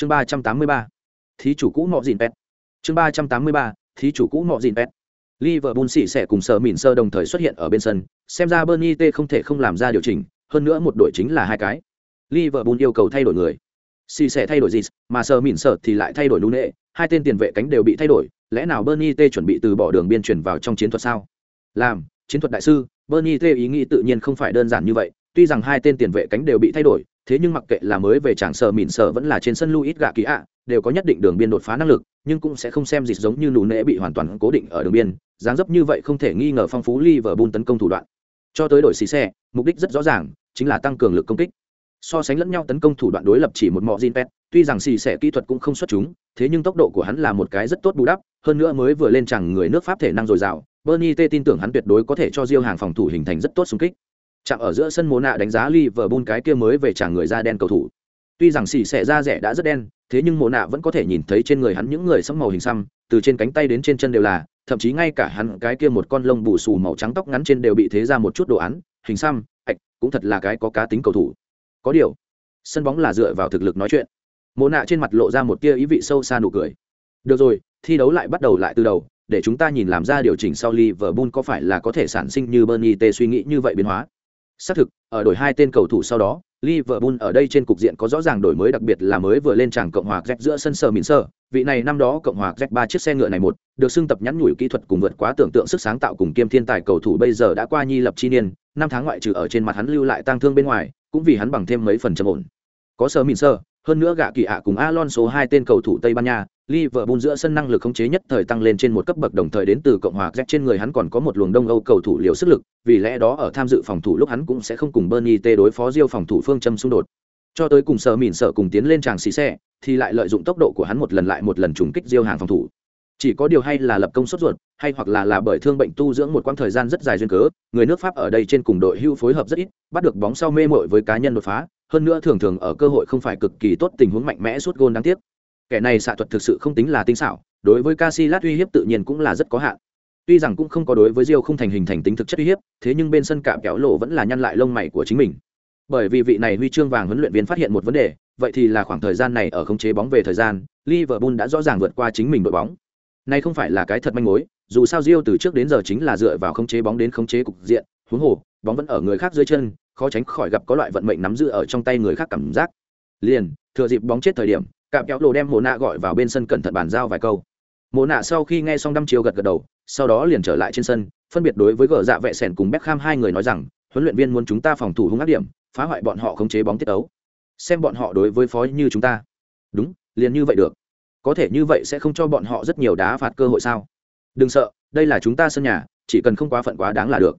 chương ba trăm tám mươi ba thí chủ cũ mọ dìn pet chương ba trăm tám mươi ba thí chủ cũ mọ dìn pet Liverpool xỉ sẽ cùng sở mỉn sơ đồng thời xuất hiện ở bên sân, xem ra Bernie T không thể không làm ra điều chỉnh, hơn nữa một đội chính là hai cái. Liverpool yêu cầu thay đổi người. Xỉ sẽ thay đổi gì, mà sở mỉn sơ thì lại thay đổi Nune, hai tên tiền vệ cánh đều bị thay đổi, lẽ nào Bernie T chuẩn bị từ bỏ đường biên chuyển vào trong chiến thuật sao? Làm, chiến thuật đại sư, Bernie T ý nghĩ tự nhiên không phải đơn giản như vậy, tuy rằng hai tên tiền vệ cánh đều bị thay đổi, thế nhưng mặc kệ là mới về chẳng sở mịn sở vẫn là trên sân Luis gạ kỳ ạ, đều có nhất định đường biên đột phá năng lực, nhưng cũng sẽ không xem dịch giống như nụ nễ bị hoàn toàn cố định ở đường biên, dáng dấp như vậy không thể nghi ngờ phong phú Liverpool tấn công thủ đoạn. Cho tới đổi xì xe, mục đích rất rõ ràng, chính là tăng cường lực công kích. So sánh lẫn nhau tấn công thủ đoạn đối lập chỉ một mọ Jinpet, tuy rằng xì xẻ kỹ thuật cũng không xuất chúng, thế nhưng tốc độ của hắn là một cái rất tốt bù đắp, hơn nữa mới vừa lên chẳng người nước Pháp thể năng dồi dào, Bernie T tin tưởng hắn tuyệt đối có thể cho riêng hàng phòng thủ hình thành rất tốt xung kích. Chạm ở giữa sân mồ nạ đánh giá Liverpool cái kia mới về trả người da đen cầu thủ. Tuy rằng xì xẻ da rẻ đã rất đen, thế nhưng mồ nạ vẫn có thể nhìn thấy trên người hắn những người sẫm màu hình xăm, từ trên cánh tay đến trên chân đều là, thậm chí ngay cả hắn cái kia một con lông bù xù màu trắng tóc ngắn trên đều bị thế ra một chút đồ án, hình xăm, ạch, cũng thật là cái có cá tính cầu thủ. Có điều, sân bóng là dựa vào thực lực nói chuyện. Mồ nạ trên mặt lộ ra một tia ý vị sâu xa nụ cười. Được rồi, thi đấu lại bắt đầu lại từ đầu, để chúng ta nhìn làm ra điều chỉnh sau Liverpool có phải là có thể sản sinh như Bernie T suy nghĩ như vậy biến hóa. Xác thực, ở đổi hai tên cầu thủ sau đó, Liverpool ở đây trên cục diện có rõ ràng đổi mới đặc biệt là mới vừa lên tràng cộng hòa Jack giữa sân sở mịn sơ, vị này năm đó cộng hòa Jack ba chiếc xe ngựa này một, được xưng tập nhắn nhủi kỹ thuật cùng vượt quá tưởng tượng sức sáng tạo cùng kiêm thiên tài cầu thủ bây giờ đã qua nhi lập chi niên, năm tháng ngoại trừ ở trên mặt hắn lưu lại tang thương bên ngoài, cũng vì hắn bằng thêm mấy phần trầm ổn. Có sở mịn sơ, hơn nữa gạ kỳ ạ cùng Alonso hai tên cầu thủ Tây Ban Nha, Liverpool giữa sân năng lực khống chế nhất thời tăng lên trên một cấp bậc đồng thời đến từ cộng hòa Czech trên người hắn còn có một luồng Đông Âu cầu thủ liều sức lực, vì lẽ đó ở tham dự phòng thủ lúc hắn cũng sẽ không cùng Bernie T đối phó Diêu phòng thủ phương châm xung đột. Cho tới cùng sở mìn sợ cùng tiến lên tràng xì xe, thì lại lợi dụng tốc độ của hắn một lần lại một lần trùng kích Diêu hàng phòng thủ. Chỉ có điều hay là lập công sốt ruột, hay hoặc là là bởi thương bệnh tu dưỡng một quãng thời gian rất dài duyên cớ, người nước Pháp ở đây trên cùng đội hưu phối hợp rất ít, bắt được bóng sau mê mội với cá nhân đột phá, hơn nữa thường thường ở cơ hội không phải cực kỳ tốt tình huống mạnh mẽ suốt gôn đáng tiếc. Kẻ này xạ thuật thực sự không tính là tinh xảo, đối với Casillas uy hiếp tự nhiên cũng là rất có hạn. Tuy rằng cũng không có đối với Rio không thành hình thành tính thực chất uy hiếp, thế nhưng bên sân cạm kéo lộ vẫn là nhăn lại lông mày của chính mình. Bởi vì vị này huy chương vàng huấn luyện viên phát hiện một vấn đề, vậy thì là khoảng thời gian này ở khống chế bóng về thời gian, Liverpool đã rõ ràng vượt qua chính mình đội bóng. Này không phải là cái thật manh mối, dù sao Rio từ trước đến giờ chính là dựa vào khống chế bóng đến khống chế cục diện, huống hồ, bóng vẫn ở người khác dưới chân khó tránh khỏi gặp có loại vận mệnh nắm giữ ở trong tay người khác cảm giác. Liền, thừa dịp bóng chết thời điểm, cạm kéo lộ đem mồ nạ gọi vào bên sân cẩn thận bàn giao vài câu. Mồ nạ sau khi nghe xong đăm chiều gật gật đầu, sau đó liền trở lại trên sân, phân biệt đối với gờ dạ vệ sẻn cùng Beckham hai người nói rằng, huấn luyện viên muốn chúng ta phòng thủ hung ác điểm, phá hoại bọn họ khống chế bóng tiết ấu. Xem bọn họ đối với phó như chúng ta. Đúng, liền như vậy được. Có thể như vậy sẽ không cho bọn họ rất nhiều đá phạt cơ hội sao? Đừng sợ, đây là chúng ta sân nhà, chỉ cần không quá phận quá đáng là được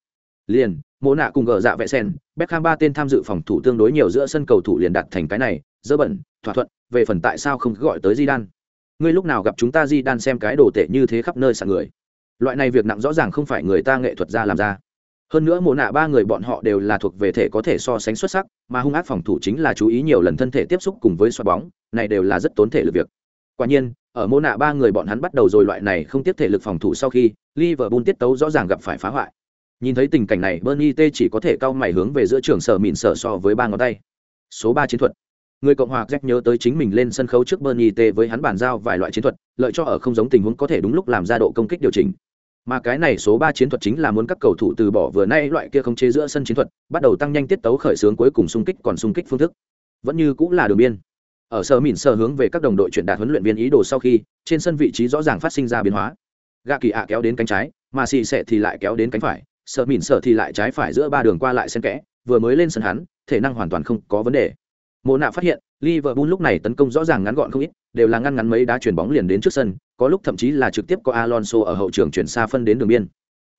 liền, mộ nạ cùng gờ dạ vệ sen, Beckham ba tên tham dự phòng thủ tương đối nhiều giữa sân cầu thủ liền đặt thành cái này dỡ bẩn, thỏa thuận, về phần tại sao không gọi tới di đan ngươi lúc nào gặp chúng ta di đan xem cái đồ tệ như thế khắp nơi sạc người. Loại này việc nặng rõ ràng không phải người ta nghệ thuật ra làm ra. Hơn nữa mộ nạ ba người bọn họ đều là thuộc về thể có thể so sánh xuất sắc, mà hung ác phòng thủ chính là chú ý nhiều lần thân thể tiếp xúc cùng với xoa bóng, này đều là rất tốn thể lực việc. Quả nhiên, ở mô nạ ba người bọn hắn bắt đầu rồi loại này không tiếp thể lực phòng thủ sau khi, Liverpool tiết tấu rõ ràng gặp phải phá hoại nhìn thấy tình cảnh này, bernie t chỉ có thể cau mày hướng về giữa trường sở mịn sở so với ba ngón tay. Số ba chiến thuật. Người cộng hòa jack nhớ tới chính mình lên sân khấu trước bernie t với hắn bàn giao vài loại chiến thuật, lợi cho ở không giống tình huống có thể đúng lúc làm ra độ công kích điều chỉnh. Mà cái này số ba chiến thuật chính là muốn các cầu thủ từ bỏ vừa nay loại kia không chế giữa sân chiến thuật, bắt đầu tăng nhanh tiết tấu khởi xướng cuối cùng xung kích còn xung kích phương thức. Vẫn như cũng là đường biên. Ở sở mìn sở hướng về các đồng đội chuyển đạt huấn luyện viên ý đồ sau khi, trên sân vị trí rõ ràng phát sinh ra biến hóa. Gạ kỳ ạ kéo đến cánh trái mà xì xệ thì lại kéo đến cánh phải sợ mìn sợ thì lại trái phải giữa ba đường qua lại xen kẽ vừa mới lên sân hắn thể năng hoàn toàn không có vấn đề mộ nạ phát hiện liverpool lúc này tấn công rõ ràng ngắn gọn không ít đều là ngăn ngắn mấy đá chuyển bóng liền đến trước sân có lúc thậm chí là trực tiếp có alonso ở hậu trường chuyển xa phân đến đường biên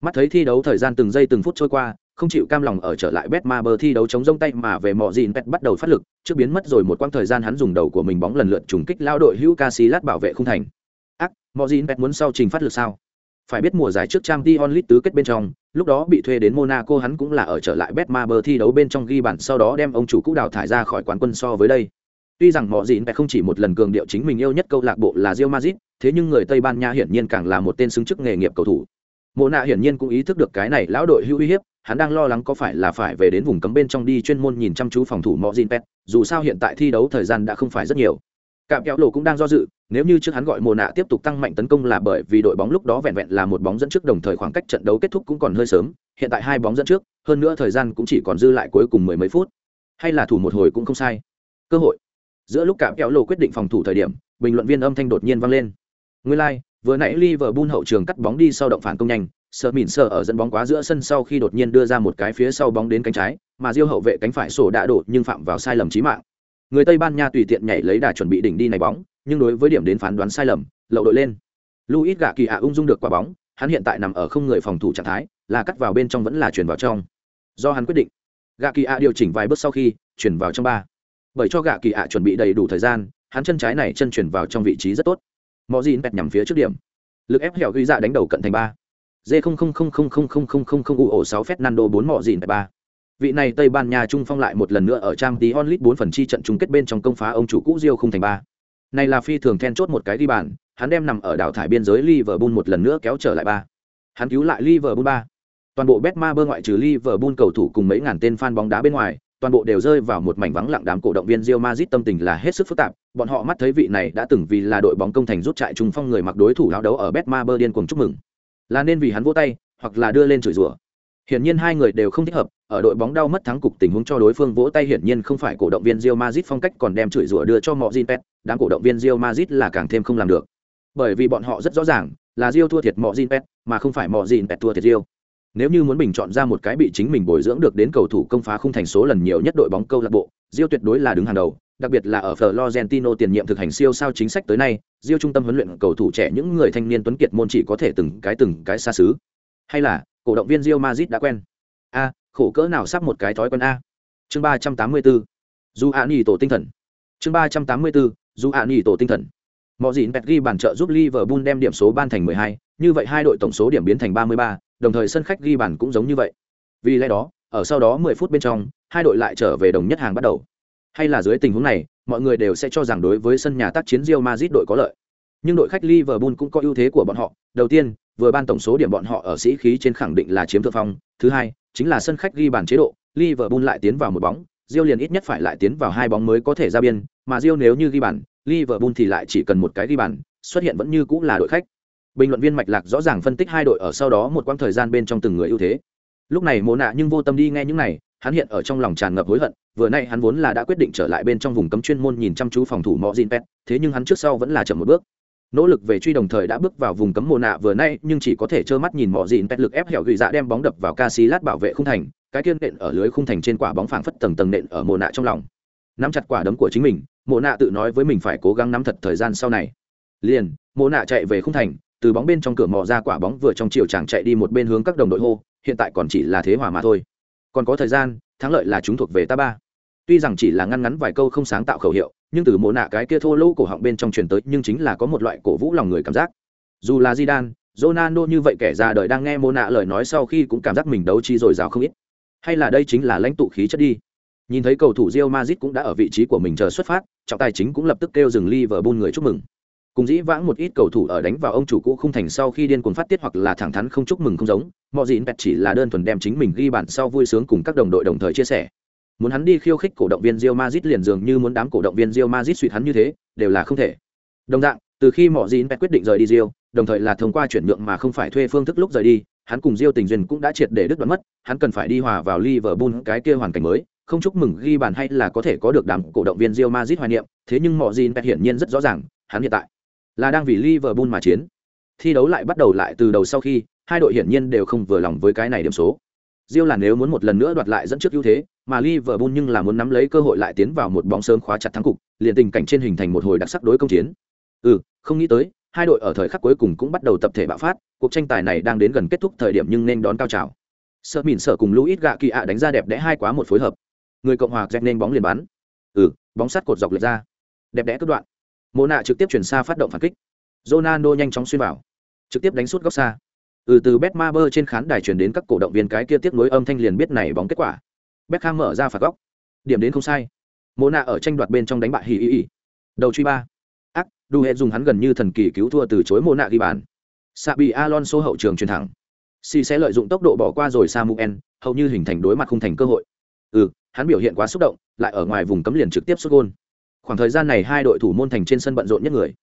mắt thấy thi đấu thời gian từng giây từng phút trôi qua không chịu cam lòng ở trở lại Betmaber thi đấu chống rông tay mà về mọ gìn Pet bắt đầu phát lực, trước biến mất rồi một quãng thời gian hắn dùng đầu của mình bóng lần lượt trùng kích lao đội hữu Casillas bảo vệ không thành. Ác, mọ gìn Pet muốn sau trình phát lực sao? Phải biết mùa giải trước trang Dion Lit tứ kết bên trong, lúc đó bị thuê đến Monaco hắn cũng là ở trở lại Betmaber thi đấu bên trong ghi bàn sau đó đem ông chủ cũ đào thải ra khỏi quán quân so với đây. Tuy rằng mọi gì không chỉ một lần cường điệu chính mình yêu nhất câu lạc bộ là Real Madrid, thế nhưng người Tây Ban Nha hiển nhiên càng là một tên xứng chức nghề nghiệp cầu thủ. Mộ hiển nhiên cũng ý thức được cái này lão đội hữu uy hiếp, hắn đang lo lắng có phải là phải về đến vùng cấm bên trong đi chuyên môn nhìn chăm chú phòng thủ Mojin Pet, dù sao hiện tại thi đấu thời gian đã không phải rất nhiều cạm kéo lộ cũng đang do dự nếu như trước hắn gọi mồ nạ tiếp tục tăng mạnh tấn công là bởi vì đội bóng lúc đó vẹn vẹn là một bóng dẫn trước đồng thời khoảng cách trận đấu kết thúc cũng còn hơi sớm hiện tại hai bóng dẫn trước hơn nữa thời gian cũng chỉ còn dư lại cuối cùng mười mấy phút. Hay là thủ một hồi cũng không sai. Cơ hội. Giữa lúc cạm kéo lộ quyết định phòng thủ thời điểm bình luận viên âm thanh đột nhiên vang lên. Nguyên lai、like, vừa nãy Liverpool hậu trường cắt bóng đi sau động phản công nhanh sợ mỉn sợ ở dẫn bóng quá giữa sân sau khi đột nhiên đưa ra một cái phía sau bóng đến cánh trái mà diêu hậu vệ cánh phải sổ đã đổ nhưng phạm vào sai lầm chí mạng người tây ban nha tùy tiện nhảy lấy đà chuẩn bị đỉnh đi này bóng, nhưng đối với điểm đến phán đoán sai lầm, lậu đội lên. Luis gạ kỳ ạ ung dung được quả bóng, hắn hiện tại nằm ở không người phòng thủ trạng thái, là cắt vào bên trong vẫn là chuyển vào trong. Do hắn quyết định gạ kỳ ạ điều chỉnh vài bước sau khi, chuyển vào trong ba. Bởi cho gạ kỳ ạ chuẩn bị đầy đủ thời gian, hắn chân trái này chân chuyển vào trong vị trí rất tốt. Mọi gì bẹt nhằm phía trước điểm. Lực ép hẻo ghi dạ đánh đầu cận thành ba. D không không không không không không không không không u ổ sáu Nando bốn mọ dìn ba vị này tây ban nha trung phong lại một lần nữa ở trang tí onlit bốn phần chi trận chung kết bên trong công phá ông chủ cũ rio không thành ba này là phi thường then chốt một cái đi bàn hắn đem nằm ở đảo thải biên giới liverpool một lần nữa kéo trở lại ba hắn cứu lại liverpool ba toàn bộ betma bơ ngoại trừ liverpool cầu thủ cùng mấy ngàn tên fan bóng đá bên ngoài toàn bộ đều rơi vào một mảnh vắng lặng đám cổ động viên Real Madrid tâm tình là hết sức phức tạp, bọn họ mắt thấy vị này đã từng vì là đội bóng công thành rút trại trung phong người mặc đối thủ áo đấu ở Betmaber điên cuồng chúc mừng. Là nên vì hắn vỗ tay, hoặc là đưa lên chửi rủa. Hiển nhiên hai người đều không thích hợp, ở đội bóng đau mất thắng cục tình huống cho đối phương vỗ tay hiển nhiên không phải cổ động viên Real Madrid phong cách còn đem chửi rủa đưa cho Mojin Pet, đám cổ động viên Real Madrid là càng thêm không làm được. Bởi vì bọn họ rất rõ ràng, là Real thua thiệt Mojin Pet, mà không phải Mojin Pet thua thiệt Real. Nếu như muốn bình chọn ra một cái bị chính mình bồi dưỡng được đến cầu thủ công phá khung thành số lần nhiều nhất đội bóng câu lạc bộ, Real tuyệt đối là đứng hàng đầu, đặc biệt là ở Florentino tiền nhiệm thực hành siêu sao chính sách tới nay, Real trung tâm huấn luyện cầu thủ trẻ những người thanh niên tuấn kiệt môn chỉ có thể từng cái từng cái xa xứ. Hay là, cổ động viên Real Madrid đã quen. A, khổ cỡ nào sắp một cái thói quen a. Chương 384. Du Ani tổ tinh thần. Chương 384. Du Ani tổ tinh thần. Mọi gì ghi bàn trợ giúp Liverpool đem điểm số ban thành 12, như vậy hai đội tổng số điểm biến thành 33, đồng thời sân khách ghi bàn cũng giống như vậy. Vì lẽ đó, ở sau đó 10 phút bên trong, hai đội lại trở về đồng nhất hàng bắt đầu. Hay là dưới tình huống này, mọi người đều sẽ cho rằng đối với sân nhà tác chiến Real Madrid đội có lợi. Nhưng đội khách Liverpool cũng có ưu thế của bọn họ. Đầu tiên, vừa ban tổng số điểm bọn họ ở sĩ khí trên khẳng định là chiếm thượng phong. Thứ hai, chính là sân khách ghi bàn chế độ, Liverpool lại tiến vào một bóng, Diêu liền ít nhất phải lại tiến vào hai bóng mới có thể ra biên, mà Diêu nếu như ghi bàn, Liverpool thì lại chỉ cần một cái ghi bàn, xuất hiện vẫn như cũng là đội khách. Bình luận viên mạch lạc rõ ràng phân tích hai đội ở sau đó một quãng thời gian bên trong từng người ưu thế. Lúc này Mộ Nạ nhưng vô tâm đi nghe những này, hắn hiện ở trong lòng tràn ngập hối hận, vừa nay hắn vốn là đã quyết định trở lại bên trong vùng cấm chuyên môn nhìn chăm chú phòng thủ Mọ Jinpet, thế nhưng hắn trước sau vẫn là chậm một bước. Nỗ lực về truy đồng thời đã bước vào vùng cấm mồ Nạ vừa nay, nhưng chỉ có thể trơ mắt nhìn mỏ dịn pet lực ép hẻo gửi dạ đem bóng đập vào Casillas bảo vệ khung thành, cái kiên nện ở lưới khung thành trên quả bóng phảng phất tầng tầng nện ở mồ Nạ trong lòng. Nắm chặt quả đấm của chính mình, mồ Nạ tự nói với mình phải cố gắng nắm thật thời gian sau này. Liền, mồ Nạ chạy về khung thành, từ bóng bên trong cửa mò ra quả bóng vừa trong chiều chàng chạy đi một bên hướng các đồng đội hô hiện tại còn chỉ là thế hòa mà thôi còn có thời gian thắng lợi là chúng thuộc về ta ba tuy rằng chỉ là ngăn ngắn vài câu không sáng tạo khẩu hiệu nhưng từ mồ nạ cái kia thô lỗ cổ họng bên trong truyền tới nhưng chính là có một loại cổ vũ lòng người cảm giác. Dù là Zidane, Ronaldo như vậy kẻ già đời đang nghe mồ nạ lời nói sau khi cũng cảm giác mình đấu chi rồi rào không ít. Hay là đây chính là lãnh tụ khí chất đi. Nhìn thấy cầu thủ Real Madrid cũng đã ở vị trí của mình chờ xuất phát trọng tài chính cũng lập tức kêu dừng Liverpool người chúc mừng. Cùng dĩ vãng một ít cầu thủ ở đánh vào ông chủ cũ không thành sau khi điên cuồng phát tiết hoặc là thẳng thắn không chúc mừng không giống mọi gì pet chỉ là đơn thuần đem chính mình ghi bản sau vui sướng cùng các đồng đội đồng thời chia sẻ muốn hắn đi khiêu khích cổ động viên Real Madrid liền dường như muốn đám cổ động viên Real Madrid suýt hắn như thế đều là không thể đồng dạng từ khi Mọ gì quyết định rời đi Real đồng thời là thông qua chuyển nhượng mà không phải thuê phương thức lúc rời đi hắn cùng Real tình duyên cũng đã triệt để đứt đoạn mất hắn cần phải đi hòa vào Liverpool cái kia hoàn cảnh mới không chúc mừng ghi bàn hay là có thể có được đám cổ động viên Real Madrid hoài niệm thế nhưng Mọ gì hiển nhiên rất rõ ràng hắn hiện tại là đang vì Liverpool mà chiến. Thi đấu lại bắt đầu lại từ đầu sau khi, hai đội hiển nhiên đều không vừa lòng với cái này điểm số. Real là nếu muốn một lần nữa đoạt lại dẫn trước ưu thế, mà Liverpool nhưng là muốn nắm lấy cơ hội lại tiến vào một bóng sớm khóa chặt thắng cục, liền tình cảnh trên hình thành một hồi đặc sắc đối công chiến. Ừ, không nghĩ tới, hai đội ở thời khắc cuối cùng cũng bắt đầu tập thể bạo phát, cuộc tranh tài này đang đến gần kết thúc thời điểm nhưng nên đón cao trào. Sợ Mịn sợ cùng Luis gạ kỳ ạ đánh ra đẹp đẽ hai quá một phối hợp. Người cộng hòa Jack nên bóng liền bắn. Ừ, bóng sắt cột dọc lệch ra. Đẹp đẽ cất đoạn mộ nạ trực tiếp chuyển xa phát động phản kích ronaldo nhanh chóng xuyên vào trực tiếp đánh sút góc xa ừ từ Betmaber trên khán đài chuyển đến các cổ động viên cái kia tiếc nối âm thanh liền biết này bóng kết quả Beckham mở ra phạt góc. Điểm đến không sai. Mộ ở tranh đoạt bên trong đánh bại hì ý ý đầu truy ba. Ác du hệ dùng hắn gần như thần kỳ cứu thua từ chối mộ nạ ghi bàn. Sabi alonso hậu trường truyền thẳng. Si sẽ lợi dụng tốc độ bỏ qua rồi samuel, hầu như hình thành đối mặt không thành cơ hội. Ừ hắn biểu hiện quá xúc động, lại ở ngoài vùng cấm liền trực tiếp sút gôn. Khoảng thời gian này hai đội thủ môn thành trên sân bận rộn nhất người.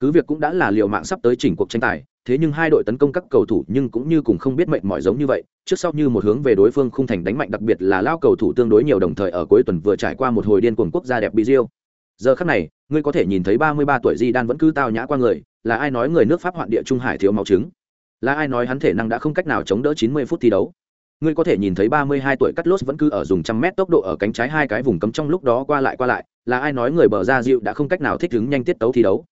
Cứ việc cũng đã là liều mạng sắp tới chỉnh cuộc tranh tài thế nhưng hai đội tấn công các cầu thủ nhưng cũng như cùng không biết mệnh mỏi giống như vậy, trước sau như một hướng về đối phương không thành đánh mạnh, đặc biệt là lao cầu thủ tương đối nhiều đồng thời ở cuối tuần vừa trải qua một hồi điên cuồng quốc gia đẹp bị riêu giờ khắc này, ngươi có thể nhìn thấy ba mươi ba tuổi di đan vẫn cứ tao nhã qua người, là ai nói người nước pháp hoạn địa trung hải thiếu máu trứng? Là ai nói hắn thể năng đã không cách nào chống đỡ chín mươi phút thi đấu? Ngươi có thể nhìn thấy ba mươi hai tuổi cắt lốt vẫn cứ ở dùng trăm mét tốc độ ở cánh trái hai cái vùng cấm trong lúc đó qua lại qua lại, là ai nói người bờ ra dịu đã không cách nào thích ứng nhanh tiết tấu thi đấu?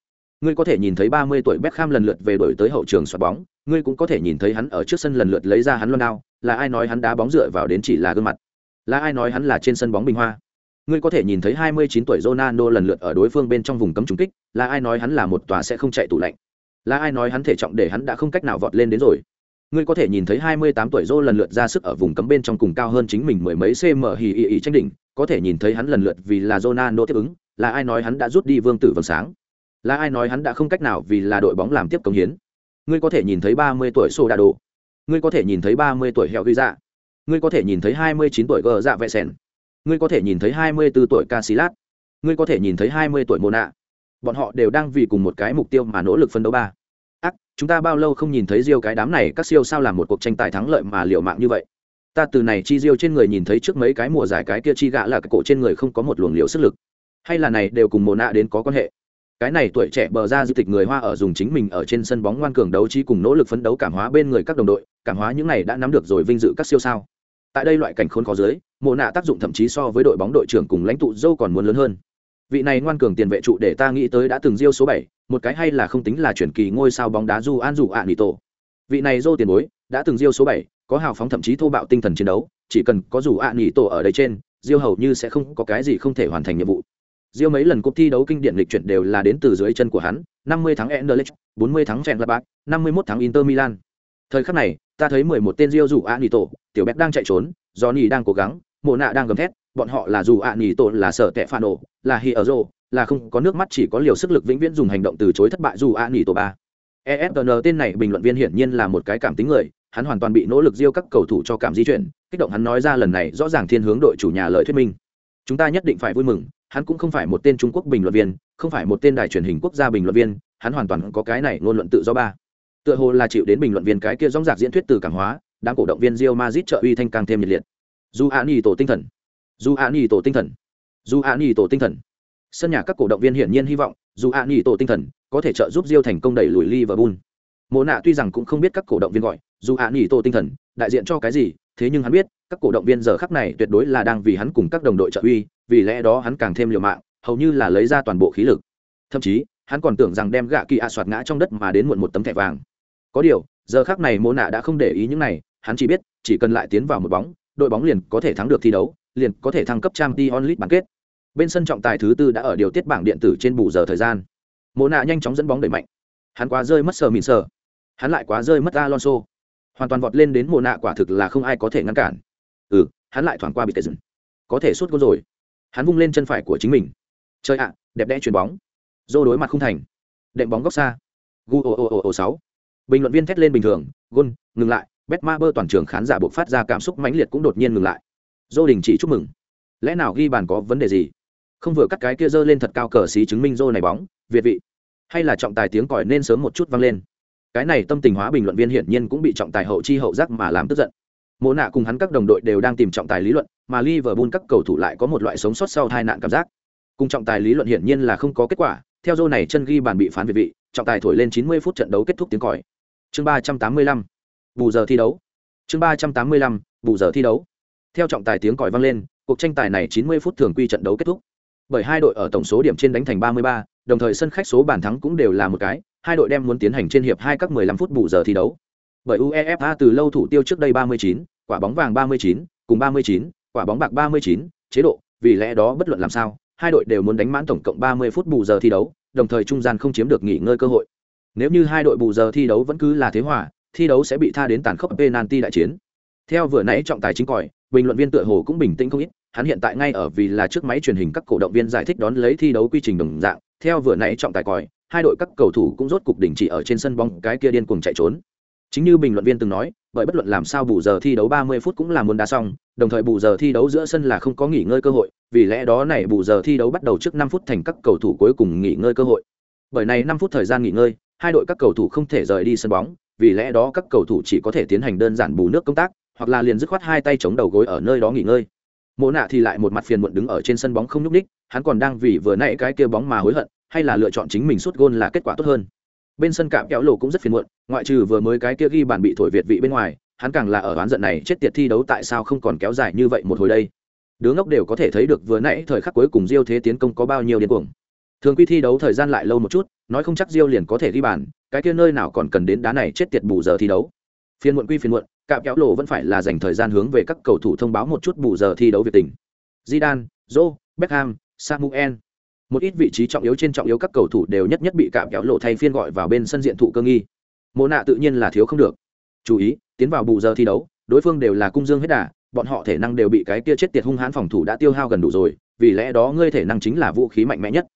Ngươi có thể nhìn thấy ba mươi tuổi Beckham lần lượt về đổi tới hậu trường xoạt bóng, ngươi cũng có thể nhìn thấy hắn ở trước sân lần lượt lấy ra hắn loan đao, là ai nói hắn đá bóng dựa vào đến chỉ là gương mặt? Là ai nói hắn là trên sân bóng bình hoa? Ngươi có thể nhìn thấy 29 tuổi Ronaldo lần lượt ở đối phương bên trong vùng cấm trúng kích, là ai nói hắn là một tòa sẽ không chạy tủ lạnh? Là ai nói hắn thể trọng để hắn đã không cách nào vọt lên đến rồi? Ngươi có thể nhìn thấy 28 tuổi Zô lần lượt ra sức ở vùng cấm bên trong cùng cao hơn chính mình mười mấy cm hì ị ị tranh đỉnh, có thể nhìn thấy hắn lần lượt vì là Ronaldo tiếp ứng, là ai nói hắn đã rút đi vương tử vầng sáng? Là ai nói hắn đã không cách nào vì là đội bóng làm tiếp công hiến? Ngươi có thể nhìn thấy 30 tuổi sô đà đồ. Ngươi có thể nhìn thấy 30 tuổi hẹo Ghi Dạ. Ngươi có thể nhìn thấy 29 tuổi Gờ Dạ Vệ Sèn ngươi có thể nhìn thấy 24 tuổi Casillas. Ngươi có thể nhìn thấy 20 tuổi Mona. Bọn họ đều đang vì cùng một cái mục tiêu mà nỗ lực phân đấu ba. Ác, chúng ta bao lâu không nhìn thấy riêu cái đám này, các siêu sao làm một cuộc tranh tài thắng lợi mà liều mạng như vậy? Ta từ này chi riêu trên người nhìn thấy trước mấy cái mùa giải cái kia chi gạ là cái cổ trên người không có một luồng liều sức lực. Hay là này đều cùng mồ nạ đến có quan hệ? Cái này tuổi trẻ bờ ra di tịch người hoa ở dùng chính mình ở trên sân bóng ngoan cường đấu trí cùng nỗ lực phấn đấu cảm hóa bên người các đồng đội, cảm hóa những này đã nắm được rồi vinh dự các siêu sao. Tại đây loại cảnh khốn khó dưới, mộ nạ tác dụng thậm chí so với đội bóng đội trưởng cùng lãnh tụ dâu còn muốn lớn hơn. Vị này ngoan cường tiền vệ trụ để ta nghĩ tới đã từng diêu số bảy, một cái hay là không tính là chuyển kỳ ngôi sao bóng đá du an dù ạ nỉ tổ. Vị này dô tiền bối, đã từng diêu số bảy, có hào phóng thậm chí thô bạo tinh thần chiến đấu, chỉ cần có dù ạ nỉ tổ ở đây trên, diêu hầu như sẽ không có cái gì không thể hoàn thành nhiệm vụ diêu mấy lần cúp thi đấu kinh điển lịch chuyển đều là đến từ dưới chân của hắn 50 tháng Anderlecht, 40 tháng Fenerbahce, 51 tháng Inter Milan. Thời khắc này, ta thấy 11 tên riêu rủ Anito, tiểu Beck đang chạy trốn, Johnny đang cố gắng, Mộ nạ đang gầm thét, bọn họ là dù Anito là sở tệ phản ổ, là Hierro, là không có nước mắt chỉ có liều sức lực vĩnh viễn dùng hành động từ chối thất bại dù Anito ba. ESPN tên này bình luận viên hiển nhiên là một cái cảm tính người, hắn hoàn toàn bị nỗ lực diêu các cầu thủ cho cảm di chuyển, kích động hắn nói ra lần này rõ ràng thiên hướng đội chủ nhà lợi thuyết minh. Chúng ta nhất định phải vui mừng, hắn cũng không phải một tên trung quốc bình luận viên, không phải một tên đài truyền hình quốc gia bình luận viên, hắn hoàn toàn có cái này ngôn luận tự do ba. Tựa hồ là chịu đến bình luận viên cái kia dóng dạc diễn thuyết từ cảng hóa, đám cổ động viên rio mazit trợ uy thanh càng thêm nhiệt liệt. Du an y tổ tinh thần. Du an y tổ tinh thần. Du an y tổ tinh thần. Sân nhà các cổ động viên hiển nhiên hy vọng, dù an y tổ tinh thần, có thể trợ giúp Real thành công đẩy lùi liverpool. Mộ nạ tuy rằng cũng không biết các cổ động viên gọi, dù an y tổ tinh thần, đại diện cho cái gì, thế nhưng hắn biết các cổ động viên giờ khắc này tuyệt đối là đang vì hắn cùng các đồng đội trợ uy, vì lẽ đó hắn càng thêm liều mạng, hầu như là lấy ra toàn bộ khí lực. Thậm chí, hắn còn tưởng rằng đem gạ kỳ a soạt ngã trong đất mà đến muộn một tấm thẻ vàng. Có điều, giờ khắc này mô nạ đã không để ý những này, hắn chỉ biết, chỉ cần lại tiến vào một bóng, đội bóng liền có thể thắng được thi đấu, liền có thể thăng cấp trang t onlit bán kết. Bên sân trọng tài thứ tư đã ở điều tiết bảng điện tử trên bù giờ thời gian. Mô nạ nhanh chóng dẫn bóng đẩy mạnh. Hắn quá rơi mất sờ mìn sờ. Hắn lại quá rơi mất alonso. Hoàn toàn vọt lên đến mồ nạ quả thực là không ai có thể ngăn cản ừ hắn lại thoảng qua bị tệ dừng có thể suốt gôn rồi. Hắn vung lên chân phải của chính mình. Chơi ạ, đẹp đẽ chuyền bóng. Dô đối mặt không thành. Đệm bóng góc xa. Gu o o o sáu. Bình luận viên thét lên bình thường, gôn, ngừng lại. Bet ma bơ toàn trường khán giả buộc phát ra cảm xúc mãnh liệt cũng đột nhiên ngừng lại. Dô đình chỉ chúc mừng. Lẽ nào ghi bàn có vấn đề gì? Không vừa cắt cái kia dơ lên thật cao cờ xí chứng minh dô này bóng, việt vị. Hay là trọng tài tiếng còi nên sớm một chút vang lên? Cái này tâm tình hóa bình luận viên hiển nhiên cũng bị trọng tài hậu chi hậu giác mà làm tức giận mộ nạ cùng hắn các đồng đội đều đang tìm trọng tài lý luận mà liverpool các cầu thủ lại có một loại sống sót sau tai nạn cảm giác. Cùng trọng tài lý luận hiển nhiên là không có kết quả theo dô này chân ghi bàn bị phán việt vị trọng tài thổi lên 90 phút trận đấu kết thúc tiếng còi. Chương 385 bù giờ thi đấu. Chương 385 bù giờ thi đấu. Theo trọng tài tiếng còi vang lên cuộc tranh tài này 90 phút thường quy trận đấu kết thúc. Bởi hai đội ở tổng số điểm trên đánh thành 33, đồng thời sân khách số bàn thắng cũng đều là một cái hai đội đem muốn tiến hành trên hiệp hai các 15 phút bù giờ thi đấu bởi uefa từ lâu thủ tiêu trước đây 39, quả bóng vàng 39, cùng 39, quả bóng bạc 39, chế độ, vì lẽ đó bất luận làm sao, hai đội đều muốn đánh mãn tổng cộng 30 phút bù giờ thi đấu, đồng thời trung gian không chiếm được nghỉ ngơi cơ hội. Nếu như hai đội bù giờ thi đấu vẫn cứ là thế hòa, thi đấu sẽ bị tha đến tàn khốc penalty đại chiến. Theo vừa nãy trọng tài chính còi, bình luận viên tựa hồ cũng bình tĩnh không ít, hắn hiện tại ngay ở vì là trước máy truyền hình các cổ động viên giải thích đón lấy thi đấu quy trình đồng dạng, theo vừa nãy trọng tài còi, hai đội các cầu thủ cũng rốt cục đình chỉ ở trên sân bóng cái kia điên cuồng chạy trốn chính như bình luận viên từng nói bởi bất luận làm sao bù giờ thi đấu 30 phút cũng là muốn đá xong, đồng thời bù giờ thi đấu giữa sân là không có nghỉ ngơi cơ hội, vì lẽ đó này bù giờ thi đấu bắt đầu trước 5 phút thành các cầu thủ cuối cùng nghỉ ngơi cơ hội. Bởi này 5 phút thời gian nghỉ ngơi, hai đội các cầu thủ không thể rời đi sân bóng, vì lẽ đó các cầu thủ chỉ có thể tiến hành đơn giản bù nước công tác, hoặc là liền dứt khoát hai tay chống đầu gối ở nơi đó nghỉ ngơi. Mộ nạ thì lại một mặt phiền muộn đứng ở trên sân bóng không nhúc nhích, hắn còn đang vì vừa nãy cái kia bóng mà hối hận, hay là lựa chọn chính mình sút gôn là kết quả tốt hơn bên sân cạm kéo lộ cũng rất phiền muộn, ngoại trừ vừa mới cái kia ghi bàn bị thổi việt vị bên ngoài, hắn càng là ở oán giận này, chết tiệt thi đấu tại sao không còn kéo dài như vậy một hồi đây? Đứa ngốc đều có thể thấy được vừa nãy thời khắc cuối cùng diêu thế tiến công có bao nhiêu điên cuồng. Thường quy thi đấu thời gian lại lâu một chút, nói không chắc diêu liền có thể ghi bàn, cái kia nơi nào còn cần đến đá này chết tiệt bù giờ thi đấu. Phiên muộn quy phiên muộn, cạm kéo lộ vẫn phải là dành thời gian hướng về các cầu thủ thông báo một chút bù giờ thi đấu việt tình. Zidane, joe, beckham, samuel một ít vị trí trọng yếu trên trọng yếu các cầu thủ đều nhất nhất bị cạm kéo lộ thay phiên gọi vào bên sân diện thụ cơ nghi. Mộ nạ tự nhiên là thiếu không được. Chú ý, tiến vào bù giờ thi đấu, đối phương đều là cung dương hết đà, bọn họ thể năng đều bị cái kia chết tiệt hung hãn phòng thủ đã tiêu hao gần đủ rồi, vì lẽ đó ngươi thể năng chính là vũ khí mạnh mẽ nhất.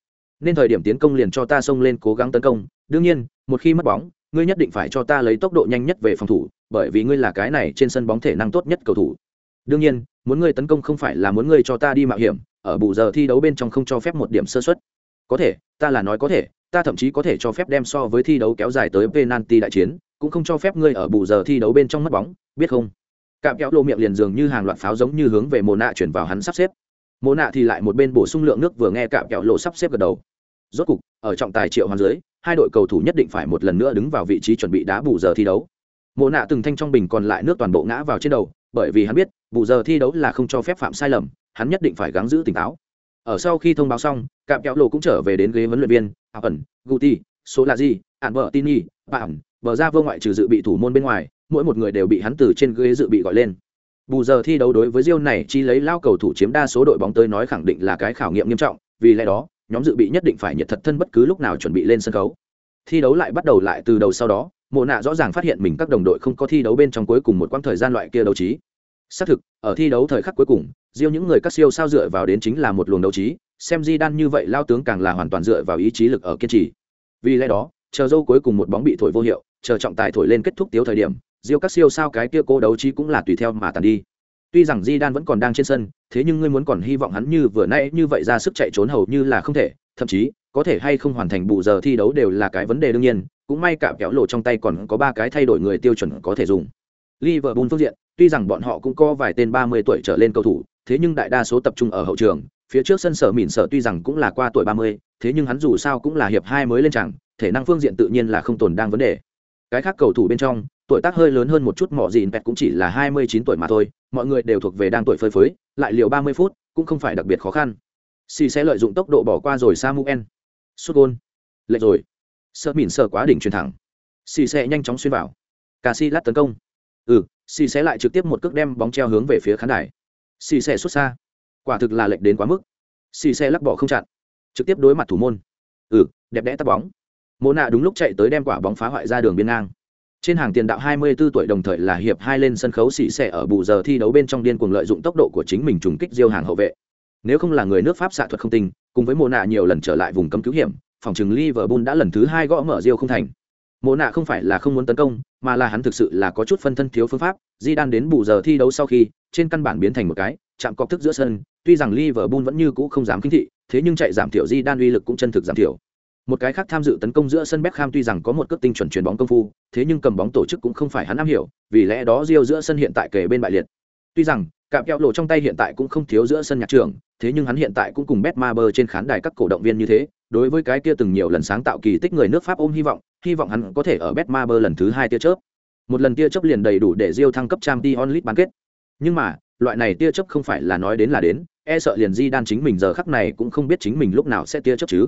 Nên thời điểm tiến công liền cho ta xông lên cố gắng tấn công, đương nhiên, một khi mất bóng, ngươi nhất định phải cho ta lấy tốc độ nhanh nhất về phòng thủ, bởi vì ngươi là cái này trên sân bóng thể năng tốt nhất cầu thủ. Đương nhiên, muốn ngươi tấn công không phải là muốn ngươi cho ta đi mạo hiểm ở bù giờ thi đấu bên trong không cho phép một điểm sơ xuất có thể, ta là nói có thể, ta thậm chí có thể cho phép đem so với thi đấu kéo dài tới penalty đại chiến, cũng không cho phép ngươi ở bù giờ thi đấu bên trong mất bóng, biết không? Cạm kéo lộ miệng liền dường như hàng loạt pháo giống như hướng về mồ nạ chuyển vào hắn sắp xếp. Mồ nạ thì lại một bên bổ sung lượng nước vừa nghe cạm kéo lộ sắp xếp gật đầu. Rốt cục, ở trọng tài triệu hoàng dưới, hai đội cầu thủ nhất định phải một lần nữa đứng vào vị trí chuẩn bị đá bù giờ thi đấu. Mồ nạ từng thanh trong bình còn lại nước toàn bộ ngã vào trên đầu, bởi vì hắn biết, bù giờ thi đấu là không cho phép phạm sai lầm hắn nhất định phải gắng giữ tỉnh táo. Ở sau khi thông báo xong, cạm kéo lộ cũng trở về đến ghế huấn luyện viên ảo ẩn guti số là gì ạn vợ tin nhi bạn bờ ra vô ngoại trừ dự bị thủ môn bên ngoài, mỗi một người đều bị hắn từ trên ghế dự bị gọi lên. Bù giờ thi đấu đối với Rio này chi lấy lao cầu thủ chiếm đa số đội bóng tới nói khẳng định là cái khảo nghiệm nghiêm trọng, vì lẽ đó, nhóm dự bị nhất định phải nhiệt thật thân bất cứ lúc nào chuẩn bị lên sân khấu. Thi đấu lại bắt đầu lại từ đầu sau đó, mộ nạ rõ ràng phát hiện mình các đồng đội không có thi đấu bên trong cuối cùng một quãng thời gian loại kia đấu trí xác thực ở thi đấu thời khắc cuối cùng riêng những người các siêu sao dựa vào đến chính là một luồng đấu trí xem di đan như vậy lao tướng càng là hoàn toàn dựa vào ý chí lực ở kiên trì. Vì lẽ đó chờ dâu cuối cùng một bóng bị thổi vô hiệu chờ trọng tài thổi lên kết thúc tiếu thời điểm riêng các siêu sao cái kia cố đấu trí cũng là tùy theo mà tàn đi. Tuy rằng di đan vẫn còn đang trên sân thế nhưng ngươi muốn còn hy vọng hắn như vừa nãy như vậy ra sức chạy trốn hầu như là không thể thậm chí có thể hay không hoàn thành bù giờ thi đấu đều là cái vấn đề đương nhiên cũng may cả kéo lộ trong tay còn có ba cái thay đổi người tiêu chuẩn có thể dùng. Liverpool phương diện, tuy rằng bọn họ cũng có vài tên 30 tuổi trở lên cầu thủ, thế nhưng đại đa số tập trung ở hậu trường, phía trước sân sở mỉn sở tuy rằng cũng là qua tuổi 30, thế nhưng hắn dù sao cũng là hiệp hai mới lên chẳng, thể năng phương diện tự nhiên là không tồn đang vấn đề. Cái khác cầu thủ bên trong, tuổi tác hơi lớn hơn một chút mọ gìn pet cũng chỉ là 29 tuổi mà thôi, mọi người đều thuộc về đang tuổi phơi phới, lại liều 30 phút, cũng không phải đặc biệt khó khăn. Si sẽ lợi dụng tốc độ bỏ qua rồi Samuel. Sút gol. Lệch rồi. Sở mỉn sở quá đỉnh truyền thẳng. Si sẽ nhanh chóng xuyên vào. Casillas tấn công ừ xì xé lại trực tiếp một cước đem bóng treo hướng về phía khán đài. Xì xé xuất xa. Quả thực là lệch đến quá mức. Xì xé lắc bỏ không chặn. Trực tiếp đối mặt thủ môn. Ừ đẹp đẽ tắt bóng. Mô nạ đúng lúc chạy tới đem quả bóng phá hoại ra đường biên ngang. Trên hàng tiền đạo 24 tuổi đồng thời là hiệp hai lên sân khấu xì xẻ ở bù giờ thi đấu bên trong điên cuồng lợi dụng tốc độ của chính mình trùng kích diêu hàng hậu vệ. Nếu không là người nước pháp xạ thuật không tinh, cùng với mô nạ nhiều lần trở lại vùng cấm cứu hiểm, phòng trừng liverpool đã lần thứ hai gõ mở diêu không thành mộ nạ không phải là không muốn tấn công mà là hắn thực sự là có chút phân thân thiếu phương pháp di đan đến bù giờ thi đấu sau khi trên căn bản biến thành một cái chạm cọc thức giữa sân tuy rằng liverpool vẫn như cũ không dám kính thị thế nhưng chạy giảm thiểu di đan uy lực cũng chân thực giảm thiểu một cái khác tham dự tấn công giữa sân Beckham tuy rằng có một cước tinh chuẩn chuyền bóng công phu, thế nhưng cầm bóng tổ chức cũng không phải hắn am hiểu, vì lẽ đó Rio giữa sân hiện tại kề bên bại liệt. Tuy rằng, cạm kẹo lộ trong tay hiện tại cũng không thiếu giữa sân nhạc trường, thế nhưng hắn hiện tại cũng cùng Betmaber trên khán đài các cổ động viên như thế, đối với cái kia từng nhiều lần sáng tạo kỳ tích người nước Pháp ôm hy vọng, hy vọng hắn có thể ở Betmaber lần thứ hai tia chớp. Một lần tia chớp liền đầy đủ để diêu thăng cấp Champions League bán kết. Nhưng mà, loại này tia chớp không phải là nói đến là đến, e sợ liền Di đan chính mình giờ khắc này cũng không biết chính mình lúc nào sẽ tia chớp chứ.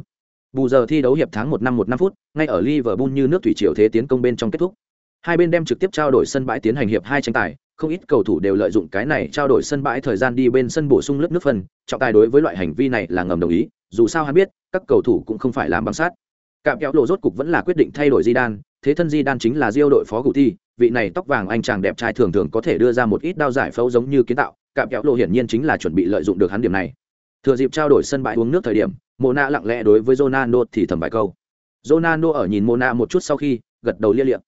Bù giờ thi đấu hiệp tháng một năm một năm phút, ngay ở Liverpool như nước thủy triều thế tiến công bên trong kết thúc. Hai bên đem trực tiếp trao đổi sân bãi tiến hành hiệp hai tranh tài, không ít cầu thủ đều lợi dụng cái này trao đổi sân bãi thời gian đi bên sân bổ sung lớp nước phân, trọng tài đối với loại hành vi này là ngầm đồng ý, dù sao hắn biết, các cầu thủ cũng không phải làm bằng sát. Cạm kéo lộ rốt cục vẫn là quyết định thay đổi Zidane, thế thân Zidane chính là Diêu đội phó cụ thi, vị này tóc vàng anh chàng đẹp trai thường thường có thể đưa ra một ít đao giải phẫu giống như kiến tạo, cạm kéo lộ hiển nhiên chính là chuẩn bị lợi dụng được hắn điểm này. Thừa dịp trao đổi sân bãi uống nước thời điểm, Mona lặng lẽ đối với Ronaldo thì thầm vài câu. Ronaldo ở nhìn Mona một chút sau khi gật đầu lia liệm.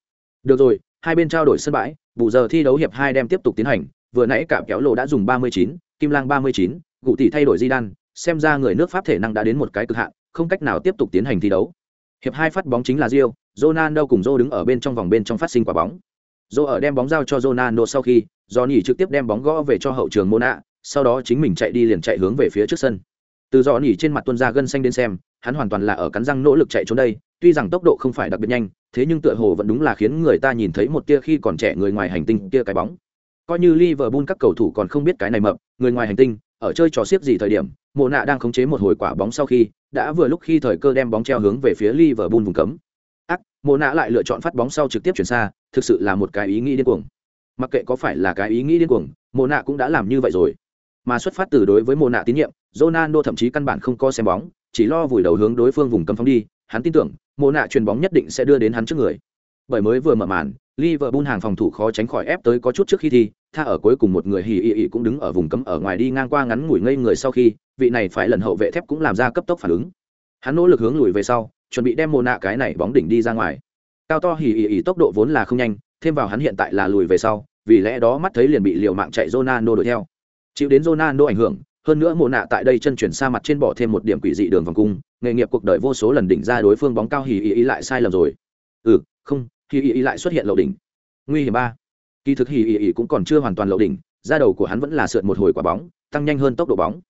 Được rồi, hai bên trao đổi sân bãi bù giờ thi đấu hiệp hai đem tiếp tục tiến hành vừa nãy cả kéo lộ đã dùng 39, kim lang 39, cụ tỷ thay đổi di đan xem ra người nước pháp thể năng đã đến một cái cực hạn, không cách nào tiếp tục tiến hành thi đấu. Hiệp hai phát bóng chính là rio ronaldo cùng Joe đứng ở bên trong vòng bên trong phát sinh quả bóng. Joe ở đem bóng giao cho Ronaldo sau khi, Johnny trực tiếp đem bóng gõ về cho hậu trường Mona, sau đó chính mình chạy đi liền chạy hướng về phía trước sân. Từ Johnny trên mặt Tuân ra gân xanh đến xem, hắn hoàn toàn là ở cắn răng nỗ lực chạy trốn đây, tuy rằng tốc độ không phải đặc biệt nhanh, thế nhưng tựa hồ vẫn đúng là khiến người ta nhìn thấy một tia khi còn trẻ người ngoài hành tinh kia cái bóng. Coi như Liverpool các cầu thủ còn không biết cái này mập, người ngoài hành tinh ở chơi trò xiếc gì thời điểm, mộ nạ đang khống chế một hồi quả bóng sau khi, đã vừa lúc khi thời cơ đem bóng treo hướng về phía Liverpool vùng cấm. Ác, mộ nạ lại lựa chọn phát bóng sau trực tiếp chuyển xa, thực sự là một cái ý nghĩ điên cuồng. Mặc kệ có phải là cái ý nghĩ điên cuồng, mộ nạ cũng đã làm như vậy rồi. Mà xuất phát từ đối với mộ nạ tín nhiệm, Ronaldo thậm chí căn bản không có xem bóng, chỉ lo vùi đầu hướng đối phương vùng cấm phóng đi. Hắn tin tưởng, mộ nạ chuyền bóng nhất định sẽ đưa đến hắn trước người. Bởi mới vừa mở màn Liverpool hàng phòng thủ khó tránh khỏi ép tới có chút trước khi thi, tha ở cuối cùng một người hì ị ị cũng đứng ở vùng cấm ở ngoài đi ngang qua ngắn ngủi ngây người sau khi, vị này phải lần hậu vệ thép cũng làm ra cấp tốc phản ứng. Hắn nỗ lực hướng lùi về sau, chuẩn bị đem mồ nạ cái này bóng đỉnh đi ra ngoài. Cao to hì ị ị tốc độ vốn là không nhanh, thêm vào hắn hiện tại là lùi về sau, vì lẽ đó mắt thấy liền bị liều mạng chạy Ronaldo đuổi theo. Chịu đến Ronaldo ảnh hưởng, hơn nữa mồ nạ tại đây chân chuyển xa mặt trên bỏ thêm một điểm quỷ dị đường vòng cung, nghề nghiệp cuộc đời vô số lần đỉnh ra đối phương bóng cao hì ị ị lại sai lầm rồi. Ừ, không, hì ị ị lại xuất hiện lậu đỉnh. Nguy hiểm ba. Kỳ thực hì ị cũng còn chưa hoàn toàn lậu đỉnh, da đầu của hắn vẫn là sượt một hồi quả bóng, tăng nhanh hơn tốc độ bóng.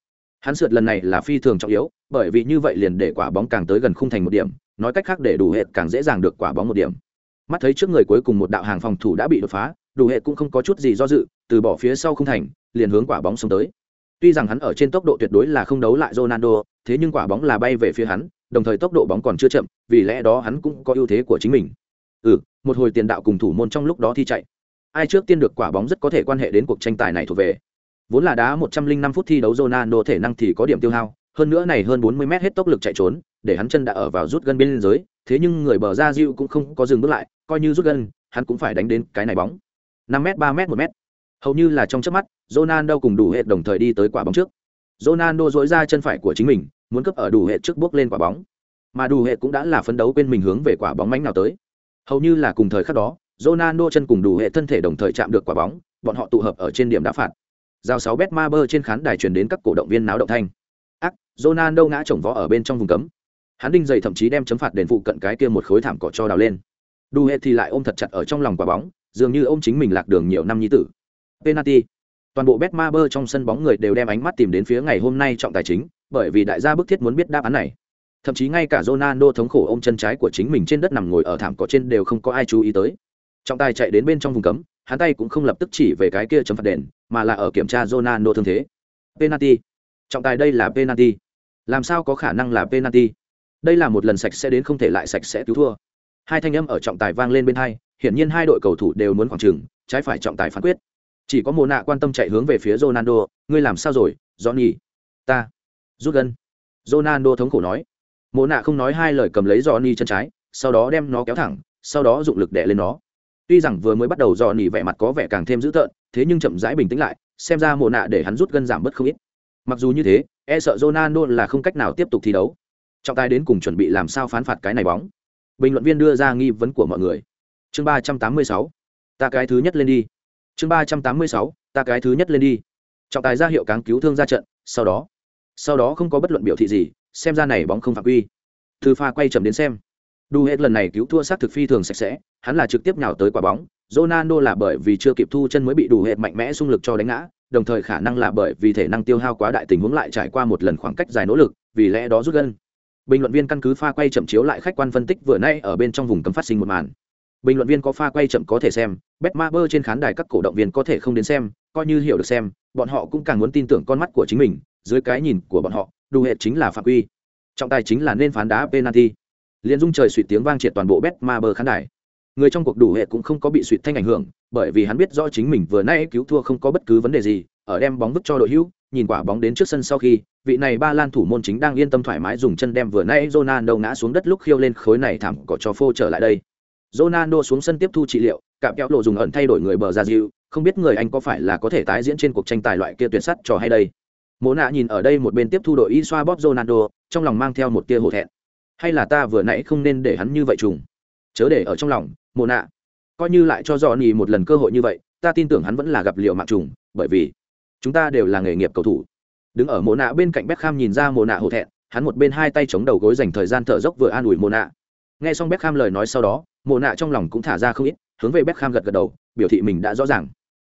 Hắn sượt lần này là phi thường trọng yếu, bởi vì như vậy liền để quả bóng càng tới gần khung thành một điểm, nói cách khác để đủ hệ càng dễ dàng được quả bóng một điểm. Mắt thấy trước người cuối cùng một đạo hàng phòng thủ đã bị đột phá, đủ hệ cũng không có chút gì do dự, từ bỏ phía sau khung thành, liền hướng quả bóng xuống tới. Tuy rằng hắn ở trên tốc độ tuyệt đối là không đấu lại ronaldo, thế nhưng quả bóng là bay về phía hắn, đồng thời tốc độ bóng còn chưa chậm, vì lẽ đó hắn cũng có ưu thế của chính mình. Ừ một hồi tiền đạo cùng thủ môn trong lúc đó thi chạy. Ai trước tiên được quả bóng rất có thể quan hệ đến cuộc tranh tài này thuộc về. Vốn là đá 105 phút thi đấu Ronaldo thể năng thì có điểm tiêu hao, hơn nữa này hơn 40 mét hết tốc lực chạy trốn, để hắn chân đã ở vào rút gân bên dưới thế nhưng người bờ ra diệu cũng không có dừng bước lại, coi như rút gân, hắn cũng phải đánh đến cái này bóng. 5 mét 3 mét 1 mét. Hầu như là trong chớp mắt, Ronaldo cùng đủ hệ đồng thời đi tới quả bóng trước. Ronaldo dỗi ra chân phải của chính mình, muốn cấp ở đủ hệ trước bước lên quả bóng. Mà đủ hệ cũng đã là phấn đấu quên mình hướng về quả bóng mánh nào tới. Hầu như là cùng thời khắc đó, Ronaldo chân cùng đủ hệ thân thể đồng thời chạm được quả bóng, bọn họ tụ hợp ở trên điểm đá phạt. Giao 6 Betmaber trên khán đài truyền đến các cổ động viên náo động thanh. Ác, Ronaldo ngã chồng vó ở bên trong vùng cấm. Hắn đinh giày thậm chí đem chấm phạt đền phụ cận cái kia một khối thảm cỏ cho đào lên. Đủ hệ thì lại ôm thật chặt ở trong lòng quả bóng, dường như ôm chính mình lạc đường nhiều năm như tử. Penalty. Toàn bộ Betmaber trong sân bóng người đều đem ánh mắt tìm đến phía ngày hôm nay trọng tài chính, bởi vì đại gia bức thiết muốn biết đáp án này. Thậm chí ngay cả Ronaldo thống khổ ôm chân trái của chính mình trên đất nằm ngồi ở thảm cỏ trên đều không có ai chú ý tới. Trọng tài chạy đến bên trong vùng cấm, hắn tay cũng không lập tức chỉ về cái kia chấm phạt đền, mà là ở kiểm tra Ronaldo thương thế. Penalty. Trọng tài đây là penalty. Làm sao có khả năng là penalty? Đây là một lần sạch sẽ đến không thể lại sạch sẽ cứu thua. Hai thanh âm ở trọng tài vang lên bên hai, hiển nhiên hai đội cầu thủ đều muốn khoảng trừng, trái phải trọng tài phán quyết. Chỉ có Mộ nạ quan tâm chạy hướng về phía Ronaldo, ngươi làm sao rồi, Johnny? Ta. Rút gần. Ronaldo thống khổ nói mộ nạ không nói hai lời cầm lấy dò ni chân trái, sau đó đem nó kéo thẳng, sau đó dụng lực đẻ lên nó. Tuy rằng vừa mới bắt đầu dò nỉ vẻ mặt có vẻ càng thêm dữ tợn, thế nhưng chậm rãi bình tĩnh lại, xem ra mộ nạ để hắn rút gân giảm bớt không ít. Mặc dù như thế e sợ ronaldo là không cách nào tiếp tục thi đấu. Trọng tài đến cùng chuẩn bị làm sao phán phạt cái này bóng? Bình luận viên đưa ra nghi vấn của mọi người. Chương ba trăm tám mươi sáu, ta cái thứ nhất lên đi. Chương ba trăm tám mươi sáu, ta cái thứ nhất lên đi. Trọng tài ra hiệu cáng cứu thương ra trận, sau đó. Sau đó không có bất luận biểu thị gì xem ra này bóng không phạm quy thư pha quay chậm đến xem đủ hết lần này cứu thua sát thực phi thường sạch sẽ hắn là trực tiếp nhào tới quả bóng Ronaldo là bởi vì chưa kịp thu chân mới bị đủ hết mạnh mẽ xung lực cho đánh ngã, đồng thời khả năng là bởi vì thể năng tiêu hao quá đại tình huống lại trải qua một lần khoảng cách dài nỗ lực, vì lẽ đó rút gân. Bình luận viên căn cứ pha quay chậm chiếu lại khách quan phân tích vừa nay ở bên trong vùng cấm phát sinh một màn. Bình luận viên có pha quay chậm có thể xem, Betmaber trên khán đài các cổ động viên có thể không đến xem, coi như hiểu được xem, bọn họ cũng càng muốn tin tưởng con mắt của chính mình, dưới cái nhìn của bọn họ, đủ hệ chính là phạm quy. Trọng tài chính là nên phán đá penalty. Liền dung trời suy tiếng vang triệt toàn bộ bet ma bờ khán đài. Người trong cuộc đủ hệ cũng không có bị suy thanh ảnh hưởng, bởi vì hắn biết rõ chính mình vừa nay cứu thua không có bất cứ vấn đề gì, ở đem bóng vứt cho đội hữu, nhìn quả bóng đến trước sân sau khi, vị này ba lan thủ môn chính đang yên tâm thoải mái dùng chân đem vừa nay Ronaldo ngã xuống đất lúc khiêu lên khối này thảm cỏ cho phô trở lại đây. Ronaldo xuống sân tiếp thu trị liệu cạm kéo lộ dùng ẩn thay đổi người bờ ra dịu, không biết người anh có phải là có thể tái diễn trên cuộc tranh tài loại kia tuyệt sắt trò hay đây mộ nạ nhìn ở đây một bên tiếp thu đội y xoa bóp ronaldo, trong lòng mang theo một tia hổ thẹn. Hay là ta vừa nãy không nên để hắn như vậy trùng? Chớ để ở trong lòng, mộ nạ. Coi như lại cho dò nỉ một lần cơ hội như vậy, ta tin tưởng hắn vẫn là gặp liệu mạng trùng, bởi vì chúng ta đều là nghề nghiệp cầu thủ. Đứng ở mồ nạ bên cạnh Beckham nhìn ra mồ nạ hổ thẹn, hắn một bên hai tay chống đầu gối dành thời gian thở dốc vừa an ủi mồ nạ. Nghe xong Beckham lời nói sau đó mồ nạ trong lòng cũng thả ra không ít, hướng về Beckham gật gật đầu, biểu thị mình đã rõ ràng.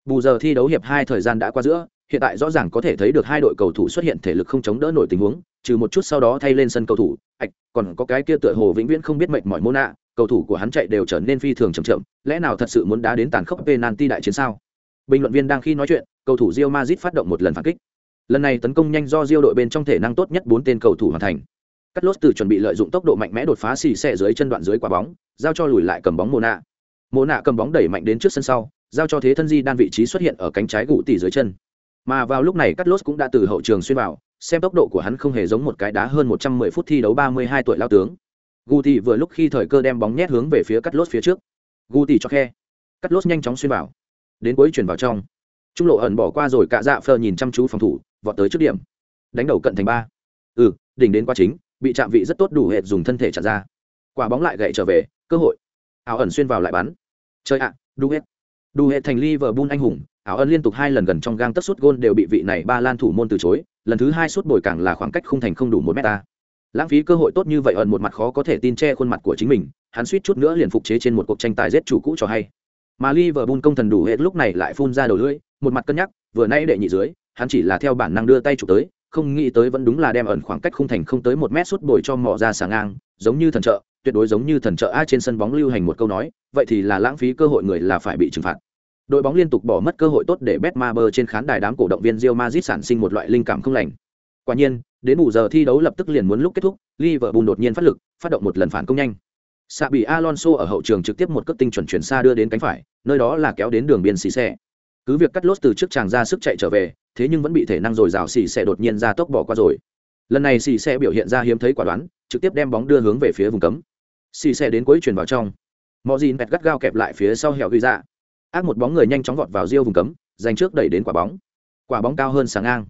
Bù giờ thi đấu hiệp hai thời gian đã qua giữa hiện tại rõ ràng có thể thấy được hai đội cầu thủ xuất hiện thể lực không chống đỡ nổi tình huống, trừ một chút sau đó thay lên sân cầu thủ, ạch, còn có cái kia tựa hồ vĩnh viễn không biết mệnh mỏi mô nạ cầu thủ của hắn chạy đều trở nên phi thường chậm chậm, lẽ nào thật sự muốn đá đến tàn khốc penalty đại chiến sao? Bình luận viên đang khi nói chuyện, cầu thủ Real Madrid phát động một lần phản kích. Lần này tấn công nhanh do Real đội bên trong thể năng tốt nhất bốn tên cầu thủ hoàn thành. Cắt lốt từ chuẩn bị lợi dụng tốc độ mạnh mẽ đột phá xì xe dưới chân đoạn dưới quả bóng, giao cho lùi lại cầm bóng mô nạ mô nạ cầm bóng đẩy mạnh đến trước sân sau, giao cho thế thân di đan vị trí xuất hiện ở cánh trái gụ tỉ dưới chân mà vào lúc này cắt lốt cũng đã từ hậu trường xuyên vào xem tốc độ của hắn không hề giống một cái đá hơn 110 phút thi đấu 32 tuổi lao tướng. Guti vừa lúc khi thời cơ đem bóng nhét hướng về phía cắt lốt phía trước. Guti cho khe. Cắt lốt nhanh chóng xuyên vào. Đến cuối chuyển vào trong. Trung lộ ẩn bỏ qua rồi cả dạ phờ nhìn chăm chú phòng thủ vọt tới trước điểm. Đánh đầu cận thành ba. Ừ đỉnh đến quá chính bị chạm vị rất tốt đủ hệt dùng thân thể trả ra. Quả bóng lại gậy trở về cơ hội. Ảo ẩn xuyên vào lại bắn. Chơi ạ à, đu hết đu hệ thành Liverpool anh hùng ảo ân liên tục hai lần gần trong gang tất suốt gôn đều bị vị này ba lan thủ môn từ chối, lần thứ hai suốt bồi càng là khoảng cách không thành không đủ một mét ta. Lãng phí cơ hội tốt như vậy ẩn một mặt khó có thể tin che khuôn mặt của chính mình, hắn suýt chút nữa liền phục chế trên một cuộc tranh tài giết chủ cũ cho hay. Mà Liverpool công thần đủ hết lúc này lại phun ra đầu lưỡi, một mặt cân nhắc, vừa nay đệ nhị dưới, hắn chỉ là theo bản năng đưa tay chụp tới, không nghĩ tới vẫn đúng là đem ẩn khoảng cách không thành không tới một mét suốt bồi cho mỏ ra sáng ngang, giống như thần trợ, tuyệt đối giống như thần trợ a trên sân bóng lưu hành một câu nói, vậy thì là lãng phí cơ hội người là phải bị trừng phạt đội bóng liên tục bỏ mất cơ hội tốt để Betmaber trên khán đài đám cổ động viên Real Madrid sản sinh một loại linh cảm không lành quả nhiên đến bù giờ thi đấu lập tức liền muốn lúc kết thúc Liverpool đột nhiên phát lực phát động một lần phản công nhanh Sạ bị Alonso ở hậu trường trực tiếp một cước tinh chuẩn chuyển xa đưa đến cánh phải, nơi đó là kéo đến đường biên xì xe. Cứ việc cắt lốt từ trước chàng ra sức chạy trở về, thế nhưng vẫn bị thể năng rồi rào xì xe đột nhiên ra tốc bỏ qua rồi. Lần này xì xe biểu hiện ra hiếm thấy quả đoán, trực tiếp đem bóng đưa hướng về phía vùng cấm. Xì xe đến cuối chuyển vào trong. Mọ Dìn bẹt gắt gao kẹp lại phía sau hẻo ghi ra. Ác một bóng người nhanh chóng vọt vào riêu vùng cấm, giành trước đẩy đến quả bóng. Quả bóng cao hơn sáng ngang.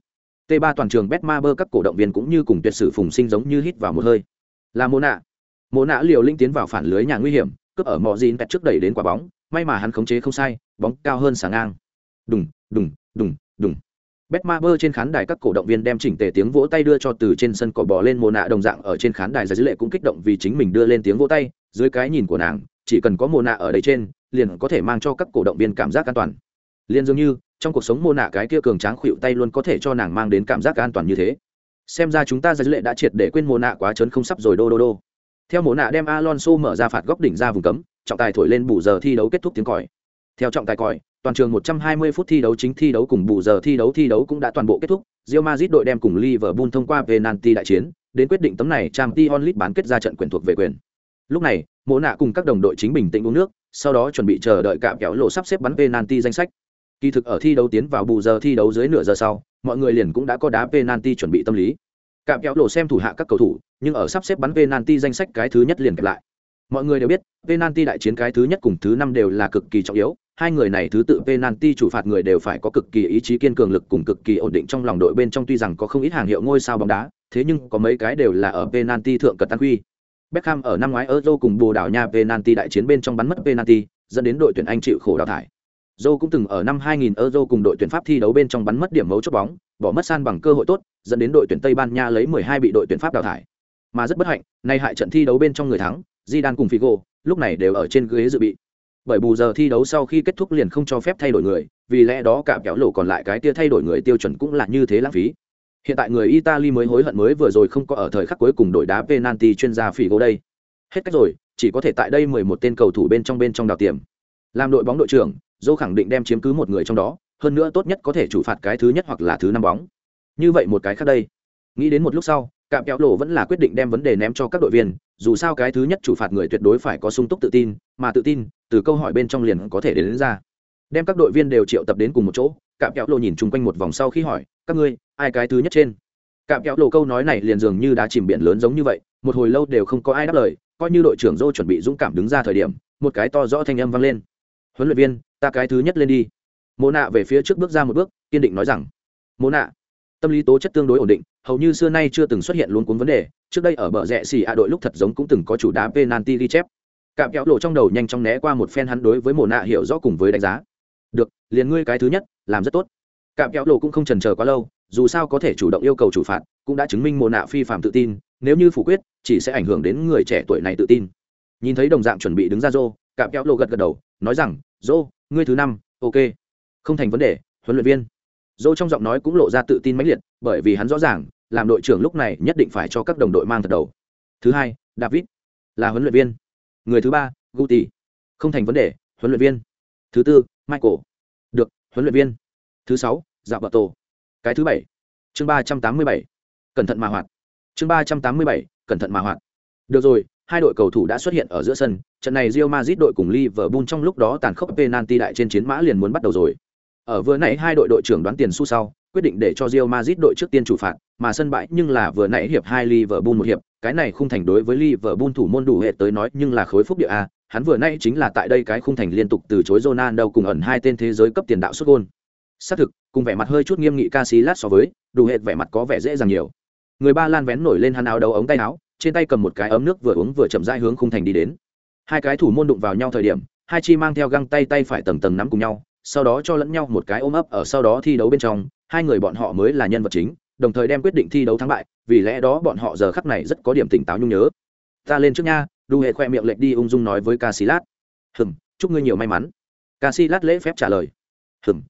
T3 toàn trường Betmaber các cổ động viên cũng như cùng tuyệt sử phùng sinh giống như hít vào một hơi. Là Mona mô nạ liều linh tiến vào phản lưới nhà nguy hiểm cướp ở mò dìn pet trước đẩy đến quả bóng may mà hắn khống chế không sai bóng cao hơn sáng ngang đùng đùng đùng đùng Betmaber trên khán đài các cổ động viên đem chỉnh tề tiếng vỗ tay đưa cho từ trên sân cỏ bò lên mô nạ đồng dạng ở trên khán đài giải dữ lệ cũng kích động vì chính mình đưa lên tiếng vỗ tay dưới cái nhìn của nàng chỉ cần có mô nạ ở đây trên liền có thể mang cho các cổ động viên cảm giác an toàn liền dường như trong cuộc sống mô nạ cái kia cường tráng khuỵu tay luôn có thể cho nàng mang đến cảm giác an toàn như thế xem ra chúng ta giải dữ lệ đã triệt để quên mô nạ quá trớn không sắp rồi đô đô đô theo mô nạ đem Alonso mở ra phạt góc đỉnh ra vùng cấm, trọng tài thổi lên bù giờ thi đấu kết thúc tiếng còi. Theo trọng tài còi, toàn trường 120 phút thi đấu chính thi đấu cùng bù giờ thi đấu thi đấu cũng đã toàn bộ kết thúc. Real Madrid đội đem cùng Liverpool thông qua penalty đại chiến, đến quyết định tấm này Champions League bán kết ra trận quyền thuộc về quyền. Lúc này, mô Nạ cùng các đồng đội chính bình tĩnh uống nước, sau đó chuẩn bị chờ đợi cạm kéo lộ sắp xếp bắn penalty danh sách. Kỳ thực ở thi đấu tiến vào bù giờ thi đấu dưới nửa giờ sau, mọi người liền cũng đã có đá penalty chuẩn bị tâm lý. Cạm kéo lộ xem thủ hạ các cầu thủ, nhưng ở sắp xếp bắn penalty danh sách cái thứ nhất liền kẹp lại. Mọi người đều biết, penalty đại chiến cái thứ nhất cùng thứ năm đều là cực kỳ trọng yếu, hai người này thứ tự penalty chủ phạt người đều phải có cực kỳ ý chí kiên cường lực cùng cực kỳ ổn định trong lòng đội bên trong tuy rằng có không ít hàng hiệu ngôi sao bóng đá, thế nhưng có mấy cái đều là ở penalty thượng cật tăng quy. Beckham ở năm ngoái Euro cùng Bồ Đào Nha penalty đại chiến bên trong bắn mất penalty, dẫn đến đội tuyển Anh chịu khổ đào thải. Joe cũng từng ở năm 2000 Euro cùng đội tuyển Pháp thi đấu bên trong bắn mất điểm mấu chốt bóng, bỏ mất san bằng cơ hội tốt, dẫn đến đội tuyển Tây Ban Nha lấy 12 bị đội tuyển Pháp đào thải. Mà rất bất hạnh, nay hại trận thi đấu bên trong người thắng, Zidane cùng Figo, lúc này đều ở trên ghế dự bị. Bởi bù giờ thi đấu sau khi kết thúc liền không cho phép thay đổi người, vì lẽ đó cả kéo lộ còn lại cái tia thay đổi người tiêu chuẩn cũng là như thế lãng phí. Hiện tại người Italy mới hối hận mới vừa rồi không có ở thời khắc cuối cùng đội đá penalty chuyên gia Figo đây. Hết cách rồi, chỉ có thể tại đây 11 tên cầu thủ bên trong bên trong đào tiềm. Làm đội bóng đội trưởng, Dô khẳng định đem chiếm cứ một người trong đó, hơn nữa tốt nhất có thể chủ phạt cái thứ nhất hoặc là thứ năm bóng. Như vậy một cái khác đây. Nghĩ đến một lúc sau, cạm kéo lộ vẫn là quyết định đem vấn đề ném cho các đội viên dù sao cái thứ nhất chủ phạt người tuyệt đối phải có sung túc tự tin mà tự tin từ câu hỏi bên trong liền có thể đến, đến ra đem các đội viên đều triệu tập đến cùng một chỗ cạm kéo lộ nhìn chung quanh một vòng sau khi hỏi các ngươi ai cái thứ nhất trên? Cạm kéo lộ câu nói này liền dường như đã chìm biển lớn giống như vậy, một hồi lâu đều không có ai đáp lời, coi như đội trưởng dô chuẩn bị dũng cảm đứng ra thời điểm, một cái to rõ thanh âm vang lên. Huấn luyện viên, ta cái thứ nhất lên đi. Mô nạ về phía trước bước ra một bước, kiên định nói rằng mô nạ, tâm lý tố chất tương đối ổn định, hầu như xưa nay chưa từng xuất hiện luôn cuốn vấn đề, trước đây ở bờ rẽ xì a đội lúc thật giống cũng từng có chủ đá penalty ghi chép. Cạm kéo lộ trong đầu nhanh chóng né qua một phen hắn đối với mồ nạ hiểu rõ cùng với đánh giá. Được, liền ngươi cái thứ nhất, làm rất tốt. Cạm kéo lộ cũng không trần chờ quá lâu dù sao có thể chủ động yêu cầu chủ phạt, cũng đã chứng minh mồ nạ phi phạm tự tin, nếu như phủ quyết, chỉ sẽ ảnh hưởng đến người trẻ tuổi này tự tin. Nhìn thấy đồng dạng chuẩn bị đứng ra rô cạm kéo lộ gật gật đầu, nói rằng rô ngươi thứ năm, ok. Không thành vấn đề, huấn luyện viên. Rô trong giọng nói cũng lộ ra tự tin mãnh liệt, bởi vì hắn rõ ràng, làm đội trưởng lúc này nhất định phải cho các đồng đội mang thật đầu. Thứ hai, david, là huấn luyện viên. Người thứ ba, guti. Không thành vấn đề, huấn luyện viên. Thứ tư, michael. Được, huấn luyện viên. Thứ sáu dạo bờ tổ cái thứ bảy. Chương ba trăm tám mươi bảy. Cẩn thận mà hoạt. Chương ba trăm tám mươi bảy, cẩn thận mà hoạt. Được rồi, hai đội cầu thủ đã xuất hiện ở giữa sân. Trận này Real Madrid đội cùng Liverpool trong lúc đó tàn khốc penalty đại trên chiến mã liền muốn bắt đầu rồi. Ở vừa nãy hai đội đội trưởng đoán tiền su sau, quyết định để cho Real Madrid đội trước tiên chủ phạt, mà sân bãi nhưng là vừa nãy hiệp hai Liverpool một hiệp. Cái này khung thành đối với Liverpool thủ môn đủ hệ tới nói nhưng là khối phúc địa a. Hắn vừa nãy chính là tại đây cái khung thành liên tục từ chối Ronaldo cùng ẩn hai tên thế giới cấp tiền đạo xuất gôn xác thực, cùng vẻ mặt hơi chút nghiêm nghị Casillas so với, đủ Hệt vẻ mặt có vẻ dễ dàng nhiều. Người ba lan vén nổi lên hắn áo đầu ống tay áo, trên tay cầm một cái ấm nước vừa uống vừa chậm rãi hướng khung thành đi đến. Hai cái thủ môn đụng vào nhau thời điểm, hai chi mang theo găng tay tay phải tầng tầng nắm cùng nhau, sau đó cho lẫn nhau một cái ôm ấp ở sau đó thi đấu bên trong, hai người bọn họ mới là nhân vật chính, đồng thời đem quyết định thi đấu thắng bại, vì lẽ đó bọn họ giờ khắc này rất có điểm tỉnh táo nhung nhớ. Ta lên trước nha đu hệ khoe miệng lệch đi ung dung nói với ca sĩ lát hừm, chúc ngươi nhiều may mắn. Ca sĩ lát lễ phép trả lời. Hừm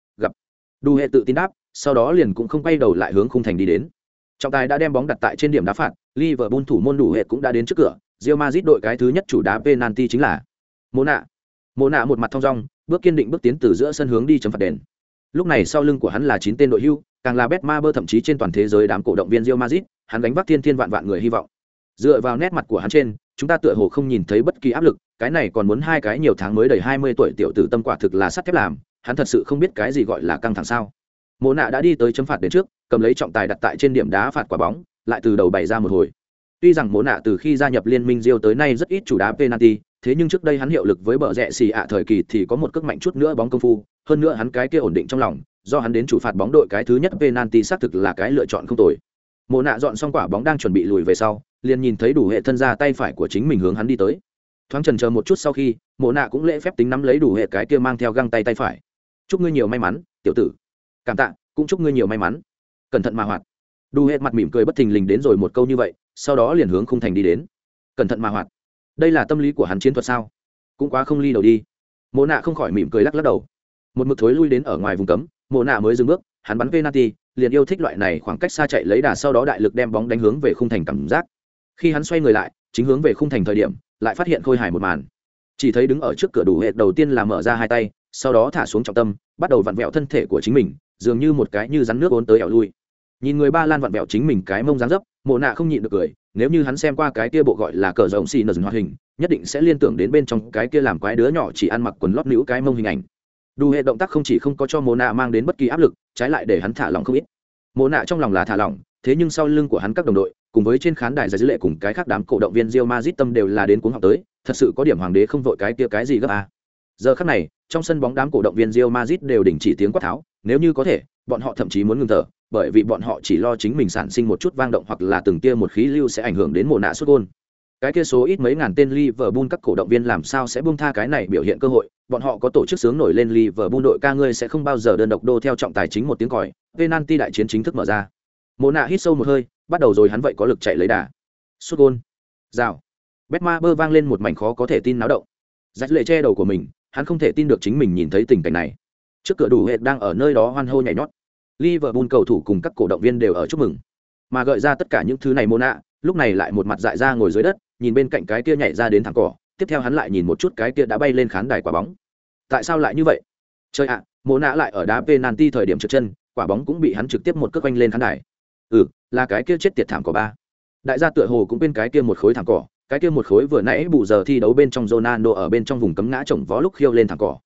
Đủ đu hệ tự tin đáp sau đó liền cũng không quay đầu lại hướng khung thành đi đến trọng tài đã đem bóng đặt tại trên điểm đá phạt liverpool thủ môn đủ hệ cũng đã đến trước cửa Real Madrid đội cái thứ nhất chủ đá penalty chính là Mộ nạ. Mộ nạ một mặt thong dong, bước kiên định bước tiến từ giữa sân hướng đi chấm phạt đền. Lúc này sau lưng của hắn là chín tên đội hưu, càng là Betmaber thậm chí trên toàn thế giới đám cổ động viên Real Madrid, hắn đánh vác thiên thiên vạn vạn người hy vọng. Dựa vào nét mặt của hắn trên, chúng ta tựa hồ không nhìn thấy bất kỳ áp lực, cái này còn muốn hai cái nhiều tháng mới đầy hai mươi tuổi tiểu tử tâm quả thực là sắt thép làm, hắn thật sự không biết cái gì gọi là căng thẳng sao. Mộ nạ đã đi tới chấm phạt đến trước, cầm lấy trọng tài đặt tại trên điểm đá phạt quả bóng, lại từ đầu bày ra một hồi. Tuy rằng Mộ nạ từ khi gia nhập liên minh Rio tới nay rất ít chủ đá penalty, thế nhưng trước đây hắn hiệu lực với bờ rẽ xì ạ thời kỳ thì có một cước mạnh chút nữa bóng công phu, hơn nữa hắn cái kia ổn định trong lòng, do hắn đến chủ phạt bóng đội cái thứ nhất penalty xác thực là cái lựa chọn không tồi. Mộ nạ dọn xong quả bóng đang chuẩn bị lùi về sau, liền nhìn thấy đủ hệ thân ra tay phải của chính mình hướng hắn đi tới. Thoáng chần chờ một chút sau khi, Mộ nạ cũng lễ phép tính nắm lấy đủ hệ cái kia mang theo găng tay tay phải. Chúc ngươi nhiều may mắn, tiểu tử. Cảm tạ, cũng chúc ngươi nhiều may mắn. Cẩn thận mà hoạt. Đủ hết mặt mỉm cười bất thình lình đến rồi một câu như vậy, sau đó liền hướng khung thành đi đến. Cẩn thận mà hoạt. Đây là tâm lý của hắn chiến thuật sao? Cũng quá không ly đầu đi. Mộ nạ không khỏi mỉm cười lắc lắc đầu. Một mực thối lui đến ở ngoài vùng cấm, Mộ nạ mới dừng bước, hắn bắn penalty, liền yêu thích loại này khoảng cách xa chạy lấy đà sau đó đại lực đem bóng đánh hướng về khung thành cảm giác. Khi hắn xoay người lại, chính hướng về khung thành thời điểm, lại phát hiện khôi hài một màn. Chỉ thấy đứng ở trước cửa đủ hệt đầu tiên là mở ra hai tay, sau đó thả xuống trọng tâm, bắt đầu vặn vẹo thân thể của chính mình, dường như một cái như rắn nước ốn tới ẻo lui. Nhìn người ba lan vặn vẹo chính mình cái mông dáng dấp, Mộ nạ không nhịn được cười, nếu như hắn xem qua cái kia bộ gọi là cờ rồng xì nở hoạt hình, nhất định sẽ liên tưởng đến bên trong cái kia làm quái đứa nhỏ chỉ ăn mặc quần lót nữ cái mông hình ảnh đủ hệ động tác không chỉ không có cho mồ nạ mang đến bất kỳ áp lực trái lại để hắn thả lỏng không ít mồ nạ trong lòng là thả lỏng thế nhưng sau lưng của hắn các đồng đội cùng với trên khán đài giải dữ lệ cùng cái khác đám cổ động viên Real Madrid tâm đều là đến cuốn học tới thật sự có điểm hoàng đế không vội cái kia cái gì gấp à giờ khắc này trong sân bóng đám cổ động viên Real Madrid đều đình chỉ tiếng quát tháo nếu như có thể bọn họ thậm chí muốn ngừng thở bởi vì bọn họ chỉ lo chính mình sản sinh một chút vang động hoặc là từng tia một khí lưu sẽ ảnh hưởng đến mồ nạ xuất gôn cái kia số ít mấy ngàn tên Liverpool các cổ động viên làm sao sẽ buông tha cái này biểu hiện cơ hội, bọn họ có tổ chức sướng nổi lên Liverpool đội ca ngươi sẽ không bao giờ đơn độc đô theo trọng tài chính một tiếng còi, penalty đại chiến chính thức mở ra. Mộ nạ hít sâu một hơi, bắt đầu rồi hắn vậy có lực chạy lấy đà. Sút gol. Rào. bơ vang lên một mảnh khó có thể tin náo động. Dạch lệ che đầu của mình, hắn không thể tin được chính mình nhìn thấy tình cảnh này. Trước cửa đủ hệt đang ở nơi đó hoan hô nhảy nhót. Liverpool cầu thủ cùng các cổ động viên đều ở chúc mừng. Mà gợi ra tất cả những thứ này Mona. nạ, lúc này lại một mặt dại ra ngồi dưới đất, nhìn bên cạnh cái kia nhảy ra đến thẳng cỏ tiếp theo hắn lại nhìn một chút cái kia đã bay lên khán đài quả bóng tại sao lại như vậy chơi ạ à, nạ lại ở đá penalty thời điểm trượt chân quả bóng cũng bị hắn trực tiếp một cước quanh lên khán đài ừ là cái kia chết tiệt thảm cỏ ba đại gia tựa hồ cũng bên cái kia một khối thảm cỏ cái kia một khối vừa nãy bù giờ thi đấu bên trong Ronaldo ở bên trong vùng cấm ngã chồng vó lúc khiêu lên thảm cỏ.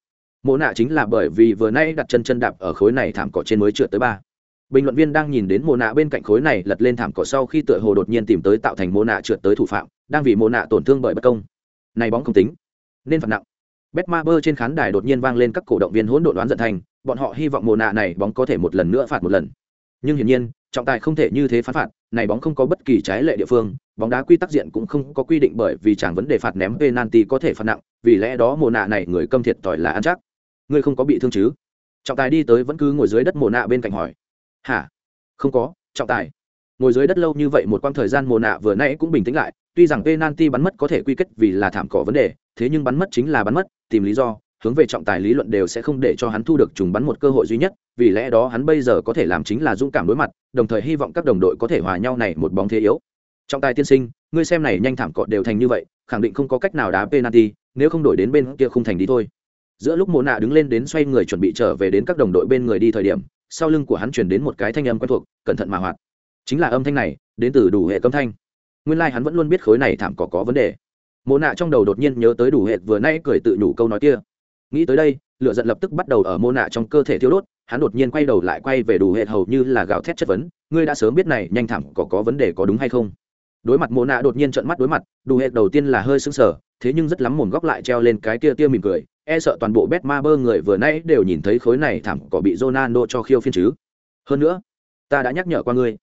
Mộ nạ chính là bởi vì vừa nãy đặt chân chân đạp ở khối này thảm cỏ trên mới trượt tới ba. Bình luận viên đang nhìn đến mộ nạ bên cạnh khối này lật lên thảm cỏ sau khi tựa hồ đột nhiên tìm tới tạo thành mộ nạ trượt tới thủ phạm, đang vì mộ nạ tổn thương bởi bất công. Này bóng không tính, nên phạt nặng. Betmaber trên khán đài đột nhiên vang lên các cổ động viên hỗn độn đoán giận thành, bọn họ hy vọng mùa nạ này bóng có thể một lần nữa phạt một lần. Nhưng hiển nhiên trọng tài không thể như thế phán phạt, này bóng không có bất kỳ trái lệ địa phương, bóng đá quy tắc diện cũng không có quy định bởi vì chẳng vấn đề phạt ném penalty có thể phạt nặng, vì lẽ đó mồ nạ này người câm thiệt tỏi là ăn chắc. Ngươi không có bị thương chứ? Trọng tài đi tới vẫn cứ ngồi dưới đất mồ nạ bên cạnh hỏi. Hả? Không có, trọng tài. Ngồi dưới đất lâu như vậy một quãng thời gian mồ nạ vừa nãy cũng bình tĩnh lại, tuy rằng penalty bắn mất có thể quy kết vì là thảm cỏ vấn đề, thế nhưng bắn mất chính là bắn mất, tìm lý do hướng về trọng tài lý luận đều sẽ không để cho hắn thu được trùng bắn một cơ hội duy nhất, vì lẽ đó hắn bây giờ có thể làm chính là dũng cảm đối mặt, đồng thời hy vọng các đồng đội có thể hòa nhau này một bóng thế yếu. Trọng tài tiên sinh, ngươi xem này nhanh thảm cọ đều thành như vậy, khẳng định không có cách nào đá penalty, nếu không đổi đến bên kia không thành đi thôi. Giữa lúc mộ Na đứng lên đến xoay người chuẩn bị trở về đến các đồng đội bên người đi thời điểm, sau lưng của hắn chuyển đến một cái thanh âm quen thuộc, cẩn thận mà hoạt. Chính là âm thanh này, đến từ đủ hệ âm thanh. Nguyên lai hắn vẫn luôn biết khối này thảm cỏ có vấn đề. Mộ Na trong đầu đột nhiên nhớ tới đủ hệ vừa nãy cười tự nhủ câu nói kia nghĩ tới đây lựa giận lập tức bắt đầu ở mô nạ trong cơ thể thiêu đốt, hắn đột nhiên quay đầu lại quay về đủ hệ hầu như là gào thét chất vấn, ngươi đã sớm biết này, nhanh thẳng có có vấn đề có đúng hay không? Đối mặt mô nạ đột nhiên trận mắt đối mặt, đủ hệ đầu tiên là hơi sững sờ, thế nhưng rất lắm mồm góc lại treo lên cái kia tia mỉm cười e sợ toàn bộ bet ma bơ người vừa nãy đều nhìn thấy khối này thảm có bị Ronaldo cho khiêu phiên chứ. Hơn nữa, ta đã nhắc nhở qua ngươi.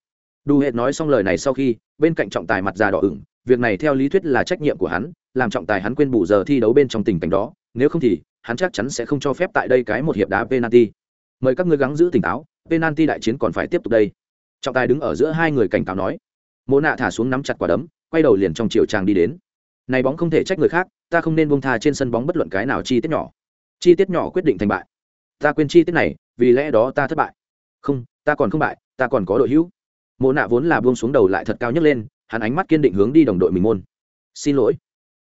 Đủ hệ nói xong lời này sau khi, bên cạnh trọng tài mặt già đỏ ửng, việc này theo lý thuyết là trách nhiệm của hắn, làm trọng tài hắn quên bù giờ thi đấu bên trong tình cảnh đó, nếu không thì hắn chắc chắn sẽ không cho phép tại đây cái một hiệp đá penalty. Mời các ngươi gắng giữ tỉnh táo, penalty đại chiến còn phải tiếp tục đây. Trọng tài đứng ở giữa hai người cảnh cáo nói. Mộ nạ thả xuống nắm chặt quả đấm, quay đầu liền trong chiều chàng đi đến. Này bóng không thể trách người khác, ta không nên buông tha trên sân bóng bất luận cái nào chi tiết nhỏ. Chi tiết nhỏ quyết định thành bại. Ta quên chi tiết này, vì lẽ đó ta thất bại. Không, ta còn không bại, ta còn có đội hữu. Mộ nạ vốn là buông xuống đầu lại thật cao nhất lên, hắn ánh mắt kiên định hướng đi đồng đội mình môn. Xin lỗi.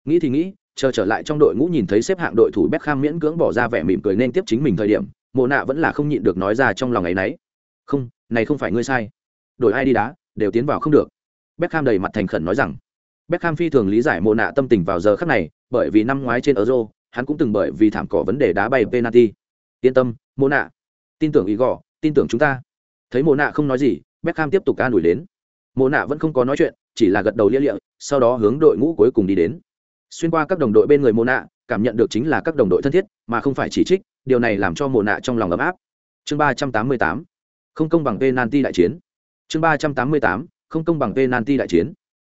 Nghĩ thì nghĩ chờ trở lại trong đội ngũ nhìn thấy xếp hạng đội thủ Beckham miễn cưỡng bỏ ra vẻ mỉm cười nên tiếp chính mình thời điểm, Mộ Nạ vẫn là không nhịn được nói ra trong lòng ấy nấy. "Không, này không phải ngươi sai. Đội ai đi đá, đều tiến vào không được." Beckham đầy mặt thành khẩn nói rằng. Beckham phi thường lý giải Mộ Nạ tâm tình vào giờ khắc này, bởi vì năm ngoái trên Euro, hắn cũng từng bởi vì thảm cỏ vấn đề đá bay penalty. Yên tâm, Mộ Nạ. Tin tưởng Igor, tin tưởng chúng ta. Thấy Mộ Nạ không nói gì, Beckham tiếp tục ca đuổi đến. Mộ Nạ vẫn không có nói chuyện, chỉ là gật đầu lia lịa, sau đó hướng đội ngũ cuối cùng đi đến xuyên qua các đồng đội bên người mồ nạ cảm nhận được chính là các đồng đội thân thiết, mà không phải chỉ trích, điều này làm cho mồ nạ trong lòng ấm áp. Chương ba trăm tám mươi tám, không công bằng penalty đại chiến. Chương ba trăm tám mươi tám, không công bằng penalty đại chiến.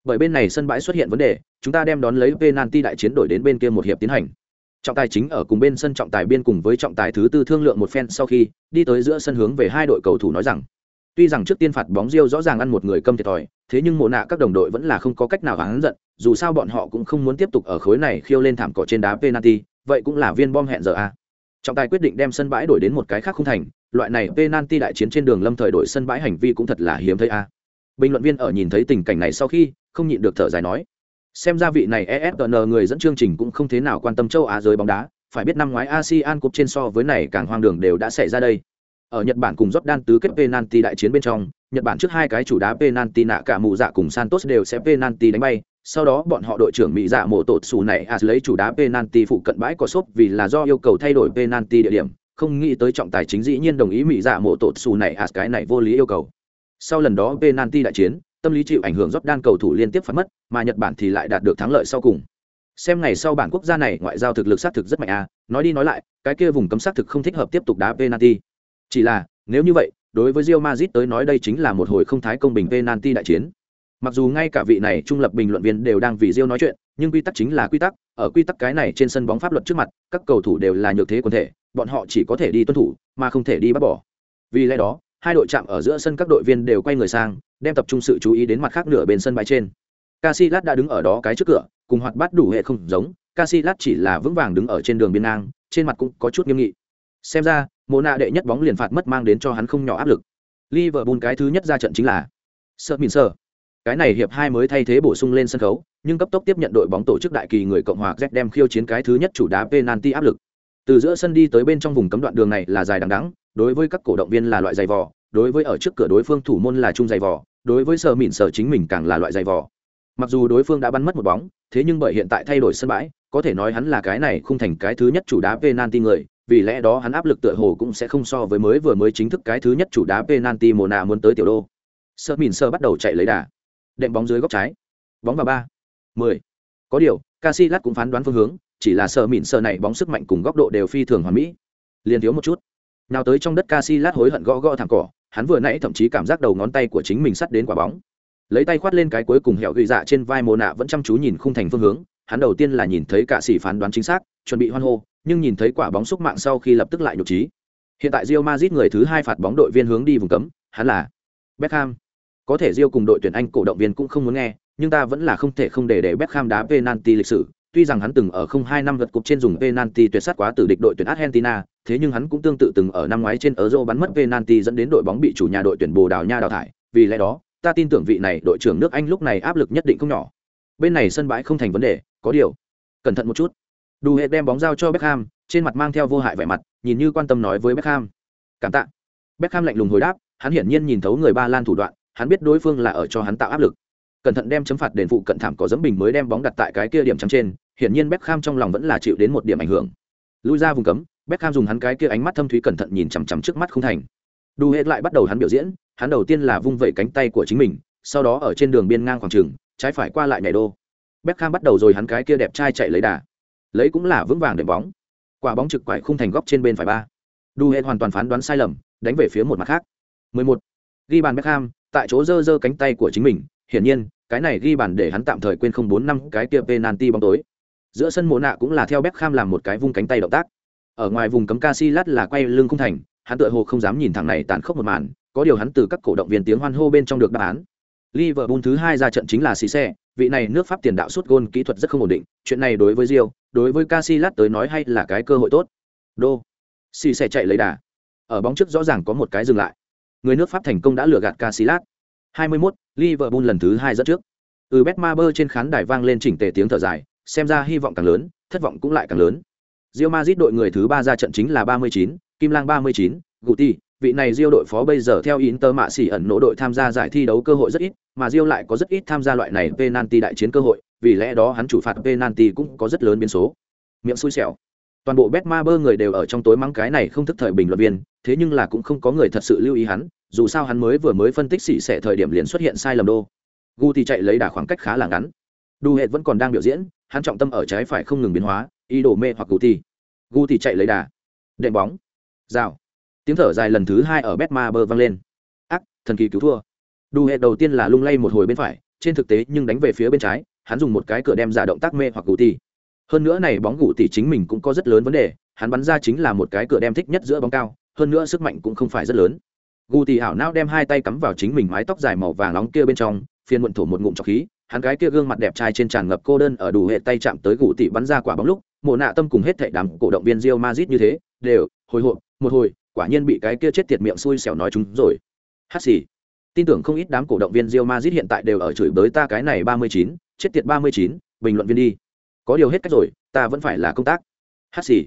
Bởi bên này sân bãi xuất hiện vấn đề, chúng ta đem đón lấy penalty đại chiến đổi đến bên kia một hiệp tiến hành. Trọng tài chính ở cùng bên sân trọng tài biên cùng với trọng tài thứ tư thương lượng một phen sau khi đi tới giữa sân hướng về hai đội cầu thủ nói rằng tuy rằng trước tiên phạt bóng riêu rõ ràng ăn một người câm thiệt thòi thế nhưng mộ nạ các đồng đội vẫn là không có cách nào hắn giận dù sao bọn họ cũng không muốn tiếp tục ở khối này khiêu lên thảm cỏ trên đá penalty vậy cũng là viên bom hẹn giờ a trọng tài quyết định đem sân bãi đổi đến một cái khác không thành loại này penalty đại chiến trên đường lâm thời đổi sân bãi hành vi cũng thật là hiếm thấy a bình luận viên ở nhìn thấy tình cảnh này sau khi không nhịn được thở dài nói xem ra vị này ESPN người dẫn chương trình cũng không thế nào quan tâm châu Á giới bóng đá, phải biết năm ngoái ASEAN Cup trên so với này càng hoang đường đều đã xảy ra đây. Ở Nhật Bản cùng Jordan tứ kết penalty đại chiến bên trong, Nhật Bản trước hai cái chủ đá penalty nạ cả mù dạ cùng Santos đều sẽ penalty đánh bay, sau đó bọn họ đội trưởng Mỹ dạ mổ tột xù này à lấy chủ đá penalty phụ cận bãi có sốt vì là do yêu cầu thay đổi penalty địa điểm, không nghĩ tới trọng tài chính dĩ nhiên đồng ý Mỹ dạ mổ tột xù này à cái này vô lý yêu cầu. Sau lần đó penalty đại chiến, tâm lý chịu ảnh hưởng Jordan cầu thủ liên tiếp phạt mất, mà Nhật Bản thì lại đạt được thắng lợi sau cùng. Xem ngày sau bản quốc gia này ngoại giao thực lực sát thực rất mạnh a, nói đi nói lại, cái kia vùng cấm sát thực không thích hợp tiếp tục đá penalty. Chỉ là, nếu như vậy, đối với Real Madrid tới nói đây chính là một hồi không thái công bình penalty đại chiến. Mặc dù ngay cả vị này trung lập bình luận viên đều đang vì Real nói chuyện, nhưng quy tắc chính là quy tắc, ở quy tắc cái này trên sân bóng pháp luật trước mặt, các cầu thủ đều là nhược thế quân thể, bọn họ chỉ có thể đi tuân thủ, mà không thể đi bắt bỏ. Vì lẽ đó, hai đội chạm ở giữa sân các đội viên đều quay người sang, đem tập trung sự chú ý đến mặt khác nửa bên sân bãi trên. Casillas đã đứng ở đó cái trước cửa, cùng hoạt bát đủ hệ không giống, Casillas chỉ là vững vàng đứng ở trên đường biên ngang, trên mặt cũng có chút nghiêm nghị. Xem ra, mộ nạ đệ nhất bóng liền phạt mất mang đến cho hắn không nhỏ áp lực. Liverpool cái thứ nhất ra trận chính là sợ mìn sợ cái này hiệp hai mới thay thế bổ sung lên sân khấu, nhưng cấp tốc tiếp nhận đội bóng tổ chức đại kỳ người cộng hòa z đem khiêu chiến cái thứ nhất chủ đá penalty áp lực. Từ giữa sân đi tới bên trong vùng cấm đoạn đường này là dài đằng đắng đối với các cổ động viên là loại giày vò, đối với ở trước cửa đối phương thủ môn là chung giày vò, đối với sở mìn sở chính mình càng là loại giày vò. Mặc dù đối phương đã bắn mất một bóng, thế nhưng bởi hiện tại thay đổi sân bãi, có thể nói hắn là cái này không thành cái thứ nhất chủ đá penalty người vì lẽ đó hắn áp lực tựa hồ cũng sẽ không so với mới vừa mới chính thức cái thứ nhất chủ đá penalty mồ nạ muốn tới tiểu đô. Sơ Mìn Sơ bắt đầu chạy lấy đà. Đệm bóng dưới góc trái. Bóng vào ba, mười. Có điều, Casillas cũng phán đoán phương hướng, chỉ là Sơ Mìn Sơ này bóng sức mạnh cùng góc độ đều phi thường hoàn mỹ. Liên thiếu một chút. Nào tới trong đất Casillas hối hận gõ gõ thẳng cỏ, hắn vừa nãy thậm chí cảm giác đầu ngón tay của chính mình sắt đến quả bóng lấy tay khoát lên cái cuối cùng hẹo gửi dạ trên vai mồ nạ vẫn chăm chú nhìn khung thành phương hướng hắn đầu tiên là nhìn thấy cả sĩ phán đoán chính xác chuẩn bị hoan hô nhưng nhìn thấy quả bóng xúc mạng sau khi lập tức lại nhục trí hiện tại rio mazit người thứ hai phạt bóng đội viên hướng đi vùng cấm hắn là beckham có thể rio cùng đội tuyển anh cổ động viên cũng không muốn nghe nhưng ta vẫn là không thể không để để beckham đá penalty lịch sử tuy rằng hắn từng ở không hai năm gật cục trên dùng penalty tuyệt sát quá tử địch đội tuyển Argentina, thế nhưng hắn cũng tương tự từng ở năm ngoái trên Euro bắn mất penalty dẫn đến đội bóng bị chủ nhà đội tuyển Bồ Đào Nha đào thải, vì lẽ đó, ta tin tưởng vị này đội trưởng nước Anh lúc này áp lực nhất định không nhỏ. Bên này sân bãi không thành vấn đề, có điều, cẩn thận một chút. Đủ hệ đem bóng giao cho Beckham, trên mặt mang theo vô hại vẻ mặt, nhìn như quan tâm nói với Beckham. Cảm tạ. Beckham lạnh lùng hồi đáp, hắn hiển nhiên nhìn thấu người Ba Lan thủ đoạn, hắn biết đối phương là ở cho hắn tạo áp lực. Cẩn thận đem chấm phạt đền phụ cận thảm có dẫm bình mới đem bóng đặt tại cái kia điểm trắng trên, hiển nhiên Beckham trong lòng vẫn là chịu đến một điểm ảnh hưởng. Lui ra vùng cấm, Beckham dùng hắn cái kia ánh mắt thâm thúy cẩn thận nhìn chằm chằm trước mắt không thành. đủ hết lại bắt đầu hắn biểu diễn, hắn đầu tiên là vung vẩy cánh tay của chính mình, sau đó ở trên đường biên ngang khoảng trường, trái phải qua lại nhảy đô. Beckham bắt đầu rồi hắn cái kia đẹp trai chạy lấy đà. Lấy cũng là vững vàng để bóng. Quả bóng trực quải khung thành góc trên bên phải ba. Đu hệ hoàn toàn phán đoán sai lầm, đánh về phía một mặt khác. 11. Ghi bàn Beckham, tại chỗ giơ giơ cánh tay của chính mình, hiển nhiên, cái này ghi bàn để hắn tạm thời quên không bốn năm cái kia penalty bóng tối giữa sân mồ nạ cũng là theo Beckham làm một cái vung cánh tay động tác ở ngoài vùng cấm Casillas là quay lưng khung thành hắn tựa hồ không dám nhìn thẳng này tàn khốc một màn có điều hắn từ các cổ động viên tiếng hoan hô bên trong được đáp án Liverpool thứ hai ra trận chính là Cisse, vị này nước Pháp tiền đạo sút gôn kỹ thuật rất không ổn định, chuyện này đối với Rio, đối với Casillas tới nói hay là cái cơ hội tốt. Đô. Xì xe chạy lấy đà. Ở bóng trước rõ ràng có một cái dừng lại. Người nước Pháp thành công đã lừa gạt Casillas. 21, Liverpool lần thứ hai dẫn trước. Ừ Betmaber trên khán đài vang lên chỉnh tề tiếng thở dài, xem ra hy vọng càng lớn, thất vọng cũng lại càng lớn. Real Madrid đội người thứ ba ra trận chính là 39, Kim Lang 39, Guti, vị này Rio đội phó bây giờ theo Inter mạ xỉ ẩn nỗ đội tham gia giải thi đấu cơ hội rất ít, mà Rio lại có rất ít tham gia loại này penalty đại chiến cơ hội, vì lẽ đó hắn chủ phạt penalty cũng có rất lớn biến số. Miệng xui xẻo. Toàn bộ Betmaber người đều ở trong tối mắng cái này không thức thời bình luận viên, thế nhưng là cũng không có người thật sự lưu ý hắn, dù sao hắn mới vừa mới phân tích xỉ xẻ thời điểm liền xuất hiện sai lầm đô. thì chạy lấy đà khoảng cách khá là ngắn. Đu Hệt vẫn còn đang biểu diễn, hắn trọng tâm ở trái phải không ngừng biến hóa ý đồ mê hoặc Gu thì gu thì chạy lấy đà đệm bóng rào tiếng thở dài lần thứ hai ở bet ma bơ vang lên. Ác, thần kỳ cứu thua. Đu hệ đầu tiên là lung lay một hồi bên phải, trên thực tế nhưng đánh về phía bên trái, hắn dùng một cái cửa đem giả động tác mê hoặc gù tì. Hơn nữa này bóng gù tì chính mình cũng có rất lớn vấn đề, hắn bắn ra chính là một cái cửa đem thích nhất giữa bóng cao, hơn nữa sức mạnh cũng không phải rất lớn. Gù tì ảo não đem hai tay cắm vào chính mình mái tóc dài màu vàng nóng kia bên trong phiên muộn thổ một ngụm trọc khí, hắn cái kia gương mặt đẹp trai trên tràn ngập cô đơn ở đủ hệ tay chạm tới gù tỷ bắn ra quả bóng lúc, mộ nạ tâm cùng hết thảy đám cổ động viên Real Madrid như thế, đều hồi hộp, một hồi quả nhiên bị cái kia chết tiệt miệng xui xẻo nói chúng rồi. Hát xì. Tin tưởng không ít đám cổ động viên Real Madrid hiện tại đều ở chửi bới ta cái này ba mươi chín chết tiệt ba mươi chín bình luận viên đi. Có điều hết cách rồi ta vẫn phải là công tác. Hát xì.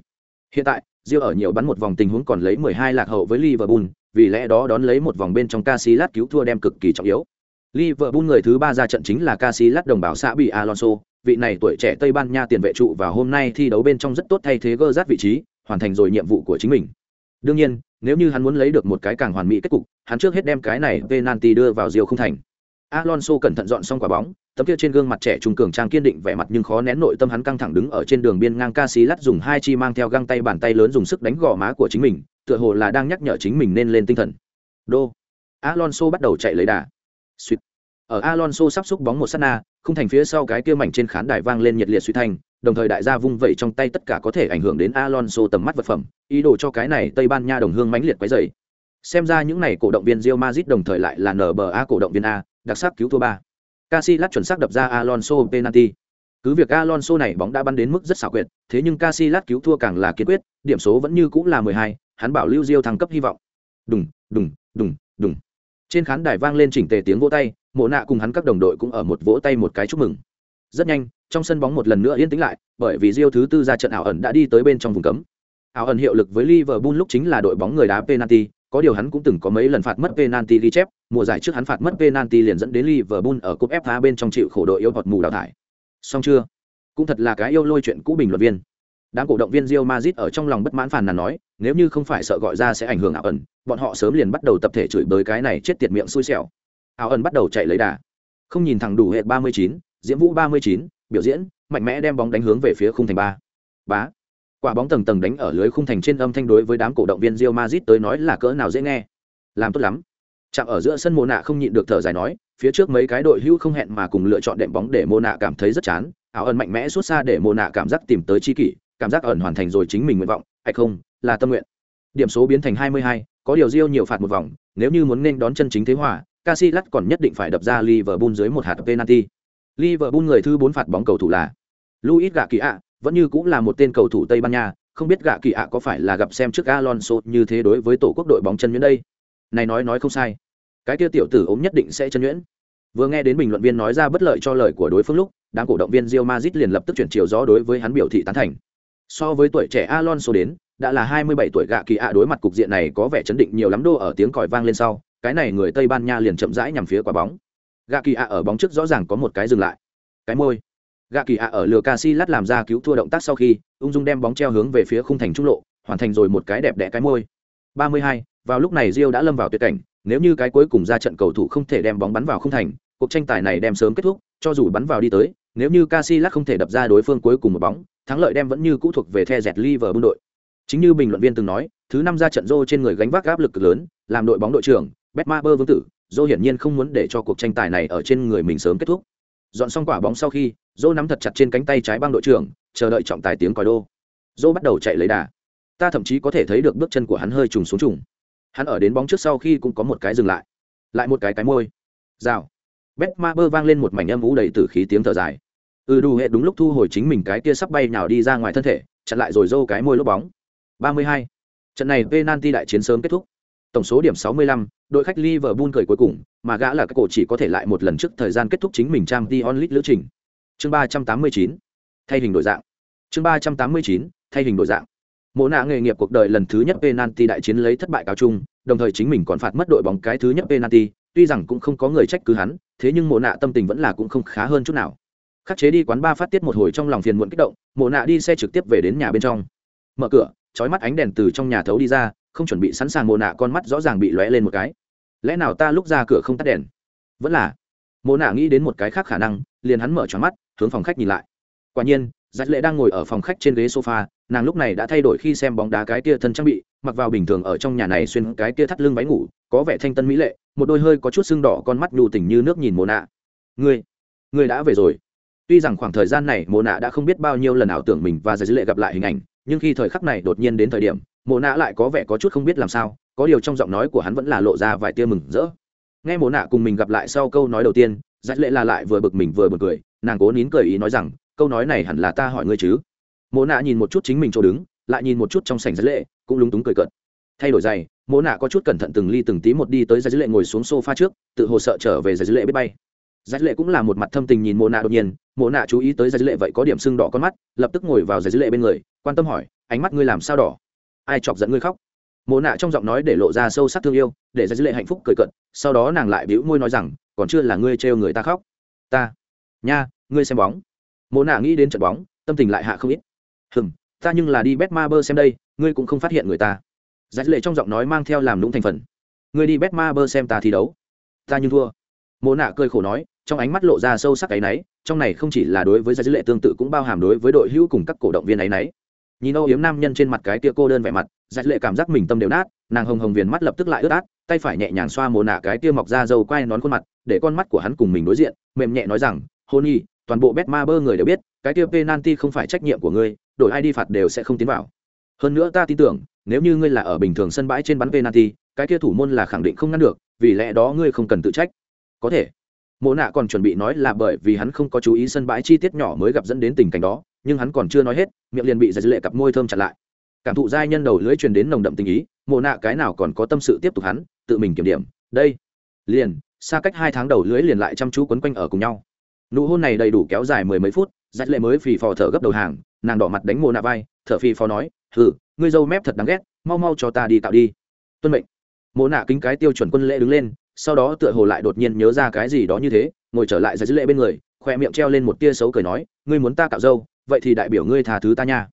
Hiện tại Real ở nhiều bắn một vòng tình huống còn lấy mười hai lạc hậu với Liverpool vì lẽ đó đón lấy một vòng bên trong Casillas cứu thua đem cực kỳ trọng yếu. Liverpool người thứ ba ra trận chính là Casillas đồng bào xã bị Alonso, vị này tuổi trẻ Tây Ban Nha tiền vệ trụ và hôm nay thi đấu bên trong rất tốt thay thế Gerrard vị trí, hoàn thành rồi nhiệm vụ của chính mình. Đương nhiên, nếu như hắn muốn lấy được một cái càng hoàn mỹ kết cục, hắn trước hết đem cái này penalty đưa vào diều không thành. Alonso cẩn thận dọn xong quả bóng, tấm kia trên gương mặt trẻ trung cường trang kiên định vẻ mặt nhưng khó nén nội tâm hắn căng thẳng đứng ở trên đường biên ngang Casillas dùng hai chi mang theo găng tay bàn tay lớn dùng sức đánh gò má của chính mình, tựa hồ là đang nhắc nhở chính mình nên lên tinh thần. Đô. Alonso bắt đầu chạy lấy đà. Suýt. Ở Alonso sắp xúc bóng một sát na, không thành phía sau cái kia mảnh trên khán đài vang lên nhiệt liệt suy thanh, đồng thời đại gia vung vẩy trong tay tất cả có thể ảnh hưởng đến Alonso tầm mắt vật phẩm, ý đồ cho cái này Tây Ban Nha đồng hương mãnh liệt quấy rầy. Xem ra những này cổ động viên Real Madrid đồng thời lại là NBA cổ động viên A, đặc sắc cứu thua ba. Casillas chuẩn xác đập ra Alonso penalty. Cứ việc Alonso này bóng đã bắn đến mức rất xảo quyệt, thế nhưng Casillas cứu thua càng là kiên quyết, điểm số vẫn như cũng là 12, hắn bảo lưu Real thăng cấp hy vọng. Đùng, đùng, đùng, đùng. Trên khán đài vang lên chỉnh tề tiếng vỗ tay, mộ nạ cùng hắn các đồng đội cũng ở một vỗ tay một cái chúc mừng. Rất nhanh, trong sân bóng một lần nữa yên tĩnh lại, bởi vì Rio thứ tư ra trận ảo ẩn đã đi tới bên trong vùng cấm. Ảo ẩn hiệu lực với Liverpool lúc chính là đội bóng người đá penalty, có điều hắn cũng từng có mấy lần phạt mất penalty ghi chép, mùa giải trước hắn phạt mất penalty liền dẫn đến Liverpool ở cúp FA bên trong chịu khổ đội yêu bọt mù đào thải. Xong chưa? Cũng thật là cái yêu lôi chuyện cũ bình luận viên. Đám cổ động viên Real Madrid ở trong lòng bất mãn phàn nàn nói, nếu như không phải sợ gọi ra sẽ ảnh hưởng ảo ẩn, bọn họ sớm liền bắt đầu tập thể chửi bới cái này chết tiệt miệng xui xẻo áo ẩn bắt đầu chạy lấy đà. Không nhìn thẳng đủ hệ ba mươi chín diễm vũ ba mươi chín biểu diễn mạnh mẽ đem bóng đánh hướng về phía khung thành ba. Bá. Quả bóng tầng tầng đánh ở lưới khung thành trên âm thanh đối với đám cổ động viên Rio Madrid tới nói là cỡ nào dễ nghe. Làm tốt lắm. Chạm ở giữa sân mô nạ không nhịn được thở dài nói phía trước mấy cái đội hữu không hẹn mà cùng lựa chọn đệm bóng để mô nạ cảm thấy rất chán. Áo ẩn mạnh mẽ suốt xa để mô nạ cảm giác tìm tới chi kỷ cảm giác ẩn hoàn thành rồi chính mình nguyện vọng hay không là tâm nguyện. Điểm số biến thành 22, có điều riêu nhiều phạt một vòng nếu như muốn nên đón chân chính thế hòa Casillas còn nhất định phải đập ra Liverpool dưới một hạt penalty Liverpool người thứ 4 phạt bóng cầu thủ là Luis Gạ Kỳ ạ, vẫn như cũng là một tên cầu thủ Tây Ban Nha, không biết Gạ Kỳ ạ có phải là gặp xem trước Alonso như thế đối với tổ quốc đội bóng chân nhuyễn đây. Này nói nói không sai. Cái kia tiểu tử ốm nhất định sẽ chân nhuyễn. Vừa nghe đến bình luận viên nói ra bất lợi cho lời của đối phương lúc, đám cổ động viên Real Madrid liền lập tức chuyển chiều gió đối với hắn biểu thị tán thành. So với tuổi trẻ Alonso đến, đã là 27 tuổi Gạ Kỳ ạ đối mặt cục diện này có vẻ chấn định nhiều lắm đô ở tiếng còi vang lên sau, cái này người Tây Ban Nha liền chậm rãi nhằm phía quả bóng. Gạ Kỳ ạ ở bóng trước rõ ràng có một cái dừng lại. Cái môi gạ kỳ ạ ở lừa ca si lát làm ra cứu thua động tác sau khi ung dung đem bóng treo hướng về phía khung thành trung lộ hoàn thành rồi một cái đẹp đẽ cái môi 32, vào lúc này rio đã lâm vào tuyệt cảnh nếu như cái cuối cùng ra trận cầu thủ không thể đem bóng bắn vào khung thành cuộc tranh tài này đem sớm kết thúc cho dù bắn vào đi tới nếu như Casillas không thể đập ra đối phương cuối cùng một bóng thắng lợi đem vẫn như cũ thuộc về The dẹt Liverpool đội chính như bình luận viên từng nói thứ năm ra trận rô trên người gánh vác áp lực cực lớn làm đội bóng đội trưởng Betmaber vương tử, dô hiển nhiên không muốn để cho cuộc tranh tài này ở trên người mình sớm kết thúc. Dọn xong quả bóng sau khi, dô nắm thật chặt trên cánh tay trái băng đội trưởng, chờ đợi trọng tài tiếng còi đô. Dô bắt đầu chạy lấy đà. Ta thậm chí có thể thấy được bước chân của hắn hơi trùng xuống trùng. Hắn ở đến bóng trước sau khi cũng có một cái dừng lại. Lại một cái cái môi. Rào. Bét ma bơ vang lên một mảnh âm vũ đầy tử khí tiếng thở dài. Ừ đủ hệ đúng lúc thu hồi chính mình cái kia sắp bay nào đi ra ngoài thân thể, chặn lại rồi dô cái môi lốp bóng. Ba mươi hai. Trận này penalty đại chiến sớm kết thúc tổng số điểm 65, đội khách Liverpool cười cuối cùng, mà gã là cái cổ chỉ có thể lại một lần trước thời gian kết thúc chính mình trang Dion League lữ trình. Chương 389, thay hình đổi dạng. Chương 389, thay hình đổi dạng. Mộ nạ nghề nghiệp cuộc đời lần thứ nhất penalty đại chiến lấy thất bại cáo chung, đồng thời chính mình còn phạt mất đội bóng cái thứ nhất penalty, tuy rằng cũng không có người trách cứ hắn, thế nhưng mộ nạ tâm tình vẫn là cũng không khá hơn chút nào. Khắc chế đi quán ba phát tiết một hồi trong lòng phiền muộn kích động, mộ nạ đi xe trực tiếp về đến nhà bên trong. Mở cửa, chói mắt ánh đèn từ trong nhà thấu đi ra, không chuẩn bị sẵn sàng mồ nạ, con mắt rõ ràng bị lóe lên một cái. Lẽ nào ta lúc ra cửa không tắt đèn? Vẫn là. Mồ nạ nghĩ đến một cái khác khả năng, liền hắn mở tròn mắt, hướng phòng khách nhìn lại. Quả nhiên giặc lệ đang ngồi ở phòng khách trên ghế sofa, nàng lúc này đã thay đổi khi xem bóng đá cái kia thân trang bị, mặc vào bình thường ở trong nhà này xuyên cái kia thắt lưng váy ngủ, có vẻ thanh tân mỹ lệ, một đôi hơi có chút sưng đỏ con mắt nhu tỉnh như nước nhìn mồ nạ. Ngươi ngươi đã về rồi. Tuy rằng khoảng thời gian này mồ nạ đã không biết bao nhiêu lần ảo tưởng mình và giặc lệ gặp lại hình ảnh, nhưng khi thời khắc này đột nhiên đến thời điểm mộ nạ lại có vẻ có chút không biết làm sao, có điều trong giọng nói của hắn vẫn là lộ ra vài tia mừng rỡ. Nghe mộ nạ cùng mình gặp lại sau câu nói đầu tiên dạy lệ là lại vừa bực mình vừa bực cười, nàng cố nín cười ý nói rằng, câu nói này hẳn là ta hỏi ngươi chứ? Mộ nạ nhìn một chút chính mình chỗ đứng, lại nhìn một chút trong sảnh dạy lệ, cũng lúng túng cười cợt. Thay đổi giày, mộ nạ có chút cẩn thận từng ly từng tí một đi tới dạy lệ ngồi xuống sofa trước, tự hồ sợ trở về dạy lệ biết bay. Dạy lệ cũng là một mặt thâm tình nhìn mộ nạ đột nhiên, mộ nạ chú ý tới dạy lệ vậy có điểm sưng đỏ con mắt, lập tức ngồi vào dạy lệ bên người, quan tâm hỏi, ánh mắt ngươi làm sao đỏ? Ai chọc giận ngươi khóc? Mộ nạ trong giọng nói để lộ ra sâu sắc thương yêu, để ra dư lệ hạnh phúc cười cận sau đó nàng lại bĩu môi nói rằng, còn chưa là ngươi trêu người ta khóc. Ta, nha, ngươi xem bóng. Mộ nạ nghĩ đến trận bóng, tâm tình lại hạ không ít. Hừm, ta nhưng là đi bet ma bơ xem đây, ngươi cũng không phát hiện người ta. Giải lệ trong giọng nói mang theo làm lũng thành phần. Ngươi đi bet ma bơ xem ta thi đấu. Ta nhưng thua. Mộ nạ cười khổ nói, trong ánh mắt lộ ra sâu sắc ấy nấy trong này không chỉ là đối với giải lệ tương tự cũng bao hàm đối với đội hữu cùng các cổ động viên ấy nấy nhìn âu yếm nam nhân trên mặt cái kia cô đơn vẻ mặt, dạch lệ cảm giác mình tâm đều nát, nàng hồng hồng viền mắt lập tức lại ướt át, tay phải nhẹ nhàng xoa mồ nạ cái kia mọc ra dâu quai nón khuôn mặt, để con mắt của hắn cùng mình đối diện, mềm nhẹ nói rằng, hôn y, toàn bộ bet ma bơ người đều biết, cái kia penalty không phải trách nhiệm của ngươi, đổi ai đi phạt đều sẽ không tiến vào. Hơn nữa ta tin tưởng, nếu như ngươi là ở bình thường sân bãi trên bắn penalty, cái kia thủ môn là khẳng định không ngăn được, vì lẽ đó ngươi không cần tự trách. Có thể mộ nạ còn chuẩn bị nói là bởi vì hắn không có chú ý sân bãi chi tiết nhỏ mới gặp dẫn đến tình cảnh đó, nhưng hắn còn chưa nói hết, miệng liền bị giật lệ cặp môi thơm chặt lại. Cảm thụ giai nhân đầu lưỡi truyền đến nồng đậm tình ý, mộ nạ cái nào còn có tâm sự tiếp tục hắn, tự mình kiểm điểm. Đây, liền, xa cách hai tháng đầu lưỡi liền lại chăm chú quấn quanh ở cùng nhau. Nụ hôn này đầy đủ kéo dài mười mấy phút giải lệ mới phì phò thở gấp đầu hàng, nàng đỏ mặt đánh mộ nạ vai, thở phì phò nói, hừ, ngươi dâu mép thật đáng ghét, mau mau cho ta đi tạo đi. Tuân mệnh. Mộ nạ kính cái tiêu chuẩn quân lễ đứng lên sau đó tựa hồ lại đột nhiên nhớ ra cái gì đó như thế, ngồi trở lại giật lệ bên người khoe miệng treo lên một tia xấu cười nói, ngươi muốn ta cạo dâu vậy thì đại biểu ngươi tha thứ ta nha.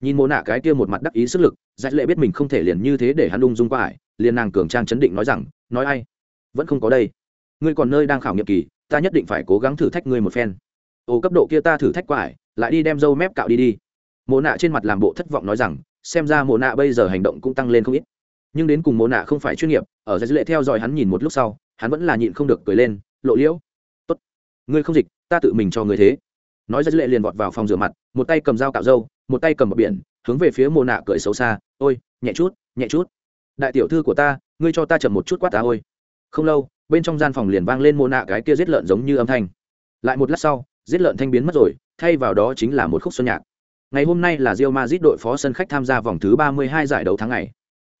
Nhìn mô nạ cái kia một mặt đắc ý sức lực giải lệ biết mình không thể liền như thế để hắn ung dung qua ải, liền nàng cường trang chấn định nói rằng, nói ai? Vẫn không có đây. Ngươi còn nơi đang khảo nghiệm kỳ, ta nhất định phải cố gắng thử thách ngươi một phen. Ồ cấp độ kia ta thử thách qua ải, lại đi đem dâu mép cạo đi đi. Mồ nạ trên mặt làm bộ thất vọng nói rằng, xem ra mồ nạ bây giờ hành động cũng tăng lên không ít nhưng đến cùng mô nạ không phải chuyên nghiệp, ở giải lệ theo dõi hắn nhìn một lúc sau, hắn vẫn là nhịn không được cười lên, lộ liễu, tốt, ngươi không dịch, ta tự mình cho người thế. Nói ra dưới lệ liền vọt vào phòng rửa mặt, một tay cầm dao cạo râu, một tay cầm bọc biển, hướng về phía mồ nạ cười xấu xa, ôi, nhẹ chút nhẹ chút. Đại tiểu thư của ta, ngươi cho ta chậm một chút quát ta ôi. Không lâu, bên trong gian phòng liền vang lên mồ nạ cái kia giết lợn giống như âm thanh. Lại một lát sau, giết lợn thanh biến mất rồi, thay vào đó chính là một khúc xuân nhạc. Ngày hôm nay là Real Madrid đội phó sân khách tham gia vòng thứ 32 giải đấu tháng ngày.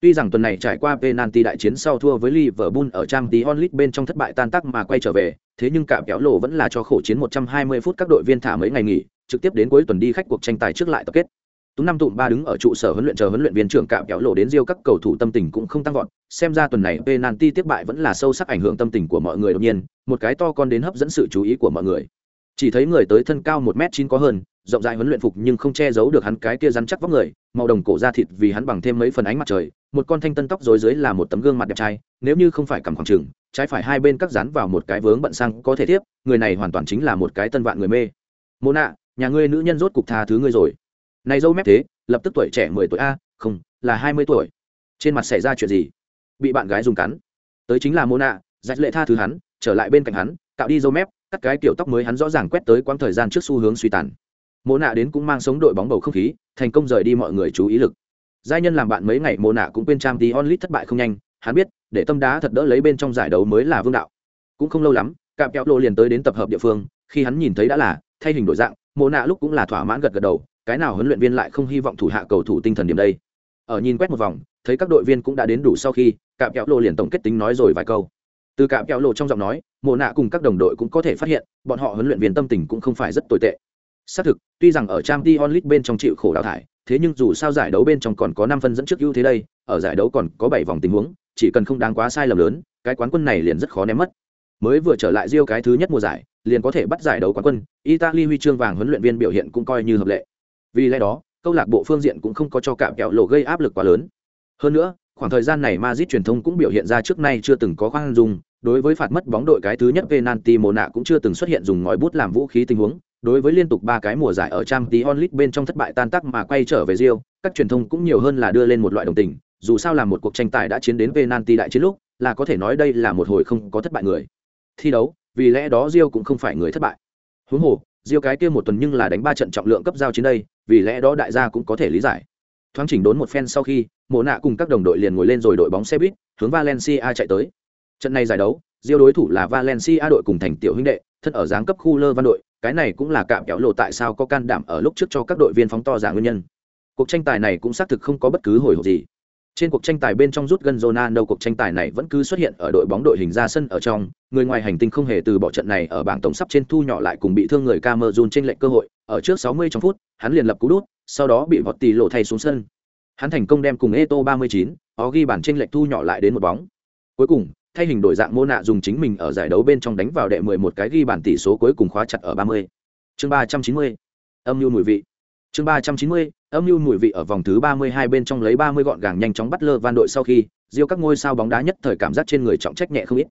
Tuy rằng tuần này trải qua penalty đại chiến sau thua với Liverpool ở Champions League bên trong thất bại tan tác mà quay trở về, thế nhưng cả kéo lộ vẫn là cho khổ chiến 120 phút các đội viên thả mấy ngày nghỉ, trực tiếp đến cuối tuần đi khách cuộc tranh tài trước lại tập kết. Tú năm tụm ba đứng ở trụ sở huấn luyện chờ huấn luyện viên trưởng cạm kéo lộ đến riêu các cầu thủ tâm tình cũng không tăng vọt, xem ra tuần này penalty tiếp bại vẫn là sâu sắc ảnh hưởng tâm tình của mọi người đột nhiên, một cái to con đến hấp dẫn sự chú ý của mọi người. Chỉ thấy người tới thân cao một m chín có hơn, rộng rãi huấn luyện phục nhưng không che giấu được hắn cái kia rắn chắc vóc người, màu đồng cổ da thịt vì hắn bằng thêm mấy phần ánh mặt trời, một con thanh tân tóc rối dưới là một tấm gương mặt đẹp trai, nếu như không phải cầm khoảng trường, trái phải hai bên cắt dán vào một cái vướng bận sang có thể tiếp, người này hoàn toàn chính là một cái tân vạn người mê. mô nạ, nhà ngươi nữ nhân rốt cục tha thứ ngươi rồi. Này dâu mép thế, lập tức tuổi trẻ mười tuổi a, không, là hai mươi tuổi. Trên mặt xảy ra chuyện gì? Bị bạn gái dùng cắn. Tới chính là mô nạ, dạch lệ tha thứ hắn, trở lại bên cạnh hắn, cạo đi dâu mép, cắt cái kiểu tóc mới hắn rõ ràng quét tới quãng thời gian trước xu hướng suy tàn. Mộ nạ đến cũng mang sống đội bóng bầu không khí, thành công rời đi mọi người chú ý lực. Giai nhân làm bạn mấy ngày, mộ nạ cũng quên trang tí onlit thất bại không nhanh, hắn biết, để tâm đá thật đỡ lấy bên trong giải đấu mới là vương đạo. Cũng không lâu lắm, cạm kéo lộ liền tới đến tập hợp địa phương, khi hắn nhìn thấy đã là, thay hình đổi dạng, mộ nạ lúc cũng là thỏa mãn gật gật đầu, cái nào huấn luyện viên lại không hy vọng thủ hạ cầu thủ tinh thần điểm đây. Ở nhìn quét một vòng, thấy các đội viên cũng đã đến đủ sau khi, cạm kéo lộ liền tổng kết tính nói rồi vài câu từ cạm kẹo lộ trong giọng nói, mộ nạ cùng các đồng đội cũng có thể phát hiện, bọn họ huấn luyện viên tâm tình cũng không phải rất tồi tệ. Xác thực, tuy rằng ở trang t onlit bên trong chịu khổ đào thải, thế nhưng dù sao giải đấu bên trong còn có năm phân dẫn trước ưu thế đây, ở giải đấu còn có bảy vòng tình huống, chỉ cần không đáng quá sai lầm lớn, cái quán quân này liền rất khó ném mất. Mới vừa trở lại riêu cái thứ nhất mùa giải, liền có thể bắt giải đấu quán quân, italy huy chương vàng huấn luyện viên biểu hiện cũng coi như hợp lệ. Vì lẽ đó, câu lạc bộ phương diện cũng không có cho cạm kẹo lộ gây áp lực quá lớn. Hơn nữa khoảng thời gian này Madrid truyền thông cũng biểu hiện ra trước nay chưa từng có khoan dung đối với phạt mất bóng đội cái thứ nhất penalty mồ nạ cũng chưa từng xuất hiện dùng ngòi bút làm vũ khí tình huống đối với liên tục ba cái mùa giải ở trang League onlit bên trong thất bại tan tác mà quay trở về Rio, các truyền thông cũng nhiều hơn là đưa lên một loại đồng tình, dù sao là một cuộc tranh tài đã chiến đến penalty đại chiến lúc, là có thể nói đây là một hồi không có thất bại người. Thi đấu, vì lẽ đó Rio cũng không phải người thất bại. Huống hồ, Rio cái kia một tuần nhưng là đánh ba trận trọng lượng cấp giao chiến đây, vì lẽ đó đại gia cũng có thể lý giải. Thoáng chỉnh đốn một phen sau khi, Mộ Nạ cùng các đồng đội liền ngồi lên rồi đội bóng xe buýt, hướng Valencia chạy tới. Trận này giải đấu, diêu đối thủ là Valencia đội cùng thành tiểu huynh đệ, thân ở giáng cấp khu lơ văn đội, cái này cũng là cạm kéo lộ tại sao có can đảm ở lúc trước cho các đội viên phóng to giả nguyên nhân. Cuộc tranh tài này cũng xác thực không có bất cứ hồi hộp gì. Trên cuộc tranh tài bên trong rút gần Ronaldo cuộc tranh tài này vẫn cứ xuất hiện ở đội bóng đội hình ra sân ở trong, người ngoài hành tinh không hề từ bỏ trận này ở bảng tổng sắp trên thu nhỏ lại cùng bị thương người Camerun trên lệnh cơ hội, ở trước 60 trong phút, hắn liền lập cú đút, sau đó bị vọt tỷ lộ thay xuống sân. Hắn thành công đem cùng Eto 39, có ghi bản trên lệnh thu nhỏ lại đến một bóng. Cuối cùng, thay hình đổi dạng mô nạ dùng chính mình ở giải đấu bên trong đánh vào đệ 11 cái ghi bàn tỷ số cuối cùng khóa chặt ở 30. Chương 390. Âm nhu mùi vị. Chương 390. Âm nhu mùi vị ở vòng thứ 32 bên trong lấy 30 gọn gàng nhanh chóng bắt lơ van đội sau khi, Diêu các ngôi sao bóng đá nhất thời cảm giác trên người trọng trách nhẹ không ít.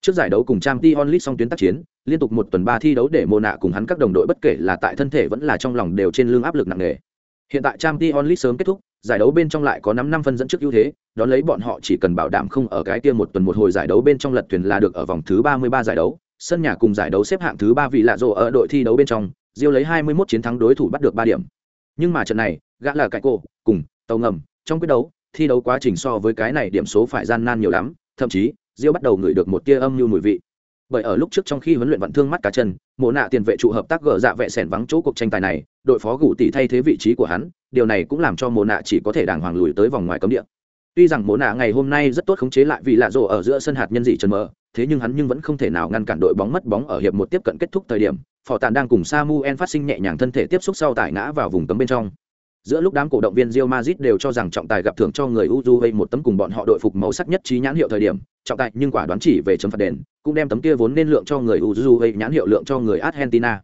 Trước giải đấu cùng trang Champions League song tuyến tác chiến, liên tục một tuần ba thi đấu để mô nạ cùng hắn các đồng đội bất kể là tại thân thể vẫn là trong lòng đều trên lưng áp lực nặng nề. Hiện tại Champions League sớm kết thúc, giải đấu bên trong lại có năm năm phân dẫn trước ưu thế, đón lấy bọn họ chỉ cần bảo đảm không ở cái kia một tuần một hồi giải đấu bên trong lật thuyền là được ở vòng thứ 33 giải đấu, sân nhà cùng giải đấu xếp hạng thứ 3 vị lạ rồ ở đội thi đấu bên trong, Diêu lấy 21 chiến thắng đối thủ bắt được 3 điểm. Nhưng mà trận này, gã là cái cổ, cùng tàu ngầm, trong quyết đấu, thi đấu quá trình so với cái này điểm số phải gian nan nhiều lắm, thậm chí, Diêu bắt đầu ngửi được một tia âm như mùi vị. Bởi ở lúc trước trong khi huấn luyện vận thương mắt cá chân, mộ nạ tiền vệ trụ hợp tác gỡ dạ vệ sẻn vắng chỗ cuộc tranh tài này, đội phó gù tỷ thay thế vị trí của hắn, điều này cũng làm cho mồ nạ chỉ có thể đàng hoàng lùi tới vòng ngoài cấm địa. Tuy rằng mồ nạ ngày hôm nay rất tốt khống chế lại vì lạ rộ ở giữa sân hạt nhân dị trần mờ thế nhưng hắn nhưng vẫn không thể nào ngăn cản đội bóng mất bóng ở hiệp một tiếp cận kết thúc thời điểm. Phò tàn đang cùng samuel phát sinh nhẹ nhàng thân thể tiếp xúc sau tải ngã vào vùng cấm bên trong. Giữa lúc đám cổ động viên Real Madrid đều cho rằng trọng tài gặp thưởng cho người Uruguay một tấm cùng bọn họ đội phục màu sắc nhất trí nhãn hiệu thời điểm, trọng tài nhưng quả đoán chỉ về chấm phạt đền, cũng đem tấm kia vốn nên lượng cho người Uruguay nhãn hiệu lượng cho người Argentina.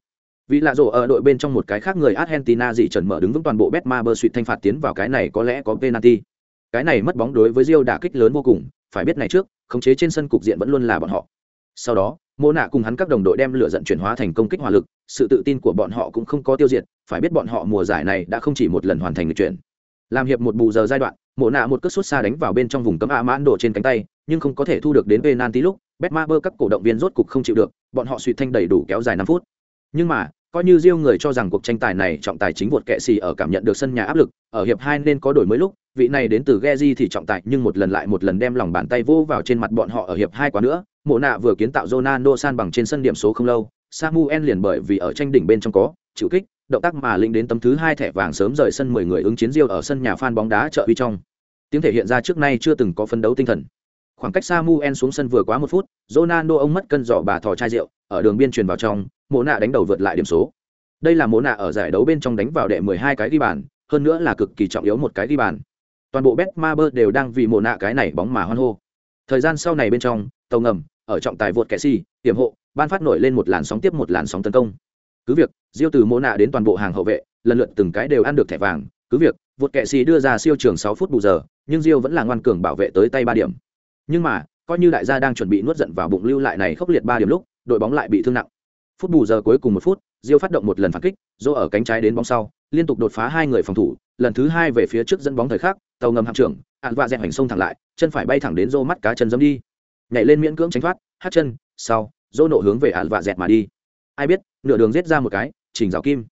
Vì lạ rổ ở đội bên trong một cái khác người Argentina dị trần mở đứng vững toàn bộ Betmaber suýt thanh phạt tiến vào cái này có lẽ có penalty cái này mất bóng đối với Rio đả kích lớn vô cùng, phải biết này trước, khống chế trên sân cục diện vẫn luôn là bọn họ. Sau đó, Mô Nạ cùng hắn các đồng đội đem lửa giận chuyển hóa thành công kích hỏa lực, sự tự tin của bọn họ cũng không có tiêu diệt, phải biết bọn họ mùa giải này đã không chỉ một lần hoàn thành được chuyển. Làm hiệp một bù giờ giai đoạn, mộ nạ một cước xuất xa đánh vào bên trong vùng cấm a mãn đổ trên cánh tay nhưng không có thể thu được đến penalty lúc betmaber các cổ động viên rốt cục không chịu được bọn họ suy thanh đầy đủ kéo dài năm phút nhưng mà, coi như riêng người cho rằng cuộc tranh tài này trọng tài chính vượt kệ xì ở cảm nhận được sân nhà áp lực, ở hiệp hai nên có đổi mới lúc, vị này đến từ Geji thì trọng tài nhưng một lần lại một lần đem lòng bàn tay vô vào trên mặt bọn họ ở hiệp hai quá nữa. Mộ nạ vừa kiến tạo Ronaldo san bằng trên sân điểm số không lâu, Samuel liền bởi vì ở tranh đỉnh bên trong có chịu kích, động tác mà lĩnh đến tấm thứ hai thẻ vàng sớm rời sân 10 người ứng chiến Rio ở sân nhà fan bóng đá chợ uy trong. Tiếng thể hiện ra trước nay chưa từng có phấn đấu tinh thần khoảng cách Samuel xuống sân vừa quá một phút, Ronaldo ông mất cân giỏ bà thò chai rượu, ở đường biên truyền vào trong, mộ nạ đánh đầu vượt lại điểm số. Đây là mộ nạ ở giải đấu bên trong đánh vào đệ 12 cái ghi bàn, hơn nữa là cực kỳ trọng yếu một cái ghi bàn. Toàn bộ Betmaber đều đang vì mộ nạ cái này bóng mà hoan hô. Thời gian sau này bên trong, tàu ngầm, ở trọng tài vượt kẻ si hiểm hộ, ban phát nổi lên một làn sóng tiếp một làn sóng tấn công. Cứ việc, diêu từ Mộ nạ đến toàn bộ hàng hậu vệ, lần lượt từng cái đều ăn được thẻ vàng, cứ việc, vượt kẻ si đưa ra siêu trường sáu phút bù giờ, nhưng diêu vẫn là ngoan cường bảo vệ tới tay ba điểm nhưng mà, coi như đại gia đang chuẩn bị nuốt giận vào bụng lưu lại này khốc liệt ba điểm lúc, đội bóng lại bị thương nặng. Phút bù giờ cuối cùng một phút, diêu phát động một lần phản kích dô ở cánh trái đến bóng sau, liên tục đột phá hai người phòng thủ, lần thứ hai về phía trước dẫn bóng thời khắc, tàu ngầm hạm trưởng ạn vạ dẹp hành sông thẳng lại, chân phải bay thẳng đến dô mắt cá chân dẫm đi. Nhảy lên miễn cưỡng tránh thoát, hát chân, sau dô nộ hướng về ạn vạ dẹt mà đi. Ai biết, nửa đường giết ra một cái, chỉnh rào kim.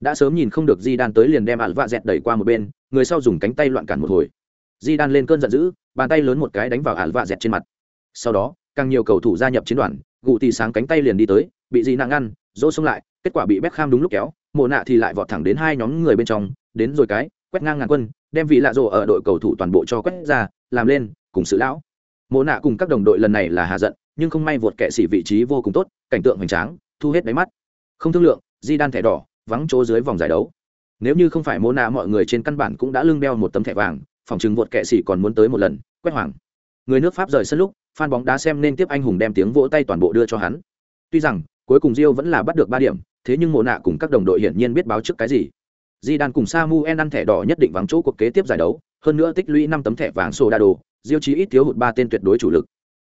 Đã sớm nhìn không được di đan tới liền đem ạn vạ dẹt đẩy qua một bên, người sau dùng cánh tay loạn cản một hồi di đan lên cơn giận dữ, bàn tay lớn một cái đánh vào ả vạ dẹt trên mặt. Sau đó, càng nhiều cầu thủ gia nhập chiến đoàn gụ tì sáng cánh tay liền đi tới, bị di nặng ngăn, dỗ xông lại, kết quả bị Beckham đúng lúc kéo, mộ nạ thì lại vọt thẳng đến hai nhóm người bên trong, đến rồi cái, quét ngang ngàn quân, đem vị lạ rộ ở đội cầu thủ toàn bộ cho quét ra, làm lên, cùng sự lão. Mộ nạ cùng các đồng đội lần này là hạ giận, nhưng không may vượt kệ sĩ vị trí vô cùng tốt, cảnh tượng hoành tráng, thu hết đáy mắt. Không thương lượng, di đan thẻ đỏ, vắng chỗ dưới vòng giải đấu. Nếu như không phải mô nạ mọi người trên căn bản cũng đã lưng đeo một tấm thẻ vàng phòng chừng vượt kệ sĩ còn muốn tới một lần, quét hoàng người nước pháp rời sân lúc, fan bóng đá xem nên tiếp anh hùng đem tiếng vỗ tay toàn bộ đưa cho hắn. Tuy rằng, cuối cùng rio vẫn là bắt được ba điểm, thế nhưng mộ nạ cùng các đồng đội hiển nhiên biết báo trước cái gì. Di đan cùng samuel ăn thẻ đỏ nhất định vắng chỗ cuộc kế tiếp giải đấu, hơn nữa tích lũy năm tấm thẻ vàng sô đa đồ Rio chí ít thiếu hụt ba tên tuyệt đối chủ lực.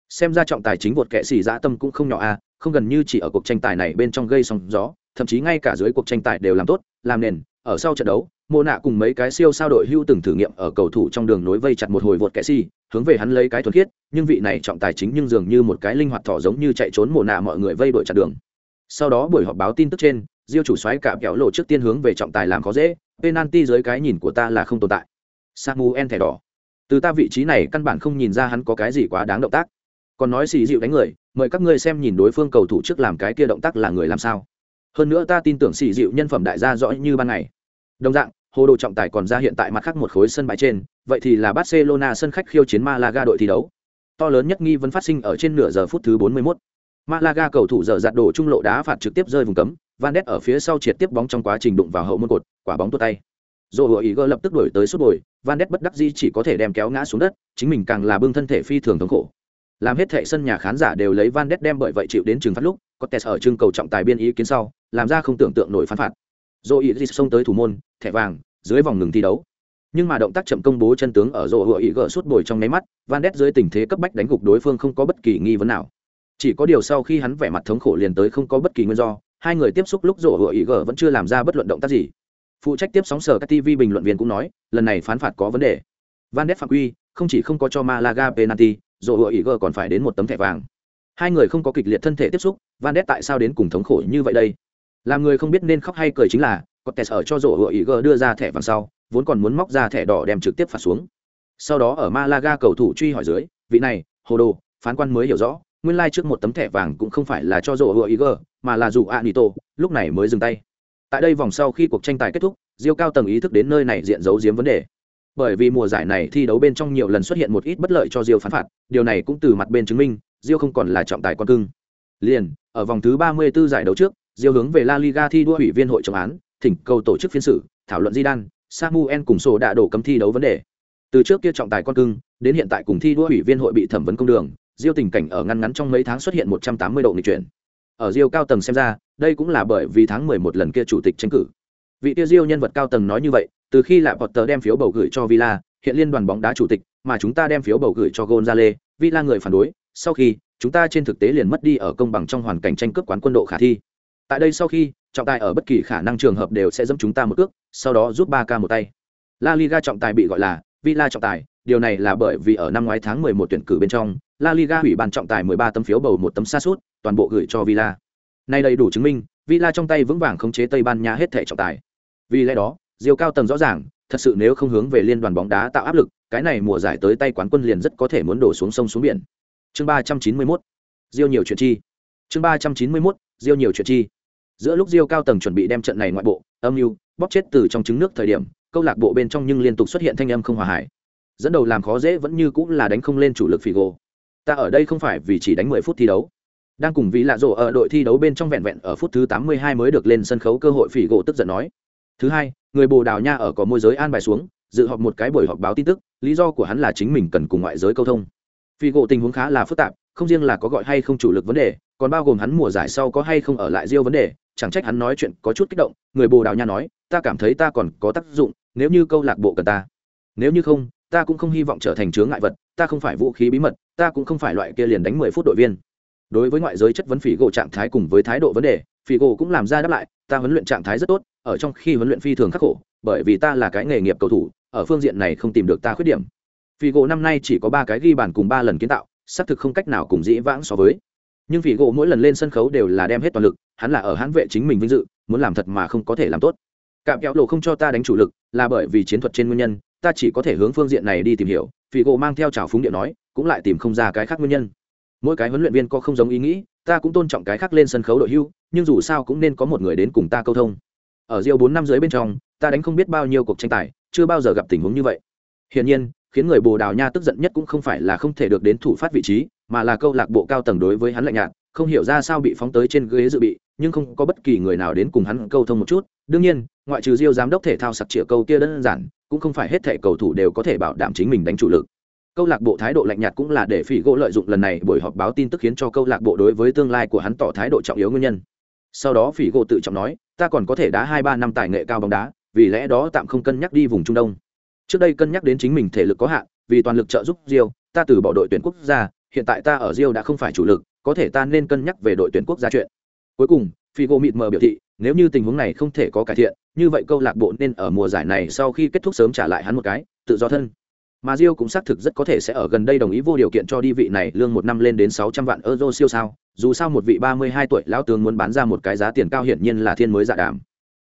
Xem ra trọng tài chính vượt kệ sĩ dã tâm cũng không nhỏ a, không gần như chỉ ở cuộc tranh tài này bên trong gây sóng gió, thậm chí ngay cả dưới cuộc tranh tài đều làm tốt, làm nền, ở sau trận đấu mô nạ cùng mấy cái siêu sao đội hưu từng thử nghiệm ở cầu thủ trong đường nối vây chặt một hồi vượt kẻ si, hướng về hắn lấy cái thuần khiết, nhưng vị này trọng tài chính nhưng dường như một cái linh hoạt thỏ giống như chạy trốn mô nạ mọi người vây đội chặt đường. Sau đó buổi họp báo tin tức trên, diêu chủ xoáy cả kéo lộ trước tiên hướng về trọng tài làm khó dễ, penalty dưới cái nhìn của ta là không tồn tại. Samuel thẻ đỏ. Từ ta vị trí này căn bản không nhìn ra hắn có cái gì quá đáng động tác. Còn nói xì dịu đánh người, mời các ngươi xem nhìn đối phương cầu thủ trước làm cái kia động tác là người làm sao. Hơn nữa ta tin tưởng xì dịu nhân phẩm đại gia rõ như ban ngày. Đồng dạng hồ đồ trọng tài còn ra hiện tại mặt khác một khối sân bãi trên, vậy thì là barcelona sân khách khiêu chiến malaga đội thi đấu. To lớn nhất nghi vấn phát sinh ở trên nửa giờ phút thứ 41. malaga cầu thủ giờ dạt đổ trung lộ đá phạt trực tiếp rơi vùng cấm, van Ness ở phía sau triệt tiếp bóng trong quá trình đụng vào hậu môn cột, quả bóng tuột tay. Rồi hựa ý gơ lập tức đổi tới suốt bồi, van Ness bất đắc dĩ chỉ có thể đem kéo ngã xuống đất, chính mình càng là bưng thân thể phi thường thống khổ. Làm hết thệ sân nhà khán giả đều lấy van Ness đem bởi vậy chịu đến trường phát lúc có tes ở trưng cầu trọng tài biên ý kiến sau, làm ra không tưởng tượng nổi phán phạt. Rồi ý xông tới thủ môn thẻ vàng, dưới vòng ngừng thi đấu. Nhưng mà động tác chậm công bố chân tướng ở rổ hựa ý gỡ suốt bồi trong nháy mắt, van đét dưới tình thế cấp bách đánh gục đối phương không có bất kỳ nghi vấn nào. Chỉ có điều sau khi hắn vẻ mặt thống khổ liền tới không có bất kỳ nguyên do, hai người tiếp xúc lúc rổ hựa ý gỡ vẫn chưa làm ra bất luận động tác gì. Phụ trách tiếp sóng sở các tv bình luận viên cũng nói, lần này phán phạt có vấn đề. Van đét phạm quy, không chỉ không có cho malaga penalty, rổ hựa ý gỡ còn phải đến một tấm thẻ vàng. Hai người không có kịch liệt thân thể tiếp xúc, van đét tại sao đến cùng thống khổ như vậy đây? Làm người không biết nên khóc hay cười chính là có tes ở cho rổ hựa ý gờ đưa ra thẻ vàng sau, vốn còn muốn móc ra thẻ đỏ đem trực tiếp phạt xuống. Sau đó ở malaga cầu thủ truy hỏi dưới, vị này, hồ đồ, phán quan mới hiểu rõ, nguyên lai trước một tấm thẻ vàng cũng không phải là cho rổ hựa ý gờ mà là dù anito, lúc này mới dừng tay. Tại đây vòng sau khi cuộc tranh tài kết thúc, diêu cao tầng ý thức đến nơi này diện giấu giếm vấn đề. Bởi vì mùa giải này thi đấu bên trong nhiều lần xuất hiện một ít bất lợi cho diêu phán phạt, điều này cũng từ mặt bên chứng minh, diêu không còn là trọng tài con cưng. Liền, ở vòng thứ 34 giải đấu trước, diêu hướng về la liga thi đua ủy viên hội trọng án thỉnh cầu tổ chức phiên xử, thảo luận di đan samuel cùng sổ đã đổ cấm thi đấu vấn đề. Từ trước kia trọng tài con cưng, đến hiện tại cùng thi đua ủy viên hội bị thẩm vấn công đường, diêu tình cảnh ở ngăn ngắn trong mấy tháng xuất hiện 180 độ nghịch chuyển. Ở diêu cao tầng xem ra, đây cũng là bởi vì tháng 11 lần kia chủ tịch tranh cử. Vị tiêu diêu nhân vật cao tầng nói như vậy, từ khi lại potter đem phiếu bầu gửi cho villa, hiện liên đoàn bóng đá chủ tịch, mà chúng ta đem phiếu bầu gửi cho gonzale villa người phản đối, sau khi, chúng ta trên thực tế liền mất đi ở công bằng trong hoàn cảnh tranh cướp quán quân độ khả thi. Tại đây sau khi trọng tài ở bất kỳ khả năng trường hợp đều sẽ dẫm chúng ta một cước sau đó giúp ba ca một tay la liga trọng tài bị gọi là Villa trọng tài, điều này là bởi vì ở năm ngoái tháng 11 tuyển cử bên trong, La Liga hủy bàn trọng tài 13 tấm phiếu bầu một tấm sa sút, toàn bộ gửi cho Villa. Nay đầy đủ chứng minh, Villa trong tay vững vàng khống chế Tây Ban Nha hết thể trọng tài. Vì lẽ đó, Diêu cao tầng rõ ràng, thật sự nếu không hướng về liên đoàn bóng đá tạo áp lực, cái này mùa giải tới tay quán quân liền rất có thể muốn đổ xuống sông xuống biển. Chương 391. Diêu nhiều chuyện chi. Chương 391. Diêu nhiều chuyện chi. Giữa lúc Diêu cao tầng chuẩn bị đem trận này ngoại bộ, âm mưu, bóp chết từ trong trứng nước thời điểm, câu lạc bộ bên trong nhưng liên tục xuất hiện thanh âm không hòa hải. Dẫn đầu làm khó dễ vẫn như cũng là đánh không lên chủ lực Figo. Ta ở đây không phải vì chỉ đánh 10 phút thi đấu. Đang cùng vị lạ rổ ở đội thi đấu bên trong vẹn vẹn ở phút thứ 82 mới được lên sân khấu cơ hội Figo tức giận nói. Thứ hai, người Bồ Đào Nha ở có môi giới an bài xuống, dự họp một cái buổi họp báo tin tức, lý do của hắn là chính mình cần cùng ngoại giới câu thông. Figo tình huống khá là phức tạp, không riêng là có gọi hay không chủ lực vấn đề, còn bao gồm hắn mùa giải sau có hay không ở lại Rio vấn đề, chẳng trách hắn nói chuyện có chút kích động, người Bồ Đào Nha nói, ta cảm thấy ta còn có tác dụng, nếu như câu lạc bộ cần ta. Nếu như không, ta cũng không hy vọng trở thành chướng ngại vật, ta không phải vũ khí bí mật, ta cũng không phải loại kia liền đánh mười phút đội viên. Đối với ngoại giới chất vấn phỉ gỗ trạng thái cùng với thái độ vấn đề, phỉ gỗ cũng làm ra đáp lại, ta huấn luyện trạng thái rất tốt, ở trong khi huấn luyện phi thường khắc khổ, bởi vì ta là cái nghề nghiệp cầu thủ, ở phương diện này không tìm được ta khuyết điểm. Phỉ gỗ năm nay chỉ có ba cái ghi bàn cùng ba lần kiến tạo, xác thực không cách nào cùng dĩ vãng so với nhưng vì gỗ mỗi lần lên sân khấu đều là đem hết toàn lực, hắn là ở hãn vệ chính mình vinh dự, muốn làm thật mà không có thể làm tốt. Cạm kéo lộ không cho ta đánh chủ lực, là bởi vì chiến thuật trên nguyên nhân, ta chỉ có thể hướng phương diện này đi tìm hiểu, vì gỗ mang theo trào phúng điện nói, cũng lại tìm không ra cái khác nguyên nhân. Mỗi cái huấn luyện viên có không giống ý nghĩ, ta cũng tôn trọng cái khác lên sân khấu đội hưu, nhưng dù sao cũng nên có một người đến cùng ta câu thông. Ở Rio bốn năm dưới bên trong, ta đánh không biết bao nhiêu cuộc tranh tài, chưa bao giờ gặp tình huống như vậy. Hiển nhiên khiến người bồ đào nha tức giận nhất cũng không phải là không thể được đến thủ phát vị trí, mà là câu lạc bộ cao tầng đối với hắn lạnh nhạt, không hiểu ra sao bị phóng tới trên ghế dự bị, nhưng không có bất kỳ người nào đến cùng hắn câu thông một chút. Đương nhiên, ngoại trừ diêu giám đốc thể thao sặc chĩa câu kia đơn giản, cũng không phải hết thể cầu thủ đều có thể bảo đảm chính mình đánh chủ lực. Câu lạc bộ thái độ lạnh nhạt cũng là để phỉ gỗ lợi dụng lần này buổi họp báo tin tức khiến cho câu lạc bộ đối với tương lai của hắn tỏ thái độ trọng yếu nguyên nhân. Sau đó phỉ gỗ tự trọng nói, ta còn có thể đá hai ba năm tài nghệ cao bóng đá, vì lẽ đó tạm không cân nhắc đi vùng trung đông trước đây cân nhắc đến chính mình thể lực có hạn vì toàn lực trợ giúp rio ta từ bỏ đội tuyển quốc gia hiện tại ta ở rio đã không phải chủ lực có thể ta nên cân nhắc về đội tuyển quốc gia chuyện cuối cùng figo mịt mờ biểu thị nếu như tình huống này không thể có cải thiện như vậy câu lạc bộ nên ở mùa giải này sau khi kết thúc sớm trả lại hắn một cái tự do thân mà Rio cũng xác thực rất có thể sẽ ở gần đây đồng ý vô điều kiện cho đi vị này lương một năm lên đến 600 vạn euro siêu sao, dù sao một vị 32 tuổi lão tướng muốn bán ra một cái giá tiền cao hiển nhiên là thiên mới dạ đàm.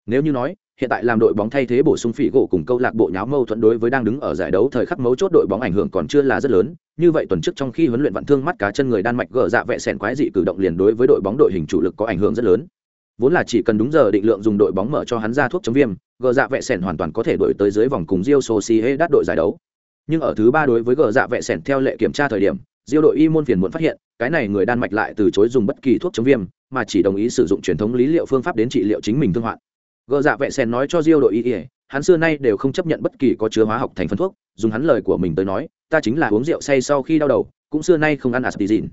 Nếu như nói, hiện tại làm đội bóng thay thế bổ sung phỉ gỗ cùng câu lạc bộ nháo mâu thuẫn đối với đang đứng ở giải đấu thời khắc mấu chốt đội bóng ảnh hưởng còn chưa là rất lớn. Như vậy tuần trước trong khi huấn luyện vạn thương mắt cá chân người đan mạch gỡ dạ vẹ sèn quái dị cử động liền đối với đội bóng đội hình chủ lực có ảnh hưởng rất lớn. Vốn là chỉ cần đúng giờ định lượng dùng đội bóng mở cho hắn ra thuốc chống viêm, gỡ dạ vẹ sèn hoàn toàn có thể đổi tới dưới vòng cùng rio sosie đắt đội giải đấu. Nhưng ở thứ ba đối với gỡ dạ vẹ sèn theo lệ kiểm tra thời điểm, rio đội y môn phiền muộn phát hiện, cái này người đan mạch lại từ chối dùng bất kỳ thuốc chống viêm, mà chỉ đồng ý sử dụng truyền thống lý liệu phương pháp đến trị liệu chính mình thương hoạn gờ dạ vệ sen nói cho diêu đội y ỉa hắn xưa nay đều không chấp nhận bất kỳ có chứa hóa học thành phần thuốc, dùng hắn lời của mình tới nói, ta chính là uống rượu say sau khi đau đầu, cũng xưa nay không ăn aspizin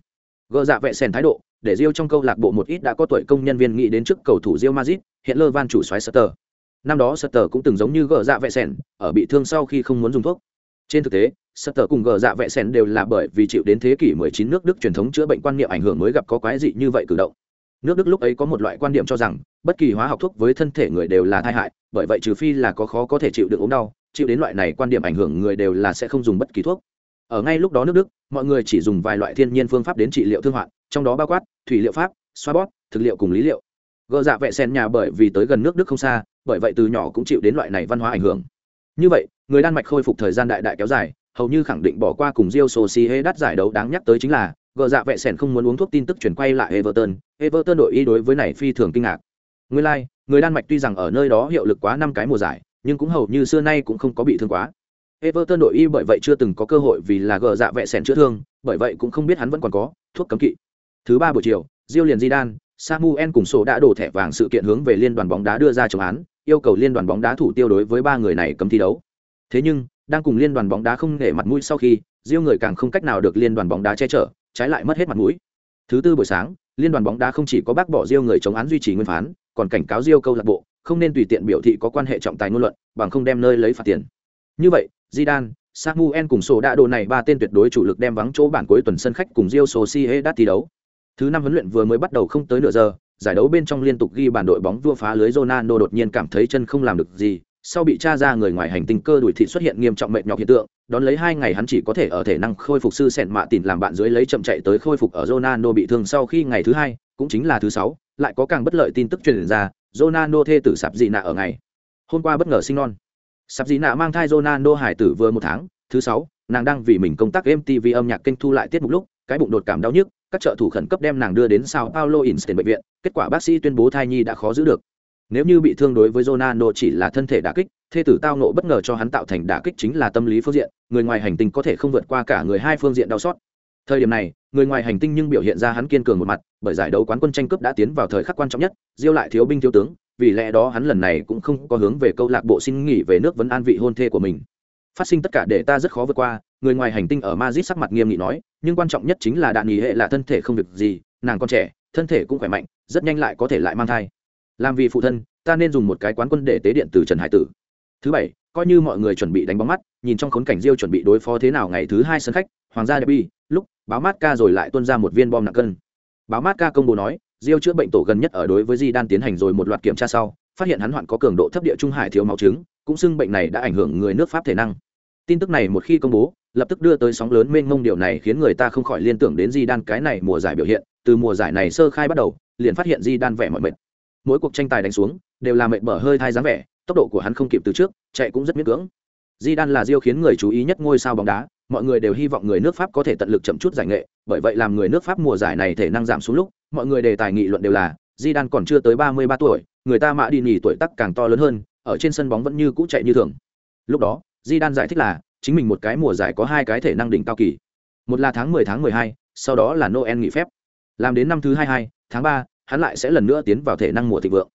gờ dạ vệ sen thái độ, để diêu trong câu lạc bộ một ít đã có tuổi công nhân viên nghĩ đến trước cầu thủ diêu mazit hiện lơ van chủ xoáy sutter. Năm đó sutter cũng từng giống như gờ dạ vệ sen ở bị thương sau khi không muốn dùng thuốc. Trên thực tế, sutter cùng gờ dạ vệ sen đều là bởi vì chịu đến thế kỷ 19 nước đức truyền thống chữa bệnh quan niệm ảnh hưởng mới gặp có quái dị như vậy cử động nước đức lúc ấy có một loại quan điểm cho rằng, bất kỳ hóa học thuốc với thân thể người đều là tai hại, bởi vậy trừ phi là có khó có thể chịu được ốm đau, chịu đến loại này quan điểm ảnh hưởng người đều là sẽ không dùng bất kỳ thuốc. Ở ngay lúc đó nước đức, mọi người chỉ dùng vài loại thiên nhiên phương pháp đến trị liệu thương hoạn, trong đó bao quát thủy liệu pháp, xoa bóp, thực liệu cùng lý liệu. Gợ dạ vệ sen nhà bởi vì tới gần nước đức không xa, bởi vậy từ nhỏ cũng chịu đến loại này văn hóa ảnh hưởng. Như vậy, người đan mạch khôi phục thời gian đại đại kéo dài, hầu như khẳng định bỏ qua cùng Rio Sociedad đắt giải đấu đáng nhắc tới chính là gờ dạ vệ sẻn không muốn uống thuốc tin tức chuyển quay lại Everton, Everton đội y đối với này phi thường kinh ngạc. Nguyên lai, like, người Đan Mạch tuy rằng ở nơi đó hiệu lực quá năm cái mùa giải, nhưng cũng hầu như xưa nay cũng không có bị thương quá. Everton đội y bởi vậy chưa từng có cơ hội vì là gờ dạ vệ sẻn chữa thương, bởi vậy cũng không biết hắn vẫn còn có thuốc cấm kỵ. Thứ ba buổi chiều, Diêu liền Đan, Samuel cùng sổ đã đổ thẻ vàng sự kiện hướng về liên đoàn bóng đá đưa ra chống án, yêu cầu liên đoàn bóng đá thủ tiêu đối với ba người này cấm thi đấu. Thế nhưng, đang cùng liên đoàn bóng đá không để mặt mũi sau khi, Diêu người càng không cách nào được liên đoàn bóng đá che chở, trái lại mất hết mặt mũi thứ tư buổi sáng liên đoàn bóng đá không chỉ có bác bỏ riêu người chống án duy trì nguyên phán còn cảnh cáo riêu câu lạc bộ không nên tùy tiện biểu thị có quan hệ trọng tài ngôn luận bằng không đem nơi lấy phạt tiền như vậy Zidane, Samuel cùng sổ đã đồ này ba tên tuyệt đối chủ lực đem vắng chỗ bản cuối tuần sân khách cùng Real Sociedad thi đấu. Thứ năm huấn luyện vừa mới bắt đầu không tới nửa giờ, giải đấu bên trong liên tục ghi bàn đội bóng vua phá lưới Ronaldo đột nhiên cảm thấy chân không làm được gì, sau bị tra ra người ngoài hành tinh cơ đuổi thị xuất hiện nghiêm trọng mệt nhọc hiện tượng, đón lấy hai ngày hắn chỉ có thể ở thể năng khôi phục sư sẹn mạ tìm làm bạn dưới lấy chậm chạy tới khôi phục ở Ronaldo bị thương sau khi ngày thứ hai, cũng chính là thứ sáu, lại có càng bất lợi tin tức truyền ra, Ronaldo thê tử sạp dị nạ ở ngày. Hôm qua bất ngờ sinh non. Sạp dị nạ mang thai Ronaldo hải tử vừa một tháng, thứ sáu, nàng đang vì mình công tác MTV âm nhạc kênh thu lại tiết mục lúc, cái bụng đột cảm đau nhức, các trợ thủ khẩn cấp đem nàng đưa đến Sao Paulo Instant bệnh viện, kết quả bác sĩ tuyên bố thai nhi đã khó giữ được nếu như bị thương đối với Ronaldo chỉ là thân thể đả kích, thê tử tao nộ bất ngờ cho hắn tạo thành đả kích chính là tâm lý phương diện, người ngoài hành tinh có thể không vượt qua cả người hai phương diện đau xót. Thời điểm này, người ngoài hành tinh nhưng biểu hiện ra hắn kiên cường một mặt, bởi giải đấu quán quân tranh cướp đã tiến vào thời khắc quan trọng nhất, diêu lại thiếu binh thiếu tướng, vì lẽ đó hắn lần này cũng không có hướng về câu lạc bộ xin nghỉ về nước vấn an vị hôn thê của mình. Phát sinh tất cả để ta rất khó vượt qua, người ngoài hành tinh ở Madrid sắc mặt nghiêm nghị nói, nhưng quan trọng nhất chính là đạn nghỉ hệ là thân thể không việc gì, nàng còn trẻ, thân thể cũng khỏe mạnh, rất nhanh lại có thể lại mang thai làm vì phụ thân, ta nên dùng một cái quán quân để tế điện từ trần hải tử. Thứ bảy, coi như mọi người chuẩn bị đánh bóng mắt, nhìn trong khốn cảnh diêu chuẩn bị đối phó thế nào ngày thứ hai sân khách, hoàng gia derby lúc, báo mát ca rồi lại tuân ra một viên bom nặng cân. Báo mát ca công bố nói, diêu chữa bệnh tổ gần nhất ở đối với di đan tiến hành rồi một loạt kiểm tra sau, phát hiện hắn hoạn có cường độ thấp địa trung hải thiếu máu trứng cũng xưng bệnh này đã ảnh hưởng người nước pháp thể năng. Tin tức này một khi công bố, lập tức đưa tới sóng lớn mênh mông điều này khiến người ta không khỏi liên tưởng đến di đan cái này mùa giải biểu hiện, từ mùa giải này sơ khai bắt đầu, liền phát hiện di đan vẻ mọi mệt mỗi cuộc tranh tài đánh xuống, đều là mệt bở hơi thai dáng vẻ, tốc độ của hắn không kịp từ trước, chạy cũng rất miễn cưỡng. Di đan là diêu khiến người chú ý nhất ngôi sao bóng đá, mọi người đều hy vọng người nước pháp có thể tận lực chậm chút giải nghệ, bởi vậy làm người nước pháp mùa giải này thể năng giảm xuống lúc, mọi người đề tài nghị luận đều là di đan còn chưa tới ba mươi ba tuổi, người ta mã đi nghỉ tuổi tắc càng to lớn hơn, ở trên sân bóng vẫn như cũ chạy như thường. Lúc đó di đan giải thích là, chính mình một cái mùa giải có hai cái thể năng đỉnh cao kỳ. Một là tháng mười tháng mười hai, sau đó là noel nghỉ phép. Làm đến năm thứ hai hai, tháng ba hắn lại sẽ lần nữa tiến vào thể năng mùa thịnh vượng.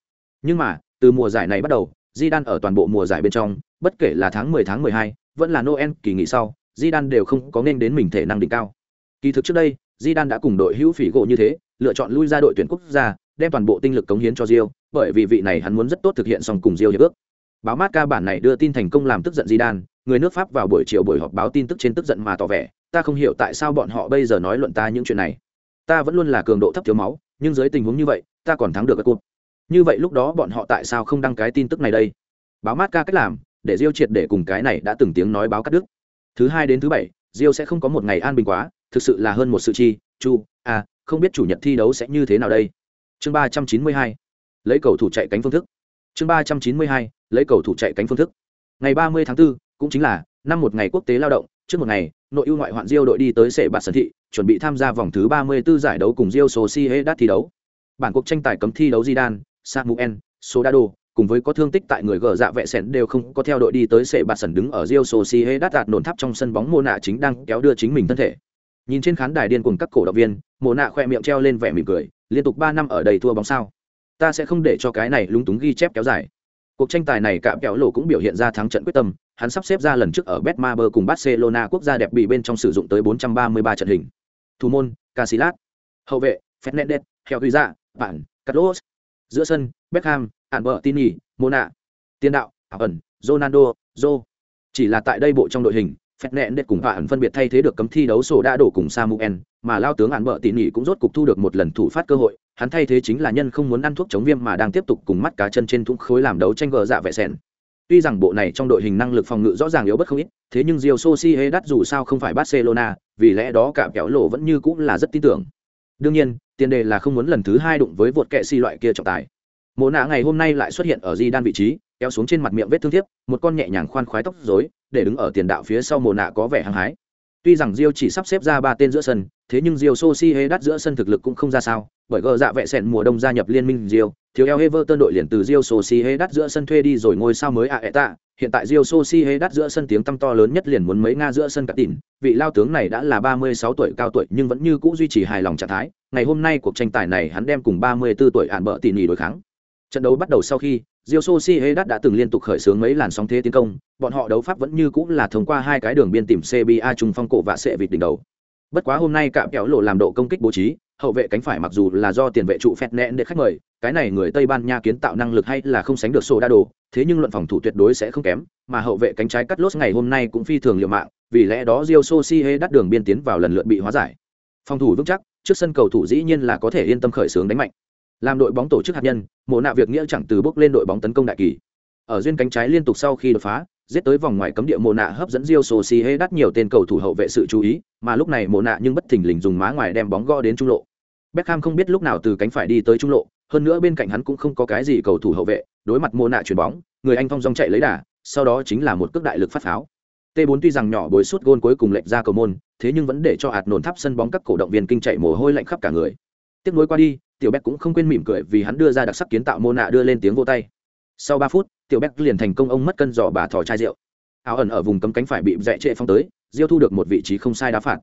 Nhưng mà, từ mùa giải này bắt đầu di đan ở toàn bộ mùa giải bên trong, bất kể là tháng mười tháng mười hai, vẫn là noel, kỳ nghỉ sau di đan đều không có nên đến mình thể năng đỉnh cao. Kỳ thực trước đây di đan đã cùng đội hữu phỉ gỗ như thế, lựa chọn lui ra đội tuyển quốc gia, đem toàn bộ tinh lực cống hiến cho rio bởi vì vị này hắn muốn rất tốt thực hiện xong cùng rio hiệp ước. Báo mát ca bản này đưa tin thành công làm tức giận di người nước pháp vào buổi chiều buổi họp báo tin tức trên tức giận mà tỏ vẻ, ta không hiểu tại sao bọn họ bây giờ nói luận ta những chuyện này. Ta vẫn luôn là cường độ thấp thiếu máu nhưng dưới tình huống như vậy ta còn thắng được cái cuộc. Như vậy lúc đó bọn họ tại sao không đăng cái tin tức này đây? Báo mát ca cách làm để diêu triệt để cùng cái này đã từng tiếng nói báo cắt đứt. Thứ hai đến thứ bảy diêu sẽ không có một ngày an bình quá thực sự là hơn một sự chi chu à không biết chủ nhật thi đấu sẽ như thế nào đây. Chương ba trăm chín mươi hai lấy cầu thủ chạy cánh phương thức. Chương ba trăm chín mươi hai lấy cầu thủ chạy cánh phương thức. Ngày ba mươi tháng 4, cũng chính là năm một ngày quốc tế lao động trước một ngày nội ưu ngoại hoạn Rio đội đi tới sệ bạt sân thị chuẩn bị tham gia vòng thứ ba mươi 34 giải đấu cùng Rio sociedad thi đấu bản cuộc tranh tài cấm thi đấu Zidane, Samuel, Sodado, cùng với có thương tích tại người gờ dạ vệ sẹn đều không có theo đội đi tới sệ bạt sân đứng ở Rio Sociedad đạt nổn tháp trong sân bóng mô nạ chính đang kéo đưa chính mình thân thể. Nhìn trên khán đài điên cuồng các cổ động viên, mô nạ khoe miệng treo lên vẻ mỉm cười, liên tục ba năm ở đây thua bóng sao? Ta sẽ không để cho cái này lúng túng ghi chép kéo dài. Cuộc tranh tài này cạm kéo lộ cũng biểu hiện ra thắng trận quyết tâm, hắn sắp xếp ra lần trước ở Betmaber cùng Barcelona quốc gia đẹp bị bên trong sử dụng tới 433 trận hình. Thủ môn, Casillas. Hậu vệ, Fernandes, Heo Huy Dạ, Bạn, Carlos. Giữa sân, Beckham, Albertini, Mona. Tiền đạo, Ẩn, Ronaldo, Zo. Chỉ là tại đây bộ trong đội hình, Fernandes cùng Bạn phân biệt thay thế được cấm thi đấu sổ đã đổ cùng Samuel, mà lao tướng Albertini cũng rốt cục thu được một lần thủ phát cơ hội, hắn thay thế chính là nhân không muốn ăn thuốc chống viêm mà đang tiếp tục cùng mắt cá chân trên thúng khối làm đấu tranh gờ dạ vẻ sẹn Tuy rằng bộ này trong đội hình năng lực phòng ngự rõ ràng yếu bất không ít, thế nhưng Rio Sociedad dù sao không phải Barcelona, vì lẽ đó cả kéo lộ vẫn như cũng là rất tin tưởng. Đương nhiên, tiền đề là không muốn lần thứ hai đụng với vượt kệ si loại kia trọng tài. Mộ nạ ngày hôm nay lại xuất hiện ở di đan vị trí, kéo xuống trên mặt miệng vết thương tiếp, một con nhẹ nhàng khoan khoái tóc rối, để đứng ở tiền đạo phía sau mộ nạ có vẻ hăng hái. Tuy rằng Rio chỉ sắp xếp ra ba tên giữa sân, thế nhưng Rio Sociedad giữa sân thực lực cũng không ra sao, bởi gờ dạ vệ sẹn mùa đông gia nhập liên minh Rio, thiếu eo Everton đội liền từ Rio Sociedad giữa sân thuê đi rồi ngôi sao mới Aeta, hiện tại Rio Sociedad giữa sân tiếng tăm to lớn nhất liền muốn mấy nga giữa sân cả tỉn, vị lao tướng này đã là 36 tuổi cao tuổi nhưng vẫn như cũ duy trì hài lòng trạng thái. Ngày hôm nay cuộc tranh tài này hắn đem cùng 34 tuổi ản bợ tỉ nhì đối kháng. Trận đấu bắt đầu sau khi, Rio Sociedad đã từng liên tục khởi xướng mấy làn sóng thế tiến công, bọn họ đấu pháp vẫn như cũ là thông qua hai cái đường biên tìm CBA trung phong cổ và sẽ vịt đỉnh đầu. Bất quá hôm nay cạm kéo lộ làm độ công kích bố trí, hậu vệ cánh phải mặc dù là do tiền vệ trụ phẹt nẹn để khách mời, cái này người Tây Ban Nha kiến tạo năng lực hay là không sánh được sổ đa đồ, thế nhưng luận phòng thủ tuyệt đối sẽ không kém, mà hậu vệ cánh trái cắt lốt ngày hôm nay cũng phi thường liều mạng, vì lẽ đó Rio Sociedad đắt đường biên tiến vào lần lượt bị hóa giải. Phòng thủ vững chắc, trước sân cầu thủ dĩ nhiên là có thể yên tâm khởi xướng đánh mạnh. Làm đội bóng tổ chức hạt nhân, mộ nạ việc nghĩa chẳng từ bước lên đội bóng tấn công đại kỳ. ở duyên cánh trái liên tục sau khi đột phá giết tới vòng ngoài cấm địa mồ nạ hấp dẫn Rio Sociedad đắt nhiều tên cầu thủ hậu vệ sự chú ý, mà lúc này mồ nạ nhưng bất thình lình dùng má ngoài đem bóng gõ đến trung lộ. Beckham không biết lúc nào từ cánh phải đi tới trung lộ, hơn nữa bên cạnh hắn cũng không có cái gì cầu thủ hậu vệ, đối mặt mồ nạ chuyển bóng, người anh phong dong chạy lấy đà, sau đó chính là một cước đại lực phát pháo. T4 tuy rằng nhỏ bối suốt gôn cuối cùng lệch ra cầu môn, thế nhưng vẫn để cho hạt nổn tháp sân bóng các cổ động viên kinh chạy mồ hôi lạnh khắp cả người. Tiếp nối qua đi, Tiểu Beck cũng không quên mỉm cười vì hắn đưa ra đặc sắc kiến tạo Mona đưa lên tiếng vô tay. Sau 3 phút, Tiểu bét liền thành công ông mất cân giỏ bà thò chai rượu. Áo ẩn ở vùng cấm cánh phải bị dẹ trệ phong tới, Diêu thu được một vị trí không sai đá phạt.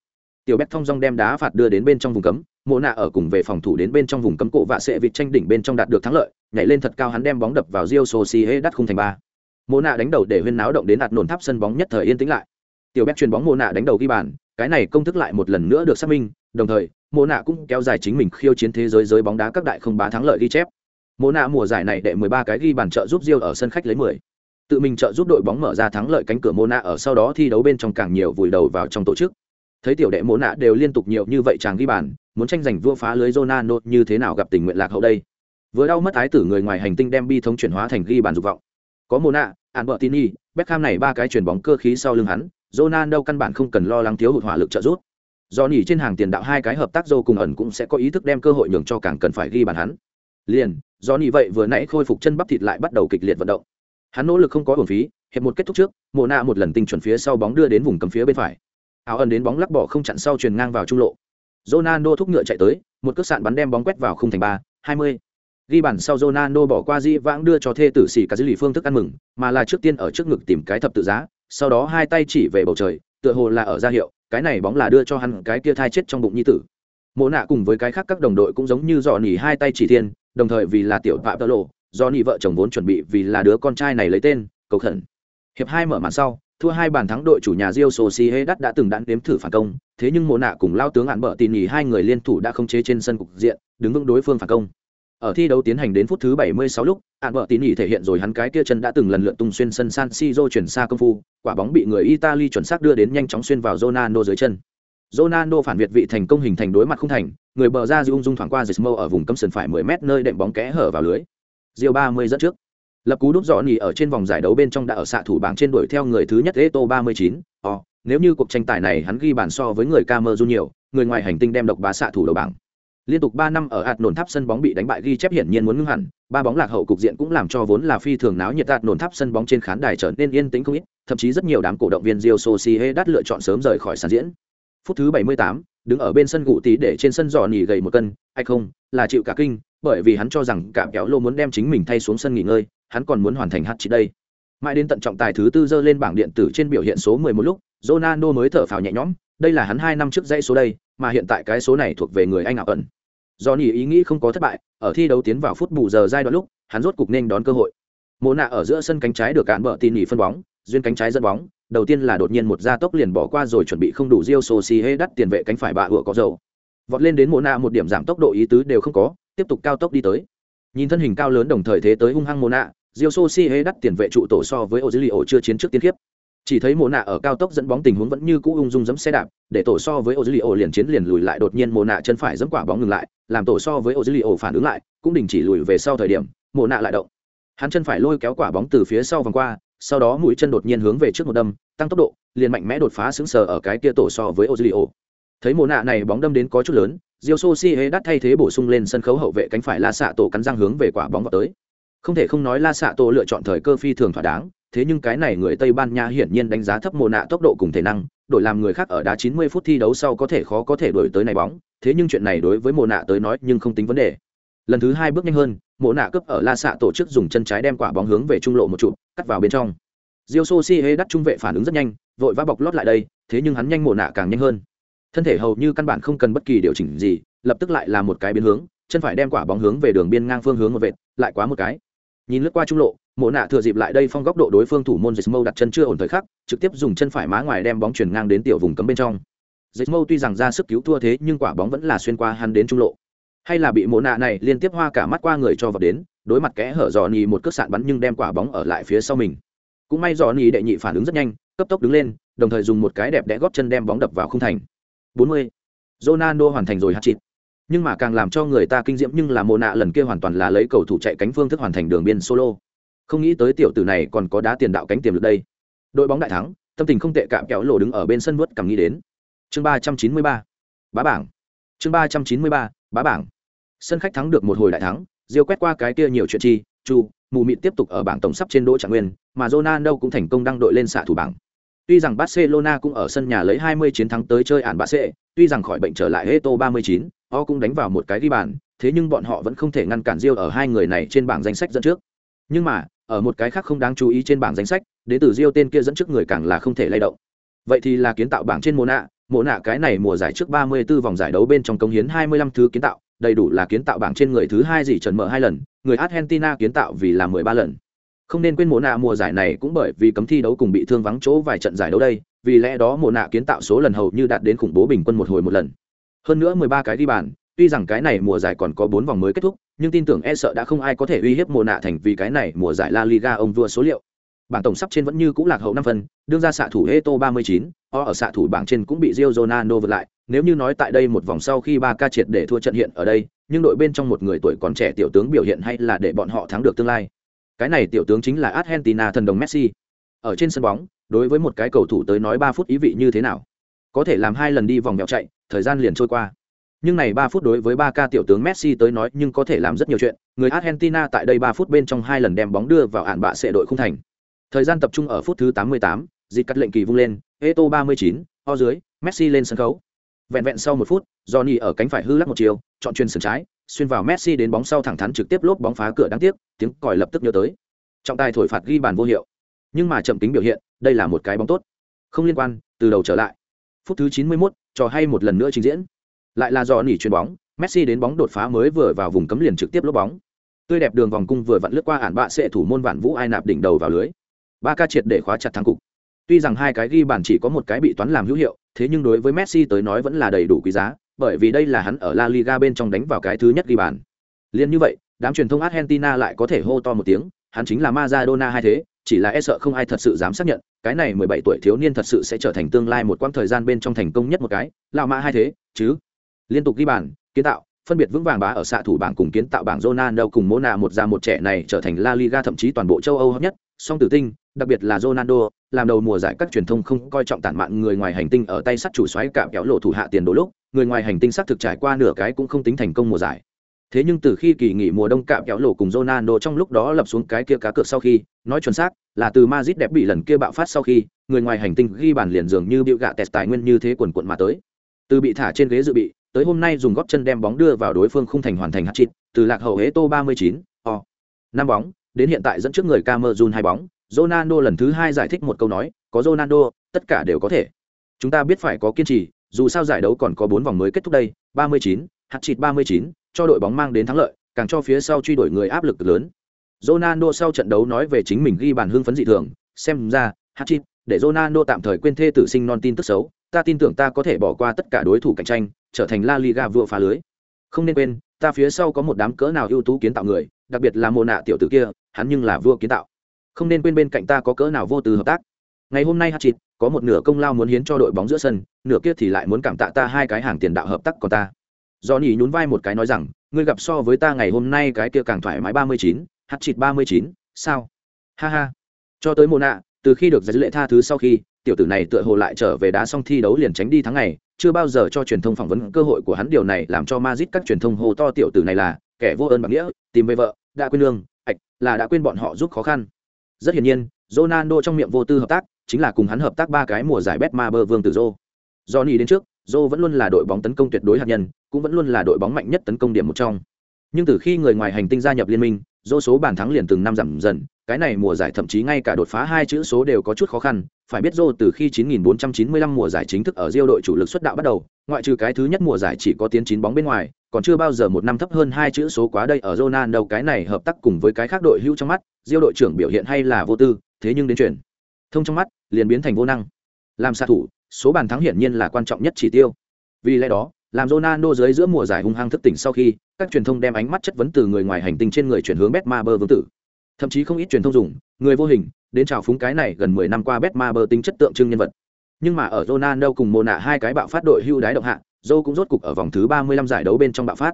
Tiểu bét thông dong đem đá phạt đưa đến bên trong vùng cấm, Mona ở cùng về phòng thủ đến bên trong vùng cấm cộ vạ sẽ vịt tranh đỉnh bên trong đạt được thắng lợi, nhảy lên thật cao hắn đem bóng đập vào Rio Sociedad khung thành ba mộ nạ đánh đầu để huyên náo động đến đạt nổn tháp sân bóng nhất thời yên tĩnh lại tiểu bét chuyền bóng mộ nạ đánh đầu ghi bàn cái này công thức lại một lần nữa được xác minh đồng thời mộ nạ cũng kéo dài chính mình khiêu chiến thế giới giới bóng đá các đại không bá thắng lợi ghi chép Mộ nạ mùa giải này đệ 13 cái ghi bàn trợ giúp Rio ở sân khách lấy 10. tự mình trợ giúp đội bóng mở ra thắng lợi cánh cửa Mộ nạ ở sau đó thi đấu bên trong càng nhiều vùi đầu vào trong tổ chức thấy tiểu đệ Mộ nạ đều liên tục nhiều như vậy chàng ghi bàn muốn tranh giành vua phá lưới Ronaldo như thế nào gặp tình nguyện lạc hậu đây vừa đau mất ái tử người ngoài hành tinh đem bi thống chuyển hóa thành ghi bàn dục vọng có Mộ nạ Albertini, Beckham này ba cái chuyền bóng cơ khí sau lưng hắn, Ronaldo căn bản không cần lo lắng thiếu hụt hỏa lực trợ giúp. Do nỉ trên hàng tiền đạo hai cái hợp tác dâu cùng ẩn cũng sẽ có ý thức đem cơ hội nhường cho càng cần phải ghi bàn hắn. Liền, do nị vậy vừa nãy khôi phục chân bắp thịt lại bắt đầu kịch liệt vận động. Hắn nỗ lực không có hồn phí, hiệp một kết thúc trước, Mona một lần tinh chuẩn phía sau bóng đưa đến vùng cầm phía bên phải. Áo ẩn đến bóng lắc bỏ không chặn sau truyền ngang vào trung lộ. Ronaldo thúc ngựa chạy tới, một cước sạn bắn đem bóng quét vào khung thành 3, 20 ghi bàn sau Ronaldo bỏ qua di vãng đưa cho thê tử xỉ cả dư lì phương thức ăn mừng mà là trước tiên ở trước ngực tìm cái thập tự giá sau đó hai tay chỉ về bầu trời tựa hồ là ở ra hiệu cái này bóng là đưa cho hắn cái kia thai chết trong bụng nhi tử mộ nạ cùng với cái khác các đồng đội cũng giống như dò nỉ hai tay chỉ thiên đồng thời vì là tiểu phạm tơ lộ do nị vợ chồng vốn chuẩn bị vì là đứa con trai này lấy tên cầu khẩn hiệp hai mở màn sau thua hai bàn thắng đội chủ nhà Rio Sociedad đã từng đạn đếm thử phản công thế nhưng mộ nạ cùng lao tướng hạn bợ tỉ nhỉ hai người liên thủ đã không chế trên sân cục diện đứng vững đối phương phản công ở thi đấu tiến hành đến phút thứ 76 lúc, Ản vợ tín nhỉ thể hiện rồi hắn cái kia chân đã từng lần lượt tung xuyên sân San Siro chuyển xa công phu, quả bóng bị người Italy chuẩn xác đưa đến nhanh chóng xuyên vào Ronaldo dưới chân. Ronaldo phản việt vị thành công hình thành đối mặt không thành, người bờ ra ung dung thoảng qua Gismo ở vùng cấm sân phải 10 mét nơi đệm bóng kẽ hở vào lưới. Rio 30 dẫn trước. Lập cú đúp rõ nhỉ ở trên vòng giải đấu bên trong đã ở xạ thủ bảng trên đuổi theo người thứ nhất Eto 39. Ồ, ờ, nếu như cuộc tranh tài này hắn ghi bàn so với người Camerun nhiều, người ngoài hành tinh đem độc bá xạ thủ đầu bảng. Liên tục 3 năm ở hạt nổn tháp sân bóng bị đánh bại ghi chép hiển nhiên muốn ngưng hẳn, ba bóng lạc hậu cục diện cũng làm cho vốn là phi thường náo nhiệt hạt nổn tháp sân bóng trên khán đài trở nên yên tĩnh không ít, thậm chí rất nhiều đám cổ động viên Rio Sociedad lựa chọn sớm rời khỏi sân diễn. Phút thứ 78, đứng ở bên sân gụ tí để trên sân giò nỉ gầy một cân, hay không, là chịu cả kinh, bởi vì hắn cho rằng cả kéo lô muốn đem chính mình thay xuống sân nghỉ ngơi, hắn còn muốn hoàn thành hat chỉ đây. Mãi đến tận trọng tài thứ tư dơ lên bảng điện tử trên biểu hiện số 11 lúc, Ronaldo mới thở phào nhẹ nhõm, đây là hắn 2 năm trước dãy số đây, mà hiện tại cái số này thuộc về người Anh ảo ẩn do ý nghĩ không có thất bại ở thi đấu tiến vào phút bù giờ giai đoạn lúc hắn rốt cục nên đón cơ hội mồ nạ ở giữa sân cánh trái được cản bờ tin nhỉ phân bóng duyên cánh trái dẫn bóng đầu tiên là đột nhiên một gia tốc liền bỏ qua rồi chuẩn bị không đủ Rio Sociedad đắt tiền vệ cánh phải bạ hựa có dầu. Vọt lên đến Mộ nạ một điểm giảm tốc độ ý tứ đều không có, tiếp tục cao tốc đi tới. Nhìn thân hình cao lớn đồng thời thế tới hung hăng Mộ nạ Rio Sociedad đắt tiền vệ trụ tổ so với Ozilio chưa chiến trước tiên kiếp chỉ thấy Mộ nạ ở cao tốc dẫn bóng tình huống vẫn như cũ ung dung giẫm xe đạp, để tổ so với Ozilio liền chiến liền lùi lại, đột nhiên Mộ nạ chân phải giẫm quả bóng ngừng lại, làm tổ so với Ozilio phản ứng lại, cũng đình chỉ lùi về sau thời điểm, Mộ nạ lại động. Hắn chân phải lôi kéo quả bóng từ phía sau vòng qua sau đó mũi chân đột nhiên hướng về trước một đâm tăng tốc độ liền mạnh mẽ đột phá xứng sờ ở cái kia tổ so với Ozilio thấy mồ nạ này bóng đâm đến có chút lớn Rio Sociedad thay thế bổ sung lên sân khấu hậu vệ cánh phải La xạ tổ cắn răng hướng về quả bóng vào tới không thể không nói La xạ tổ lựa chọn thời cơ phi thường thỏa đáng thế nhưng cái này người Tây Ban Nha hiển nhiên đánh giá thấp mồ nạ tốc độ cùng thể năng, đổi làm người khác ở đá 90 phút thi đấu sau có thể khó có thể đuổi tới này bóng, thế nhưng chuyện này đối với mồ nạ tới nói nhưng không tính vấn đề. Lần thứ hai bước nhanh hơn, Mộ nạ cướp ở La Sạ tổ chức dùng chân trái đem quả bóng hướng về trung lộ một trụ, cắt vào bên trong. diêu sô si hê đắt trung vệ phản ứng rất nhanh, vội vã bọc lót lại đây, thế nhưng hắn nhanh mộ nạ càng nhanh hơn. Thân thể hầu như căn bản không cần bất kỳ điều chỉnh gì, lập tức lại là một cái biến hướng, chân phải đem quả bóng hướng về đường biên ngang phương hướng một vệt, lại quá một cái. Nhìn lướt qua trung lộ, mộ nạ thừa dịp lại đây phong góc độ đối phương thủ môn Jesmo đặt chân chưa ổn thời khắc, trực tiếp dùng chân phải má ngoài đem bóng chuyển ngang đến tiểu vùng cấm bên trong. Jesmo tuy rằng ra sức cứu thua thế nhưng quả bóng vẫn là xuyên qua hắn đến trung lộ. Hay là bị mộ nạ này liên tiếp hoa cả mắt qua người cho vào đến, đối mặt kẽ hở dò nhì một cước sạn bắn nhưng đem quả bóng ở lại phía sau mình. Cũng may dò nhì đệ nhị phản ứng rất nhanh, cấp tốc đứng lên, đồng thời dùng một cái đẹp đẽ góp chân đem bóng đập vào khung thành. 40. Ronaldo hoàn thành rồi hat-trick. Nhưng mà càng làm cho người ta kinh diễm nhưng là mộ nạ lần kia hoàn toàn là lấy cầu thủ chạy cánh phương thức hoàn thành đường biên solo không nghĩ tới tiểu tử này còn có đá tiền đạo cánh tiềm lực đây đội bóng đại thắng tâm tình không tệ cạm kéo lộ đứng ở bên sân vớt cảm nghĩ đến chương ba trăm chín mươi ba bá bảng chương ba trăm chín mươi ba bá bảng sân khách thắng được một hồi đại thắng diêu quét qua cái kia nhiều chuyện chi chu mù mịt tiếp tục ở bảng tổng sắp trên đỗ trạng nguyên mà ronaldo cũng thành công đăng đội lên xạ thủ bảng Tuy rằng Barcelona cũng ở sân nhà lấy 20 chiến thắng tới chơi ản bạ sệ tuy rằng khỏi bệnh trở lại Heto 39, họ cũng đánh vào một cái ghi bàn, thế nhưng bọn họ vẫn không thể ngăn cản Diêu ở hai người này trên bảng danh sách dẫn trước. Nhưng mà, ở một cái khác không đáng chú ý trên bảng danh sách, đến từ Diêu tên kia dẫn trước người càng là không thể lay động. Vậy thì là kiến tạo bảng trên mùa nạ, mùa nạ cái này mùa giải trước 34 vòng giải đấu bên trong công hiến 25 thứ kiến tạo, đầy đủ là kiến tạo bảng trên người thứ hai gì trần mở hai lần, người Argentina kiến tạo vì là 13 lần. Không nên quên mùa nạ mùa giải này cũng bởi vì cấm thi đấu cùng bị thương vắng chỗ vài trận giải đấu đây vì lẽ đó mùa nạ kiến tạo số lần hầu như đạt đến khủng bố bình quân một hồi một lần. Hơn nữa mười ba cái ghi bàn tuy rằng cái này mùa giải còn có bốn vòng mới kết thúc nhưng tin tưởng e sợ đã không ai có thể uy hiếp mùa nạ thành vì cái này mùa giải la liga ông vua số liệu. Bảng tổng sắp trên vẫn như cũng lạc hậu năm phân đương ra xạ thủ eto ba mươi chín o ở xạ thủ bảng trên cũng bị rio Ronaldo vượt lại nếu như nói tại đây một vòng sau khi ba ca triệt để thua trận hiện ở đây nhưng đội bên trong một người tuổi còn trẻ tiểu tướng biểu hiện hay là để bọn họ thắng được tương lai. Cái này tiểu tướng chính là argentina thần đồng messi. Ở trên sân bóng đối với một cái cầu thủ tới nói ba phút ý vị như thế nào? Có thể làm hai lần đi vòng mèo chạy thời gian liền trôi qua. Nhưng này ba phút đối với ba ca tiểu tướng messi tới nói nhưng có thể làm rất nhiều chuyện. Người argentina tại đây ba phút bên trong hai lần đem bóng đưa vào ản bạ sệ đội không thành. Thời gian tập trung ở phút thứ 88, dịch cắt lệnh kỳ vung lên eto 39, o dưới messi lên sân khấu vẹn vẹn sau một phút johnny ở cánh phải hư lắc một chiều chọn chuyên sườn trái xuyên vào Messi đến bóng sau thẳng thắn trực tiếp lốp bóng phá cửa đáng tiếc, tiếng còi lập tức nhớ tới. Trọng tài thổi phạt ghi bàn vô hiệu. Nhưng mà chậm tính biểu hiện, đây là một cái bóng tốt. Không liên quan, từ đầu trở lại. Phút thứ 91, trò hay một lần nữa trình diễn. Lại là johnny chuyền bóng, Messi đến bóng đột phá mới vừa vào vùng cấm liền trực tiếp lốp bóng. Tươi đẹp đường vòng cung vừa vặn lướt qua ản bạ sẽ thủ môn vạn vũ ai nạp đỉnh đầu vào lưới. Ba ca triệt để khóa chặt thắng cục. Tuy rằng hai cái ghi bàn chỉ có một cái bị toán làm hữu hiệu, thế nhưng đối với Messi tới nói vẫn là đầy đủ quý giá, bởi vì đây là hắn ở La Liga bên trong đánh vào cái thứ nhất ghi bàn. Liên như vậy, đám truyền thông Argentina lại có thể hô to một tiếng, hắn chính là Maradona hai thế, chỉ là e sợ không ai thật sự dám xác nhận, cái này 17 tuổi thiếu niên thật sự sẽ trở thành tương lai một quãng thời gian bên trong thành công nhất một cái, lão mã hai thế, chứ. Liên tục ghi bàn, kiến tạo, phân biệt vững vàng bá ở xạ thủ bảng cùng kiến tạo bảng Ronaldo cùng Mona một ra một trẻ này trở thành La Liga thậm chí toàn bộ châu Âu hấp nhất, song tử tinh, đặc biệt là Ronaldo, làm đầu mùa giải các truyền thông không coi trọng tản mạn người ngoài hành tinh ở tay sắt chủ xoáy cạm kéo lộ thủ hạ tiền đồ lúc, người ngoài hành tinh xác thực trải qua nửa cái cũng không tính thành công mùa giải. Thế nhưng từ khi kỳ nghỉ mùa đông cạm kéo lộ cùng Ronaldo trong lúc đó lập xuống cái kia cá cược sau khi, nói chuẩn xác là từ Madrid đẹp bị lần kia bạo phát sau khi, người ngoài hành tinh ghi bàn liền dường như bịu gạ tẹt tài nguyên như thế quần quận mà tới. Từ bị thả trên ghế dự bị, tới hôm nay dùng góp chân đem bóng đưa vào đối phương khung thành hoàn thành hạt chịt từ lạc hậu Heto 39, o. năm bóng, đến hiện tại dẫn trước người Cameroon hai bóng, Ronaldo lần thứ hai giải thích một câu nói, có Ronaldo, tất cả đều có thể. Chúng ta biết phải có kiên trì, dù sao giải đấu còn có bốn vòng mới kết thúc đây, 39, hạt chịt 39, cho đội bóng mang đến thắng lợi, càng cho phía sau truy đuổi người áp lực lớn. Ronaldo sau trận đấu nói về chính mình ghi bàn hưng phấn dị thường, xem ra, hạt chịt, để Ronaldo tạm thời quên thê tử sinh non tin tức xấu, ta tin tưởng ta có thể bỏ qua tất cả đối thủ cạnh tranh, trở thành La Liga vua phá lưới. Không nên quên, ta phía sau có một đám cỡ nào ưu tú kiến tạo người, đặc biệt là mồ nạ tiểu tử kia, hắn nhưng là vua kiến tạo. Không nên quên bên cạnh ta có cỡ nào vô tư hợp tác. Ngày hôm nay Hachit có một nửa công lao muốn hiến cho đội bóng giữa sân, nửa kia thì lại muốn cảm tạ ta hai cái hàng tiền đạo hợp tác của ta. Johnny nhún vai một cái nói rằng, ngươi gặp so với ta ngày hôm nay cái kia càng thoải mái 39, mươi 39, sao? Ha ha. Cho tới mồ nạ, từ khi được giải lệ tha thứ sau khi, tiểu tử này tựa hồ lại trở về đá xong thi đấu liền tránh đi tháng ngày, chưa bao giờ cho truyền thông phỏng vấn cơ hội của hắn điều này làm cho Madrid các truyền thông hô to tiểu tử này là kẻ vô ơn bạc nghĩa, tìm về vợ, đã quên lương, ạch, là đã quên bọn họ giúp khó khăn. Rất hiển nhiên, Ronaldo trong miệng vô tư hợp tác, chính là cùng hắn hợp tác ba cái mùa giải Betmaber Vương Tử Zô. Johnny đến trước, Zô vẫn luôn là đội bóng tấn công tuyệt đối hạt nhân, cũng vẫn luôn là đội bóng mạnh nhất tấn công điểm một trong. Nhưng từ khi người ngoài hành tinh gia nhập liên minh, Zô số bàn thắng liền từng năm giảm dần, cái này mùa giải thậm chí ngay cả đột phá hai chữ số đều có chút khó khăn, phải biết Rô từ khi 9495 mùa giải chính thức ở Rio đội chủ lực xuất đạo bắt đầu, ngoại trừ cái thứ nhất mùa giải chỉ có tiến chín bóng bên ngoài, còn chưa bao giờ một năm thấp hơn hai chữ số quá đây ở Ronaldo cái này hợp tác cùng với cái khác đội hưu trong mắt, Rio đội trưởng biểu hiện hay là vô tư, thế nhưng đến chuyển thông trong mắt liền biến thành vô năng. Làm xạ thủ, số bàn thắng hiển nhiên là quan trọng nhất chỉ tiêu. Vì lẽ đó, làm Ronaldo dưới giữa mùa giải hung hăng thức tỉnh sau khi, các truyền thông đem ánh mắt chất vấn từ người ngoài hành tinh trên người chuyển hướng Betmaber vương tử. Thậm chí không ít truyền thông dùng, người vô hình, đến chào phúng cái này gần 10 năm qua Betmaber tính chất tượng trưng nhân vật. Nhưng mà ở Ronaldo cùng Mona hai cái bạo phát đội hưu đái động hạ, Joe cũng rốt cục ở vòng thứ 35 giải đấu bên trong bạo phát.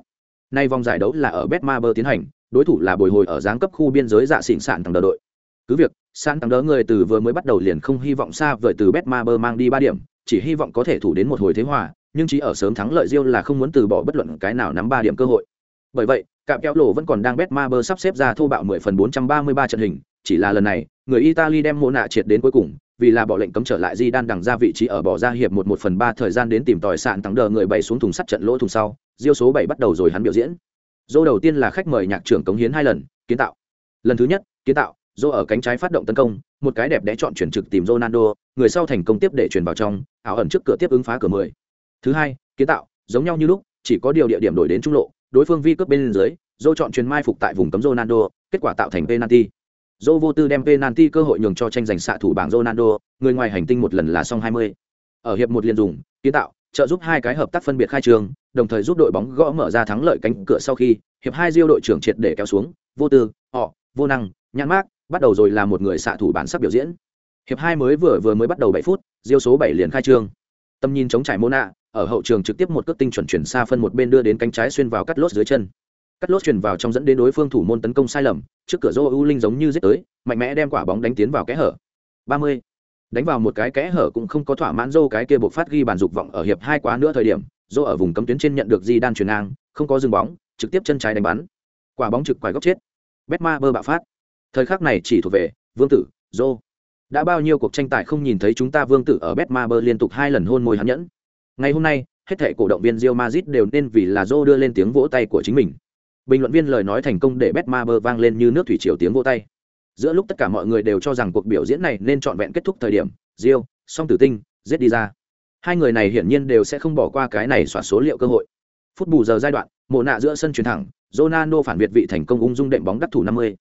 Nay vòng giải đấu là ở Betmaber tiến hành, đối thủ là bồi hồi ở giáng cấp khu biên giới dạ xỉn sạn thằng đờ đội. Cứ việc, sạn thằng đỡ người từ vừa mới bắt đầu liền không hy vọng xa vời từ Betmaber mang đi ba điểm, chỉ hy vọng có thể thủ đến một hồi thế hòa, nhưng chỉ ở sớm thắng lợi Rio là không muốn từ bỏ bất luận cái nào nắm ba điểm cơ hội. Bởi vậy, cạm kéo lộ vẫn còn đang Betmaber sắp xếp ra thô bạo 10 phần 433 trận hình, chỉ là lần này, người Italy đem mô nạ triệt đến cuối cùng, vì là bỏ lệnh cấm trở lại di đan đằng ra vị trí ở bỏ ra hiệp một một phần ba thời gian đến tìm tòi sạn thắng đờ người bày xuống thùng sắt trận lỗ thùng sau diêu số bảy bắt đầu rồi hắn biểu diễn. Dô đầu tiên là khách mời nhạc trưởng cống hiến hai lần kiến tạo. Lần thứ nhất kiến tạo dô ở cánh trái phát động tấn công một cái đẹp đẽ chọn chuyển trực tìm ronaldo người sau thành công tiếp để chuyển vào trong ảo ẩn trước cửa tiếp ứng phá cửa mười. Thứ hai kiến tạo giống nhau như lúc chỉ có điều địa điểm đổi đến trung lộ đối phương vi cướp bên dưới dô chọn truyền mai phục tại vùng cấm ronaldo kết quả tạo thành penalty. Dô vô tư đem penalty cơ hội nhường cho tranh giành xạ thủ bảng ronaldo người ngoài hành tinh một lần là xong 20. ở hiệp một liền dùng kiến tạo trợ giúp hai cái hợp tác phân biệt khai trường đồng thời giúp đội bóng gõ mở ra thắng lợi cánh cửa sau khi hiệp hai diêu đội trưởng triệt để kéo xuống vô tư họ vô năng nhãn mát bắt đầu rồi là một người xạ thủ bản sắc biểu diễn. Hiệp hai mới vừa vừa mới bắt đầu bảy phút diêu số bảy liền khai trương. Tầm nhìn chống trải Mona, nạ ở hậu trường trực tiếp một cước tinh chuẩn chuyển xa phân một bên đưa đến cánh trái xuyên vào cắt lốt dưới chân. Cắt lốt chuyển vào trong dẫn đến đối phương thủ môn tấn công sai lầm, trước cửa rô u linh giống như giết tới, mạnh mẽ đem quả bóng đánh tiến vào kẽ hở. 30. đánh vào một cái kẽ hở cũng không có thỏa mãn rô cái kia buộc phát ghi bàn dục vọng ở hiệp hai quá nữa thời điểm rô ở vùng cấm tuyến trên nhận được di đan truyền ngang, không có dừng bóng, trực tiếp chân trái đánh bắn. Quả bóng trực quải góc chết. Betma bơ bạo phát. Thời khắc này chỉ thuộc về, vương tử rô đã bao nhiêu cuộc tranh tài không nhìn thấy chúng ta vương tử ở betma bơ liên tục hai lần hôn môi hắn nhẫn ngày hôm nay hết thảy cổ động viên Real Madrid đều nên vì là Zô đưa lên tiếng vỗ tay của chính mình. Bình luận viên lời nói thành công để Betmaber vang lên như nước thủy triều tiếng vỗ tay. Giữa lúc tất cả mọi người đều cho rằng cuộc biểu diễn này nên trọn vẹn kết thúc thời điểm rio song tử tinh giết đi ra. Hai người này hiển nhiên đều sẽ không bỏ qua cái này soạt số liệu cơ hội. Phút bù giờ giai đoạn mồ nạ giữa sân chuyển thẳng Ronaldo phản việt vị thành công ung dung đệm bóng đắc thủ 50.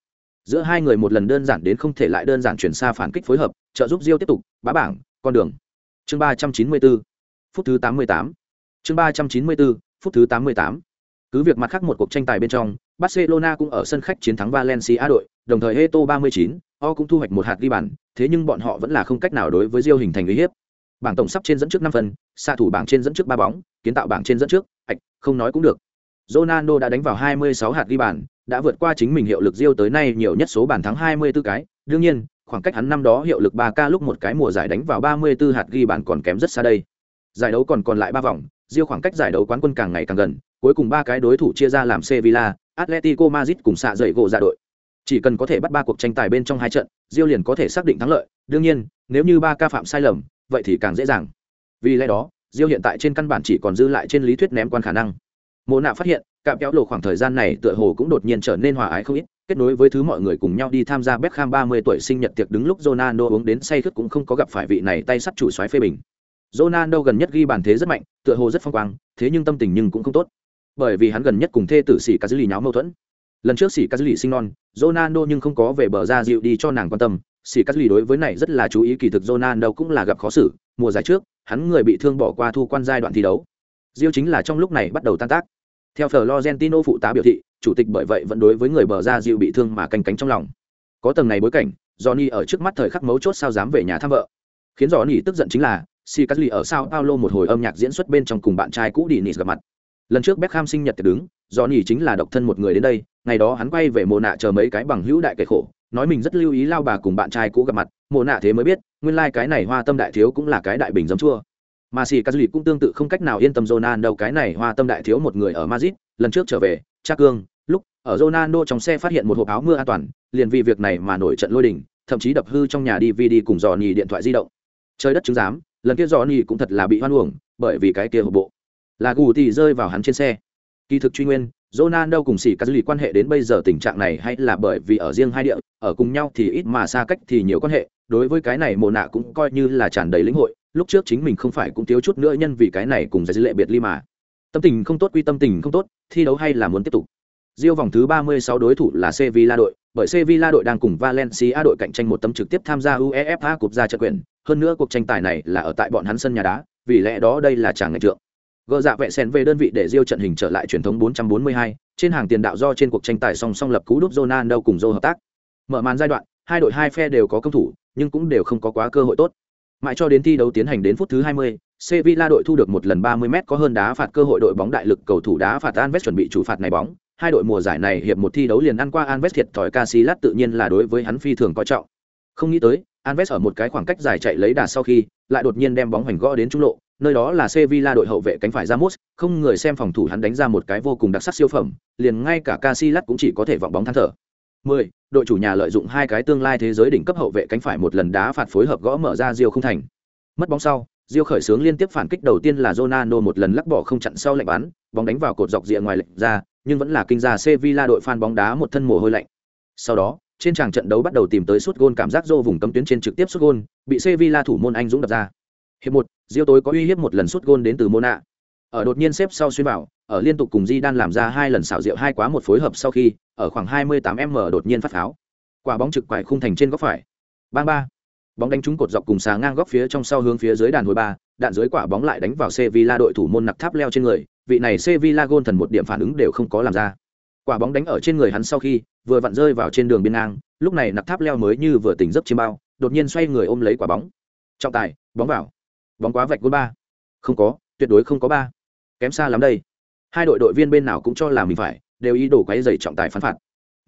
Giữa hai người một lần đơn giản đến không thể lại đơn giản chuyển xa phản kích phối hợp, trợ giúp Rio tiếp tục bá bảng, con đường. Chương 394, phút thứ 88. Chương 394, phút thứ 88. Cứ việc mặt khác một cuộc tranh tài bên trong, Barcelona cũng ở sân khách chiến thắng Valencia đội, đồng thời Heto 39, O cũng thu hoạch một hạt ghi bàn, thế nhưng bọn họ vẫn là không cách nào đối với diêu hình thành uy hiếp. Bảng tổng sắp trên dẫn trước 5 phần, xạ thủ bảng trên dẫn trước 3 bóng, kiến tạo bảng trên dẫn trước, ạch, không nói cũng được. Ronaldo đã đánh vào 26 hạt ghi bàn, đã vượt qua chính mình hiệu lực Rio tới nay nhiều nhất số bàn thắng 24 cái, đương nhiên, khoảng cách hắn năm đó hiệu lực 3K lúc một cái mùa giải đánh vào 34 hạt ghi bàn còn kém rất xa đây. Giải đấu còn còn lại 3 vòng, Rio khoảng cách giải đấu quán quân càng ngày càng gần, cuối cùng ba cái đối thủ chia ra làm Sevilla, Atletico Madrid cùng xạ dậy gỗ ra đội. Chỉ cần có thể bắt ba cuộc tranh tài bên trong hai trận, diêu liền có thể xác định thắng lợi. Đương nhiên, nếu như ba ca phạm sai lầm, vậy thì càng dễ dàng. Vì lẽ đó, diêu hiện tại trên căn bản chỉ còn dư lại trên lý thuyết ném quan khả năng. Mộ nạ phát hiện, cạm kéo lộ khoảng thời gian này tựa hồ cũng đột nhiên trở nên hòa ái không ít, kết nối với thứ mọi người cùng nhau đi tham gia Beckham 30 tuổi sinh nhật tiệc đứng lúc Ronaldo uống đến say khướt cũng không có gặp phải vị này tay sắt chủ soái phê bình. Ronaldo gần nhất ghi bàn thế rất mạnh, tựa hồ rất phong quang, thế nhưng tâm tình nhưng cũng không tốt. Bởi vì hắn gần nhất cùng thê tử sĩ Cazorla nháo mâu thuẫn. Lần trước sĩ Cazorla sinh non, Ronaldo nhưng không có về bờ ra dịu đi cho nàng quan tâm, sĩ Cazorla đối với này rất là chú ý kỳ thực Ronaldo cũng là gặp khó xử, mùa giải trước, hắn người bị thương bỏ qua thu quan giai đoạn thi đấu. Diêu chính là trong lúc này bắt đầu tan tác. Theo Florentino phụ tá biểu thị, chủ tịch bởi vậy vẫn đối với người bờ ra dịu bị thương mà canh cánh trong lòng. Có tầng này bối cảnh, Johnny ở trước mắt thời khắc mấu chốt sao dám về nhà thăm vợ. Khiến Johnny tức giận chính là, si cắt ở sao paulo một hồi âm nhạc diễn xuất bên trong cùng bạn trai cũ đi gặp mặt. Lần trước beckham sinh nhật tiệc đứng do nhỉ chính là độc thân một người đến đây, ngày đó hắn quay về mồ nạ chờ mấy cái bằng hữu đại kệ khổ, nói mình rất lưu ý lao bà cùng bạn trai cũ gặp mặt mồ nạ thế mới biết, nguyên lai、like、cái này hoa tâm đại thiếu cũng là cái đại bình giấm chua. Mà si cắt cũng tương tự không cách nào yên tâm jonan đâu cái này hoa tâm đại thiếu một người ở madrid, lần trước trở về, cha cương, lúc ở ronaldo trong xe phát hiện một hộp áo mưa an toàn, liền vì việc này mà nổi trận lôi đình, thậm chí đập hư trong nhà dvd cùng dò nhì điện thoại di động. Trời đất chứng giám lần kia dọn nhì cũng thật là bị hoan uổng bởi vì cái kia hộp bộ là gù thì rơi vào hắn trên xe kỳ thực truy nguyên Ronaldo cùng xỉ sĩ lì quan hệ đến bây giờ tình trạng này hay là bởi vì ở riêng hai địa, ở cùng nhau thì ít mà xa cách thì nhiều quan hệ, đối với cái này mồ nạ cũng coi như là tràn đầy lĩnh hội, lúc trước chính mình không phải cũng thiếu chút nữa nhân vì cái này cùng giải lệ biệt ly mà. Tâm tình không tốt quy tâm tình không tốt, thi đấu hay là muốn tiếp tục. Rio vòng thứ 36 đối thủ là Sevilla đội, bởi Sevilla đội đang cùng Valencia đội cạnh tranh một tấm trực tiếp tham gia UEFA Cup ra trận quyền, hơn nữa cuộc tranh tài này là ở tại bọn hắn sân nhà đá, vì lẽ đó đây là chàng ngày trượng. Gỡ dạ vẽ sen về đơn vị để Rio trận hình trở lại truyền thống 442, trên hàng tiền đạo do trên cuộc tranh tài song song lập cú đúp Ronaldo cùng Joe hợp tác. Mở màn giai đoạn, hai đội hai phe đều có công thủ, nhưng cũng đều không có quá cơ hội tốt. Mãi cho đến thi đấu tiến hành đến phút thứ 20, Sevilla đội thu được một lần 30m có hơn đá phạt cơ hội đội bóng đại lực cầu thủ đá phạt Anves chuẩn bị chủ phạt này bóng. Hai đội mùa giải này hiệp một thi đấu liền ăn qua Anves thiệt thòi Casillas tự nhiên là đối với hắn phi thường coi trọng. Không nghĩ tới, Anves ở một cái khoảng cách dài chạy lấy đà sau khi, lại đột nhiên đem bóng hoành gõ đến trung lộ, nơi đó là Sevilla đội hậu vệ cánh phải Ramos, không người xem phòng thủ hắn đánh ra một cái vô cùng đặc sắc siêu phẩm, liền ngay cả Casillas cũng chỉ có thể vọng bóng than thở. 10. Đội chủ nhà lợi dụng hai cái tương lai thế giới đỉnh cấp hậu vệ cánh phải một lần đá phạt phối hợp gõ mở ra Rio không thành. Mất bóng sau, Diêu khởi sướng liên tiếp phản kích đầu tiên là Ronaldo một lần lắc bỏ không chặn sau lạnh bắn, bóng đánh vào cột dọc rìa ngoài lệch ra, nhưng vẫn là kinh ra Sevilla đội fan bóng đá một thân mồ hôi lạnh. Sau đó, trên tràng trận đấu bắt đầu tìm tới suốt gôn cảm giác Jo vùng cấm tuyến trên trực tiếp suốt gôn, bị Sevilla thủ môn anh dũng đập ra. Hiệp một, Diêu tối có uy hiếp một lần suốt gôn đến từ Mona. Ở đột nhiên xếp sau xuyên bảo ở liên tục cùng Di Đan làm ra hai lần xảo diệu hai quá một phối hợp sau khi, ở khoảng 28m đột nhiên phát pháo. Quả bóng trực quải khung thành trên góc phải. Bang ba. Bóng đánh trúng cột dọc cùng xà ngang góc phía trong sau hướng phía dưới đàn hồi ba, đạn dưới quả bóng lại đánh vào Sevilla đội thủ môn nặc tháp leo trên người, vị này Sevilla gôn thần một điểm phản ứng đều không có làm ra. Quả bóng đánh ở trên người hắn sau khi vừa vặn rơi vào trên đường biên ngang, lúc này nặc tháp leo mới như vừa tỉnh giấc chiêm bao, đột nhiên xoay người ôm lấy quả bóng. Trọng tài, bóng vào. Bóng quá vạch gôn ba. Không có, tuyệt đối không có ba. Kém xa lắm đây. Hai đội đội viên bên nào cũng cho là mình phải, đều ý đồ quấy rầy trọng tài phán phạt.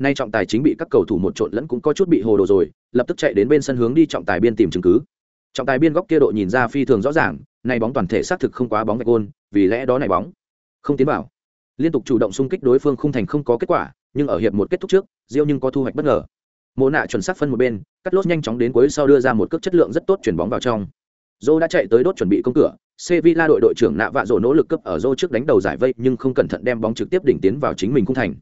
Nay trọng tài chính bị các cầu thủ một trộn lẫn cũng có chút bị hồ đồ rồi, lập tức chạy đến bên sân hướng đi trọng tài biên tìm chứng cứ. Trọng tài biên góc kia độ nhìn ra phi thường rõ ràng, này bóng toàn thể xác thực không quá bóng gạch gôn, vì lẽ đó này bóng không tiến vào. Liên tục chủ động xung kích đối phương không thành không có kết quả, nhưng ở hiệp một kết thúc trước, Diêu nhưng có thu hoạch bất ngờ. Mộ nạ chuẩn xác phân một bên, cắt lốt nhanh chóng đến cuối sau đưa ra một cước chất lượng rất tốt chuyển bóng vào trong. dô đã chạy tới đốt chuẩn bị công cửa, Sevilla đội đội trưởng nạ vạ rổ nỗ lực cấp ở dô trước đánh đầu giải vây nhưng không cẩn thận đem bóng trực tiếp đỉnh tiến vào chính mình khung thành.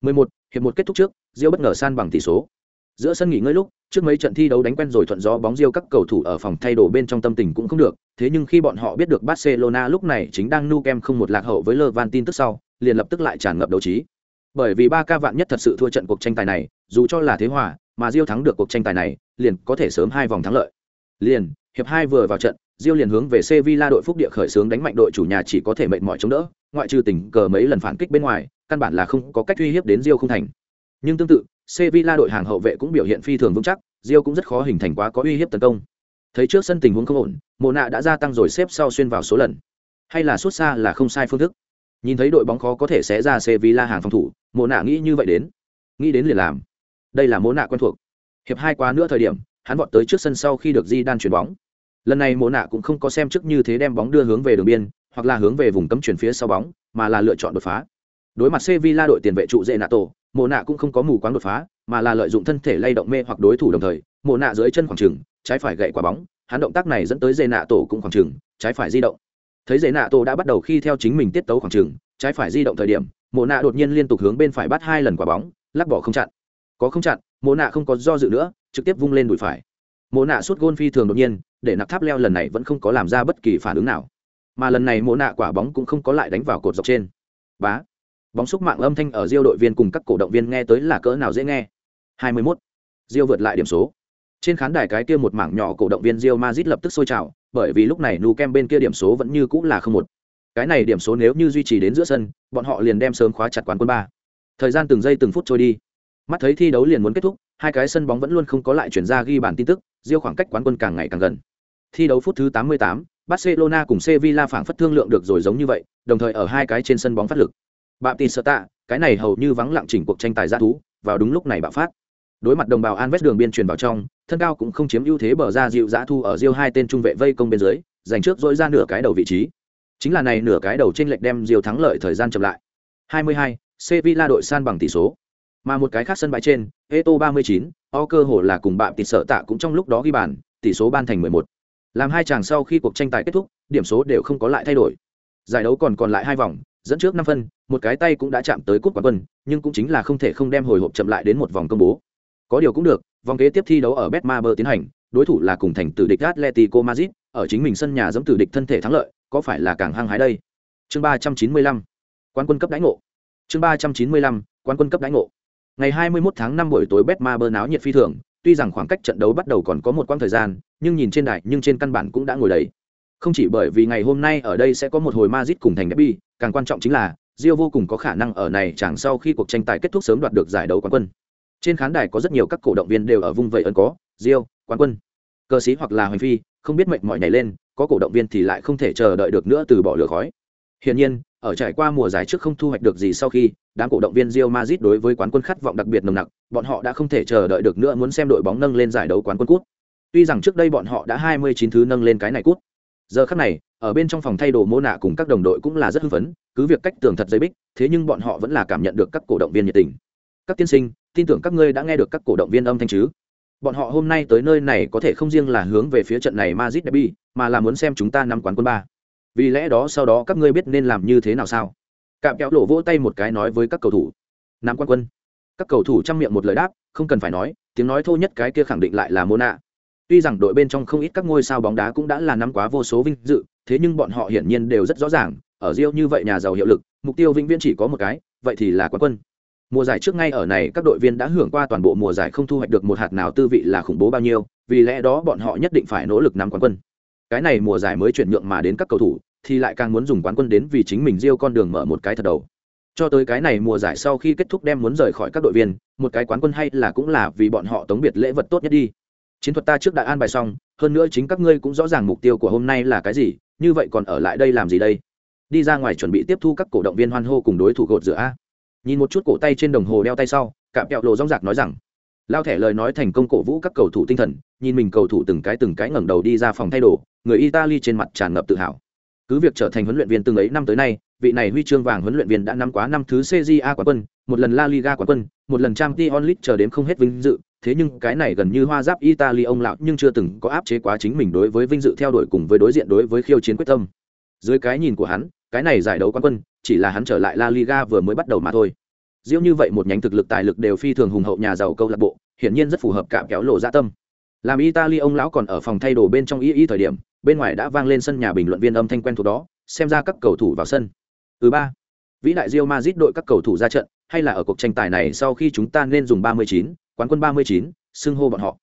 11, hiệp một kết thúc trước, Diêu bất ngờ san bằng tỷ số. Giữa sân nghỉ ngơi lúc, trước mấy trận thi đấu đánh quen rồi thuận gió bóng Diêu các cầu thủ ở phòng thay đồ bên trong tâm tình cũng không được, thế nhưng khi bọn họ biết được Barcelona lúc này chính đang nu kem không một lạc hậu với Levantin tức sau, liền lập tức lại tràn ngập đấu trí. Bởi vì ba ca vạn nhất thật sự thua trận cuộc tranh tài này, dù cho là thế hòa, mà Diêu thắng được cuộc tranh tài này, liền có thể sớm hai vòng thắng lợi. Liền, hiệp hai vừa vào trận, Diêu liền hướng về Sevilla đội phúc địa khởi xướng đánh mạnh đội chủ nhà chỉ có thể mệt mỏi chống đỡ, ngoại trừ tình cờ mấy lần phản kích bên ngoài, căn bản là không có cách uy hiếp đến Diêu không thành. Nhưng tương tự, Sevilla đội hàng hậu vệ cũng biểu hiện phi thường vững chắc, Diêu cũng rất khó hình thành quá có uy hiếp tấn công. Thấy trước sân tình huống không ổn, Mộ nạ đã gia tăng rồi xếp sau xuyên vào số lần. Hay là xuất xa là không sai phương thức. Nhìn thấy đội bóng khó có thể xé ra Sevilla hàng phòng thủ, Mộ nạ nghĩ như vậy đến. Nghĩ đến liền làm. Đây là Mộ nạ quen thuộc. Hiệp hai quá nữa thời điểm, hắn vọt tới trước sân sau khi được Di đan chuyển bóng. Lần này Mộ nạ cũng không có xem trước như thế đem bóng đưa hướng về đường biên, hoặc là hướng về vùng cấm chuyển phía sau bóng, mà là lựa chọn đột phá. Đối mặt Sevilla đội tiền vệ trụ dễ nạ tổ, Mộ nạ cũng không có mù quáng đột phá, mà là lợi dụng thân thể lay động mê hoặc đối thủ đồng thời, Mộ nạ dưới chân khoảng trừng, trái phải gậy quả bóng, hắn động tác này dẫn tới dễ nạ tổ cũng khoảng trừng, trái phải di động. Thấy dễ nạ tổ đã bắt đầu khi theo chính mình tiết tấu khoảng trừng, trái phải di động thời điểm, Mộ nạ đột nhiên liên tục hướng bên phải bắt hai lần quả bóng, lắc bỏ không chặn. Có không chặn, Mộ nạ không có do dự nữa, trực tiếp vung lên đùi phải. Mộ nạ sút gôn phi thường đột nhiên, để nạp tháp leo lần này vẫn không có làm ra bất kỳ phản ứng nào. Mà lần này Mộ nạ quả bóng cũng không có lại đánh vào cột dọc trên. Bá bóng xúc mạng âm thanh ở diêu đội viên cùng các cổ động viên nghe tới là cỡ nào dễ nghe. 21. diêu vượt lại điểm số. Trên khán đài cái kia một mảng nhỏ cổ động viên diêu madrid lập tức sôi trào bởi vì lúc này nu kem bên kia điểm số vẫn như cũng là không một. Cái này điểm số nếu như duy trì đến giữa sân bọn họ liền đem sớm khóa chặt quán quân ba. Thời gian từng giây từng phút trôi đi. Mắt thấy thi đấu liền muốn kết thúc hai cái sân bóng vẫn luôn không có lại chuyển ra ghi bản tin tức diêu khoảng cách quán quân càng ngày càng gần. Thi đấu phút thứ 88, barcelona cùng sevilla phảng phất thương lượng được rồi giống như vậy đồng thời ở hai cái trên sân bóng phát lực bạp tin sợ tạ cái này hầu như vắng lặng chỉnh cuộc tranh tài g thú vào đúng lúc này bạo phát. Đối mặt đồng bào an vét đường biên truyền vào trong thân cao cũng không chiếm ưu thế bờ ra dịu giã thu ở riêu hai tên trung vệ vây công bên dưới giành trước dỗi ra nửa cái đầu vị trí. Chính là này nửa cái đầu trên lệch đem diều thắng lợi thời gian chậm lại. 22, Sevilla đội san bằng tỷ số. Mà một cái khác sân bãi trên Eto 39, o cơ hồ là cùng bạm tịt sợ tạ cũng trong lúc đó ghi bàn tỷ số ban thành 11. làm hai chàng sau khi cuộc tranh tài kết thúc điểm số đều không có lại thay đổi. Giải đấu còn còn lại hai vòng dẫn trước năm phân, một cái tay cũng đã chạm tới cúp quán quân, nhưng cũng chính là không thể không đem hồi hộp chậm lại đến một vòng công bố. Có điều cũng được, vòng kế tiếp thi đấu ở betmaber tiến hành, đối thủ là cùng thành tử địch atletico madrid, ở chính mình sân nhà giống tử địch thân thể thắng lợi, có phải là càng hăng hái đây? Chương ba trăm chín mươi lăm quan quân cấp đánh ngộ. Chương ba trăm chín mươi lăm quan quân cấp đánh ngộ. Ngày hai mươi 21 tháng năm buổi tối betmaber náo nhiệt phi thường, tuy rằng khoảng cách trận đấu bắt đầu còn có một quãng thời gian, nhưng nhìn trên đài, nhưng trên căn bản cũng đã ngồi đầy không chỉ bởi vì ngày hôm nay ở đây sẽ có một hồi Madrid cùng thành derby, càng quan trọng chính là Rio vô cùng có khả năng ở này chẳng sau khi cuộc tranh tài kết thúc sớm đoạt được giải đấu quán quân. Trên khán đài có rất nhiều các cổ động viên đều ở vùng vậy ấn có, Rio, quán quân. cơ sĩ hoặc là hoành phi không biết mệnh mỏi nhảy lên có cổ động viên thì lại không thể chờ đợi được nữa từ bỏ lửa khói hiển nhiên ở trải qua mùa giải trước không thu hoạch được gì sau khi đám cổ động viên Real Madrid đối với quán quân khát vọng đặc biệt nồng nặc bọn họ đã không thể chờ đợi được nữa muốn xem đội bóng nâng lên giải đấu quán quân cút tuy rằng trước đây bọn họ đã 29 thứ nâng lên cái này cút giờ khắc này, ở bên trong phòng thay đồ mô nạ cùng các đồng đội cũng là rất hưng phấn, cứ việc cách tường thật dây bích, thế nhưng bọn họ vẫn là cảm nhận được các cổ động viên nhiệt tình. Các tiên sinh, tin tưởng các ngươi đã nghe được các cổ động viên âm thanh chứ? Bọn họ hôm nay tới nơi này có thể không riêng là hướng về phía trận này Madrid derby, mà là muốn xem chúng ta nắm quán quân ba. Vì lẽ đó sau đó các ngươi biết nên làm như thế nào sao? Cạm kéo lộ vỗ tay một cái nói với các cầu thủ. Nắm quán quân. Các cầu thủ chăm miệng một lời đáp, không cần phải nói, tiếng nói thô nhất cái kia khẳng định lại là mô nạ tuy rằng đội bên trong không ít các ngôi sao bóng đá cũng đã là năm quá vô số vinh dự, thế nhưng bọn họ hiển nhiên đều rất rõ ràng, ở Rio như vậy nhà giàu hiệu lực, mục tiêu vĩnh viễn chỉ có một cái, vậy thì là quán quân. Mùa giải trước ngay ở này, các đội viên đã hưởng qua toàn bộ mùa giải không thu hoạch được một hạt nào tư vị là khủng bố bao nhiêu, vì lẽ đó bọn họ nhất định phải nỗ lực nắm quán quân. Cái này mùa giải mới chuyển nhượng mà đến các cầu thủ, thì lại càng muốn dùng quán quân đến vì chính mình Rio con đường mở một cái thật đầu. Cho tới cái này mùa giải sau khi kết thúc đem muốn rời khỏi các đội viên, một cái quán quân hay là cũng là vì bọn họ tống biệt lễ vật tốt nhất đi chiến thuật ta trước đã an bài xong, hơn nữa chính các ngươi cũng rõ ràng mục tiêu của hôm nay là cái gì, như vậy còn ở lại đây làm gì đây? Đi ra ngoài chuẩn bị tiếp thu các cổ động viên hoan hô cùng đối thủ gột giữa a. Nhìn một chút cổ tay trên đồng hồ đeo tay sau, cạm kẹo lộ rong rạc nói rằng, lao thẻ lời nói thành công cổ vũ các cầu thủ tinh thần, nhìn mình cầu thủ từng cái từng cái ngẩng đầu đi ra phòng thay đồ, người italy trên mặt tràn ngập tự hào. Cứ việc trở thành huấn luyện viên từng ấy năm tới nay, vị này huy chương vàng huấn luyện viên đã năm quá năm thứ cja quán quân, một lần la liga quán quân, một lần trang t onlit chờ đến không hết vinh dự thế nhưng cái này gần như hoa giáp italy ông lão nhưng chưa từng có áp chế quá chính mình đối với vinh dự theo đuổi cùng với đối diện đối với khiêu chiến quyết tâm. Dưới cái nhìn của hắn cái này giải đấu quán quân chỉ là hắn trở lại la liga vừa mới bắt đầu mà thôi. Diễu như vậy một nhánh thực lực tài lực đều phi thường hùng hậu nhà giàu câu lạc bộ hiển nhiên rất phù hợp cả kéo lộ dạ tâm. Làm italy ông lão còn ở phòng thay đồ bên trong y y thời điểm bên ngoài đã vang lên sân nhà bình luận viên âm thanh quen thuộc đó xem ra các cầu thủ vào sân. Thứ ba vĩ đại Real Madrid đội các cầu thủ ra trận hay là ở cuộc tranh tài này sau khi chúng ta nên dùng 39, quán quân 39, xưng hô bọn họ.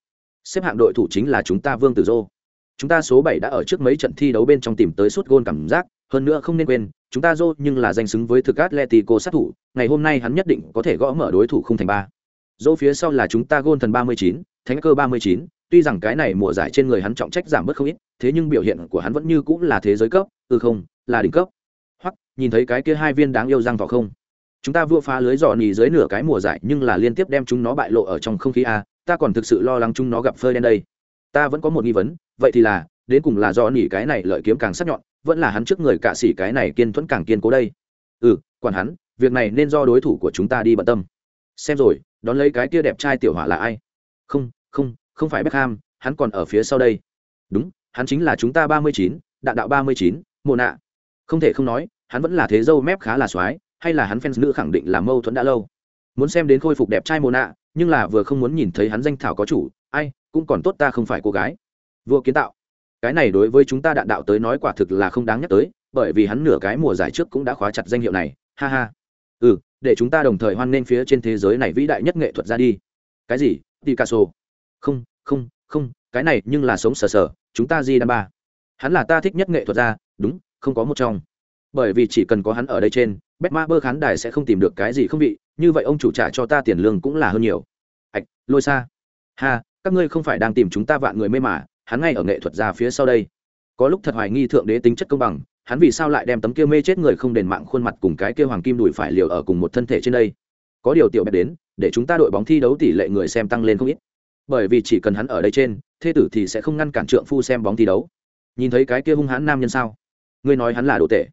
Xếp hạng đội thủ chính là chúng ta Vương Tử Dô. Chúng ta số 7 đã ở trước mấy trận thi đấu bên trong tìm tới suốt gôn cảm giác hơn nữa không nên quên chúng ta Dô nhưng là danh xứng với thực Atletico sát thủ ngày hôm nay hắn nhất định có thể gõ mở đối thủ không thành ba. Dô phía sau là chúng ta gôn thần 39, thánh cơ 39, tuy rằng cái này mùa giải trên người hắn trọng trách giảm bớt không ít thế nhưng biểu hiện của hắn vẫn như cũng là thế giới cấp ừ không là đỉnh cấp. Hoặc nhìn thấy cái kia hai viên đáng yêu răng thọ không? Chúng ta vua phá lưới dò nỉ dưới nửa cái mùa giải nhưng là liên tiếp đem chúng nó bại lộ ở trong không khí a ta còn thực sự lo lắng chúng nó gặp phơi đen đây. Ta vẫn có một nghi vấn vậy thì là đến cùng là do nỉ cái này lợi kiếm càng sắc nhọn vẫn là hắn trước người cạ sĩ cái này kiên thuẫn càng kiên cố đây? Ừ quản hắn việc này nên do đối thủ của chúng ta đi bận tâm. Xem rồi đón lấy cái kia đẹp trai tiểu hỏa là ai? Không không không phải Beckham, hắn còn ở phía sau đây. Đúng hắn chính là chúng ta ba mươi chín đạn đạo ba mươi chín mồ nạ không thể không nói hắn vẫn là thế dâu mép khá là soái hay là hắn fans nữ khẳng định là mâu thuẫn đã lâu. Muốn xem đến khôi phục đẹp trai mồ nạ nhưng là vừa không muốn nhìn thấy hắn danh thảo có chủ, ai, cũng còn tốt ta không phải cô gái. Vua kiến tạo. Cái này đối với chúng ta đạn đạo tới nói quả thực là không đáng nhắc tới, bởi vì hắn nửa cái mùa giải trước cũng đã khóa chặt danh hiệu này, ha ha. Ừ để chúng ta đồng thời hoan nghênh phía trên thế giới này vĩ đại nhất nghệ thuật ra đi. Cái gì? Picasso. Không không không, cái này nhưng là sống sờ sờ, chúng ta di đa ba. Hắn là ta thích nhất nghệ thuật ra, đúng, không có một trong. Bởi vì chỉ cần có hắn ở đây trên Bét ma bơ khán đài sẽ không tìm được cái gì không bị như vậy ông chủ trả cho ta tiền lương cũng là hơn nhiều. Ạch, lôi xa. Ha, các ngươi không phải đang tìm chúng ta vạn người mê mà, hắn ngay ở nghệ thuật ra phía sau đây. Có lúc thật hoài nghi thượng đế tính chất công bằng, hắn vì sao lại đem tấm kia mê chết người không đền mạng khuôn mặt cùng cái kia hoàng kim đùi phải liều ở cùng một thân thể trên đây? Có điều tiểu bẹp đến, để chúng ta đội bóng thi đấu tỷ lệ người xem tăng lên không ít. Bởi vì chỉ cần hắn ở đây trên, thê tử thì sẽ không ngăn cản trượng phu xem bóng thi đấu. Nhìn thấy cái kia hung hãn nam nhân sao? Ngươi nói hắn là đồ tệ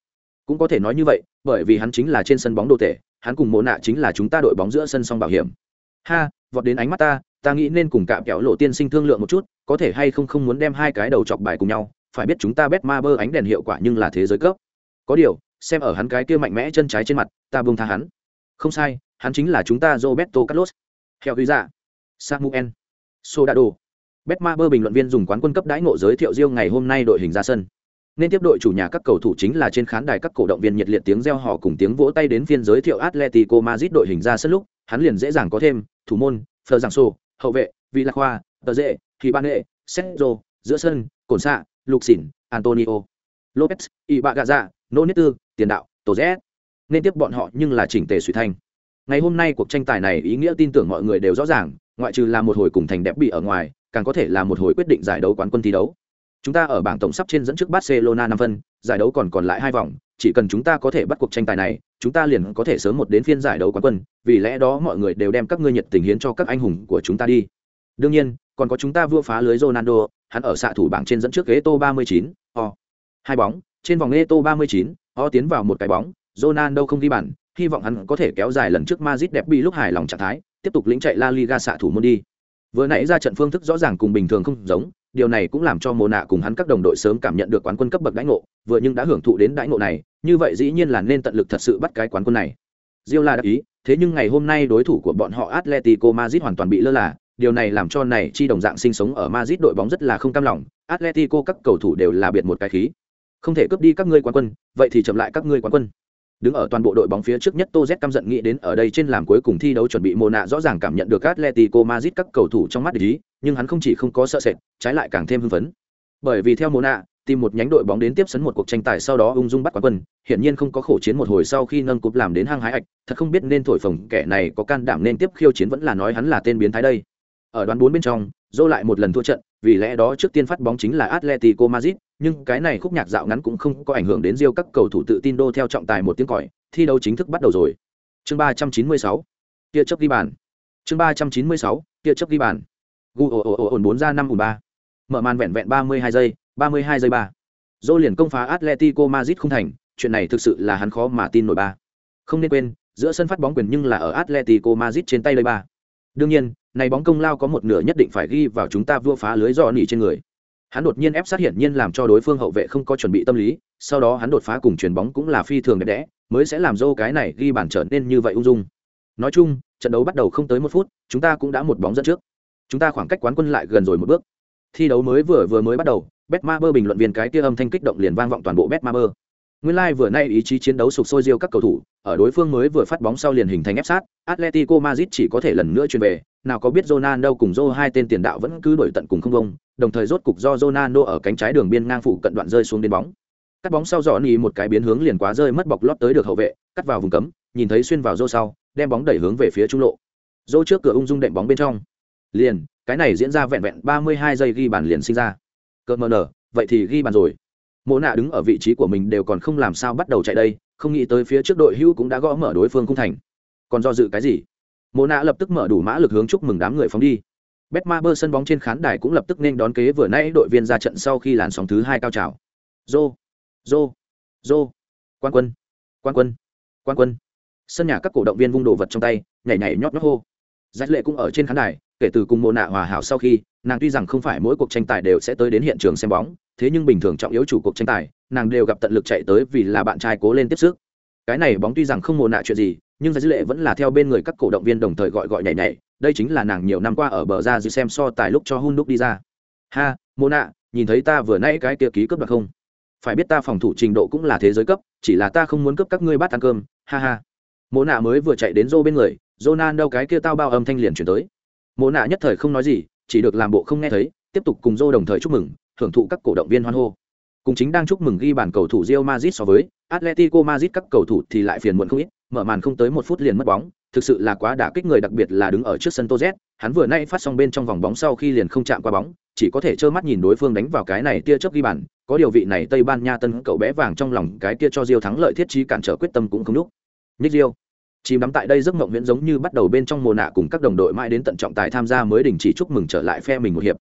cũng có thể nói như vậy, bởi vì hắn chính là trên sân bóng đồ tể, hắn cùng mộ nạ chính là chúng ta đội bóng giữa sân song bảo hiểm. Ha, vọt đến ánh mắt ta ta nghĩ nên cùng cạm kẹo lộ tiên sinh thương lượng một chút, có thể hay không không muốn đem hai cái đầu chọc bài cùng nhau, phải biết chúng ta bet ma bơ ánh đèn hiệu quả nhưng là thế giới cấp. Có điều, xem ở hắn cái kia mạnh mẽ chân trái trên mặt, ta buông tha hắn. Không sai, hắn chính là chúng ta roberto carlos. Theo quý dạ. Samuel. Sodado bet ma bơ bình luận viên dùng quán quân cấp đãi ngộ giới thiệu riêng ngày hôm nay đội hình ra sân nên tiếp đội chủ nhà các cầu thủ chính là trên khán đài các cổ động viên nhiệt liệt tiếng reo hò cùng tiếng vỗ tay đến phiên giới thiệu Atletico Madrid đội hình ra sân lúc, hắn liền dễ dàng có thêm thủ môn, Fleur Sô, hậu vệ, Villacqua, Tờ Dệ, Thì Ban Sergio, giữa sân, Cổn Sạ, Lục Xỉn, Antonio, Lopez, Ibagaza, Nô Tư, tiền đạo, Tổ Nên tiếp bọn họ nhưng là chỉnh tề suy thanh. Ngày hôm nay cuộc tranh tài này ý nghĩa tin tưởng mọi người đều rõ ràng, ngoại trừ là một hồi cùng thành đẹp bị ở ngoài, càng có thể là một hồi quyết định giải đấu quán quân thi đấu. Chúng ta ở bảng tổng sắp trên dẫn trước Barcelona năm phân, giải đấu còn còn lại hai vòng, chỉ cần chúng ta có thể bắt cuộc tranh tài này, chúng ta liền có thể sớm một đến phiên giải đấu quán quân, vì lẽ đó mọi người đều đem các ngươi nhiệt tình hiến cho các anh hùng của chúng ta đi. Đương nhiên, còn có chúng ta vua phá lưới Ronaldo, hắn ở xạ thủ bảng trên dẫn trước Eto 39, o. Hai bóng, trên vòng Eto 39, o tiến vào một cái bóng, Ronaldo không ghi bàn, hy vọng hắn có thể kéo dài lần trước Madrid đẹp bị lúc hài lòng trạng thái, tiếp tục lĩnh chạy La Liga xạ thủ môn đi. Vừa nãy ra trận phương thức rõ ràng cùng bình thường không giống, điều này cũng làm cho mồ nạ cùng hắn các đồng đội sớm cảm nhận được quán quân cấp bậc đãi ngộ, vừa nhưng đã hưởng thụ đến đãi ngộ này, như vậy dĩ nhiên là nên tận lực thật sự bắt cái quán quân này. Diêu là đã ý, thế nhưng ngày hôm nay đối thủ của bọn họ Atletico Madrid hoàn toàn bị lơ là, điều này làm cho này chi đồng dạng sinh sống ở Madrid đội bóng rất là không cam lòng, Atletico các cầu thủ đều là biệt một cái khí. Không thể cướp đi các ngươi quán quân, vậy thì chậm lại các ngươi quán quân. Đứng ở toàn bộ đội bóng phía trước nhất Tô Z căm giận nghĩ đến ở đây trên làm cuối cùng thi đấu chuẩn bị mồ nạ rõ ràng cảm nhận được Atletico Madrid các cầu thủ trong mắt ý, nhưng hắn không chỉ không có sợ sệt, trái lại càng thêm hưng phấn. Bởi vì theo mồ nạ, tìm một nhánh đội bóng đến tiếp sấn một cuộc tranh tài sau đó ung dung bắt quán quân, hiển nhiên không có khổ chiến một hồi sau khi nâng cúp làm đến hang hái ạch, thật không biết nên thổi phồng kẻ này có can đảm nên tiếp khiêu chiến vẫn là nói hắn là tên biến thái đây. Ở đoán bốn bên trong, Dô lại một lần thua trận, vì lẽ đó trước tiên phát bóng chính là Atletico Madrid, nhưng cái này khúc nhạc dạo ngắn cũng không có ảnh hưởng đến diêu các cầu thủ tự tin đô theo trọng tài một tiếng còi, thi đấu chính thức bắt đầu rồi. Chương 396. Tia chấp ghi bàn. Chương 396. Tia chấp ghi bàn. Gu ồ ồ ồ ổn 4 ra 5 ổn 3. Mở màn vẹn vẹn 32 giây, 32 giây 3. dô liền công phá Atletico Madrid không thành, chuyện này thực sự là hắn khó mà tin nổi ba. Không nên quên, giữa sân phát bóng quyền nhưng là ở Atletico Madrid trên tay đây ba. Đương nhiên, này bóng công lao có một nửa nhất định phải ghi vào chúng ta vua phá lưới dò nỉ trên người hắn đột nhiên ép sát hiển nhiên làm cho đối phương hậu vệ không có chuẩn bị tâm lý sau đó hắn đột phá cùng chuyền bóng cũng là phi thường đẹp đẽ mới sẽ làm dâu cái này ghi bàn trở nên như vậy ung dung. Nói chung trận đấu bắt đầu không tới một phút chúng ta cũng đã một bóng dẫn trước. Chúng ta khoảng cách quán quân lại gần rồi một bước. Thi đấu mới vừa vừa mới bắt đầu betmaber bình luận viên cái kia âm thanh kích động liền vang vọng toàn bộ bet Nguyên lai nguyên vừa nay ý chí chiến đấu sục sôi riêu các cầu thủ, ở đối phương mới vừa phát bóng sau liền hình thành ép sát, Atletico Madrid chỉ có thể lần nữa chuyển về, nào có biết Ronaldo cùng Zô hai tên tiền đạo vẫn cứ đổi tận cùng không vông, đồng thời rốt cục do Ronaldo ở cánh trái đường biên ngang phụ cận đoạn rơi xuống đến bóng. Cắt bóng sau dọn nhì một cái biến hướng liền quá rơi mất bọc lót tới được hậu vệ, cắt vào vùng cấm, nhìn thấy xuyên vào Zô sau, đem bóng đẩy hướng về phía trung lộ. Zô trước cửa ung dung đệm bóng bên trong. Liền, cái này diễn ra vẹn vẹn 32 giây ghi bàn liền sinh ra. Cơn mờ nở, vậy thì ghi bàn rồi mộ nạ đứng ở vị trí của mình đều còn không làm sao bắt đầu chạy đây không nghĩ tới phía trước đội hưu cũng đã gõ mở đối phương cung thành còn do dự cái gì mộ nạ lập tức mở đủ mã lực hướng chúc mừng đám người phóng đi. Bet ma bơ sân bóng trên khán đài cũng lập tức nên đón kế vừa nãy đội viên ra trận sau khi làn sóng thứ hai cao trào. Dô dô dô quan quân quan quân quan quân. Sân nhà các cổ động viên vung đồ vật trong tay, nhảy nhảy nhót nhót hô. Giải lệ cũng ở trên khán đài, kể từ cùng mộ nạ hòa hảo sau khi, nàng tuy rằng không phải mỗi cuộc tranh tài đều sẽ tới đến hiện trường xem bóng, thế nhưng bình thường trọng yếu chủ cuộc tranh tài, nàng đều gặp tận lực chạy tới vì là bạn trai cố lên tiếp sức cái này bóng tuy rằng không mồ nạ chuyện gì, nhưng giải lệ vẫn là theo bên người các cổ động viên đồng thời gọi gọi nhảy nhảy. Đây chính là nàng nhiều năm qua ở bờ ra dư xem so tài lúc cho hun đúc đi ra. Ha, mồ nạ, nhìn thấy ta vừa nãy cái kia ký cướp được không? Phải biết ta phòng thủ trình độ cũng là thế giới cấp, chỉ là ta không muốn cướp các ngươi bắt ăn cơm. Ha ha. Mồ nạ mới vừa chạy đến rô bên người Jonan đâu cái kia tao bao âm thanh liền chuyển tới. Mồ nạ nhất thời không nói gì, chỉ được làm bộ không nghe thấy, tiếp tục cùng rô đồng thời chúc mừng hưởng thụ các cổ động viên hoan hô cùng chính đang chúc mừng ghi bàn cầu thủ Real Madrid so với Atletico Madrid, các cầu thủ thì lại phiền muộn không ít, mở màn không tới một phút liền mất bóng. Thực sự là quá đả kích người đặc biệt là đứng ở trước sân Toz hắn vừa nay phát xong bên trong vòng bóng sau khi liền không chạm qua bóng, chỉ có thể trơ mắt nhìn đối phương đánh vào cái này tia chớp ghi bàn. Có điều vị này Tây Ban Nha tân cậu bé vàng trong lòng cái kia cho Real thắng lợi thiết trí cản trở quyết tâm cũng không đúc. Nick Real, chìm đắm tại đây giấc mộng viễn giống như bắt đầu bên trong mùa nạ cùng các đồng đội mãi đến tận trọng tài tham gia mới đình chỉ chúc mừng trở lại phe mình một hiệp.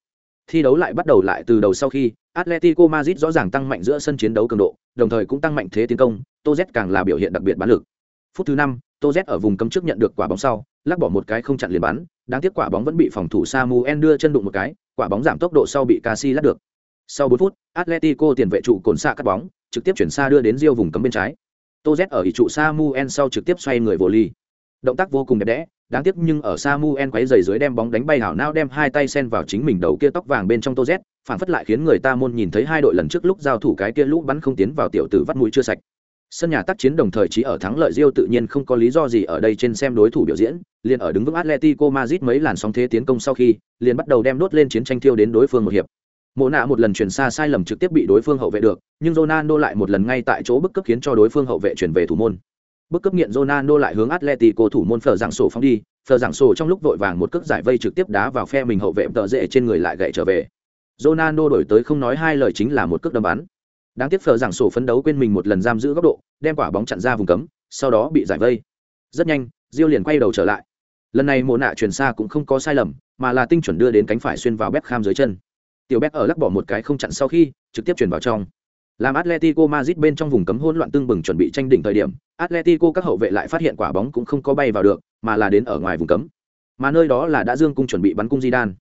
Thi đấu lại bắt đầu lại từ đầu sau khi atletico madrid rõ ràng tăng mạnh giữa sân chiến đấu cường độ đồng thời cũng tăng mạnh thế tiến công Toz càng là biểu hiện đặc biệt bán lực. Phút thứ năm Toz ở vùng cấm trước nhận được quả bóng sau lắc bỏ một cái không chặn liền bắn đáng tiếc quả bóng vẫn bị phòng thủ samuel đưa chân đụng một cái quả bóng giảm tốc độ sau bị casi lắc được. Sau 4 phút atletico tiền vệ trụ cồn xạ cắt bóng trực tiếp chuyển xa đưa đến giêu vùng cấm bên trái. Toz ở ỷ trụ samuel sau trực tiếp xoay người vô ly. Động tác vô cùng đẹp đẽ đáng tiếc nhưng ở samuel quấy giày dưới đem bóng đánh bay hảo nao đem hai tay sen vào chính mình đầu kia tóc vàng bên trong Toz, phản phất lại khiến người ta môn nhìn thấy hai đội lần trước lúc giao thủ cái kia lũ bắn không tiến vào tiểu tử vắt mũi chưa sạch sân nhà tác chiến đồng thời chỉ ở thắng lợi Rio tự nhiên không có lý do gì ở đây trên xem đối thủ biểu diễn, liền ở đứng vững Atletico Madrid mấy làn sóng thế tiến công sau khi, liền bắt đầu đem đốt lên chiến tranh thiêu đến đối phương một hiệp. Mộ nạ một lần chuyển xa sai lầm trực tiếp bị đối phương hậu vệ được, nhưng Ronaldo lại một lần ngay tại chỗ bức cấp khiến cho đối phương hậu vệ chuyển về thủ môn. Bước cấp nghiện Ronaldo lại hướng Atletico thủ môn phở dạng sổ phóng đi, phở dạng sổ trong lúc vội vàng một cước giải vây trực tiếp đá vào phe mình hậu vệ tợ dễ trên người lại gậy trở về. Ronaldo đổi tới không nói hai lời chính là một cước đâm bắn. Đáng tiếc phở giảng sổ phấn đấu quên mình một lần giam giữ góc độ, đem quả bóng chặn ra vùng cấm, sau đó bị giải vây. Rất nhanh, Diêu liền quay đầu trở lại. Lần này mồ nạ chuyển xa cũng không có sai lầm, mà là tinh chuẩn đưa đến cánh phải xuyên vào Beckham dưới chân. Tiểu Beck ở lắc bỏ một cái không chặn sau khi, trực tiếp chuyển vào trong. Làm Atletico Madrid bên trong vùng cấm hỗn loạn tương bừng chuẩn bị tranh đỉnh thời điểm, Atletico các hậu vệ lại phát hiện quả bóng cũng không có bay vào được, mà là đến ở ngoài vùng cấm. Mà nơi đó là đã dương cung chuẩn bị bắn cung Zidane.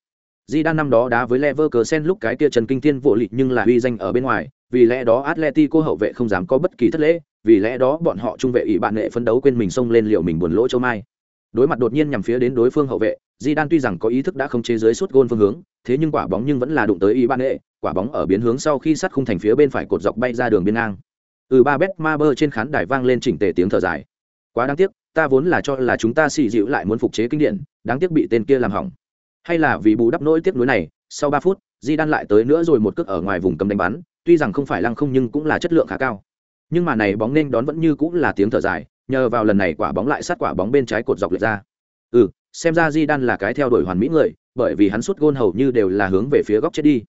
Di Đan năm đó đá với Leverkusen lúc cái kia Trần Kinh Thiên vô lịch nhưng là uy danh ở bên ngoài, vì lẽ đó Atletico hậu vệ không dám có bất kỳ thất lễ, vì lẽ đó bọn họ trung vệ ủy bạn nghệ phấn đấu quên mình xông lên liệu mình buồn lỗ châu mai. Đối mặt đột nhiên nhằm phía đến đối phương hậu vệ, Di Đan tuy rằng có ý thức đã không chế dưới suốt gôn phương hướng, thế nhưng quả bóng nhưng vẫn là đụng tới ủy bạn nghệ, quả bóng ở biến hướng sau khi sát khung thành phía bên phải cột dọc bay ra đường biên ngang. Ừ ba bet ma bơ trên khán đài vang lên chỉnh tề tiếng thở dài. Quá đáng tiếc, ta vốn là cho là chúng ta xì dịu lại muốn phục chế kinh điển, đáng tiếc bị tên kia làm hỏng. Hay là vì bù đắp nỗi tiếc nuối này, sau ba phút, Di Đan lại tới nữa rồi một cước ở ngoài vùng cấm đánh bắn, tuy rằng không phải lăng không nhưng cũng là chất lượng khá cao. Nhưng mà này bóng nên đón vẫn như cũng là tiếng thở dài, nhờ vào lần này quả bóng lại sát quả bóng bên trái cột dọc lượt ra. Ừ, xem ra Di Đan là cái theo đuổi hoàn mỹ người, bởi vì hắn sút gôn hầu như đều là hướng về phía góc chết đi.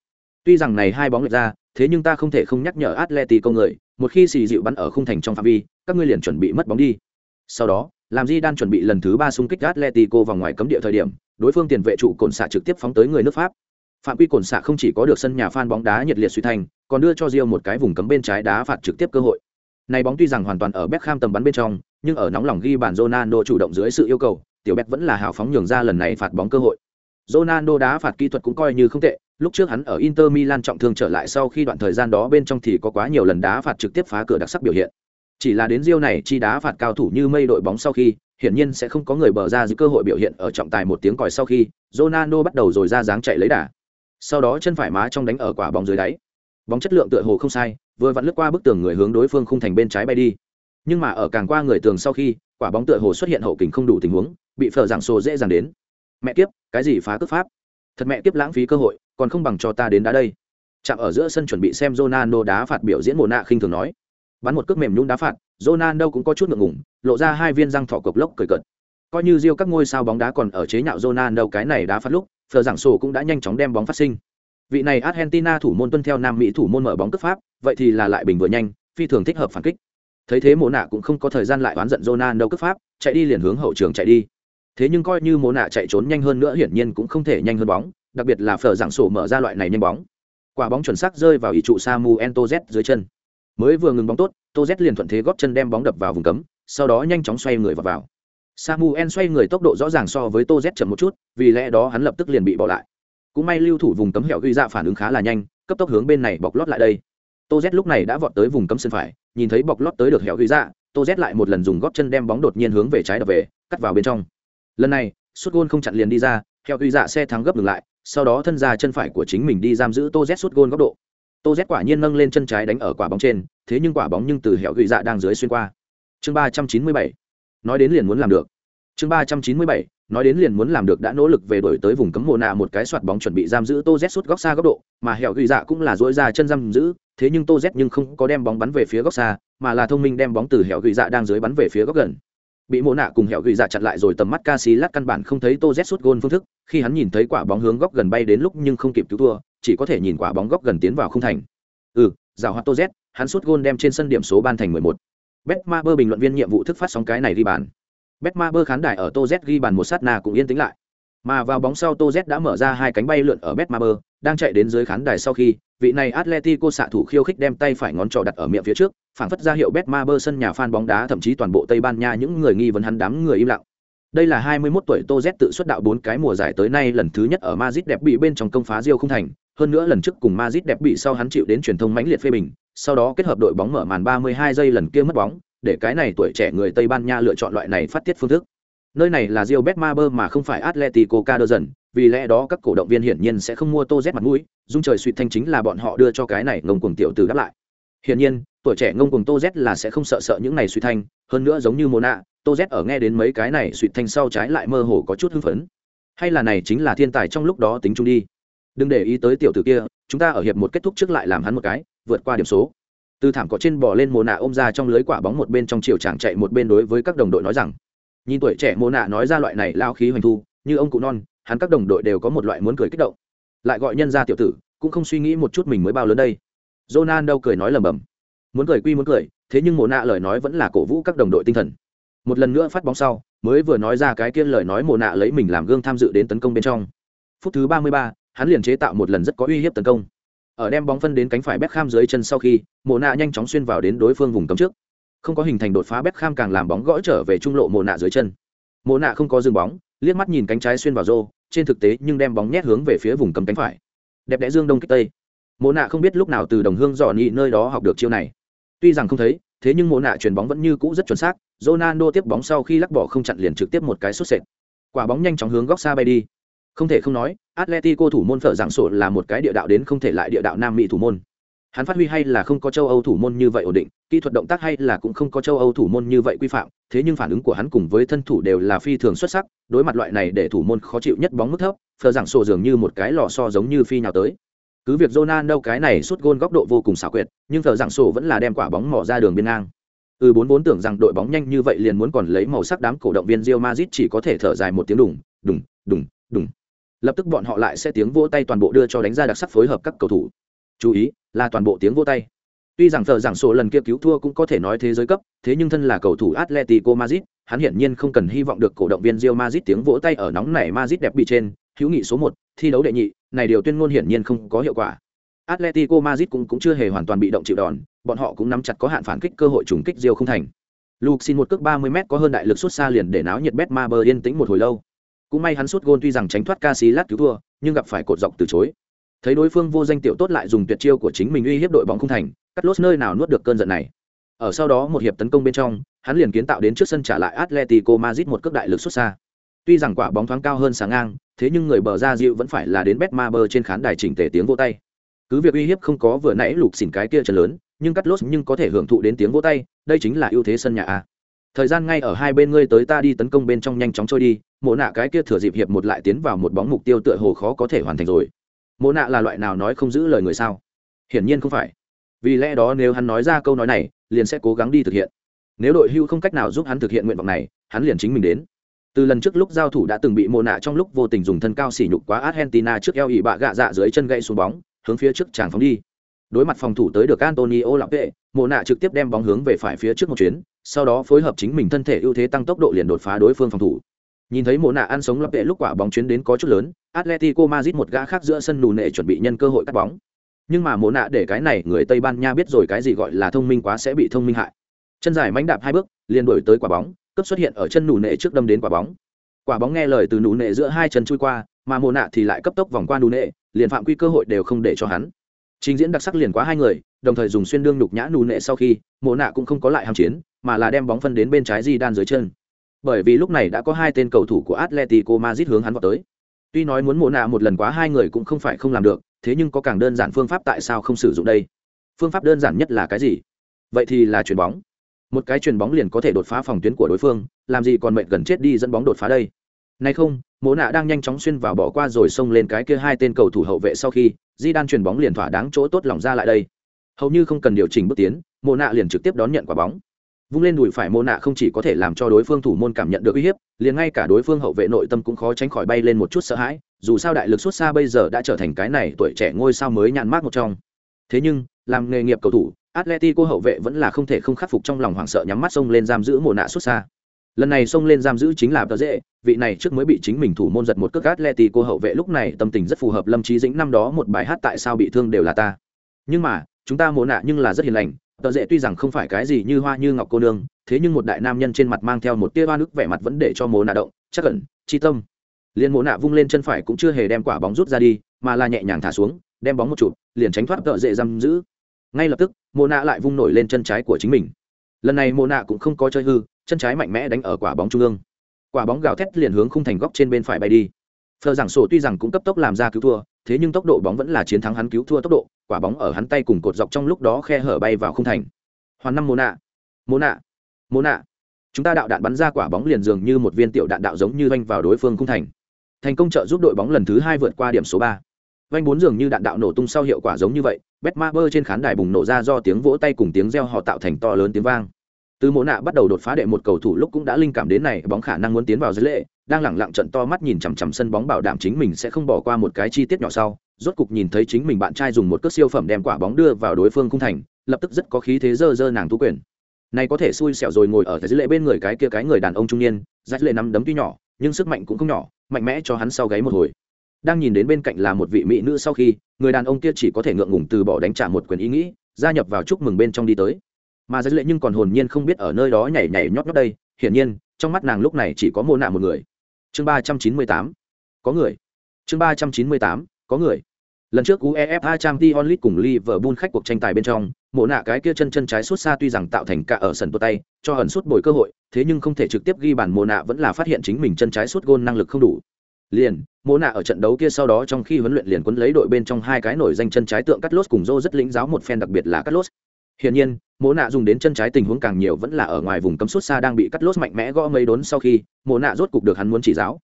Tuy rằng này hai bóng lượt ra, thế nhưng ta không thể không nhắc nhở Atletico người, một khi xì dịu bắn ở khung thành trong phạm vi, các ngươi liền chuẩn bị mất bóng đi. Sau đó, làm Di Đan chuẩn bị lần thứ ba xung kích Atletico vòng ngoài cấm địa thời điểm, đối phương tiền vệ trụ cồn xạ trực tiếp phóng tới người nước Pháp. Phạm quy cồn xạ không chỉ có được sân nhà phan bóng đá nhiệt liệt suy thành, còn đưa cho Rio một cái vùng cấm bên trái đá phạt trực tiếp cơ hội. Này bóng tuy rằng hoàn toàn ở Beckham tầm bắn bên trong, nhưng ở nóng lòng ghi bàn Ronaldo chủ động dưới sự yêu cầu, tiểu Beck vẫn là hào phóng nhường ra lần này phạt bóng cơ hội. Ronaldo đá phạt kỹ thuật cũng coi như không tệ, lúc trước hắn ở Inter Milan trọng thương trở lại sau khi đoạn thời gian đó bên trong thì có quá nhiều lần đá phạt trực tiếp phá cửa đặc sắc biểu hiện. Chỉ là đến Rio này chi đá phạt cao thủ như mây đội bóng sau khi, hiển nhiên sẽ không có người bờ ra giữ cơ hội biểu hiện ở trọng tài một tiếng còi sau khi, Ronaldo bắt đầu rồi ra dáng chạy lấy đà. Sau đó chân phải má trong đánh ở quả bóng dưới đáy. Bóng chất lượng tựa hồ không sai, vừa vặn lướt qua bức tường người hướng đối phương khung thành bên trái bay đi. Nhưng mà ở càng qua người tường sau khi, quả bóng tựa hồ xuất hiện hậu kình không đủ tình huống, bị phở giảng sồ dễ dàng đến. Mẹ kiếp, cái gì phá cướp pháp? Thật mẹ kiếp lãng phí cơ hội, còn không bằng cho ta đến đá đây. Chạm ở giữa sân chuẩn bị xem Ronaldo đá phạt biểu diễn mồ nạ khinh thường nói. Bắn một cước mềm nhũn đá phạt, Ronaldo cũng có chút ngượng ngùng, lộ ra hai viên răng thỏ cục lốc cười cợt. Coi như Rio các ngôi sao bóng đá còn ở chế nhạo Ronaldo cái này đá phát lúc, Phờ giảng sổ cũng đã nhanh chóng đem bóng phát sinh. Vị này Argentina thủ môn tuân theo Nam Mỹ thủ môn mở bóng cấp pháp, vậy thì là lại bình vừa nhanh, phi thường thích hợp phản kích. Thấy thế Mộ Nạ cũng không có thời gian lại oán giận Ronaldo cấp pháp, chạy đi liền hướng hậu trường chạy đi. Thế nhưng coi như Mộ Nạ chạy trốn nhanh hơn nữa hiển nhiên cũng không thể nhanh hơn bóng, đặc biệt là Phờ giảng sổ mở ra loại này nhanh bóng. Quả bóng chuẩn xác rơi vào ý trụ Samu Eto'o dưới chân. Mới vừa ngừng bóng tốt, Tô Z liền thuận thế góp chân đem bóng đập vào vùng cấm, sau đó nhanh chóng xoay người vào vào. Samuel xoay người tốc độ rõ ràng so với Tô Z chậm một chút, vì lẽ đó hắn lập tức liền bị bỏ lại. Cũng may lưu thủ vùng cấm hẻo ghi ra phản ứng khá là nhanh, cấp tốc hướng bên này bọc lót lại đây. Tô Z lúc này đã vọt tới vùng cấm sân phải, nhìn thấy bọc lót tới được hẻo ghi ra, Tô Z lại một lần dùng gót chân đem bóng đột nhiên hướng về trái đập về, cắt vào bên trong. Lần này, sút gôn không chặn liền đi ra, hẻo ghi ra xe thắng gấp ngừng lại, sau đó thân ra chân phải của chính mình đi giam giữ Tô Z sút gôn góc độ. Tô Z quả nhiên nâng lên chân trái đánh ở quả bóng trên, thế nhưng quả bóng nhưng từ hẻo ghi dạ đang dưới xuyên qua. Chương ba trăm chín mươi bảy Nói đến liền muốn làm được. Chương ba trăm chín mươi bảy nói đến liền muốn làm được đã nỗ lực về đổi tới vùng cấm mồ nạ một cái soạt bóng chuẩn bị giam giữ Tô Z sút góc xa góc độ, mà hẻo ghi dạ cũng là dỗi ra chân giam giữ, thế nhưng Tô Z nhưng không có đem bóng bắn về phía góc xa, mà là thông minh đem bóng từ hẻo ghi dạ đang dưới bắn về phía góc gần. Bị mồ nạ cùng hẻo ghi dạ chặn lại rồi tầm mắt Casillas căn bản không thấy Tô Z sút gôn phương thức, khi hắn nhìn thấy quả bóng hướng góc gần bay đến lúc nhưng không kịp cứu thua, chỉ có thể nhìn quả bóng góc gần tiến vào không thành. Ừ, rào hoạt Tô Z, hắn sút gôn đem trên sân điểm số ban thành 11. Betmaber bình luận viên nhiệm vụ thức phát sóng cái này đi bàn. Betmaber khán đài ở Tô Z ghi bàn một sát na cũng yên tĩnh lại. Mà vào bóng sau Tô Z đã mở ra hai cánh bay lượn ở Betmaber, đang chạy đến dưới khán đài sau khi, vị này Atletico xạ thủ khiêu khích đem tay phải ngón trỏ đặt ở miệng phía trước, phảng phất ra hiệu Betmaber sân nhà fan bóng đá thậm chí toàn bộ Tây Ban Nha những người nghi vấn hắn đám người im lặng. Đây là 21 tuổi Tô Z tự xuất đạo 4 cái mùa giải tới nay lần thứ nhất ở Madrid đẹp bị bên trong công phá Rio không thành, hơn nữa lần trước cùng Madrid đẹp bị sau hắn chịu đến truyền thông mãnh liệt phê bình, sau đó kết hợp đội bóng mở màn 32 giây lần kia mất bóng, để cái này tuổi trẻ người Tây Ban Nha lựa chọn loại này phát tiết phương thức. Nơi này là Real Betmaber mà không phải Atletico Caderson, vì lẽ đó các cổ động viên hiển nhiên sẽ không mua Tô Z mặt mũi, dung trời suy thanh chính là bọn họ đưa cho cái này ngông cuồng tiểu tử đáp lại. Hiển nhiên, tuổi trẻ ngông cuồng Tô Z là sẽ không sợ sợ những này suy thanh, hơn nữa giống như Mona, Tô Z ở nghe đến mấy cái này suy thanh sau trái lại mơ hồ có chút hưng phấn. Hay là này chính là thiên tài trong lúc đó tính chung đi. Đừng để ý tới tiểu tử kia, chúng ta ở hiệp một kết thúc trước lại làm hắn một cái, vượt qua điểm số. từ thảm cỏ trên bò lên mồ nạ ôm ra trong lưới quả bóng một bên trong chiều chàng chạy một bên đối với các đồng đội nói rằng nhìn tuổi trẻ mồ nạ nói ra loại này lao khí hoành thu như ông cụ non hắn các đồng đội đều có một loại muốn cười kích động. Lại gọi nhân ra tiểu tử cũng không suy nghĩ một chút mình mới bao lớn đây. Jonan đâu cười nói lầm bầm muốn cười quy muốn cười thế nhưng mồ nạ lời nói vẫn là cổ vũ các đồng đội tinh thần. Một lần nữa phát bóng sau mới vừa nói ra cái kia lời nói mồ nạ lấy mình làm gương tham dự đến tấn công bên trong. Phút thứ ba mươi ba, hắn liền chế tạo một lần rất có uy hiếp tấn công. Ở đem bóng phân đến cánh phải Beckham dưới chân sau khi, Mộ nạ nhanh chóng xuyên vào đến đối phương vùng cấm trước. Không có hình thành đột phá Beckham càng làm bóng gõ trở về trung lộ Mộ nạ dưới chân. Mộ nạ không có dừng bóng, liếc mắt nhìn cánh trái xuyên vào rô, trên thực tế nhưng đem bóng nhét hướng về phía vùng cấm cánh phải. Đẹp đẽ dương đông kích tây. Mộ nạ không biết lúc nào từ đồng hương dò nhị nơi đó học được chiêu này. Tuy rằng không thấy, thế nhưng Mộ nạ chuyền bóng vẫn như cũ rất chuẩn xác, Ronaldo tiếp bóng sau khi lắc bỏ không chặn liền trực tiếp một cái sút sệt. Quả bóng nhanh chóng hướng góc xa bay đi không thể không nói, atletico thủ môn phở giảng sổ là một cái địa đạo đến không thể lại địa đạo nam mỹ thủ môn. Hắn phát huy hay là không có châu âu thủ môn như vậy ổn định, kỹ thuật động tác hay là cũng không có châu âu thủ môn như vậy quy phạm, thế nhưng phản ứng của hắn cùng với thân thủ đều là phi thường xuất sắc, đối mặt loại này để thủ môn khó chịu nhất bóng mức thấp, phở giảng sổ dường như một cái lò so giống như phi nhào tới. Cứ việc Ronaldo cái này sút gôn góc độ vô cùng xảo quyệt, nhưng phở giảng sổ vẫn là đem quả bóng mỏ ra đường biên ngang. Ừ bốn bốn tưởng rằng đội bóng nhanh như vậy liền muốn còn lấy màu sắc đám cổ động viên Real Madrid chỉ có thể thở dài một tiếng đùng đùng đùng đùng lập tức bọn họ lại sẽ tiếng vỗ tay toàn bộ đưa cho đánh ra đặc sắc phối hợp các cầu thủ. Chú ý là toàn bộ tiếng vỗ tay. Tuy rằng thợ giảng sổ lần kia cứu thua cũng có thể nói thế giới cấp thế nhưng thân là cầu thủ atletico madrid hắn hiển nhiên không cần hy vọng được cổ động viên Real Madrid tiếng vỗ tay ở nóng này Madrid đẹp bị trên hữu nghị số một thi đấu đệ nhị này điều tuyên ngôn hiển nhiên không có hiệu quả. Atletico madrid cũng, cũng chưa hề hoàn toàn bị động chịu đòn bọn họ cũng nắm chặt có hạn phản kích cơ hội trùng kích Real không thành. Luke xin một cước 30 m có hơn đại lực xuất xa liền để náo nhiệt Betmaber yên tĩnh một hồi lâu cũng may hắn sút gôn tuy rằng tránh thoát Casillas cứu thua, nhưng gặp phải cột dọc từ chối. Thấy đối phương vô danh tiểu tốt lại dùng tuyệt chiêu của chính mình uy hiếp đội bóng không thành, cắt lốt nơi nào nuốt được cơn giận này. Ở sau đó một hiệp tấn công bên trong, hắn liền kiến tạo đến trước sân trả lại atletico madrid một cước đại lực xuất xa. Tuy rằng quả bóng thoáng cao hơn sáng ngang, thế nhưng người bờ ra dịu vẫn phải là đến betmaber trên khán đài chỉnh tề tiếng vô tay. Cứ việc uy hiếp không có vừa nãy lục xỉn cái kia chân lớn, nhưng cắt lốt nhưng có thể hưởng thụ đến tiếng vô tay, đây chính là ưu thế sân nhà a. Thời gian ngay ở hai bên ngươi tới ta đi tấn công bên trong nhanh chóng trôi đi mộ nạ cái kia thừa dịp hiệp một lại tiến vào một bóng mục tiêu tựa hồ khó có thể hoàn thành rồi. Mộ nạ là loại nào nói không giữ lời người sao? Hiển nhiên không phải. Vì lẽ đó nếu hắn nói ra câu nói này, liền sẽ cố gắng đi thực hiện. Nếu đội hưu không cách nào giúp hắn thực hiện nguyện vọng này, hắn liền chính mình đến. Từ lần trước lúc giao thủ đã từng bị mồ nạ trong lúc vô tình dùng thân cao xỉ nhục quá argentina trước eo ỉ bạ gạ dạ dưới chân gậy xuống bóng, hướng phía trước chàng phóng đi. Đối mặt phòng thủ tới được antonio lạp vệ mồ nạ trực tiếp đem bóng hướng về phải phía trước một chuyến, sau đó phối hợp chính mình thân thể ưu thế tăng tốc độ liền đột phá đối phương phòng thủ nhìn thấy Mộ nạ ăn sống lập vệ lúc quả bóng chuyến đến có chút lớn, atletico madrid một gã khác giữa sân nù nệ chuẩn bị nhân cơ hội cắt bóng. Nhưng mà Mộ nạ để cái này người tây ban nha biết rồi cái gì gọi là thông minh quá sẽ bị thông minh hại. Chân dài mánh đạp hai bước, liền đuổi tới quả bóng cấp xuất hiện ở chân nù nệ trước đâm đến quả bóng. Quả bóng nghe lời từ nù nệ giữa hai chân chui qua, mà Mộ nạ thì lại cấp tốc vòng qua nù nệ, liền phạm quy cơ hội đều không để cho hắn. Trình diễn đặc sắc liền quá hai người, đồng thời dùng xuyên đương nhục nhã nù nệ sau khi, Mộ nạ cũng không có lại ham chiến, mà là đem bóng phân đến bên trái di đan dưới chân bởi vì lúc này đã có hai tên cầu thủ của atletico madrid hướng hắn vào tới. Tuy nói muốn mồ nạ một lần quá hai người cũng không phải không làm được, thế nhưng có càng đơn giản phương pháp tại sao không sử dụng đây? Phương pháp đơn giản nhất là cái gì? Vậy thì là chuyển bóng. Một cái chuyển bóng liền có thể đột phá phòng tuyến của đối phương, làm gì còn mệnh gần chết đi dẫn bóng đột phá đây? Nay không mồ nạ đang nhanh chóng xuyên vào bỏ qua rồi xông lên cái kia hai tên cầu thủ hậu vệ sau khi di đan chuyền bóng liền thỏa đáng chỗ tốt lòng ra lại đây. Hầu như không cần điều chỉnh bước tiến mồ nạ liền trực tiếp đón nhận quả bóng vung lên đùi phải mô nạ không chỉ có thể làm cho đối phương thủ môn cảm nhận được uy hiếp, liền ngay cả đối phương hậu vệ nội tâm cũng khó tránh khỏi bay lên một chút sợ hãi, dù sao đại lực xuất xa bây giờ đã trở thành cái này tuổi trẻ ngôi sao mới nhàn mát một trong. Thế nhưng, làm nghề nghiệp cầu thủ, atletico hậu vệ vẫn là không thể không khắc phục trong lòng hoảng sợ nhắm mắt xông lên giam giữ mồ nạ xuất xa. Lần này xông lên giam giữ chính là tờ dễ vị này trước mới bị chính mình thủ môn giật một cước atletico hậu vệ lúc này tâm tình rất phù hợp, lâm trí dĩnh năm đó một bài hát tại sao bị thương đều là ta. Nhưng mà, chúng ta mồ nạ nhưng là rất hiền lành tợ dễ tuy rằng không phải cái gì như hoa như ngọc cô nương, thế nhưng một đại nam nhân trên mặt mang theo một tia hoa nước vẻ mặt vẫn để cho mồ nạ động, chắc cẩn chi tâm. Liền mồ nạ vung lên chân phải cũng chưa hề đem quả bóng rút ra đi, mà là nhẹ nhàng thả xuống, đem bóng một chụp, liền tránh thoát tợ dễ giam giữ. Ngay lập tức mồ nạ lại vung nổi lên chân trái của chính mình. Lần này mồ nạ cũng không có chơi hư, chân trái mạnh mẽ đánh ở quả bóng trung ương. Quả bóng gào thét liền hướng khung thành góc trên bên phải bay đi phờ giảng sổ tuy rằng cũng cấp tốc làm ra cứu thua, thế nhưng tốc độ bóng vẫn là chiến thắng hắn cứu thua tốc độ, quả bóng ở hắn tay cùng cột dọc trong lúc đó khe hở bay vào khung thành. Hoàn năm Mona. nạ Mona. nạ mô nạ chúng ta đạo đạn bắn ra quả bóng liền dường như một viên tiểu đạn đạo giống như vanh vào đối phương khung thành. Thành công trợ giúp đội bóng lần thứ hai vượt qua điểm số ba. Vanh bốn dường như đạn đạo nổ tung sau hiệu quả giống như vậy, betmaber trên khán đài bùng nổ ra do tiếng vỗ tay cùng tiếng reo họ tạo thành to lớn tiếng vang. Từ mộ nạ bắt đầu đột phá đệ một cầu thủ lúc cũng đã linh cảm đến này, bóng khả năng muốn tiến vào dưới lệ đang lẳng lặng trận to mắt nhìn chằm chằm sân bóng bảo đảm chính mình sẽ không bỏ qua một cái chi tiết nhỏ sau, rốt cục nhìn thấy chính mình bạn trai dùng một cước siêu phẩm đem quả bóng đưa vào đối phương khung thành, lập tức rất có khí thế dơ dơ nàng tú quyền. Này có thể xui xẻo rồi ngồi ở dưới lệ bên người cái kia cái người đàn ông trung niên dưới lệ nắm đấm tuy nhỏ, nhưng sức mạnh cũng không nhỏ, mạnh mẽ cho hắn sau gáy một hồi. Đang nhìn đến bên cạnh là một vị mỹ nữ sau khi, người đàn ông kia chỉ có thể ngượng ngùng từ bỏ đánh trả một quyền ý nghĩ, gia nhập vào chúc mừng bên trong đi tới. Mà dưới lệ nhưng còn hồn nhiên không biết ở nơi đó nhảy nhảy nhót nhót đây, hiển nhiên, trong mắt nàng lúc này chỉ có mô nạ một người chương ba trăm chín mươi tám. Có người. Chương ba trăm chín mươi tám. Có người. Lần trước uefa champions league cùng liverpool khách cuộc tranh tài bên trong mộ nạ cái kia chân chân trái suốt xa tuy rằng tạo thành cả ở sân tua tay cho ẩn suốt bồi cơ hội thế nhưng không thể trực tiếp ghi bàn mộ nạ vẫn là phát hiện chính mình chân trái suốt gôn năng lực không đủ. Liền mộ nạ ở trận đấu kia sau đó trong khi huấn luyện liền quấn lấy đội bên trong hai cái nổi danh chân trái tượng cắt lốt cùng dô rất lĩnh giáo một phen đặc biệt là cắt lốt Hiển nhiên, Mộ nạ dùng đến chân trái tình huống càng nhiều vẫn là ở ngoài vùng cấm suốt xa đang bị cắt lốt mạnh mẽ gõ mấy đốn sau khi, Mộ nạ rốt cục được hắn muốn chỉ giáo.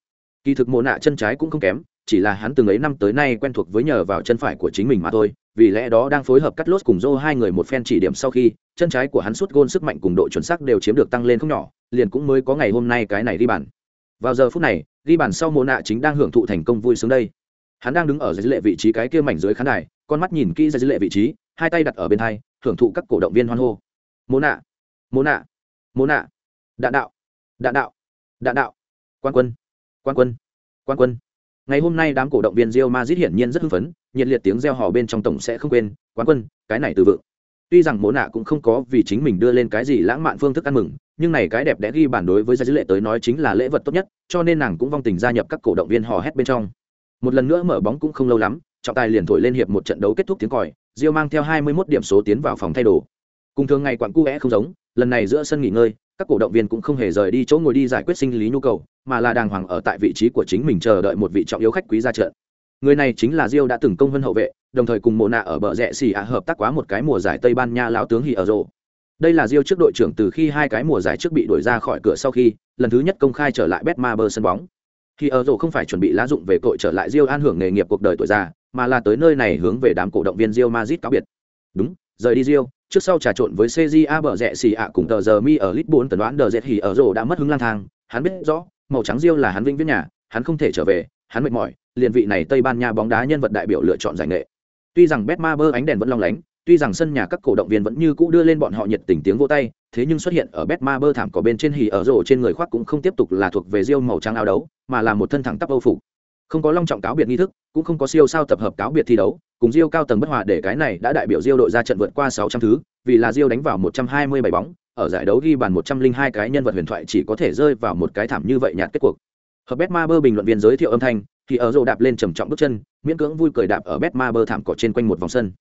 Kỳ thực Mộ nạ chân trái cũng không kém, chỉ là hắn từng ấy năm tới nay quen thuộc với nhờ vào chân phải của chính mình mà thôi, vì lẽ đó đang phối hợp cắt lốt cùng dô hai người một phen chỉ điểm sau khi, chân trái của hắn sút gôn sức mạnh cùng độ chuẩn xác đều chiếm được tăng lên không nhỏ, liền cũng mới có ngày hôm nay cái này đi bàn. Vào giờ phút này, ghi bàn sau Mộ nạ chính đang hưởng thụ thành công vui sướng đây. Hắn đang đứng ở dưới lệ vị trí cái kia mảnh dưới khán đài, con mắt nhìn kỹ ra dưới lệ vị trí, hai tay đặt ở bên hai, hưởng thụ các cổ động viên hoan hô. Mô nạ mô nạ mô nạ. Đạn đạo đạn đạo đạn đạo. Quan quân quan quân quan quân. Ngày hôm nay đám cổ động viên rio mazit hiển nhiên rất hưng phấn, nhiệt liệt tiếng reo hò bên trong tổng sẽ không quên. Quán quân, cái này từ vựng. Tuy rằng mô nạ cũng không có vì chính mình đưa lên cái gì lãng mạn phương thức ăn mừng, nhưng này cái đẹp đẽ ghi bản đối với gia dữ lệ tới nói chính là lễ vật tốt nhất, cho nên nàng cũng vong tình gia nhập các cổ động viên hò hét bên trong. Một lần nữa mở bóng cũng không lâu lắm trọng tài liền thổi lên hiệp một trận đấu kết thúc tiếng còi Rio mang theo 21 điểm số tiến vào phòng thay đồ. Cùng thường ngày quặng cuẽ không giống, lần này giữa sân nghỉ ngơi, các cổ động viên cũng không hề rời đi chỗ ngồi đi giải quyết sinh lý nhu cầu, mà là đàng hoàng ở tại vị trí của chính mình chờ đợi một vị trọng yếu khách quý ra trận. Người này chính là Rio đã từng công vân hậu vệ, đồng thời cùng Mộ nạ ở bờ rẽ xì ạ hợp tác quá một cái mùa giải Tây Ban Nha lão tướng Hỉ ở rộ Đây là Rio trước đội trưởng từ khi hai cái mùa giải trước bị đuổi ra khỏi cửa sau khi, lần thứ nhất công khai trở lại Betmaber sân bóng. Thì ở rồ không phải chuẩn bị lá dụng về tội trở lại Rio an hưởng nghề nghiệp cuộc đời tuổi già, mà là tới nơi này hướng về đám cổ động viên Real Madrid cáo biệt. Đúng, rời đi Real, trước sau trà trộn với CJA bở rẹ xì ạ cùng tờ giờ mi ở Lisbon tần đoán đờ dệt hỉ ở rồ đã mất hứng lang thang, hắn biết rõ, màu trắng Real là hắn vĩnh viễn nhà, hắn không thể trở về, hắn mệt mỏi, liền vị này Tây Ban Nha bóng đá nhân vật đại biểu lựa chọn giải nghệ. Tuy rằng Betmaber ánh đèn vẫn long lánh, tuy rằng sân nhà các cổ động viên vẫn như cũ đưa lên bọn họ nhiệt tình tiếng vỗ tay, thế nhưng xuất hiện ở Betmaber thảm cỏ bên trên hỉ ở rồ trên người khoác cũng không tiếp tục là thuộc về Real màu trắng áo đấu, mà là một thân thẳng tắp Âu phục không có long trọng cáo biệt nghi thức cũng không có siêu sao tập hợp cáo biệt thi đấu cùng diêu cao tầng bất hòa để cái này đã đại biểu diêu đội ra trận vượt qua 600 thứ, vì là diêu đánh vào 127 bóng, ở giải đấu ghi bàn 102 cái nhân vật huyền thoại chỉ có thể rơi vào một cái thảm như vậy nhạt kết cuộc. Hợp Betmaber bình luận viên giới thiệu âm thanh, thì ở rồ đạp lên trầm trọng bước chân, miễn cưỡng vui cười đạp ở Betmaber thảm cỏ trên quanh một vòng sân.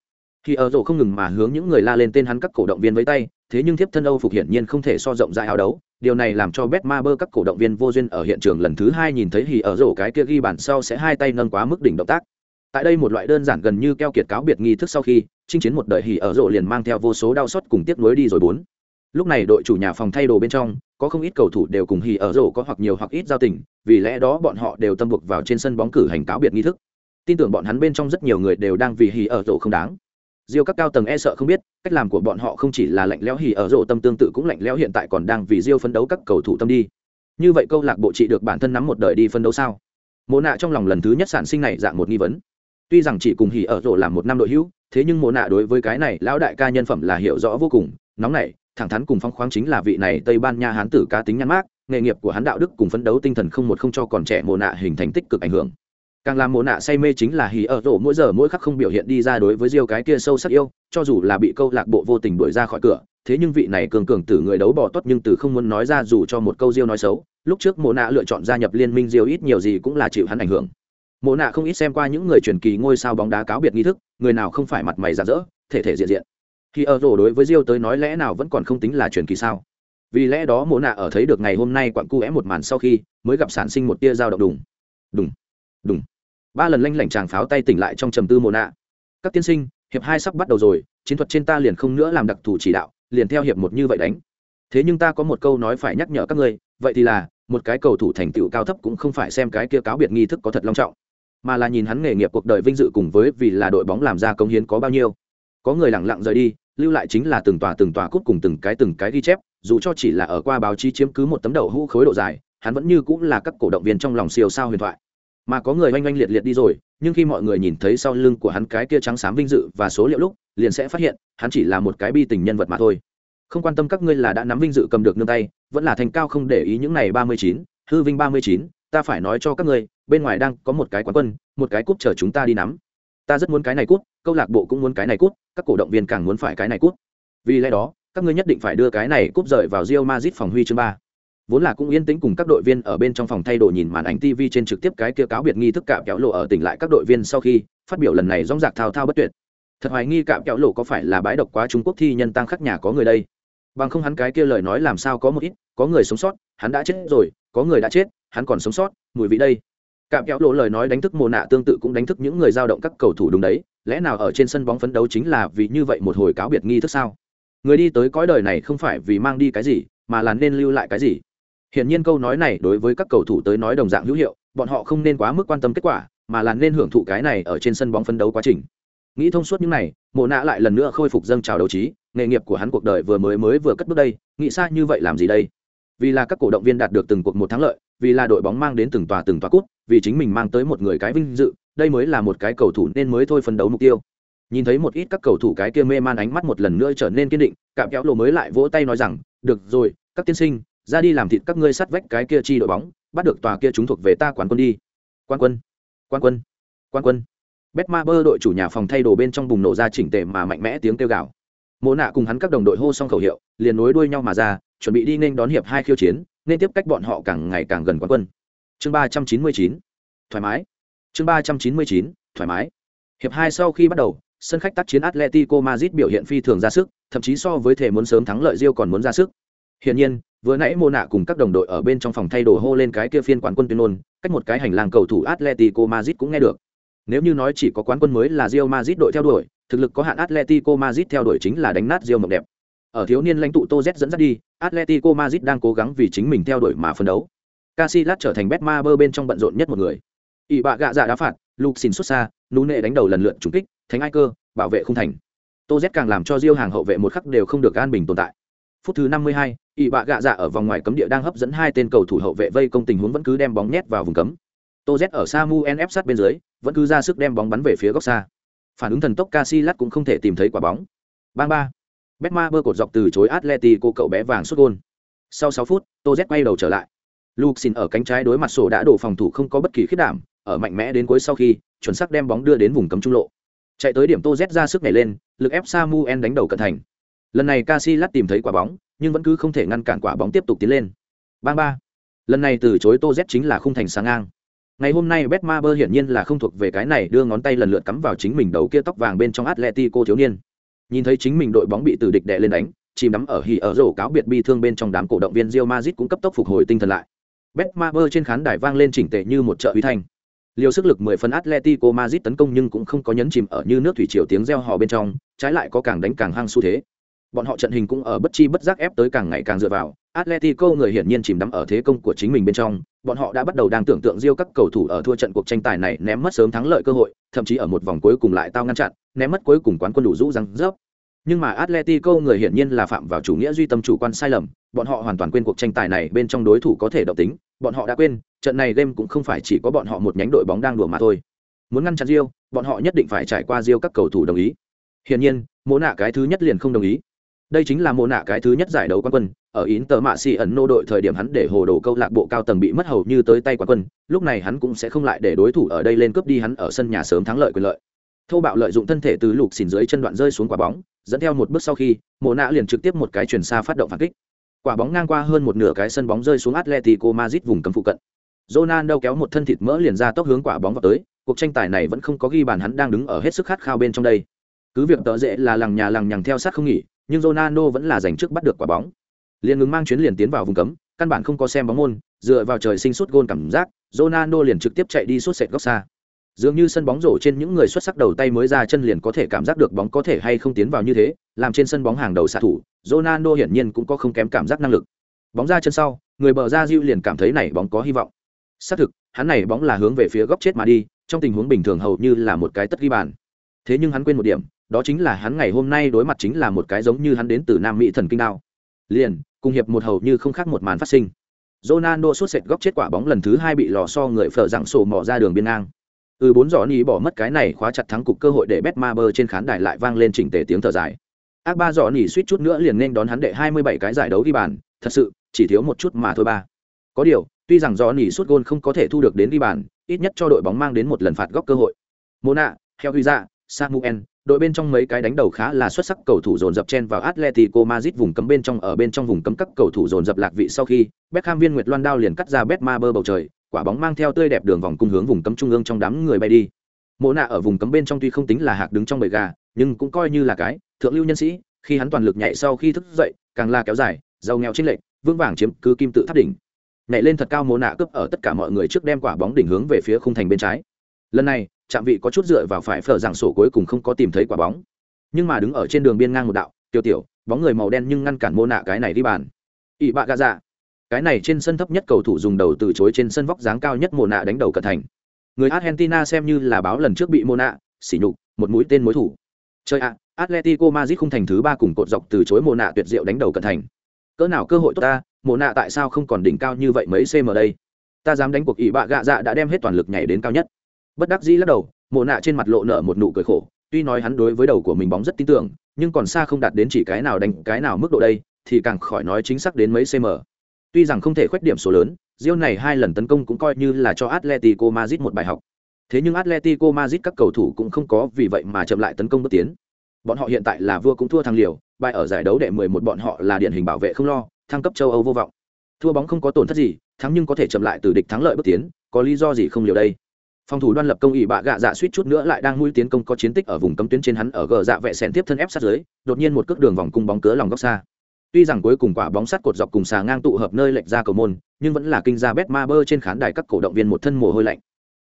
Thì ở rồ không ngừng mà hướng những người la lên tên hắn các cổ động viên với tay, thế nhưng thiếp thân Âu phục hiển nhiên không thể so rộng rãi áo đấu, điều này làm cho Betmaber các cổ động viên vô duyên ở hiện trường lần thứ hai nhìn thấy hì ở rổ cái kia ghi bàn sau sẽ hai tay nâng quá mức đỉnh động tác. Tại đây một loại đơn giản gần như keo kiệt cáo biệt nghi thức sau khi, chinh chiến một đời hì ở rổ liền mang theo vô số đau xót cùng tiếc nuối đi rồi bốn. Lúc này đội chủ nhà phòng thay đồ bên trong, có không ít cầu thủ đều cùng hì ở rổ có hoặc nhiều hoặc ít giao tình, vì lẽ đó bọn họ đều tâm buộc vào trên sân bóng cử hành cáo biệt nghi thức. Tin tưởng bọn hắn bên trong rất nhiều người đều đang vì hì ở rổ không đáng Diêu các cao tầng e sợ không biết, cách làm của bọn họ không chỉ là lạnh lẽo hỉ ở rổ tâm tương tự cũng lạnh lẽo hiện tại còn đang vì Diêu phấn đấu các cầu thủ tâm đi. Như vậy câu lạc bộ trị được bản thân nắm một đời đi phân đấu sao? Mộ nạ trong lòng lần thứ nhất sản sinh này dạng một nghi vấn. Tuy rằng chỉ cùng hỉ ở rổ làm một năm đội hữu, thế nhưng mộ nạ đối với cái này lão đại ca nhân phẩm là hiểu rõ vô cùng, nóng này thẳng thắn cùng phong khoáng chính là vị này Tây Ban Nha hán tử cá tính nhăn mát, nghề nghiệp của hắn đạo đức cùng phấn đấu tinh thần không một không cho còn trẻ mộ nạ hình thành tích cực ảnh hưởng càng làm mồ nạ say mê chính là hì ở rổ, mỗi giờ mỗi khắc không biểu hiện đi ra đối với diêu cái kia sâu sắc yêu, cho dù là bị câu lạc bộ vô tình đuổi ra khỏi cửa, thế nhưng vị này cường cường tử người đấu bỏ tốt nhưng từ không muốn nói ra dù cho một câu diêu nói xấu, lúc trước mồ nạ lựa chọn gia nhập liên minh diêu ít nhiều gì cũng là chịu hắn ảnh hưởng. Mồ nạ không ít xem qua những người truyền kỳ ngôi sao bóng đá cáo biệt nghi thức, người nào không phải mặt mày rạng rỡ, thể thể diện diện. Khi ở rổ đối với diêu tới nói lẽ nào vẫn còn không tính là truyền kỳ sao? Vì lẽ đó mồ nạ ở thấy được ngày hôm nay quặn cu é một màn sau khi mới gặp sản sinh một tia dao động đùng. Đùng. Đùng ba lần lanh lảnh tràng pháo tay tỉnh lại trong trầm tư mồ nạ. Các tiên sinh, hiệp hai sắp bắt đầu rồi, chiến thuật trên ta liền không nữa làm đặc thù chỉ đạo, liền theo hiệp một như vậy đánh. Thế nhưng ta có một câu nói phải nhắc nhở các ngươi, vậy thì là, một cái cầu thủ thành tựu cao thấp cũng không phải xem cái kia cáo biệt nghi thức có thật long trọng, mà là nhìn hắn nghề nghiệp cuộc đời vinh dự cùng với vì là đội bóng làm ra công hiến có bao nhiêu. Có người lẳng lặng rời đi, lưu lại chính là từng tòa từng tòa cút cùng từng cái từng cái ghi chép, dù cho chỉ là ở qua báo chí chiếm cứ một tấm đầu hũ khối độ dài, hắn vẫn như cũng là các cổ động viên trong lòng siêu sao huyền thoại mà có người oanh oanh liệt liệt đi rồi, nhưng khi mọi người nhìn thấy sau lưng của hắn cái kia trắng xám vinh dự và số liệu lúc, liền sẽ phát hiện, hắn chỉ là một cái bi tình nhân vật mà thôi. Không quan tâm các ngươi là đã nắm vinh dự cầm được nương tay, vẫn là thành cao không để ý những này ba mươi chín, hư vinh ba mươi chín, ta phải nói cho các ngươi, bên ngoài đang có một cái quán quân, một cái cúp chờ chúng ta đi nắm. Ta rất muốn cái này cút câu lạc bộ cũng muốn cái này cút các cổ động viên càng muốn phải cái này cút vì lẽ đó, các ngươi nhất định phải đưa cái này cúp rời vào Real Madrid phòng huy chương ba vốn là cũng yên tĩnh cùng các đội viên ở bên trong phòng thay đồ nhìn màn ảnh TV trên trực tiếp cái kia cáo biệt nghi thức cạm kéo lộ ở tỉnh lại các đội viên sau khi phát biểu lần này rong rạc thao thao bất tuyệt. Thật hoài nghi cạm kéo lộ có phải là bãi độc quá Trung Quốc thi nhân tăng khắc nhà có người đây? Bằng không hắn cái kia lời nói làm sao có một ít, có người sống sót, hắn đã chết rồi, có người đã chết, hắn còn sống sót, mùi vị đây. Cạm kéo lộ lời nói đánh thức mồ nạ tương tự cũng đánh thức những người giao động các cầu thủ đúng đấy, lẽ nào ở trên sân bóng phấn đấu chính là vì như vậy một hồi cáo biệt nghi thức sao? Người đi tới cõi đời này không phải vì mang đi cái gì, mà là nên lưu lại cái gì? Hiển nhiên câu nói này đối với các cầu thủ tới nói đồng dạng hữu hiệu, bọn họ không nên quá mức quan tâm kết quả, mà là nên hưởng thụ cái này ở trên sân bóng phấn đấu quá trình. Nghĩ thông suốt những này, mộ nạ lại lần nữa khôi phục dâng trào đấu trí, nghề nghiệp của hắn cuộc đời vừa mới mới vừa cất bước đây, nghĩ xa như vậy làm gì đây? Vì là các cổ động viên đạt được từng cuộc một thắng lợi, vì là đội bóng mang đến từng tòa từng tòa cút vì chính mình mang tới một người cái vinh dự, đây mới là một cái cầu thủ nên mới thôi phấn đấu mục tiêu. Nhìn thấy một ít các cầu thủ cái kia mê man ánh mắt một lần nữa trở nên kiên định, cạm kéo lộ mới lại vỗ tay nói rằng, được rồi, các tiên sinh ra đi làm thịt các ngươi sắt vách cái kia chi đội bóng, bắt được tòa kia chúng thuộc về ta quán quân đi. Quan quân quan quân quan quân. Betma bơ đội chủ nhà phòng thay đồ bên trong bùng nổ ra chỉnh tề mà mạnh mẽ tiếng kêu gào. Mộ nạ cùng hắn các đồng đội hô xong khẩu hiệu, liền nối đuôi nhau mà ra, chuẩn bị đi nên đón hiệp hai khiêu chiến, nên tiếp cách bọn họ càng ngày càng gần quán quân. Chương ba trăm chín mươi chín, thoải mái. Chương ba trăm chín mươi chín, thoải mái. Hiệp hai sau khi bắt đầu, sân khách tác chiến atletico madrid biểu hiện phi thường ra sức, thậm chí so với thể muốn sớm thắng lợi rio còn muốn ra sức hiển nhiên vừa nãy mô nạ cùng các đồng đội ở bên trong phòng thay đồ hô lên cái kia phiên quán quân tuyên ngôn cách một cái hành lang cầu thủ atletico madrid cũng nghe được nếu như nói chỉ có quán quân mới là Real madrid đội theo đuổi thực lực có hạn atletico madrid theo đuổi chính là đánh nát Real mộng đẹp ở thiếu niên lãnh tụ tô z dẫn dắt đi atletico madrid đang cố gắng vì chính mình theo đuổi mà phân đấu Casillas trở thành Betmaber bên trong bận rộn nhất một người. ỷ bạ gạ dạ đá phạt, lục xin xuất xa, nú nệ đánh đầu lần lượt trúng kích, thánh ai cơ, bảo vệ không thành. Tô Z càng làm cho Real hàng hậu vệ một khắc đều không được an bình tồn tại. Phút thứ 52, ỷ bạ gạ dạ ở vòng ngoài cấm địa đang hấp dẫn hai tên cầu thủ hậu vệ vây công tình huống vẫn cứ đem bóng nhét vào vùng cấm. Tô Z ở Samu ép sát bên dưới, vẫn cứ ra sức đem bóng bắn về phía góc xa. Phản ứng thần tốc Casillas cũng không thể tìm thấy quả bóng. Bang ba. Betmaber cột dọc từ chối Atletico cậu bé vàng sút gol. Sau 6 phút, Tô Z quay đầu trở lại Luxin ở cánh trái đối mặt sổ đã đổ phòng thủ không có bất kỳ khiết đảm, ở mạnh mẽ đến cuối sau khi, chuẩn xác đem bóng đưa đến vùng cấm trung lộ. Chạy tới điểm Tô Z ra sức nhảy lên, lực ép Samuel đánh đầu cận thành. Lần này Casillas tìm thấy quả bóng, nhưng vẫn cứ không thể ngăn cản quả bóng tiếp tục tiến lên. Bang ba. Lần này từ chối Tô Z chính là khung thành sáng ngang. Ngày hôm nay Betmaber hiển nhiên là không thuộc về cái này đưa ngón tay lần lượt cắm vào chính mình đầu kia tóc vàng bên trong Atleti cô thiếu niên. Nhìn thấy chính mình đội bóng bị từ địch đè lên đánh, chìm đắm ở hỉ ở rổ cáo biệt bi thương bên trong đám cổ động viên Real Madrid cũng cấp tốc phục hồi tinh thần lại. Betmaber trên khán đài vang lên chỉnh tề như một chợ uy thanh. Liều sức lực 10 phần Atletico Madrid tấn công nhưng cũng không có nhấn chìm ở như nước thủy triều tiếng reo hò bên trong, trái lại có càng đánh càng hăng xu thế. Bọn họ trận hình cũng ở bất chi bất giác ép tới càng ngày càng dựa vào, Atletico người hiển nhiên chìm đắm ở thế công của chính mình bên trong, bọn họ đã bắt đầu đang tưởng tượng riêu các cầu thủ ở thua trận cuộc tranh tài này ném mất sớm thắng lợi cơ hội, thậm chí ở một vòng cuối cùng lại tao ngăn chặn, ném mất cuối cùng quán quân đủ rũ răng rớp. Nhưng mà Atletico người hiển nhiên là phạm vào chủ nghĩa duy tâm chủ quan sai lầm, bọn họ hoàn toàn quên cuộc tranh tài này bên trong đối thủ có thể động tính, bọn họ đã quên, trận này game cũng không phải chỉ có bọn họ một nhánh đội bóng đang đùa mà thôi. Muốn ngăn chặn Rio, bọn họ nhất định phải trải qua Rio các cầu thủ đồng ý. Hiển nhiên, Mỗ nạ cái thứ nhất liền không đồng ý. Đây chính là Mộ nạ cái thứ nhất giải đấu quán quân, ở Inter Mạ xì ẩn nô đội thời điểm hắn để hồ đồ câu lạc bộ cao tầng bị mất hầu như tới tay quán quân, lúc này hắn cũng sẽ không lại để đối thủ ở đây lên cướp đi hắn ở sân nhà sớm thắng lợi quyền lợi. Thô bạo lợi dụng thân thể từ lục xỉn dưới chân đoạn rơi xuống quả bóng, dẫn theo một bước sau khi, Mộ nạ liền trực tiếp một cái chuyển xa phát động phản kích. Quả bóng ngang qua hơn một nửa cái sân bóng rơi xuống Atletico Madrid vùng cấm phụ cận. Ronaldo kéo một thân thịt mỡ liền ra tốc hướng quả bóng vào tới, cuộc tranh tài này vẫn không có ghi bàn hắn đang đứng ở hết sức khát khao bên trong đây. Cứ việc tợ dễ là lằng nhà lằng nhằng theo sát không nghỉ, nhưng Ronaldo vẫn là giành trước bắt được quả bóng. Liền ngừng mang chuyến liền tiến vào vùng cấm, căn bản không có xem bóng môn, dựa vào trời sinh suốt gôn cảm giác, Ronaldo liền trực tiếp chạy đi suốt sệt góc xa. Dường như sân bóng rổ trên những người xuất sắc đầu tay mới ra chân liền có thể cảm giác được bóng có thể hay không tiến vào như thế, làm trên sân bóng hàng đầu xạ thủ, Ronaldo hiển nhiên cũng có không kém cảm giác năng lực. Bóng ra chân sau, người bờ ra Diu liền cảm thấy này bóng có hy vọng. Xác thực, hắn này bóng là hướng về phía góc chết mà đi, trong tình huống bình thường hầu như là một cái tất ghi bàn thế nhưng hắn quên một điểm đó chính là hắn ngày hôm nay đối mặt chính là một cái giống như hắn đến từ nam mỹ thần kinh đao. Liền, cùng hiệp một hầu như không khác một màn phát sinh. Ronaldo sút sệt góc chết quả bóng lần thứ hai bị lò so người phở dạng sổ mò ra đường biên ngang. Ừ bốn giỏ ni bỏ mất cái này khóa chặt thắng cục cơ hội để Betmaber trên khán đài lại vang lên chỉnh tề tiếng thở dài. Ác ba giỏ ni suýt chút nữa liền nên đón hắn đệ 27 cái giải đấu ghi bàn, thật sự, chỉ thiếu một chút mà thôi ba. Có điều, tuy rằng giỏ ni suốt gôn không có thể thu được đến ghi bàn, ít nhất cho đội bóng mang đến một lần phạt góc cơ hội. Mona theo huy ra samuel đội bên trong mấy cái đánh đầu khá là xuất sắc cầu thủ dồn dập chen vào Atletico Madrid vùng cấm bên trong ở bên trong vùng cấm các cầu thủ dồn dập lạc vị sau khi Beckham viên Nguyệt Loan đao liền cắt ra Betmaber bầu trời, quả bóng mang theo tươi đẹp đường vòng cung hướng vùng cấm trung ương trong đám người bay đi. Mộ nạ ở vùng cấm bên trong tuy không tính là hạc đứng trong bầy gà, nhưng cũng coi như là cái thượng lưu nhân sĩ, khi hắn toàn lực nhảy sau khi thức dậy, càng là kéo dài, giàu nghèo trên lệnh, vương vàng chiếm cứ kim tự tháp đỉnh. Nhảy lên thật cao mộ nạ cướp ở tất cả mọi người trước đem quả bóng đỉnh hướng về phía khung thành bên trái. Lần này, chạm vị có chút dựa vào phải phở rằng sổ cuối cùng không có tìm thấy quả bóng. Nhưng mà đứng ở trên đường biên ngang một đạo, tiểu tiểu, bóng người màu đen nhưng ngăn cản mô nạ cái này đi bàn. Ỵ bạ gà dạ. Cái này trên sân thấp nhất cầu thủ dùng đầu từ chối trên sân vóc dáng cao nhất mô nạ đánh đầu cận thành. Người argentina xem như là báo lần trước bị mô nạ xỉ nhục, một mũi tên mối thủ. Chơi ạ, atletico madrid không thành thứ ba cùng cột dọc từ chối mô nạ tuyệt diệu đánh đầu cận thành. Cỡ nào cơ hội tốt ta mô nạ tại sao không còn đỉnh cao như vậy mấy cm đây? Ta dám đánh cuộc ỵ bạ gạ dạ đã đem hết toàn lực nhảy đến cao nhất bất đắc dĩ lắc đầu, mộ nạ trên mặt lộ nở một nụ cười khổ, tuy nói hắn đối với đầu của mình bóng rất tin tưởng, nhưng còn xa không đạt đến chỉ cái nào đánh cái nào mức độ đây, thì càng khỏi nói chính xác đến mấy cm tuy rằng không thể khuyết điểm số lớn riêng này hai lần tấn công cũng coi như là cho Atletico Madrid một bài học. Thế nhưng Atletico Madrid các cầu thủ cũng không có vì vậy mà chậm lại tấn công bước tiến. Bọn họ hiện tại là vua cũng thua thằng liều bài ở giải đấu đệ 11 bọn họ là điển hình bảo vệ không lo, thăng cấp châu Âu vô vọng. Thua bóng không có tổn thất gì, thắng nhưng có thể chậm lại từ địch thắng lợi bước tiến, có lý do gì không liều đây? Phòng thủ đoan lập công ỵ bạ gạ dạ suýt chút nữa lại đang mũi tiến công có chiến tích ở vùng cấm tuyến trên hắn ở gờ dạ vệ sèn tiếp thân ép sát dưới, đột nhiên một cước đường vòng cung bóng cứa lòng góc xa. Tuy rằng cuối cùng quả bóng sắt cột dọc cùng xà ngang tụ hợp nơi lệch ra cầu môn, nhưng vẫn là kinh ra bet ma bơ trên khán đài các cổ động viên một thân mồ hôi lạnh.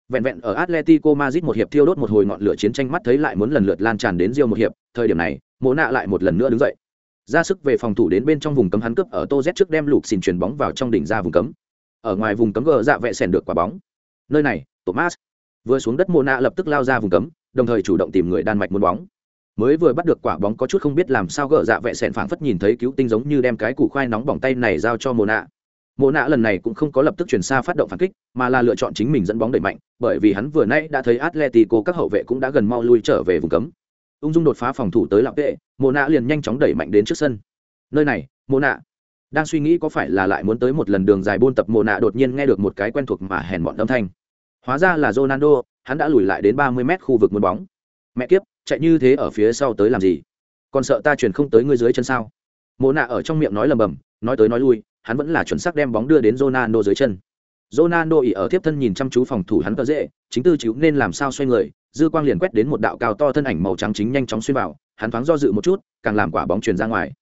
Vẹn vẹn ở atletico madrid một hiệp thiêu đốt một hồi ngọn lửa chiến tranh mắt thấy lại muốn lần lượt lan tràn đến riêu một hiệp, thời điểm này mộ nạ lại một lần nữa đứng dậy. Ra sức về phòng thủ đến bên trong vùng cấm hắn cướp ở tô z trước đem lục xin chuyền bóng vào trong đỉnh ra vùng cấm. Ở ngoài vùng cấm gờ dạ vệ sèn được quả bóng. Nơi này, thomas vừa xuống đất mô nạ lập tức lao ra vùng cấm, đồng thời chủ động tìm người đan mạch muốn bóng. Mới vừa bắt được quả bóng có chút không biết làm sao gỡ dạ vẹ sẹn phảng phất nhìn thấy cứu tinh giống như đem cái củ khoai nóng bỏng tay này giao cho mô nạ. Mô nạ lần này cũng không có lập tức chuyển xa phát động phản kích, mà là lựa chọn chính mình dẫn bóng đẩy mạnh, bởi vì hắn vừa nãy đã thấy atletico các hậu vệ cũng đã gần mau lui trở về vùng cấm. Ung dung đột phá phòng thủ tới lạc vệ, mô nạ liền nhanh chóng đẩy mạnh đến trước sân. Nơi này, mô nạ. Đang suy nghĩ có phải là lại muốn tới một lần đường dài buôn tập, mô nạ đột nhiên nghe được một cái quen thuộc mà hèn bọn âm thanh. Hóa ra là Ronaldo, hắn đã lùi lại đến 30 mét khu vực muốn bóng. Mẹ kiếp, chạy như thế ở phía sau tới làm gì? Còn sợ ta chuyển không tới ngươi dưới chân sao? Mộ nạ ở trong miệng nói lầm bầm, nói tới nói lui, hắn vẫn là chuẩn xác đem bóng đưa đến Ronaldo dưới chân. Ronaldo ỉ ở tiếp thân nhìn chăm chú phòng thủ hắn cỡ dễ, chính tư chịu nên làm sao xoay người, dư quang liền quét đến một đạo cao to thân ảnh màu trắng chính nhanh chóng xuyên vào, hắn thoáng do dự một chút, càng làm quả bóng truyền ra ngoài.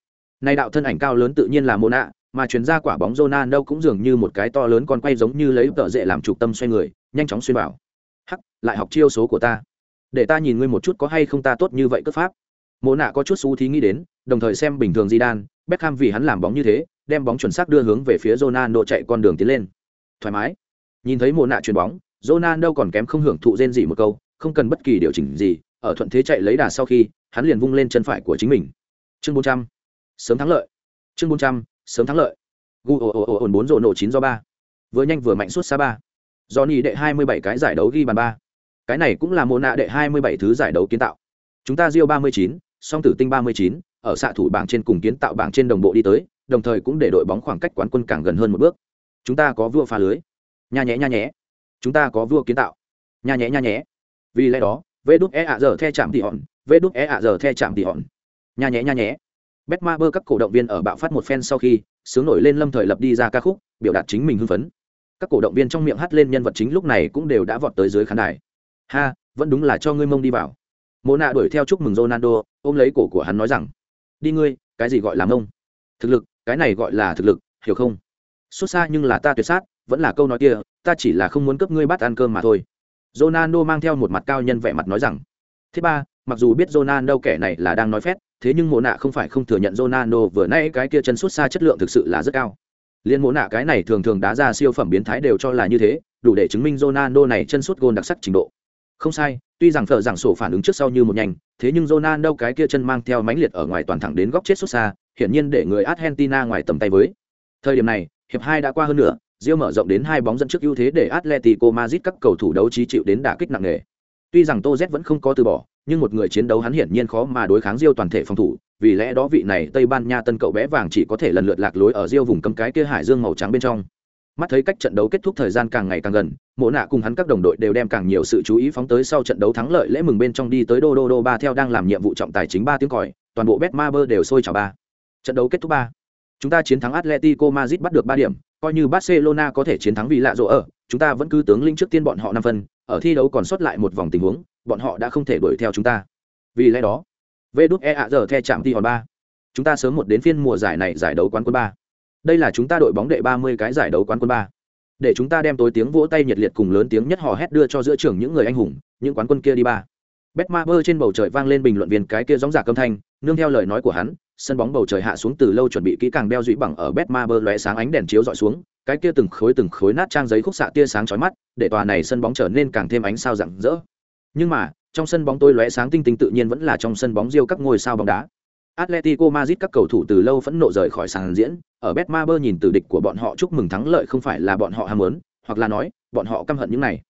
Nay đạo thân ảnh cao lớn tự nhiên là Mona, mà chuyển ra quả bóng Ronaldo cũng dường như một cái to lớn con quay giống như lấy tợ dễ làm trục tâm xoay người, nhanh chóng xuyên vào. Hắc, lại học chiêu số của ta. Để ta nhìn ngươi một chút có hay không ta tốt như vậy cướp pháp. Mộ nạ có chút xú thí nghĩ đến, đồng thời xem bình thường Zidane, Beckham vì hắn làm bóng như thế, đem bóng chuẩn xác đưa hướng về phía Ronaldo chạy con đường tiến lên. Thoải mái. Nhìn thấy mộ nạ chuyền bóng, Ronaldo còn kém không hưởng thụ rên gì một câu, không cần bất kỳ điều chỉnh gì, ở thuận thế chạy lấy đà sau khi, hắn liền vung lên chân phải của chính mình. Chương 400. Sớm thắng lợi. Chương 400, sớm thắng lợi. Gu ồ ồ ồ ồn bốn rộ nổ chín do ba. Vừa nhanh vừa mạnh suốt xa ba. Do ni đệ hai mươi bảy cái giải đấu ghi bàn ba. Cái này cũng là mô nạ đệ hai mươi bảy thứ giải đấu kiến tạo. Chúng ta rio ba mươi chín, song tử tinh ba mươi chín, ở xạ thủ bảng trên cùng kiến tạo bảng trên đồng bộ đi tới, đồng thời cũng để đội bóng khoảng cách quán quân càng gần hơn một bước. Chúng ta có vua phá lưới. Nha nhẽ nha nhẽ chúng ta có vua kiến tạo. Nha nhẽ nha nhẽ vì lẽ đó, vê đúc e ạ giờ the chạm tỉ hòn vê đúc e ạ giờ the chạm tỉ hòn nha nhẽ nha nhẽ Betmaber các cổ động viên ở bạo phát một phen sau khi, sướng nổi lên Lâm Thời lập đi ra ca khúc, biểu đạt chính mình hưng phấn. Các cổ động viên trong miệng hát lên nhân vật chính lúc này cũng đều đã vọt tới dưới khán đài. Ha, vẫn đúng là cho ngươi mông đi vào. Mộ nạ đuổi theo chúc mừng Ronaldo, ôm lấy cổ của hắn nói rằng: "Đi ngươi, cái gì gọi là mông? Thực lực, cái này gọi là thực lực, hiểu không? Xuất xa nhưng là ta tuyệt sát, vẫn là câu nói kia, ta chỉ là không muốn cướp ngươi bắt ăn cơm mà thôi." Ronaldo mang theo một mặt cao nhân vẻ mặt nói rằng: "Thứ ba, mặc dù biết Ronaldo kẻ này là đang nói phét, thế nhưng mộ nạ không phải không thừa nhận Ronaldo vừa nãy cái kia chân sút xa chất lượng thực sự là rất cao. Liên mộ nạ cái này thường thường đá ra siêu phẩm biến thái đều cho là như thế, đủ để chứng minh Ronaldo này chân sút gôn đặc sắc trình độ. Không sai, tuy rằng phở giảng sổ phản ứng trước sau như một nhanh, thế nhưng Ronaldo cái kia chân mang theo mãnh liệt ở ngoài toàn thẳng đến góc chết sút xa, hiển nhiên để người Argentina ngoài tầm tay với. Thời điểm này, hiệp hai đã qua hơn nữa, Rio mở rộng đến hai bóng dẫn trước ưu thế để Atletico Madrid các cầu thủ đấu trí chịu đến đả kích nặng nề. Tuy rằng Tô Z vẫn không có từ bỏ, nhưng một người chiến đấu hắn hiển nhiên khó mà đối kháng Diêu toàn thể phòng thủ, vì lẽ đó vị này Tây Ban Nha tân cậu bé vàng chỉ có thể lần lượt lạc lối ở Diêu vùng cấm cái kia hải dương màu trắng bên trong. Mắt thấy cách trận đấu kết thúc thời gian càng ngày càng gần mộ nạ cùng hắn các đồng đội đều đem càng nhiều sự chú ý phóng tới sau trận đấu thắng lợi lễ mừng bên trong đi tới đô đô đô ba theo đang làm nhiệm vụ trọng tài chính ba tiếng còi toàn bộ Betmaber đều sôi chào ba. Trận đấu kết thúc ba. Chúng ta chiến thắng atletico madrid bắt được ba điểm coi như barcelona có thể chiến thắng vì lạ rộ ở chúng ta vẫn cứ tướng linh trước tiên bọn họ năm phần, ở thi đấu còn sót lại một vòng tình huống bọn họ đã không thể đuổi theo chúng ta. Vì lẽ đó vê đúc e ạ giờ the chạm đi hòn ba chúng ta sớm một đến phiên mùa giải này giải đấu quán quân ba. Đây là chúng ta đội bóng đệ ba mươi cái giải đấu quán quân ba. Để chúng ta đem tối tiếng vỗ tay nhiệt liệt cùng lớn tiếng nhất hò hét đưa cho giữa trường những người anh hùng những quán quân kia đi ba. Betmaber trên bầu trời vang lên bình luận viên cái kia gióng giả âm thanh, nương theo lời nói của hắn, sân bóng bầu trời hạ xuống từ lâu chuẩn bị kỹ càng đeo dũy bằng ở Betmaber lóe sáng ánh đèn chiếu dọi xuống, cái kia từng khối từng khối nát trang giấy khúc xạ tia sáng chói mắt, để tòa này sân bóng trở nên càng thêm ánh sao rạng rỡ. Nhưng mà, trong sân bóng tôi lóe sáng tinh tinh tự nhiên vẫn là trong sân bóng riêu các ngôi sao bóng đá. Atletico Madrid các cầu thủ từ lâu phẫn nộ rời khỏi sàn diễn, ở Betmaber nhìn từ địch của bọn họ chúc mừng thắng lợi không phải là bọn họ ham muốn, hoặc là nói, bọn họ căm hận những này.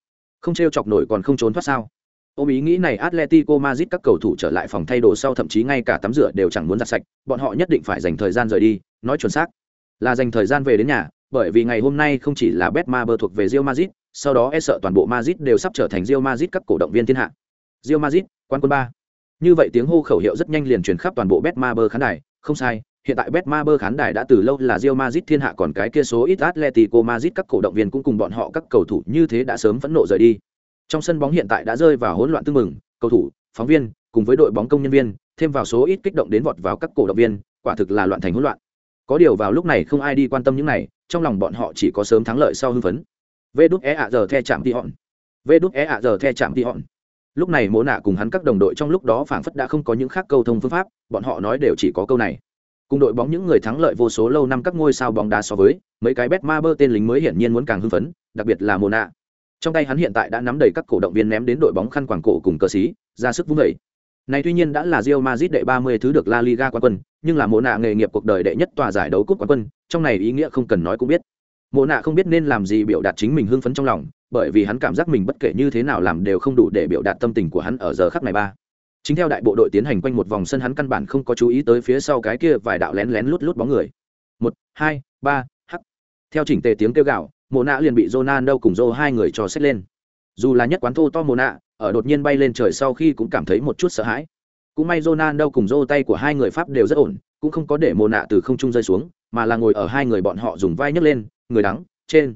Không trêu chọc nổi còn không trốn thoát sao? Ôm ý nghĩ này Atletico Madrid các cầu thủ trở lại phòng thay đồ sau thậm chí ngay cả tắm rửa đều chẳng muốn giặt sạch, bọn họ nhất định phải dành thời gian rời đi, nói chuẩn xác, là dành thời gian về đến nhà, bởi vì ngày hôm nay không chỉ là Betmaber thuộc về Real Madrid, sau đó e sợ toàn bộ Madrid đều sắp trở thành Real Madrid các cổ động viên thiên hạ. Real Madrid, quan quân ba. Như vậy tiếng hô khẩu hiệu rất nhanh liền truyền khắp toàn bộ betmaber khán đài. Không sai hiện tại betmaber khán đài đã từ lâu là Real Madrid thiên hạ còn cái kia số ít atletico Madrid các cổ động viên cũng cùng bọn họ các cầu thủ như thế đã sớm phẫn nộ rời đi. Trong sân bóng hiện tại đã rơi vào hỗn loạn tương mừng cầu thủ phóng viên cùng với đội bóng công nhân viên thêm vào số ít kích động đến vọt vào các cổ động viên quả thực là loạn thành hỗn loạn. Có điều vào lúc này không ai đi quan tâm những này trong lòng bọn họ chỉ có sớm thắng lợi sau hưng phấn vê đúc e ạ giờ the chạm ti hòn vê đúc e ạ giờ the chạm ti hòn lúc này mô nạ cùng hắn các đồng đội trong lúc đó phảng phất đã không có những khác câu thông phương pháp bọn họ nói đều chỉ có câu này. Cùng đội bóng những người thắng lợi vô số lâu năm các ngôi sao bóng đá so với mấy cái bet ma bơ tên lính mới hiển nhiên muốn càng hưng phấn đặc biệt là mô nạ. Trong tay hắn hiện tại đã nắm đầy các cổ động viên ném đến đội bóng khăn quàng cổ cùng cờ xí ra sức vung vẩy. Này tuy nhiên đã là Real Madrid đệ 30 thứ được La Liga quán quân, nhưng là mộ nạ nghề nghiệp cuộc đời đệ nhất tòa giải đấu cúp quán quân, trong này ý nghĩa không cần nói cũng biết. Mộ nạ không biết nên làm gì biểu đạt chính mình hưng phấn trong lòng, bởi vì hắn cảm giác mình bất kể như thế nào làm đều không đủ để biểu đạt tâm tình của hắn ở giờ khắc này ba. Chính theo đại bộ đội tiến hành quanh một vòng sân hắn căn bản không có chú ý tới phía sau cái kia vài đạo lén lén lút lút bóng người. Một hai ba h theo chỉnh tề tiếng kêu gạo Mộ nạ liền bị Ronaldo cùng dô hai người cho xét lên. Dù là nhất quán thô to mồ nạ ở đột nhiên bay lên trời sau khi cũng cảm thấy một chút sợ hãi. Cũng may Ronaldo cùng dô tay của hai người pháp đều rất ổn cũng không có để mồ nạ từ không trung rơi xuống mà là ngồi ở hai người bọn họ dùng vai nhấc lên người đắng, trên.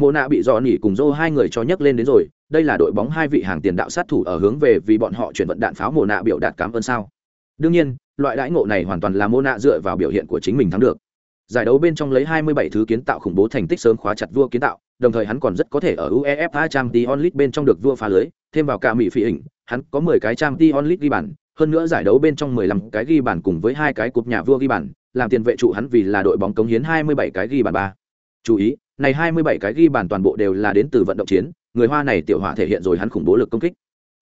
Mộ nạ bị dò nỉ cùng dô hai người cho nhấc lên đến rồi, đây là đội bóng hai vị hàng tiền đạo sát thủ ở hướng về vì bọn họ chuyển vận đạn pháo mộ nạ biểu đạt cảm ơn sao. Đương nhiên, loại đãi ngộ này hoàn toàn là mộ nạ dựa vào biểu hiện của chính mình thắng được. Giải đấu bên trong lấy 27 thứ kiến tạo khủng bố thành tích sớm khóa chặt vua kiến tạo, đồng thời hắn còn rất có thể ở uefa champions league bên trong được vua phá lưới, thêm vào cả mỹ phi hình, hắn có 10 cái champions league ghi bàn, hơn nữa giải đấu bên trong 15 cái ghi bàn cùng với hai cái cục nhà vua ghi bàn, làm tiền vệ trụ hắn vì là đội bóng cống hiến 27 cái ghi bàn ba chú ý này 27 cái ghi bàn toàn bộ đều là đến từ vận động chiến, người Hoa này tiểu hỏa thể hiện rồi hắn khủng bố lực công kích.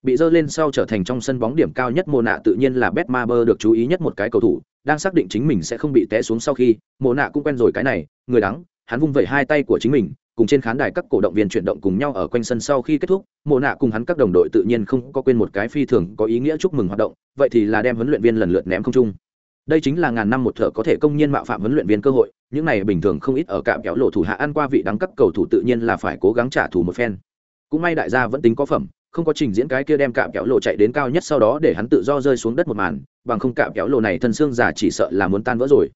Bị dơ lên sau trở thành trong sân bóng điểm cao nhất mồ nạ tự nhiên là Betmaber được chú ý nhất một cái cầu thủ, đang xác định chính mình sẽ không bị té xuống sau khi, mồ nạ cũng quen rồi cái này, người đắng, hắn vung vẩy hai tay của chính mình, cùng trên khán đài các cổ động viên chuyển động cùng nhau ở quanh sân sau khi kết thúc, mồ nạ cùng hắn các đồng đội tự nhiên không có quên một cái phi thường có ý nghĩa chúc mừng hoạt động, vậy thì là đem huấn luyện viên lần lượt ném không trung đây chính là ngàn năm một thợ có thể công nhiên mạo phạm huấn luyện viên cơ hội, những này bình thường không ít ở cạm kéo lộ thủ hạ ăn qua vị đắng cấp cầu thủ tự nhiên là phải cố gắng trả thù một phen. Cũng may đại gia vẫn tính có phẩm, không có trình diễn cái kia đem cạm kéo lộ chạy đến cao nhất sau đó để hắn tự do rơi xuống đất một màn, bằng không cạm kéo lộ này thân xương già chỉ sợ là muốn tan vỡ rồi.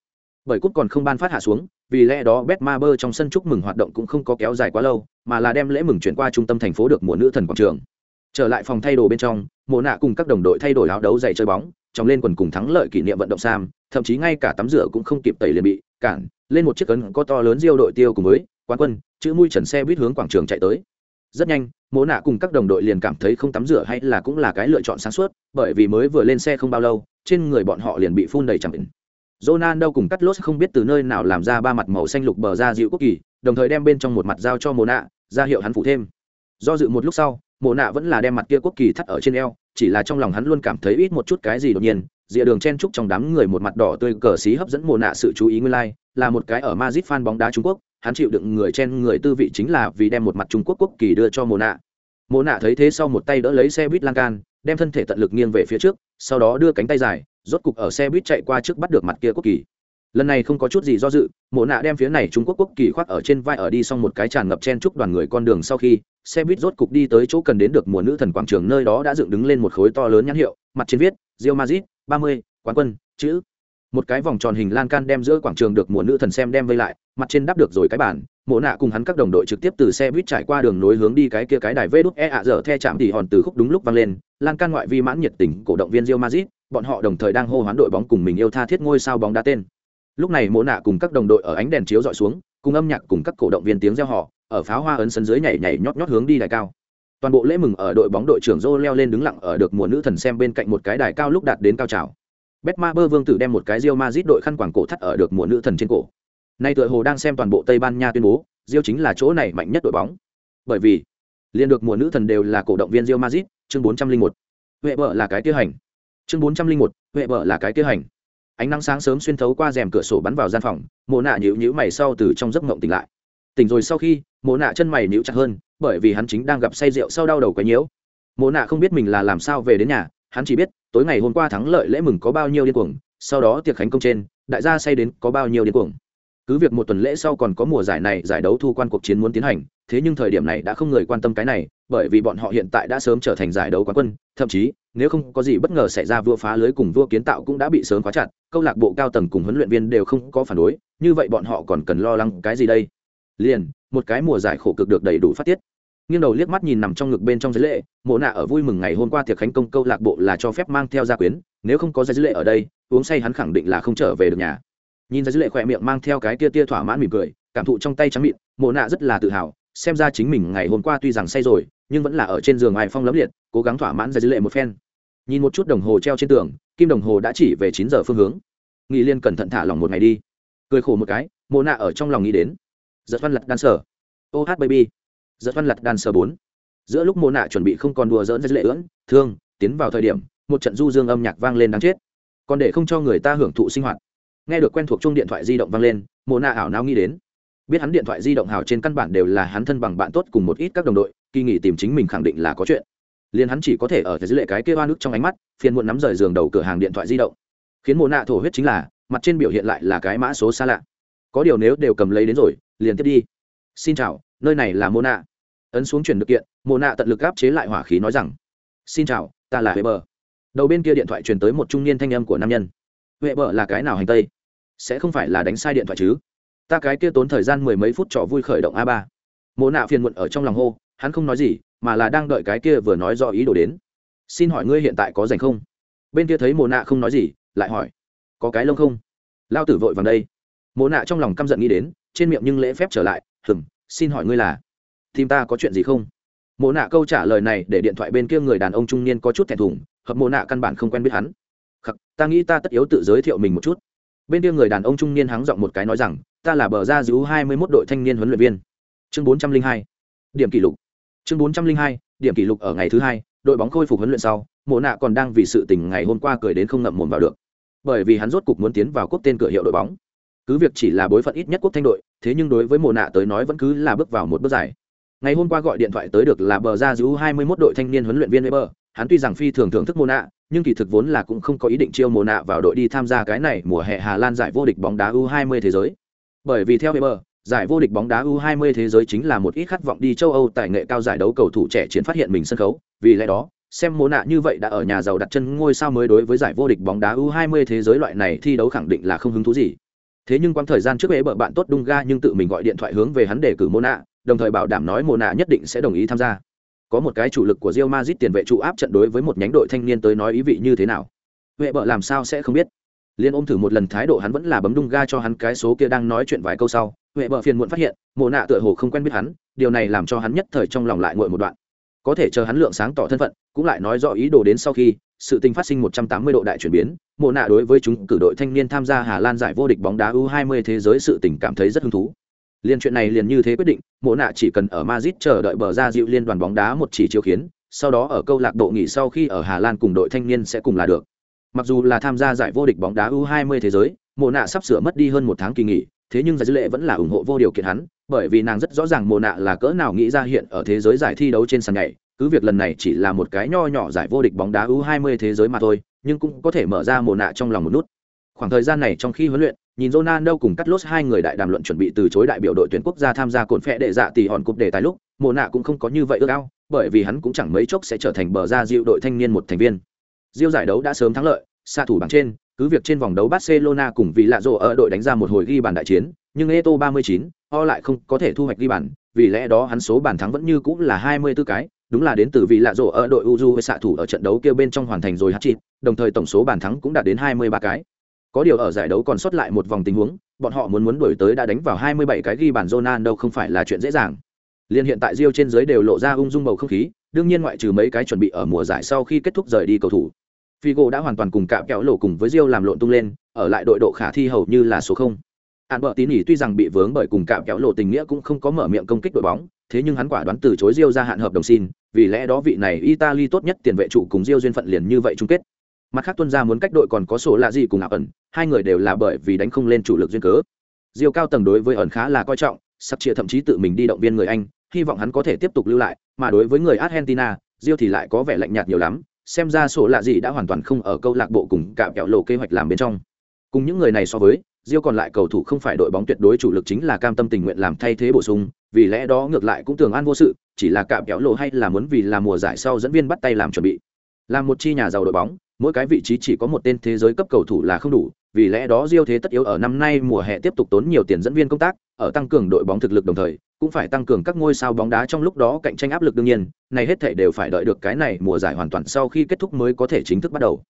Bởi cút còn không ban phát hạ xuống, vì lẽ đó bet ma bơ trong sân chúc mừng hoạt động cũng không có kéo dài quá lâu, mà là đem lễ mừng chuyển qua trung tâm thành phố được mùa nữ thần quảng trường. Trở lại phòng thay đồ bên trong, mộ nạ cùng các đồng đội thay đổi áo đấu giày chơi bóng trong lên quần cùng thắng lợi kỷ niệm vận động sam, thậm chí ngay cả tắm rửa cũng không kịp tẩy liền bị cản, lên một chiếc cấn có to lớn diêu đội tiêu cùng với quán quân, chữ mui trần xe buýt hướng quảng trường chạy tới. Rất nhanh mỗ nạ cùng các đồng đội liền cảm thấy không tắm rửa hay là cũng là cái lựa chọn sáng suốt, bởi vì mới vừa lên xe không bao lâu, trên người bọn họ liền bị phun đầy chẳng định đâu cùng cắt lốt không biết từ nơi nào làm ra ba mặt màu xanh lục bờ ra dịu quốc kỳ, đồng thời đem bên trong một mặt giao cho mồ nạ, ra hiệu hắn phụ thêm. Do dự một lúc sau, mộ nạ vẫn là đem mặt kia quốc kỳ thắt ở trên eo chỉ là trong lòng hắn luôn cảm thấy ít một chút cái gì đột nhiên, rìa đường chen trúc trong đám người một mặt đỏ tươi cờ xí hấp dẫn mồ nạ sự chú ý nguyên lai, là một cái ở Madrid fan bóng đá Trung Quốc, hắn chịu đựng người chen người tư vị chính là vì đem một mặt Trung Quốc quốc kỳ đưa cho mồ nạ. Mồ nạ thấy thế sau một tay đỡ lấy xe buýt lan can, đem thân thể tận lực nghiêng về phía trước, sau đó đưa cánh tay dài, rốt cục ở xe buýt chạy qua trước bắt được mặt kia quốc kỳ lần này không có chút gì do dự, mộ nạ đem phía này trung quốc quốc kỳ khoác ở trên vai ở đi xong một cái tràn ngập chen chúc đoàn người con đường sau khi, xe buýt rốt cục đi tới chỗ cần đến được mùa nữ thần quảng trường nơi đó đã dựng đứng lên một khối to lớn nhãn hiệu, mặt trên viết rio mazit ba mươi, quán quân, chữ. Một cái vòng tròn hình lan can đem giữa quảng trường được mùa nữ thần xem đem vây lại, mặt trên đắp được rồi cái bản, mộ nạ cùng hắn các đồng đội trực tiếp từ xe buýt trải qua đường nối hướng đi cái kia cái đài vê đúc e ạ dở the chạm tỉ hòn từ khúc đúng lúc vang lên, lan can ngoại vi mãn nhiệt tình cổ động viên rio mazit bọn họ đồng thời đang hô hoán đội bóng cùng mình yêu tha thiết ngôi sao bóng đá tên lúc này mộ nạ cùng các đồng đội ở ánh đèn chiếu dọi xuống cùng âm nhạc cùng các cổ động viên tiếng reo họ ở pháo hoa ấn sân dưới nhảy nhảy nhót nhót hướng đi đài cao toàn bộ lễ mừng ở đội bóng đội trưởng Joe leo lên đứng lặng ở được mùa nữ thần xem bên cạnh một cái đài cao lúc đạt đến cao trào. Betma Bơ Vương tử đem một cái rio mazit đội khăn quàng cổ thắt ở được mùa nữ thần trên cổ. Nay tựa hồ đang xem toàn bộ Tây Ban Nha tuyên bố, rio chính là chỗ này mạnh nhất đội bóng. Bởi vì, liền được mùa nữ thần đều là cổ động viên rio mazit chương 401. Huệ vợ là cái kia hành. Chương 401, Huệ vợ là cái kia hành ánh nắng sáng sớm xuyên thấu qua rèm cửa sổ bắn vào gian phòng, mộ nạ nhữ nhữ mày sau từ trong giấc mộng tỉnh lại. Tỉnh rồi sau khi, mộ nạ chân mày nhữ chặt hơn, bởi vì hắn chính đang gặp say rượu sau đau đầu quấy nhiễu. Mộ nạ không biết mình là làm sao về đến nhà, hắn chỉ biết, tối ngày hôm qua thắng lợi lễ mừng có bao nhiêu điên cuồng, sau đó tiệc khánh công trên, đại gia say đến có bao nhiêu điên cuồng. Cứ việc một tuần lễ sau còn có mùa giải này giải đấu thu quan cuộc chiến muốn tiến hành, thế nhưng thời điểm này đã không người quan tâm cái này, bởi vì bọn họ hiện tại đã sớm trở thành giải đấu quán quân thậm chí, nếu không có gì bất ngờ xảy ra, vua phá lưới cùng vua kiến tạo cũng đã bị sớm khóa chặt, câu lạc bộ cao tầng cùng huấn luyện viên đều không có phản đối, như vậy bọn họ còn cần lo lắng cái gì đây? Liền, một cái mùa giải khổ cực được đầy đủ phát tiết. Nghiêng đầu liếc mắt nhìn nằm trong ngực bên trong giới lệ, mộ nạ ở vui mừng ngày hôm qua tiệc khánh công câu lạc bộ là cho phép mang theo gia quyến, nếu không có giới lệ ở đây, uống say hắn khẳng định là không trở về được nhà. Nhìn giới lệ khỏe miệng mang theo cái tia tia thỏa mãn mỉm cười, cảm thụ trong tay trắng mịn, mộ nạ rất là tự hào, xem ra chính mình ngày hôm qua tuy rằng say rồi nhưng vẫn là ở trên giường ai phong lấm liệt, cố gắng thỏa mãn dưới lệ một phen. Nhìn một chút đồng hồ treo trên tường, kim đồng hồ đã chỉ về chín giờ phương hướng. Nghị liên cẩn thận thả lòng một ngày đi. Cười khổ một cái, mộ nạ ở trong lòng nghĩ đến. Giật văn lật đan sở. Ô hát baby. Giật văn lật đan sở bốn. Giữa lúc mộ nạ chuẩn bị không còn đùa dỡn dưới lệ ưỡn, thương, tiến vào thời điểm, một trận du dương âm nhạc vang lên đáng chết. Còn để không cho người ta hưởng thụ sinh hoạt. Nghe được quen thuộc chung điện thoại di động vang lên, mộ nạ ảo não nghĩ đến. Biết hắn điện thoại di động hào trên căn bản đều là hắn thân bằng bạn tốt cùng một ít các đồng đội kỳ nghỉ tìm chính mình khẳng định là có chuyện. Liền hắn chỉ có thể ở dưới lệ cái kia ba nước trong ánh mắt, phiền muộn nắm rời giường đầu cửa hàng điện thoại di động. Khiến mồ nạ thổ huyết chính là, mặt trên biểu hiện lại là cái mã số xa lạ. Có điều nếu đều cầm lấy đến rồi, liền tiếp đi. Xin chào, nơi này là mô nạ. Ấn xuống chuyển được kiện mô nạ tận lực áp chế lại hỏa khí nói rằng, xin chào, ta là huệ bờ. Đầu bên kia điện thoại truyền tới một trung niên thanh âm của nam nhân. Huệ bờ là cái nào hành tây? Sẽ không phải là đánh sai điện thoại chứ? Ta cái kia tốn thời gian mười mấy phút trò vui khởi động a ba. Mô nạ phiền muộn ở trong lòng hô hắn không nói gì, mà là đang đợi cái kia vừa nói do ý đồ đến. Xin hỏi ngươi hiện tại có dành không? Bên kia thấy mồ nạ không nói gì, lại hỏi, có cái lông không? Lao tử vội vàng đây. Mồ nạ trong lòng căm giận nghĩ đến, trên miệng nhưng lễ phép trở lại, hừm, xin hỏi ngươi là, tìm ta có chuyện gì không? Mồ nạ câu trả lời này để điện thoại bên kia người đàn ông trung niên có chút thẹn thùng, hợp mồ nạ căn bản không quen biết hắn. Khắc, ta nghĩ ta tất yếu tự giới thiệu mình một chút. Bên kia người đàn ông trung niên hắng giọng một cái nói rằng, ta là bờ ra giữ hai mươi 21 đội thanh niên huấn luyện viên. Chương bốn trăm linh hai, điểm kỷ lục chương bốn trăm linh hai điểm kỷ lục ở ngày thứ hai đội bóng khôi phục huấn luyện sau mộ nạ còn đang vì sự tình ngày hôm qua cười đến không ngậm mồm vào được. Bởi vì hắn rốt cục muốn tiến vào quốc tên cửa hiệu đội bóng. Cứ việc chỉ là bối phận ít nhất quốc thanh đội thế nhưng đối với mộ nạ tới nói vẫn cứ là bước vào một bước dài. Ngày hôm qua gọi điện thoại tới được là bờ ra giữ 21 đội thanh niên huấn luyện viên Weber, hắn tuy rằng phi thường thưởng thức mộ nạ nhưng kỳ thực vốn là cũng không có ý định chiêu mộ nạ vào đội đi tham gia cái này mùa hè Hà Lan giải vô địch bóng đá U20 thế giới. Bởi vì theo Weber giải vô địch bóng đá U20 thế giới chính là một ít khát vọng đi châu Âu tại nghệ cao giải đấu cầu thủ trẻ chiến phát hiện mình sân khấu, vì lẽ đó, xem mô nạ như vậy đã ở nhà giàu đặt chân ngôi sao mới đối với giải vô địch bóng đá U20 thế giới loại này thi đấu khẳng định là không hứng thú gì. Thế nhưng quãng thời gian trước ấy bợ bạn tốt Dunga nhưng tự mình gọi điện thoại hướng về hắn để cử mô nạ, đồng thời bảo đảm nói mô nạ nhất định sẽ đồng ý tham gia. Có một cái chủ lực của Real Madrid tiền vệ trụ áp trận đối với một nhánh đội thanh niên tới nói ý vị như thế nào. Vệ bợ làm sao sẽ không biết. Liên ôm thử một lần thái độ hắn vẫn là bấm đung ga cho hắn cái số kia đang nói chuyện vài câu sau, huệ vợ phiền muộn phát hiện mộ nạ tựa hồ không quen biết hắn điều này làm cho hắn nhất thời trong lòng lại ngồi một đoạn có thể chờ hắn lượng sáng tỏ thân phận cũng lại nói rõ ý đồ đến sau khi sự tình phát sinh 180 độ đại chuyển biến mộ nạ đối với chúng cử đội thanh niên tham gia hà lan giải vô địch bóng đá u 20 thế giới sự tình cảm thấy rất hứng thú Liên chuyện này liền như thế quyết định, Mộ nạ chỉ cần ở Madrid chờ đợi bờ ra dịu liên đoàn bóng đá một chỉ chiếu khiến, sau đó ở câu lạc bộ nghỉ sau khi ở Hà Lan cùng đội thanh niên sẽ cùng là được. Mặc dù là tham gia giải vô địch bóng đá U20 thế giới, Mộ nạ sắp sửa mất đi hơn một tháng kỳ nghỉ, thế nhưng giải dư lệ vẫn là ủng hộ vô điều kiện hắn, bởi vì nàng rất rõ ràng Mộ nạ là cỡ nào nghĩ ra hiện ở thế giới giải thi đấu trên sàn nhảy, cứ việc lần này chỉ là một cái nho nhỏ giải vô địch bóng đá U20 thế giới mà thôi, nhưng cũng có thể mở ra Mộ nạ trong lòng một nút. Khoảng thời gian này trong khi huấn luyện, nhìn Ronaldo cùng cắt lốt hai người đại đàm luận chuẩn bị từ chối đại biểu đội tuyển quốc gia tham gia cồn phệ đệ dạ tỷ hòn cúp đề tài lúc, Mộ nạ cũng không có như vậy ước ao, bởi vì hắn cũng chẳng mấy chốc sẽ trở thành bờ ra diệu đội thanh niên một thành viên. Diêu giải đấu đã sớm thắng lợi, xa thủ bảng trên, cứ việc trên vòng đấu Barcelona cùng vì lạ rồ ở đội đánh ra một hồi ghi bàn đại chiến, nhưng Eto 39, o lại không có thể thu hoạch ghi bàn, vì lẽ đó hắn số bàn thắng vẫn như cũng là 24 cái, đúng là đến từ vị lạ rồ ở đội Uju với xạ thủ ở trận đấu kia bên trong hoàn thành rồi hat-trick, đồng thời tổng số bàn thắng cũng đạt đến 23 cái. Có điều ở giải đấu còn sót lại một vòng tình huống, bọn họ muốn muốn đuổi tới đã đánh vào 27 cái ghi bàn Ronaldo không phải là chuyện dễ dàng. Liên hiện tại Rio trên dưới đều lộ ra ung dung bầu không khí, đương nhiên ngoại trừ mấy cái chuẩn bị ở mùa giải sau khi kết thúc rời đi cầu thủ. Figo đã hoàn toàn cùng cạm kẹo lộ cùng với Rio làm lộn tung lên, ở lại đội độ khả thi hầu như là số 0. Án bợ tín nhỉ tuy rằng bị vướng bởi cùng cạm kẹo lộ tình nghĩa cũng không có mở miệng công kích đội bóng, thế nhưng hắn quả đoán từ chối Rio gia hạn hợp đồng xin, vì lẽ đó vị này Italy tốt nhất tiền vệ trụ cùng Rio duyên phận liền như vậy chung kết. Mặt khác tuân ra muốn cách đội còn có số lạ gì cùng ảo ẩn, hai người đều là bởi vì đánh không lên chủ lực duyên cớ. Rio cao tầng đối với ẩn khá là coi trọng, sắp chia thậm chí tự mình đi động viên người Anh, hy vọng hắn có thể tiếp tục lưu lại, mà đối với người Argentina, Rio thì lại có vẻ lạnh nhạt nhiều lắm, xem ra sổ lạ gì đã hoàn toàn không ở câu lạc bộ cùng cả kẹo lộ kế hoạch làm bên trong. Cùng những người này so với, Diêu còn lại cầu thủ không phải đội bóng tuyệt đối chủ lực chính là cam tâm tình nguyện làm thay thế bổ sung, vì lẽ đó ngược lại cũng tưởng an vô sự, chỉ là cạm kéo lộ hay là muốn vì là mùa giải sau dẫn viên bắt tay làm chuẩn bị. Làm một chi nhà giàu đội bóng, mỗi cái vị trí chỉ có một tên thế giới cấp cầu thủ là không đủ, vì lẽ đó Rio thế tất yếu ở năm nay mùa hè tiếp tục tốn nhiều tiền dẫn viên công tác, ở tăng cường đội bóng thực lực đồng thời, cũng phải tăng cường các ngôi sao bóng đá trong lúc đó cạnh tranh áp lực đương nhiên, này hết thảy đều phải đợi được cái này mùa giải hoàn toàn sau khi kết thúc mới có thể chính thức bắt đầu.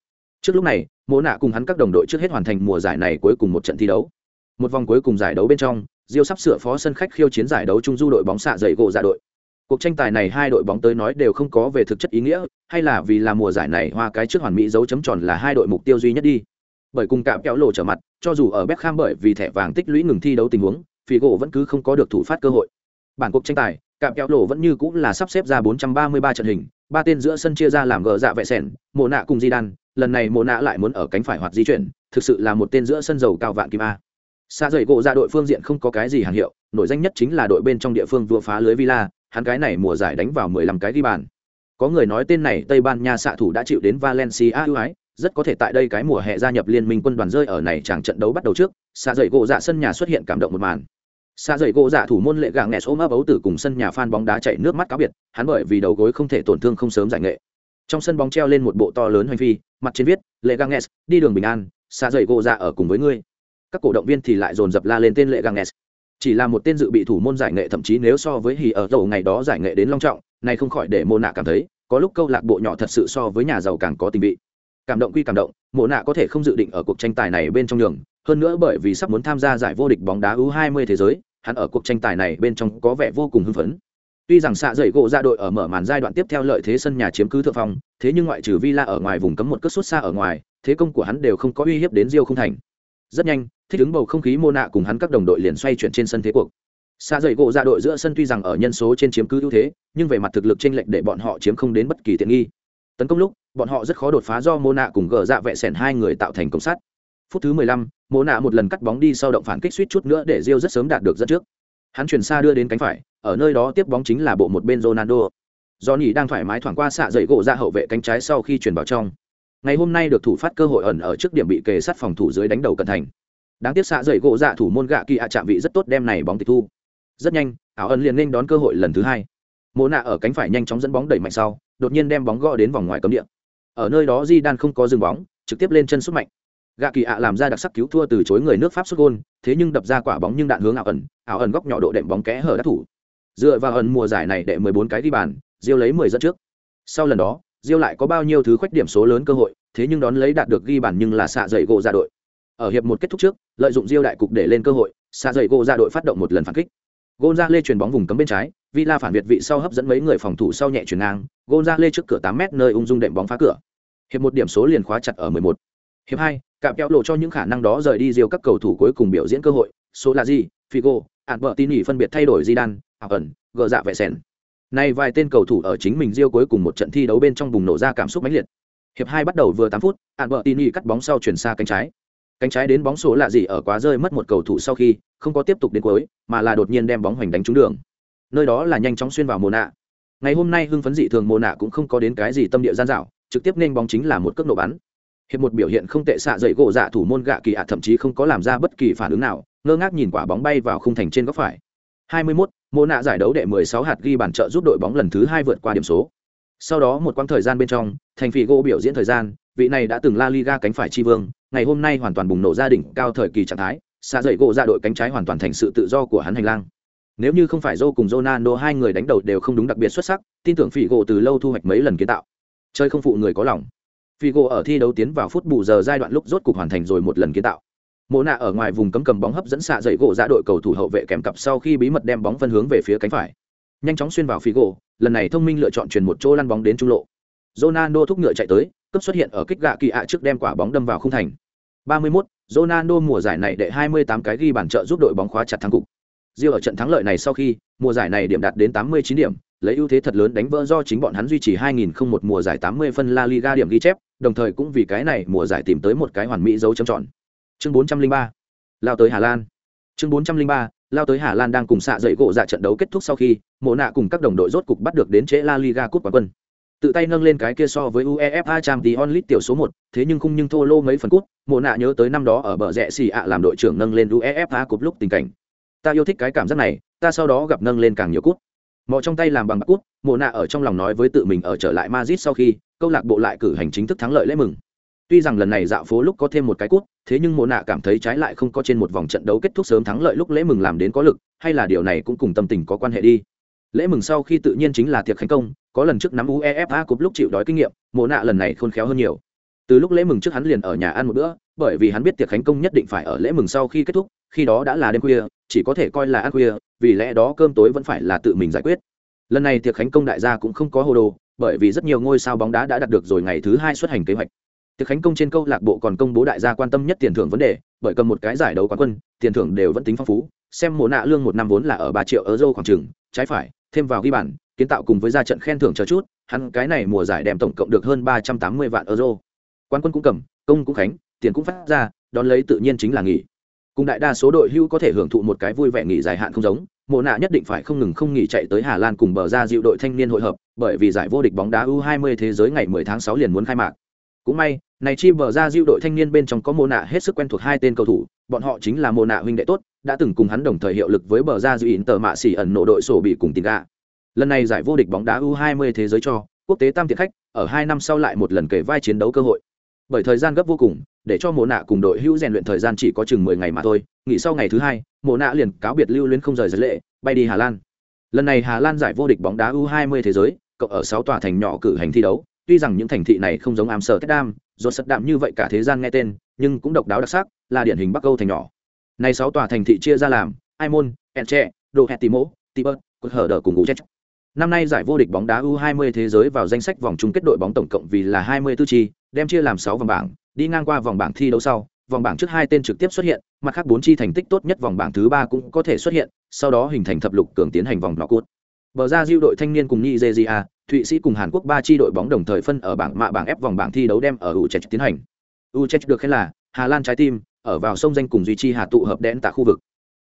Trước lúc này, mỗ Nạ cùng hắn các đồng đội trước hết hoàn thành mùa giải này cuối cùng một trận thi đấu. Một vòng cuối cùng giải đấu bên trong, Rio sắp sửa phó sân khách khiêu chiến giải đấu trung du đội bóng xạ dậy gỗ ra đội. Cuộc tranh tài này hai đội bóng tới nói đều không có về thực chất ý nghĩa, hay là vì là mùa giải này hoa cái trước hoàn mỹ dấu chấm tròn là hai đội mục tiêu duy nhất đi. Bởi cùng cạm kéo lộ trở mặt, cho dù ở Beckham bởi vì thẻ vàng tích lũy ngừng thi đấu tình huống, Figo vẫn cứ không có được thủ phát cơ hội. Bản cuộc tranh tài, cạm kéo lộ vẫn như cũng là sắp xếp ra 433 trận hình, ba tên giữa sân chia ra làm gờ dạ vệ sẻn, Mộ nạ cùng Di Đan, lần này Mộ nạ lại muốn ở cánh phải hoặc di chuyển, thực sự là một tên giữa sân dầu cao vạn kim a. Xa dậy gỗ ra đội phương diện không có cái gì hàng hiệu, nổi danh nhất chính là đội bên trong địa phương vừa phá lưới Villa, hắn cái này mùa giải đánh vào 15 cái ghi bàn. Có người nói tên này Tây Ban Nha xạ thủ đã chịu đến Valencia ưu ái, rất có thể tại đây cái mùa hè gia nhập liên minh quân đoàn rơi ở này chẳng trận đấu bắt đầu trước, Xạ dậy gỗ dạ sân nhà xuất hiện cảm động một màn. Xạ dậy gỗ dạ thủ môn lệ gạng nẹt ôm ấp ấu tử cùng sân nhà fan bóng đá chạy nước mắt cáo biệt, hắn bởi vì đầu gối không thể tổn thương không sớm giải nghệ. Trong sân bóng treo lên một bộ to lớn hoành phi, mặt trên viết, lệ gạng nẹt, đi đường bình an, xa dậy gỗ dạ ở cùng với ngươi. Các cổ động viên thì lại dồn dập la lên tên lệ gạng nẹt. Chỉ là một tên dự bị thủ môn giải nghệ thậm chí nếu so với hỉ ở dầu ngày đó giải nghệ đến long trọng, này không khỏi để mô nạ cảm thấy, có lúc câu lạc bộ nhỏ thật sự so với nhà giàu càng có tình vị. Cảm động quy cảm động mộ nạ có thể không dự định ở cuộc tranh tài này bên trong đường hơn nữa bởi vì sắp muốn tham gia giải vô địch bóng đá u 20 thế giới hắn ở cuộc tranh tài này bên trong có vẻ vô cùng hưng phấn. Tuy rằng xạ dậy gỗ ra đội ở mở màn giai đoạn tiếp theo lợi thế sân nhà chiếm cứ thượng phong thế nhưng ngoại trừ villa ở ngoài vùng cấm một cất xuất xa ở ngoài thế công của hắn đều không có uy hiếp đến rio không thành rất nhanh thích ứng bầu không khí mô nạ cùng hắn các đồng đội liền xoay chuyển trên sân thế cuộc. Xa dậy gỗ ra đội giữa sân tuy rằng ở nhân số trên chiếm cứ ưu thế nhưng về mặt thực lực tranh lệch để bọn họ chiếm không đến bất kỳ tiện nghi. Tấn công lúc bọn họ rất khó đột phá do mô nạ cùng gờ dạ vẹ sẻn hai người tạo thành công sát. Phút thứ mười lăm, mô nạ một lần cắt bóng đi sau động phản kích suýt chút nữa để rio rất sớm đạt được dẫn trước. Hắn chuyển xa đưa đến cánh phải ở nơi đó tiếp bóng chính là bộ một bên ronaldo. Do nhỉ đang thoải mái thoảng qua xạ dậy gỗ ra hậu vệ cánh trái sau khi chuyển vào trong ngày hôm nay được thủ phát cơ hội ẩn ở trước điểm bị kề sát phòng thủ dưới đánh đầu cận thành. Đáng tiếc xạ dậy gỗ dạ thủ môn gạ kỳ ạ chạm vị rất tốt đem này bóng tịch thu. Rất nhanh, ảo ẩn liền nên đón cơ hội lần thứ hai. Mộ nạ ở cánh phải nhanh chóng dẫn bóng đẩy mạnh sau, đột nhiên đem bóng gõ đến vòng ngoài cấm địa. Ở nơi đó di đan không có dừng bóng, trực tiếp lên chân sút mạnh. Gạ kỳ ạ làm ra đặc sắc cứu thua từ chối người nước pháp xuất gôn, thế nhưng đập ra quả bóng nhưng đạn hướng ảo ẩn ảo ẩn góc nhỏ độ đệm bóng kẽ hở đắc thủ. Dựa vào ẩn mùa giải này đệ 14 cái ghi bàn, diêu lấy 10 dẫn trước. Sau lần đó diêu lại có bao nhiêu thứ khoách điểm số lớn cơ hội thế nhưng đón lấy đạt được ghi bàn nhưng là xạ dậy gỗ ra đội ở hiệp một kết thúc trước lợi dụng diêu đại cục để lên cơ hội xạ dậy gỗ ra đội phát động một lần phản kích gôn lê chuyền bóng vùng cấm bên trái Villa phản việt vị sau hấp dẫn mấy người phòng thủ sau nhẹ chuyển ngang, gôn lê trước cửa 8 mét nơi ung dung đệm bóng phá cửa. Hiệp một điểm số liền khóa chặt ở 11. Hiệp 2, cạm kéo lộ cho những khả năng đó rời đi diêu các cầu thủ cuối cùng biểu diễn cơ hội, số là gì? Figo, Albertini nhỉ phân biệt thay đổi Zidane, ảo ẩn gờ dạ vẻ sèn nay vài tên cầu thủ ở chính mình giêu cuối cùng một trận thi đấu bên trong bùng nổ ra cảm xúc mãnh liệt. Hiệp hai bắt đầu vừa tám phút Albertini vợ tin cắt bóng sau chuyển xa cánh trái. Cánh trái đến bóng số lạ gì ở quá rơi mất một cầu thủ sau khi không có tiếp tục đến cuối mà là đột nhiên đem bóng hoành đánh trúng đường. Nơi đó là nhanh chóng xuyên vào mồ nạ. Ngày hôm nay hưng phấn dị thường mồ nạ cũng không có đến cái gì tâm địa gian dảo, trực tiếp nên bóng chính là một cước nổ bắn. Hiệp một biểu hiện không tệ xạ dậy gỗ dạ thủ môn gạ kỳ ạ thậm chí không có làm ra bất kỳ phản ứng nào ngơ ngác nhìn quả bóng bay vào khung thành trên góc phải. 21, mô nạ giải đấu đệ 16 hạt ghi bàn trợ giúp đội bóng lần thứ hai vượt qua điểm số sau đó một quãng thời gian bên trong thành phỉ gỗ biểu diễn thời gian vị này đã từng la liga cánh phải chi vương ngày hôm nay hoàn toàn bùng nổ gia đình cao thời kỳ trạng thái xa dậy gỗ ra đội cánh trái hoàn toàn thành sự tự do của hắn hành lang nếu như không phải Zô cùng Ronaldo hai người đánh đầu đều không đúng đặc biệt xuất sắc, tin tưởng Figo từ lâu thu hoạch mấy lần kiến tạo. Chơi không phụ người có lòng. Figo ở thi đấu tiến vào phút bù giờ giai đoạn lúc rốt cục hoàn thành rồi một lần kiến tạo. Mộ nạ ở ngoài vùng cấm cầm bóng hấp dẫn xạ dậy gỗ ra đội cầu thủ hậu vệ kèm cặp sau khi bí mật đem bóng phân hướng về phía cánh phải. Nhanh chóng xuyên vào Figo, lần này thông minh lựa chọn truyền một chỗ lăn bóng đến trung lộ. Ronaldo thúc ngựa chạy tới, cấp xuất hiện ở kích gạ kỳ ạ trước đem quả bóng đâm vào khung thành. 31, Ronaldo mùa giải này đệ 28 cái ghi bàn trợ giúp đội bóng khóa chặt thắng cục. Rio ở trận thắng lợi này sau khi, mùa giải này điểm đạt đến 89 điểm, lấy ưu thế thật lớn đánh vỡ do chính bọn hắn duy trì 2001 mùa giải 80 phân La Liga điểm ghi chép, đồng thời cũng vì cái này mùa giải tìm tới một cái hoàn mỹ dấu chấm tròn. Chương 403, lao tới Hà Lan. Chương 403, lao tới Hà Lan đang cùng xạ dậy gỗ dạ trận đấu kết thúc sau khi, Mộ nạ cùng các đồng đội rốt cục bắt được đến chế La Liga cúp quán quân. Tự tay nâng lên cái kia so với UEFA Champions League tiểu số 1, thế nhưng không nhưng thô lô mấy phần cúp, Mộ nạ nhớ tới năm đó ở bờ rẽ xì ạ làm đội trưởng nâng lên UEFA cúp lúc tình cảnh ta yêu thích cái cảm giác này ta sau đó gặp nâng lên càng nhiều cút mò trong tay làm bằng bạc cút mộ nạ ở trong lòng nói với tự mình ở trở lại mazit sau khi câu lạc bộ lại cử hành chính thức thắng lợi lễ mừng tuy rằng lần này dạo phố lúc có thêm một cái cút, thế nhưng mộ nạ cảm thấy trái lại không có trên một vòng trận đấu kết thúc sớm thắng lợi lúc lễ mừng làm đến có lực, hay là điều này cũng cùng tâm tình có quan hệ đi. Lễ mừng sau khi tự nhiên chính là tiệc khánh công, có lần trước nắm uefa cúp lúc chịu đói kinh nghiệm, mộ nạ lần này khôn khéo hơn nhiều. Từ lúc lễ mừng trước hắn liền ở nhà ăn một bữa, bởi vì hắn biết tiệc khánh công nhất định phải ở lễ mừng sau khi kết thúc, khi đó đã là đêm khuya, chỉ có thể coi là ăn khuya, vì lẽ đó cơm tối vẫn phải là tự mình giải quyết. Lần này tiệc khánh công đại gia cũng không có hồ đồ, bởi vì rất nhiều ngôi sao bóng đá đã đạt được rồi ngày thứ hai xuất hành kế hoạch tiệc khánh công trên câu lạc bộ còn công bố đại gia quan tâm nhất tiền thưởng vấn đề, bởi cầm một cái giải đấu quán quân, tiền thưởng đều vẫn tính phong phú, xem mộ nạ lương một năm vốn là ở ba triệu euro khoảng chừng, trái phải, thêm vào ghi bản kiến tạo cùng với ra trận khen thưởng chờ chút, hắn cái này mùa giải đem tổng cộng được hơn ba trăm tám mươi vạn euro. Quán quân cũng cầm, công cũng khánh, tiền cũng phát ra, đón lấy tự nhiên chính là nghỉ. Cùng đại đa số đội hưu có thể hưởng thụ một cái vui vẻ nghỉ dài hạn không giống mộ nạ nhất định phải không ngừng không nghỉ chạy tới hà lan cùng bờ ra dịu đội thanh niên hội hợp, bởi vì giải vô địch bóng đá u 20 thế giới ngày 10 tháng 6 liền muốn khai mạc cũng may, này chi bờ ra diêu đội thanh niên bên trong có mô nạ hết sức quen thuộc hai tên cầu thủ, bọn họ chính là mô nạ huynh đệ tốt, đã từng cùng hắn đồng thời hiệu lực với bờ ra diêu ỉn tờ mạ xỉ ẩn nộ đội sổ bị cùng tình gà. Lần này giải vô địch bóng đá u 20 thế giới cho, quốc tế tam tiện khách, ở hai năm sau lại một lần kể vai chiến đấu cơ hội. Bởi thời gian gấp vô cùng, để cho mộ nạ cùng đội hữu rèn luyện thời gian chỉ có chừng mười ngày mà thôi, nghỉ sau ngày thứ hai, mộ nạ liền cáo biệt lưu luyến không rời giới lệ, bay đi hà lan. Lần này hà lan giải vô địch bóng đá u 20 thế giới cộng ở sáu tòa thành nhỏ cử hành thi đấu tuy rằng những thành thị này không giống amsterdam rốt sật đạm như vậy cả thế gian nghe tên nhưng cũng độc đáo đặc sắc là điển hình bắc âu thành nhỏ này sáu tòa thành thị chia ra làm Aimon, Enche, Dohetimo, Hetimo, Tibet, Quật Hở Đờ cùng Ujet. Năm nay giải vô địch bóng đá U20 thế giới vào danh sách vòng chung kết đội bóng tổng cộng vì là 24 chi, đem chia làm 6 vòng bảng, đi ngang qua vòng bảng thi đấu sau, vòng bảng trước hai tên trực tiếp xuất hiện, mặt khác bốn chi thành tích tốt nhất vòng bảng thứ ba cũng có thể xuất hiện, sau đó hình thành thập lục cường tiến hành vòng knock-out. Bờ ra Diu đội thanh niên cùng Nigeria, Thụy Sĩ cùng Hàn Quốc ba chi đội bóng đồng thời phân ở bảng mạ bảng F vòng bảng thi đấu đem ở Utrecht tiến hành. Utrecht được khen là Hà Lan trái tim, ở vào sông danh cùng duy trì hà tụ hợp đen tại khu vực.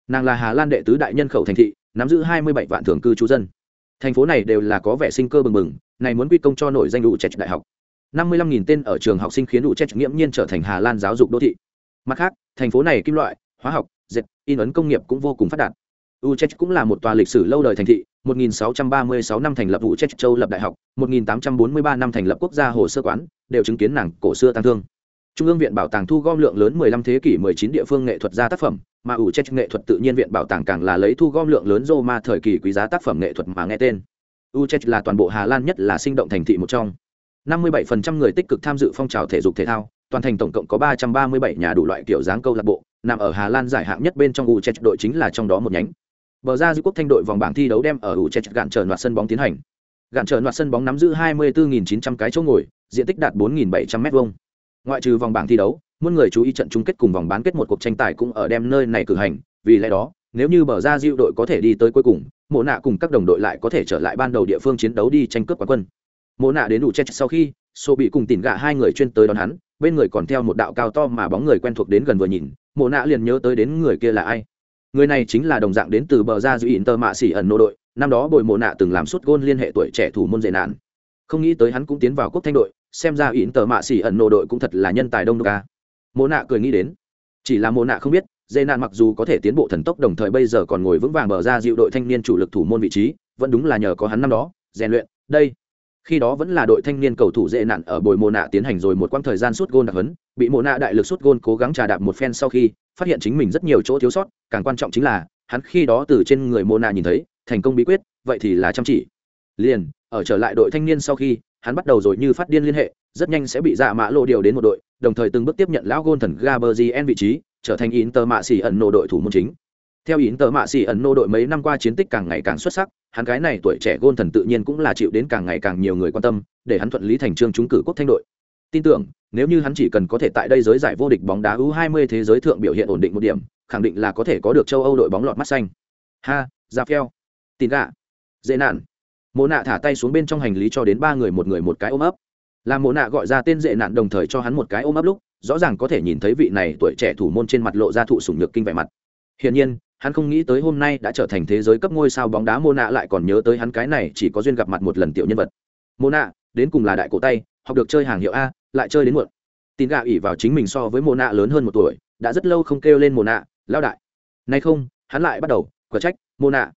Nàng là Hà Lan đệ tứ đại nhân khẩu thành thị, nắm giữ 27 vạn thường cư trú dân. Thành phố này đều là có vẻ sinh cơ bừng bừng, này muốn quy công cho nổi danh Utrecht đại học. 55.000 tên ở trường học sinh khiến Utrecht nghiễm nhiên trở thành Hà Lan giáo dục đô thị. Mặt khác, thành phố này kim loại, hóa học, dệt, in ấn công nghiệp cũng vô cùng phát đạt. Utrecht cũng là một tòa lịch sử lâu đời thành thị, 1636 năm thành lập Utrecht châu lập đại học, 1843 năm thành lập quốc gia hồ sơ quán, đều chứng kiến nàng cổ xưa tăng thương. Trung ương viện bảo tàng thu gom lượng lớn 15 thế kỷ 19 địa phương nghệ thuật ra tác phẩm, mà Utrecht nghệ thuật tự nhiên viện bảo tàng càng là lấy thu gom lượng lớn Roma thời kỳ quý giá tác phẩm nghệ thuật mà nghe tên. Utrecht là toàn bộ Hà Lan nhất là sinh động thành thị một trong. 57% người tích cực tham dự phong trào thể dục thể thao, toàn thành tổng cộng có 337 nhà đủ loại kiểu dáng câu lạc bộ, nằm ở Hà Lan giải hạng nhất bên trong Utrecht đội chính là trong đó một nhánh. Bờ ra dư quốc thanh đội vòng bảng thi đấu đem ở Utrecht gạn trở loạt sân bóng tiến hành. Gạn trở loạt sân bóng nắm giữ 24.900 cái chỗ ngồi, diện tích đạt 4.700 m2. Ngoại trừ vòng bảng thi đấu, muôn người chú ý trận chung kết cùng vòng bán kết một cuộc tranh tài cũng ở đem nơi này cử hành, vì lẽ đó, nếu như bờ ra diệu đội có thể đi tới cuối cùng mộ nạ cùng các đồng đội lại có thể trở lại ban đầu địa phương chiến đấu đi tranh cướp quán quân mộ nạ đến đủ chết sau khi Sô bị cùng tỉnh gạ hai người chuyên tới đón hắn bên người còn theo một đạo cao to mà bóng người quen thuộc đến gần vừa nhìn mộ nạ liền nhớ tới đến người kia là ai người này chính là đồng dạng đến từ bờ ra dự tơ mạ xỉ ẩn nô đội, năm đó bồi mộ nạ từng làm suốt gôn liên hệ tuổi trẻ thủ môn dễ nạn không nghĩ tới hắn cũng tiến vào quốc thanh đội, xem ra ỉn tờ mạ xỉ ẩn nô đội cũng thật là nhân tài đông đô ca mộ nạ cười nghĩ đến. Chỉ là mộ nạ không biết, dễ nạn mặc dù có thể tiến bộ thần tốc đồng thời bây giờ còn ngồi vững vàng bờ ra dịu đội thanh niên chủ lực thủ môn vị trí, vẫn đúng là nhờ có hắn năm đó, rèn luyện, đây khi đó vẫn là đội thanh niên cầu thủ dễ nạn ở bồi mồ nạ tiến hành rồi một quãng thời gian suốt gôn đặc hấn bị mồ nạ đại lực suốt gôn cố gắng trà đạp một phen sau khi, phát hiện chính mình rất nhiều chỗ thiếu sót, càng quan trọng chính là, hắn khi đó từ trên người mồ nạ nhìn thấy, thành công bí quyết, vậy thì là chăm chỉ. Liền, ở trở lại đội thanh niên sau khi, hắn bắt đầu rồi như phát điên liên hệ, rất nhanh sẽ bị dạ mã lộ điều đến một đội, đồng thời từng bước tiếp nhận lão gôn thần gaberzien vị trí, trở thành inter mạ xỉ ẩn nổ đội thủ môn chính theo ý tờ mạ xì ẩn nô đội mấy năm qua chiến tích càng ngày càng xuất sắc, hắn cái này tuổi trẻ gôn thần tự nhiên cũng là chịu đến càng ngày càng nhiều người quan tâm, để hắn thuận lý thành trương trúng cử quốc thanh đội. Tin tưởng, nếu như hắn chỉ cần có thể tại đây giới giải vô địch bóng đá u 20 thế giới thượng biểu hiện ổn định một điểm, khẳng định là có thể có được châu âu đội bóng lọt mắt xanh. Ha ra pheo tin gạ dễ nạn mộ nạ thả tay xuống bên trong hành lý cho đến ba người một người một cái ôm ấp. Làm mộ nạ gọi ra tên dễ nạn đồng thời cho hắn một cái ôm ấp lúc, rõ ràng có thể nhìn thấy vị này tuổi trẻ thủ môn trên mặt lộ ra thụ sủng nhược kinh vẻ mặt. Hiển nhiên hắn không nghĩ tới hôm nay đã trở thành thế giới cấp ngôi sao bóng đá mô nạ lại còn nhớ tới hắn cái này chỉ có duyên gặp mặt một lần tiểu nhân vật. Mô nạ đến cùng là đại cổ tay học được chơi hàng hiệu a lại chơi đến muộn. Tin gạ ỉ vào chính mình so với mô nạ lớn hơn một tuổi đã rất lâu không kêu lên mô nạ lao đại. Nay không hắn lại bắt đầu quả trách mô nạ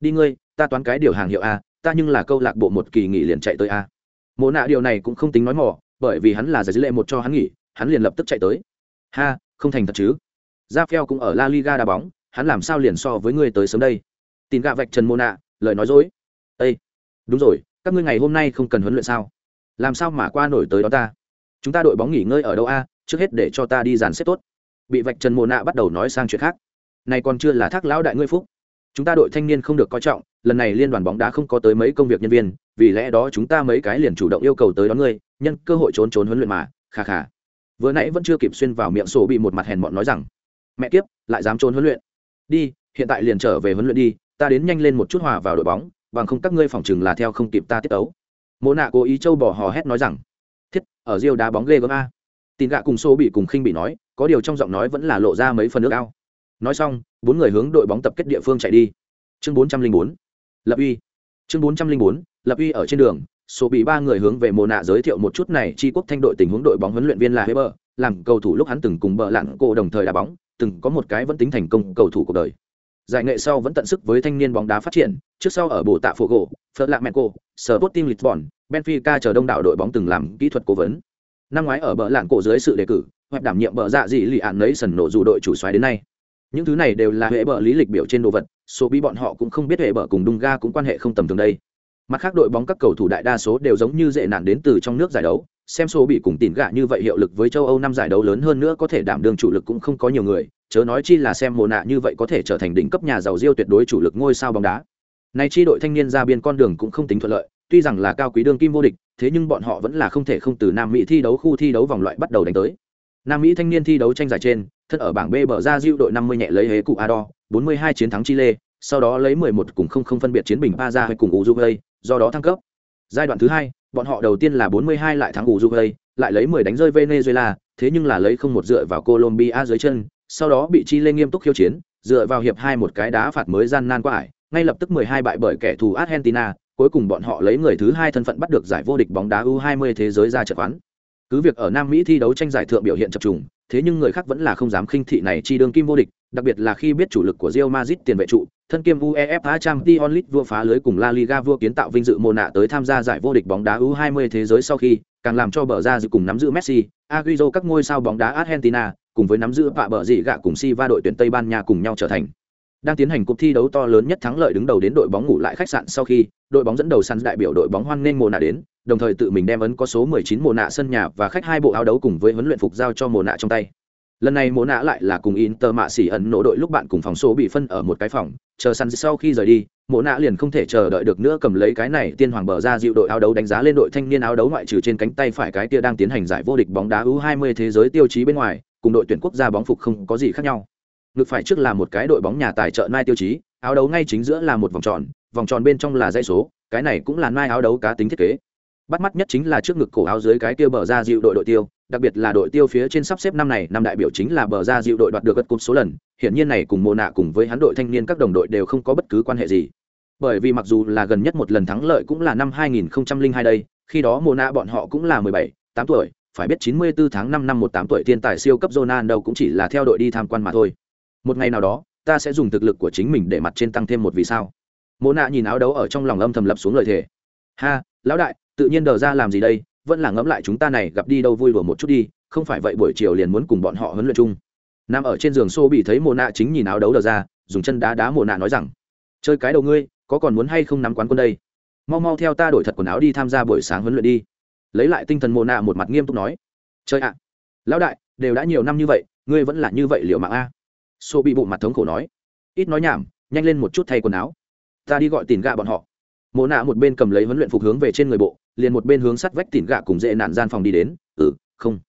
đi ngươi ta toán cái điều hàng hiệu a ta nhưng là câu lạc bộ một kỳ nghỉ liền chạy tới a. Mô nạ điều này cũng không tính nói mỏ bởi vì hắn là giải dữ lệ một cho hắn nghỉ hắn liền lập tức chạy tới. Ha không thành thật chứ. Ra phèo cũng ở La Liga đá bóng, hắn làm sao liền so với ngươi tới sớm đây? Tin gạ vạch trần mô nạ, lời nói dối. Ây đúng rồi, các ngươi ngày hôm nay không cần huấn luyện sao? Làm sao mà qua nổi tới đó ta? Chúng ta đội bóng nghỉ ngơi ở đâu a? Trước hết để cho ta đi dàn xếp tốt. Bị vạch trần mồ nạ bắt đầu nói sang chuyện khác. Này còn chưa là thác lão đại ngươi phúc. Chúng ta đội thanh niên không được coi trọng, lần này liên đoàn bóng đá không có tới mấy công việc nhân viên, vì lẽ đó chúng ta mấy cái liền chủ động yêu cầu tới đón ngươi, nhân cơ hội trốn trốn huấn luyện mà khà khà vừa nãy vẫn chưa kịp xuyên vào miệng sổ bị một mặt hèn mọn nói rằng, mẹ kiếp, lại dám trốn huấn luyện đi hiện tại liền trở về huấn luyện đi ta đến nhanh lên một chút hòa vào đội bóng bằng không các ngươi phòng chừng là theo không kịp ta tiết ấu mộ nạ cố ý châu bỏ hò hét nói rằng thiết ở riêu đá bóng ghê gớm a. Tin gạ cùng xô bị cùng khinh bị nói có điều trong giọng nói vẫn là lộ ra mấy phần nước ao. Nói xong bốn người hướng đội bóng tập kết địa phương chạy đi. Chương bốn trăm linh bốn lập uy. Chương bốn trăm linh bốn lập uy ở trên đường số bị ba người hướng về mồ nạ giới thiệu một chút này chi quốc thanh đội tình huống đội bóng huấn luyện viên là Weber, làm cầu thủ lúc hắn từng cùng bờ lặn cổ đồng thời đá bóng, từng có một cái vẫn tính thành công cầu thủ cuộc đời. Giải nghệ sau vẫn tận sức với thanh niên bóng đá phát triển, trước sau ở bộ tạ phổ gỗ phật lạc mẹ cô sở Sporting Lisbon, Benfica chờ đông đảo đội bóng từng làm kỹ thuật cố vấn. Năm ngoái ở bờ lạng cổ dưới sự đề cử hoặc đảm nhiệm bờ dạ dị lì ạn nấy sần nổ dù đội chủ xoáy đến nay. Những thứ này đều là hệ bờ lý lịch biểu trên đồ vật, số bí bọn họ cũng không biết hệ bờ cùng đung ga cũng quan hệ không tầm thường đây mặt khác đội bóng các cầu thủ đại đa số đều giống như dễ nạn đến từ trong nước giải đấu xem số bị cùng tỉn gạ như vậy hiệu lực với châu âu năm giải đấu lớn hơn nữa có thể đảm đương chủ lực cũng không có nhiều người chớ nói chi là xem mồ nạ như vậy có thể trở thành đỉnh cấp nhà giàu diêu tuyệt đối chủ lực ngôi sao bóng đá. Nay chi đội thanh niên ra biên con đường cũng không tính thuận lợi tuy rằng là cao quý đương kim vô địch thế nhưng bọn họ vẫn là không thể không từ nam mỹ thi đấu khu thi đấu vòng loại bắt đầu đánh tới. Nam mỹ thanh niên thi đấu tranh giải trên thân ở bảng b bờ ra diêu đội năm mươi nhẹ lấy hế cụ Ador, bốn mươi hai chiến thắng chile sau đó lấy mười một cùng không không phân biệt chiến bình ba ra hay cùng uruguay do đó thăng cấp giai đoạn thứ hai bọn họ đầu tiên là 42 lại thắng Uruguay, lại lấy 10 đánh rơi Venezuela, thế nhưng là lấy không một dựa vào Colombia dưới chân, sau đó bị Chile nghiêm túc khiêu chiến, dựa vào hiệp hai một cái đá phạt mới gian nan quá ải, ngay lập tức 12 bại bởi kẻ thù Argentina, cuối cùng bọn họ lấy người thứ hai thân phận bắt được giải vô địch bóng đá U20 thế giới ra trận quán. Cứ việc ở Nam Mỹ thi đấu tranh giải thượng biểu hiện chập trùng, thế nhưng người khác vẫn là không dám khinh thị này chi đương kim vô địch, đặc biệt là khi biết chủ lực của Real Madrid tiền vệ trụ, thân kiêm UEFA Champions League vua phá lưới cùng La Liga vua kiến tạo vinh dự mồ nạ tới tham gia giải vô địch bóng đá U20 thế giới sau khi, càng làm cho bờ ra dự cùng nắm giữ Messi, Agüero các ngôi sao bóng đá Argentina, cùng với nắm giữ vạ bờ dị gạ cùng Si va đội tuyển Tây Ban Nha cùng nhau trở thành. Đang tiến hành cuộc thi đấu to lớn nhất thắng lợi đứng đầu đến đội bóng ngủ lại khách sạn sau khi đội bóng dẫn đầu săn đại biểu đội bóng hoan nên mồ nạ đến đồng thời tự mình đem ấn có số 19 mồ nạ sân nhà và khách hai bộ áo đấu cùng với huấn luyện phục giao cho mồ nạ trong tay lần này mồ nạ lại là cùng inter mạ xỉ ẩn nổ đội lúc bạn cùng phòng số bị phân ở một cái phòng. Chờ săn sau khi rời đi mồ nạ liền không thể chờ đợi được nữa cầm lấy cái này tiên hoàng bờ ra dịu đội áo đấu đánh giá lên đội thanh niên áo đấu ngoại trừ trên cánh tay phải cái tia đang tiến hành giải vô địch bóng đá u 20 thế giới tiêu chí bên ngoài, cùng đội tuyển quốc gia bóng phục không có gì khác nhau. Ngược phải trước là một cái đội bóng nhà tài trợ nai tiêu chí, áo đấu ngay chính giữa là một vòng tròn vòng tròn bên trong là dãy số, cái này cũng là nai áo đấu cá tính thiết kế. Bắt mắt nhất chính là trước ngực cổ áo dưới cái kia bờ ra dịu đội đội tiêu đặc biệt là đội tiêu phía trên sắp xếp năm này năm đại biểu chính là bờ ra dịu đội đoạt được gật cúp số lần. Hiện nhiên này cùng mồ nạ cùng với hắn đội thanh niên các đồng đội đều không có bất cứ quan hệ gì. Bởi vì mặc dù là gần nhất một lần thắng lợi cũng là năm 2002 đây khi đó mồ nạ bọn họ cũng là 17, 8 tuổi phải biết 94 tháng 5 năm 18 tuổi thiên tài siêu cấp Ronaldo cũng chỉ là theo đội đi tham quan mà thôi. Một ngày nào đó ta sẽ dùng thực lực của chính mình để mặt trên tăng thêm một vì sao. Mồ nạ nhìn áo đấu ở trong lòng âm thầm lập xuống lời thề. Ha lão đại tự nhiên đờ ra làm gì đây? Vẫn là ngẫm lại chúng ta này gặp đi đâu vui đùa một chút đi, không phải vậy buổi chiều liền muốn cùng bọn họ huấn luyện chung. Nằm ở trên giường xô bị thấy mồ nạ chính nhìn áo đấu đờ ra, dùng chân đá đá mồ nạ nói rằng, chơi cái đầu ngươi, có còn muốn hay không nắm quán quân đây? Mau mau theo ta đổi thật quần áo đi tham gia buổi sáng huấn luyện đi. Lấy lại tinh thần mồ nạ một mặt nghiêm túc nói, chơi ạ, lão đại, đều đã nhiều năm như vậy, ngươi vẫn là như vậy liệu mạng a? Xô bị bụng mặt thống khổ nói, ít nói nhảm, nhanh lên một chút thay quần áo. Ta đi gọi tìm gạ bọn họ. Mồ nạ một bên cầm lấy huấn luyện phục hướng về trên người bộ liền một bên hướng sắt vách tỉn gạ cùng dễ nạn gian phòng đi đến. Ừ không.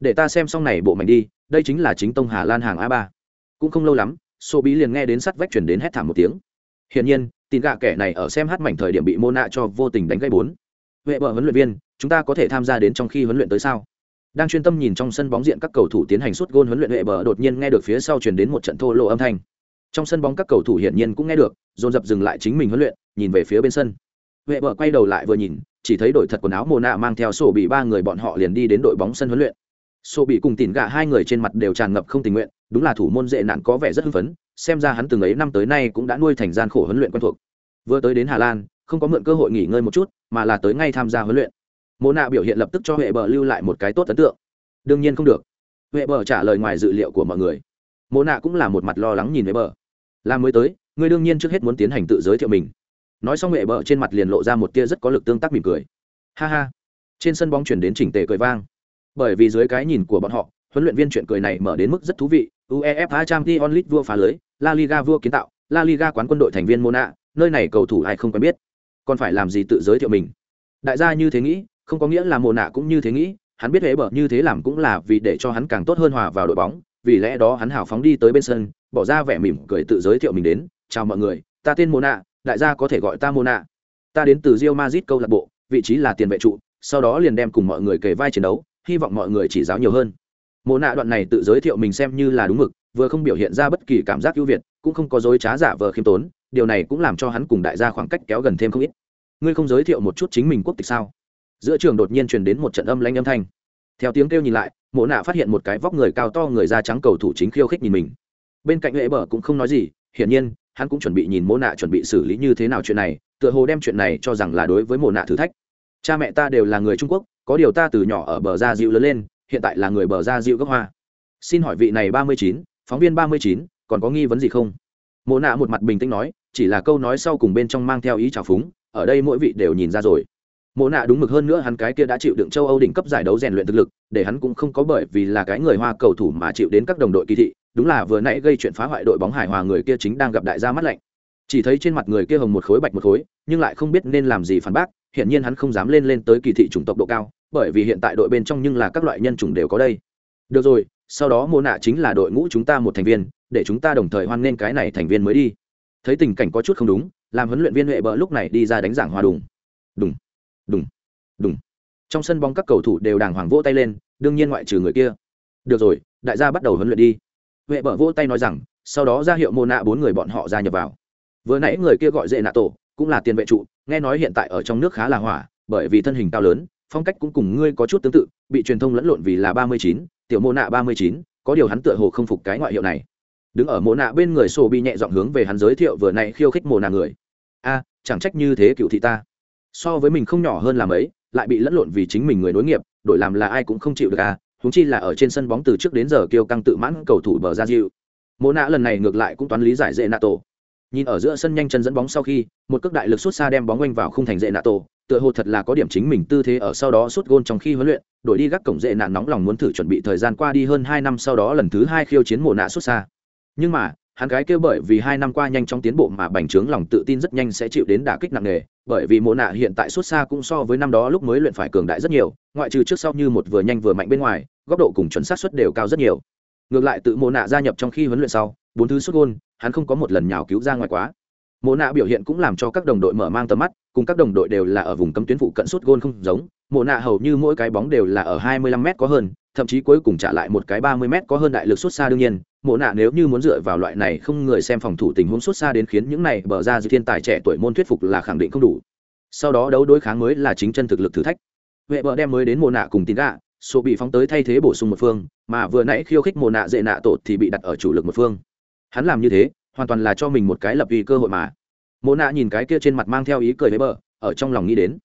Để ta xem xong này bộ mảnh đi, đây chính là chính tông hà lan hàng a ba. Cũng không lâu lắm, sô bí liền nghe đến sắt vách chuyển đến hét thảm một tiếng. Hiển nhiên tin gạ kẻ này ở xem hát mảnh thời điểm bị mô nạ cho vô tình đánh gây bốn. Huệ bờ huấn luyện viên, chúng ta có thể tham gia đến trong khi huấn luyện tới sao? Đang chuyên tâm nhìn trong sân bóng diện các cầu thủ tiến hành suốt gôn huấn luyện huệ bờ đột nhiên nghe được phía sau chuyển đến một trận thô lộ âm thanh. Trong sân bóng các cầu thủ hiển nhiên cũng nghe được, dồn dập dừng lại chính mình huấn luyện, nhìn về phía bên sân. Huệ bờ quay đầu lại vừa nhìn chỉ thấy đội thật quần áo mồ nạ mang theo sổ bị ba người bọn họ liền đi đến đội bóng sân huấn luyện. Sổ bị cùng tỉn gạ hai người trên mặt đều tràn ngập không tình nguyện, đúng là thủ môn dễ nạn có vẻ rất hưng phấn, xem ra hắn từng ấy năm tới nay cũng đã nuôi thành gian khổ huấn luyện quen thuộc. Vừa tới đến hà lan, không có mượn cơ hội nghỉ ngơi một chút, mà là tới ngay tham gia huấn luyện. Mồ nạ biểu hiện lập tức cho huệ bờ lưu lại một cái tốt ấn tượng. Đương nhiên không được. Huệ bờ trả lời ngoài dự liệu của mọi người. Mồ nạ cũng là một mặt lo lắng nhìn huệ bờ. Là mới tới người đương nhiên trước hết muốn tiến hành tự giới thiệu mình nói xong nghệ bờ trên mặt liền lộ ra một tia rất có lực tương tác mỉm cười. Ha ha. Trên sân bóng chuyển đến chỉnh tề cười vang. Bởi vì dưới cái nhìn của bọn họ, huấn luyện viên chuyện cười này mở đến mức rất thú vị. Uefa champions league vua phá lưới, la liga vua kiến tạo, la liga quán quân đội thành viên mona, nơi này cầu thủ ai không quen biết. Còn phải làm gì tự giới thiệu mình? Đại gia như thế nghĩ, không có nghĩa là mồ nạ cũng như thế nghĩ, hắn biết huế bờ như thế làm cũng là vì để cho hắn càng tốt hơn hòa vào đội bóng. Vì lẽ đó hắn hào phóng đi tới bên sân, bỏ ra vẻ mỉm cười tự giới thiệu mình đến. Chào mọi người, ta tên mồ nạ đại gia có thể gọi ta Mona, ta đến từ rio mazit câu lạc bộ vị trí là tiền vệ trụ sau đó liền đem cùng mọi người kề vai chiến đấu hy vọng mọi người chỉ giáo nhiều hơn. Mồ nạ đoạn này tự giới thiệu mình xem như là đúng mực vừa không biểu hiện ra bất kỳ cảm giác ưu việt cũng không có dối trá giả vờ khiêm tốn điều này cũng làm cho hắn cùng đại gia khoảng cách kéo gần thêm không ít. Ngươi không giới thiệu một chút chính mình quốc tịch sao? Giữa trường đột nhiên truyền đến một trận âm lanh âm thanh. Theo tiếng kêu nhìn lại mộ nạ phát hiện một cái vóc người cao to người da trắng cầu thủ chính khiêu khích nhìn mình. Bên cạnh lễ bờ cũng không nói gì hiển nhiên hắn cũng chuẩn bị nhìn mộ nạ chuẩn bị xử lý như thế nào chuyện này, tựa hồ đem chuyện này cho rằng là đối với mộ nạ thử thách. Cha mẹ ta đều là người trung quốc, có điều ta từ nhỏ ở bờ gia diệu lớn lên, hiện tại là người bờ gia diệu gốc hoa. Xin hỏi vị này ba mươi chín, phóng viên ba mươi chín, còn có nghi vấn gì không? Mộ nạ một mặt bình tĩnh nói, chỉ là câu nói sau cùng bên trong mang theo ý trào phúng, ở đây mỗi vị đều nhìn ra rồi. Mộ nạ đúng mực hơn nữa hắn cái kia đã chịu đựng châu âu đỉnh cấp giải đấu rèn luyện thực lực, để hắn cũng không có bởi vì là cái người hoa cầu thủ mà chịu đến các đồng đội kỳ thị đúng là vừa nãy gây chuyện phá hoại đội bóng hải hòa người kia chính đang gặp đại gia mắt lạnh. Chỉ thấy trên mặt người kia hồng một khối bạch một khối, nhưng lại không biết nên làm gì phản bác hiện nhiên hắn không dám lên lên tới kỳ thị chủng tộc độ cao, bởi vì hiện tại đội bên trong nhưng là các loại nhân chủng đều có đây. Được rồi, sau đó mô nạ chính là đội ngũ chúng ta một thành viên, để chúng ta đồng thời hoan nghênh cái này thành viên mới đi. Thấy tình cảnh có chút không đúng, làm huấn luyện viên huệ bờ lúc này đi ra đánh giảng hòa đùng. Đùng đùng đùng. Trong sân bóng các cầu thủ đều đàng hoàng vỗ tay lên, đương nhiên ngoại trừ người kia. Được rồi, đại gia bắt đầu huấn luyện đi huệ bờ vỗ tay nói rằng, sau đó ra hiệu mô nạ bốn người bọn họ gia nhập vào. Vừa nãy người kia gọi dễ nạ tổ, cũng là tiền vệ trụ, nghe nói hiện tại ở trong nước khá là hỏa, bởi vì thân hình cao lớn, phong cách cũng cùng ngươi có chút tương tự, bị truyền thông lẫn lộn vì là ba mươi chín, tiểu mô nạ ba mươi chín, có điều hắn tựa hồ không phục cái ngoại hiệu này. Đứng ở mô nạ bên người Sô Bi nhẹ dọn hướng về hắn giới thiệu vừa nãy khiêu khích mô nạ người. A, chẳng trách như thế cựu thị ta. So với mình không nhỏ hơn làm ấy lại bị lẫn lộn vì chính mình người nối nghiệp, đổi làm là ai cũng không chịu được à huống chi là ở trên sân bóng từ trước đến giờ kêu căng tự mãn cầu thủ bờ ra dịu mô nạ lần này ngược lại cũng toán lý giải dễ nạ tổ nhìn ở giữa sân nhanh chân dẫn bóng sau khi, một cước đại lực xuất xa đem bóng quanh vào khung thành dễ nạ tổ tựa hồ thật là có điểm chính mình tư thế ở sau đó suốt gôn trong khi huấn luyện, đổi đi gác cổng dễ nạn nóng lòng muốn thử chuẩn bị thời gian qua đi hơn hai năm sau đó lần thứ hai khiêu chiến mồ nạ xuất xa. Nhưng mà hắn gái kêu bởi vì hai năm qua nhanh chóng tiến bộ mà bành trướng lòng tự tin rất nhanh sẽ chịu đến đả kích nặng nề, bởi vì Mộ nạ hiện tại xuất xa cũng so với năm đó lúc mới luyện phải cường đại rất nhiều, ngoại trừ trước sau như một vừa nhanh vừa mạnh bên ngoài, góc độ cùng chuẩn xác suất đều cao rất nhiều. Ngược lại tự Mộ nạ gia nhập trong khi huấn luyện sau, bốn thứ xuất gôn, hắn không có một lần nhào cứu ra ngoài quá. Mộ nạ biểu hiện cũng làm cho các đồng đội mở mang tầm mắt, cùng các đồng đội đều là ở vùng cấm tuyến phụ cận suốt gôn không giống, Mộ nạ hầu như mỗi cái bóng đều là ở 25 m có hơn thậm chí cuối cùng trả lại một cái 30 m có hơn đại lực xuất xa đương nhiên, Mộ nạ nếu như muốn dựa vào loại này không người xem phòng thủ tình huống xuất xa đến khiến những này bờ ra dư thiên tài trẻ tuổi môn thuyết phục là khẳng định không đủ. Sau đó đấu đối kháng mới là chính chân thực lực thử thách. Vệ bờ đem mới đến mồ nạ cùng tín gạ, số bị phóng tới thay thế bổ sung một phương, mà vừa nãy khiêu khích mồ nạ dễ nạ tột thì bị đặt ở chủ lực một phương. Hắn làm như thế, hoàn toàn là cho mình một cái lập vì cơ hội mà. Mồ nạ nhìn cái kia trên mặt mang theo ý cười với bờ, ở trong lòng nghĩ đến.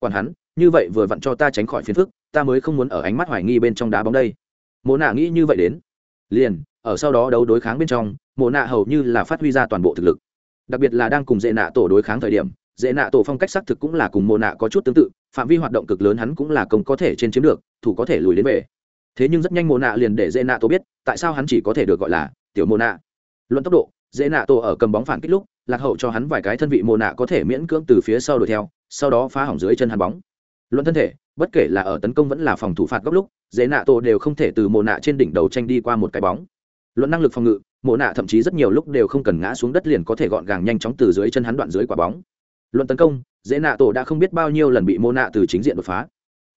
Còn hắn như vậy vừa vặn cho ta tránh khỏi phiền phức, ta mới không muốn ở ánh mắt hoài nghi bên trong đá bóng đây. Mộ nạ nghĩ như vậy đến. Liền, ở sau đó đấu đối kháng bên trong, mộ nạ hầu như là phát huy ra toàn bộ thực lực. Đặc biệt là đang cùng dễ nạ tổ đối kháng thời điểm dễ nạ tổ phong cách xác thực cũng là cùng mộ nạ có chút tương tự, phạm vi hoạt động cực lớn hắn cũng là công có thể trên chiếm được, thủ có thể lùi đến về. Thế nhưng rất nhanh mộ nạ liền để dễ nạ tổ biết, tại sao hắn chỉ có thể được gọi là tiểu mộ nạ. Luận tốc độ dễ nạ tổ ở cầm bóng phản kích lúc, lạc hậu cho hắn vài cái thân vị mộ nạ có thể miễn cưỡng từ phía sau đuổi theo, sau đó phá hỏng dưới chân hắn bóng luận thân thể bất kể là ở tấn công vẫn là phòng thủ phạt góc lúc dễ nạ tổ đều không thể từ mồ nạ trên đỉnh đầu tranh đi qua một cái bóng. Luận năng lực phòng ngự mộ nạ thậm chí rất nhiều lúc đều không cần ngã xuống đất liền có thể gọn gàng nhanh chóng từ dưới chân hắn đoạn dưới quả bóng. Luận tấn công dễ nạ tổ đã không biết bao nhiêu lần bị mồ nạ từ chính diện đột phá.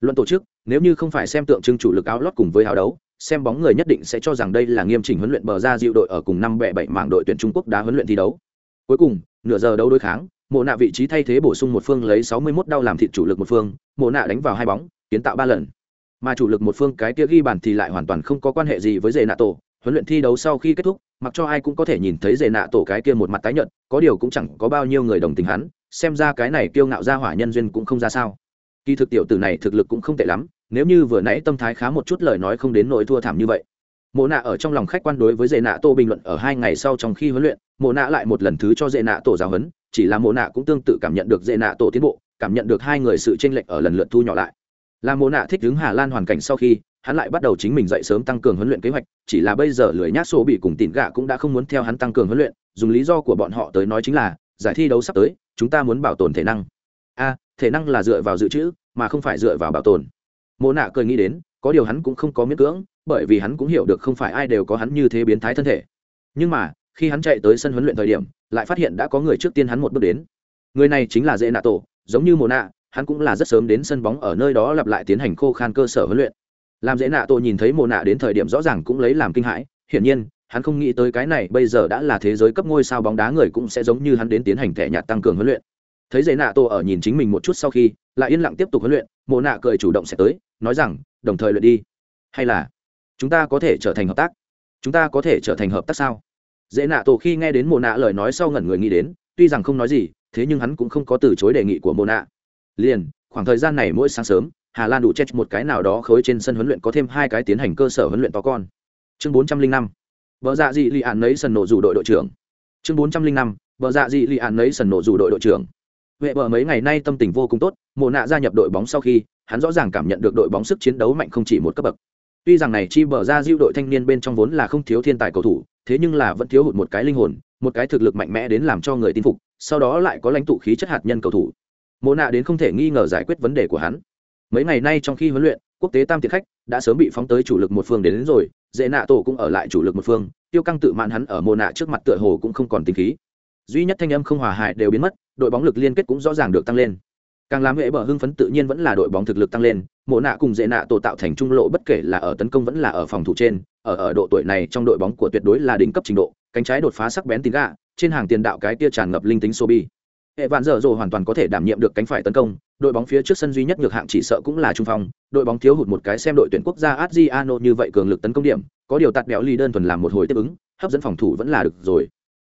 Luận tổ chức nếu như không phải xem tượng trưng chủ lực áo lót cùng với áo đấu xem bóng người nhất định sẽ cho rằng đây là nghiêm chỉnh huấn luyện bờ ra dịu đội ở cùng năm bệ bảy mảng đội tuyển Trung Quốc đá huấn luyện thi đấu. Cuối cùng, nửa giờ đấu đối kháng, Mộ nạ vị trí thay thế bổ sung một phương lấy 61 đau làm thịt chủ lực một phương, Mộ nạ đánh vào hai bóng, kiến tạo ba lần. Mà chủ lực một phương cái kia ghi bàn thì lại hoàn toàn không có quan hệ gì với Dệ Nạ Tổ, huấn luyện thi đấu sau khi kết thúc, mặc cho ai cũng có thể nhìn thấy Dệ Nạ Tổ cái kia một mặt tái nhợt, có điều cũng chẳng có bao nhiêu người đồng tình hắn, xem ra cái này kiêu ngạo ra hỏa nhân duyên cũng không ra sao. Kỳ thực tiểu tử này thực lực cũng không tệ lắm, nếu như vừa nãy tâm thái khá một chút lời nói không đến nỗi thua thảm như vậy mộ nạ ở trong lòng khách quan đối với dệ nạ tô bình luận ở hai ngày sau trong khi huấn luyện mộ nạ lại một lần thứ cho dệ nạ tổ giáo huấn chỉ là mộ nạ cũng tương tự cảm nhận được dễ nạ tổ tiến bộ, cảm nhận được hai người sự chênh lệch ở lần lượt thu nhỏ lại. Là mộ nạ thích ứng hà lan hoàn cảnh sau khi, hắn lại bắt đầu chính mình dậy sớm tăng cường huấn luyện kế hoạch, chỉ là bây giờ lười nhát số bị cùng tỉn gạ cũng đã không muốn theo hắn tăng cường huấn luyện, dùng lý do của bọn họ tới nói chính là, giải thi đấu sắp tới, chúng ta muốn bảo tồn thể năng. A, thể năng là dựa vào dự trữ, mà không phải dựa vào bảo tồn. Mộ nạ cười nghĩ đến, có điều hắn cũng không có miễn cưỡng, bởi vì hắn cũng hiểu được không phải ai đều có hắn như thế biến thái thân thể. Nhưng mà khi hắn chạy tới sân huấn luyện thời điểm, lại phát hiện đã có người trước tiên hắn một bước đến. Người này chính là dễ nạ tổ, giống như mồ nạ, hắn cũng là rất sớm đến sân bóng ở nơi đó lặp lại tiến hành khô khan cơ sở huấn luyện. Làm dễ nạ tổ nhìn thấy mồ nạ đến thời điểm rõ ràng cũng lấy làm kinh hãi, hiển nhiên, hắn không nghĩ tới cái này bây giờ đã là thế giới cấp ngôi sao bóng đá người cũng sẽ giống như hắn đến tiến hành thẻ nhạt tăng cường huấn luyện. Thấy dễ nạ tổ ở nhìn chính mình một chút sau khi, lại yên lặng tiếp tục huấn luyện mồ nạ cười chủ động sẽ tới, nói rằng, đồng thời luyện đi. Hay là chúng ta có thể trở thành hợp tác? Chúng ta có thể trở thành hợp tác sao? Dễ nạ tổ khi nghe đến mồ nạ lời nói sau ngẩn người nghĩ đến, tuy rằng không nói gì, thế nhưng hắn cũng không có từ chối đề nghị của mồ nạ. Liền, khoảng thời gian này mỗi sáng sớm, hà lan đủ chết một cái nào đó khối trên sân huấn luyện có thêm hai cái tiến hành cơ sở huấn luyện to con. Chương bốn trăm linh năm, vợ dạ dị lì ạn nấy sần nổ dù đội đội trưởng. Chương bốn trăm linh năm, vợ dạ dị lì ạn nấy sần nổ dù đội đội trưởng. Vệ bờ mấy ngày nay tâm tình vô cùng tốt mồ nạ gia nhập đội bóng sau khi, hắn rõ ràng cảm nhận được đội bóng sức chiến đấu mạnh không chỉ một cấp bậc. Tuy rằng này chi bờ ra diêu đội thanh niên bên trong vốn là không thiếu thiên tài cầu thủ thế nhưng là vẫn thiếu hụt một cái linh hồn một cái thực lực mạnh mẽ đến làm cho người tin phục sau đó lại có lãnh tụ khí chất hạt nhân cầu thủ. Mộ nạ đến không thể nghi ngờ giải quyết vấn đề của hắn. Mấy ngày nay trong khi huấn luyện quốc tế tam tiện khách đã sớm bị phóng tới chủ lực một phương đến, đến rồi dễ nạ tổ cũng ở lại chủ lực một phương tiêu căng tự mạn hắn ở mộ nạ trước mặt tựa hồ cũng không còn tính khí. Duy nhất thanh âm không hòa hại đều biến mất đội bóng lực liên kết cũng rõ ràng được tăng lên càng làm hệ bờ hưng phấn tự nhiên vẫn là đội bóng thực lực tăng lên, mộ nạ cùng dễ nạ tổ tạo thành trung lộ bất kể là ở tấn công vẫn là ở phòng thủ trên, ở ở độ tuổi này trong đội bóng của tuyệt đối là đỉnh cấp trình độ, cánh trái đột phá sắc bén tín gà trên hàng tiền đạo cái tia tràn ngập linh tính sobi. Hệ vạn dở dồ hoàn toàn có thể đảm nhiệm được cánh phải tấn công, đội bóng phía trước sân duy nhất ngược hạng chỉ sợ cũng là trung phong, đội bóng thiếu hụt một cái xem đội tuyển quốc gia adriano như vậy cường lực tấn công điểm, có điều tạt béo ly đơn thuần làm một hồi tiếp ứng, hấp dẫn phòng thủ vẫn là được rồi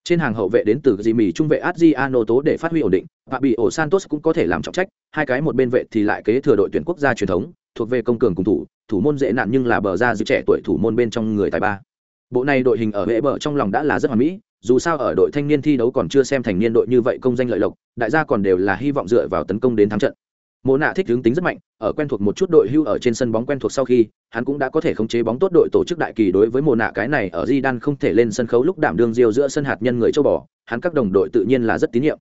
trên hàng hậu vệ đến từ dì mì trung vệ adriano tố để phát huy ổn định và bị ổ santos cũng có thể làm trọng trách, hai cái một bên vệ thì lại kế thừa đội tuyển quốc gia truyền thống, thuộc về công cường cùng thủ thủ môn dễ nạn nhưng là bờ ra giữ trẻ tuổi thủ môn bên trong người tài ba. Bộ này đội hình ở hệ bờ trong lòng đã là rất hoàn mỹ, dù sao ở đội thanh niên thi đấu còn chưa xem thành niên đội như vậy công danh lợi lộc, đại gia còn đều là hy vọng dựa vào tấn công đến thắng trận. Mộ nạ thích hướng tính rất mạnh ở quen thuộc một chút đội hưu ở trên sân bóng quen thuộc sau khi, hắn cũng đã có thể khống chế bóng tốt đội tổ chức đại kỳ đối với mùa nạ cái này ở di đan không thể lên sân khấu lúc đảm đương diêu giữa sân hạt nhân người châu bò, hắn các đồng đội tự nhiên là rất tín nhiệm.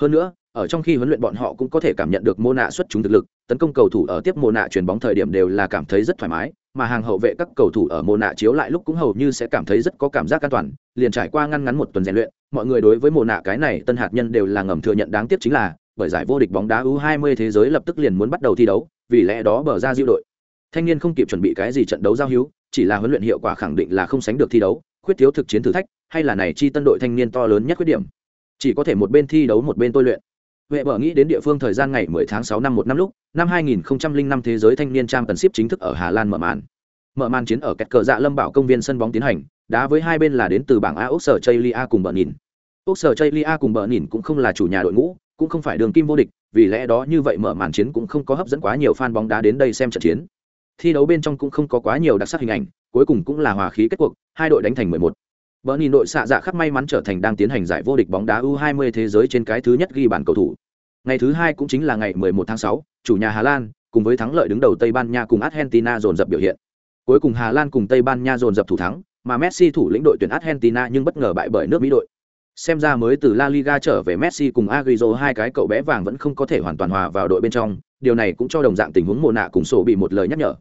Hơn nữa, ở trong khi huấn luyện bọn họ cũng có thể cảm nhận được mô nạ xuất chúng thực lực, tấn công cầu thủ ở tiếp mô nạ chuyển bóng thời điểm đều là cảm thấy rất thoải mái, mà hàng hậu vệ các cầu thủ ở mô nạ chiếu lại lúc cũng hầu như sẽ cảm thấy rất có cảm giác an toàn, liền trải qua ngăn ngắn một tuần rèn luyện, mọi người đối với mô nạ cái này tân hạt nhân đều là ngầm thừa nhận đáng tiếc chính là, bởi giải vô địch bóng đá U20 thế giới lập tức liền muốn bắt đầu thi đấu vì lẽ đó bờ ra diệu đội thanh niên không kịp chuẩn bị cái gì trận đấu giao hữu chỉ là huấn luyện hiệu quả khẳng định là không sánh được thi đấu khuyết thiếu thực chiến thử thách hay là này chi tân đội thanh niên to lớn nhất khuyết điểm chỉ có thể một bên thi đấu một bên tôi luyện Vệ bờ nghĩ đến địa phương thời gian ngày 10 tháng 6 năm một năm lúc, năm 2005 thế giới thanh niên trang tần ship chính thức ở Hà Lan mở màn. Mở màn chiến ở kẹt cờ dạ Lâm Bảo công viên sân bóng tiến hành, đá với hai bên là đến từ bảng A Úc Sở Chaylia cùng bờ nhìn. Úc Sở Chaylia cùng bờ nhìn cũng không là chủ nhà đội ngũ, cũng không phải đường kim vô địch, vì lẽ đó như vậy mở màn chiến cũng không có hấp dẫn quá nhiều fan bóng đá đến đây xem trận chiến. Thi đấu bên trong cũng không có quá nhiều đặc sắc hình ảnh, cuối cùng cũng là hòa khí kết cuộc, hai đội đánh thành 11. Bờ nhìn đội xạ dạ khắp may mắn trở thành đang tiến hành giải vô địch bóng đá U20 thế giới trên cái thứ nhất ghi bàn cầu thủ. Ngày thứ hai cũng chính là ngày 11 tháng 6, chủ nhà Hà Lan cùng với thắng lợi đứng đầu Tây Ban Nha cùng Argentina dồn dập biểu hiện. Cuối cùng Hà Lan cùng Tây Ban Nha dồn dập thủ thắng, mà Messi thủ lĩnh đội tuyển Argentina nhưng bất ngờ bại bởi nước Mỹ đội. Xem ra mới từ La Liga trở về Messi cùng Agüero hai cái cậu bé vàng vẫn không có thể hoàn toàn hòa vào đội bên trong, điều này cũng cho đồng dạng tình huống mồ nạ cùng sổ bị một lời nhắc nhở.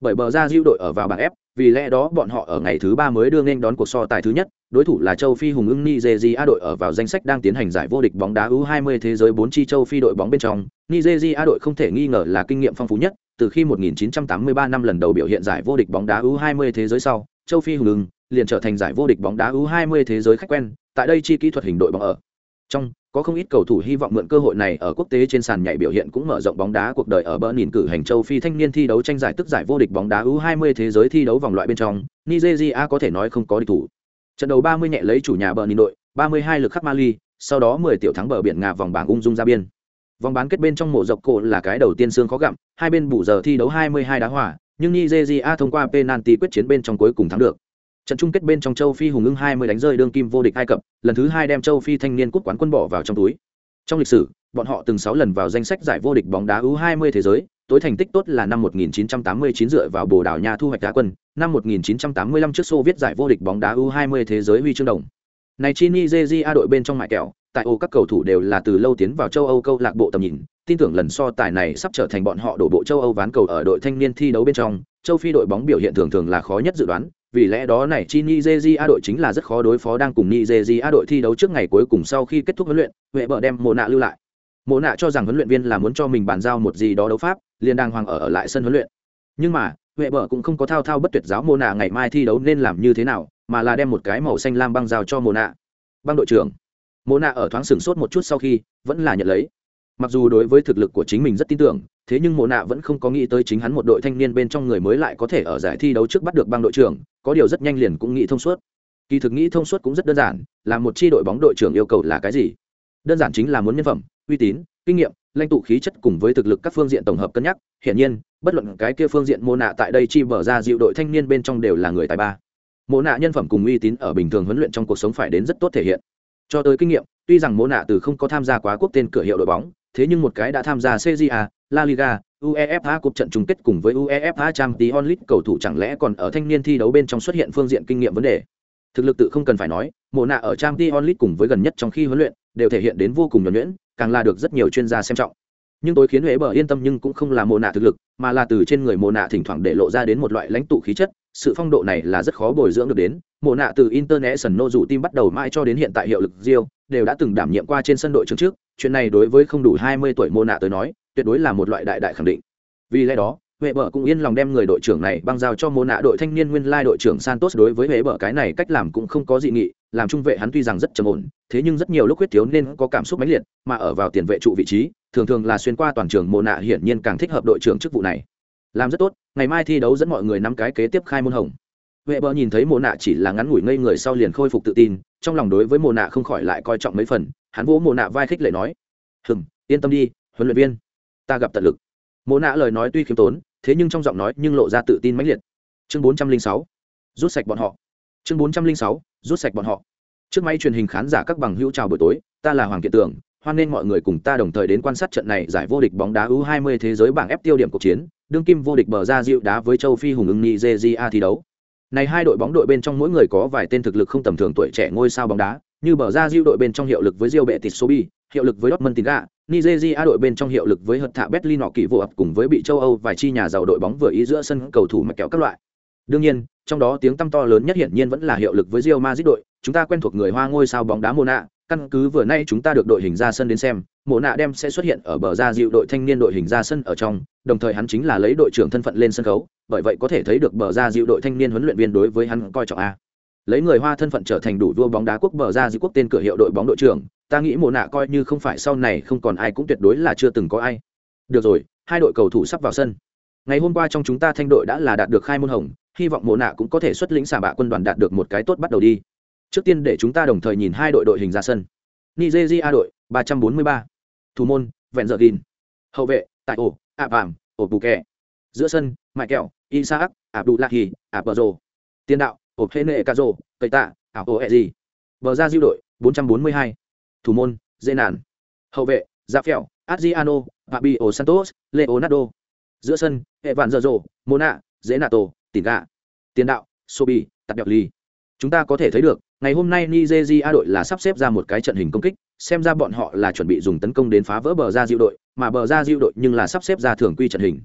Bởi bờ ra diêu đội ở vào bảng F, vì lẽ đó bọn họ ở ngày thứ ba mới đưa nên đón cuộc so tài thứ nhất, đối thủ là châu Phi hùng ưng Nigeria đội ở vào danh sách đang tiến hành giải vô địch bóng đá U20 thế giới 4 chi châu Phi đội bóng bên trong, Nigeria đội không thể nghi ngờ là kinh nghiệm phong phú nhất, từ khi 1983 năm lần đầu biểu hiện giải vô địch bóng đá U20 thế giới sau, châu Phi hùng ưng liền trở thành giải vô địch bóng đá U20 thế giới khách quen, tại đây chi kỹ thuật hình đội bóng ở. Trong, có không ít cầu thủ hy vọng mượn cơ hội này ở quốc tế trên sàn nhảy biểu hiện cũng mở rộng bóng đá cuộc đời ở bờ nhìn cử hành châu Phi thanh niên thi đấu tranh giải tức giải vô địch bóng đá U20 thế giới thi đấu vòng loại bên trong, Nigeria có thể nói không có địch thủ. Trận đầu 30 nhẹ lấy chủ nhà bờ nhìn đội, 32 lực khắc Mali, sau đó 10 tiểu thắng bờ biển ngà vòng bảng ung dung ra biên. Vòng bán kết bên trong mộ dọc cổ là cái đầu tiên xương khó gặm, hai bên bù giờ thi đấu 22 đá hòa, nhưng Nigeria thông qua penalty quyết chiến bên trong cuối cùng thắng được. Trận chung kết bên trong châu Phi hùng ưng 20 đánh rơi đương kim vô địch Ai Cập, lần thứ hai đem châu Phi thanh niên quốc quán quân bỏ vào trong túi. Trong lịch sử, bọn họ từng 6 lần vào danh sách giải vô địch bóng đá U20 thế giới, tối thành tích tốt là năm 1989 dựa vào Bồ Đào Nha thu hoạch đá quân, năm 1985 trước Xô viết giải vô địch bóng đá U20 thế giới huy chương đồng. Này chi Nigeria đội bên trong mại kẹo, tại ô các cầu thủ đều là từ lâu tiến vào châu Âu câu lạc bộ tầm nhìn, tin tưởng lần so tài này sắp trở thành bọn họ đổ bộ châu Âu ván cầu ở đội thanh niên thi đấu bên trong, châu Phi đội bóng biểu hiện thường thường là khó nhất dự đoán, vì lẽ đó này chi Nigeria đội chính là rất khó đối phó đang cùng Nigeria đội thi đấu trước ngày cuối cùng sau khi kết thúc huấn luyện, Huệ bờ đem Mộ nạ lưu lại. Mộ nạ cho rằng huấn luyện viên là muốn cho mình bàn giao một gì đó đấu pháp, liền đang hoàng ở, ở lại sân huấn luyện. Nhưng mà, Huệ bờ cũng không có thao thao bất tuyệt giáo Mộ nạ ngày mai thi đấu nên làm như thế nào, mà là đem một cái màu xanh lam băng giao cho Mộ nạ. Băng đội trưởng. Mộ nạ ở thoáng sửng sốt một chút sau khi, vẫn là nhận lấy. Mặc dù đối với thực lực của chính mình rất tin tưởng, thế nhưng Mộ nạ vẫn không có nghĩ tới chính hắn một đội thanh niên bên trong người mới lại có thể ở giải thi đấu trước bắt được băng đội trưởng, có điều rất nhanh liền cũng nghĩ thông suốt. Kỳ thực nghĩ thông suốt cũng rất đơn giản là một chi đội bóng đội trưởng yêu cầu là cái gì? Đơn giản chính là muốn nhân phẩm uy tín kinh nghiệm lãnh tụ khí chất cùng với thực lực các phương diện tổng hợp cân nhắc. Hiển nhiên bất luận cái kia phương diện mô nạ tại đây chi mở ra dịu đội thanh niên bên trong đều là người tài ba. Mô nạ nhân phẩm cùng uy tín ở bình thường huấn luyện trong cuộc sống phải đến rất tốt thể hiện. Cho tới kinh nghiệm tuy rằng mô nạ từ không có tham gia quá quốc tên cửa hiệu đội bóng thế nhưng một cái đã tham gia cja la liga UEFA cuộc trận chung kết cùng với UEFA Champions League cầu thủ chẳng lẽ còn ở thanh niên thi đấu bên trong xuất hiện phương diện kinh nghiệm vấn đề. Thực lực tự không cần phải nói, Mộ nạ ở Champions League cùng với gần nhất trong khi huấn luyện, đều thể hiện đến vô cùng nhuần nhuyễn, càng là được rất nhiều chuyên gia xem trọng. Nhưng tối khiến Huế bờ yên tâm nhưng cũng không là Mộ nạ thực lực, mà là từ trên người Mộ nạ thỉnh thoảng để lộ ra đến một loại lãnh tụ khí chất, sự phong độ này là rất khó bồi dưỡng được đến. Mộ nạ từ International dù tim bắt đầu mãi cho đến hiện tại hiệu lực Rio, đều đã từng đảm nhiệm qua trên sân đội trường trước, chuyện này đối với không đủ 20 tuổi Mộ nạ tới nói, tuyệt đối là một loại đại đại khẳng định. Vì lẽ đó huệ bờ cũng yên lòng đem người đội trưởng này băng giao cho mô nạ đội thanh niên nguyên lai đội trưởng santos đối với huệ bờ cái này cách làm cũng không có dị nghị làm trung vệ hắn tuy rằng rất trầm ổn thế nhưng rất nhiều lúc huyết thiếu nên có cảm xúc mãnh liệt mà ở vào tiền vệ trụ vị trí thường thường là xuyên qua toàn trường mô nạ hiển nhiên càng thích hợp đội trưởng chức vụ này làm rất tốt, ngày mai thi đấu dẫn mọi người năm cái kế tiếp khai môn hồng. Huệ bờ nhìn thấy mồ nạ chỉ là ngắn ngủi ngây người sau liền khôi phục tự tin, trong lòng đối với mồ nạ không khỏi lại coi trọng mấy phần, hắn vỗ mồ nạ vai khích lệ nói hừng yên tâm đi, huấn luyện viên, ta gặp tận lực. Mồ nạ lời nói tuy khiêm tốn, thế nhưng trong giọng nói nhưng lộ ra tự tin mãnh liệt. Chương bốn trăm linh sáu, rút sạch bọn họ. Chương bốn trăm linh sáu, rút sạch bọn họ. Trước máy truyền hình khán giả các bằng hữu chào buổi tối, ta là hoàng kiệt tường, hoan nên mọi người cùng ta đồng thời đến quan sát trận này giải vô địch bóng đá u 20 thế giới bảng ép tiêu điểm cuộc chiến đương kim vô địch bờ ra dịu đá với châu phi hùng ưng nigeria thi đấu này hai đội bóng đội bên trong mỗi người có vài tên thực lực không tầm thường tuổi trẻ ngôi sao bóng đá như bờ ra dịu đội bên trong hiệu lực với diêu bệ tịt sobi hiệu lực với Dortmund Tinga, Nigeria đội bên trong hiệu lực với hợp thạ Berlin nọ kỳ ập cùng với bị châu Âu vài chi nhà giàu đội bóng vừa ý giữa sân cầu thủ mà kéo các loại. Đương nhiên, trong đó tiếng tăm to lớn nhất hiển nhiên vẫn là hiệu lực với Real Madrid đội, chúng ta quen thuộc người Hoa ngôi sao bóng đá Mona, căn cứ vừa nay chúng ta được đội hình ra sân đến xem, Mộ Nạ đem sẽ xuất hiện ở bờ ra dịu đội thanh niên đội hình ra sân ở trong, đồng thời hắn chính là lấy đội trưởng thân phận lên sân khấu, bởi vậy có thể thấy được bờ ra dịu đội thanh niên huấn luyện viên đối với hắn coi trọng a. Lấy người Hoa thân phận trở thành đủ vua bóng đá quốc bờ ra dịu quốc tên cửa hiệu đội bóng đội trưởng, ta nghĩ Mộ Nạ coi như không phải sau này không còn ai cũng tuyệt đối là chưa từng có ai. Được rồi, hai đội cầu thủ sắp vào sân. Ngày hôm qua trong chúng ta thanh đội đã là đạt được khai môn hồng, hy vọng mộ nạ cũng có thể xuất lĩnh xả bạ quân đoàn đạt được một cái tốt bắt đầu đi trước tiên để chúng ta đồng thời nhìn hai đội đội hình ra sân nigeria đội 343. thủ môn vẹn dợ gìn hậu vệ tại ổ ạ vàm ổ bù kè. Giữa sân mại kẹo isaac abdullahi rồ. tiền đạo ổ hene kazo cây tạ ảo ổ ezi. Bờ ra diêu đội 442. thủ môn dễ nản. Hậu vệ dạ phèo adriano fabio santos leonardo. Giữa sân hệ vạn dơ rồ, mona dễ nato tiền gạ tiền đạo sobi tạt đẹp ly chúng ta có thể thấy được, ngày hôm nay nigeria đội là sắp xếp ra một cái trận hình công kích, xem ra bọn họ là chuẩn bị dùng tấn công đến phá vỡ bờ ra diệu đội, mà bờ ra diệu đội nhưng là sắp xếp ra thường quy trận hình.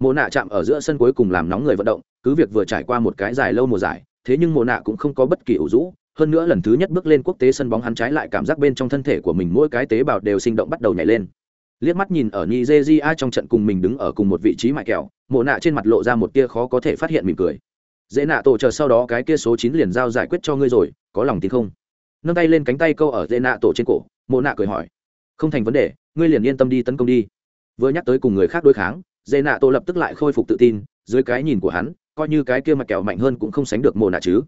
Mồ nạ chạm ở giữa sân cuối cùng làm nóng người vận động, cứ việc vừa trải qua một cái dài lâu mùa giải, thế nhưng mồ nạ cũng không có bất kỳ ủ rũ. Hơn nữa lần thứ nhất bước lên quốc tế sân bóng hắn trái lại cảm giác bên trong thân thể của mình mỗi cái tế bào đều sinh động bắt đầu nhảy lên. Liếc mắt nhìn ở nigeria trong trận cùng mình đứng ở cùng một vị trí mại kẹo mồ nạ trên mặt lộ ra một tia khó có thể phát hiện mỉm cười dễ nạ tổ chờ sau đó cái kia số chín liền giao giải quyết cho ngươi rồi, có lòng tin không? Nâng tay lên cánh tay câu ở dễ nạ tổ trên cổ, mộ nạ cười hỏi. Không thành vấn đề, ngươi liền yên tâm đi tấn công đi. Vừa nhắc tới cùng người khác đối kháng, dễ nạ tổ lập tức lại khôi phục tự tin, dưới cái nhìn của hắn, coi như cái kia mặt kẹo mạnh hơn cũng không sánh được mộ nạ chứ.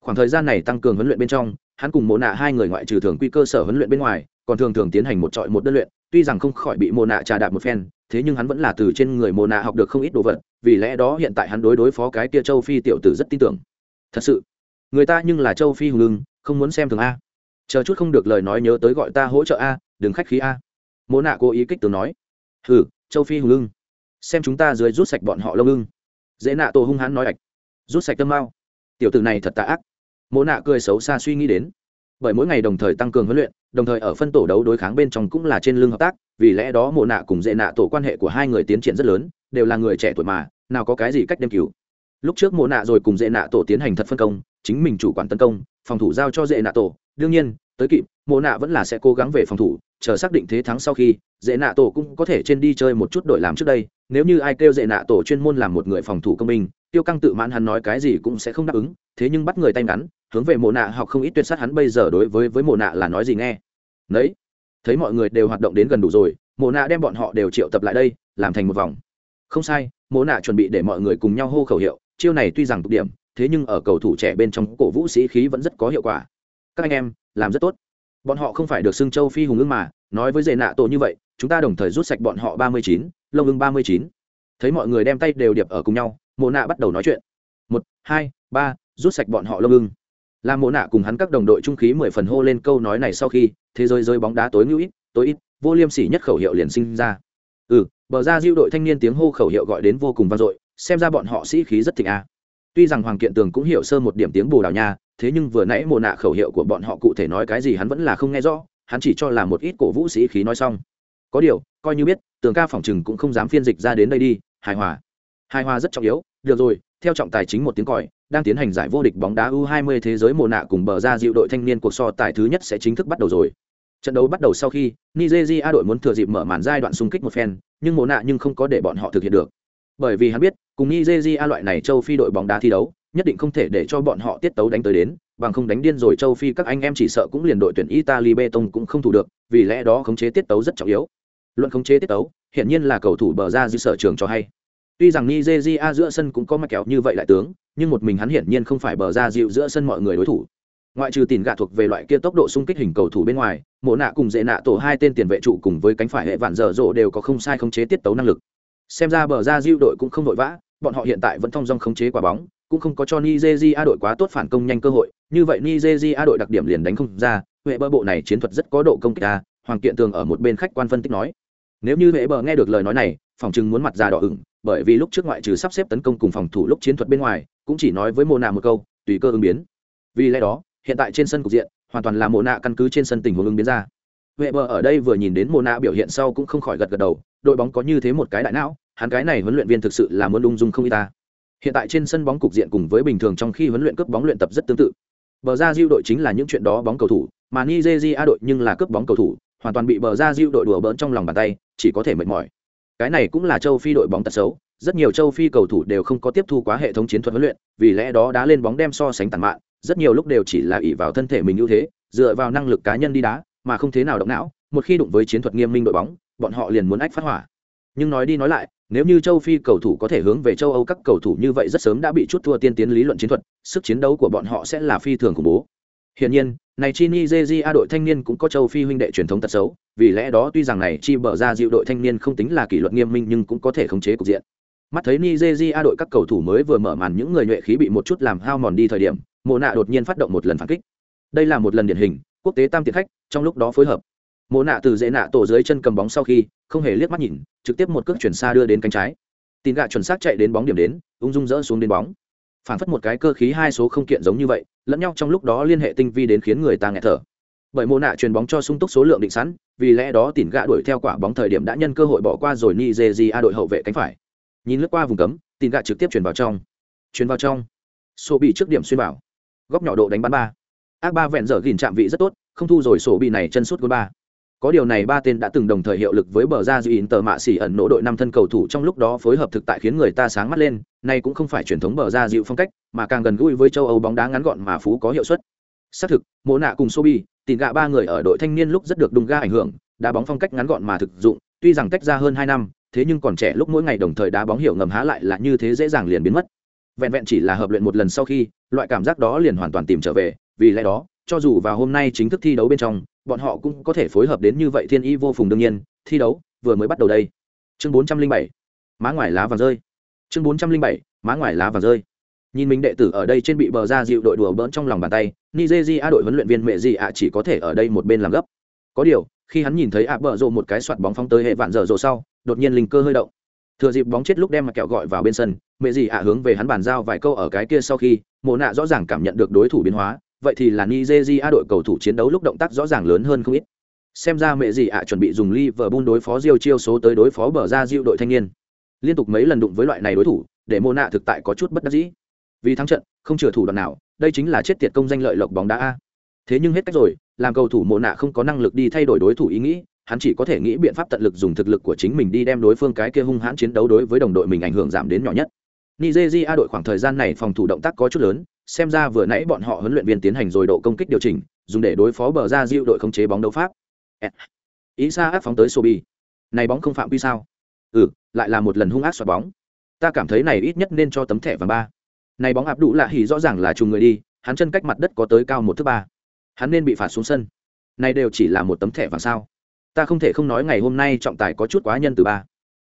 Khoảng thời gian này tăng cường huấn luyện bên trong, hắn cùng mộ nạ hai người ngoại trừ thường quy cơ sở huấn luyện bên ngoài, còn thường thường tiến hành một trọi một đơn luyện, tuy rằng không khỏi bị mộ nạ trà đạp một phen thế nhưng hắn vẫn là từ trên người mồ nạ học được không ít đồ vật, vì lẽ đó hiện tại hắn đối đối phó cái kia châu phi tiểu tử rất tin tưởng. Thật sự, người ta nhưng là châu phi hùng lưng không muốn xem thường a. Chờ chút không được lời nói nhớ tới gọi ta hỗ trợ a, đừng khách khí a. Mồ nạ cố ý kích tướng nói. Hừ, châu phi hùng lưng xem chúng ta dưới rút sạch bọn họ lông lưng dễ nạ tổ hung hắn nói ạch. Rút sạch tâm mao tiểu tử này thật tà ác. Mồ nạ cười xấu xa suy nghĩ đến bởi mỗi ngày đồng thời tăng cường huấn luyện, đồng thời ở phân tổ đấu đối kháng bên trong cũng là trên lưng hợp tác, vì lẽ đó mộ nạ cùng dễ nạ tổ quan hệ của hai người tiến triển rất lớn, đều là người trẻ tuổi mà, nào có cái gì cách đem cứu lúc trước mộ nạ rồi cùng dễ nạ tổ tiến hành thật phân công, chính mình chủ quản tấn công, phòng thủ giao cho dễ nạ tổ. Đương nhiên, tới kịp, mộ nạ vẫn là sẽ cố gắng về phòng thủ, chờ xác định thế thắng sau khi dễ nạ tổ cũng có thể trên đi chơi một chút đội làm trước đây. Nếu như ai kêu dễ nạ tổ chuyên môn làm một người phòng thủ công minh tiêu căng tự mãn hắn nói cái gì cũng sẽ không đáp ứng, thế nhưng bắt người tay ngắn, hướng về mộ nạ học không ít tuyệt sát hắn bây giờ đối với với mộ nạ là nói gì nghe. Đấy, thấy mọi người đều hoạt động đến gần đủ rồi, mộ nạ đem bọn họ đều triệu tập lại đây, làm thành một vòng. Không sai, mộ nạ chuẩn bị để mọi người cùng nhau hô khẩu hiệu, chiêu này tuy rằng tục điểm, thế nhưng ở cầu thủ trẻ bên trong cổ vũ sĩ khí vẫn rất có hiệu quả. Các anh em, làm rất tốt. Bọn họ không phải được xưng châu phi hùng ưng mà, nói với dề nạ tổ như vậy, chúng ta đồng thời rút sạch bọn họ ba mươi chín, lông ưng ba mươi chín. Thấy mọi người đem tay đều điệp ở cùng nhau mộ nạ bắt đầu nói chuyện. Một, hai, ba, rút sạch bọn họ lông ưng. Làm mộ nạ cùng hắn các đồng đội trung khí mười phần hô lên câu nói này sau khi, thế giới rơi bóng đá tối ngữ ít, tối ít, vô liêm sỉ nhất khẩu hiệu liền sinh ra. Ừ bờ ra diêu đội thanh niên tiếng hô khẩu hiệu gọi đến vô cùng vang dội, xem ra bọn họ sĩ khí rất thịnh a. Tuy rằng hoàng kiện tường cũng hiểu sơ một điểm tiếng bồ đào nha, thế nhưng vừa nãy mồ nạ khẩu hiệu của bọn họ cụ thể nói cái gì hắn vẫn là không nghe rõ, hắn chỉ cho là một ít cổ vũ sĩ khí nói xong. Có điều, coi như biết, tường ca phỏng chừng cũng không dám phiên dịch ra đến đây đi, hài hòa. Hài hòa rất trọng yếu được rồi theo trọng tài chính một tiếng còi đang tiến hành giải vô địch bóng đá U20 thế giới mùa nạ cùng bờ ra dịu đội thanh niên cuộc so tài thứ nhất sẽ chính thức bắt đầu rồi. Trận đấu bắt đầu sau khi Nigeria đội muốn thừa dịp mở màn giai đoạn xung kích một phen, nhưng mùa nạ nhưng không có để bọn họ thực hiện được. Bởi vì hắn biết, cùng Nigeria loại này châu Phi đội bóng đá thi đấu, nhất định không thể để cho bọn họ tiết tấu đánh tới đến, bằng không đánh điên rồi châu Phi các anh em chỉ sợ cũng liền đội tuyển Italy bê tông cũng không thủ được, vì lẽ đó khống chế tiết tấu rất trọng yếu. Luận khống chế tiết tấu, hiện nhiên là cầu thủ bờ ra dư sở trường cho hay. Tuy rằng Nigeria giữa sân cũng có mặt kéo như vậy lại tướng, nhưng một mình hắn hiển nhiên không phải bờ ra dịu giữa sân mọi người đối thủ. Ngoại trừ tiền gạ thuộc về loại kia tốc độ xung kích hình cầu thủ bên ngoài, Mộ nạ cùng dễ nạ tổ hai tên tiền vệ trụ cùng với cánh phải hệ vạn dở dỗ đều có không sai khống chế tiết tấu năng lực. Xem ra bờ ra dịu đội cũng không vội vã, bọn họ hiện tại vẫn thông dong khống chế quả bóng, cũng không có cho Nigeria đội quá tốt phản công nhanh cơ hội, như vậy Nigeria đội đặc điểm liền đánh không ra, hệ bờ bộ này chiến thuật rất có độ công kích a, Hoàng Kiện Tường ở một bên khách quan phân tích nói. Nếu như hệ bờ nghe được lời nói này, phòng chừng muốn mặt già đỏ ửng, bởi vì lúc trước ngoại trừ sắp xếp tấn công cùng phòng thủ lúc chiến thuật bên ngoài, cũng chỉ nói với mô nạ một câu, tùy cơ ứng biến. Vì lẽ đó, hiện tại trên sân cục diện, hoàn toàn là mô nạ căn cứ trên sân tình huống ứng biến ra. Vệ bờ ở đây vừa nhìn đến mồ nạ biểu hiện sau cũng không khỏi gật gật đầu, đội bóng có như thế một cái đại não, hắn cái này huấn luyện viên thực sự là muốn lung dung không y ta. Hiện tại trên sân bóng cục diện cùng với bình thường trong khi huấn luyện cướp bóng luyện tập rất tương tự. Bờ ra diêu đội chính là những chuyện đó bóng cầu thủ, mà nigeria đội nhưng là cướp bóng cầu thủ, hoàn toàn bị bờ ra diêu đội đùa bỡn trong lòng bàn tay, chỉ có thể mệt mỏi cái này cũng là châu phi đội bóng tật xấu rất nhiều châu phi cầu thủ đều không có tiếp thu quá hệ thống chiến thuật huấn luyện vì lẽ đó đá lên bóng đem so sánh tàn mạn rất nhiều lúc đều chỉ là ỉ vào thân thể mình ưu thế dựa vào năng lực cá nhân đi đá mà không thế nào động não một khi đụng với chiến thuật nghiêm minh đội bóng bọn họ liền muốn ách phát hỏa. Nhưng nói đi nói lại nếu như châu phi cầu thủ có thể hướng về châu âu các cầu thủ như vậy rất sớm đã bị chút thua tiên tiến lý luận chiến thuật sức chiến đấu của bọn họ sẽ là phi thường khủng bố. Hiển nhiên, này chi Nigeria đội thanh niên cũng có châu Phi huynh đệ truyền thống tật xấu, vì lẽ đó tuy rằng này chi bở ra dịu đội thanh niên không tính là kỷ luật nghiêm minh nhưng cũng có thể khống chế cục diện. Mắt thấy Nigeria đội các cầu thủ mới vừa mở màn những người nhuệ khí bị một chút làm hao mòn đi thời điểm, Mộ nạ đột nhiên phát động một lần phản kích. Đây là một lần điển hình, quốc tế tam tiện khách, trong lúc đó phối hợp. Mộ nạ từ dễ nạ tổ dưới chân cầm bóng sau khi, không hề liếc mắt nhìn, trực tiếp một cước chuyển xa đưa đến cánh trái. Tin gạ chuẩn xác chạy đến bóng điểm đến, ung dung dỡ xuống đến bóng phản phất một cái cơ khí hai số không kiện giống như vậy, lẫn nhau trong lúc đó liên hệ tinh vi đến khiến người ta nghẹt thở. Bởi mô nạ chuyền bóng cho sung túc số lượng định sẵn, vì lẽ đó tỉn gạ đuổi theo quả bóng thời điểm đã nhân cơ hội bỏ qua rồi nigeria đội hậu vệ cánh phải. Nhìn lướt qua vùng cấm, tỉn gạ trực tiếp chuyển vào trong. Chuyển vào trong. Sổ bị trước điểm xuyên bảo góc nhỏ độ đánh bắn ba. Ác ba vẹn dở gìn chạm vị rất tốt, không thu rồi sổ bị này chân suốt gôn ba có điều này ba tên đã từng đồng thời hiệu lực với bờ ra duyên tờ mạ xỉ ẩn nỗ đội năm thân cầu thủ trong lúc đó phối hợp thực tại khiến người ta sáng mắt lên, nay cũng không phải truyền thống bờ ra dịu phong cách, mà càng gần gũi với châu âu bóng đá ngắn gọn mà phú có hiệu suất. Xác thực mỗ nạ cùng sobi tìm gạ ba người ở đội thanh niên lúc rất được đung ga ảnh hưởng, đá bóng phong cách ngắn gọn mà thực dụng, tuy rằng tách ra hơn hai năm, thế nhưng còn trẻ lúc mỗi ngày đồng thời đá bóng hiểu ngầm há lại là như thế dễ dàng liền biến mất. Vẹn vẹn chỉ là hợp luyện một lần sau khi, loại cảm giác đó liền hoàn toàn tìm trở về, vì lẽ đó cho dù vào hôm nay chính thức thi đấu bên trong, bọn họ cũng có thể phối hợp đến như vậy thiên y vô phùng đương nhiên, thi đấu vừa mới bắt đầu đây. Chương bốn trăm linh bảy, má ngoài lá vàng rơi. Chương bốn trăm linh bảy, má ngoài lá vàng rơi. Nhìn mình đệ tử ở đây trên bị bờ ra dịu đội đùa bỡn trong lòng bàn tay nigeria đội huấn luyện viên mẹ gì ạ chỉ có thể ở đây một bên làm gấp. Có điều, khi hắn nhìn thấy ạ bờ rộ một cái soạt bóng phóng tới hệ vạn dở rộ sau, đột nhiên linh cơ hơi động. Thừa dịp bóng chết lúc đem mặt kẹo gọi vào bên sân, mẹ gì ạ hướng về hắn bàn giao vài câu ở cái kia sau khi mồ nạ rõ ràng cảm nhận được đối thủ biến hóa vậy thì là Nigeria đội cầu thủ chiến đấu lúc động tác rõ ràng lớn hơn không ít. Xem ra mẹ gì ạ chuẩn bị dùng Liverpool đối phó Rio chiêu số tới đối phó bờ ra Rio đội thanh niên. Liên tục mấy lần đụng với loại này đối thủ, để Mona thực tại có chút bất đắc dĩ. Vì thắng trận, không chừa thủ đoạn nào, đây chính là chết tiệt công danh lợi lộc bóng đá a. Thế nhưng hết cách rồi, làm cầu thủ Mona không có năng lực đi thay đổi đối thủ ý nghĩ, hắn chỉ có thể nghĩ biện pháp tận lực dùng thực lực của chính mình đi đem đối phương cái kia hung hãn chiến đấu đối với đồng đội mình ảnh hưởng giảm đến nhỏ nhất. Nigeria đội khoảng thời gian này phòng thủ động tác có chút lớn, xem ra vừa nãy bọn họ huấn luyện viên tiến hành rồi độ công kích điều chỉnh, dùng để đối phó bờ ra Diệu đội khống chế bóng đấu pháp. Ý xa áp phóng tới Sobi. Này bóng không phạm quy sao? Ừ, lại là một lần hung ác xoạc bóng. Ta cảm thấy này ít nhất nên cho tấm thẻ vàng ba. Này bóng áp đủ lạ hỉ rõ ràng là trùng người đi, hắn chân cách mặt đất có tới cao một thước ba. Hắn nên bị phạt xuống sân. Này đều chỉ là một tấm thẻ vàng sao? Ta không thể không nói ngày hôm nay trọng tài có chút quá nhân từ ba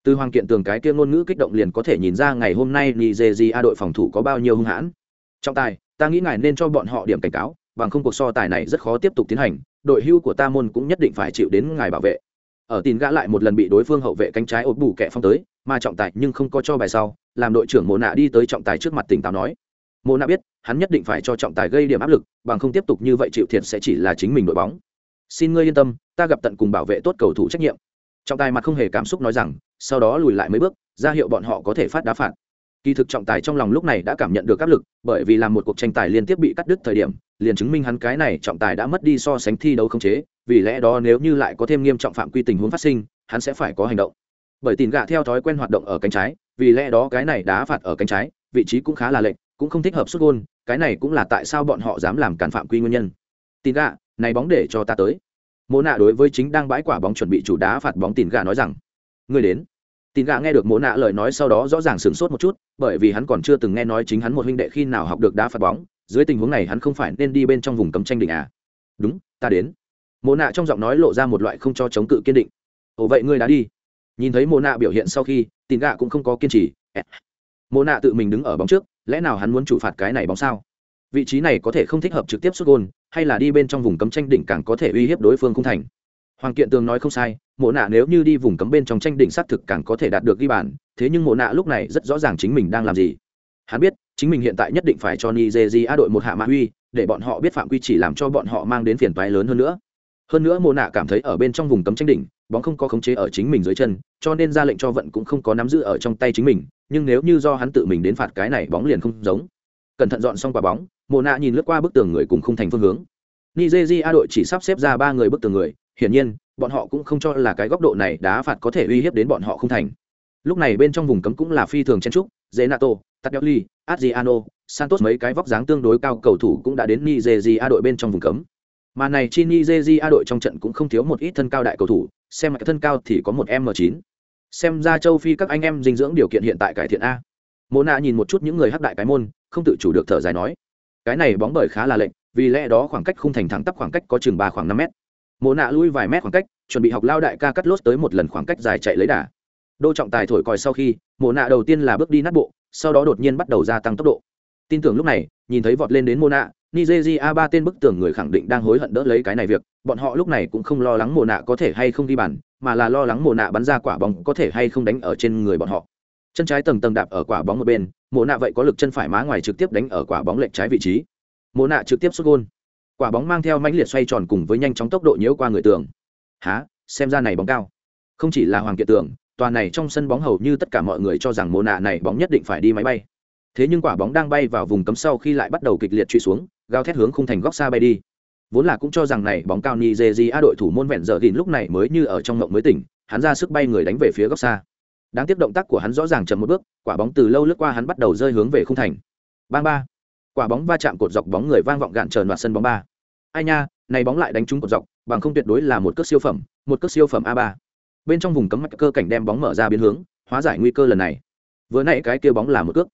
từ hoàng kiện tường cái kia ngôn ngữ kích động liền có thể nhìn ra ngày hôm nay nigeria đội phòng thủ có bao nhiêu hung hãn trọng tài, ta nghĩ ngài nên cho bọn họ điểm cảnh cáo, bằng không cuộc so tài này rất khó tiếp tục tiến hành, đội hưu của ta môn cũng nhất định phải chịu đến ngài bảo vệ. Ở tin gã lại một lần bị đối phương hậu vệ cánh trái ột bù kẻ phong tới, mà trọng tài nhưng không có cho bài sau, làm đội trưởng mồ nạ đi tới trọng tài trước mặt tỉnh táo nói. Mồ nạ biết, hắn nhất định phải cho trọng tài gây điểm áp lực, bằng không tiếp tục như vậy chịu thiệt sẽ chỉ là chính mình đội bóng. Xin ngươi yên tâm, ta gặp tận cùng bảo vệ tốt cầu thủ trách nhiệm. Trọng tài mặt không hề cảm xúc nói rằng, sau đó lùi lại mấy bước, ra hiệu bọn họ có thể phát đá phạt kỳ thực trọng tài trong lòng lúc này đã cảm nhận được áp lực, bởi vì làm một cuộc tranh tài liên tiếp bị cắt đứt thời điểm, liền chứng minh hắn cái này trọng tài đã mất đi so sánh thi đấu không chế, vì lẽ đó nếu như lại có thêm nghiêm trọng phạm quy tình huống phát sinh, hắn sẽ phải có hành động. Bởi tìm gạ theo thói quen hoạt động ở cánh trái, vì lẽ đó cái này đá phạt ở cánh trái, vị trí cũng khá là lệch, cũng không thích hợp xuất gôn, cái này cũng là tại sao bọn họ dám làm cản phạm quy nguyên nhân. Tin gạ, này bóng để cho ta tới. Mô nạ đối với chính đang bãi quả bóng chuẩn bị chủ đá phạt bóng tin gạ nói rằng người đến tin gạ nghe được Mộ nạ lời nói sau đó rõ ràng sửng sốt một chút, bởi vì hắn còn chưa từng nghe nói chính hắn một huynh đệ khi nào học được đá phạt bóng, dưới tình huống này hắn không phải nên đi bên trong vùng cấm tranh đỉnh à? Đúng, ta đến. Mộ nạ trong giọng nói lộ ra một loại không cho chống cự kiên định. Ồ, vậy ngươi đã đi. Nhìn thấy Mộ nạ biểu hiện sau khi, tin gạ cũng không có kiên trì. Mộ nạ tự mình đứng ở bóng trước, lẽ nào hắn muốn chủ phạt cái này bóng sao? Vị trí này có thể không thích hợp trực tiếp xuất gôn, hay là đi bên trong vùng cấm tranh đỉnh càng có thể uy hiếp đối phương không thành? Hoàng kiện tường nói không sai mộ nạ nếu như đi vùng cấm bên trong tranh đỉnh xác thực càng có thể đạt được ghi bàn, thế nhưng mộ nạ lúc này rất rõ ràng chính mình đang làm gì. Hắn biết, chính mình hiện tại nhất định phải cho nigeria đội một hạ mạ huy để bọn họ biết phạm quy chỉ làm cho bọn họ mang đến phiền toái lớn hơn nữa. Hơn nữa Mộ nạ cảm thấy ở bên trong vùng cấm tranh đỉnh, bóng không có khống chế ở chính mình dưới chân, cho nên ra lệnh cho vận cũng không có nắm giữ ở trong tay chính mình, nhưng nếu như do hắn tự mình đến phạt cái này bóng liền không giống. Cẩn thận dọn xong quả bóng, Mộ nạ nhìn lướt qua bức tường người cùng không thành phương hướng. Nigeria đội chỉ sắp xếp ra ba người bức tường người, hiển nhiên bọn họ cũng không cho là cái góc độ này đá phạt có thể uy hiếp đến bọn họ không thành. Lúc này bên trong vùng cấm cũng là phi thường chen trúc dễ nato adriano, santos mấy cái vóc dáng tương đối cao cầu thủ cũng đã đến nigeria đội bên trong vùng cấm. Mà này chi nigeria đội trong trận cũng không thiếu một ít thân cao đại cầu thủ, xem cái thân cao thì có một m 9 xem ra châu phi các anh em dinh dưỡng điều kiện hiện tại cải thiện a. Mô nạ nhìn một chút những người hắc đại cái môn, không tự chủ được thở dài nói, cái này bóng bởi khá là lệnh vì lẽ đó khoảng cách khung thành thẳng tắp khoảng cách có chừng ba khoảng năm mét mồ nạ lui vài mét khoảng cách, chuẩn bị học lao đại ca cắt lốt tới một lần khoảng cách dài chạy lấy đà. Đô trọng tài thổi còi sau khi mồ nạ đầu tiên là bước đi nát bộ, sau đó đột nhiên bắt đầu gia tăng tốc độ. Tin tưởng lúc này, nhìn thấy vọt lên đến mồ nạ, nigeria ba tên bức tường người khẳng định đang hối hận đỡ lấy cái này việc, bọn họ lúc này cũng không lo lắng mồ nạ có thể hay không ghi bàn, mà là lo lắng mồ nạ bắn ra quả bóng có thể hay không đánh ở trên người bọn họ. Chân trái tầng tầng đạp ở quả bóng một bên mồ nạ vậy có lực chân phải má ngoài trực tiếp đánh ở quả bóng lệch trái vị trí. Mồ nạ trực tiếp xuất gôn quả bóng mang theo mãnh liệt xoay tròn cùng với nhanh chóng tốc độ nhiễu qua người tường. Há xem ra này bóng cao. Không chỉ là hoàng kiệt tường, tòa này trong sân bóng hầu như tất cả mọi người cho rằng mồ nạ này bóng nhất định phải đi máy bay. Thế nhưng quả bóng đang bay vào vùng cấm sau khi lại bắt đầu kịch liệt truy xuống, gào thét hướng khung thành góc xa bay đi. Vốn là cũng cho rằng này bóng cao nigeria đội thủ môn vẹn dở gìn lúc này mới như ở trong mộng mới tỉnh, hắn ra sức bay người đánh về phía góc xa. Đáng tiếc động tác của hắn rõ ràng chậm một bước, quả bóng từ lâu lướt qua hắn bắt đầu rơi hướng về khung thành. Bang ba. Quả bóng va chạm cột dọc bóng người vang vọng gạn trờn đoạt sân bóng ba ai nha, này bóng lại đánh trúng cột dọc, bằng không tuyệt đối là một cước siêu phẩm, một cước siêu phẩm a ba. Bên trong vùng cấm mạch cơ cảnh đem bóng mở ra biến hướng, hóa giải nguy cơ lần này. Vừa nãy cái kia bóng là một cước.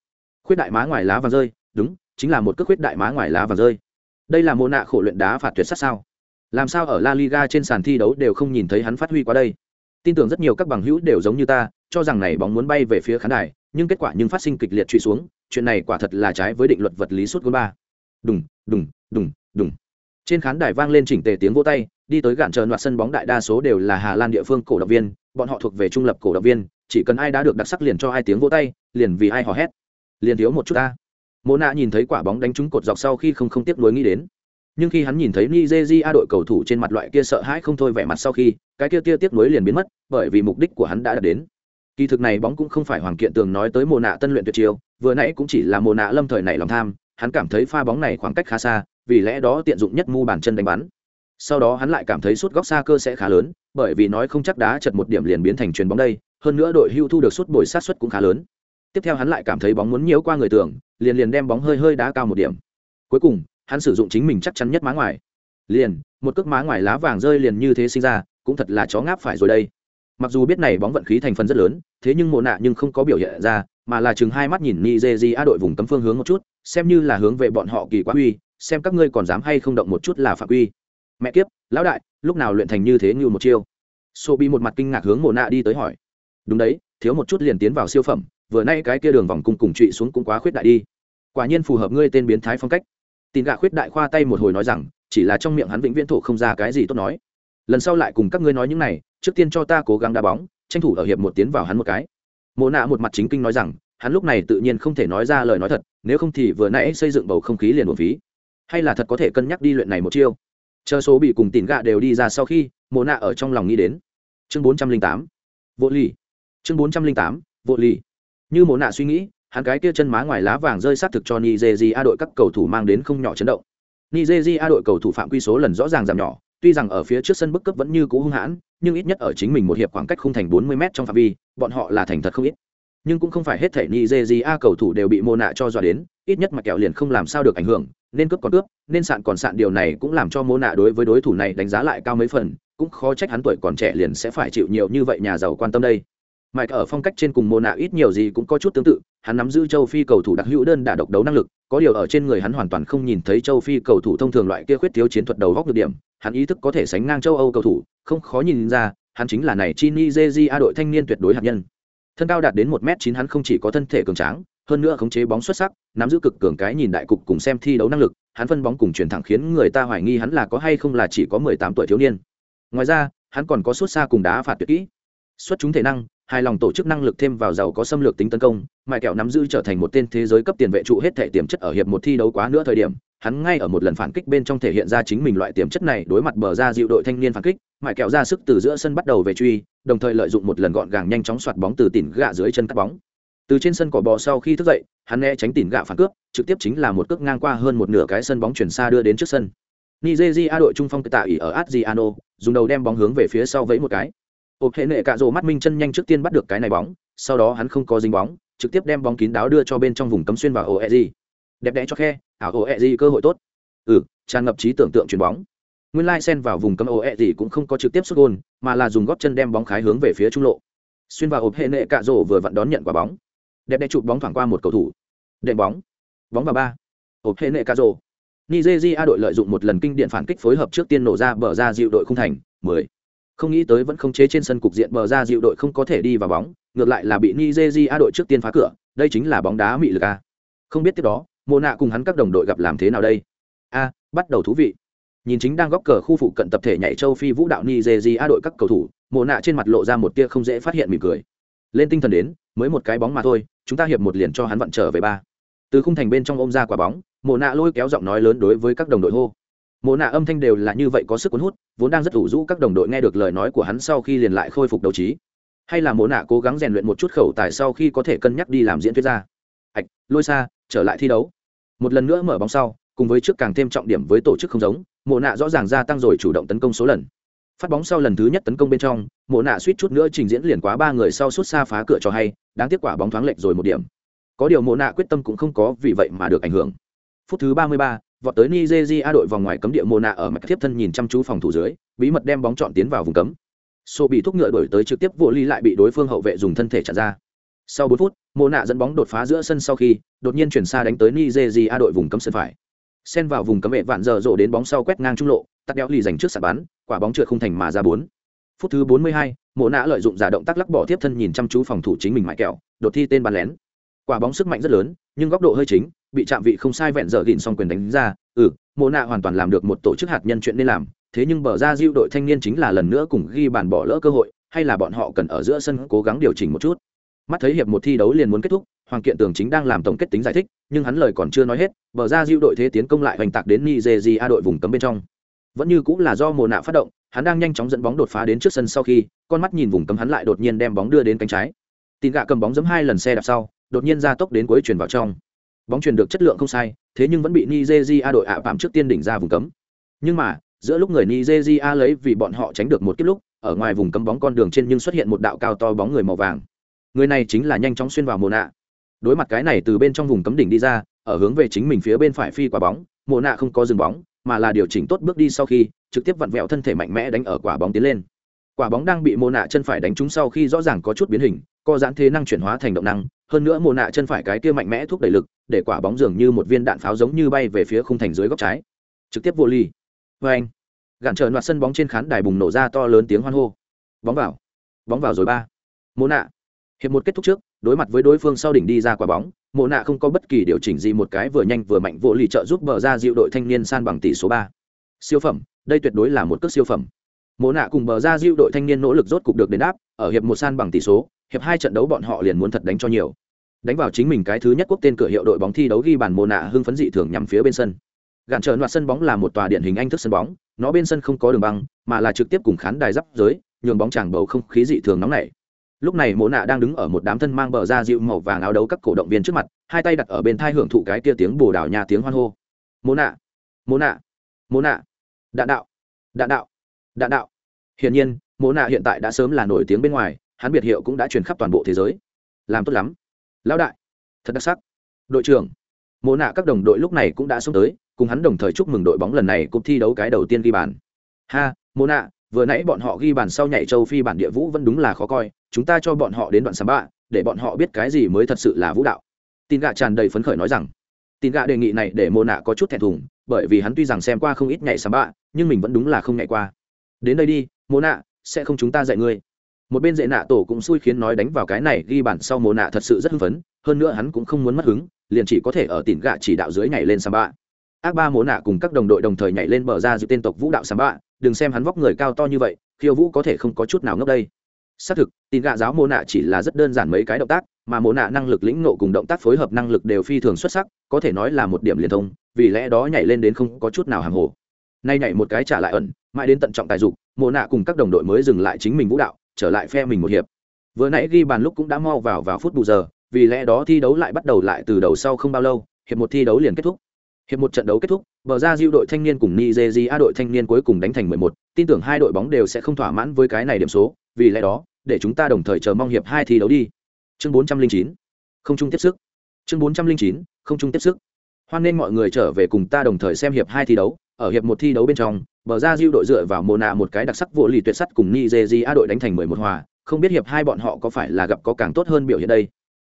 Khuyết đại má ngoài lá và rơi, đúng, chính là một cước khuyết đại má ngoài lá và rơi. Đây là mô nạ khổ luyện đá phạt tuyệt sát sao? Làm sao ở la liga trên sàn thi đấu đều không nhìn thấy hắn phát huy qua đây? Tin tưởng rất nhiều các bằng hữu đều giống như ta, cho rằng này bóng muốn bay về phía khán đài, nhưng kết quả nhưng phát sinh kịch liệt truy xuống, chuyện này quả thật là trái với định luật vật lý suốt gôn ba. Đùng đùng đùng đùng trên khán đài vang lên chỉnh tề tiếng vỗ tay, đi tới gạn trờn loạt sân bóng đại đa số đều là hà lan địa phương cổ động viên, bọn họ thuộc về trung lập cổ động viên, chỉ cần ai đã được đặc sắc liền cho hai tiếng vỗ tay, liền vì ai hò hét. Liền thiếu một chút ta. Mô nạ nhìn thấy quả bóng đánh trúng cột dọc sau khi không không tiếp nối nghĩ đến. Nhưng khi hắn nhìn thấy nigeria đội cầu thủ trên mặt loại kia sợ hãi không thôi vẻ mặt sau khi, cái kia tia tiếp nối liền biến mất, bởi vì mục đích của hắn đã đạt đến. Kỳ thực này bóng cũng không phải hoàng kiện tường nói tới mồ nạ tân luyện tuyệt chiêu, vừa nãy cũng chỉ là mồ nạ lâm thời này lòng tham hắn cảm thấy pha bóng này khoảng cách khá xa vì lẽ đó tiện dụng nhất mu bàn chân đánh bắn. Sau đó hắn lại cảm thấy suốt góc xa cơ sẽ khá lớn bởi vì nói không chắc đá chật một điểm liền biến thành chuyền bóng đây hơn nữa đội hưu thu được suốt bồi sát suất cũng khá lớn. Tiếp theo hắn lại cảm thấy bóng muốn nhiễu qua người tưởng, liền liền đem bóng hơi hơi đá cao một điểm. Cuối cùng hắn sử dụng chính mình chắc chắn nhất má ngoài. Liền một cước má ngoài lá vàng rơi liền như thế sinh ra cũng thật là chó ngáp phải rồi đây mặc dù biết này bóng vận khí thành phần rất lớn, thế nhưng mộ nạ nhưng không có biểu hiện ra, mà là chừng hai mắt nhìn nigeria đội vùng cấm phương hướng một chút, xem như là hướng về bọn họ kỳ quá uy xem các ngươi còn dám hay không động một chút là phạm uy mẹ kiếp, lão đại, lúc nào luyện thành như thế như một chiêu? So bị một mặt kinh ngạc hướng mộ nạ đi tới hỏi. Đúng đấy, thiếu một chút liền tiến vào siêu phẩm, vừa nay cái kia đường vòng cung cùng trụy xuống cũng quá khuyết đại đi. Quả nhiên phù hợp ngươi tên biến thái phong cách. Tin gạ khuyết đại khoa tay một hồi nói rằng, chỉ là trong miệng hắn vĩnh viễn thổ không ra cái gì tốt nói. Lần sau lại cùng các ngươi nói những này trước tiên cho ta cố gắng đá bóng, tranh thủ ở hiệp một tiến vào hắn một cái. Mộ nạ một mặt chính kinh nói rằng, hắn lúc này tự nhiên không thể nói ra lời nói thật, nếu không thì vừa nãy xây dựng bầu không khí liền một phí. Hay là thật có thể cân nhắc đi luyện này một chiêu? Chờ số bị cùng tìm gạ đều đi ra sau khi, mộ nạ ở trong lòng nghĩ đến. Chương bốn trăm linh tám, vô ly chương bốn trăm linh tám, vô ly như mộ nạ suy nghĩ, hắn cái kia chân má ngoài lá vàng rơi sát thực cho nigeria đội các cầu thủ mang đến không nhỏ chấn động. Nigeria đội cầu thủ phạm quy số lần rõ ràng giảm nhỏ tuy rằng ở phía trước sân bức cấp vẫn như cũ hung hãn nhưng ít nhất ở chính mình một hiệp khoảng cách khung thành 40 m trong phạm vi bọn họ là thành thật không ít. Nhưng cũng không phải hết thể nigeria cầu thủ đều bị mô nạ cho dọa đến ít nhất mà kẹo liền không làm sao được ảnh hưởng nên cướp còn cướp nên sạn còn sạn điều này cũng làm cho mô nạ đối với đối thủ này đánh giá lại cao mấy phần cũng khó trách hắn tuổi còn trẻ liền sẽ phải chịu nhiều như vậy nhà giàu quan tâm đây. Mike ở phong cách trên cùng Mona ít nhiều gì cũng có chút tương tự, hắn nắm giữ châu Phi cầu thủ đặc hữu đơn đả độc đấu năng lực, có điều ở trên người hắn hoàn toàn không nhìn thấy châu Phi cầu thủ thông thường loại kia khuyết thiếu chiến thuật đầu góc được điểm, hắn ý thức có thể sánh ngang châu Âu cầu thủ, không khó nhìn ra, hắn chính là này Chini Jeji đội thanh niên tuyệt đối hạt nhân. Thân cao đạt đến 1m9 hắn không chỉ có thân thể cường tráng, hơn nữa khống chế bóng xuất sắc, nắm giữ cực cường cái nhìn đại cục cùng xem thi đấu năng lực, hắn phân bóng cùng chuyển thẳng khiến người ta hoài nghi hắn là có hay không là chỉ có 18 tuổi thiếu niên. Ngoài ra, hắn còn có suốt xa cùng đá phạt tuyệt kỹ. Xuất chúng thể năng, hài lòng tổ chức năng lực thêm vào giàu có xâm lược tính tấn công, mại kẹo nắm giữ trở thành một tên thế giới cấp tiền vệ trụ hết thể tiềm chất ở hiệp một thi đấu quá nữa thời điểm, hắn ngay ở một lần phản kích bên trong thể hiện ra chính mình loại tiềm chất này đối mặt bờ ra dịu đội thanh niên phản kích, mại kẹo ra sức từ giữa sân bắt đầu về truy, đồng thời lợi dụng một lần gọn gàng nhanh chóng soạt bóng từ tỉn gạ dưới chân cắt bóng. Từ trên sân cỏ bò sau khi thức dậy, hắn né tránh tỉn gạ phản cướp, trực tiếp chính là một cước ngang qua hơn một nửa cái sân bóng chuyển xa đưa đến trước sân. Nigeria đội trung phong tạ ỉ ở adriano dùng đầu đem bóng hướng về phía sau vẫy một cái ộp hệ nệ cạ rồ mắt minh chân nhanh trước tiên bắt được cái này bóng, sau đó hắn không có dính bóng, trực tiếp đem bóng kín đáo đưa cho bên trong vùng cấm xuyên vào ổ e đẹp đẽ cho khe, ảo ổ e cơ hội tốt. Ừ tràn ngập trí tưởng tượng chuyền bóng. Nguyên lai xen vào vùng cấm ổ e cũng không có trực tiếp xuất gôn, mà là dùng góp chân đem bóng khái hướng về phía trung lộ. Xuyên vào ộp hệ nệ cạ rồ vừa vặn đón nhận quả bóng. Đẹp đẽ chụp bóng thoảng qua một cầu thủ. Đệm bóng. Bóng vào ba. Ộp hệ nệ cạ rồ. Nigeria đội lợi dụng một lần kinh điện phản kích phối hợp trước tiên nổ ra bờ ra dịu đội không thành. Mười không nghĩ tới vẫn không chế trên sân cục diện bờ ra dịu đội không có thể đi vào bóng, ngược lại là bị nigeria đội trước tiên phá cửa, đây chính là bóng đá mị lực a. Không biết tiếp đó mồ nạ cùng hắn các đồng đội gặp làm thế nào đây? A, bắt đầu thú vị. Nhìn chính đang góc cờ khu phụ cận tập thể nhảy châu phi vũ đạo nigeria đội các cầu thủ mồ nạ trên mặt lộ ra một tia không dễ phát hiện mỉm cười. Lên tinh thần đến, mới một cái bóng mà thôi, chúng ta hiệp một liền cho hắn vận trở về ba. Từ khung thành bên trong ôm ra quả bóng mồ nạ lôi kéo giọng nói lớn đối với các đồng đội hô. Mồ nạ âm thanh đều là như vậy có sức cuốn hút vốn đang rất ủ rũ các đồng đội nghe được lời nói của hắn sau khi liền lại khôi phục đấu trí. Hay là mộ nạ cố gắng rèn luyện một chút khẩu tài sau khi có thể cân nhắc đi làm diễn thuyết ra. Ạch, lôi xa, trở lại thi đấu. Một lần nữa mở bóng sau, cùng với trước càng thêm trọng điểm với tổ chức không giống, mộ nạ rõ ràng gia tăng rồi chủ động tấn công số lần. Phát bóng sau lần thứ nhất tấn công bên trong, mộ nạ suýt chút nữa trình diễn liền quá ba người sau suốt xa phá cửa cho hay, đáng tiếc quả bóng thoáng lệch rồi một điểm. Có điều mộ nạ quyết tâm cũng không có vì vậy mà được ảnh hưởng. Phút thứ ba mươi ba vọt tới nigeria đội vòng ngoài cấm địa Mona ở mặt tiếp thân nhìn chăm chú phòng thủ dưới bí mật đem bóng chọn tiến vào vùng cấm. Sô bị thúc ngựa đổi tới trực tiếp vô ly lại bị đối phương hậu vệ dùng thân thể chặn ra. Sau 4 phút Mona dẫn bóng đột phá giữa sân sau khi đột nhiên chuyển xa đánh tới nigeria đội vùng cấm sân phải. Xen vào vùng cấm vệ vạn giờ rộ đến bóng sau quét ngang trung lộ tắt đéo lì dành trước sạt bắn quả bóng trượt không thành mà ra bốn. Phút thứ bốn mươi hai, mộ nạ lợi dụng giả động tác lắc bỏ tiếp thân nhìn chăm chú phòng thủ chính mình mãi kẹo đột thi tên bàn lén. Quả bóng sức mạnh rất lớn nhưng góc độ hơi chính bị chạm vị không sai vẹn dở gìn xong quyền đánh ra ừ mộ nạ hoàn toàn làm được một tổ chức hạt nhân chuyện nên làm, thế nhưng bờ ra diêu đội thanh niên chính là lần nữa cùng ghi bàn bỏ lỡ cơ hội, hay là bọn họ cần ở giữa sân cố gắng điều chỉnh một chút. Mắt thấy hiệp một thi đấu liền muốn kết thúc, hoàng kiện tường chính đang làm tổng kết tính giải thích, nhưng hắn lời còn chưa nói hết, bờ ra diêu đội thế tiến công lại hoành tạc đến nigeria đội vùng cấm bên trong. Vẫn như cũng là do mồ nạ phát động, hắn đang nhanh chóng dẫn bóng đột phá đến trước sân sau khi, con mắt nhìn vùng cấm hắn lại đột nhiên đem bóng đưa đến cánh trái. Tin gạ cầm bóng giấm hai lần xe đạp sau, đột nhiên ra tốc đến cuối chuyển vào trong bóng truyền được chất lượng không sai, thế nhưng vẫn bị nigeria đội ạ phạm trước tiên đỉnh ra vùng cấm. Nhưng mà, giữa lúc người nigeria lấy vì bọn họ tránh được một kiếp lúc, ở ngoài vùng cấm bóng con đường trên nhưng xuất hiện một đạo cao to bóng người màu vàng. Người này chính là nhanh chóng xuyên vào mồ nạ đối mặt cái này từ bên trong vùng cấm đỉnh đi ra, ở hướng về chính mình phía bên phải phi quả bóng mồ nạ không có dừng bóng, mà là điều chỉnh tốt bước đi sau khi, trực tiếp vặn vẹo thân thể mạnh mẽ đánh ở quả bóng tiến lên. Quả bóng đang bị mồ nạ chân phải đánh trúng sau khi rõ ràng có chút biến hình, co giãn thế năng chuyển hóa thành động năng hơn nữa mồ nạ chân phải cái kia mạnh mẽ thúc đẩy lực, để quả bóng dường như một viên đạn pháo giống như bay về phía khung thành dưới góc trái. Trực tiếp vô ly. Vê anh, gạn trở loạt sân bóng trên khán đài bùng nổ ra to lớn tiếng hoan hô. Bóng vào bóng vào rồi ba. Mồ nạ, hiệp một kết thúc trước, đối mặt với đối phương sau đỉnh đi ra quả bóng, mộ nạ không có bất kỳ điều chỉnh gì một cái vừa nhanh vừa mạnh vô lì trợ giúp bờ ra dịu đội thanh niên san bằng tỷ số ba. Siêu phẩm, đây tuyệt đối là một cước siêu phẩm. Mộ nạ cùng bờ ra dịu đội thanh niên nỗ lực rốt cục được đền đáp, ở hiệp một san bằng tỷ số hiệp hai trận đấu bọn họ liền muốn thật đánh cho nhiều. Đánh vào chính mình cái thứ nhất quốc tên cửa hiệu đội bóng thi đấu ghi bàn mồ nạ hưng phấn dị thường nhằm phía bên sân. Gạn trợn loạt sân bóng là một tòa điện hình anh thức sân bóng, nó bên sân không có đường băng, mà là trực tiếp cùng khán đài giáp giới, nhường bóng chàng bầu không khí dị thường nóng nảy. Lúc này mộ nạ đang đứng ở một đám thân mang bờ ra dịu màu vàng áo đấu các cổ động viên trước mặt, hai tay đặt ở bên thai hưởng thụ cái kia tiếng bồ đào nhà tiếng hoan hô. Mộ nạ mộ nạ mộ nạ. Đạn đạo đạn đạo đạn đạo. Hiển nhiên mộ nạ hiện tại đã sớm là nổi tiếng bên ngoài hắn biệt hiệu cũng đã truyền khắp toàn bộ thế giới. Làm tốt lắm. Lão đại. Thật đặc sắc. Đội trưởng. Mộ nạ các đồng đội lúc này cũng đã xuống tới, cùng hắn đồng thời chúc mừng đội bóng lần này cũng thi đấu cái đầu tiên ghi bàn. Ha, mộ nạ, vừa nãy bọn họ ghi bàn sau nhảy châu phi bản địa vũ vẫn đúng là khó coi, chúng ta cho bọn họ đến đoạn sắm bạ, để bọn họ biết cái gì mới thật sự là vũ đạo. Tin gạ tràn đầy phấn khởi nói rằng. Tin gạ đề nghị này để mô nạ có chút thẹn thùng, bởi vì hắn tuy rằng xem qua không ít nhảy sắm bạ, nhưng mình vẫn đúng là không nhảy qua. Đến đây đi mô nạ, sẽ không chúng ta dạy ngươi một bên dễ nạ tổ cũng xui khiến nói đánh vào cái này ghi bản sau mồ nạ thật sự rất hưng phấn, hơn nữa hắn cũng không muốn mất hứng, liền chỉ có thể ở tỉn gạ chỉ đạo dưới nhảy lên samba. Bạ ác ba mồ nạ cùng các đồng đội đồng thời nhảy lên bờ ra giữ tên tộc vũ đạo samba bạ đừng xem hắn vóc người cao to như vậy, khiêu vũ có thể không có chút nào ngốc đây. Xác thực tin gạ giáo mồ nạ chỉ là rất đơn giản mấy cái động tác, mà mồ nạ năng lực lĩnh nộ cùng động tác phối hợp năng lực đều phi thường xuất sắc, có thể nói là một điểm liên thông, vì lẽ đó nhảy lên đến không có chút nào hàng hồ. Nay nhảy một cái trả lại ẩn, mãi đến tận trọng tài dục, mồ nạ cùng các đồng đội mới dừng lại chính mình vũ đạo trở lại phe mình một hiệp. Vừa nãy ghi bàn lúc cũng đã mau vào vào phút bù giờ vì lẽ đó thi đấu lại bắt đầu lại từ đầu sau không bao lâu hiệp một thi đấu liền kết thúc. Hiệp một trận đấu kết thúc bờ ra diêu đội thanh niên cùng nigeria đội thanh niên cuối cùng đánh thành 11, tin tưởng hai đội bóng đều sẽ không thỏa mãn với cái này điểm số vì lẽ đó để chúng ta đồng thời chờ mong hiệp hai thi đấu đi. Chương 409 không chung tiếp sức. Chương 409 không chung tiếp sức. Hoan nên mọi người trở về cùng ta đồng thời xem hiệp hai thi đấu ở hiệp một thi đấu bên trong, bờ ra diêu đội dựa vào mồ nạ một cái đặc sắc vô lì tuyệt sắt cùng nigeria đội đánh thành 11 hòa, không biết hiệp hai bọn họ có phải là gặp có càng tốt hơn biểu hiện đây.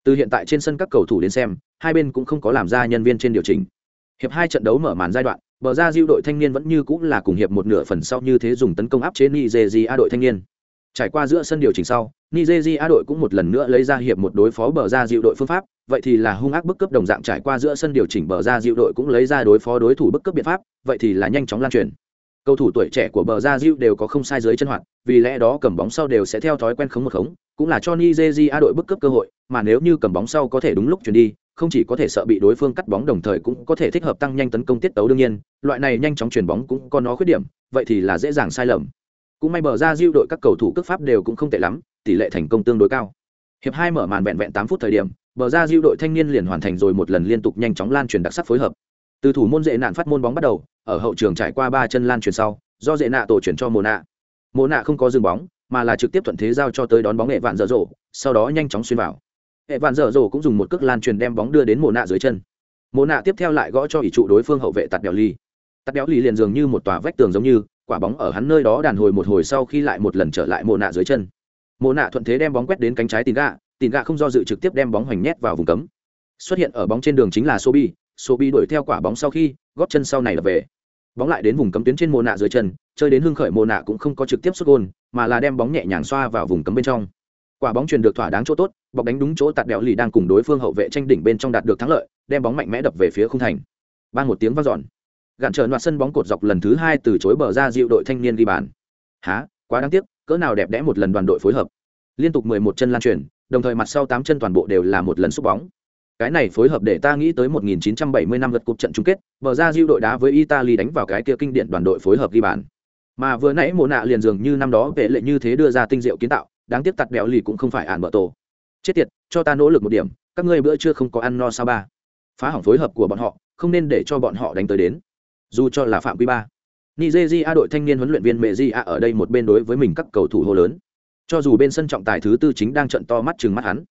Từ hiện tại trên sân các cầu thủ đến xem, hai bên cũng không có làm ra nhân viên trên điều chỉnh. Hiệp hai trận đấu mở màn giai đoạn, bờ ra diêu đội thanh niên vẫn như cũng là cùng hiệp một nửa phần sau như thế dùng tấn công áp chế nigeria đội thanh niên. Trải qua giữa sân điều chỉnh sau nigeria đội cũng một lần nữa lấy ra hiệp một đối phó bờ ra dịu đội phương pháp. Vậy thì là hung ác bức cấp đồng dạng trải qua giữa sân điều chỉnh bờ ra dịu đội cũng lấy ra đối phó đối thủ bức cấp biện pháp. Vậy thì là nhanh chóng lan truyền. Cầu thủ tuổi trẻ của bờ ra dịu đều có không sai dưới chân hoạt, vì lẽ đó cầm bóng sau đều sẽ theo thói quen khống một khống, cũng là cho nigeria đội bức cấp cơ hội. Mà nếu như cầm bóng sau có thể đúng lúc chuyển đi, không chỉ có thể sợ bị đối phương cắt bóng đồng thời cũng có thể thích hợp tăng nhanh tấn công tiết tấu đương nhiên, loại này nhanh chóng chuyển bóng cũng có nó khuyết điểm, vậy thì là dễ dàng sai lầm. Cũng may bờ ra diêu đội các cầu thủ cước pháp đều cũng không tệ lắm tỷ lệ thành công tương đối cao. Hiệp hai mở màn vẹn vẹn tám phút thời điểm, bờ ra diêu đội thanh niên liền hoàn thành rồi một lần liên tục nhanh chóng lan truyền đặc sắc phối hợp. Từ thủ môn dễ nạn phát môn bóng bắt đầu, ở hậu trường trải qua ba chân lan truyền sau, do dễ nạ tổ chuyển cho mồ nạ. Mồ nạ không có dừng bóng, mà là trực tiếp thuận thế giao cho tới đón bóng hệ vạn dở dỗ, sau đó nhanh chóng xuyên vào. Hệ vạn dở dỗ cũng dùng một cước lan truyền đem bóng đưa đến mồ nạ dưới chân. Mồ nạ tiếp theo lại gõ cho ỷ trụ đối phương hậu vệ tạt béo ly tạt béo ly liền dường như một tòa vách tường giống như, quả bóng ở hắn nơi đó đàn hồi một hồi sau khi lại một lần trở lại mồ nạ dưới chân mồ nạ thuận thế đem bóng quét đến cánh trái tìm gạ tìm gạ không do dự trực tiếp đem bóng hoành nhét vào vùng cấm. Xuất hiện ở bóng trên đường chính là sobi sobi đuổi theo quả bóng sau khi góp chân sau này là về. Bóng lại đến vùng cấm tuyến trên mồ nạ dưới chân, chơi đến hưng khởi mồ nạ cũng không có trực tiếp xuất gôn, mà là đem bóng nhẹ nhàng xoa vào vùng cấm bên trong. Quả bóng truyền được thỏa đáng chỗ tốt, bọc đánh đúng chỗ tạt đẹo lì đang cùng đối phương hậu vệ tranh đỉnh bên trong đạt được thắng lợi, đem bóng mạnh mẽ đập về phía khung thành. Ban một tiếng vang dọn. Gạn trở loạt sân bóng cột dọc lần thứ hai từ chối bờ ra dịu đội thanh niên ghi bàn. Há, quá đáng tiếc cỡ nào đẹp đẽ một lần đoàn đội phối hợp. Liên tục mười một chân lan truyền, đồng thời mặt sau tám chân toàn bộ đều là một lần xúc bóng. Cái này phối hợp để ta nghĩ tới 1970 năm lượt cục trận chung kết bờ ra diêu đội đá với italy đánh vào cái kia kinh điển đoàn đội phối hợp ghi bàn. Mà vừa nãy mồ nạ liền dường như năm đó vệ lệ như thế đưa ra tinh diệu kiến tạo, đáng tiếc tặt bẹo lì cũng không phải ản bờ tổ. Chết tiệt, cho ta nỗ lực một điểm, các ngươi bữa chưa không có ăn no sao ba. Phá hỏng phối hợp của bọn họ, không nên để cho bọn họ đánh tới đến. Dù cho là phạm quy ba nigeria đội thanh niên huấn luyện viên Mejia ở đây một bên đối với mình các cầu thủ hô lớn. Cho dù bên sân trọng tài thứ tư chính đang trận to mắt chừng mắt hắn.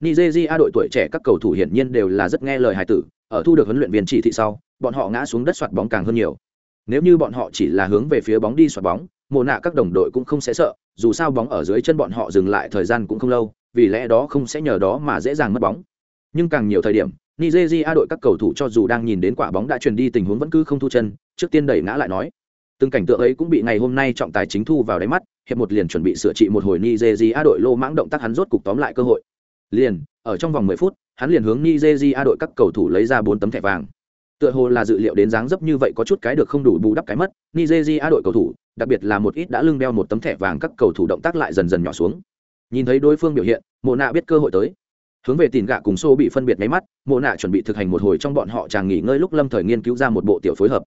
Nigeria đội tuổi trẻ các cầu thủ hiển nhiên đều là rất nghe lời hài tử, ở thu được huấn luyện viên chỉ thị sau, bọn họ ngã xuống đất soạt bóng càng hơn nhiều. Nếu như bọn họ chỉ là hướng về phía bóng đi soạt bóng mồ nạ các đồng đội cũng không sẽ sợ, dù sao bóng ở dưới chân bọn họ dừng lại thời gian cũng không lâu, vì lẽ đó không sẽ nhờ đó mà dễ dàng mất bóng. Nhưng càng nhiều thời điểm, nigeria đội các cầu thủ cho dù đang nhìn đến quả bóng đã truyền đi tình huống vẫn cứ không thu chân, trước tiên đẩy ngã lại nói từng cảnh tượng ấy cũng bị ngày hôm nay trọng tài chính thu vào đáy mắt, hiệp một liền chuẩn bị sửa trị một hồi nigeria đội lô mãng động tác hắn rốt cục tóm lại cơ hội. Liền, ở trong vòng 10 phút, hắn liền hướng nigeria đội các cầu thủ lấy ra bốn tấm thẻ vàng. Tựa hồ là dự liệu đến dáng dấp như vậy có chút cái được không đủ bù đắp cái mất nigeria đội cầu thủ, đặc biệt là một ít đã lưng đeo một tấm thẻ vàng các cầu thủ động tác lại dần dần nhỏ xuống. Nhìn thấy đối phương biểu hiện, mộ nạ biết cơ hội tới. Hướng về tìm gạ cùng xô bị phân biệt nháy mắt, mộ nạ chuẩn bị thực hành một hồi trong bọn họ chàng nghỉ ngơi lúc lâm thời nghiên cứu ra một bộ tiểu phối hợp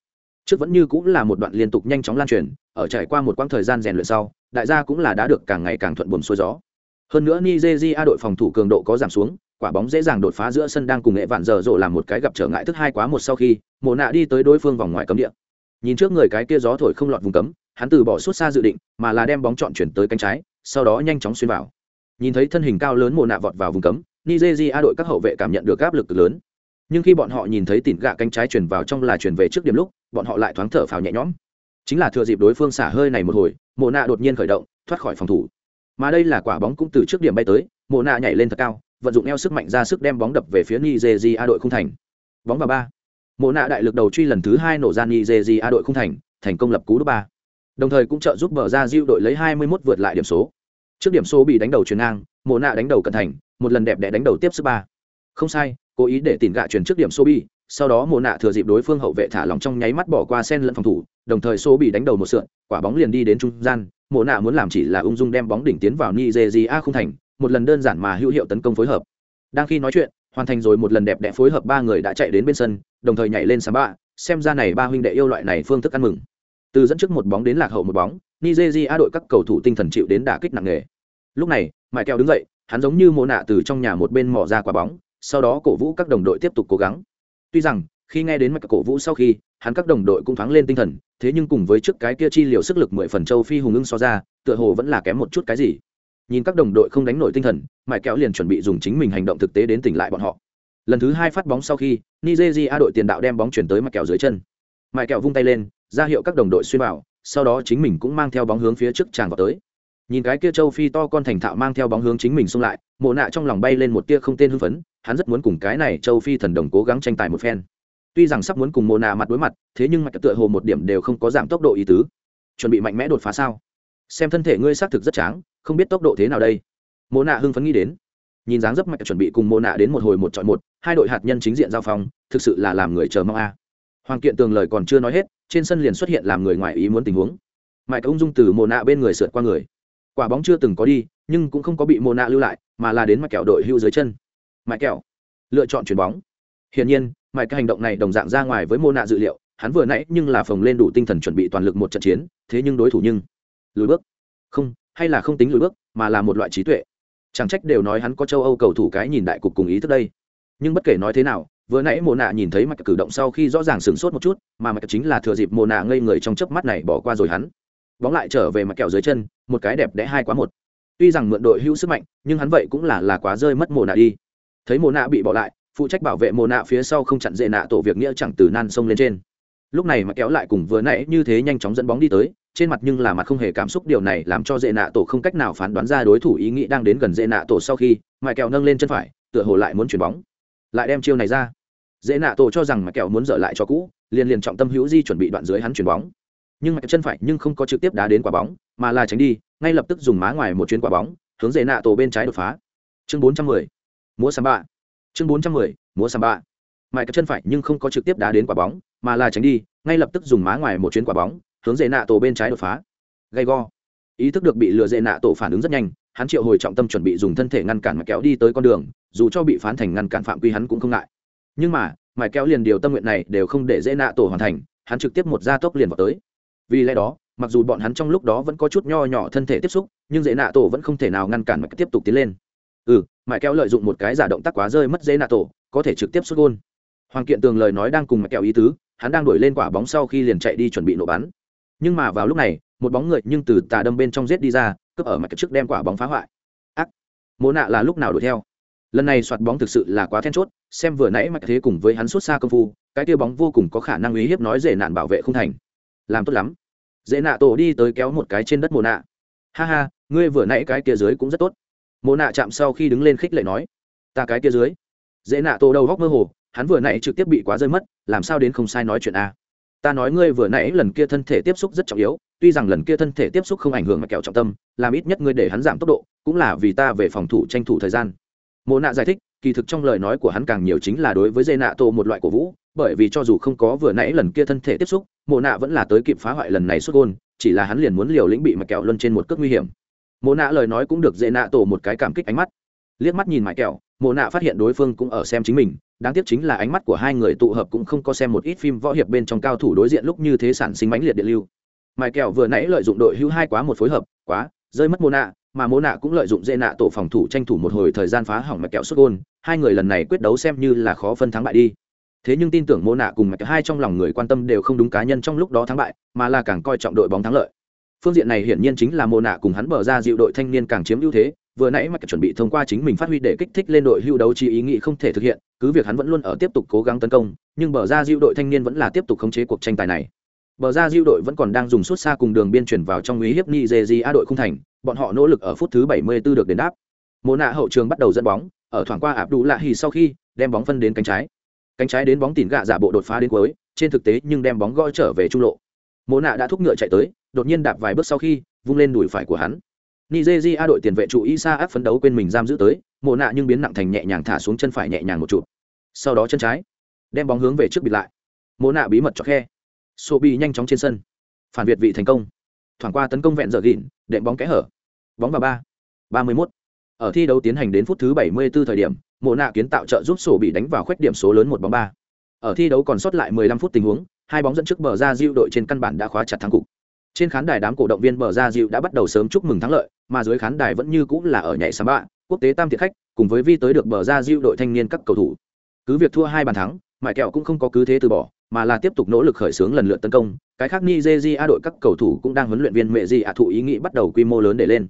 trước vẫn như cũng là một đoạn liên tục nhanh chóng lan truyền, ở trải qua một quãng thời gian rèn luyện sau, đại gia cũng là đã được càng ngày càng thuận buồm xuôi gió. Hơn nữa nigeria đội phòng thủ cường độ có giảm xuống, quả bóng dễ dàng đột phá giữa sân đang cùng nghệ vạn giờ rộ làm một cái gặp trở ngại thức hai quá một sau khi, mộ nạ đi tới đối phương vòng ngoài cấm địa. Nhìn trước người cái kia gió thổi không lọt vùng cấm, hắn từ bỏ suốt xa dự định, mà là đem bóng chọn chuyển tới cánh trái, sau đó nhanh chóng xuyên vào. Nhìn thấy thân hình cao lớn mồ nạ vọt vào vùng cấm, nigeria đội các hậu vệ cảm nhận được áp lực lớn. Nhưng khi bọn họ nhìn thấy tỉn gạ cánh trái chuyển vào trong là chuyển về trước điểm lúc bọn họ lại thoáng thở phào nhẹ nhõm. Chính là thừa dịp đối phương xả hơi này một hồi, mộ nạ đột nhiên khởi động, thoát khỏi phòng thủ. Mà đây là quả bóng cũng từ trước điểm bay tới, mộ nạ nhảy lên thật cao, vận dụng eo sức mạnh ra sức đem bóng đập về phía nigeria đội không thành. Bóng vào ba. Mộ nạ đại lực đầu truy lần thứ hai nổ ra nigeria đội không thành thành công lập cú đúp ba. Đồng thời cũng trợ giúp bờ ra diêu đội lấy 21 vượt lại điểm số. Trước điểm số bị đánh đầu chuyền ngang, mộ nạ đánh đầu cận thành, một lần đẹp đẽ đánh đầu tiếp sức ba. Không sai, cố ý để tìm gạ chuyển trước điểm số bi sau đó mồ nạ thừa dịp đối phương hậu vệ thả lỏng trong nháy mắt bỏ qua sen lẫn phòng thủ, đồng thời số bị đánh đầu một sượn, quả bóng liền đi đến trung gian. Mộ nạ muốn làm chỉ là ung dung đem bóng đỉnh tiến vào nigeria không thành, một lần đơn giản mà hữu hiệu tấn công phối hợp. Đang khi nói chuyện, hoàn thành rồi một lần đẹp đẽ phối hợp, ba người đã chạy đến bên sân, đồng thời nhảy lên sắm ba xem ra này ba huynh đệ yêu loại này phương thức ăn mừng. Từ dẫn trước một bóng đến lạc hậu một bóng, nigeria đội các cầu thủ tinh thần chịu đến đả kích nặng nề. Lúc này mãi keo đứng dậy, hắn giống như mồ nạ từ trong nhà một bên mò ra quả bóng, sau đó cổ vũ các đồng đội tiếp tục cố gắng tuy rằng, khi nghe đến mạch cổ vũ sau khi, hắn các đồng đội cũng thoáng lên tinh thần, thế nhưng cùng với trước cái kia chi liều sức lực mười phần châu phi hùng ưng so ra, tựa hồ vẫn là kém một chút cái gì. Nhìn các đồng đội không đánh nổi tinh thần mãi kéo liền chuẩn bị dùng chính mình hành động thực tế đến tỉnh lại bọn họ. Lần thứ hai phát bóng sau khi, nigeria đội tiền đạo đem bóng chuyển tới mãi kẹo dưới chân. Mãi kẹo vung tay lên, ra hiệu các đồng đội xuyên vào, sau đó chính mình cũng mang theo bóng hướng phía trước tràn vào tới. Nhìn cái kia châu phi to con thành thạo mang theo bóng hướng chính mình xông lại, mộ nạ trong lòng bay lên một tia không tên hưng phấn hắn rất muốn cùng cái này châu phi thần đồng cố gắng tranh tài một phen. Tuy rằng sắp muốn cùng mô nạ mặt đối mặt, thế nhưng mặt tựa hồ một điểm đều không có giảm tốc độ ý tứ. Chuẩn bị mạnh mẽ đột phá sao? Xem thân thể ngươi xác thực rất tráng, không biết tốc độ thế nào đây. Mô nạ hưng phấn nghĩ đến. Nhìn dáng dấp mạch chuẩn bị cùng mô nạ đến một hồi một chọn một, hai đội hạt nhân chính diện giao phong, thực sự là làm người chờ mong a. À. Hoàng kiện tường lời còn chưa nói hết, trên sân liền xuất hiện làm người ngoài ý muốn tình huống. Mạch ung dung từ mô nạ bên người sượt qua người. Quả bóng chưa từng có đi, nhưng cũng không có bị mô nạ lưu lại, mà là đến mạch kẹo đội hưu dưới chân mãi kẹo. Lựa chọn chuyền bóng. Hiển nhiên mạch cái hành động này đồng dạng ra ngoài với mô nạ dự liệu, hắn vừa nãy nhưng là phồng lên đủ tinh thần chuẩn bị toàn lực một trận chiến, thế nhưng đối thủ nhưng lùi bước. Không, hay là không tính lùi bước, mà là một loại trí tuệ. Chẳng trách đều nói hắn có châu âu cầu thủ cái nhìn đại cục cùng ý thức đây. Nhưng bất kể nói thế nào, vừa nãy mồ nạ nhìn thấy mạch cử động sau khi rõ ràng sửng sốt một chút, mà mạch chính là thừa dịp mồ nạ ngây người trong chớp mắt này bỏ qua rồi hắn. Bóng lại trở về mặt kẹo dưới chân, một cái đẹp đẽ hai quá một. Tuy rằng mượn đội hữu sức mạnh, nhưng hắn vậy cũng là là quá rơi mất mồ nạ đi thấy mồ nạ bị bỏ lại, phụ trách bảo vệ mồ nạ phía sau không chặn dễ nạ tổ việc nghĩa chẳng từ nan sông lên trên. Lúc này mà kéo lại cùng vừa nãy như thế nhanh chóng dẫn bóng đi tới, trên mặt nhưng là mặt không hề cảm xúc, điều này làm cho dễ nạ tổ không cách nào phán đoán ra đối thủ ý nghĩ đang đến gần dễ nạ tổ sau khi, mà kẹo nâng lên chân phải, tựa hồ lại muốn chuyển bóng. Lại đem chiêu này ra. Dễ nạ tổ cho rằng mà kẹo muốn dở lại cho cũ, liền liền trọng tâm hữu di chuẩn bị đoạn dưới hắn chuyển bóng. Nhưng mặt chân phải nhưng không có trực tiếp đá đến quả bóng, mà là tránh đi, ngay lập tức dùng má ngoài một chuyến quả bóng, hướng dễ nạ tổ bên trái đột phá. Chương bốn trăm mười múa samba. Bạ chương bốn trăm mười, múa samba. Bạ mãi chân phải nhưng không có trực tiếp đá đến quả bóng, mà là tránh đi, ngay lập tức dùng má ngoài một chuyến quả bóng, hướng dễ nạ tổ bên trái đột phá. Gay go. Ý thức được bị lừa dễ nạ tổ phản ứng rất nhanh, hắn triệu hồi trọng tâm chuẩn bị dùng thân thể ngăn cản mà kéo đi tới con đường, dù cho bị phán thành ngăn cản phạm quy hắn cũng không ngại. Nhưng mà mãi kéo liền điều tâm nguyện này đều không để dễ nạ tổ hoàn thành, hắn trực tiếp một gia tốc liền vào tới. Vì lẽ đó, mặc dù bọn hắn trong lúc đó vẫn có chút nho nhỏ thân thể tiếp xúc, nhưng dễ nạ tổ vẫn không thể nào ngăn cản mà tiếp tục tiến lên ừ mãi kéo lợi dụng một cái giả động tác quá rơi mất dễ nạ tổ, có thể trực tiếp xuất gôn. Hoàng kiện tường lời nói đang cùng mãi kéo ý tứ, hắn đang đuổi lên quả bóng sau khi liền chạy đi chuẩn bị nổ bắn. Nhưng mà vào lúc này, một bóng người nhưng từ tà đâm bên trong giết đi ra, cướp ở mặt trước đem quả bóng phá hoại. Ác! Mồ nạ là lúc nào đuổi theo? Lần này soạt bóng thực sự là quá then chốt, xem vừa nãy mặt thế cùng với hắn suốt xa công phu, cái tiêu bóng vô cùng có khả năng uy hiếp nói dễ nạn bảo vệ không thành. Làm tốt lắm. Dễ nạ tổ đi tới kéo một cái trên đất mồ nạ. Ha ha, ngươi vừa nãy cái kia dưới cũng rất tốt. Mộ nạ chạm sau khi đứng lên khích lệ nói, ta cái kia dưới. Dễ nạ tổ đầu góc mơ hồ, hắn vừa nãy trực tiếp bị quá rơi mất, làm sao đến không sai nói chuyện a? Ta nói ngươi vừa nãy lần kia thân thể tiếp xúc rất trọng yếu, tuy rằng lần kia thân thể tiếp xúc không ảnh hưởng mà kẹo trọng tâm, làm ít nhất ngươi để hắn giảm tốc độ, cũng là vì ta về phòng thủ tranh thủ thời gian. Mộ nạ giải thích, kỳ thực trong lời nói của hắn càng nhiều chính là đối với dây nạ tổ một loại cổ vũ, bởi vì cho dù không có vừa nãy lần kia thân thể tiếp xúc, Mộ nạ vẫn là tới kịp phá hoại lần này xuất gôn, chỉ là hắn liền muốn liều lĩnh bị mà kẹo luân trên một cước nguy hiểm mồ nạ lời nói cũng được dễ nạ tổ một cái cảm kích ánh mắt. Liếc mắt nhìn mãi kẹo mồ nạ phát hiện đối phương cũng ở xem chính mình, đáng tiếc chính là ánh mắt của hai người tụ hợp cũng không có xem một ít phim võ hiệp bên trong cao thủ đối diện lúc như thế sản sinh mãnh liệt điện lưu. Mài kẹo vừa nãy lợi dụng đội hữu hai quá một phối hợp, quá, rơi mất mồ nạ, mà mồ nạ cũng lợi dụng dễ nạ tổ phòng thủ tranh thủ một hồi thời gian phá hỏng mãi kẹo xuất gôn, hai người lần này quyết đấu xem như là khó phân thắng bại đi. Thế nhưng tin tưởng mô nạ cùng mạch hai trong lòng người quan tâm đều không đúng cá nhân trong lúc đó thắng bại, mà là càng coi trọng đội bóng thắng lợi phương diện này hiển nhiên chính là mồ nạ cùng hắn bờ ra dịu đội thanh niên càng chiếm ưu thế, vừa nãy mạch chuẩn bị thông qua chính mình phát huy để kích thích lên đội hưu đấu chi ý nghĩ không thể thực hiện, cứ việc hắn vẫn luôn ở tiếp tục cố gắng tấn công, nhưng bờ ra dịu đội thanh niên vẫn là tiếp tục khống chế cuộc tranh tài này. Bờ ra dịu đội vẫn còn đang dùng suốt xa cùng đường biên chuyển vào trong ý hiếp nigeria đội không thành, bọn họ nỗ lực ở phút thứ 74 được đền đáp. Mồ nạ hậu trường bắt đầu dẫn bóng, ở thoảng qua áp đủ lạ hì sau khi đem bóng phân đến cánh trái. Cánh trái đến bóng tỉn gạ giả bộ đột phá đến cuối, trên thực tế nhưng đem bóng gõ trở về trung lộ. Mồ nạ đã thúc ngựa chạy tới đột nhiên đạp vài bước sau khi, vung lên đùi phải của hắn. Nigeria đội tiền vệ trụ isa áp phấn đấu quên mình giam giữ tới, mộ nạ nhưng biến nặng thành nhẹ nhàng thả xuống chân phải nhẹ nhàng một chụp. Sau đó chân trái, đem bóng hướng về trước bịt lại. Mộ nạ bí mật cho khe. Sô bi nhanh chóng trên sân. Phản việt vị thành công. Thoảng qua tấn công vẹn giờ gỉn đệm bóng kẽ hở. Bóng vào ba ba mươi mốt. Ở thi đấu tiến hành đến phút thứ bảy mươi 74 thời điểm, mộ nạ kiến tạo trợ giúp sổ bị đánh vào khuyết điểm số lớn một bóng ba. Ở thi đấu còn sót lại 15 phút tình huống, hai bóng dẫn trước bờ ra diêu đội trên căn bản đã khóa chặt thắng cục trên khán đài đám cổ động viên bờ ra dịu đã bắt đầu sớm chúc mừng thắng lợi, mà dưới khán đài vẫn như cũng là ở nhảy samba bạ, quốc tế tam thiệt khách, cùng với vi tới được bờ ra dịu đội thanh niên các cầu thủ. Cứ việc thua hai bàn thắng mại kẹo cũng không có cứ thế từ bỏ, mà là tiếp tục nỗ lực khởi xướng lần lượt tấn công. Cái khác nigeria đội các cầu thủ cũng đang huấn luyện viên mẹ gì ạ thụ ý nghĩ bắt đầu quy mô lớn để lên.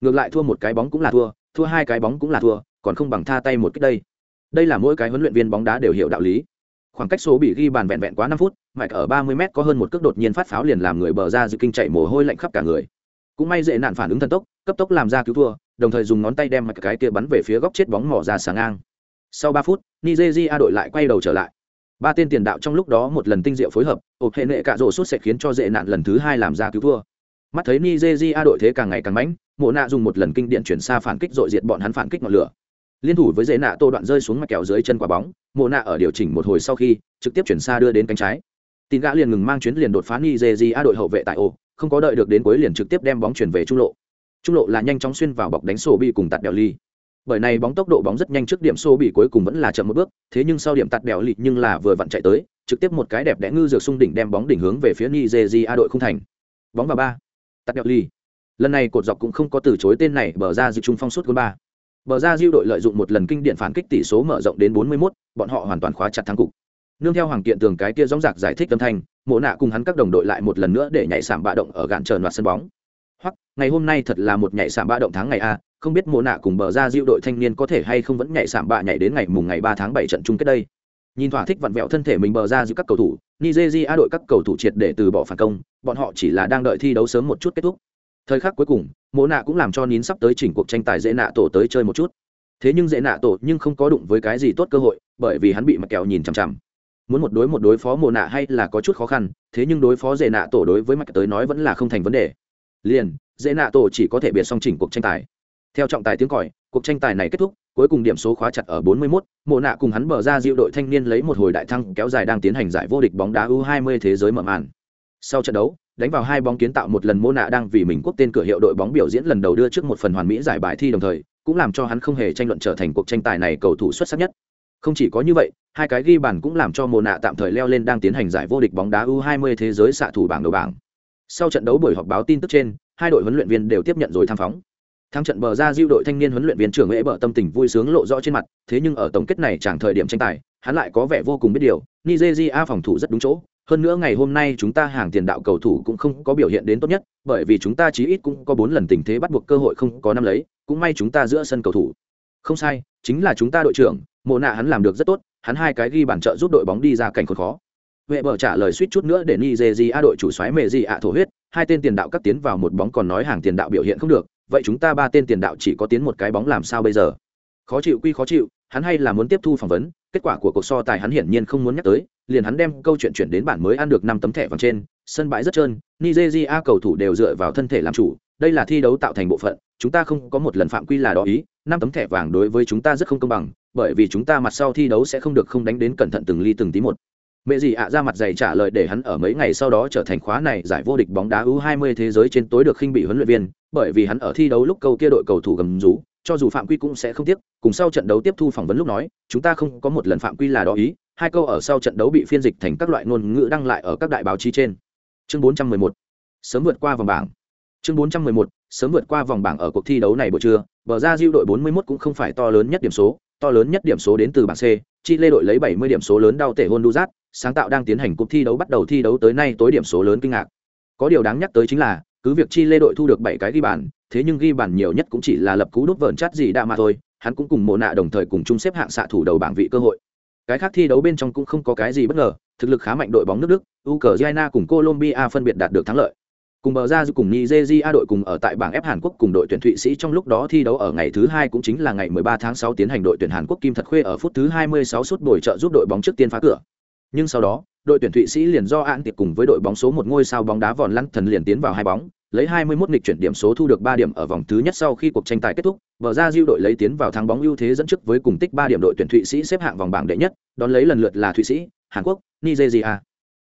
Ngược lại thua một cái bóng cũng là thua thua hai cái bóng cũng là thua, còn không bằng tha tay một cách đây. Đây là mỗi cái huấn luyện viên bóng đá đều hiểu đạo lý khoảng cách số bị ghi bàn vẹn vẹn quá năm phút, mạch ở ba mươi m có hơn một cước đột nhiên phát pháo liền làm người bờ ra dự kinh chạy mồ hôi lạnh khắp cả người. Cũng may dễ nạn phản ứng thần tốc, cấp tốc làm ra cứu thua, đồng thời dùng ngón tay đem mạch cái kia bắn về phía góc chết bóng mỏ ra sáng ngang. Sau ba phút, nigeria đội lại quay đầu trở lại. Ba tên tiền đạo trong lúc đó một lần tinh diệu phối hợp ộp hệ nệ cạ rổ suốt sẽ khiến cho dễ nạn lần thứ hai làm ra cứu thua. Mắt thấy nigeria đội thế càng ngày càng mãnh, mộ nạ dùng một lần kinh điện chuyển xa phản kích dội diệt bọn hắn phản kích ngọn lửa liên thủ với dễ nạ tô đoạn rơi xuống mặt kẹo dưới chân quả bóng, mộ nạ ở điều chỉnh một hồi sau khi, trực tiếp chuyển xa đưa đến cánh trái. Tin gã liền ngừng mang chuyến liền đột phá nigeria đội hậu vệ tại ổ, không có đợi được đến cuối liền trực tiếp đem bóng chuyển về trung lộ. Trung lộ là nhanh chóng xuyên vào bọc đánh sổ bị cùng tạt đèo ly bởi này bóng tốc độ bóng rất nhanh trước điểm sổ bị cuối cùng vẫn là chậm một bước, thế nhưng sau điểm tạt đèo ly nhưng là vừa vặn chạy tới, trực tiếp một cái đẹp đẽ ngư dược xung đỉnh đem bóng đỉnh hướng về phía nigeria đội không thành. Bóng vào ba. Tạt đèo ly lần này cột dọc cũng không có từ chối tên này, bờ ra dư trung phong suốt gôn ba bờ ra diêu đội lợi dụng một lần kinh điển phản kích tỷ số mở rộng đến 41, bọn họ hoàn toàn khóa chặt thắng cục. Nương theo hoàng kiện tường cái kia rõ rạc giải thích âm thanh mộ nạ cùng hắn các đồng đội lại một lần nữa để nhảy sảm bạ động ở gạn trờn loạt sân bóng. Hoặc ngày hôm nay thật là một nhảy sảm bạ động tháng ngày a không biết mộ nạ cùng bờ ra diêu đội thanh niên có thể hay không vẫn nhảy sảm bạ nhảy đến ngày mùng ngày ba tháng bảy trận chung kết đây. Nhìn thỏa thích vặn vẹo thân thể mình bờ ra giữa các cầu thủ nigeria đội các cầu thủ triệt để từ bỏ phản công bọn họ chỉ là đang đợi thi đấu sớm một chút kết thúc thời khắc cuối cùng mộ nạ cũng làm cho nín sắp tới chỉnh cuộc tranh tài dễ nạ tổ tới chơi một chút. Thế nhưng dễ nạ tổ nhưng không có đụng với cái gì tốt cơ hội bởi vì hắn bị mặc kẹo nhìn chằm chằm. Muốn một đối một đối phó mộ nạ hay là có chút khó khăn thế nhưng đối phó dễ nạ tổ đối với mặc tới nói vẫn là không thành vấn đề. Liền dễ nạ tổ chỉ có thể biệt song chỉnh cuộc tranh tài. Theo trọng tài tiếng còi cuộc tranh tài này kết thúc cuối cùng điểm số khóa chặt ở 41, mộ nạ cùng hắn bờ ra diệu đội thanh niên lấy một hồi đại thăng kéo dài đang tiến hành giải vô địch bóng đá U20 thế giới mở màn. Sau trận đấu, đánh vào hai bóng kiến tạo một lần mô nạ đang vì mình quốc tên cửa hiệu đội bóng biểu diễn lần đầu đưa trước một phần hoàn mỹ giải bài thi đồng thời, cũng làm cho hắn không hề tranh luận trở thành cuộc tranh tài này cầu thủ xuất sắc nhất. Không chỉ có như vậy, hai cái ghi bàn cũng làm cho mô nạ tạm thời leo lên đang tiến hành giải vô địch bóng đá u 20 thế giới xạ thủ bảng đầu bảng. Sau trận đấu buổi họp báo tin tức trên, hai đội huấn luyện viên đều tiếp nhận rồi tham phóng. Thắng trận bờ ra diêu đội thanh niên huấn luyện viên trưởng lễ bờ tâm tình vui sướng lộ rõ trên mặt, thế nhưng ở tổng kết này chẳng thời điểm tranh tài, hắn lại có vẻ vô cùng biết điều, nigeria phòng thủ rất đúng chỗ hơn nữa ngày hôm nay chúng ta hàng tiền đạo cầu thủ cũng không có biểu hiện đến tốt nhất, bởi vì chúng ta chí ít cũng có bốn lần tình thế bắt buộc cơ hội không có năm lấy, cũng may chúng ta giữa sân cầu thủ. Không sai, chính là chúng ta đội trưởng, mộ nạ hắn làm được rất tốt, hắn hai cái ghi bản trợ giúp đội bóng đi ra cảnh khốn khó. Vệ bờ trả lời suýt chút nữa để nigeria đội chủ xoáy mề gì ạ thổ huyết, hai tên tiền đạo cắt tiến vào một bóng còn nói hàng tiền đạo biểu hiện không được, vậy chúng ta ba tên tiền đạo chỉ có tiến một cái bóng làm sao bây giờ? Khó chịu quy khó chịu hắn hay là muốn tiếp thu phỏng vấn, kết quả của cuộc so tài hắn hiển nhiên không muốn nhắc tới, liền hắn đem câu chuyện chuyển đến bản mới ăn được năm tấm thẻ vàng trên, sân bãi rất trơn, nigeria cầu thủ đều dựa vào thân thể làm chủ, đây là thi đấu tạo thành bộ phận, chúng ta không có một lần phạm quy là đó ý, năm tấm thẻ vàng đối với chúng ta rất không công bằng, bởi vì chúng ta mặt sau thi đấu sẽ không được không đánh đến cẩn thận từng ly từng tí một. Mẹ gì ạ, ra mặt dày trả lời để hắn ở mấy ngày sau đó trở thành khóa này giải vô địch bóng đá u 20 thế giới trên tối được khinh bị huấn luyện viên, bởi vì hắn ở thi đấu lúc câu kia đội cầu thủ gầm rú cho dù phạm quy cũng sẽ không tiếc, cùng sau trận đấu tiếp thu phỏng vấn lúc nói, chúng ta không có một lần phạm quy là đó ý, hai câu ở sau trận đấu bị phiên dịch thành các loại ngôn ngữ đăng lại ở các đại báo chí trên. Chương 411 sớm vượt qua vòng bảng. Chương 411 sớm vượt qua vòng bảng ở cuộc thi đấu này buổi trưa, bờ ra diêu đội 41 cũng không phải to lớn nhất điểm số, to lớn nhất điểm số đến từ bảng C chi lê đội lấy 70 điểm số lớn đau tể Honduras, sáng tạo đang tiến hành cuộc thi đấu bắt đầu thi đấu tới nay tối điểm số lớn kinh ngạc. Có điều đáng nhắc tới chính là, cứ việc chi lê đội thu được 7 cái ghi bàn thế nhưng ghi bàn nhiều nhất cũng chỉ là lập cú đốt vờn chát gì đã mà thôi, hắn cũng cùng mồ nạ đồng thời cùng chung xếp hạng xạ thủ đầu bảng vị cơ hội. Cái khác thi đấu bên trong cũng không có cái gì bất ngờ, thực lực khá mạnh đội bóng nước đức, ukraine cùng colombia phân biệt đạt được thắng lợi. Cùng bờ ra cùng nigeria đội cùng ở tại bảng f hàn quốc cùng đội tuyển thụy sĩ trong lúc đó thi đấu ở ngày thứ hai cũng chính là ngày 13 tháng 6 tiến hành đội tuyển hàn quốc kim thật khuê ở phút thứ 26 suốt bồi trợ giúp đội bóng trước tiên phá cửa. Nhưng sau đó, đội tuyển thụy sĩ liền do an tiệp cùng với đội bóng số một ngôi sao bóng đá vòn lăn thần liền tiến vào hai bóng lấy 21 nghịch chuyển điểm số thu được 3 điểm ở vòng thứ nhất sau khi cuộc tranh tài kết thúc, bờ ra Diu đội lấy tiến vào thắng bóng ưu thế dẫn trước với cùng tích 3 điểm đội tuyển Thụy Sĩ xếp hạng vòng bảng đệ nhất, đón lấy lần lượt là Thụy Sĩ, Hàn Quốc, Nigeria.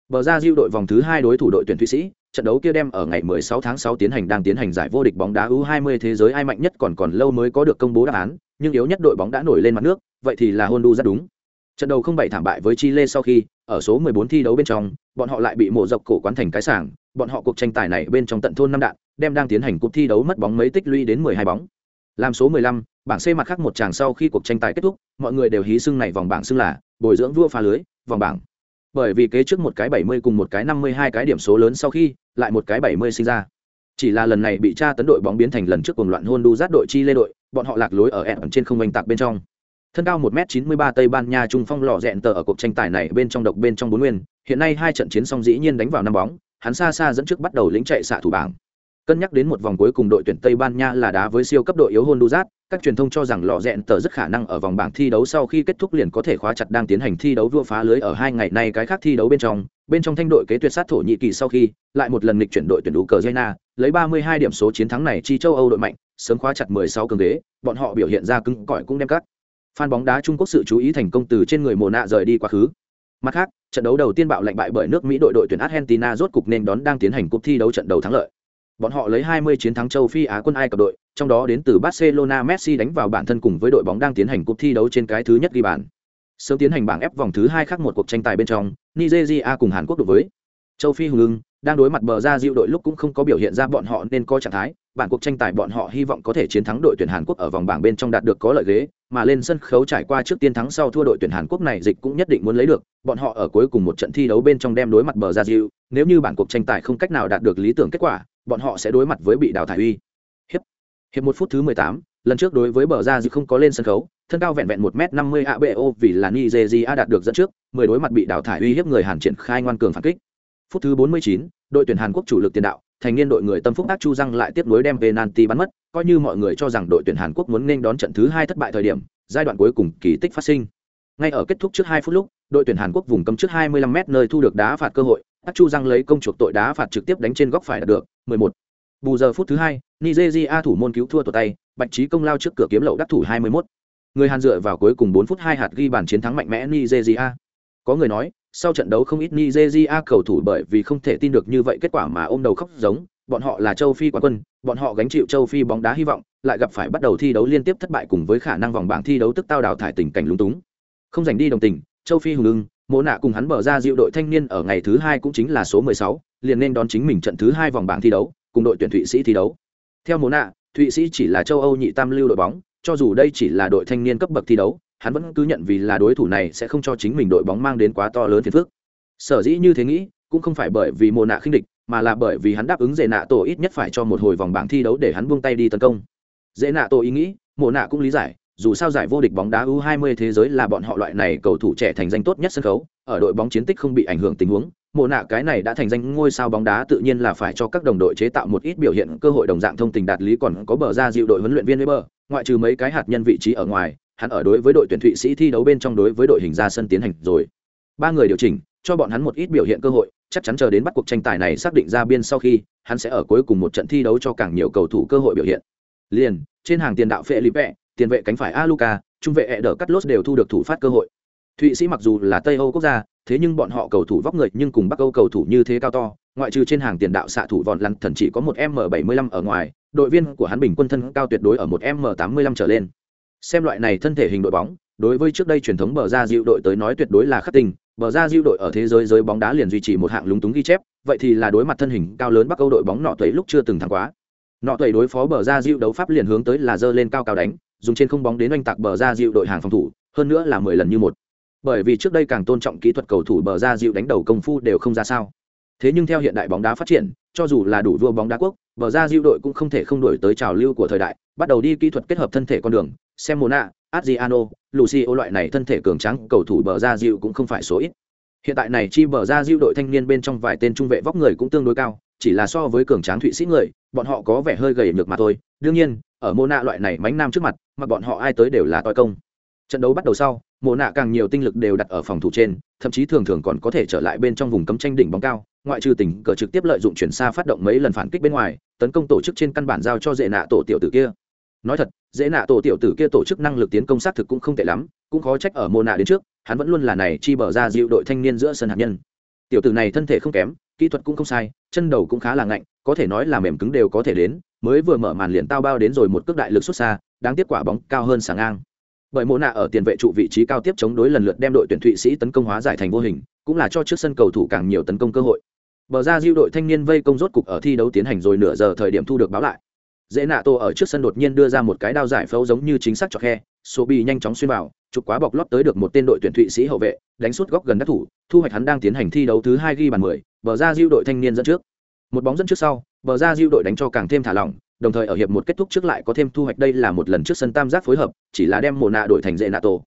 Bờ ra diu đội vòng thứ hai đối thủ đội tuyển Thụy Sĩ, trận đấu kia đem ở ngày 16 tháng 6 tiến hành đang tiến hành giải vô địch bóng đá U20 thế giới ai mạnh nhất còn còn lâu mới có được công bố đáp án, nhưng yếu nhất đội bóng đã nổi lên mặt nước, vậy thì là Honduras rất đúng. Trận đấu không bảy thảm bại với Chile sau khi, ở số 14 thi đấu bên trong, bọn họ lại bị mổ dọc cổ quán thành cái sảng, bọn họ cuộc tranh tài này bên trong tận thôn năm đạn, đem đang tiến hành cuộc thi đấu mất bóng mấy tích lũy đến 12 bóng. Làm số 15, bảng C mặt khác một chàng sau khi cuộc tranh tài kết thúc, mọi người đều hí xưng này vòng bảng xưng là bồi dưỡng vua phá lưới, vòng bảng. Bởi vì kế trước một cái 70 cùng một cái 52 cái điểm số lớn sau khi lại một cái 70 sinh ra. Chỉ là lần này bị tra tấn đội bóng biến thành lần trước cuồng loạn hôn đu rát đội chi lê đội bọn họ lạc lối ở ẻn trên không oanh tạc bên trong. Thân cao 1 m 93 tây ban nha trung phong lò rẹn tờ ở cuộc tranh tài này bên trong độc bên trong bốn nguyên hiện nay hai trận chiến xong dĩ nhiên đánh vào năm bóng hắn xa xa dẫn trước bắt đầu lĩnh chạy xạ thủ bảng. Cân nhắc đến một vòng cuối cùng đội tuyển tây ban nha là đá với siêu cấp đội yếu honduras, các truyền thông cho rằng lò rẽn tờ rất khả năng ở vòng bảng thi đấu sau khi kết thúc liền có thể khóa chặt đang tiến hành thi đấu vua phá lưới ở hai ngày nay cái khác thi đấu bên trong. Bên trong thanh đội kế tuyệt sát thổ nhĩ kỳ sau khi, lại một lần nghịch chuyển đội tuyển ukraine, lấy 32 điểm số chiến thắng này chi châu âu đội mạnh, sớm khóa chặt 16 cường ghế, bọn họ biểu hiện ra cứng cỏi cũng đem cắt. Fan bóng đá trung quốc sự chú ý thành công từ trên người mồ nạ rời đi quá khứ mặt khác trận đấu đầu tiên bạo lệnh bại bởi nước mỹ đội đội tuyển argentina rốt cục nên đón đang tiến hành cuộc thi đấu trận đầu thắng lợi Bọn họ lấy 20 chiến thắng châu Phi Á quân Ai Cập đội, trong đó đến từ Barcelona Messi đánh vào bản thân cùng với đội bóng đang tiến hành cuộc thi đấu trên cái thứ nhất ghi bàn. Sớm tiến hành bảng F vòng thứ hai khác một cuộc tranh tài bên trong, Nigeria cùng Hàn Quốc đối với châu Phi hùng ưng, đang đối mặt bờ ra diệu đội lúc cũng không có biểu hiện ra bọn họ nên có trạng thái, bản cuộc tranh tài bọn họ hy vọng có thể chiến thắng đội tuyển Hàn Quốc ở vòng bảng bên trong đạt được có lợi ghế, mà lên sân khấu trải qua trước tiên thắng sau thua đội tuyển Hàn Quốc này dịch cũng nhất định muốn lấy được, bọn họ ở cuối cùng một trận thi đấu bên trong đem đối mặt bờ ra diệu, nếu như bản cuộc tranh tài không cách nào đạt được lý tưởng kết quả, bọn họ sẽ đối mặt với bị đào thải uy. Hiệp hiệp một phút thứ mười tám lần trước đối với bờ ra dịu không có lên sân khấu thân cao vẹn vẹn một m năm mươi abo vì là nigeria đạt được dẫn trước mười đối mặt bị đào thải uy hiếp người hàn triển khai ngoan cường phản kích phút thứ bốn mươi chín đội tuyển hàn quốc chủ lực tiền đạo thành niên đội người tâm phúc ác chu răng lại tiếp nối đem penalty bắn mất coi như mọi người cho rằng đội tuyển hàn quốc muốn nên đón trận thứ hai thất bại thời điểm giai đoạn cuối cùng kỳ tích phát sinh ngay ở kết thúc trước hai phút lúc đội tuyển hàn quốc vùng cấm trước 25 m nơi thu được đá phạt cơ hội ác chu răng lấy công chuộc tội đá phạt trực tiếp đánh trên góc phải đạt được 11. Bù giờ phút thứ hai, Nigeria thủ môn cứu thua tuột tay, Bạch Chí công lao trước cửa kiếm lậu đắc thủ 21. Người Hàn dựa vào cuối cùng 4 phút 2 hạt ghi bàn chiến thắng mạnh mẽ Nigeria. Có người nói, sau trận đấu không ít Nigeria cầu thủ bởi vì không thể tin được như vậy kết quả mà ôm đầu khóc giống, bọn họ là châu Phi quán quân, bọn họ gánh chịu châu Phi bóng đá hy vọng, lại gặp phải bắt đầu thi đấu liên tiếp thất bại cùng với khả năng vòng bảng thi đấu tức tao đào thải tình cảnh lúng túng. Không giành đi đồng tình, châu Phi hùng lưng mộ nạ cùng hắn mở ra diệu đội thanh niên ở ngày thứ hai cũng chính là số 16, liền nên đón chính mình trận thứ hai vòng bảng thi đấu, cùng đội tuyển thụy sĩ thi đấu theo Mộ nạ thụy sĩ chỉ là châu âu nhị tam lưu đội bóng cho dù đây chỉ là đội thanh niên cấp bậc thi đấu hắn vẫn cứ nhận vì là đối thủ này sẽ không cho chính mình đội bóng mang đến quá to lớn phiền phức. Sở dĩ như thế nghĩ cũng không phải bởi vì mồ nạ khinh địch mà là bởi vì hắn đáp ứng dễ nạ tổ ít nhất phải cho một hồi vòng bảng thi đấu để hắn buông tay đi tấn công. Dễ nạ tổ ý nghĩ mồ nạ cũng lý giải dù sao giải vô địch bóng đá U20 thế giới là bọn họ loại này cầu thủ trẻ thành danh tốt nhất sân khấu, ở đội bóng chiến tích không bị ảnh hưởng tình huống, mộ nạ cái này đã thành danh ngôi sao bóng đá tự nhiên là phải cho các đồng đội chế tạo một ít biểu hiện cơ hội đồng dạng thông tình đạt lý còn có bờ ra dịu đội huấn luyện viên Weber, ngoại trừ mấy cái hạt nhân vị trí ở ngoài, hắn ở đối với đội tuyển Thụy Sĩ thi đấu bên trong đối với đội hình ra sân tiến hành rồi. Ba người điều chỉnh, cho bọn hắn một ít biểu hiện cơ hội, chắc chắn chờ đến bắt cuộc tranh tài này xác định ra biên sau khi, hắn sẽ ở cuối cùng một trận thi đấu cho càng nhiều cầu thủ cơ hội biểu hiện. Liền, trên hàng tiền đạo Felipe, tiền vệ cánh phải Aluka, trung vệ Eder Cutlos đều thu được thủ phát cơ hội. Thụy Sĩ mặc dù là Tây Âu quốc gia, thế nhưng bọn họ cầu thủ vóc người nhưng cùng Bắc Âu cầu thủ như thế cao to, ngoại trừ trên hàng tiền đạo xạ thủ vòn lăn thần chỉ có một m 75 ở ngoài, đội viên của hắn bình quân thân cao tuyệt đối ở một m 85 trở lên. Xem loại này thân thể hình đội bóng, đối với trước đây truyền thống bờ ra diệu đội tới nói tuyệt đối là khắc tình, bờ ra diệu đội ở thế giới giới bóng đá liền duy trì một hạng lúng túng ghi chép, vậy thì là đối mặt thân hình cao lớn Bắc Âu đội bóng nọ tuấy lúc chưa từng thắng quá. Nọ tuấy đối phó bờ ra diệu đấu pháp liền hướng tới là dơ lên cao cao đánh, dùng trên không bóng đến oanh tạc bờ ra diệu đội hàng phòng thủ, hơn nữa là 10 lần như một. Bởi vì trước đây càng tôn trọng kỹ thuật cầu thủ bờ ra dịu đánh đầu công phu đều không ra sao. Thế nhưng theo hiện đại bóng đá phát triển cho dù là đủ vua bóng đá quốc bờ ra diệu đội cũng không thể không đổi tới trào lưu của thời đại, bắt đầu đi kỹ thuật kết hợp thân thể con đường xem mona adriano, lucio loại này thân thể cường trắng cầu thủ bờ ra diệu cũng không phải số ít. Hiện tại này chi bờ ra diệu đội thanh niên bên trong vài tên trung vệ vóc người cũng tương đối cao, chỉ là so với cường tráng thụy sĩ người, bọn họ có vẻ hơi gầy được mà thôi. Đương nhiên, ở mona loại này mánh nam trước mặt, mà bọn họ ai tới đều là toi công. Trận đấu bắt đầu sau mô nạ càng nhiều tinh lực đều đặt ở phòng thủ trên, thậm chí thường thường còn có thể trở lại bên trong vùng cấm tranh đỉnh bóng cao ngoại trừ tình cờ trực tiếp lợi dụng chuyển xa phát động mấy lần phản kích bên ngoài, tấn công tổ chức trên căn bản giao cho dễ nạ tổ tiểu tử kia. Nói thật, dễ nạ tổ tiểu tử kia tổ chức năng lực tiến công xác thực cũng không tệ lắm, cũng khó trách ở mô nạ đến trước, hắn vẫn luôn là này chi bờ ra dịu đội thanh niên giữa sân hạt nhân. Tiểu tử này thân thể không kém, kỹ thuật cũng không sai, chân đầu cũng khá là ngạnh, có thể nói là mềm cứng đều có thể đến, mới vừa mở màn liền tao bao đến rồi một cước đại lực xuất xa, đáng tiếc quả bóng cao hơn sáng ngang. Bởi mô nạ ở tiền vệ trụ vị trí cao tiếp chống đối lần lượt đem đội tuyển thụy sĩ tấn công hóa giải thành vô hình, cũng là cho trước sân cầu thủ càng nhiều tấn công cơ hội bờ ra diêu đội thanh niên vây công rốt cục ở thi đấu tiến hành rồi nửa giờ thời điểm thu được báo lại. Dễ nạ tô ở trước sân đột nhiên đưa ra một cái đao giải phẫu giống như chính xác cho khe. Số bi nhanh chóng xuyên vào chụp quá bọc lót tới được một tên đội tuyển thụy sĩ hậu vệ, đánh suốt góc gần đất thủ, thu hoạch hắn đang tiến hành thi đấu thứ hai ghi bàn mười, bờ ra diêu đội thanh niên dẫn trước. Một bóng dẫn trước sau, bờ ra diêu đội đánh cho càng thêm thả lỏng, đồng thời ở hiệp một kết thúc trước lại có thêm thu hoạch đây là một lần trước sân tam giác phối hợp, chỉ là đem mồ nạ đổi thành dễ nạ tổ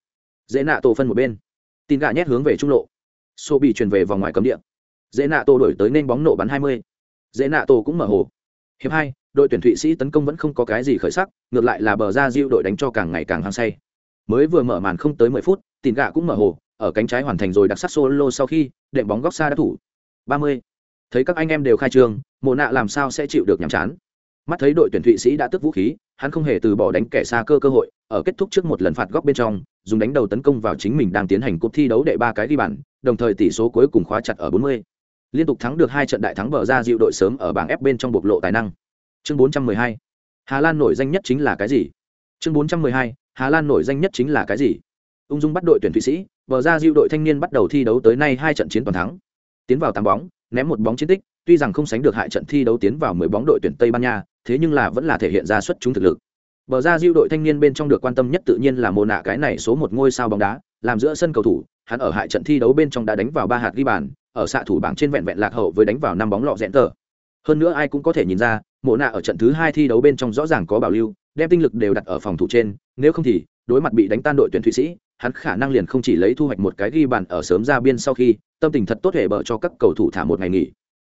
dễ nạ tổ phân một bên. Tin gạ nhét hướng về trung lộ. Xô bị truyền về vòng ngoài cấm địa dễ nạ tổ đổi tới nên bóng nổ bắn hai mươi. Dễ nạ tổ cũng mở hồ. Hiệp hai, đội tuyển thụy sĩ tấn công vẫn không có cái gì khởi sắc, ngược lại là bờ ra diêu đội đánh cho càng ngày càng hăng say. Mới vừa mở màn không tới mười phút tìm gạ cũng mở hồ, ở cánh trái hoàn thành rồi đặc sắc solo sau khi, đệm bóng góc xa đã thủ. Ba mươi. Thấy các anh em đều khai trương mồ nạ làm sao sẽ chịu được nhàm chán? Mắt thấy đội tuyển thụy sĩ đã tước vũ khí, hắn không hề từ bỏ đánh kẻ xa cơ cơ hội, ở kết thúc trước một lần phạt góc bên trong, dùng đánh đầu tấn công vào chính mình đang tiến hành cuộc thi đấu đệ ba cái ghi bàn, đồng thời tỷ số cuối cùng khóa chặt ở 40 liên tục thắng được hai trận đại thắng bờ ra dịu đội sớm ở bảng F bên trong bộc lộ tài năng. Chương 412 Hà Lan nổi danh nhất chính là cái gì? Chương 412 Hà Lan nổi danh nhất chính là cái gì? Ung dung bắt đội tuyển thụy sĩ bờ ra dịu đội thanh niên bắt đầu thi đấu tới nay hai trận chiến toàn thắng. Tiến vào tám bóng ném một bóng chiến tích tuy rằng không sánh được hại trận thi đấu tiến vào 10 bóng đội tuyển Tây Ban Nha, thế nhưng là vẫn là thể hiện ra xuất chúng thực lực. Bờ ra diêu đội thanh niên bên trong được quan tâm nhất tự nhiên là Mộ nạ cái này số một ngôi sao bóng đá, làm giữa sân cầu thủ, hắn ở hại trận thi đấu bên trong đã đánh vào ba hạt ghi bàn, ở xạ thủ bảng trên vẹn vẹn lạc hậu với đánh vào năm bóng lọ rẽn tờ. Hơn nữa ai cũng có thể nhìn ra, Mộ nạ ở trận thứ hai thi đấu bên trong rõ ràng có bảo lưu, đem tinh lực đều đặt ở phòng thủ trên, nếu không thì đối mặt bị đánh tan đội tuyển Thụy Sĩ, hắn khả năng liền không chỉ lấy thu hoạch một cái ghi bàn ở sớm ra biên sau khi, tâm tình thật tốt hệ bờ cho các cầu thủ thả một ngày nghỉ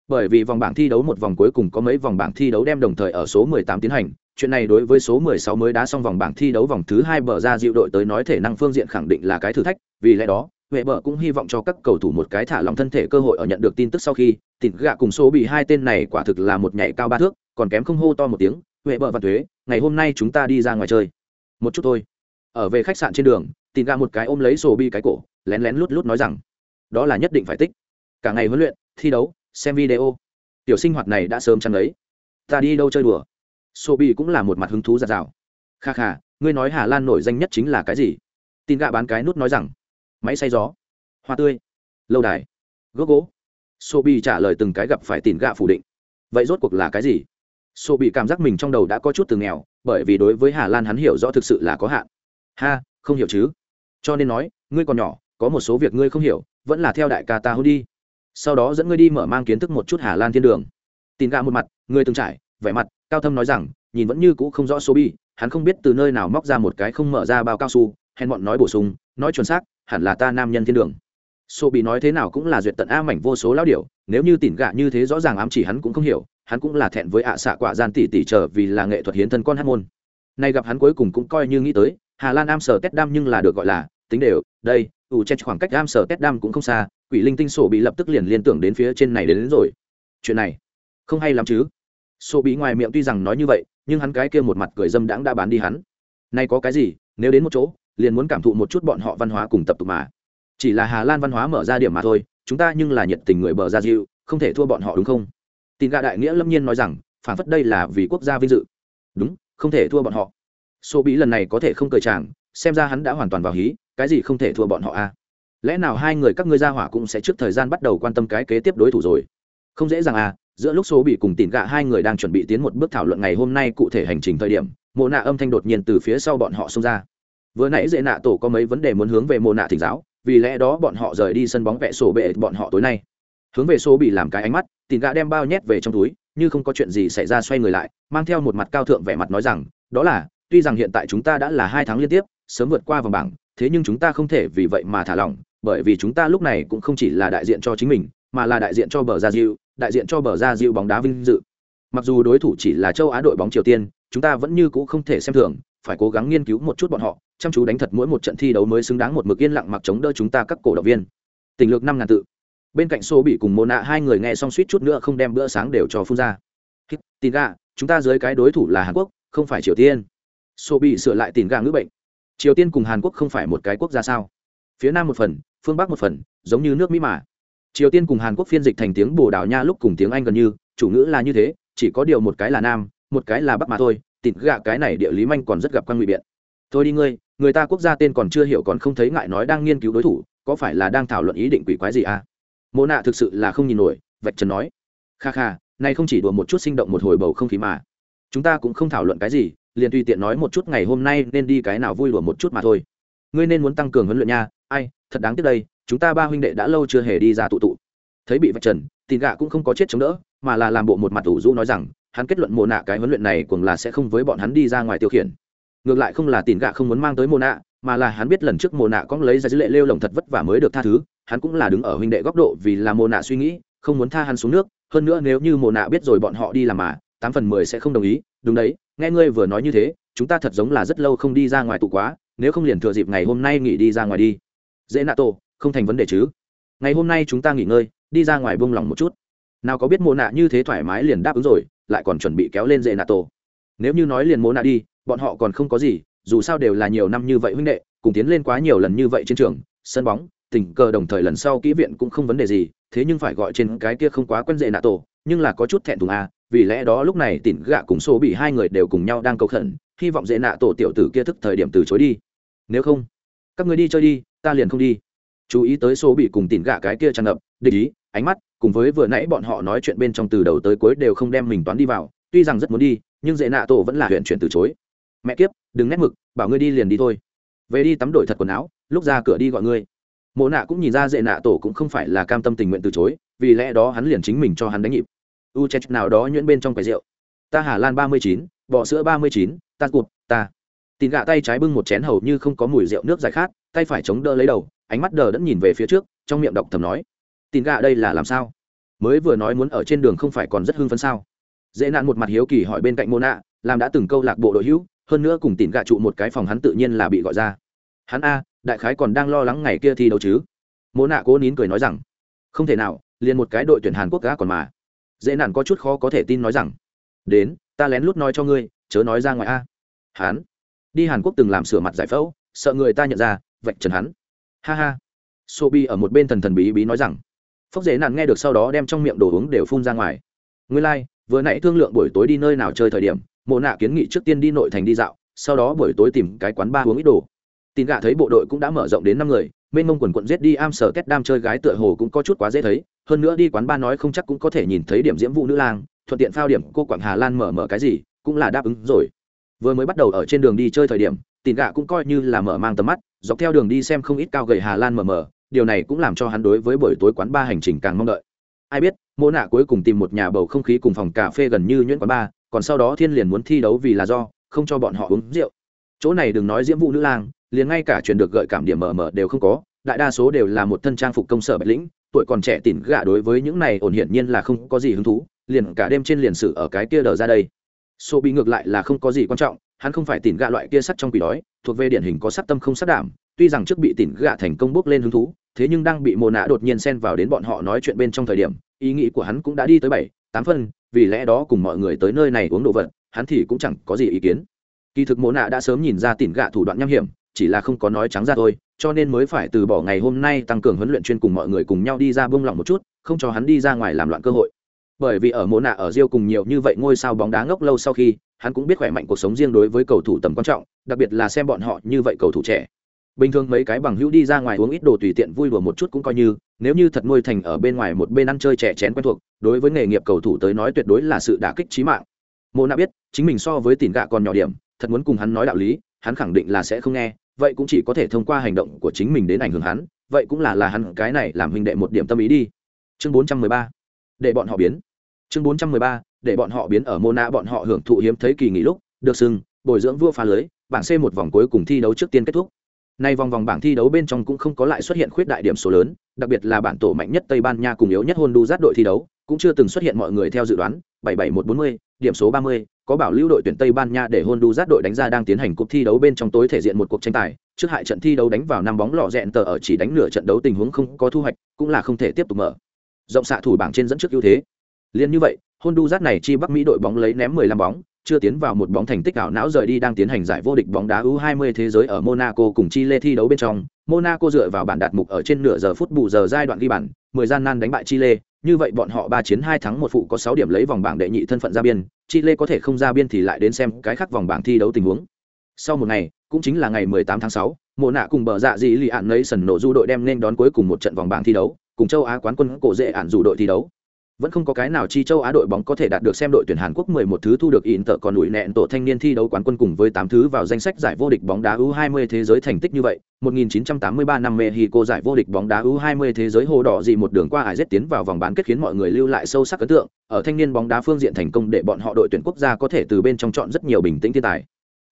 bởi vì vòng bảng thi đấu một vòng cuối cùng có mấy vòng bảng thi đấu đem đồng thời ở số 18 tiến hành chuyện này đối với số 16 mới đá xong vòng bảng thi đấu vòng thứ hai bờ ra dịu đội tới nói thể năng phương diện khẳng định là cái thử thách vì lẽ đó huệ bờ cũng hy vọng cho các cầu thủ một cái thả lòng thân thể cơ hội ở nhận được tin tức sau khi tịt gạ cùng số bị hai tên này quả thực là một nhảy cao ba thước, còn kém không hô to một tiếng, huệ bờ và thuế, ngày hôm nay chúng ta đi ra ngoài chơi. Một chút thôi. Ở về khách sạn trên đường tịt gạ một cái ôm lấy sổ bi cái cổ, lén lén lút lút nói rằng, đó là nhất định phải tích. Cả ngày huấn luyện, thi đấu, xem video. Tiểu sinh hoạt này đã sớm chăn ấy. Ta đi đâu chơi đùa? Sổ bi cũng là một mặt hứng thú giạt rào kha kha, ngươi nói hà lan nổi danh nhất chính là cái gì? Tin gạ bán cái nút nói rằng máy xay gió, hoa tươi, lâu đài, gốc gỗ. Sô bi trả lời từng cái gặp phải tìm gạ phủ định. Vậy rốt cuộc là cái gì? Sô bị cảm giác mình trong đầu đã có chút từ nghèo, bởi vì đối với hà lan hắn hiểu rõ thực sự là có hạn. Ha, không hiểu chứ? Cho nên nói, ngươi còn nhỏ, có một số việc ngươi không hiểu, vẫn là theo đại ca ta hôn đi. Sau đó dẫn ngươi đi mở mang kiến thức một chút hà lan thiên đường. Tin gạ một mặt, người từng trải, vẻ mặt, cao thâm nói rằng, nhìn vẫn như cũ không rõ số bi hắn không biết từ nơi nào móc ra một cái không mở ra bao cao su hèn bọn nói bổ sung, nói chuẩn xác hẳn là ta nam nhân thiên đường. Sô bị nói thế nào cũng là duyệt tận a mảnh vô số lao điều. nếu như tỉn gạ như thế rõ ràng ám chỉ hắn cũng không hiểu hắn cũng là thẹn với ạ xạ quả gian tỷ tỷ trở vì là nghệ thuật hiến thân con hát môn. Nay gặp hắn cuối cùng cũng coi như nghĩ tới hà lan am sở tét đam nhưng là được gọi là tính đều đây ủ chen khoảng cách am sở tét đam cũng không xa quỷ linh tinh sổ bị lập tức liền liên tưởng đến phía trên này đến, đến rồi. Chuyện này không hay lắm chứ? Sổ bị ngoài miệng tuy rằng nói như vậy nhưng hắn cái kia một mặt cười dâm đãng đã bán đi hắn. Nay có cái gì nếu đến một chỗ liền muốn cảm thụ một chút bọn họ văn hóa cùng tập tục mà. Chỉ là hà lan văn hóa mở ra điểm mà thôi, chúng ta nhưng là nhiệt tình người bờ ra dịu không thể thua bọn họ đúng không? Tin gạ đại nghĩa lâm nhiên nói rằng, phản phất đây là vì quốc gia vinh dự. Đúng, không thể thua bọn họ. Số bí lần này có thể không cười chàng, xem ra hắn đã hoàn toàn vào hí, cái gì không thể thua bọn họ a? À? lẽ nào hai người các ngươi ra hỏa cũng sẽ trước thời gian bắt đầu quan tâm cái kế tiếp đối thủ rồi? Không dễ dàng à giữa lúc số bị cùng tỉn gạ hai người đang chuẩn bị tiến một bước thảo luận ngày hôm nay cụ thể hành trình thời điểm, mộ nạ âm thanh đột nhiên từ phía sau bọn họ xông ra vừa nãy dễ nạ tổ có mấy vấn đề muốn hướng về mồ nạ thỉnh giáo, vì lẽ đó bọn họ rời đi sân bóng vẽ sổ bệ bọn họ tối nay. Hướng về số bị làm cái ánh mắt tìm gạ đem bao nhét về trong túi, như không có chuyện gì xảy ra xoay người lại, mang theo một mặt cao thượng vẻ mặt nói rằng, đó là, tuy rằng hiện tại chúng ta đã là hai tháng liên tiếp, sớm vượt qua vòng bảng, thế nhưng chúng ta không thể vì vậy mà thả lỏng, bởi vì chúng ta lúc này cũng không chỉ là đại diện cho chính mình, mà là đại diện cho bờ gia diệu đại diện cho bờ gia diệu bóng đá vinh dự. Mặc dù đối thủ chỉ là châu á đội bóng triều tiên, chúng ta vẫn như cũ không thể xem thường, phải cố gắng nghiên cứu một chút bọn họ chăm chú đánh thật mỗi một trận thi đấu mới xứng đáng một mực yên lặng mặc chống đỡ chúng ta các cổ động viên. Tình lược năm ngàn tự. Bên cạnh xô bị cùng mồ nạ, hai người nghe xong suýt chút nữa không đem bữa sáng đều cho phun ra. Tin gà, chúng ta dưới cái đối thủ là hàn quốc, không phải triều tiên. Xô bị sửa lại tin gà ngữ bệnh. Triều tiên cùng hàn quốc không phải một cái quốc gia sao? Phía nam một phần, phương bắc một phần, giống như nước mỹ mà. Triều tiên cùng hàn quốc phiên dịch thành tiếng bồ đào nha lúc cùng tiếng anh gần như, chủ ngữ là như thế, chỉ có điều một cái là nam, một cái là bắc mà thôi. Tịt gạ cái này địa lý manh còn rất gặp quan ngụy biện. Thôi đi ngươi người ta quốc gia tên còn chưa hiểu còn không thấy ngại nói đang nghiên cứu đối thủ, có phải là đang thảo luận ý định quỷ quái gì à? Mô nạ thực sự là không nhìn nổi, vạch trần nói. Kha kha nay không chỉ đùa một chút sinh động một hồi bầu không khí mà. Chúng ta cũng không thảo luận cái gì, liền tùy tiện nói một chút ngày hôm nay nên đi cái nào vui đùa một chút mà thôi. Ngươi nên muốn tăng cường huấn luyện nha, ai, thật đáng tiếc đây, chúng ta ba huynh đệ đã lâu chưa hề đi ra tụ tụ. Thấy bị vạch trần tin gạ cũng không có chết chống đỡ, mà là làm bộ một mặt ủ rũ nói rằng, hắn kết luận mồ nạ cái huấn luyện này cùng là sẽ không với bọn hắn đi ra ngoài tiêu khiển ngược lại không là tiền gạ không muốn mang tới mồ nạ, mà là hắn biết lần trước mồ nạ có lấy ra dữ lệ lêu lồng thật vất vả mới được tha thứ, hắn cũng là đứng ở huynh đệ góc độ vì là mồ nạ suy nghĩ, không muốn tha hắn xuống nước, hơn nữa nếu như mồ nạ biết rồi bọn họ đi làm mà, tám phần mười sẽ không đồng ý, đúng đấy, nghe ngươi vừa nói như thế, chúng ta thật giống là rất lâu không đi ra ngoài tụ quá, nếu không liền thừa dịp ngày hôm nay nghỉ đi ra ngoài đi. Dễ nạ tổ, không thành vấn đề chứ. Ngày hôm nay chúng ta nghỉ ngơi, đi ra ngoài bông lòng một chút. Nào có biết mồ nạ như thế thoải mái liền đáp ứng rồi, lại còn chuẩn bị kéo lên dễ nạ tổ. Nếu như nói liền mồ nạ đi bọn họ còn không có gì, dù sao đều là nhiều năm như vậy huynh đệ, cùng tiến lên quá nhiều lần như vậy trên trường, sân bóng, tình cờ đồng thời lần sau kỹ viện cũng không vấn đề gì, thế nhưng phải gọi trên cái kia không quá quen dễ nạ tổ, nhưng là có chút thẹn thùng à vì lẽ đó lúc này tỉn gạ cùng số bị hai người đều cùng nhau đang cầu khẩn, hy vọng dễ nạ tổ tiểu tử kia thức thời điểm từ chối đi. Nếu không, các người đi chơi đi, ta liền không đi. Chú ý tới số bị cùng tỉn gạ cái kia tràn ngập định ý, ánh mắt, cùng với vừa nãy bọn họ nói chuyện bên trong từ đầu tới cuối đều không đem mình toán đi vào, tuy rằng rất muốn đi, nhưng dễ nạ tổ vẫn là huyện chuyển từ chối mẹ kiếp, đừng nét mực, bảo ngươi đi liền đi thôi. Về đi tắm đổi thật quần áo, lúc ra cửa đi gọi ngươi. Mộ nạ cũng nhìn ra dễ nạ tổ cũng không phải là cam tâm tình nguyện từ chối, vì lẽ đó hắn liền chính mình cho hắn đánh nhịp. U chết nào đó nhuyễn bên trong quầy rượu. Ta hà lan ba mươi chín bọ sữa ba mươi chín, ta cụt ta. Tìm gạ tay trái bưng một chén hầu như không có mùi rượu nước dài khát, tay phải chống đỡ lấy đầu, ánh mắt đờ đẫn nhìn về phía trước, trong miệng đọc thầm nói. Tìm gạ đây là làm sao? Mới vừa nói muốn ở trên đường không phải còn rất hưng phấn sao? Dễ nạn một mặt hiếu kỳ hỏi bên cạnh mô nạ, làm đã từng câu lạc bộ đội hữu hơn nữa cùng tìm gạ trụ một cái phòng hắn tự nhiên là bị gọi ra. Hắn a đại khái còn đang lo lắng ngày kia thi đấu chứ? Mô nạ cố nín cười nói rằng không thể nào liền một cái đội tuyển hàn quốc gã còn mà. Dễ nản có chút khó có thể tin nói rằng đến ta lén lút nói cho ngươi chớ nói ra ngoài a. Hắn đi hàn quốc từng làm sửa mặt giải phẫu sợ người ta nhận ra vạch trần hắn. Ha ha. Sobi ở một bên thần thần bí bí nói rằng phốc dễ nản nghe được sau đó đem trong miệng đồ uống đều phun ra ngoài. Ngươi lai、like, vừa nãy thương lượng buổi tối đi nơi nào chơi thời điểm mộ nạ kiến nghị trước tiên đi nội thành đi dạo, sau đó buổi tối tìm cái quán ba uống ít đồ. Tin gạ thấy bộ đội cũng đã mở rộng đến năm người, mênh mông quần quận giết đi am sở kết đam chơi gái tựa hồ cũng có chút quá dễ thấy, hơn nữa đi quán ba nói không chắc cũng có thể nhìn thấy điểm diễm vụ nữ lang, thuận tiện phao điểm cô quảng hà lan mở mở cái gì, cũng là đáp ứng rồi. Vừa mới bắt đầu ở trên đường đi chơi thời điểm, tin gạ cũng coi như là mở mang tầm mắt, dọc theo đường đi xem không ít cao gầy hà lan mở mở, điều này cũng làm cho hắn đối với buổi tối quán ba hành trình càng mong đợi. Ai biết mô nạ cuối cùng tìm một nhà bầu không khí cùng phòng cà phê gần như nhuyễn quán ba còn sau đó thiên liền muốn thi đấu vì là do, không cho bọn họ uống rượu. Chỗ này đừng nói diễm vụ nữ lang, liền ngay cả chuyện được gợi cảm điểm mờ mờ đều không có, đại đa số đều là một thân trang phục công sở bạch lĩnh, tuổi còn trẻ tỉn gạ đối với những này ổn hiển nhiên là không có gì hứng thú, liền cả đêm trên liền sử ở cái kia đờ ra đây. Số bị ngược lại là không có gì quan trọng, hắn không phải tỉn gạ loại kia sắt trong quỷ đói, thuộc về điển hình có sắc tâm không sắc đảm, tuy rằng trước bị tỉn gạ thành công bước lên hứng thú, thế nhưng đang bị mồ nạ đột nhiên xen vào đến bọn họ nói chuyện bên trong thời điểm, ý nghĩ của hắn cũng đã đi tới bảy, tám phân vì lẽ đó cùng mọi người tới nơi này uống đồ vật, hắn thì cũng chẳng có gì ý kiến. Kỳ thực mộ nạ đã sớm nhìn ra tỉn gạ thủ đoạn nham hiểm, chỉ là không có nói trắng ra thôi, cho nên mới phải từ bỏ ngày hôm nay tăng cường huấn luyện chuyên cùng mọi người cùng nhau đi ra bông lỏng một chút, không cho hắn đi ra ngoài làm loạn cơ hội. Bởi vì ở mộ nạ ở Rio cùng nhiều như vậy ngôi sao bóng đá ngốc lâu sau khi, hắn cũng biết khỏe mạnh cuộc sống riêng đối với cầu thủ tầm quan trọng, đặc biệt là xem bọn họ như vậy cầu thủ trẻ bình thường mấy cái bằng hữu đi ra ngoài uống ít đồ tùy tiện vui đùa một chút cũng coi như, nếu như thật nuôi thành ở bên ngoài một bên ăn chơi trẻ chén quen thuộc, đối với nghề nghiệp cầu thủ tới nói tuyệt đối là sự đả kích trí mạng mô nạ biết, chính mình so với tỉn gạ còn nhỏ điểm, thật muốn cùng hắn nói đạo lý, hắn khẳng định là sẽ không nghe, vậy cũng chỉ có thể thông qua hành động của chính mình đến ảnh hưởng hắn, vậy cũng là là hắn cái này làm huynh đệ một điểm tâm ý đi chương 413. để bọn họ biến chương 413. để bọn họ biến ở mona bọn họ hưởng thụ hiếm thấy kỳ nghỉ lúc, được sừng bồi dưỡng vua phá lưới, bảng c một vòng cuối cùng thi đấu trước tiên kết thúc nay vòng vòng bảng thi đấu bên trong cũng không có lại xuất hiện khuyết đại điểm số lớn đặc biệt là bản tổ mạnh nhất tây ban nha cùng yếu nhất honduras đội thi đấu cũng chưa từng xuất hiện mọi người theo dự đoán 77140, điểm số 30, có bảo lưu đội tuyển Tây Ban Nha để Honduras đội đánh ra đang tiến hành cuộc thi đấu bên trong tối thể diện một cuộc tranh tài, trước hại trận thi đấu đánh vào năm bóng lọ rẹn tờ ở chỉ đánh nửa trận đấu tình huống không có thu hoạch, cũng là không thể tiếp tục mở. Rộng xạ thủ bảng trên dẫn trước ưu thế. Liên như vậy, Honduras này chi Bắc Mỹ đội bóng lấy ném 15 bóng, chưa tiến vào một bóng thành tích ảo não rời đi đang tiến hành giải vô địch bóng đá U20 thế giới ở Monaco cùng Chile thi đấu bên trong, Monaco dựa vào bản đạt mục ở trên nửa giờ phút bù giờ giai đoạn ghi bàn, 10 gian nan đánh bại Chile, như vậy bọn họ 3 chiến 2 thắng một phụ có 6 điểm lấy vòng bảng đệ nhị thân phận ra biên, Chile có thể không ra biên thì lại đến xem cái khác vòng bảng thi đấu tình huống. Sau một ngày, cũng chính là ngày 18 tháng 6, Mộ nạ cùng bờ dạ dị lì ạn lấy sần nổ du đội đem nên đón cuối cùng một trận vòng bảng thi đấu, cùng châu Á quán quân cổ dễ ạn dù đội thi đấu vẫn không có cái nào chi châu á đội bóng có thể đạt được xem đội tuyển hàn quốc 11 thứ thu được in tợ còn ủi nẹn tổ thanh niên thi đấu quán quân cùng với 8 thứ vào danh sách giải vô địch bóng đá U20 thế giới thành tích như vậy. 1983 năm Mexico giải vô địch bóng đá U20 thế giới hồ đỏ gì một đường qua ải rất tiến vào vòng bán kết khiến mọi người lưu lại sâu sắc ấn tượng. Ở thanh niên bóng đá phương diện thành công để bọn họ đội tuyển quốc gia có thể từ bên trong chọn rất nhiều bình tĩnh thiên tài.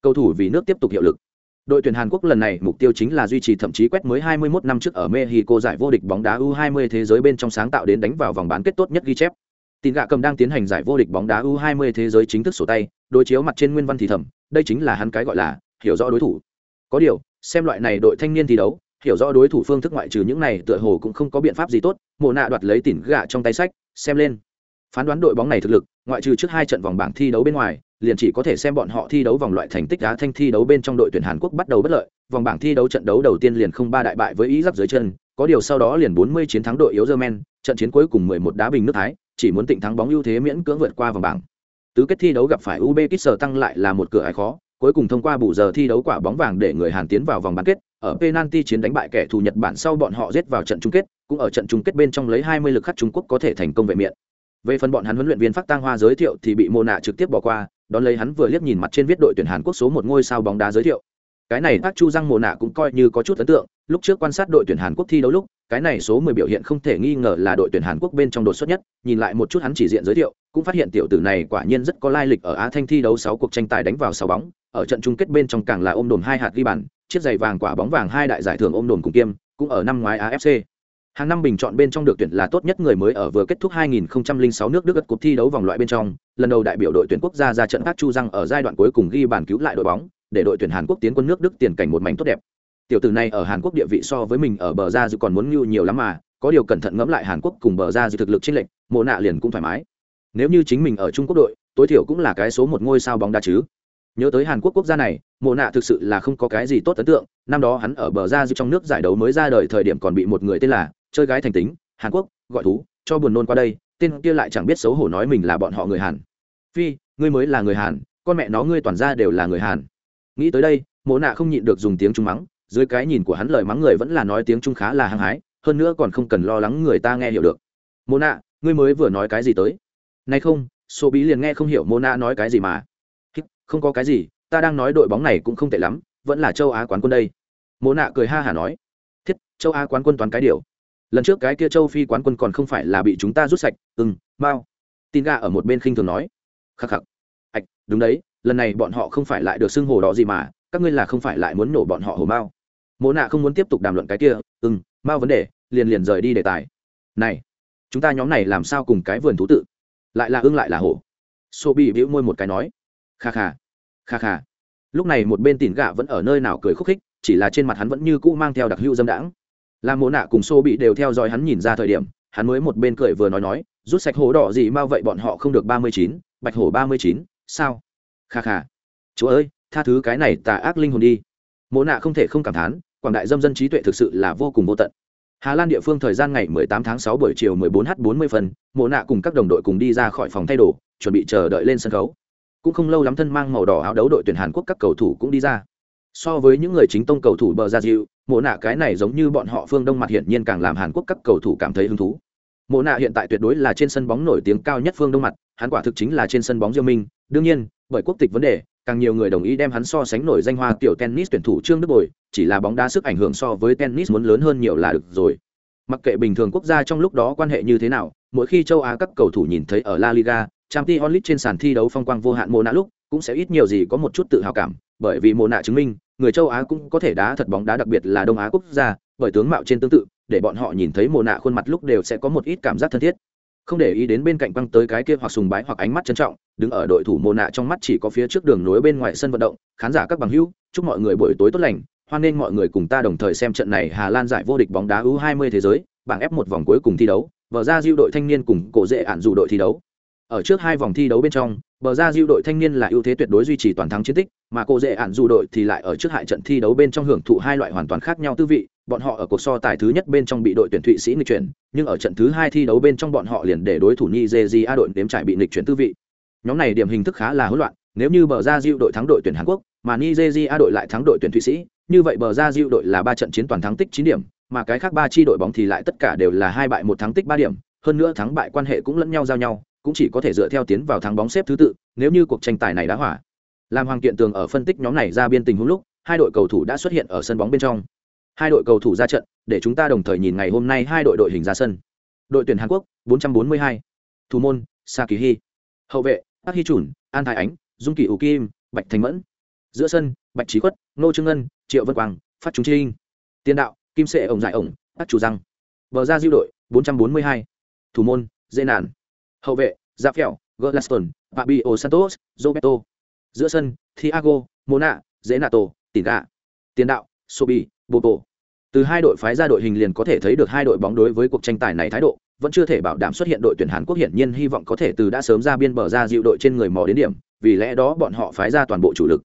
Cầu thủ vì nước tiếp tục hiệu lực. Đội tuyển Hàn Quốc lần này mục tiêu chính là duy trì thậm chí quét mới 21 năm trước ở Mexico giải vô địch bóng đá U20 thế giới bên trong sáng tạo đến đánh vào vòng bán kết tốt nhất ghi chép. Tin gạ cầm đang tiến hành giải vô địch bóng đá U20 thế giới chính thức sổ tay, đối chiếu mặt trên nguyên văn thì thầm, đây chính là hắn cái gọi là hiểu rõ đối thủ. Có điều, xem loại này đội thanh niên thi đấu, hiểu rõ đối thủ phương thức ngoại trừ những này tựa hồ cũng không có biện pháp gì tốt, Mộ nạ đoạt lấy tỉn gạ trong tay sách, xem lên. Phán đoán đội bóng này thực lực, ngoại trừ trước hai trận vòng bảng thi đấu bên ngoài, liền chỉ có thể xem bọn họ thi đấu vòng loại thành tích đá thanh thi đấu bên trong đội tuyển Hàn Quốc bắt đầu bất lợi, vòng bảng thi đấu trận đấu đầu tiên liền không ba đại bại với ý giáp dưới chân, có điều sau đó liền 40 chiến thắng đội yếu German, trận chiến cuối cùng 11 đá bình nước Thái, chỉ muốn tịnh thắng bóng ưu thế miễn cưỡng vượt qua vòng bảng. Tứ kết thi đấu gặp phải Uzbekistan tăng lại là một cửa ải khó, cuối cùng thông qua bù giờ thi đấu quả bóng vàng để người Hàn tiến vào vòng bán kết, ở penalty chiến đánh bại kẻ thù Nhật Bản sau bọn họ giết vào trận chung kết, cũng ở trận chung kết bên trong lấy 20 lực khắc Trung Quốc có thể thành công vệ miệng. Về phần bọn hắn huấn luyện viên Phát Tang Hoa giới thiệu thì bị Mô Nạ trực tiếp bỏ qua, đón lấy hắn vừa liếc nhìn mặt trên viết đội tuyển Hàn Quốc số một ngôi sao bóng đá giới thiệu. Cái này bác Chu Giang Mộ Nạ cũng coi như có chút ấn tượng, lúc trước quan sát đội tuyển Hàn Quốc thi đấu lúc, cái này số 10 biểu hiện không thể nghi ngờ là đội tuyển Hàn Quốc bên trong đột xuất nhất, nhìn lại một chút hắn chỉ diện giới thiệu, cũng phát hiện tiểu tử này quả nhiên rất có lai lịch ở Á Thanh thi đấu sáu cuộc tranh tài đánh vào sáu bóng, ở trận chung kết bên trong càng là ôm đồn hai hạt ghi bàn, chiếc giày vàng quả bóng vàng hai đại giải thưởng ôm đồn cùng kiêm, cũng ở năm ngoái AFC. Hàng năm bình chọn bên trong được tuyển là tốt nhất người mới ở vừa kết thúc 2006 nước Đức cuộc thi đấu vòng loại bên trong, lần đầu đại biểu đội tuyển quốc gia ra trận Park Chu Răng ở giai đoạn cuối cùng ghi bàn cứu lại đội bóng, để đội tuyển Hàn Quốc tiến quân nước Đức tiền cảnh một mảnh tốt đẹp. Tiểu tử này ở Hàn Quốc địa vị so với mình ở bờ ra dự còn muốn nhiều nhiều lắm mà, có điều cẩn thận ngẫm lại Hàn Quốc cùng bờ ra dự thực lực trên lệnh, mộ nạ liền cũng thoải mái. Nếu như chính mình ở Trung Quốc đội, tối thiểu cũng là cái số một ngôi sao bóng đá chứ. Nhớ tới Hàn Quốc quốc gia này, mộ nạ thực sự là không có cái gì tốt ấn tượng, năm đó hắn ở bờ ra dự trong nước giải đấu mới ra đời thời điểm còn bị một người tên là chơi gái thành tính, hàn quốc, gọi thú, cho buồn nôn qua đây, tên kia lại chẳng biết xấu hổ nói mình là bọn họ người hàn. Phi, ngươi mới là người hàn, con mẹ nó ngươi toàn ra đều là người hàn. Nghĩ tới đây, mộ nạ không nhịn được dùng tiếng trung mắng, dưới cái nhìn của hắn lời mắng người vẫn là nói tiếng trung khá là hăng hái, hơn nữa còn không cần lo lắng người ta nghe hiểu được. Mộ nạ, ngươi mới vừa nói cái gì tới? Nay không số bí liền nghe không hiểu mộ nạ nói cái gì mà. Không có cái gì, ta đang nói đội bóng này cũng không tệ lắm, vẫn là châu á quán quân đây. Mộ nạ cười ha hả nói. Thiết, châu á quán quân toàn cái điều lần trước cái kia châu phi quán quân còn không phải là bị chúng ta rút sạch ừng mao tin ga ở một bên khinh thường nói. Khắc khắc. Ạch, đúng đấy, lần này bọn họ không phải lại được xưng hồ đỏ gì mà, các ngươi là không phải lại muốn nổ bọn họ hồ mao mộ nạ không muốn tiếp tục đàm luận cái kia ừng mao vấn đề, liền liền rời đi đề tài. Này, chúng ta nhóm này làm sao cùng cái vườn thú tự? Lại là ưng lại là hổ. Sô bị bĩu môi một cái nói. Kha kha kha kha. Lúc này một bên tỉn gạ vẫn ở nơi nào cười khúc khích, chỉ là trên mặt hắn vẫn như cũ mang theo đặc hữu dâm đãng làm mộ nạ cùng xô bị đều theo dõi hắn nhìn ra thời điểm hắn mới một bên cười vừa nói nói rút sạch hố đỏ gì mau vậy bọn họ không được ba mươi chín bạch hổ ba mươi chín sao kha kha chúa ơi tha thứ cái này tà ác linh hồn đi mộ nạ không thể không cảm thán quảng đại dâm dân trí tuệ thực sự là vô cùng vô tận Hà Lan địa phương thời gian ngày 18 tháng 6 buổi chiều 14h40 phần, Mộ Nạ cùng các đồng đội cùng đi ra khỏi phòng thay đồ, chuẩn bị chờ đợi lên sân khấu. Cũng không lâu lắm thân mang màu đỏ áo đấu đội tuyển Hàn Quốc các cầu thủ cũng đi ra. So với những người chính tông cầu thủ bờ ra dịu, mộ nạ cái này giống như bọn họ phương đông mặt hiển nhiên càng làm hàn quốc các cầu thủ cảm thấy hứng thú. Mộ nạ hiện tại tuyệt đối là trên sân bóng nổi tiếng cao nhất phương đông mặt hắn quả thực chính là trên sân bóng diêu minh. Đương nhiên bởi quốc tịch vấn đề càng nhiều người đồng ý đem hắn so sánh nổi danh hoa tiểu tennis tuyển thủ trương đức bồi chỉ là bóng đá sức ảnh hưởng so với tennis muốn lớn hơn nhiều là được rồi. Mặc kệ bình thường quốc gia trong lúc đó quan hệ như thế nào mỗi khi châu á các cầu thủ nhìn thấy ở la liga trang t onlit trên sàn thi đấu phong quang vô hạn mộ nạ lúc cũng sẽ ít nhiều gì có một chút tự hào cảm bởi vì mộ nạ chứng minh, người châu á cũng có thể đá thật bóng đá đặc biệt là đông á quốc gia, bởi tướng mạo trên tương tự, để bọn họ nhìn thấy mồ nạ khuôn mặt lúc đều sẽ có một ít cảm giác thân thiết. Không để ý đến bên cạnh băng tới cái kia hoặc sùng bái hoặc ánh mắt trân trọng, đứng ở đội thủ mồ nạ trong mắt chỉ có phía trước đường nối bên ngoài sân vận động, khán giả các bằng hữu, chúc mọi người buổi tối tốt lành, hoan nghênh mọi người cùng ta đồng thời xem trận này hà lan giải vô địch bóng đá u 20 thế giới, bảng ép một vòng cuối cùng thi đấu, vở ra diêu đội thanh niên cùng cổ dễ ản dù đội thi đấu ở trước hai vòng thi đấu bên trong, bờ ra diêu đội thanh niên là ưu thế tuyệt đối duy trì toàn thắng chiến tích, mà cô dễ ạn dù đội thì lại ở trước hại trận thi đấu bên trong hưởng thụ hai loại hoàn toàn khác nhau tư vị, bọn họ ở cuộc so tài thứ nhất bên trong bị đội tuyển thụy sĩ nghịch chuyển, nhưng ở trận thứ hai thi đấu bên trong bọn họ liền để đối thủ nigeria đội đếm trải bị nghịch chuyển tư vị. Nhóm này điểm hình thức khá là hỗn loạn, nếu như bờ ra diêu đội thắng đội tuyển hàn quốc, mà nigeria đội lại thắng đội tuyển thụy sĩ, như vậy bờ ra diêu đội là ba trận chiến toàn thắng tích chín điểm, mà cái khác ba chi đội bóng thì lại tất cả đều là hai bại một thắng tích ba điểm, hơn nữa thắng bại quan hệ cũng lẫn nhau giao nhau cũng chỉ có thể dựa theo tiến vào thắng bóng xếp thứ tự, nếu như cuộc tranh tài này đã hỏa. Làm hoàng kiện tường ở phân tích nhóm này ra biên tình huống lúc, hai đội cầu thủ đã xuất hiện ở sân bóng bên trong. Hai đội cầu thủ ra trận, để chúng ta đồng thời nhìn ngày hôm nay hai đội đội hình ra sân. Đội tuyển hàn quốc 442. thủ môn sa kỳ hy hậu vệ, Park hy chủn an thái ánh, dung kỳ ủ kim, bạch thành mẫn. Giữa sân, bạch trí khuất nô trương ngân, triệu vân quang, phát trung trinh tiền đạo, kim sệ ổng giải ổng bắt chủ răng bờ ra diêu đội 442. thủ môn, dễ nản hậu vệ giáp phèo glaston fabio santos, roberto. Giữa sân, thiago, mona dễ nato tiền gà tiền đạo, sobi, bobo. Từ hai đội phái ra đội hình liền có thể thấy được hai đội bóng đối với cuộc tranh tài này thái độ, vẫn chưa thể bảo đảm xuất hiện đội tuyển hàn quốc hiển nhiên hy vọng có thể từ đã sớm ra biên bờ ra dịu đội trên người mò đến điểm, vì lẽ đó bọn họ phái ra toàn bộ chủ lực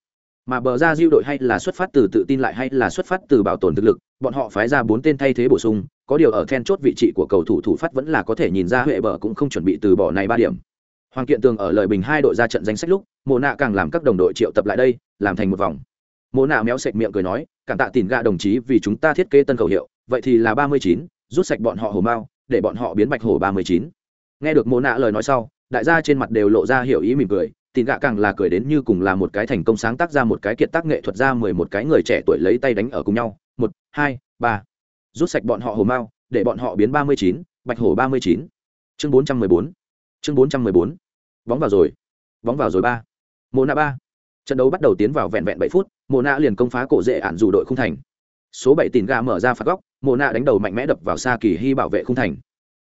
mà bờ ra diêu đội hay là xuất phát từ tự tin lại hay là xuất phát từ bảo tồn thực lực, bọn họ phái ra bốn tên thay thế bổ sung, có điều ở then chốt vị trí của cầu thủ thủ phát vẫn là có thể nhìn ra huệ bờ cũng không chuẩn bị từ bỏ này ba điểm. Hoàng kiện tường ở lời bình hai đội ra trận danh sách lúc mồ nạ càng làm các đồng đội triệu tập lại đây, làm thành một vòng. Mồ nạ méo sạch miệng cười nói càng tạ tìm gạ đồng chí vì chúng ta thiết kế tân khẩu hiệu, vậy thì là ba mươi chín, rút sạch bọn họ hồ mao, để bọn họ biến bạch hồ ba mươi chín. Nghe được mồ nạ lời nói sau, đại gia trên mặt đều lộ ra hiểu ý mỉm cười tin gạ càng là cười đến như cùng là một cái thành công sáng tác ra một cái kiệt tác nghệ thuật ra mười một cái người trẻ tuổi lấy tay đánh ở cùng nhau. Một, hai, ba. Rút sạch bọn họ hồ mao để bọn họ biến ba mươi chín, bạch hồ ba mươi chín. Chương bốn trăm mười bốn. Chương bốn trăm mười bốn. Bóng vào rồi. Bóng vào rồi ba. Mô nạ ba. Trận đấu bắt đầu tiến vào vẹn vẹn bảy phút mô nạ liền công phá cổ dễ ản dù đội không thành. Số bảy tìm gà mở ra phạt góc mô nạ đánh đầu mạnh mẽ đập vào xa kỳ hy bảo vệ không thành.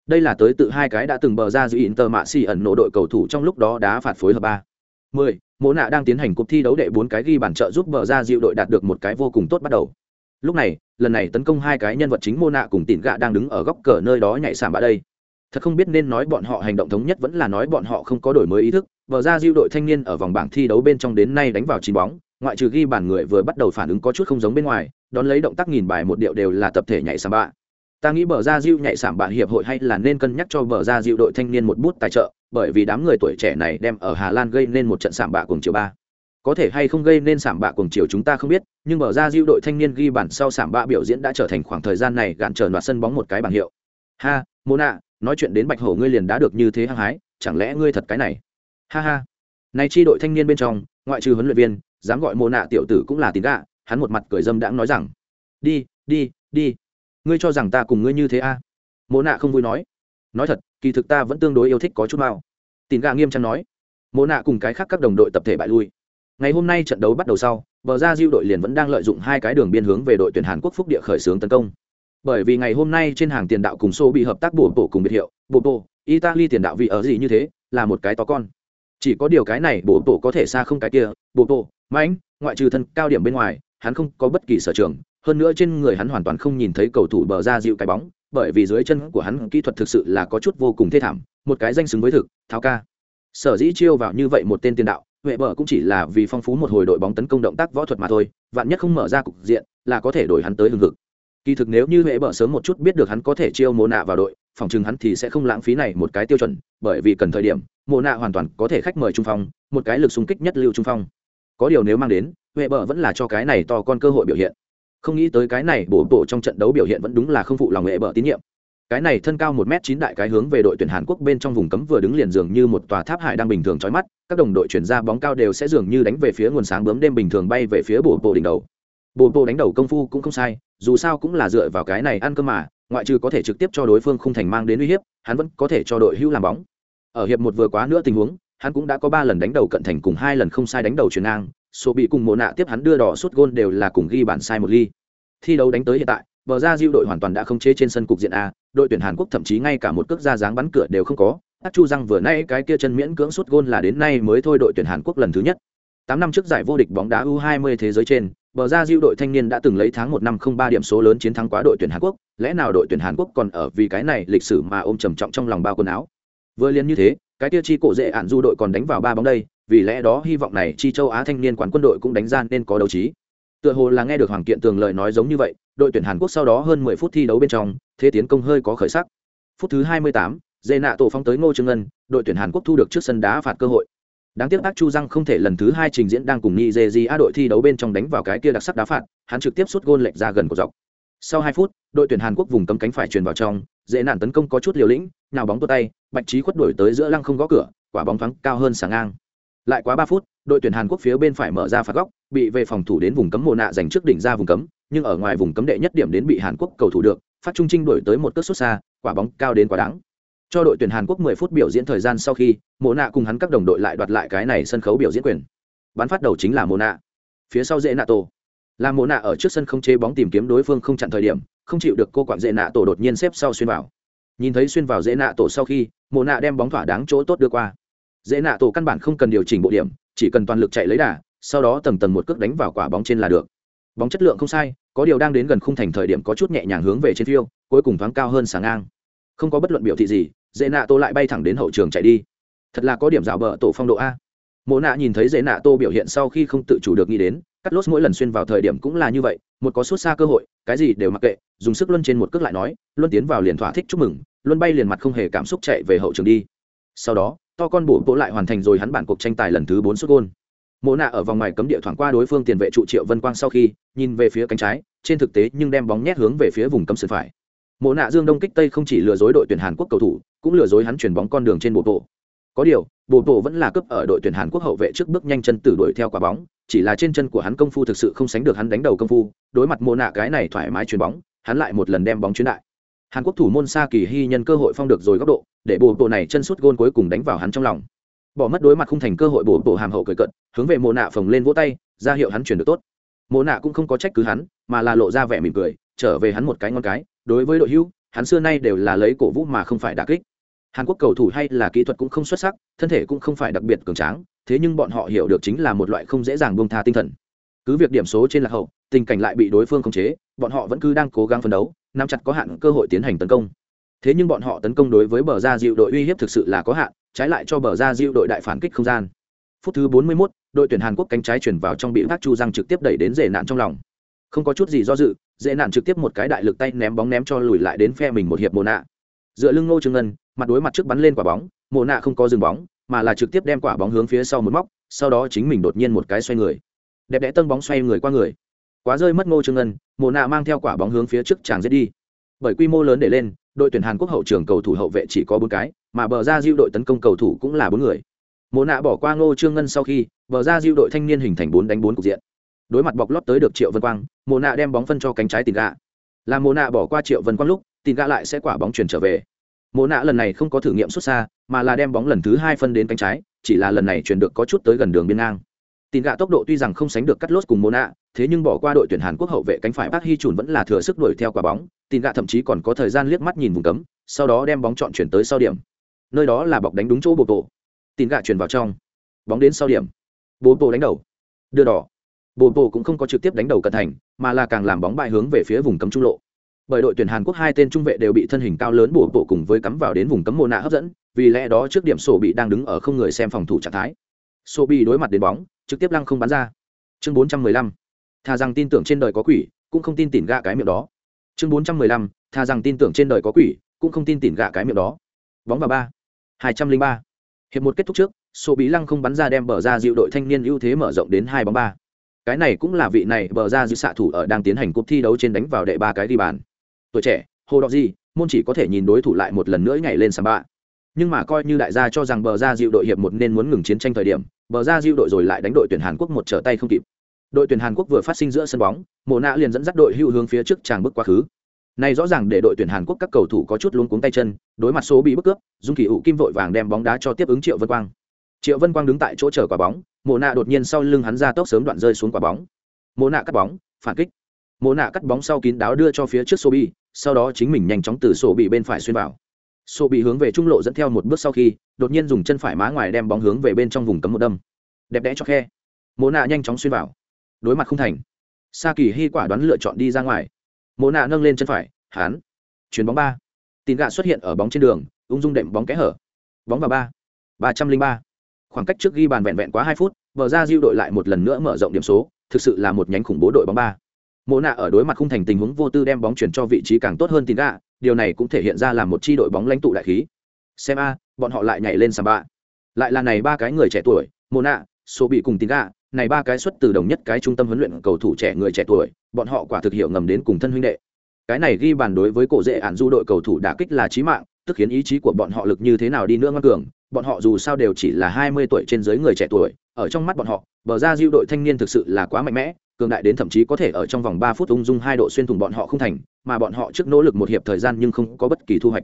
Đây là tới tự hai cái đã từng bờ ra giữ tờ mạ xì ẩn nộ đội cầu thủ trong lúc đó đá phạt phối hợp ba. 10. Mộ nạ đang tiến hành cuộc thi đấu đệ bốn cái ghi bản trợ giúp bờ ra dịu đội đạt được một cái vô cùng tốt bắt đầu. Lúc này, lần này tấn công hai cái nhân vật chính mô nạ cùng tỉn gạ đang đứng ở góc cờ nơi đó nhảy sảm bạ đây. Thật không biết nên nói bọn họ hành động thống nhất vẫn là nói bọn họ không có đổi mới ý thức, Bờ ra dịu đội thanh niên ở vòng bảng thi đấu bên trong đến nay đánh vào chín bóng, ngoại trừ ghi bản người vừa bắt đầu phản ứng có chút không giống bên ngoài, đón lấy động tác nghìn bài một điệu đều là tập thể nhảy sảm bạ ta nghĩ bờ ra diêu nhảy sảm bạ hiệp hội hay là nên cân nhắc cho bờ ra diêu đội thanh niên một bút tài trợ bởi vì đám người tuổi trẻ này đem ở hà lan gây nên một trận sảm bạ cuồng chiều ba. Có thể hay không gây nên sảm bạ cuồng chiều chúng ta không biết nhưng mở ra diêu đội thanh niên ghi bản sau sảm bạ biểu diễn đã trở thành khoảng thời gian này gạn trở loạt sân bóng một cái bảng hiệu. Ha Mona, nói chuyện đến bạch hổ ngươi liền đã được như thế hăng hái chẳng lẽ ngươi thật cái này? Ha ha. Này chi đội thanh niên bên trong ngoại trừ huấn luyện viên dám gọi Mona tiểu tử cũng là tín gạ hắn một mặt cười dâm đãng nói rằng đi đi đi. Ngươi cho rằng ta cùng ngươi như thế a à? nạ không vui nói. Nói thật kỳ thực ta vẫn tương đối yêu thích có chút mao. Tín gà nghiêm trang nói. Mộ nạ cùng cái khác các đồng đội tập thể bại lui. Ngày hôm nay trận đấu bắt đầu sau, bờ ra diêu đội liền vẫn đang lợi dụng hai cái đường biên hướng về đội tuyển hàn quốc phúc địa khởi xướng tấn công. Bởi vì ngày hôm nay trên hàng tiền đạo cùng xô bị hợp tác bổ bổ cùng biệt hiệu, bổ bổ italy tiền đạo vì ở gì như thế, là một cái to con. Chỉ có điều cái này bổ bổ có thể xa không cái kia, bổ bổ mãnh, ngoại trừ thân cao điểm bên ngoài, hắn không có bất kỳ sở trường, hơn nữa trên người hắn hoàn toàn không nhìn thấy cầu thủ bờ ra dịu cái bóng bởi vì dưới chân của hắn kỹ thuật thực sự là có chút vô cùng thê thảm, một cái danh xứng với thực, tháo ca. Sở dĩ chiêu vào như vậy một tên tiền đạo, huệ bờ cũng chỉ là vì phong phú một hồi đội bóng tấn công động tác võ thuật mà thôi, vạn nhất không mở ra cục diện, là có thể đổi hắn tới hừng hực. Kỳ thực nếu như huệ bờ sớm một chút biết được hắn có thể chiêu mồ nạ vào đội, phòng chừng hắn thì sẽ không lãng phí này một cái tiêu chuẩn, bởi vì cần thời điểm mồ nạ hoàn toàn có thể khách mời trung phong, một cái lực xung kích nhất lưu trung phong. Có điều nếu mang đến, huệ bờ vẫn là cho cái này to con cơ hội biểu hiện không nghĩ tới cái này, bổ bộ trong trận đấu biểu hiện vẫn đúng là không phụ lòng nghệ bở tín nhiệm. Cái này thân cao một m chín đại cái hướng về đội tuyển hàn quốc bên trong vùng cấm vừa đứng liền dường như một tòa tháp hải đang bình thường trói mắt, các đồng đội chuyển ra bóng cao đều sẽ dường như đánh về phía nguồn sáng bướm đêm bình thường bay về phía bổ bộ đỉnh đầu. Bổ bộ đánh đầu công phu cũng không sai, dù sao cũng là dựa vào cái này ăn cơm mà, ngoại trừ có thể trực tiếp cho đối phương không thành mang đến uy hiếp, hắn vẫn có thể cho đội hữu làm bóng. Ở hiệp một vừa quá nữa tình huống, hắn cũng đã có ba lần đánh đầu cận thành cùng hai lần không sai đánh đầu chuyển ngang số bị cùng mồ nạ tiếp hắn đưa đỏ suốt gôn đều là cùng ghi bản sai một ly. Thi đấu đánh tới hiện tại bờ ra diêu đội hoàn toàn đã không chế trên sân cục diện a đội tuyển hàn quốc thậm chí ngay cả một cước ra dáng bắn cửa đều không có. Tắc Chu răng vừa nay cái kia chân miễn cưỡng suốt gôn là đến nay mới thôi đội tuyển Hàn Quốc lần thứ nhất. Tám năm trước giải vô địch bóng đá U20 thế giới trên, bờ ra diêu đội thanh niên đã từng lấy tháng một năm không ba điểm số lớn chiến thắng quá đội tuyển hàn quốc. Lẽ nào đội tuyển hàn quốc còn ở vì cái này lịch sử mà ôm trầm trọng trong lòng bao quần áo? Vừa liền như thế cái tiêu chi cổ dễ ản du đội còn đánh vào ba bóng đây vì lẽ đó hy vọng này chi châu á thanh niên quán quân đội cũng đánh ra nên có đấu trí. Tựa hồ là nghe được hoàng kiện tường lời nói giống như vậy đội tuyển hàn quốc sau đó hơn 10 phút thi đấu bên trong thế tiến công hơi có khởi sắc. Phút thứ 28, dê nạ tổ phong tới ngô trương ngân đội tuyển hàn quốc thu được trước sân đá phạt cơ hội. Đáng tiếc ác chu răng không thể lần thứ hai trình diễn đang cùng nigeria đội thi đấu bên trong đánh vào cái kia đặc sắc đá phạt hắn trực tiếp sút gôn lệch ra gần của dọc. Sau hai phút đội tuyển hàn quốc vùng cấm cánh phải truyền vào trong dễ nạn tấn công có chút liều lĩnh nào bóng tua tay bạch trí khuất đổi tới giữa lăng không gõ cửa quả bóng thoáng cao hơn sáng ngang lại quá ba phút, đội tuyển hàn quốc phía bên phải mở ra phạt góc, bị về phòng thủ đến vùng cấm mồ nạ giành trước đỉnh ra vùng cấm, nhưng ở ngoài vùng cấm đệ nhất điểm đến bị hàn quốc cầu thủ được, phát trung trinh đổi tới một cất xuất xa, quả bóng cao đến quá đáng. Cho đội tuyển hàn quốc 10 phút biểu diễn thời gian sau khi mồ nạ cùng hắn các đồng đội lại đoạt lại cái này sân khấu biểu diễn quyền. Bắn phát đầu chính là mồ nạ. Phía sau dễ nạ tổ. Là mồ nạ ở trước sân không chế bóng tìm kiếm đối phương không chặn thời điểm, không chịu được cô quản dễ nạ tổ đột nhiên xếp sau xuyên vào. Nhìn thấy xuyên vào dễ nạ tổ sau khi mồ nạ đem bóng thỏa đáng chỗ tốt đưa qua dễ nạ tổ căn bản không cần điều chỉnh bộ điểm, chỉ cần toàn lực chạy lấy đà, sau đó tầng tầng một cước đánh vào quả bóng trên là được. Bóng chất lượng không sai, có điều đang đến gần khung thành thời điểm có chút nhẹ nhàng hướng về trên phiêu, cuối cùng thoáng cao hơn sáng ngang. Không có bất luận biểu thị gì, dễ nạ tô lại bay thẳng đến hậu trường chạy đi. Thật là có điểm rào bờ tổ phong độ a. Mộ nạ nhìn thấy dễ nạ tô biểu hiện sau khi không tự chủ được nghĩ đến cắt lốt mỗi lần xuyên vào thời điểm cũng là như vậy, một có suốt xa cơ hội, cái gì đều mặc kệ, dùng sức luân trên một cước lại nói, luân tiến vào liền thỏa thích chúc mừng, luân bay liền mặt không hề cảm xúc chạy về hậu trường đi. Sau đó to con bổ bộ lại hoàn thành rồi hắn bản cuộc tranh tài lần thứ bốn xuất gôn. Mộ nạ ở vòng ngoài cấm địa thoảng qua đối phương tiền vệ trụ triệu vân quang sau khi, nhìn về phía cánh trái, trên thực tế nhưng đem bóng nhét hướng về phía vùng cấm sân phải. Mộ nạ dương đông kích tây không chỉ lừa dối đội tuyển hàn quốc cầu thủ, cũng lừa dối hắn chuyển bóng con đường trên bộ bộ. Có điều bộ bộ vẫn là cấp ở đội tuyển hàn quốc hậu vệ trước bước nhanh chân tử đuổi theo quả bóng, chỉ là trên chân của hắn công phu thực sự không sánh được hắn đánh đầu công phu, đối mặt mộ nạ cái này thoải mái chuyền bóng, hắn lại một lần đem bóng chuyến đại. Hàn quốc thủ môn sa kỳ hy nhân cơ hội phong được rồi góc độ để bộ bộ này chân sút gôn cuối cùng đánh vào hắn trong lòng. Bỏ mất đối mặt không thành cơ hội bộ bộ hàm hậu cười cận hướng về mộ nạ phồng lên vỗ tay ra hiệu hắn chuyển được tốt. Mộ nạ cũng không có trách cứ hắn mà là lộ ra vẻ mỉm cười trở về hắn một cái ngon cái. Đối với đội hưu, hắn xưa nay đều là lấy cổ vũ mà không phải đả kích. Hàn quốc cầu thủ hay là kỹ thuật cũng không xuất sắc thân thể cũng không phải đặc biệt cường tráng thế nhưng bọn họ hiểu được chính là một loại không dễ dàng buông tha tinh thần. Cứ việc điểm số trên lạc hậu tình cảnh lại bị đối phương khống chế bọn họ vẫn cứ đang cố gắng phấn đấu nắm chặt có hạn cơ hội tiến hành tấn công thế nhưng bọn họ tấn công đối với bờ ra dịu đội uy hiếp thực sự là có hạn trái lại cho bờ ra dịu đội đại phản kích không gian. Phút thứ 41, đội tuyển hàn quốc cánh trái chuyển vào trong bị phát chu răng trực tiếp đẩy đến dễ nạn trong lòng. Không có chút gì do dự dễ nạn trực tiếp một cái đại lực tay ném bóng ném cho lùi lại đến phe mình một hiệp mồ nạ. Dựa lưng ngô trương ngân mặt đối mặt trước bắn lên quả bóng mồ nạ không có dừng bóng mà là trực tiếp đem quả bóng hướng phía sau một móc sau đó chính mình đột nhiên một cái xoay người. Đẹp đẽ tân bóng xoay người qua người. Quá rơi mất ngô trương ngân mồ nạ mang theo quả bóng hướng phía trước chàng giết đi. Bởi quy mô lớn để lên đội tuyển hàn quốc hậu trường cầu thủ hậu vệ chỉ có bốn cái, mà bờ ra diêu đội tấn công cầu thủ cũng là bốn người. Mộ nạ bỏ qua ngô trương ngân sau khi bờ ra diêu đội thanh niên hình thành bốn đánh bốn cục diện. Đối mặt bọc lót tới được triệu vân quang Mộ nạ đem bóng phân cho cánh trái tìm gạ là Mộ nạ bỏ qua triệu vân quang lúc tìm gạ lại sẽ quả bóng chuyển trở về. Mộ nạ lần này không có thử nghiệm xuất xa, mà là đem bóng lần thứ hai phân đến cánh trái, chỉ là lần này chuyển được có chút tới gần đường biên ngang. Tìm gạ tốc độ tuy rằng không sánh được cắt lốt cùng Mộ nạ thế nhưng bỏ qua đội tuyển hàn quốc hậu vệ cánh phải Park Hy Chun vẫn là thừa sức đuổi theo quả bóng tìm gạ thậm chí còn có thời gian liếc mắt nhìn vùng cấm, sau đó đem bóng chọn chuyển tới sau điểm. Nơi đó là bọc đánh đúng chỗ bộ bộ tìm gạ chuyển vào trong. Bóng đến sau điểm. Bộ bộ đánh đầu. Đưa đỏ. Bộ bộ cũng không có trực tiếp đánh đầu cận thành, mà là càng làm bóng bại hướng về phía vùng cấm trung lộ. Bởi đội tuyển hàn quốc hai tên trung vệ đều bị thân hình cao lớn bổ bộ cùng với cắm vào đến vùng cấm mô nạ hấp dẫn, vì lẽ đó trước điểm sổ bị đang đứng ở không người xem phòng thủ trạng thái. Sobi bị đối mặt đến bóng, trực tiếp lăng không bắn ra. Chương 415 thà rằng tin tưởng trên đời có quỷ, cũng không tin tỉn gạ cái miệng đó. Chương 415. thà rằng tin tưởng trên đời có quỷ, cũng không tin tỉn gạ cái miệng đó. Bóng vào ba. hai trăm linh ba. Hiệp một kết thúc trước sổ bí lăng không bắn ra đem bờ ra dịu đội thanh niên ưu thế mở rộng đến hai bóng ba. Cái này cũng là vị này bờ ra dịu xạ thủ ở đang tiến hành cuộc thi đấu trên đánh vào đệ ba cái đi bàn. Tuổi trẻ, hồ đọc gì môn chỉ có thể nhìn đối thủ lại một lần nữa nhảy lên sàm bạ. Nhưng mà coi như đại gia cho rằng bờ ra dịu đội hiệp một nên muốn ngừng chiến tranh thời điểm, bờ ra dịu đội rồi lại đánh đội tuyển hàn quốc một trở tay không kịp đội tuyển hàn quốc vừa phát sinh giữa sân bóng, mộ nạ liền dẫn dắt đội hưu hướng phía trước tràng bước quá khứ. Này rõ ràng để đội tuyển hàn quốc các cầu thủ có chút luống cuống tay chân, đối mặt số bị bức cướp, dung kỳ hữu kim vội vàng đem bóng đá cho tiếp ứng triệu vân quang. Triệu vân quang đứng tại chỗ chờ quả bóng, mộ nạ đột nhiên sau lưng hắn ra tốc sớm đoạn rơi xuống quả bóng. Mộ nạ cắt bóng, phản kích. Mộ nạ cắt bóng sau kín đáo đưa cho phía trước sô bi sau đó chính mình nhanh chóng từ sổ bị bên phải xuyên vào. Sổ bị hướng về trung lộ dẫn theo một bước sau khi, đột nhiên dùng chân phải má ngoài đem bóng hướng về bên trong vùng cấm một đâm. Đẹp đẽ cho khe. Mộ nạ nhanh chóng xuyên vào đối mặt không thành. Sa kỳ hy quả đoán lựa chọn đi ra ngoài. Mộ nạ nâng lên chân phải, hán. Chuyền bóng ba. Tin gạ xuất hiện ở bóng trên đường, ung dung đệm bóng kẽ hở. Bóng vào ba. ba trăm linh ba. Khoảng cách trước ghi bàn vẹn vẹn quá hai phút vờ ra diêu đội lại một lần nữa mở rộng điểm số, thực sự là một nhánh khủng bố đội bóng ba. Mộ nạ ở đối mặt khung thành tình huống vô tư đem bóng chuyển cho vị trí càng tốt hơn tin gạ, điều này cũng thể hiện ra là một chi đội bóng lãnh tụ đại khí. Xem a, bọn họ lại nhảy lên sàm bạ lại là này ba cái người trẻ tuổi, mộ nạ số bị cùng tin gạ này ba cái xuất từ đồng nhất cái trung tâm huấn luyện cầu thủ trẻ người trẻ tuổi, bọn họ quả thực hiểu ngầm đến cùng thân huynh đệ. Cái này ghi bàn đối với cổ dễ ản du đội cầu thủ đả kích là chí mạng, tức khiến ý chí của bọn họ lực như thế nào đi nữa ngoan cường, bọn họ dù sao đều chỉ là hai mươi tuổi trên dưới người trẻ tuổi, ở trong mắt bọn họ, bờ ra diêu đội thanh niên thực sự là quá mạnh mẽ, cường đại đến thậm chí có thể ở trong vòng ba phút ung dung hai độ xuyên thủng bọn họ không thành, mà bọn họ trước nỗ lực một hiệp thời gian nhưng không có bất kỳ thu hoạch.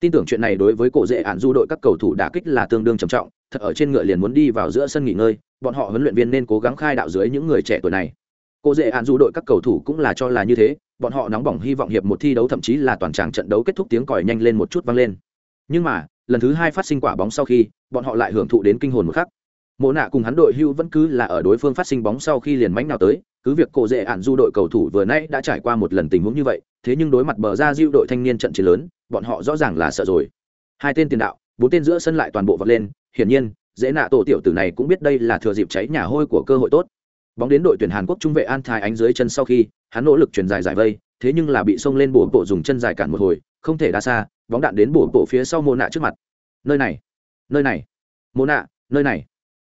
Tin tưởng chuyện này đối với cổ dễ ản du đội các cầu thủ đả kích là tương đương trầm trọng thật ở trên ngựa liền muốn đi vào giữa sân nghỉ ngơi, bọn họ huấn luyện viên nên cố gắng khai đạo dưới những người trẻ tuổi này. Cô dễ ản du đội các cầu thủ cũng là cho là như thế, bọn họ nóng bỏng hy vọng hiệp một thi đấu thậm chí là toàn tràng trận đấu kết thúc tiếng còi nhanh lên một chút vang lên. Nhưng mà, lần thứ hai phát sinh quả bóng sau khi, bọn họ lại hưởng thụ đến kinh hồn một khắc. Mộ nạ cùng hắn đội hưu vẫn cứ là ở đối phương phát sinh bóng sau khi liền mánh nào tới, cứ việc cổ dễ ạn du đội cầu thủ vừa nãy đã trải qua một lần tình huống như vậy, thế nhưng đối mặt bờ ra diêu đội thanh niên trận chiến lớn, bọn họ rõ ràng là sợ rồi. Hai tên tiền đạo, bốn tên giữa sân lại toàn bộ vật lên hiển nhiên, dễ nạ tổ tiểu tử này cũng biết đây là thừa dịp cháy nhà hôi của cơ hội tốt. Bóng đến đội tuyển hàn quốc trung vệ an thái ánh dưới chân sau khi, hắn nỗ lực truyền dài giải vây, thế nhưng là bị xông lên bổ bộ dùng chân dài cản một hồi, không thể đá xa, bóng đạn đến bổ bộ phía sau mồ nạ trước mặt. Nơi này nơi này mồ nạ, nơi này.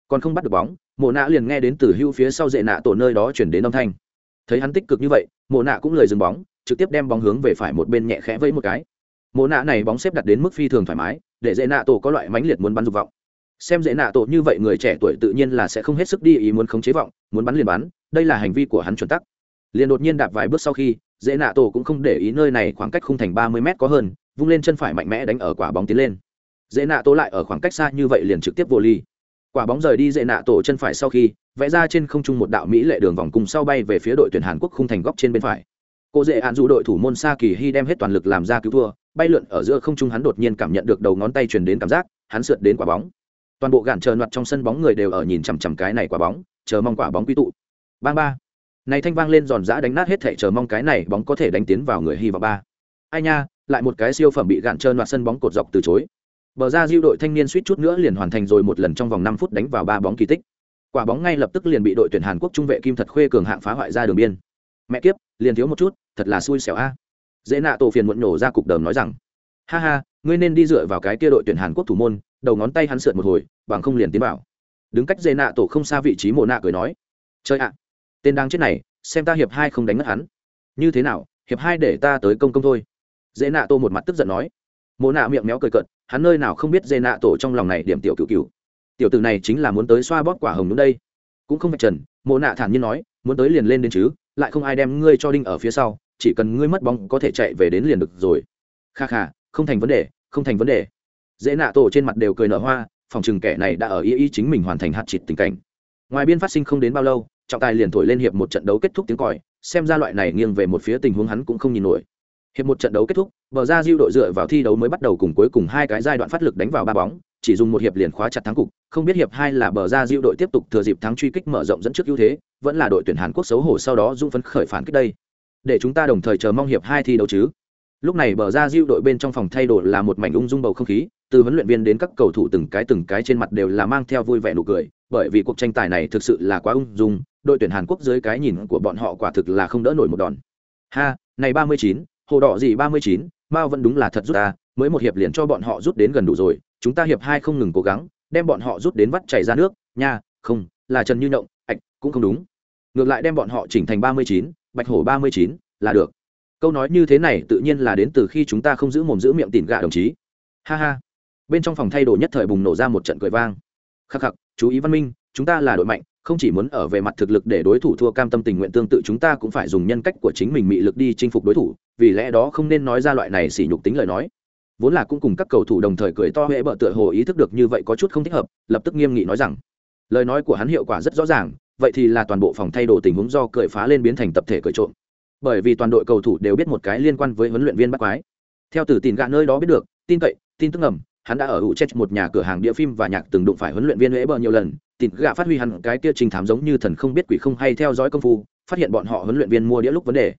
Còn không bắt được bóng mồ nạ liền nghe đến từ hưu phía sau dễ nạ tổ nơi đó chuyển đến âm thanh. Thấy hắn tích cực như vậy mồ nạ cũng lời dừng bóng, trực tiếp đem bóng hướng về phải một bên nhẹ khẽ vẫy một cái. Mồ nạ này bóng xếp đặt đến mức phi thường thoải mái, để dễ nạ tổ có loại mãnh liệt muốn bắn dục vọng xem dễ nạ tổ như vậy người trẻ tuổi tự nhiên là sẽ không hết sức đi ý muốn khống chế vọng, muốn bắn liền bắn, đây là hành vi của hắn chuẩn tắc. Liền đột nhiên đạp vài bước sau khi, dễ nạ tổ cũng không để ý nơi này khoảng cách khung thành ba mươi m có hơn, vung lên chân phải mạnh mẽ đánh ở quả bóng tiến lên. Dễ nạ tổ lại ở khoảng cách xa như vậy liền trực tiếp vô ly. Quả bóng rời đi dễ nạ tổ chân phải sau khi, vẽ ra trên không trung một đạo mỹ lệ đường vòng cùng sau bay về phía đội tuyển hàn quốc khung thành góc trên bên phải. Cô dễ hạn dụ đội thủ môn sa kỳ hy đem hết toàn lực làm ra cứu thua, bay lượn ở giữa không trung hắn đột nhiên cảm nhận được đầu ngón tay truyền đến cảm giác, hắn sượt đến quả bóng toàn bộ gạn chờ loạt trong sân bóng người đều ở nhìn chằm chằm cái này quả bóng, chờ mong quả bóng quy tụ. Bang ba. Này thanh vang lên giòn giã đánh nát hết thể chờ mong cái này bóng có thể đánh tiến vào người hy vọng ba. Ai nha, lại một cái siêu phẩm bị gạn trơn loạt sân bóng cột dọc từ chối. Bờ ra diêu đội thanh niên suýt chút nữa liền hoàn thành rồi một lần trong vòng năm phút đánh vào ba bóng kỳ tích. Quả bóng ngay lập tức liền bị đội tuyển hàn quốc trung vệ kim thật khuê cường hạng phá hoại ra đường biên. Mẹ kiếp, liền thiếu một chút, thật là xui xẻo a. Dễ nạ tổ phiền muộn nổ ra cục đờm nói rằng, ha ha, ngươi nên đi dựa vào cái kia đội tuyển hàn quốc thủ môn đầu ngón tay hắn sượt một hồi, bằng không liền tiến vào. Đứng cách dê nạ tổ không xa vị trí mồ nạ cười nói chơi ạ, tên đang chết này, xem ta hiệp hai không đánh mất hắn. Như thế nào, hiệp hai để ta tới công công thôi. Dễ nạ tô một mặt tức giận nói. Mồ nạ miệng méo cười cận hắn nơi nào không biết dê nạ tổ trong lòng này điểm tiểu cựu cựu. Tiểu tử này chính là muốn tới xoa bóp quả hồng đúng đây. Cũng không phải trần, mộ nạ thản nhiên nói, muốn tới liền lên đến chứ, lại không ai đem ngươi cho đinh ở phía sau, chỉ cần ngươi mất bóng có thể chạy về đến liền được rồi. Kha kha, không thành vấn đề, không thành vấn đề dễ nạ tổ trên mặt đều cười nở hoa, phòng chừng kẻ này đã ở y y chính mình hoàn thành hạt chịt tình cảnh. Ngoài biên phát sinh không đến bao lâu, trọng tài liền thổi lên hiệp một trận đấu kết thúc tiếng còi, xem ra loại này nghiêng về một phía tình huống hắn cũng không nhìn nổi. Hiệp một trận đấu kết thúc, bờ ra diêu đội dựa vào thi đấu mới bắt đầu cùng cuối cùng hai cái giai đoạn phát lực đánh vào ba bóng, chỉ dùng một hiệp liền khóa chặt thắng cục, không biết hiệp hai là bờ ra diêu đội tiếp tục thừa dịp thắng truy kích mở rộng dẫn trước ưu thế, vẫn là đội tuyển hàn quốc xấu hổ sau đó dung phấn khởi phản kích đây. Để chúng ta đồng thời chờ mong hiệp hai thi đấu chứ. Lúc này bờ ra diêu đội bên trong phòng thay đổi là một mảnh ung dung bầu không khí từ huấn luyện viên đến các cầu thủ từng cái từng cái trên mặt đều là mang theo vui vẻ nụ cười, bởi vì cuộc tranh tài này thực sự là quá ung dung, đội tuyển hàn quốc dưới cái nhìn của bọn họ quả thực là không đỡ nổi một đòn. Ha, này ba mươi chín, hồ đỏ gì ba mươi chín, mao vẫn đúng là thật rút ta, mới một hiệp liền cho bọn họ rút đến gần đủ rồi, chúng ta hiệp hai không ngừng cố gắng, đem bọn họ rút đến vắt chảy ra nước, nha, không, là trần như động ạch, cũng không đúng. Ngược lại đem bọn họ chỉnh thành ba mươi chín, bạch hổ ba mươi chín, là được. Câu nói như thế này tự nhiên là đến từ khi chúng ta không giữ mồm giữ miệng tỉn gạ đồng chí. Ha ha bên trong phòng thay đồ nhất thời bùng nổ ra một trận cười vang. Khắc khắc, chú ý văn minh, chúng ta là đội mạnh, không chỉ muốn ở về mặt thực lực để đối thủ thua cam tâm tình nguyện tương tự, chúng ta cũng phải dùng nhân cách của chính mình mị lực đi chinh phục đối thủ, vì lẽ đó không nên nói ra loại này sỉ nhục tính lời nói. Vốn là cũng cùng các cầu thủ đồng thời cười to huệ bợ tựa hồ ý thức được như vậy có chút không thích hợp, lập tức nghiêm nghị nói rằng, lời nói của hắn hiệu quả rất rõ ràng, vậy thì là toàn bộ phòng thay đồ tình huống do cười phá lên biến thành tập thể cười trộm. Bởi vì toàn đội cầu thủ đều biết một cái liên quan với huấn luyện viên bắt quái. Theo từ tin gạ nơi đó biết được, tin cậy, tin tức ngầm hắn đã ở hữu chết một nhà cửa hàng địa phim và nhạc từng đụng phải huấn luyện viên lễ bờ nhiều lần tin gạ phát huy hẳn cái kia trình thám giống như thần không biết quỷ không hay theo dõi công phu, phát hiện bọn họ huấn luyện viên mua đĩa lúc vấn đề.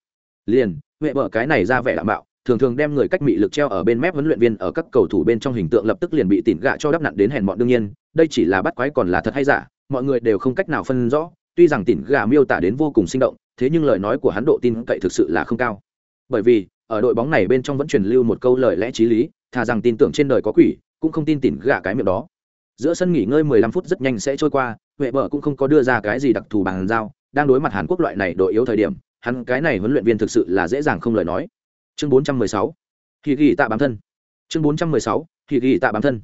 Liền huệ bờ cái này ra vẻ đảm bảo thường thường đem người cách mị lực treo ở bên mép huấn luyện viên ở các cầu thủ bên trong hình tượng lập tức liền bị tỉn gạ cho đắp nặn đến hèn mọn đương nhiên, đây chỉ là bắt quái còn là thật hay giả, mọi người đều không cách nào phân rõ, tuy rằng tỉn gà miêu tả đến vô cùng sinh động, thế nhưng lời nói của hắn độ tin cậy thực sự là không cao. Bởi vì, ở đội bóng này bên trong vẫn truyền lưu một câu lời lẽ t r í lý thà rằng tin tưởng trên đời có quỷ, cũng không tin tỉn gạ cái miệng đó giữa sân nghỉ ngơi 15 phút rất nhanh sẽ trôi qua, huệ bờ cũng không có đưa ra cái gì đặc thù bằng giao, đang đối mặt hàn quốc loại này đội yếu thời điểm, hắn cái này huấn luyện viên thực sự là dễ dàng không lời nói chương 416. kỳ ghi tạ bám thân chương 416. kỳ ghi tạ bám thân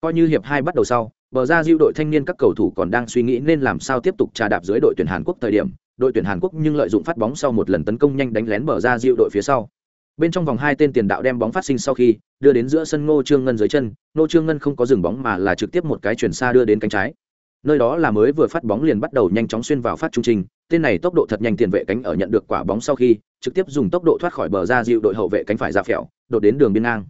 coi như hiệp hai bắt đầu sau, bờ ra diệu đội thanh niên các cầu thủ còn đang suy nghĩ nên làm sao tiếp tục trà đạp dưới đội tuyển hàn quốc thời điểm, đội tuyển hàn quốc nhưng lợi dụng phát bóng sau một lần tấn công nhanh đánh lén bờ ra diệu đội phía sau bên trong vòng hai tên tiền đạo đem bóng phát sinh sau khi, đưa đến giữa sân ngô trương ngân dưới chân. Ngô trương ngân không có dừng bóng mà là trực tiếp một cái chuyển xa đưa đến cánh trái. Nơi đó là mới vừa phát bóng liền bắt đầu nhanh chóng xuyên vào phát trung trình. Tên này tốc độ thật nhanh tiền vệ cánh ở nhận được quả bóng sau khi, trực tiếp dùng tốc độ thoát khỏi bờ ra dịu đội hậu vệ cánh phải ra phèo, đột đến đường biên ngang.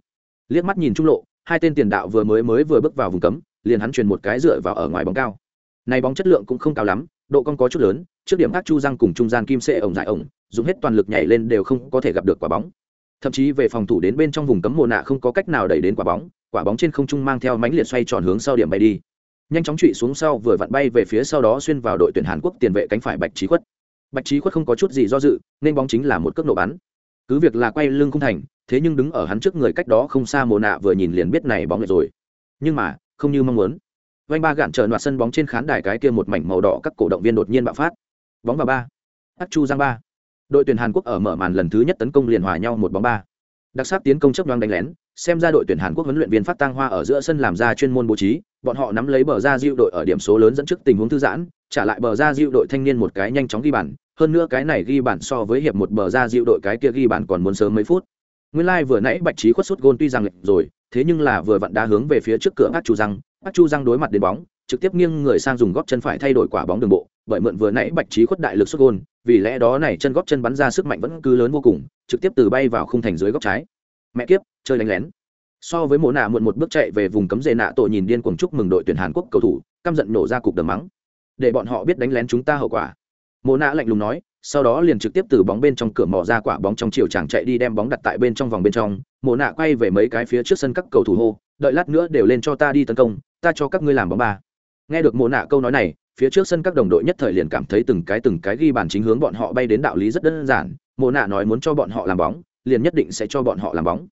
Liếc mắt nhìn trung lộ, hai tên tiền đạo vừa mới mới vừa bước vào vùng cấm, liền hắn truyền một cái dựa vào ở ngoài bóng cao. Này bóng chất lượng cũng không cao lắm, độ cong có chút lớn, trước điểm ác chu răng cùng trung gian kim sệ ổng dài ổng, dùng hết toàn lực nhảy lên đều không có thể gặp được quả bóng thậm chí về phòng thủ đến bên trong vùng cấm mồ nạ không có cách nào đẩy đến quả bóng quả bóng trên không trung mang theo mánh liệt xoay tròn hướng sau điểm bay đi. Nhanh chóng trụy xuống sau vừa vặn bay về phía sau đó xuyên vào đội tuyển hàn quốc tiền vệ cánh phải bạch trí khuất. Bạch trí khuất không có chút gì do dự, nên bóng chính là một cước nổ bắn. Cứ việc là quay lưng không thành, thế nhưng đứng ở hắn trước người cách đó không xa mồ nạ vừa nhìn liền biết này bóng lệch rồi. Nhưng mà, không như mong muốn. Vanh ba gạn trở loạt sân bóng trên khán đài cái kia một mảnh màu đỏ các cổ động viên đột nhiên bạo phát. Bóng vào ba. Ác chu giang ba đội tuyển hàn quốc ở mở màn lần thứ nhất tấn công liền hòa nhau một bóng ba. Đặc sắc tiến công chấp đoan đánh lén, xem ra đội tuyển hàn quốc huấn luyện viên phát tăng hoa ở giữa sân làm ra chuyên môn bố trí, bọn họ nắm lấy bờ ra diệu đội ở điểm số lớn dẫn trước tình huống thư giãn, trả lại bờ ra diệu đội thanh niên một cái nhanh chóng ghi bàn, hơn nữa cái này ghi bàn so với hiệp một bờ ra diệu đội cái kia ghi bàn còn muốn sớm mấy phút. Nguyên lai like vừa nãy bạch trí khuất sút gôn tuy rằng lệch rồi, thế nhưng là vừa vặn đá hướng về phía trước cửa ác chu răng ác chu răng đối mặt đến bóng, trực tiếp nghiêng người sang dùng góp chân phải thay đổi quả bóng đường bộ bởi mượn vừa nãy bạch trí khuất đại lực xuất gôn, vì lẽ đó này chân góp chân bắn ra sức mạnh vẫn cứ lớn vô cùng, trực tiếp từ bay vào khung thành dưới góc trái. Mẹ kiếp, chơi đánh lén. So với mộ nạ muộn một bước chạy về vùng cấm dề nạ tội nhìn điên cuồng chúc mừng đội tuyển hàn quốc cầu thủ, căm giận nổ ra cục đầm mắng. Để bọn họ biết đánh lén chúng ta hậu quả. Mộ nạ lạnh lùng nói, sau đó liền trực tiếp từ bóng bên trong cửa mỏ ra quả bóng trong chiều chàng chạy đi đem bóng đặt tại bên trong vòng bên trong. Mộ nạ quay về mấy cái phía trước sân các cầu thủ hô, đợi lát nữa đều lên cho ta đi tấn công, ta cho các ngươi làm bóng ba. Nghe được mộ nạ câu nói này phía trước sân các đồng đội nhất thời liền cảm thấy từng cái từng cái ghi bàn chính hướng bọn họ bay đến đạo lý rất đơn giản mồ nạ nói muốn cho bọn họ làm bóng, liền nhất định sẽ cho bọn họ làm bóng.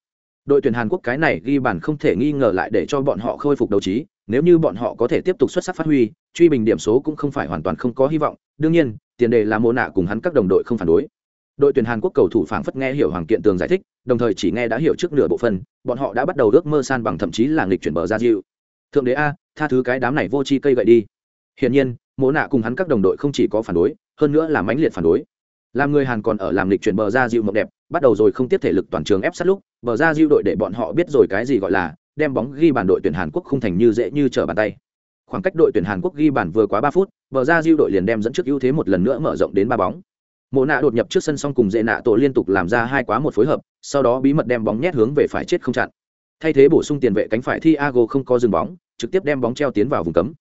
Đội tuyển hàn quốc cái này ghi bàn không thể nghi ngờ lại để cho bọn họ khôi phục đấu trí, nếu như bọn họ có thể tiếp tục xuất sắc phát huy, truy bình điểm số cũng không phải hoàn toàn không có hy vọng, đương nhiên, tiền đề là mồ nạ cùng hắn các đồng đội không phản đối. Đội tuyển hàn quốc cầu thủ phảng phất nghe hiểu hoàng kiện tường giải thích, đồng thời chỉ nghe đã hiểu trước nửa bộ phân bọn họ đã bắt đầu ước mơ san bằng thậm chí là nghịch chuyển bờ ra diệu. Thượng đế a, tha thứ cái đám này vô chi cây gậy đi hiển nhiên, Mộ nạ cùng hắn các đồng đội không chỉ có phản đối, hơn nữa là mãnh liệt phản đối. Làm người hàn còn ở làm lịch chuyển bờ ra dịu mộng đẹp, bắt đầu rồi không tiếp thể lực toàn trường ép sát lúc, bờ ra dịu đội để bọn họ biết rồi cái gì gọi là, đem bóng ghi bàn đội tuyển hàn quốc không thành như dễ như trở bàn tay. Khoảng cách đội tuyển hàn quốc ghi bàn vừa quá ba phút, bờ ra dịu đội liền đem dẫn trước ưu thế một lần nữa mở rộng đến ba bóng. Mộ nạ đột nhập trước sân xong cùng dễ nạ tổ liên tục làm ra hai quá một phối hợp, sau đó bí mật đem bóng nhét hướng về phải chết không chặn. Thay thế bổ sung tiền vệ cánh phải Thiago không có dừng bóng, trực tiếp đem bóng treo tiến vào vùng cấm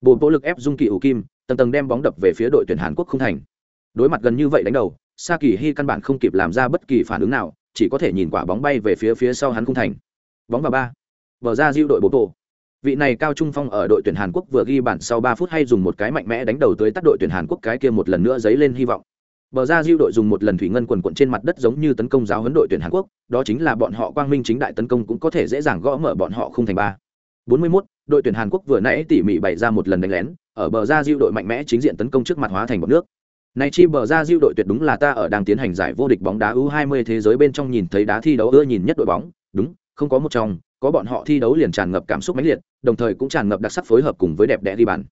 bộ bộ lực ép dung kỳ ủ kim tầng tầng đem bóng đập về phía đội tuyển hàn quốc không thành. Đối mặt gần như vậy đánh đầu sa kỳ hy căn bản không kịp làm ra bất kỳ phản ứng nào chỉ có thể nhìn quả bóng bay về phía phía sau hắn không thành. Bóng vào ba. Vở ra diêu đội bộ bộ vị này cao trung phong ở đội tuyển hàn quốc vừa ghi bản sau ba phút hay dùng một cái mạnh mẽ đánh đầu tới tắt đội tuyển hàn quốc cái kia một lần nữa dấy lên hy vọng. Bờ ra Diêu đội dùng một lần thủy ngân quần quận trên mặt đất giống như tấn công giáo huấn đội tuyển Hàn Quốc, đó chính là bọn họ quang minh chính đại tấn công cũng có thể dễ dàng gõ mở bọn họ không thành ba. 41, đội tuyển Hàn Quốc vừa nãy tỉ mỉ bày ra một lần đánh lén, ở bờ ra Diêu đội mạnh mẽ chính diện tấn công trước mặt hóa thành bọt nước. Này chi bờ ra Diêu đội tuyệt đúng là ta ở đang tiến hành giải vô địch bóng đá U20 thế giới bên trong nhìn thấy đá thi đấu ưa nhìn nhất đội bóng, đúng, không có một trong, có bọn họ thi đấu liền tràn ngập cảm xúc mãnh liệt, đồng thời cũng tràn ngập đặc sắc phối hợp cùng với đẹp đẽ đi bàn.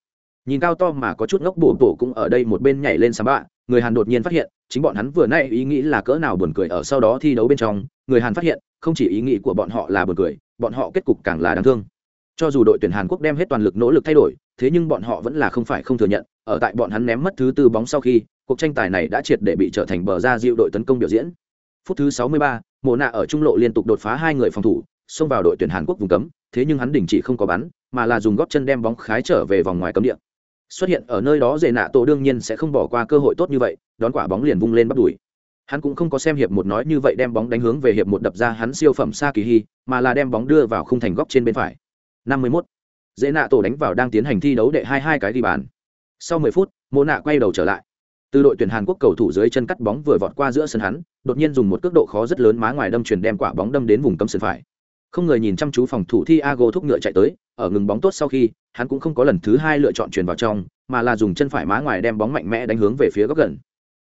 Nhìn cao to mà có chút ngốc bổ bổ cũng ở đây một bên nhảy lên samba bạ, người Hàn đột nhiên phát hiện, chính bọn hắn vừa nãy ý nghĩ là cỡ nào buồn cười ở sau đó thi đấu bên trong, người Hàn phát hiện, không chỉ ý nghĩ của bọn họ là buồn cười, bọn họ kết cục càng là đáng thương. Cho dù đội tuyển Hàn Quốc đem hết toàn lực nỗ lực thay đổi, thế nhưng bọn họ vẫn là không phải không thừa nhận, ở tại bọn hắn ném mất thứ tư bóng sau khi, cuộc tranh tài này đã triệt để bị trở thành bờ ra diệu đội tấn công biểu diễn. Phút thứ 63, Mộ Nạ ở trung lộ liên tục đột phá hai người phòng thủ, xông vào đội tuyển Hàn Quốc vùng cấm, thế nhưng hắn đình chỉ không có bắn, mà là dùng góp chân đem bóng khái trở về vòng ngoài cấm địa. Xuất hiện ở nơi đó dễ nạ tổ đương nhiên sẽ không bỏ qua cơ hội tốt như vậy đón quả bóng liền vung lên bắt đuổi. Hắn cũng không có xem hiệp một nói như vậy đem bóng đánh hướng về hiệp một đập ra hắn siêu phẩm sa kỳ hy mà là đem bóng đưa vào khung thành góc trên bên phải. 51. dễ nạ tổ đánh vào đang tiến hành thi đấu đệ hai hai cái đi bàn sau 10 phút Mộ nạ quay đầu trở lại từ đội tuyển hàn quốc cầu thủ dưới chân cắt bóng vừa vọt qua giữa sân hắn đột nhiên dùng một cước độ khó rất lớn má ngoài đâm chuyển đem quả bóng đâm đến vùng cấm sân phải không người nhìn chăm chú phòng thủ Thiago thúc ngựa chạy tới, ở ngừng bóng tốt sau khi, hắn cũng không có lần thứ hai lựa chọn chuyển vào trong, mà là dùng chân phải má ngoài đem bóng mạnh mẽ đánh hướng về phía góc gần.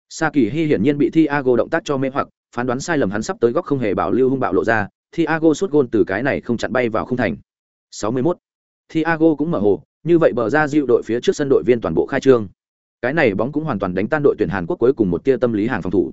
Sa Kỳ Hi hiển nhiên bị Thiago động tác cho mê hoặc, phán đoán sai lầm hắn sắp tới góc không hề bảo lưu hung bạo lộ ra, Thiago sút gôn từ cái này không chặn bay vào không thành. 61. Thiago cũng mở hồ, như vậy bờ ra dịu đội phía trước sân đội viên toàn bộ khai trương. Cái này bóng cũng hoàn toàn đánh tan đội tuyển Hàn Quốc cuối cùng một tia tâm lý hàng phòng thủ.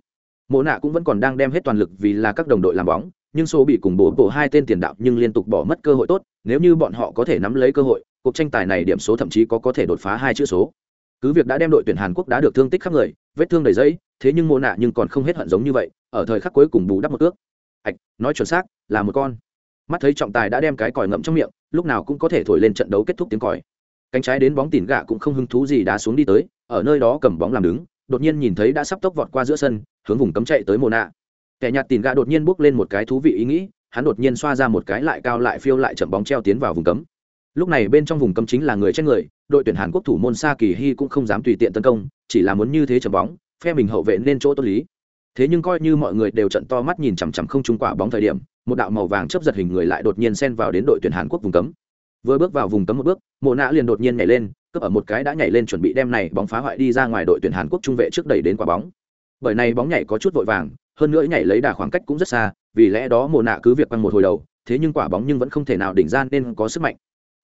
Mộ nạ cũng vẫn còn đang đem hết toàn lực vì là các đồng đội làm bóng, nhưng số bị cùng bổ bộ hai tên tiền đạo nhưng liên tục bỏ mất cơ hội tốt, nếu như bọn họ có thể nắm lấy cơ hội, cuộc tranh tài này điểm số thậm chí có có thể đột phá hai chữ số. Cứ việc đã đem đội tuyển Hàn Quốc đã được thương tích khắp người, vết thương đầy dẫy, thế nhưng Mộ nạ nhưng còn không hết hận giống như vậy, ở thời khắc cuối cùng bù đắp một cước. Hạch, nói chuẩn xác, là một con. Mắt thấy trọng tài đã đem cái còi ngậm trong miệng, lúc nào cũng có thể thổi lên trận đấu kết thúc tiếng còi. Cánh trái đến bóng tỉn gạ cũng không hứng thú gì đá xuống đi tới, ở nơi đó cầm bóng làm đứng, đột nhiên nhìn thấy đã sắp tốc vọt qua giữa sân, hướng vùng cấm chạy tới Mộ nạ kẻ nhạt tỉn gạ đột nhiên bước lên một cái thú vị ý nghĩ hắn đột nhiên xoa ra một cái lại cao lại phiêu lại chậm bóng treo tiến vào vùng cấm. Lúc này bên trong vùng cấm chính là người chết người đội tuyển hàn quốc thủ môn sa kỳ hy cũng không dám tùy tiện tấn công chỉ là muốn như thế chậm bóng phe mình hậu vệ nên chỗ tốt lý. Thế nhưng coi như mọi người đều trận to mắt nhìn chằm chằm không trúng quả bóng thời điểm một đạo màu vàng chấp giật hình người lại đột nhiên xen vào đến đội tuyển hàn quốc vùng cấm. Vừa bước vào vùng cấm một bước, mộ nạ liền đột nhiên nhảy lên, cướp ở một cái đã nhảy lên chuẩn bị đem này bóng phá hoại đi ra ngoài đội tuyển hàn quốc trung vệ trước đẩy đến quả bóng. Bởi này bóng nhảy có chút vội vàng, hơn nữa nhảy lấy đà khoảng cách cũng rất xa, vì lẽ đó mộ nạ cứ việc băng một hồi đầu, thế nhưng quả bóng nhưng vẫn không thể nào đỉnh ra nên có sức mạnh.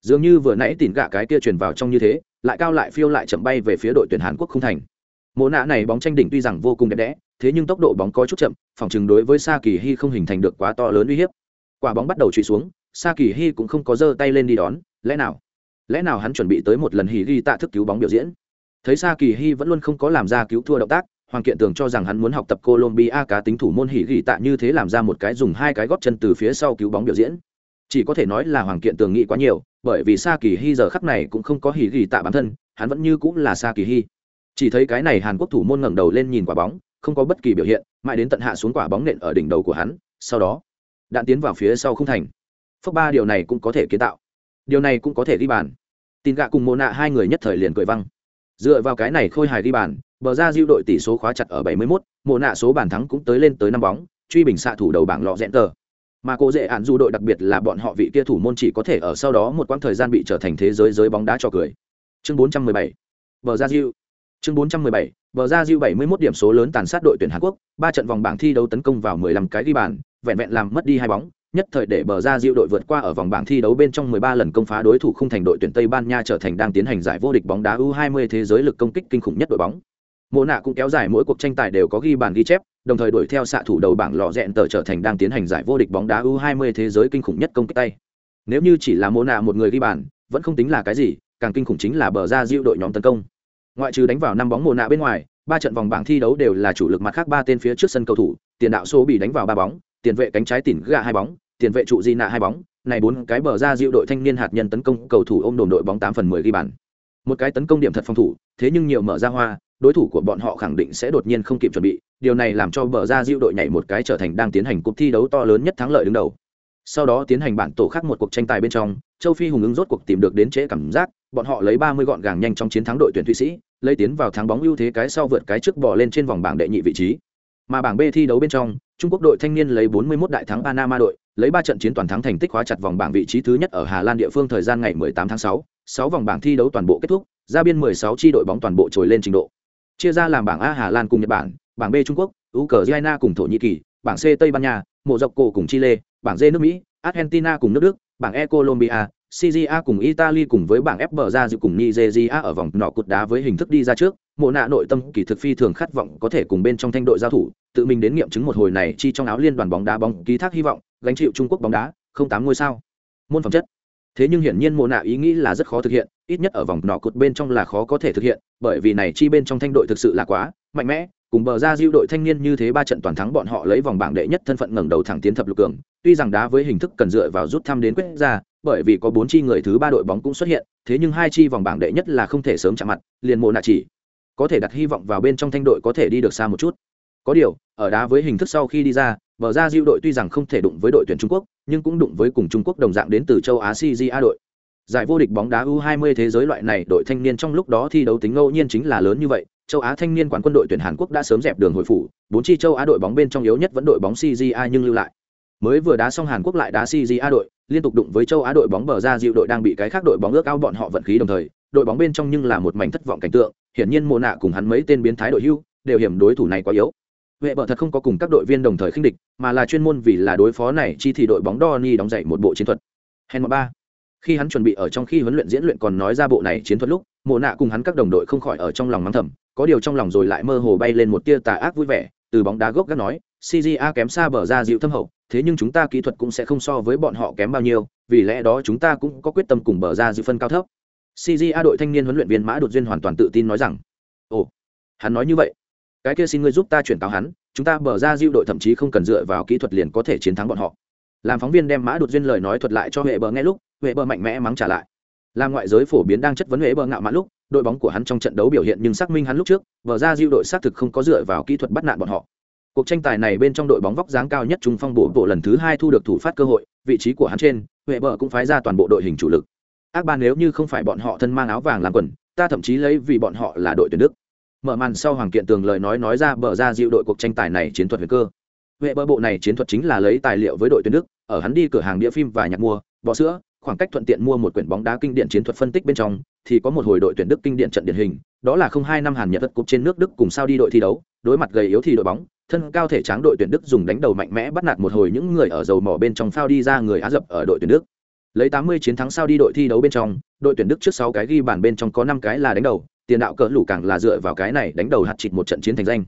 Dường như vừa nãy tỉn gạ cái kia truyền vào trong như thế, lại cao lại phiêu lại chậm bay về phía đội tuyển hàn quốc không thành mộ nạ này bóng tranh đỉnh tuy rằng vô cùng đẹp đẽ, thế nhưng tốc độ bóng có chút chậm, phòng chừng đối với sa kỳ hy không hình thành được quá to lớn uy hiếp. Quả bóng bắt đầu trụy xuống sa kỳ hy cũng không có giơ tay lên đi đón, lẽ nào? Lẽ nào hắn chuẩn bị tới một lần hì ghi tạ thức cứu bóng biểu diễn? Thấy sa kỳ hy vẫn luôn không có làm ra cứu thua động tác, hoàng kiện tường cho rằng hắn muốn học tập colombia cá tính thủ môn hỉ gỉ tạ như thế làm ra một cái dùng hai cái góp chân từ phía sau cứu bóng biểu diễn. Chỉ có thể nói là hoàng kiện tường nghĩ quá nhiều, bởi vì sa kỳ hy giờ khắc này cũng không có hỉ gỉ tạ bản thân, hắn vẫn như cũng là sa kỳ hy chỉ thấy cái này hàn quốc thủ môn ngẩng đầu lên nhìn quả bóng không có bất kỳ biểu hiện mãi đến tận hạ xuống quả bóng nện ở đỉnh đầu của hắn sau đó đạn tiến vào phía sau không thành. Phước ba điều này cũng có thể kiến tạo. Điều này cũng có thể ghi bàn. Tin gạ cùng mô nạ hai người nhất thời liền cười văng. Dựa vào cái này khôi hài ghi bàn bờ ra diêu đội tỷ số khóa chặt ở 71, mộ nạ số bàn thắng cũng tới lên tới năm bóng truy bình xạ thủ đầu bảng lọ rẽn tờ. Mà cô dễ ạn du đội đặc biệt là bọn họ vị kia thủ môn chỉ có thể ở sau đó một quãng thời gian bị trở thành thế giới giới bóng đá cho cười. Chương 417 bờ ra diêu chương 417 bờ ra diêu 71 điểm số lớn tàn sát đội tuyển hàn quốc ba trận vòng bảng thi đấu tấn công vào 15 cái ghi bàn vẹn vẹn làm mất đi hai bóng nhất thời để bờ ra diệu đội vượt qua ở vòng bảng thi đấu bên trong 13 lần công phá đối thủ không thành đội tuyển Tây Ban Nha trở thành đang tiến hành giải vô địch bóng đá U20 thế giới lực công kích kinh khủng nhất đội bóng. Mộ nạ cũng kéo dài mỗi cuộc tranh tài đều có ghi bàn ghi chép, đồng thời đuổi theo xạ thủ đầu bảng lọ rẹn tờ trở thành đang tiến hành giải vô địch bóng đá U20 thế giới kinh khủng nhất công kích tay. Nếu như chỉ là Mộ nạ một người ghi bàn, vẫn không tính là cái gì, càng kinh khủng chính là bờ ra diệu đội nhóm tấn công. Ngoại trừ đánh vào năm bóng mùa nạ bên ngoài, ba trận vòng bảng thi đấu đều là chủ lực mặt khác ba tên phía trước sân cầu thủ, tiền đạo số bị đánh vào ba bóng, tiền vệ cánh trái tỉn gạ hai bóng, tiền vệ trụ di nạ hai bóng, này bốn cái bờ ra diệu đội thanh niên hạt nhân tấn công cầu thủ ôm đồn đội bóng tám phần mười ghi bàn. Một cái tấn công điểm thật phòng thủ, thế nhưng nhiều mở ra hoa, đối thủ của bọn họ khẳng định sẽ đột nhiên không kịp chuẩn bị, điều này làm cho bờ ra diệu đội nhảy một cái trở thành đang tiến hành cuộc thi đấu to lớn nhất thắng lợi đứng đầu. Sau đó tiến hành bản tổ khác một cuộc tranh tài bên trong, châu Phi hùng ứng rốt cuộc tìm được đến trễ cảm giác, bọn họ lấy ba mươi gọn gàng nhanh trong chiến thắng đội tuyển Thụy Sĩ, lấy tiến vào thắng bóng ưu thế cái sau vượt cái trước bỏ lên trên vòng bảng đệ nhị vị trí. Mà bảng B thi đấu bên trong, Trung Quốc đội thanh niên lấy 41 đại thắng Panama đội, lấy 3 trận chiến toàn thắng thành tích khóa chặt vòng bảng vị trí thứ nhất ở Hà Lan địa phương thời gian ngày 18 tháng 6, 6 vòng bảng thi đấu toàn bộ kết thúc, ra biên 16 chi đội bóng toàn bộ trồi lên trình độ. Chia ra làm bảng A Hà Lan cùng Nhật Bản, bảng B Trung Quốc, Ukraine cùng Thổ Nhĩ Kỳ, bảng C Tây Ban Nha, Mộ Dọc Cổ cùng Chile, bảng D nước Mỹ, Argentina cùng nước Đức, bảng E Colombia, CJA cùng Italy cùng với bảng F bờ ra dự cùng Nigeria ở vòng nọ cột đá với hình thức đi ra trước, mộ nạ nội tâm kỳ thực phi thường khát vọng có thể cùng bên trong thanh đội giao thủ, tự mình đến nghiệm chứng một hồi này chi trong áo liên đoàn bóng đá bóng ký thác hy vọng, gánh chịu Trung Quốc bóng đá, không tám ngôi sao. Môn phẩm chất. Thế nhưng hiển nhiên mộ nạ ý nghĩ là rất khó thực hiện, ít nhất ở vòng nọ cột bên trong là khó có thể thực hiện, bởi vì này chi bên trong thanh đội thực sự là quá mạnh mẽ, cùng bờ ra diêu đội thanh niên như thế ba trận toàn thắng bọn họ lấy vòng bảng đệ nhất thân phận ngẩng đầu thẳng tiến thập lục cường. Tuy rằng đá với hình thức cần dựa vào rút thăm đến quyết ra bởi vì có bốn chi người thứ ba đội bóng cũng xuất hiện thế nhưng hai chi vòng bảng đệ nhất là không thể sớm chạm mặt liền mộ nạ chỉ. Có thể đặt hy vọng vào bên trong thanh đội có thể đi được xa một chút. Có điều ở đá với hình thức sau khi đi ra bờ ra diêu đội tuy rằng không thể đụng với đội tuyển trung quốc nhưng cũng đụng với cùng trung quốc đồng dạng đến từ châu á cja đội. Giải vô địch bóng đá U20 thế giới loại này đội thanh niên trong lúc đó thi đấu tính ngẫu nhiên chính là lớn như vậy, châu Á thanh niên quán quân đội tuyển Hàn Quốc đã sớm dẹp đường hồi phủ, bốn chi châu Á đội bóng bên trong yếu nhất vẫn đội bóng CJA nhưng lưu lại. Mới vừa đá xong Hàn Quốc lại đá CJA đội, liên tục đụng với châu Á đội bóng bờ ra dịu đội đang bị cái khác đội bóng ước ao bọn họ vận khí đồng thời, đội bóng bên trong nhưng là một mảnh thất vọng cảnh tượng, hiển nhiên Mộ nạ cùng hắn mấy tên biến thái đội hưu, đều hiểm đối thủ này quá yếu. Vệ bờ thật không có cùng các đội viên đồng thời khinh địch, mà là chuyên môn vì là đối phó này chi thì đội bóng Donny đóng dậy một bộ chiến thuật. Hèn ba khi hắn chuẩn bị ở trong khi huấn luyện diễn luyện còn nói ra bộ này chiến thuật lúc mộ nạ cùng hắn các đồng đội không khỏi ở trong lòng mắng thầm có điều trong lòng rồi lại mơ hồ bay lên một tia tà ác vui vẻ, từ bóng đá gốc gác nói CJA kém xa bờ ra dịu thâm hậu, thế nhưng chúng ta kỹ thuật cũng sẽ không so với bọn họ kém bao nhiêu, vì lẽ đó chúng ta cũng có quyết tâm cùng bờ ra dịu phân cao thấp. CJA đội thanh niên huấn luyện viên mã đột duyên hoàn toàn tự tin nói rằng, ồ, hắn nói như vậy. Cái kia xin ngươi giúp ta chuyển cáo hắn, chúng ta bờ ra dịu đội thậm chí không cần dựa vào kỹ thuật liền có thể chiến thắng bọn họ. Làm phóng viên đem mã đột duyên lời nói thuật lại cho hệ bờ nghe lúc, huệ bờ mạnh mẽ mắng trả lại. Làm ngoại giới phổ biến đang chất vấn huệ bờ ngạo mạn lúc đội bóng của hắn trong trận đấu biểu hiện nhưng xác minh hắn lúc trước vở ra diêu đội xác thực không có dựa vào kỹ thuật bắt nạn bọn họ. Cuộc tranh tài này bên trong đội bóng vóc dáng cao nhất trung phong bộ bộ lần thứ hai thu được thủ phát cơ hội, vị trí của hắn trên, huệ bờ cũng phái ra toàn bộ đội hình chủ lực. Ác ban nếu như không phải bọn họ thân mang áo vàng làm quần, ta thậm chí lấy vì bọn họ là đội tuyển đức. Mở màn sau hoàng kiện tường lời nói nói ra bờ ra diệu đội cuộc tranh tài này chiến thuật về cơ. Huệ bờ bộ này chiến thuật chính là lấy tài liệu với đội tuyển đức, ở hắn đi cửa hàng đĩa phim và nhạc mua bò sữa khoảng cách thuận tiện mua một quyển bóng đá kinh điển chiến thuật phân tích bên trong, thì có một hồi đội tuyển đức kinh điển trận điển hình, đó là không hai năm hàn nhật vật cục trên nước đức cùng sao đi đội thi đấu, đối mặt gầy yếu thì đội bóng, thân cao thể tráng đội tuyển đức dùng đánh đầu mạnh mẽ bắt nạt một hồi những người ở dầu mỏ bên trong phao đi ra người á dập ở đội tuyển đức. Lấy 80 chiến thắng sao đi đội thi đấu bên trong, đội tuyển đức trước sáu cái ghi bàn bên trong có năm cái là đánh đầu, tiền đạo cỡ lũ càng là dựa vào cái này đánh đầu hạt chịt một trận chiến thành danh.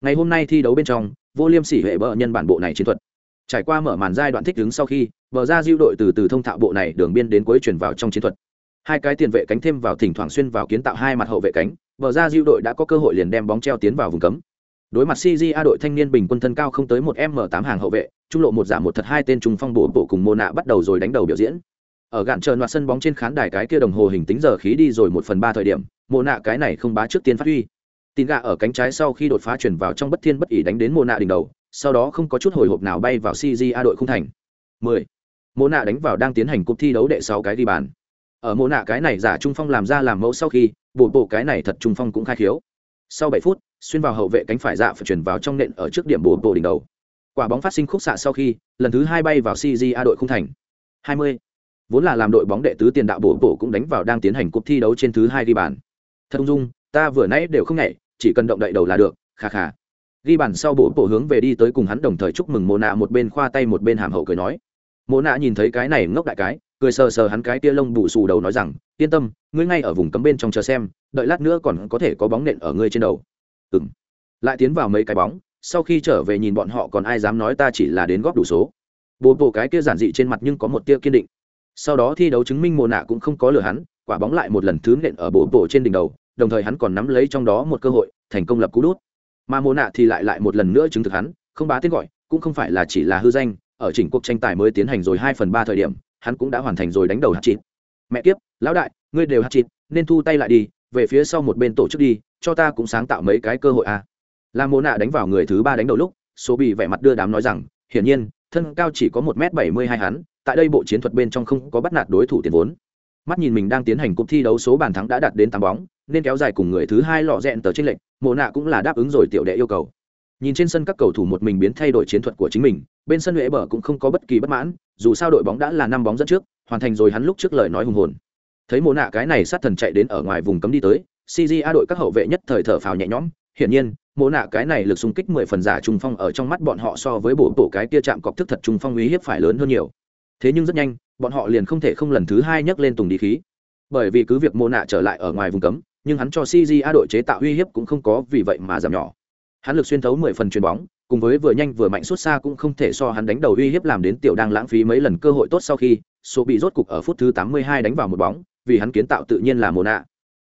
Ngày hôm nay thi đấu bên trong, vô liêm sỉ hệ bờ nhân bản bộ này chiến thuật. Trải qua mở màn giai đoạn thích ứng sau khi bờ ra diêu đội từ từ thông thạo bộ này, đường biên đến cuối chuyển vào trong chiến thuật. Hai cái tiền vệ cánh thêm vào thỉnh thoảng xuyên vào kiến tạo hai mặt hậu vệ cánh, bờ ra diêu đội đã có cơ hội liền đem bóng treo tiến vào vùng cấm. Đối mặt CJA đội thanh niên bình quân thân cao không tới một m tám hàng hậu vệ, trung lộ một giảm một thật hai tên trung phong bổ bộ cùng mô nạ bắt đầu rồi đánh đầu biểu diễn. Ở gạn trờn loạt sân bóng trên khán đài cái kia đồng hồ hình tính giờ khí đi rồi một phần ba thời điểm mô nạ cái này không bá trước tiên phát huy. Tin gạ ở cánh trái sau khi đột phá chuyển vào trong bất thiên bất ỉ đánh đến mô nạ đỉnh đầu, sau đó không có chút hồi hộp nào bay vào CJA đội không thành. 10. Mộ nạ đánh vào đang tiến hành cuộc thi đấu đệ sáu cái ghi bàn. Ở mộ nạ cái này giả trung phong làm ra làm mẫu sau khi, bộ bộ cái này thật trung phong cũng khai khiếu. Sau 7 phút, xuyên vào hậu vệ cánh phải dạ phải chuyển vào trong nện ở trước điểm bộ bộ đỉnh đầu. Quả bóng phát sinh khúc xạ sau khi, lần thứ hai bay vào CJA đội không thành. 20. Vốn là làm đội bóng đệ tứ tiền đạo bộ bộ cũng đánh vào đang tiến hành cuộc thi đấu trên thứ hai ghi bàn. Thật ung dung, ta vừa nãy đều không nhảy, chỉ cần động đậy đầu là được, kha kha ghi bàn sau bộ bộ hướng về đi tới cùng hắn đồng thời chúc mừng mồ nạ một bên khoa tay một bên hàm hậu cười nói mộ nạ nhìn thấy cái này ngốc đại cái, cười sờ sờ hắn cái tia lông bù xù đầu nói rằng, yên tâm, ngươi ngay ở vùng cấm bên trong chờ xem, đợi lát nữa còn có thể có bóng nện ở ngươi trên đầu. Ừng lại tiến vào mấy cái bóng, sau khi trở về nhìn bọn họ còn ai dám nói ta chỉ là đến góp đủ số. Bồ bộ cái kia giản dị trên mặt nhưng có một tia kiên định. Sau đó thi đấu chứng minh mồ nạ cũng không có lừa hắn, quả bóng lại một lần thứ nện ở bộ bộ trên đỉnh đầu, đồng thời hắn còn nắm lấy trong đó một cơ hội, thành công lập cú đút. Mà mồ nạ thì lại lại một lần nữa chứng thực hắn, không bá tên gọi, cũng không phải là chỉ là hư danh ở chỉnh cuộc tranh tài mới tiến hành rồi hai phần ba thời điểm, hắn cũng đã hoàn thành rồi đánh đầu hạt chịt. Mẹ kiếp, lão đại, ngươi đều hạt chịt, nên thu tay lại đi, về phía sau một bên tổ chức đi, cho ta cũng sáng tạo mấy cái cơ hội a à. là mồ nạ đánh vào người thứ ba đánh đầu lúc số bị vẻ mặt đưa đám nói rằng, hiển nhiên, thân cao chỉ có một m bảy mươi hai hắn, tại đây bộ chiến thuật bên trong không có bắt nạt đối thủ tiền vốn. Mắt nhìn mình đang tiến hành cuộc thi đấu số bàn thắng đã đạt đến tám bóng, nên kéo dài cùng người thứ hai lọ rẽn tờ trên lệnh mộ nạ cũng là đáp ứng rồi tiểu đệ yêu cầu nhìn trên sân các cầu thủ một mình biến thay đổi chiến thuật của chính mình, bên sân huệ bờ cũng không có bất kỳ bất mãn, dù sao đội bóng đã là năm bóng dẫn trước, hoàn thành rồi hắn lúc trước lời nói hùng hồn. Thấy mồ nạ cái này sát thần chạy đến ở ngoài vùng cấm đi tới cg đội các hậu vệ nhất thời thở phào nhẹ nhõm. Hiển nhiên mồ nạ cái này lực xung kích mười phần giả trung phong ở trong mắt bọn họ so với bộ bộ cái kia chạm cọc thức thật trung phong uy hiếp phải lớn hơn nhiều. Thế nhưng rất nhanh, bọn họ liền không thể không lần thứ hai nhấc lên tùng đi khí. Bởi vì cứ việc mồ nạ trở lại ở ngoài vùng cấm, nhưng hắn cho CJA đội chế tạo uy hiếp cũng không có vì vậy mà giảm nhỏ. Hắn lực xuyên thấu 10 phần chuyền bóng, cùng với vừa nhanh vừa mạnh suốt xa cũng không thể so hắn đánh đầu uy hiếp làm đến tiểu đang lãng phí mấy lần cơ hội tốt sau khi, số bị rốt cục ở phút thứ 82 đánh vào một bóng, vì hắn kiến tạo tự nhiên là Mona.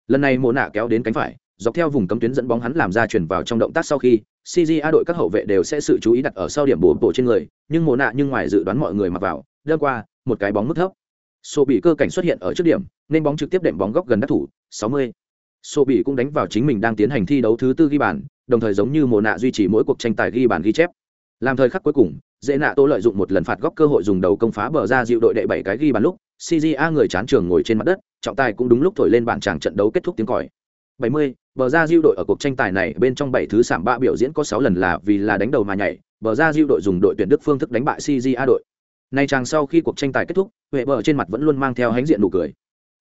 Lần này Mona kéo đến cánh phải, dọc theo vùng cấm tuyến dẫn bóng hắn làm ra chuyển vào trong động tác sau khi, CJA đội các hậu vệ đều sẽ sự chú ý đặt ở sau điểm bổ bộ trên người, nhưng Mona nhưng ngoài dự đoán mọi người mặc vào, đưa qua, một cái bóng mức thấp. Số bị cơ cảnh xuất hiện ở trước điểm, nên bóng trực tiếp đệm bóng góc gần đất thủ, 60 sô bị cũng đánh vào chính mình đang tiến hành thi đấu thứ tư ghi bàn đồng thời giống như mồ nạ duy trì mỗi cuộc tranh tài ghi bàn ghi chép làm thời khắc cuối cùng dễ nạ tô lợi dụng một lần phạt góc cơ hội dùng đầu công phá bờ ra dịu đội đệ bảy cái ghi bàn lúc CJA người chán trường ngồi trên mặt đất, trọng tài cũng đúng lúc thổi lên bản tràng trận đấu kết thúc tiếng còi. 70, bờ ra dịu đội ở cuộc tranh tài này bên trong bảy thứ sảm bạ biểu diễn có 6 lần là vì là đánh đầu mà nhảy, bờ ra dịu đội dùng đội tuyển Đức phương thức đánh bại CJA đội. Nay chàng sau khi cuộc tranh tài kết thúc, huệ bờ trên mặt vẫn luôn mang theo hánh diện nụ cười.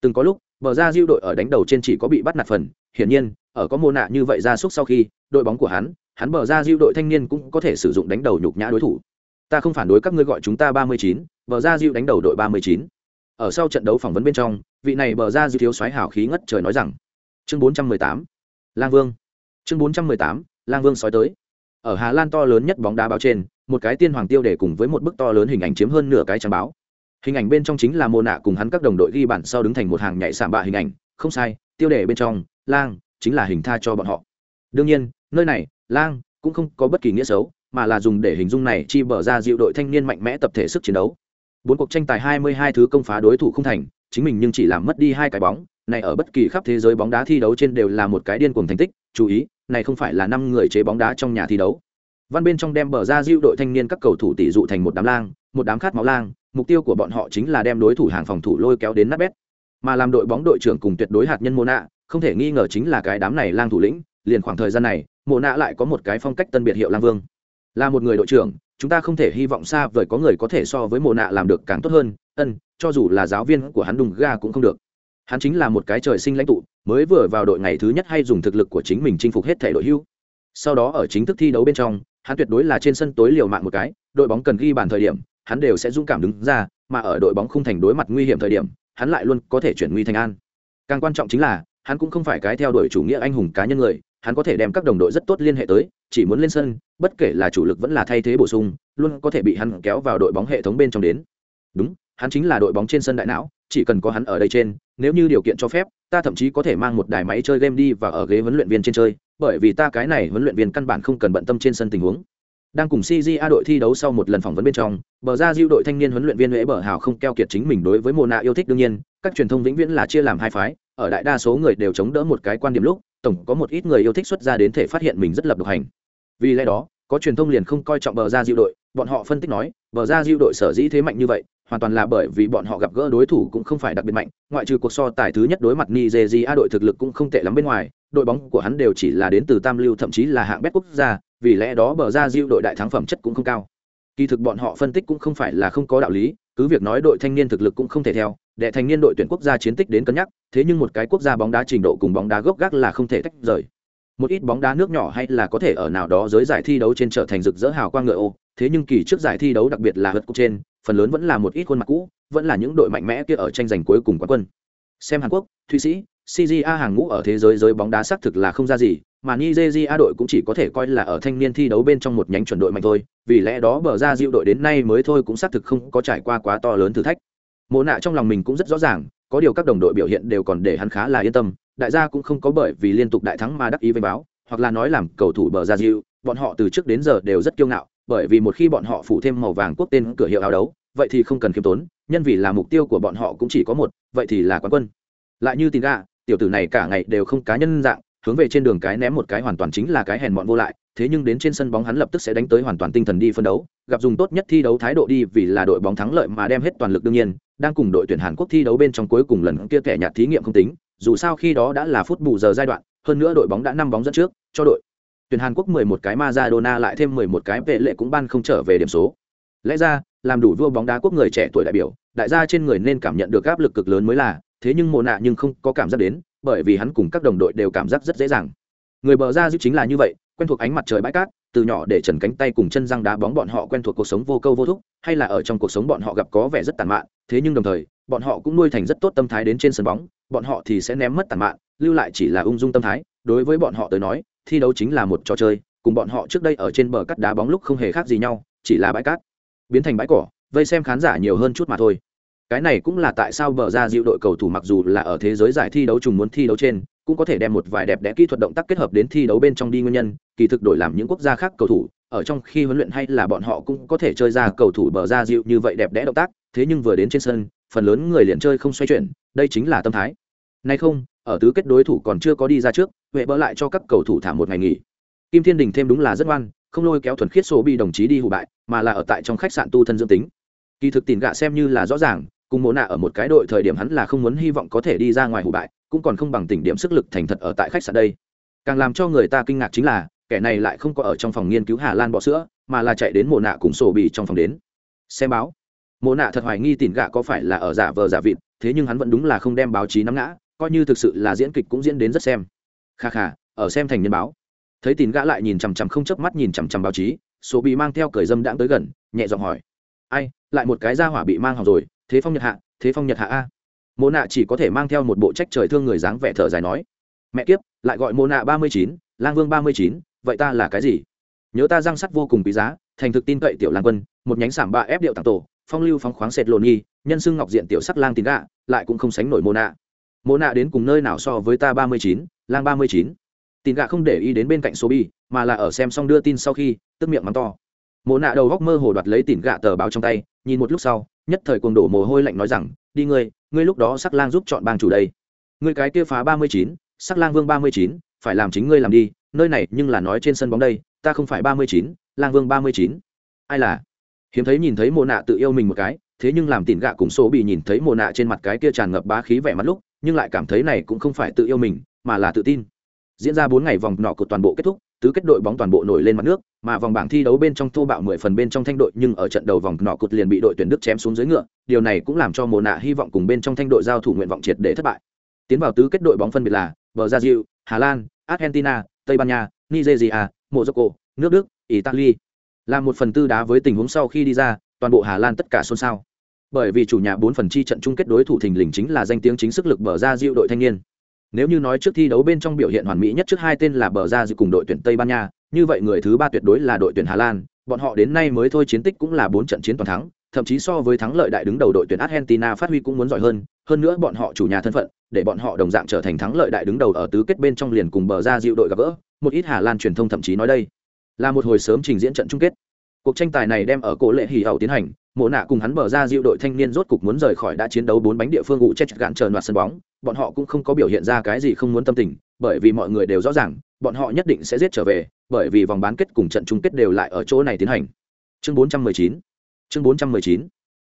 Từng có lúc, bờ ra diêu đội ở đánh đầu trên chỉ có bị bắt nạt phần, hiển nhiên, ở có mô nạ như vậy ra suốt sau khi, đội bóng của hắn, hắn bờ ra diêu đội thanh niên cũng có thể sử dụng đánh đầu nhục nhã đối thủ. Ta không phản đối các ngươi gọi chúng ta 39, bờ ra diêu đánh đầu đội 39 ở sau trận đấu phỏng vấn bên trong vị này bờ ra diêu thiếu soái hào khí ngất trời nói rằng chương 418, lang vương. Chương 418, lang vương sói tới. Ở hà lan to lớn nhất bóng đá báo trên một cái tiên hoàng tiêu để cùng với một bức to lớn hình ảnh chiếm hơn nửa cái trang báo hình ảnh bên trong chính là mô nạ cùng hắn các đồng đội ghi bản sau đứng thành một hàng nhảy sảm bạ hình ảnh. Không sai, tiêu đề bên trong, lang, chính là hình tha cho bọn họ. Đương nhiên, nơi này, lang, cũng không có bất kỳ nghĩa xấu, mà là dùng để hình dung này chi bở ra dịu đội thanh niên mạnh mẽ tập thể sức chiến đấu. Bốn cuộc tranh tài 22 thứ công phá đối thủ không thành, chính mình nhưng chỉ làm mất đi hai cái bóng. Này ở bất kỳ khắp thế giới bóng đá thi đấu trên đều là một cái điên cuồng thành tích, chú ý, này không phải là năm người chế bóng đá trong nhà thi đấu. Văn bên trong đem bờ ra diêu đội thanh niên các cầu thủ tỷ dụ thành một đám lang, một đám khát máu lang mục tiêu của bọn họ chính là đem đối thủ hàng phòng thủ lôi kéo đến nát bét. Mà làm đội bóng đội trưởng cùng tuyệt đối hạt nhân mô nạ không thể nghi ngờ chính là cái đám này lang thủ lĩnh, liền khoảng thời gian này mộ nạ lại có một cái phong cách tân biệt hiệu lang vương. Là một người đội trưởng, chúng ta không thể hy vọng xa vời có người có thể so với mộ nạ làm được càng tốt hơn, ân, cho dù là giáo viên của hắn đùng ga cũng không được. Hắn chính là một cái trời sinh lãnh tụ, mới vừa vào đội ngày thứ nhất hay dùng thực lực của chính mình chinh phục hết thể đội hưu. Sau đó ở chính thức thi đấu bên trong, hắn tuyệt đối là trên sân tối liều mạng một cái, đội bóng cần ghi bàn thời điểm hắn đều sẽ dũng cảm đứng ra, mà ở đội bóng không thành đối mặt nguy hiểm thời điểm, hắn lại luôn có thể chuyển nguy thành an. Càng quan trọng chính là, hắn cũng không phải cái theo đuổi chủ nghĩa anh hùng cá nhân người, hắn có thể đem các đồng đội rất tốt liên hệ tới, chỉ muốn lên sân, bất kể là chủ lực vẫn là thay thế bổ sung, luôn có thể bị hắn kéo vào đội bóng hệ thống bên trong đến. Đúng, hắn chính là đội bóng trên sân đại não, chỉ cần có hắn ở đây trên, nếu như điều kiện cho phép, ta thậm chí có thể mang một đài máy chơi game đi và ở ghế huấn luyện viên trên chơi, bởi vì ta cái này huấn luyện viên căn bản không cần bận tâm trên sân tình huống đang cùng CJA đội thi đấu sau một lần phỏng vấn bên trong, bờ ra Diu đội thanh niên huấn luyện viên Lễ Bờ Hào không keo kiệt chính mình đối với Mona yêu thích đương nhiên, các truyền thông vĩnh viễn là chia làm hai phái, ở đại đa số người đều chống đỡ một cái quan điểm lúc, tổng có một ít người yêu thích xuất ra đến thể phát hiện mình rất lập độc hành. Vì lẽ đó, có truyền thông liền không coi trọng bờ ra Diu đội, bọn họ phân tích nói, bờ ra Diu đội sở dĩ thế mạnh như vậy, hoàn toàn là bởi vì bọn họ gặp gỡ đối thủ cũng không phải đặc biệt mạnh, ngoại trừ cuộc so tài thứ nhất đối mặt Nigeria đội thực lực cũng không tệ lắm bên ngoài, đội bóng của hắn đều chỉ là đến từ tam lưu thậm chí là hạng bét quốc gia, vì lẽ đó bờ ra diêu đội đại thắng phẩm chất cũng không cao. Kỳ thực bọn họ phân tích cũng không phải là không có đạo lý cứ việc nói đội thanh niên thực lực cũng không thể theo đệ thanh niên đội tuyển quốc gia chiến tích đến cân nhắc thế nhưng một cái quốc gia bóng đá trình độ cùng bóng đá gốc gác là không thể tách rời. Một ít bóng đá nước nhỏ hay là có thể ở nào đó giới giải thi đấu trên trở thành rực rỡ hào quang ngựa ô thế nhưng kỳ trước giải thi đấu đặc biệt là hớt cúp trên phần lớn vẫn là một ít khuôn mặt cũ vẫn là những đội mạnh mẽ kia ở tranh giành cuối cùng quán quân. Xem hàn quốc thụy sĩ CJA hàng ngũ ở thế giới giới bóng đá xác thực là không ra gì, mà Nigeria đội cũng chỉ có thể coi là ở thanh niên thi đấu bên trong một nhánh chuẩn đội mạnh thôi, vì lẽ đó bờ ra diệu đội đến nay mới thôi cũng xác thực không có trải qua quá to lớn thử thách. Mộ nạ trong lòng mình cũng rất rõ ràng, có điều các đồng đội biểu hiện đều còn để hắn khá là yên tâm, đại gia cũng không có bởi vì liên tục đại thắng mà đắc ý với báo, hoặc là nói làm cầu thủ bờ ra diệu, bọn họ từ trước đến giờ đều rất kiêu ngạo, bởi vì một khi bọn họ phủ thêm màu vàng quốc tên cửa hiệu áo đấu, vậy thì không cần khiêm tốn, nhân vì là mục tiêu của bọn họ cũng chỉ có một, vậy thì là quán quân. Lại như tin gà, tiểu tử này cả ngày đều không cá nhân dạng hướng về trên đường cái ném một cái hoàn toàn chính là cái hèn mọn vô lại, thế nhưng đến trên sân bóng hắn lập tức sẽ đánh tới hoàn toàn tinh thần đi phân đấu, gặp dùng tốt nhất thi đấu thái độ đi vì là đội bóng thắng lợi mà đem hết toàn lực đương nhiên, đang cùng đội tuyển hàn quốc thi đấu bên trong cuối cùng lần kia kẻ nhạt thí nghiệm không tính, dù sao khi đó đã là phút bù giờ giai đoạn, hơn nữa đội bóng đã năm bóng dẫn trước, cho đội tuyển hàn quốc 11 cái Maradona lại thêm 11 cái vệ lệ cũng ban không trở về điểm số. Lẽ ra, làm đủ vua bóng đá quốc người trẻ tuổi đại biểu, đại gia trên người nên cảm nhận được áp lực cực lớn mới là, thế nhưng mồ nạ nhưng không có cảm giác đến bởi vì hắn cùng các đồng đội đều cảm giác rất dễ dàng. Người bờ ra giữ chính là như vậy, quen thuộc ánh mặt trời bãi cát, từ nhỏ để trần cánh tay cùng chân răng đá bóng bọn họ quen thuộc cuộc sống vô câu vô thúc, hay là ở trong cuộc sống bọn họ gặp có vẻ rất tàn mạn, thế nhưng đồng thời, bọn họ cũng nuôi thành rất tốt tâm thái đến trên sân bóng, bọn họ thì sẽ ném mất tàn mạn, lưu lại chỉ là ung dung tâm thái, đối với bọn họ tới nói, thi đấu chính là một trò chơi, cùng bọn họ trước đây ở trên bờ cắt đá bóng lúc không hề khác gì nhau, chỉ là bãi cát, biến thành bãi cỏ, vây xem khán giả nhiều hơn chút mà thôi cái này cũng là tại sao bờ ra dịu đội cầu thủ mặc dù là ở thế giới giải thi đấu trùng muốn thi đấu trên, cũng có thể đem một vài đẹp đẽ kỹ thuật động tác kết hợp đến thi đấu bên trong đi nguyên nhân, kỳ thực đổi làm những quốc gia khác cầu thủ, ở trong khi huấn luyện hay là bọn họ cũng có thể chơi ra cầu thủ bờ ra dịu như vậy đẹp đẽ động tác, thế nhưng vừa đến trên sân, phần lớn người liền chơi không xoay chuyển, đây chính là tâm thái. Nay không, ở tứ kết đối thủ còn chưa có đi ra trước, huệ bỡ lại cho các cầu thủ thả một ngày nghỉ. Kim thiên đình thêm đúng là rất ngoan, không lôi kéo thuần khiết số bị đồng chí đi hù bại, mà là ở tại trong khách sạn tu thân dương tính kỳ thực tìm gạ xem như là rõ ràng, cùng mộ nạ ở một cái đội thời điểm hắn là không muốn hy vọng có thể đi ra ngoài hủ bại, cũng còn không bằng tỉnh điểm sức lực thành thật ở tại khách sạn đây. Càng làm cho người ta kinh ngạc chính là, kẻ này lại không có ở trong phòng nghiên cứu hà lan bọ sữa, mà là chạy đến mộ nạ cùng sổ bì trong phòng đến. Xem báo. Mộ nạ thật hoài nghi tìm gạ có phải là ở giả vờ giả vịt, thế nhưng hắn vẫn đúng là không đem báo chí nắm ngã, coi như thực sự là diễn kịch cũng diễn đến rất xem. Kha kha, ở xem thành nhân báo. Thấy tìm gạ lại nhìn chằm chằm không chớp mắt nhìn chằm chằm báo chí số bị mang theo cởi dâm đãng tới gần, nhẹ giọng hỏi ai, lại một cái ra hỏa bị mang học rồi, thế phong nhật hạ, thế phong nhật hạ a. Mô nạ chỉ có thể mang theo một bộ trách trời thương người dáng vẻ thở dài nói. Mẹ kiếp, lại gọi mô nạ ba mươi chín, lang vương ba mươi chín, vậy ta là cái gì? Nhớ ta răng sắt vô cùng quý giá, thành thực tin cậy tiểu lang quân, một nhánh sảm ba ép điệu tặng tổ, phong lưu phóng khoáng sệt lộn nhi nhân xưng ngọc diện tiểu sắc lang tín gạ, lại cũng không sánh nổi mô nạ. Mô nạ đến cùng nơi nào so với ta ba mươi chín, lang ba mươi chín? Tín gạ không để ý đến bên cạnh số bi mà là ở xem xong đưa tin sau khi, tức miệng mắng to mô nạ đầu góc mơ hồ đoạt lấy tỉn gạ tờ báo trong tay, nhìn một lúc sau, nhất thời cuồng đổ mồ hôi lạnh nói rằng, đi ngươi ngươi lúc đó sắc lang giúp chọn bang chủ đây. Ngươi cái kia phá ba mươi chín, sắc lang vương ba mươi chín, phải làm chính ngươi làm đi, nơi này nhưng là nói trên sân bóng đây, ta không phải ba mươi chín, lang vương ba mươi chín. Ai là? Hiếm thấy nhìn thấy mồ nạ tự yêu mình một cái, thế nhưng làm tỉn gạ cùng số bị nhìn thấy mồ nạ trên mặt cái kia tràn ngập bá khí vẻ mặt lúc, nhưng lại cảm thấy này cũng không phải tự yêu mình, mà là tự tin diễn ra bốn ngày vòng nọ của toàn bộ kết thúc, tứ kết đội bóng toàn bộ nổi lên mặt nước, mà vòng bảng thi đấu bên trong thô bạo mười phần bên trong thanh đội nhưng ở trận đầu vòng nọ cột liền bị đội tuyển đức chém xuống dưới ngựa, điều này cũng làm cho mồ nạ hy vọng cùng bên trong thanh đội giao thủ nguyện vọng triệt để thất bại. Tiến vào tứ kết đội bóng phân biệt là bờ diệu hà lan, argentina, tây ban nha, nigeria, morocco, nước đức, italy. Là một phần tư đá với tình huống sau khi đi ra, toàn bộ hà lan tất cả xôn xao. Bởi vì chủ nhà bốn phần chi trận chung kết đối thủ thình lình chính là danh tiếng chính sức lực bờ ra diệu đội thanh niên nếu như nói trước thi đấu bên trong biểu hiện hoàn mỹ nhất trước hai tên là bờ ra diệu cùng đội tuyển tây ban nha, như vậy người thứ ba tuyệt đối là đội tuyển hà lan. Bọn họ đến nay mới thôi chiến tích cũng là bốn trận chiến toàn thắng, thậm chí so với thắng lợi đại đứng đầu đội tuyển argentina phát huy cũng muốn giỏi hơn. Hơn nữa bọn họ chủ nhà thân phận, để bọn họ đồng dạng trở thành thắng lợi đại đứng đầu ở tứ kết bên trong liền cùng bờ ra dịu đội gặp gỡ. Một ít hà lan truyền thông thậm chí nói đây là một hồi sớm trình diễn trận chung kết cuộc tranh tài này đem ở cổ lệ hỉ hậu tiến hành, mộ nạ cùng hắn bờ ra diệu đội thanh niên rốt cục muốn rời khỏi đã chiến đấu bốn bánh địa phương ngụ chết gạn chờ loạt sân bóng. Bọn họ cũng không có biểu hiện ra cái gì không muốn tâm tình, bởi vì mọi người đều rõ ràng, bọn họ nhất định sẽ giết trở về, bởi vì vòng bán kết cùng trận chung kết đều lại ở chỗ này tiến hành. Chương 419 chương 419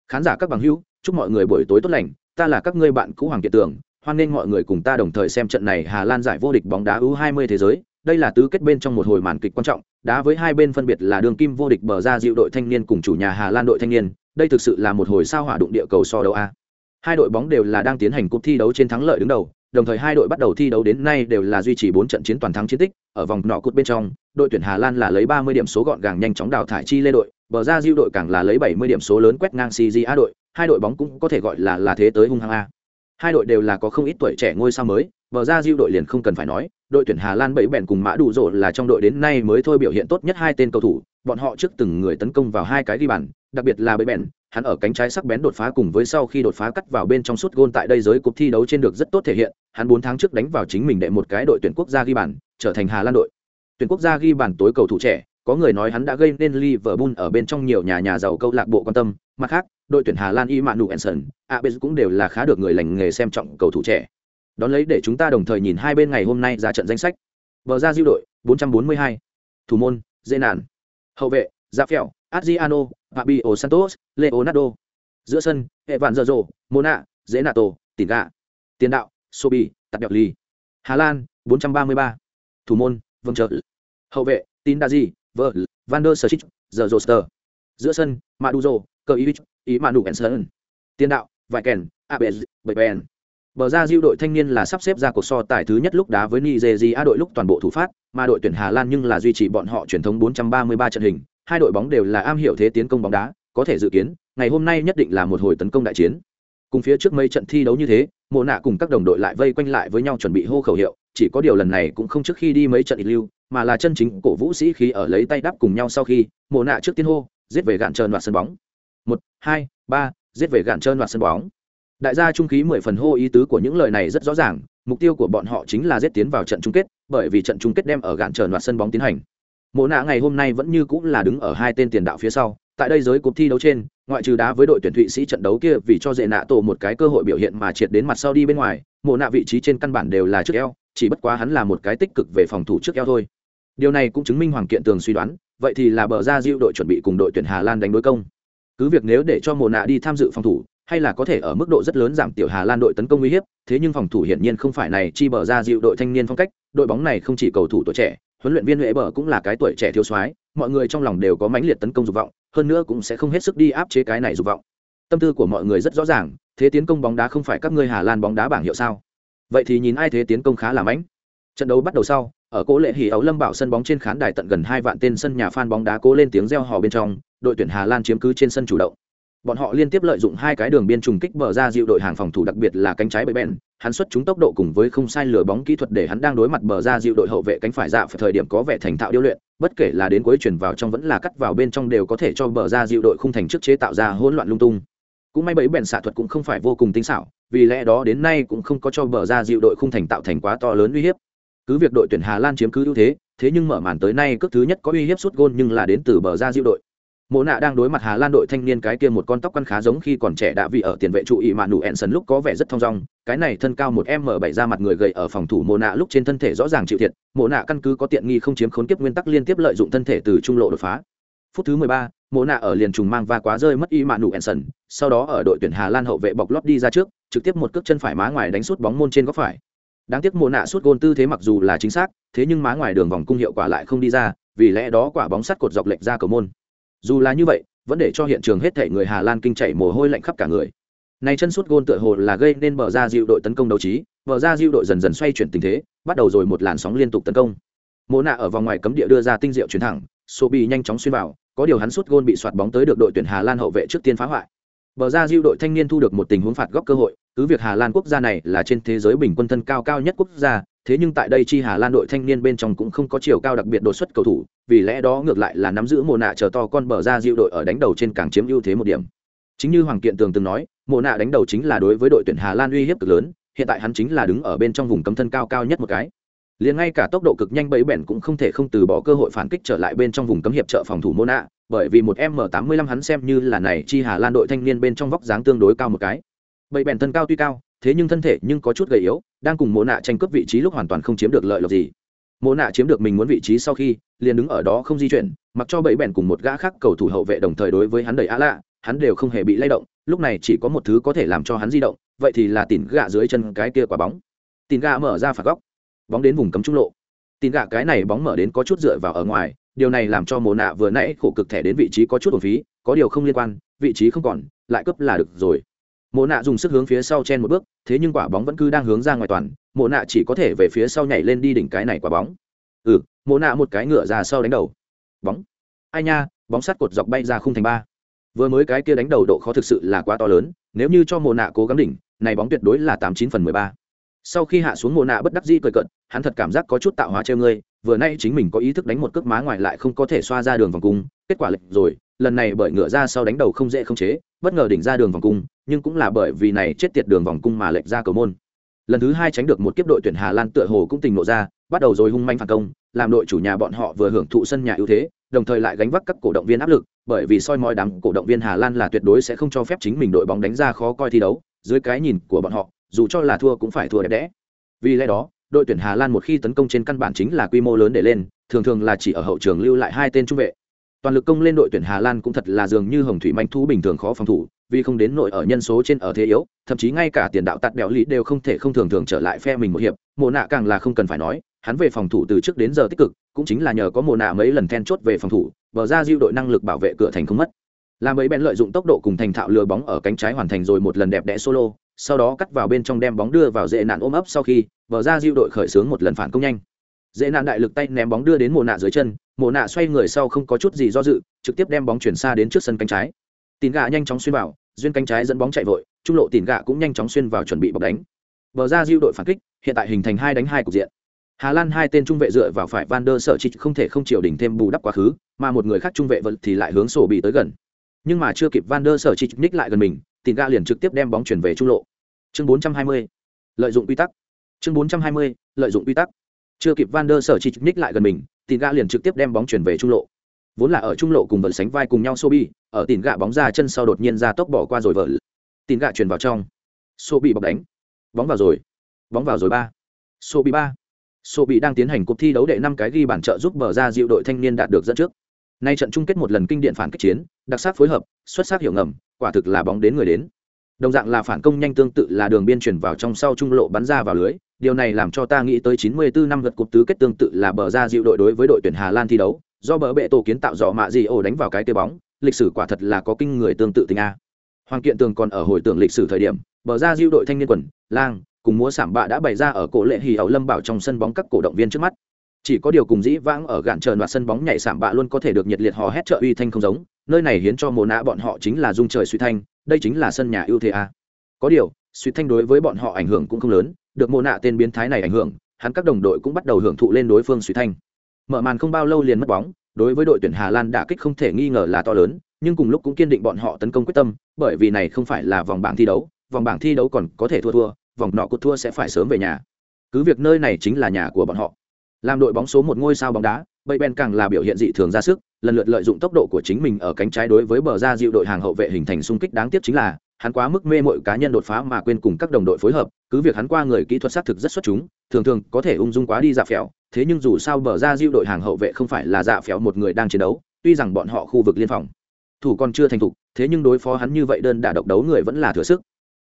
khán giả các bằng hữu, chúc mọi người buổi tối tốt lành, ta là các ngươi bạn cũ hoàng kiệt tường, hoan nghênh mọi người cùng ta đồng thời xem trận này hà lan giải vô địch bóng đá u 20 thế giới đây là tứ kết bên trong một hồi màn kịch quan trọng, đá với hai bên phân biệt là đường kim vô địch bờ ra dịu đội thanh niên cùng chủ nhà hà lan đội thanh niên, đây thực sự là một hồi sao hỏa đụng địa cầu so đấu a. Hai đội bóng đều là đang tiến hành cuộc thi đấu trên thắng lợi đứng đầu, đồng thời hai đội bắt đầu thi đấu đến nay đều là duy trì bốn trận chiến toàn thắng chiến tích, ở vòng nọ cút bên trong, đội tuyển hà lan là lấy ba mươi điểm số gọn gàng nhanh chóng đào thải chi lê đội, bờ ra diệu đội càng là lấy bảy mươi điểm số lớn quét ngang A đội, hai đội bóng cũng có thể gọi là là thế tới hung hăng a. Hai đội đều là có không ít tuổi trẻ ngôi sao mới, bờ ra diệu đội liền không cần phải nói đội tuyển hà lan bảy bèn cùng mã đủ rộ là trong đội đến nay mới thôi biểu hiện tốt nhất hai tên cầu thủ. Bọn họ trước từng người tấn công vào hai cái ghi bàn đặc biệt là bảy bèn hắn ở cánh trái sắc bén đột phá cùng với sau khi đột phá cắt vào bên trong suốt gôn tại đây giới cuộc thi đấu trên được rất tốt thể hiện hắn bốn tháng trước đánh vào chính mình đệ một cái đội tuyển quốc gia ghi bàn trở thành hà lan đội. Tuyển quốc gia ghi bàn tối cầu thủ trẻ có người nói hắn đã gây nên Liverpool ở bên trong nhiều nhà nhà giàu câu lạc bộ quan tâm. Mặt khác đội tuyển Hà Lan Imanu Enson, Abes cũng đều là khá được người lành nghề xem trọng cầu thủ trẻ đón lấy để chúng ta đồng thời nhìn hai bên ngày hôm nay ra trận danh sách. Bờ ra diêu đội 442. thủ môn dễ nản. Hậu vệ dạ phèo adriano, fabio santos, leonardo. Giữa sân, evan dơ mona dễ nato tỉn gà tiền đạo, sobi tạt đọc ly hà lan 433. thủ môn vâng trợ hậu vệ tin daji vợ van der Sar giờ roster giữa sân maduro cơ ý ý manu ensen tiền đạo vài kèn abes bảy ben Bờ ra Diu đội thanh niên là sắp xếp ra cuộc so tài thứ nhất lúc đá với Nigeria đội lúc toàn bộ thủ phát, mà đội tuyển Hà Lan nhưng là duy trì bọn họ truyền thống 433 trận hình, hai đội bóng đều là am hiểu thế tiến công bóng đá, có thể dự kiến, ngày hôm nay nhất định là một hồi tấn công đại chiến. Cùng phía trước mấy trận thi đấu như thế, Mộ Nạ cùng các đồng đội lại vây quanh lại với nhau chuẩn bị hô khẩu hiệu, chỉ có điều lần này cũng không trước khi đi mấy trận lưu, mà là chân chính cổ vũ sĩ khí ở lấy tay đáp cùng nhau sau khi, Mộ Nạ trước tiên hô, giết về gạn trơn loạt sân bóng. 1 2 3, giết về gạn trơn loạt sân bóng đại gia trung khí mười phần hô ý tứ của những lời này rất rõ ràng, mục tiêu của bọn họ chính là giết tiến vào trận chung kết, bởi vì trận chung kết đem ở gạn trở loạt sân bóng tiến hành. Mộ nạ ngày hôm nay vẫn như cũng là đứng ở hai tên tiền đạo phía sau, tại đây giới cuộc thi đấu trên, ngoại trừ đá với đội tuyển thụy sĩ trận đấu kia vì cho dễ nạ tổ một cái cơ hội biểu hiện mà triệt đến mặt sau đi bên ngoài, mộ nạ vị trí trên căn bản đều là trước eo, chỉ bất quá hắn là một cái tích cực về phòng thủ trước eo thôi. Điều này cũng chứng minh hoàng kiện tường suy đoán, vậy thì là bờ ra diệu đội chuẩn bị cùng đội tuyển hà lan đánh đối công. Cứ việc nếu để cho mộ nạ đi tham dự phòng thủ hay là có thể ở mức độ rất lớn giảm tiểu Hà Lan đội tấn công uy hiếp, thế nhưng phòng thủ hiển nhiên không phải này chi bờ ra dịu đội thanh niên phong cách, đội bóng này không chỉ cầu thủ tuổi trẻ, huấn luyện viên Huệ bờ cũng là cái tuổi trẻ thiếu soái, mọi người trong lòng đều có mãnh liệt tấn công dục vọng, hơn nữa cũng sẽ không hết sức đi áp chế cái này dục vọng. Tâm tư của mọi người rất rõ ràng, thế tiến công bóng đá không phải các ngươi Hà Lan bóng đá bảng hiệu sao? Vậy thì nhìn ai thế tiến công khá là mãnh. Trận đấu bắt đầu sau, ở cố lệ hỉ ấu lâm bảo sân bóng trên khán đài tận gần hai vạn tên sân nhà fan bóng đá cố lên tiếng reo hò bên trong, đội tuyển Hà Lan chiếm cứ trên sân chủ động bọn họ liên tiếp lợi dụng hai cái đường biên trùng kích bờ ra dịu đội hàng phòng thủ đặc biệt là cánh trái bậy bèn hắn xuất chúng tốc độ cùng với không sai lừa bóng kỹ thuật để hắn đang đối mặt bờ ra dịu đội hậu vệ cánh phải dạ phải thời điểm có vẻ thành thạo điêu luyện, bất kể là đến cuối chuyển vào trong vẫn là cắt vào bên trong đều có thể cho bờ ra dịu đội không thành trước chế tạo ra hỗn loạn lung tung. Cũng may bẫy bèn xạ thuật cũng không phải vô cùng tinh xảo, vì lẽ đó đến nay cũng không có cho bờ ra dịu đội không thành tạo thành quá to lớn uy hiếp. Cứ việc đội tuyển hà lan chiếm cứ ưu thế thế nhưng mở màn tới nay cước thứ nhất có uy hiếp suốt gôn nhưng là đến từ bờ ra dịu đội mộ nạ đang đối mặt hà lan đội thanh niên cái kia một con tóc căn khá giống khi còn trẻ đã vì ở tiền vệ trụ ỵ mạn nụ ẹn sần lúc có vẻ rất thong dong. Cái này thân cao một m bảy ra mặt người gầy ở phòng thủ mộ nạ lúc trên thân thể rõ ràng chịu thiệt. Mộ nạ căn cứ có tiện nghi không chiếm khốn kiếp nguyên tắc liên tiếp lợi dụng thân thể từ trung lộ đột phá. Phút thứ mười ba, mộ nạ ở liền trùng mang và quá rơi mất y mạn nụ ẹn sần. Sau đó ở đội tuyển hà lan hậu vệ bọc lót đi ra trước trực tiếp một cước chân phải má ngoài đánh sút bóng môn trên góc phải. Đáng tiếc mộ nạ sút gôn tư thế mặc dù là chính xác thế nhưng má ngoài đường vòng cung hiệu quả lại không đi ra vì lẽ đó quả bóng sắt cột dọc lệch ra cầu môn dù là như vậy vẫn để cho hiện trường hết thể người Hà Lan kinh chảy mồ hôi lạnh khắp cả người. Này chân suốt gôn tựa hồ là gây nên bờ ra dịu đội tấn công đấu trí, bờ ra dịu đội dần dần xoay chuyển tình thế, bắt đầu rồi một làn sóng liên tục tấn công. Mô nạ ở vòng ngoài cấm địa đưa ra tinh diệu chuyển thẳng, sô bị nhanh chóng xuyên vào, có điều hắn suốt gôn bị soạt bóng tới được đội tuyển Hà Lan hậu vệ trước tiên phá hoại. Bờ ra dịu đội thanh niên thu được một tình huống phạt góc cơ hội, cứ việc Hà Lan quốc gia này là trên thế giới bình quân thân cao cao nhất quốc gia, thế nhưng tại đây chi Hà Lan đội thanh niên bên trong cũng không có chiều cao đặc biệt đột xuất cầu thủ, vì lẽ đó ngược lại là nắm giữ mồ nạ chờ to con bờ ra diệu đội ở đánh đầu trên càng chiếm ưu thế một điểm. Chính như Hoàng Kiện Tường từng nói, mồ nạ đánh đầu chính là đối với đội tuyển Hà Lan uy hiếp cực lớn, hiện tại hắn chính là đứng ở bên trong vùng cấm thân cao cao nhất một cái. Liền ngay cả tốc độ cực nhanh bẫy bèn cũng không thể không từ bỏ cơ hội phản kích trở lại bên trong vùng cấm hiệp trợ phòng thủ mồ nạ, bởi vì một M85 hắn xem như là này chi Hà Lan đội thanh niên bên trong vóc dáng tương đối cao một cái. Bẫy bèn thân cao tuy cao, thế nhưng thân thể nhưng có chút gầy yếu đang cùng mộ nạ tranh cướp vị trí lúc hoàn toàn không chiếm được lợi lộc gì. Mộ nạ chiếm được mình muốn vị trí sau khi, liền đứng ở đó không di chuyển, mặc cho bẫy bèn cùng một gã khác cầu thủ hậu vệ đồng thời đối với hắn đầy á lạ, hắn đều không hề bị lay động, lúc này chỉ có một thứ có thể làm cho hắn di động, vậy thì là tỉn gạ dưới chân cái kia quả bóng. Tỉn gạ mở ra phạt góc, bóng đến vùng cấm trung lộ. Tỉn gạ cái này bóng mở đến có chút dựa vào ở ngoài, điều này làm cho mồ nạ vừa nãy khổ cực thẻ đến vị trí có chút hồn phí, có điều không liên quan, vị trí không còn, lại cướp là được rồi mộ nạ dùng sức hướng phía sau chen một bước, thế nhưng quả bóng vẫn cứ đang hướng ra ngoài toàn, mộ nạ chỉ có thể về phía sau nhảy lên đi đỉnh cái này quả bóng. Ừ mộ nạ một cái ngựa ra sau đánh đầu. Bóng. Ai nha, bóng sắt cột dọc bay ra khung thành ba. Vừa mới cái kia đánh đầu độ khó thực sự là quá to lớn, nếu như cho mộ nạ cố gắng đỉnh, này bóng tuyệt đối là tám chín phần mười ba. Sau khi hạ xuống mộ nạ bất đắc dĩ cười cận hắn thật cảm giác có chút tạo hóa treo ngươi, vừa nay chính mình có ý thức đánh một cước má ngoài lại không có thể xoa ra đường vòng cung, kết quả lệch rồi lần này bởi ngựa ra sau đánh đầu không dễ không chế, bất ngờ đỉnh ra đường vòng cung, nhưng cũng là bởi vì này chết tiệt đường vòng cung mà lệch ra cầu môn. Lần thứ hai tránh được một kiếp đội tuyển hà lan tựa hồ cũng tình nộ ra, bắt đầu rồi hung manh phản công, làm đội chủ nhà bọn họ vừa hưởng thụ sân nhà ưu thế, đồng thời lại gánh vác các cổ động viên áp lực, bởi vì soi mói đám cổ động viên hà lan là tuyệt đối sẽ không cho phép chính mình đội bóng đánh ra khó coi thi đấu, dưới cái nhìn của bọn họ, dù cho là thua cũng phải thua đẹp đẽ. Vì lẽ đó, đội tuyển hà lan một khi tấn công trên căn bản chính là quy mô lớn để lên, thường thường là chỉ ở hậu trường lưu lại hai tên trung vệ toàn lực công lên đội tuyển hà lan cũng thật là dường như hồng thủy manh thú bình thường khó phòng thủ, vì không đến nội ở nhân số trên ở thế yếu, thậm chí ngay cả tiền đạo tạt bẹo lý đều không thể không thường thường trở lại phe mình một hiệp. Mồ nạ càng là không cần phải nói, hắn về phòng thủ từ trước đến giờ tích cực, cũng chính là nhờ có mồ nạ mấy lần then chốt về phòng thủ, bờ ra diêu đội năng lực bảo vệ cửa thành không mất. Làm ấy bèn lợi dụng tốc độ cùng thành thạo lừa bóng ở cánh trái hoàn thành rồi một lần đẹp đẽ solo, sau đó cắt vào bên trong đem bóng đưa vào dễ nạn ôm ấp sau khi, bờ ra diêu đội khởi xướng một lần phản công nhanh. Dễ nạn đại lực tay ném bóng đưa đến mồ nạ dưới chân Mộ nạ xoay người sau không có chút gì do dự, trực tiếp đem bóng chuyển xa đến trước sân cánh trái. Tìn gạ nhanh chóng xuyên vào, duyên cánh trái dẫn bóng chạy vội, trung lộ tìn gạ cũng nhanh chóng xuyên vào chuẩn bị bọc đánh. Bờ ra diêu đội phản kích, hiện tại hình thành hai đánh hai cục diện. Hà lan hai tên trung vệ dựa vào phải van der sợ chỉ không thể không chịu đỉnh thêm bù đắp quá khứ, mà một người khác trung vệ vật thì lại hướng sổ bị tới gần. Nhưng mà chưa kịp van der sợ chỉ ních lại gần mình tìn gạ liền trực tiếp đem bóng chuyển về trung lộ. Chương 420. lợi dụng quy tắc. Chương 420. lợi dụng quy tắc. Chưa kịp van der sở chỉ ních lại gần mình tìn gạ liền trực tiếp đem bóng chuyển về trung lộ. Vốn là ở trung lộ cùng vật sánh vai cùng nhau sobi, ở tìn gạ bóng ra chân sau đột nhiên ra tốc bỏ qua rồi vợ. Tìn gạ chuyển vào trong. Sobi bọc đánh. Bóng vào rồi. Bóng vào rồi ba. Sobi ba. Sobi đang tiến hành cuộc thi đấu đệ năm cái ghi bản trợ giúp bờ ra dịu đội thanh niên đạt được dẫn trước. Nay trận chung kết một lần kinh điện phản kích chiến, đặc sắc phối hợp, xuất sắc hiểu ngầm, quả thực là bóng đến người đến. Đồng dạng là phản công nhanh tương tự là đường biên chuyển vào trong sau trung lộ bắn ra vào lưới điều này làm cho ta nghĩ tới 94 năm vượt cục tứ kết tương tự là bờ ra dịu đội đối với đội tuyển hà lan thi đấu, do bờ bệ tổ kiến tạo rõ mạ gì ổ đánh vào cái tia bóng, lịch sử quả thật là có kinh người tương tự tình a. Hoàng kiện tường còn ở hồi tưởng lịch sử thời điểm, bờ ra dịu đội thanh niên quần, lang, cùng múa sảm bạ đã bày ra ở cổ lệ hì ẩu lâm bảo trong sân bóng các cổ động viên trước mắt. Chỉ có điều cùng dĩ vãng ở gạn trờn và sân bóng nhảy sảm bạ luôn có thể được nhiệt liệt hò hét trợ uy thanh không giống, nơi này hiến cho mồ nã bọn họ chính là dung trời suy thanh, đây chính là sân nhà ưu thế a. Có điều, suy thanh đối với bọn họ ảnh hưởng cũng không lớn được mộ nạ tên biến thái này ảnh hưởng, hắn các đồng đội cũng bắt đầu hưởng thụ lên đối phương suy thanh. Mở màn không bao lâu liền mất bóng, đối với đội tuyển hà lan đả kích không thể nghi ngờ là to lớn, nhưng cùng lúc cũng kiên định bọn họ tấn công quyết tâm, bởi vì này không phải là vòng bảng thi đấu, vòng bảng thi đấu còn có thể thua thua, vòng nọ cột thua sẽ phải sớm về nhà. Cứ việc nơi này chính là nhà của bọn họ. Làm đội bóng số một ngôi sao bóng đá, bậy ben càng là biểu hiện dị thường ra sức, lần lượt lợi dụng tốc độ của chính mình ở cánh trái đối với bờ ra dịu đội hàng hậu vệ hình thành xung kích đáng tiếc chính là, hắn quá mức mê mội cá nhân đột phá mà quên cùng các đồng đội phối hợp cứ việc hắn qua người kỹ thuật xác thực rất xuất chúng thường thường có thể ung dung quá đi dạ phèo thế nhưng dù sao bờ ra dịu đội hàng hậu vệ không phải là dạ phèo một người đang chiến đấu tuy rằng bọn họ khu vực liên phòng thủ còn chưa thành thục thế nhưng đối phó hắn như vậy đơn đả độc đấu người vẫn là thừa sức.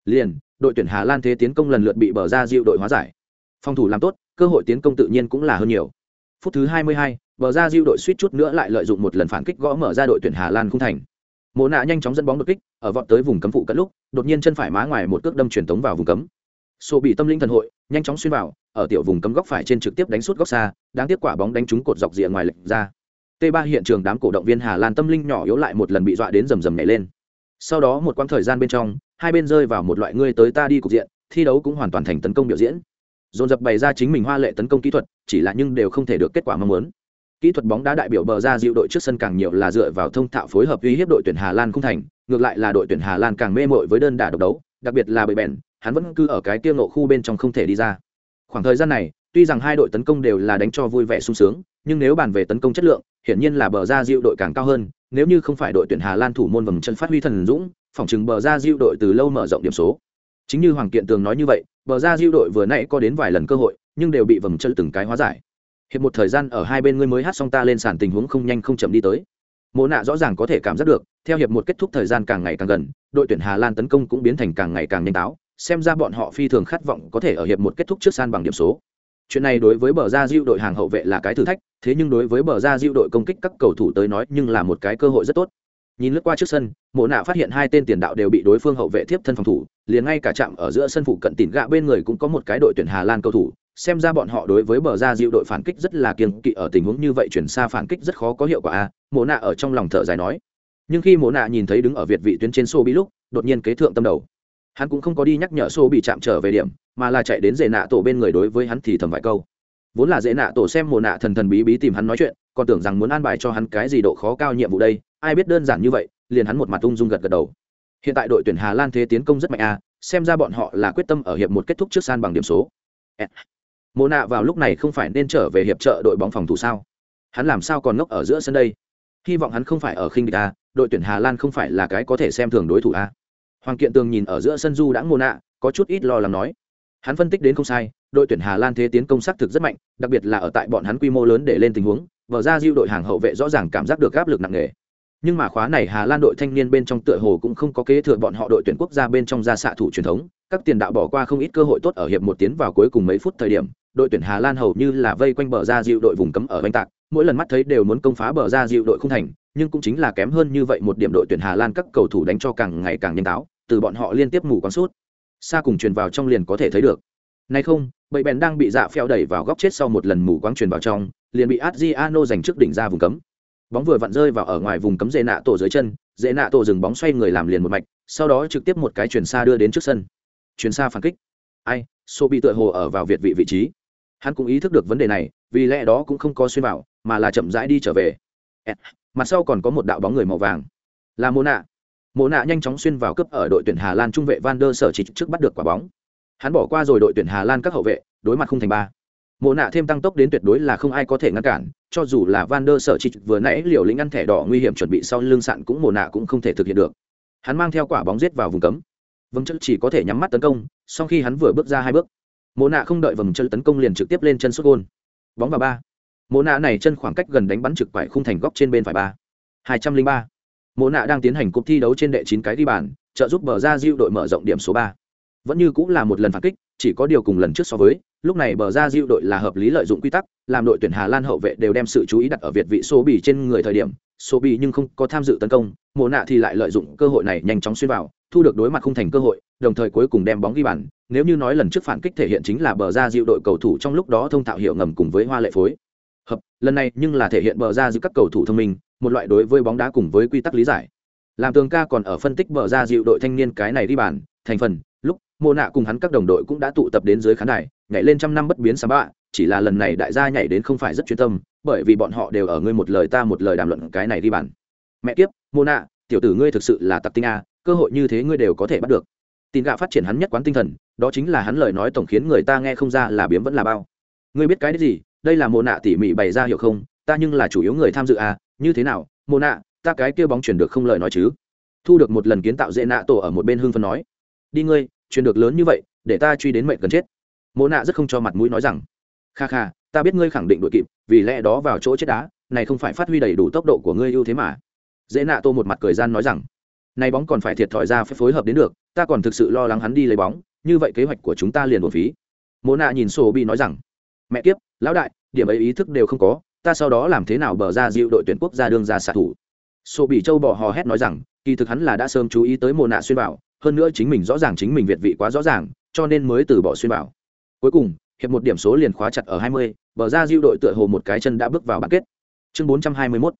Liền đội tuyển hà lan thế tiến công lần lượt bị bờ ra dịu đội hóa giải. Phòng thủ làm tốt cơ hội tiến công tự nhiên cũng là hơn nhiều. Phút thứ 22, bờ ra dịu đội suýt chút nữa lại lợi dụng một lần phản kích gõ mở ra đội tuyển hà lan không thành. Mộ nạ nhanh chóng dẫn bóng đột kích ở vọt tới vùng cấm phụ cận lúc đột nhiên chân phải má ngoài một cước đâm truyền tống vào vùng cấm sổ bị tâm linh thần hội nhanh chóng xuyên vào ở tiểu vùng cấm góc phải trên trực tiếp đánh suốt góc xa đáng tiếc quả bóng đánh trúng cột dọc rìa ngoài lệch ra T3 hiện trường đám cổ động viên Hà Lan tâm linh nhỏ yếu lại một lần bị dọa đến rầm rầm nhảy lên. Sau đó một quãng thời gian bên trong, hai bên rơi vào một loại ngươi tới ta đi cục diện, thi đấu cũng hoàn toàn thành tấn công biểu diễn. Dồn dập bày ra chính mình hoa lệ tấn công kỹ thuật, chỉ là nhưng đều không thể được kết quả mong muốn. Kỹ thuật bóng đá đại biểu bờ ra dịu đội trước sân càng nhiều là dựa vào thông thạo phối hợp uy hiếp đội tuyển Hà Lan không thành, ngược lại là đội tuyển Hà Lan càng mê mội với đơn đả độc đấu, đặc biệt là bầy bèn, hắn vẫn cứ ở cái tiêu nộ khu bên trong không thể đi ra. Khoảng thời gian này, tuy rằng hai đội tấn công đều là đánh cho vui vẻ sung sướng, nhưng nếu bàn về tấn công chất lượng, hiển nhiên là bờ ra diệu đội càng cao hơn, nếu như không phải đội tuyển Hà Lan thủ môn vầng chân phát huy thần dũng, phòng chừng bờ ra diệu đội từ lâu mở rộng điểm số. Chính như Hoàng Kiện Tường nói như vậy, bờ ra diệu đội vừa nãy có đến vài lần cơ hội, nhưng đều bị vầng chân từng cái hóa giải. Hiệp một thời gian ở hai bên ngươi mới hát xong ta lên sàn tình huống không nhanh không chậm đi tới. Mộ nạ rõ ràng có thể cảm giác được, theo hiệp một kết thúc thời gian càng ngày càng gần, đội tuyển Hà Lan tấn công cũng biến thành càng ngày càng nhanh táo, xem ra bọn họ phi thường khát vọng có thể ở hiệp một kết thúc trước san bằng điểm số. Chuyện này đối với bờ ra diệu đội hàng hậu vệ là cái thử thách, thế nhưng đối với bờ ra diệu đội công kích các cầu thủ tới nói nhưng là một cái cơ hội rất tốt. Nhìn lướt qua trước sân, mộ nạ phát hiện hai tên tiền đạo đều bị đối phương hậu vệ tiếp thân phòng thủ, liền ngay cả chạm ở giữa sân phụ cận tỉn gạ bên người cũng có một cái đội tuyển hà lan cầu thủ. Xem ra bọn họ đối với bờ ra diệu đội phản kích rất là kiêng kỵ, ở tình huống như vậy chuyển xa phản kích rất khó có hiệu quả a, mộ nạ ở trong lòng thở dài nói. Nhưng khi mộ nạ nhìn thấy đứng ở việt vị tuyến trên xô bị lúc, đột nhiên kế thượng tâm đầu hắn cũng không có đi nhắc nhở xô bị chạm trở về điểm, mà là chạy đến dễ nạ tổ bên người đối với hắn thì thầm vài câu. Vốn là dễ nạ tổ xem mồ nạ thần thần bí bí tìm hắn nói chuyện, còn tưởng rằng muốn an bài cho hắn cái gì độ khó cao nhiệm vụ đây, ai biết đơn giản như vậy, liền hắn một mặt ung dung gật gật đầu. Hiện tại đội tuyển hà lan thế tiến công rất mạnh a, xem ra bọn họ là quyết tâm ở hiệp một kết thúc trước san bằng điểm số. Mồ nạ vào lúc này không phải nên trở về hiệp trợ đội bóng phòng thủ sao? Hắn làm sao còn ngốc ở giữa sân đây? Hy vọng hắn không phải ở khinh địch a, đội tuyển hà lan không phải là cái có thể xem thường đối thủ a hoàng kiện tường nhìn ở giữa sân du đã ngô nạ, có chút ít lo lắng nói. Hắn phân tích đến không sai, đội tuyển hà lan thế tiến công xác thực rất mạnh, đặc biệt là ở tại bọn hắn quy mô lớn để lên tình huống vở ra diêu đội hàng hậu vệ rõ ràng cảm giác được áp lực nặng nề. Nhưng mà khóa này hà lan đội thanh niên bên trong tựa hồ cũng không có kế thừa bọn họ đội tuyển quốc gia bên trong ra xạ thủ truyền thống, các tiền đạo bỏ qua không ít cơ hội tốt ở hiệp một tiến vào cuối cùng mấy phút thời điểm, đội tuyển hà lan hầu như là vây quanh bờ ra diệu đội vùng cấm ở oanh tạc, mỗi lần mắt thấy đều muốn công phá bờ ra diệu đội không thành nhưng cũng chính là kém hơn như vậy một điểm đội tuyển hà lan các cầu thủ đánh cho càng ngày càng nhanh táo, từ bọn họ liên tiếp mù quáng suốt xa cùng truyền vào trong liền có thể thấy được. Nay không bầy bèn đang bị dạ phèo đẩy vào góc chết sau một lần mù quáng truyền vào trong, liền bị adriano giành trước đỉnh ra vùng cấm. Bóng vừa vặn rơi vào ở ngoài vùng cấm dễ nạ tổ dưới chân dễ nạ tổ dừng bóng xoay người làm liền một mạch, sau đó trực tiếp một cái chuyển xa đưa đến trước sân. Chuyển xa phản kích. Ai số bị tựa hồ ở vào việt vị vị trí. Hắn cũng ý thức được vấn đề này, vì lẽ đó cũng không có xuyên vào, mà là chậm rãi đi trở về mặt sau còn có một đạo bóng người màu vàng. Là mô nạ mô nạ nhanh chóng xuyên vào cấp ở đội tuyển hà lan trung vệ van der sở chỉ trước bắt được quả bóng. Hắn bỏ qua rồi đội tuyển hà lan các hậu vệ, đối mặt không thành ba. Mộ nạ thêm tăng tốc đến tuyệt đối là không ai có thể ngăn cản, cho dù là van der sở chỉ vừa nãy liều lĩnh ăn thẻ đỏ nguy hiểm chuẩn bị sau lưng sạn cũng mộ nạ cũng không thể thực hiện được. Hắn mang theo quả bóng giết vào vùng cấm. Vâng chân chỉ có thể nhắm mắt tấn công sau khi hắn vừa bước ra hai bước mộ nạ không đợi vầng chân tấn công liền trực tiếp lên chân xuất gôn. Bóng vào ba mộ nạ này chân khoảng cách gần đánh bắn trực phải khung thành góc trên bên phải ba. Hai trăm linh ba. Mộ nạ đang tiến hành cuộc thi đấu trên đệ chín cái ghi bàn, trợ giúp bờ ra diệu đội mở rộng điểm số ba. Vẫn như cũng là một lần phản kích, chỉ có điều cùng lần trước so với, lúc này bờ ra diệu đội là hợp lý lợi dụng quy tắc, làm đội tuyển hà lan hậu vệ đều đem sự chú ý đặt ở việt vị số bì trên người thời điểm. Số bì nhưng không có tham dự tấn công, mộ nạ thì lại lợi dụng cơ hội này nhanh chóng xuyên vào, thu được đối mặt không thành cơ hội, đồng thời cuối cùng đem bóng ghi bàn. Nếu như nói lần trước phản kích thể hiện chính là bờ ra diệu đội cầu thủ trong lúc đó thông thạo hiệu ngầm cùng với hoa lệ phối hợp, lần này nhưng là thể hiện bờ ra giữa các cầu thủ thông minh, một loại đối với bóng đá cùng với quy tắc lý giải. Làm tường ca còn ở phân tích bờ ra dịu đội thanh niên cái này đi bàn, thành phần, lúc, mô nạ cùng hắn các đồng đội cũng đã tụ tập đến dưới khán đài, nhảy lên trăm năm bất biến sám bạ, chỉ là lần này đại gia nhảy đến không phải rất chuyên tâm, bởi vì bọn họ đều ở ngươi một lời ta một lời đàm luận cái này đi bàn. Mẹ kiếp, mô nạ, tiểu tử ngươi thực sự là tặc tinh a, cơ hội như thế ngươi đều có thể bắt được. Tin gạ phát triển hắn nhất quán tinh thần, đó chính là hắn lời nói tổng khiến người ta nghe không ra là biếm vẫn là bao. Ngươi biết cái đấy gì đây là mồ nạ tỉ mỉ bày ra hiểu không? Ta nhưng là chủ yếu người tham dự à như thế nào? Mồ nạ, ta cái kia bóng chuyển được không lời nói chứ? Thu được một lần kiến tạo dễ nạ tổ ở một bên hưng phân nói. Đi ngươi, chuyển được lớn như vậy, để ta truy đến mệnh gần chết. Mồ nạ rất không cho mặt mũi nói rằng. Kha kha, ta biết ngươi khẳng định đội kịp, vì lẽ đó vào chỗ chết đá, này không phải phát huy đầy đủ tốc độ của ngươi ưu thế mà. Dễ nạ tô một mặt cười gian nói rằng. Này bóng còn phải thiệt thòi ra phải phối hợp đến được, ta còn thực sự lo lắng hắn đi lấy bóng, như vậy kế hoạch của chúng ta liền một phí. Mồ nạ nhìn sổ bị nói rằng mẹ kiếp lão đại điểm ấy ý thức đều không có ta sau đó làm thế nào bờ ra dịu đội tuyển quốc gia đương ra xạ thủ? Sổ bị châu bỏ hò hét nói rằng kỳ thực hắn là đã sớm chú ý tới mồ nạ xuyên bảo hơn nữa chính mình rõ ràng chính mình việt vị quá rõ ràng cho nên mới từ bỏ xuyên bảo. Cuối cùng hiệp một điểm số liền khóa chặt ở 20, bờ ra dịu đội tựa hồ một cái chân đã bước vào bán kết. Chương 421,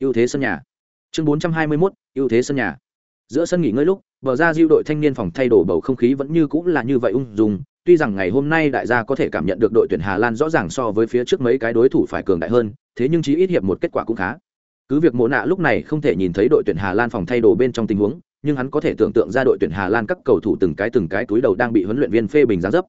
ưu thế sân nhà. Chương 421, ưu thế sân nhà. Giữa sân nghỉ ngơi lúc bờ ra diêu đội thanh niên phòng thay đổi bầu không khí vẫn như cũng là như vậy ung dung tuy rằng ngày hôm nay đại gia có thể cảm nhận được đội tuyển hà lan rõ ràng so với phía trước mấy cái đối thủ phải cường đại hơn, thế nhưng chí ít hiệp một kết quả cũng khá. Cứ việc mộ nạ lúc này không thể nhìn thấy đội tuyển hà lan phòng thay đồ bên trong tình huống, nhưng hắn có thể tưởng tượng ra đội tuyển hà lan các cầu thủ từng cái từng cái túi đầu đang bị huấn luyện viên phê bình gián dấp.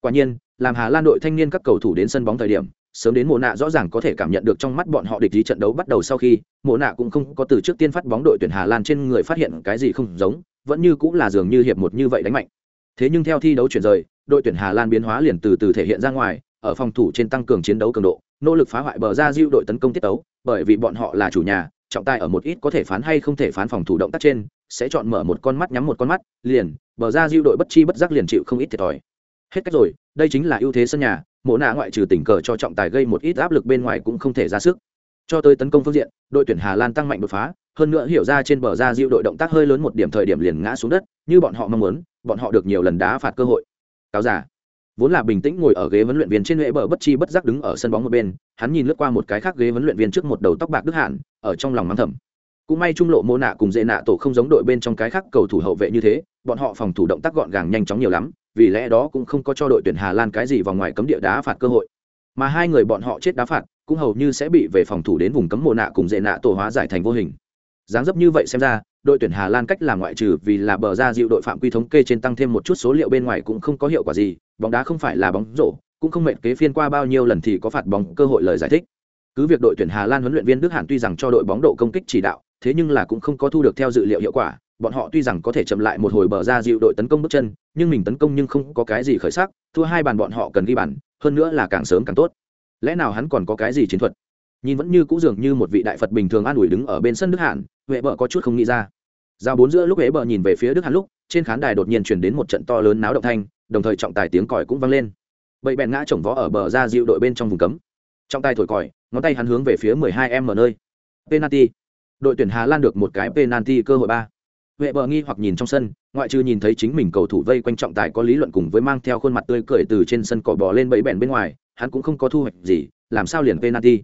Quả nhiên, làm hà lan đội thanh niên các cầu thủ đến sân bóng thời điểm, sớm đến mộ nạ rõ ràng có thể cảm nhận được trong mắt bọn họ địch ý trận đấu bắt đầu sau khi, mộ nạ cũng không có từ trước tiên phát bóng đội tuyển hà lan trên người phát hiện cái gì không giống, vẫn như cũng là dường như hiệp một như vậy đánh mạnh. Thế nhưng theo thi đấu chuyển rời đội tuyển hà lan biến hóa liền từ từ thể hiện ra ngoài, ở phòng thủ trên tăng cường chiến đấu cường độ, nỗ lực phá hoại bờ ra diêu đội tấn công tiết tấu, bởi vì bọn họ là chủ nhà, trọng tài ở một ít có thể phán hay không thể phán phòng thủ động tác trên, sẽ chọn mở một con mắt nhắm một con mắt, liền, bờ ra diêu đội bất chi bất giác liền chịu không ít thiệt thòi. Hết cách rồi, đây chính là ưu thế sân nhà Mỗ nạ ngoại trừ tình cờ cho trọng tài gây một ít áp lực bên ngoài cũng không thể ra sức. Cho tới tấn công phương diện, đội tuyển hà lan tăng mạnh đột phá, hơn nữa hiểu ra trên bờ ra diệu đội động tác hơi lớn một điểm thời điểm liền ngã xuống đất, như bọn họ mong muốn, bọn họ được nhiều lần đá phạt cơ hội cáo giả. Vốn là bình tĩnh ngồi ở ghế huấn luyện viên trên lễ bờ bất chi bất giác đứng ở sân bóng một bên, hắn nhìn lướt qua một cái khác ghế huấn luyện viên trước một đầu tóc bạc đức hạn ở trong lòng mắng thầm. Cũng may trung lộ mô nạ cùng dễ nạ tổ không giống đội bên trong cái khác cầu thủ hậu vệ như thế, bọn họ phòng thủ động tác gọn gàng nhanh chóng nhiều lắm, vì lẽ đó cũng không có cho đội tuyển hà lan cái gì vào ngoài cấm địa đá phạt cơ hội. Mà hai người bọn họ chết đá phạt, cũng hầu như sẽ bị về phòng thủ đến vùng cấm mô nạ cùng dễ nạ tổ hóa giải thành vô hình. Dáng dấp như vậy xem ra đội tuyển hà lan cách làm ngoại trừ vì là bờ ra dịu đội phạm quy thống kê trên tăng thêm một chút số liệu bên ngoài cũng không có hiệu quả gì bóng đá không phải là bóng rổ cũng không mệnh kế phiên qua bao nhiêu lần thì có phạt bóng cơ hội lời giải thích. Cứ việc đội tuyển hà lan huấn luyện viên đức hàn tuy rằng cho đội bóng độ công kích chỉ đạo thế nhưng là cũng không có thu được theo dự liệu hiệu quả bọn họ tuy rằng có thể chậm lại một hồi bờ ra dịu đội tấn công bước chân nhưng mình tấn công nhưng không có cái gì khởi sắc thua hai bàn bọn họ cần ghi bàn hơn nữa là càng sớm càng tốt. Lẽ nào hắn còn có cái gì chiến thuật? Nhìn vẫn như cũ dường như một vị đại phật bình thường an ủi đứng ở bên sân đức Hàn, huệ bờ có chút không nghĩ ra. Giao bốn giữa lúc huệ bờ nhìn về phía đức Hàn lúc, trên khán đài đột nhiên chuyển đến một trận to lớn náo động thanh, đồng thời trọng tài tiếng còi cũng vang lên. Bậy bẹn ngã chồng vó ở bờ ra dịu đội bên trong vùng cấm. Trọng tài thổi còi, ngón tay hắn hướng về phía mười hai em ở nơi. Penalty. Đội tuyển hà lan được một cái penalty cơ hội ba. Huệ bờ nghi hoặc nhìn trong sân, ngoại trừ nhìn thấy chính mình cầu thủ vây quanh trọng tài có lý luận cùng với mang theo khuôn mặt tươi cười từ trên sân cỏ bò lên bẫy bẹn bên ngoài, hắn cũng không có thu hoạch gì, làm sao liền penalty.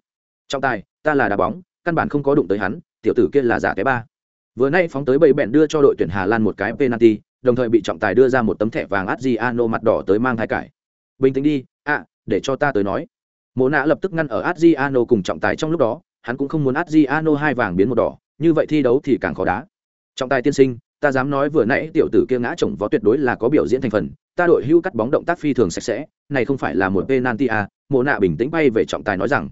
Trọng tài, ta là đá bóng, căn bản không có đụng tới hắn tiểu tử kia là giả cái ba. Vừa nay phóng tới bầy bẹn đưa cho đội tuyển hà lan một cái penalty, đồng thời bị trọng tài đưa ra một tấm thẻ vàng adriano mặt đỏ tới mang thai cải. Bình tĩnh đi à để cho ta tới nói. Mộ nạ lập tức ngăn ở adriano cùng trọng tài trong lúc đó, hắn cũng không muốn adriano hai vàng biến một đỏ, như vậy thi đấu thì càng khó đá. Trọng tài tiên sinh, ta dám nói vừa nãy tiểu tử kia ngã chồng vó tuyệt đối là có biểu diễn thành phần, ta đội hưu cắt bóng động tác phi thường sạch sẽ, này không phải là một penalty à mộ nạ bình tĩnh bay về trọng tài nói rằng.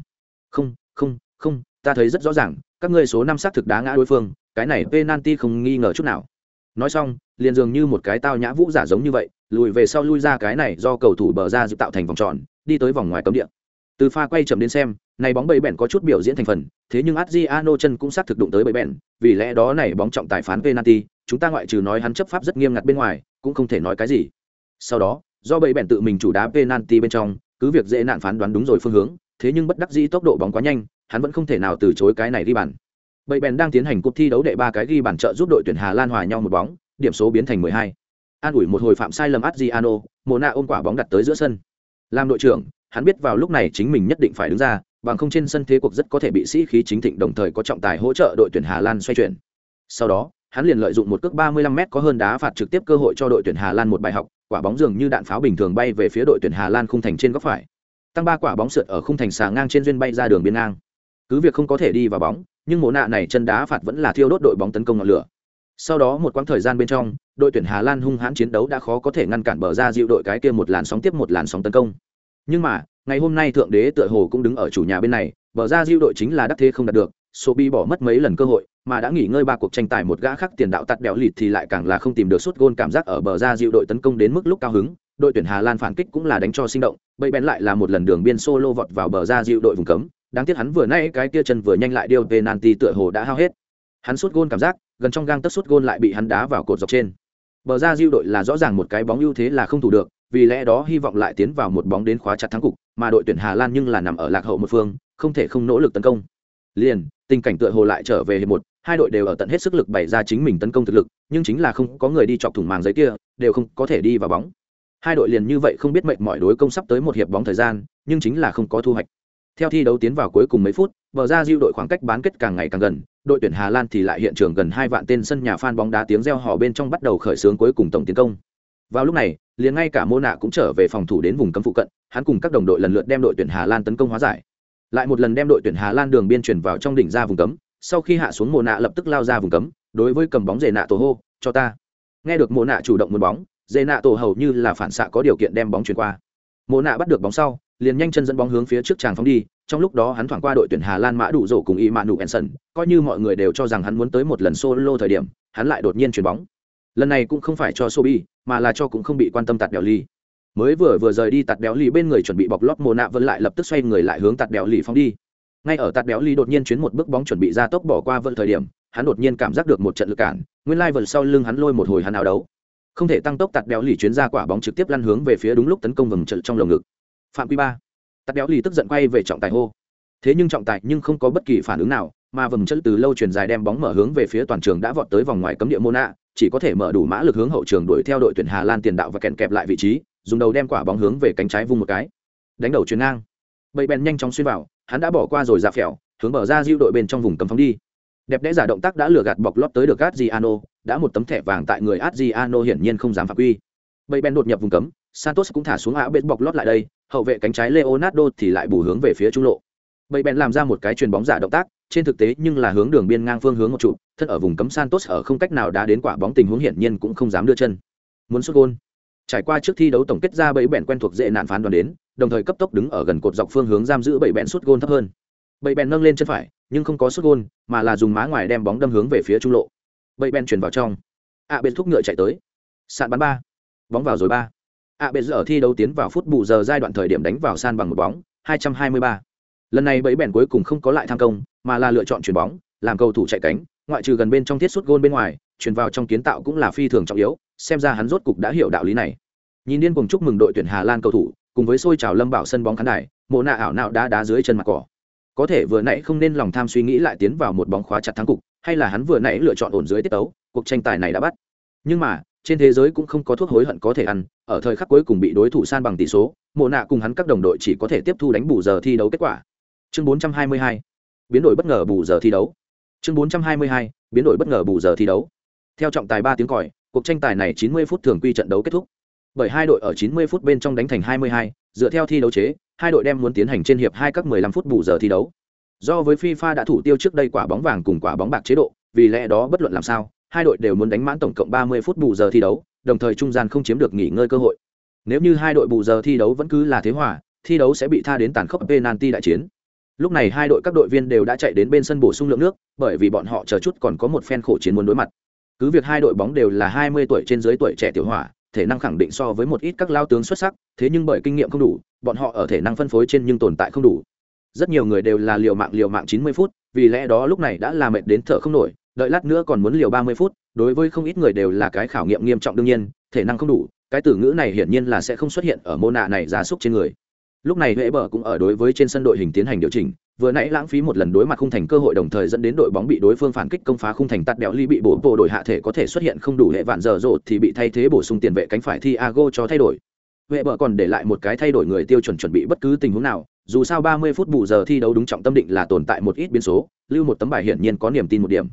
Không không không, ta thấy rất rõ ràng các ngươi số năm xác thực đá ngã đối phương, cái này penalty không nghi ngờ chút nào. Nói xong, liền dường như một cái tao nhã vũ giả giống như vậy, lùi về sau lui ra cái này do cầu thủ bờ ra dự tạo thành vòng tròn, đi tới vòng ngoài cấm địa. Từ pha quay chậm đến xem, này bóng bầy bẹn có chút biểu diễn thành phần, thế nhưng adriano chân cũng xác thực đụng tới bầy bẹn vì lẽ đó này bóng trọng tài phán penalty, chúng ta ngoại trừ nói hắn chấp pháp rất nghiêm ngặt bên ngoài, cũng không thể nói cái gì. Sau đó, do bầy bẹn tự mình chủ đá penalty bên trong, cứ việc dễ nạn phán đoán đúng rồi phương hướng, thế nhưng bất đắc dĩ tốc độ bóng quá nhanh hắn vẫn không thể nào từ chối cái này ghi bàn bầy bèn đang tiến hành cuộc thi đấu đệ ba cái ghi bàn trợ giúp đội tuyển hà lan hòa nhau một bóng điểm số biến thành mười hai an ủi một hồi phạm sai lầm adriano Mona ôm quả bóng đặt tới giữa sân làm đội trưởng hắn biết vào lúc này chính mình nhất định phải đứng ra bằng không trên sân thế cuộc rất có thể bị sĩ khí chính thịnh đồng thời có trọng tài hỗ trợ đội tuyển Hà Lan xoay chuyển. Sau đó, hắn liền lợi dụng một cước 35m có hơn đá phạt trực tiếp cơ hội cho đội tuyển Hà Lan một bài học, quả bóng dường như đạn pháo bình thường bay về phía đội tuyển Hà Lan khung thành trên góc phải. Tăng ba quả bóng sượt ở khung thành xà ngang trên duyên bay ra đường biên ngang. Cứ việc không có thể đi vào bóng, nhưng mồ nạ này chân đá phạt vẫn là thiêu đốt đội bóng tấn công ngọn lửa. Sau đó một quãng thời gian bên trong, đội tuyển Hà Lan hung hãn chiến đấu đã khó có thể ngăn cản bờ ra dịu đội cái kia một làn sóng tiếp một làn sóng tấn công. Nhưng mà, ngày hôm nay thượng đế tựa hồ cũng đứng ở chủ nhà bên này, bờ ra dịu đội chính là đắc thế không đạt được, số bi bỏ mất mấy lần cơ hội, mà đã nghỉ ngơi ba cuộc tranh tài một gã khác tiền đạo tạt bẹo lịt thì lại càng là không tìm được suốt gôn cảm giác ở bờ ra diệu đội tấn công đến mức lúc cao hứng đội tuyển hà lan phản kích cũng là đánh cho sinh động bậy bén lại là một lần đường biên solo vọt vào bờ ra diệu đội vùng cấm đáng tiếc hắn vừa nay cái kia chân vừa nhanh lại điêu penalty tựa hồ đã hao hết. Hắn sút gôn cảm giác, gần trong gang tất sút gôn lại bị hắn đá vào cột dọc trên. Bờ ra diêu đội là rõ ràng một cái bóng ưu thế là không thủ được, vì lẽ đó hy vọng lại tiến vào một bóng đến khóa chặt thắng cục, mà đội tuyển hà lan nhưng là nằm ở lạc hậu một phương, không thể không nỗ lực tấn công. Liền, tình cảnh tựa hồ lại trở về hiệp một, hai đội đều ở tận hết sức lực bày ra chính mình tấn công thực lực, nhưng chính là không có người đi chọc thủng màng giấy kia, đều không có thể đi vào bóng. Hai đội liền như vậy không biết mệnh mọi đối công sắp tới một hiệp bóng thời gian, nhưng chính là không có thu hoạch theo thi đấu tiến vào cuối cùng mấy phút, bờ ra Diu đội khoảng cách bán kết càng ngày càng gần, đội tuyển hà lan thì lại hiện trường gần hai vạn tên sân nhà fan bóng đá tiếng reo hò bên trong bắt đầu khởi xướng cuối cùng tổng tiến công. Vào lúc này, liền ngay cả mô nạ cũng trở về phòng thủ đến vùng cấm phụ cận, hắn cùng các đồng đội lần lượt đem đội tuyển hà lan tấn công hóa giải. Lại một lần đem đội tuyển hà lan đường biên chuyển vào trong đỉnh ra vùng cấm, sau khi hạ xuống Mô nạ lập tức lao ra vùng cấm, đối với cầm bóng dề nạ tổ hô, cho ta. Nghe được Mô nạ chủ động muốn bóng dề nạ tổ hầu như là phản xạ có điều kiện đem bóng chuyển qua. Mô nạ bắt được bóng sau liền nhanh chân dẫn bóng hướng phía trước tràng phóng đi, trong lúc đó hắn thoảng qua đội tuyển hà lan mã đủ rổ cùng y mạ nụ enson coi như mọi người đều cho rằng hắn muốn tới một lần solo thời điểm, hắn lại đột nhiên chuyển bóng. Lần này cũng không phải cho sobi mà là cho cũng không bị quan tâm tạt béo ly mới vừa vừa rời đi, tạt béo ly bên người chuẩn bị bọc lót mồ nạ vẫn lại lập tức xoay người lại hướng tạt béo ly phóng đi. Ngay ở tạt béo ly đột nhiên chuyến một bước bóng chuẩn bị ra tốc bỏ qua vợ thời điểm, hắn đột nhiên cảm giác được một trận lực cản, nguyên lai vợt sau lưng hắn lôi một hồi hắn áo đấu. Không thể tăng tốc tạt béo lì chuyến ra quả bóng trực tiếp lăn hướng về phía đúng lúc tấn công vầng trận trong lồng ngực phạm quy ba. Tắt béo lì tức giận quay về trọng tài hô. Thế nhưng trọng tài nhưng không có bất kỳ phản ứng nào mà vầng trận từ lâu truyền dài đem bóng mở hướng về phía toàn trường đã vọt tới vòng ngoài cấm địa mona chỉ có thể mở đủ mã lực hướng hậu trường đuổi theo đội tuyển hà lan tiền đạo và kèn kẹp lại vị trí dùng đầu đem quả bóng hướng về cánh trái vung một cái. Đánh đầu chuyền ngang. Bậy bèn nhanh chóng xuyên vào hắn đã bỏ qua rồi ra phèo hướng mở ra diêu đội bên trong vùng cấm phóng đi. Đẹp đẽ giả động tác đã lừa gạt bọc lót tới được Adriano, đã một tấm thẻ vàng tại người Adriano hiển nhiên không dám phạm quy. Bậy bèn đột nhập vùng cấm, Santos cũng thả xuống áo bên bọc lót lại đây, hậu vệ cánh trái Leonardo thì lại bù hướng về phía trung lộ. Bậy bèn làm ra một cái chuyền bóng giả động tác, trên thực tế nhưng là hướng đường biên ngang phương hướng một trụ, thân ở vùng cấm Santos ở không cách nào đá đến quả bóng tình huống hiển nhiên cũng không dám đưa chân. Muốn sút gôn, trải qua trước thi đấu tổng kết ra bẫy bèn quen thuộc dễ nạn phán đoán đến đồng thời cấp tốc đứng ở gần cột dọc phương hướng giam giữ bẫy bèn sút gôn thấp hơn. Bẫy bèn nâng lên chân phải nhưng không có sút gôn mà là dùng má ngoài đem bóng đâm hướng về phía trung lộ. Bẫy bèn chuyển vào trong. Ạ à, bên thúc ngựa chạy tới. Sạn bắn ba. Bóng vào rồi ba ạ à, giờ thi đấu tiến vào phút bù giờ giai đoạn thời điểm đánh vào san bằng một bóng 223. lần này bẫy bèn cuối cùng không có lại tham công mà là lựa chọn chuyển bóng làm cầu thủ chạy cánh ngoại trừ gần bên trong thiết sút gôn bên ngoài chuyển vào trong kiến tạo cũng là phi thường trọng yếu xem ra hắn rốt cục đã hiểu đạo lý này. Nhìn điên cùng chúc mừng đội tuyển hà lan cầu thủ cùng với xôi trào lâm bảo sân bóng khán đài mộ nạ ảo nào đá đá dưới chân mặt cỏ. Có thể vừa nãy không nên lòng tham suy nghĩ lại tiến vào một bóng khóa chặt thắng cục hay là hắn vừa nãy lựa chọn ổn dưới tiết tấu cuộc tranh tài này đã bắt. Nhưng mà trên thế giới cũng không có thuốc hối hận có thể ăn ở thời khắc cuối cùng bị đối thủ san bằng tỷ số mộ nạ cùng hắn các đồng đội chỉ có thể tiếp thu đánh bù giờ thi đấu kết quả. Chương 422 biến đổi bất ngờ bù giờ thi đấu. Chương 422 biến đổi bất ngờ bù giờ thi đấu. Theo trọng tài ba tiếng còi cuộc tranh tài này 90 phút thường quy trận đấu kết thúc. Bởi hai đội ở 90 phút bên trong đánh thành 22, dựa theo thi đấu chế hai đội đem muốn tiến hành trên hiệp hai các 15 phút bù giờ thi đấu. Do với FIFA đã thủ tiêu trước đây quả bóng vàng cùng quả bóng bạc chế độ vì lẽ đó bất luận làm sao hai đội đều muốn đánh mãn tổng cộng 30 phút bù giờ thi đấu, đồng thời trung gian không chiếm được nghỉ ngơi cơ hội. Nếu như hai đội bù giờ thi đấu vẫn cứ là thế hòa, thi đấu sẽ bị tha đến tàn khốc penalty đại chiến. Lúc này hai đội các đội viên đều đã chạy đến bên sân bổ sung lượng nước, bởi vì bọn họ chờ chút còn có một phen khổ chiến muốn đối mặt. Cứ việc hai đội bóng đều là 20 tuổi trên dưới tuổi trẻ tiểu hỏa thể năng khẳng định so với một ít các lao tướng xuất sắc, thế nhưng bởi kinh nghiệm không đủ, bọn họ ở thể năng phân phối trên nhưng tồn tại không đủ. Rất nhiều người đều là liều mạng liều mạng chín mươi phút, vì lẽ đó lúc này đã là mệt đến thở không nổi đợi lát nữa còn muốn liều ba mươi phút, đối với không ít người đều là cái khảo nghiệm nghiêm trọng đương nhiên, thể năng không đủ, cái từ ngữ này hiển nhiên là sẽ không xuất hiện ở mô nạ này gia súc trên người. Lúc này huệ bờ cũng ở đối với trên sân đội hình tiến hành điều chỉnh, vừa nãy lãng phí một lần đối mặt khung thành cơ hội đồng thời dẫn đến đội bóng bị đối phương phản kích công phá khung thành tắt đèo ly bị bổ bộ đội hạ thể có thể xuất hiện không đủ hệ vạn giờ rột thì bị thay thế bổ sung tiền vệ cánh phải thiago cho thay đổi. Huệ bờ còn để lại một cái thay đổi người tiêu chuẩn chuẩn bị bất cứ tình huống nào, dù sao 30 phút bù giờ thi đấu đúng trọng tâm định là tồn tại một ít biến số, lưu một tấm bài hiển nhiên có niềm tin một điểm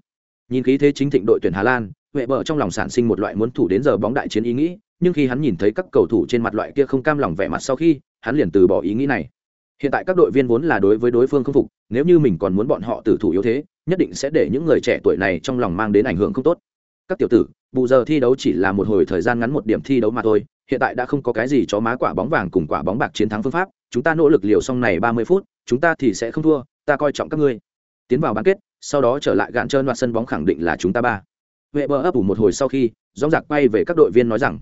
nhìn khí thế chính thịnh đội tuyển hà lan, huệ bờ trong lòng sản sinh một loại muốn thủ đến giờ bóng đại chiến ý nghĩ, nhưng khi hắn nhìn thấy các cầu thủ trên mặt loại kia không cam lòng vẻ mặt sau khi, hắn liền từ bỏ ý nghĩ này. Hiện tại các đội viên vốn là đối với đối phương không phục, nếu như mình còn muốn bọn họ tử thủ yếu thế, nhất định sẽ để những người trẻ tuổi này trong lòng mang đến ảnh hưởng không tốt. Các tiểu tử, bù giờ thi đấu chỉ là một hồi thời gian ngắn một điểm thi đấu mà thôi, hiện tại đã không có cái gì cho má quả bóng vàng cùng quả bóng bạc chiến thắng phương pháp, chúng ta nỗ lực liều xong này ba mươi phút, chúng ta thì sẽ không thua, ta coi trọng các ngươi. Tiến vào bán kết sau đó trở lại gạn trơn đoạt sân bóng khẳng định là chúng ta ba. Vệ bờ ấp ủ một hồi sau khi dóng giặc quay về các đội viên nói rằng,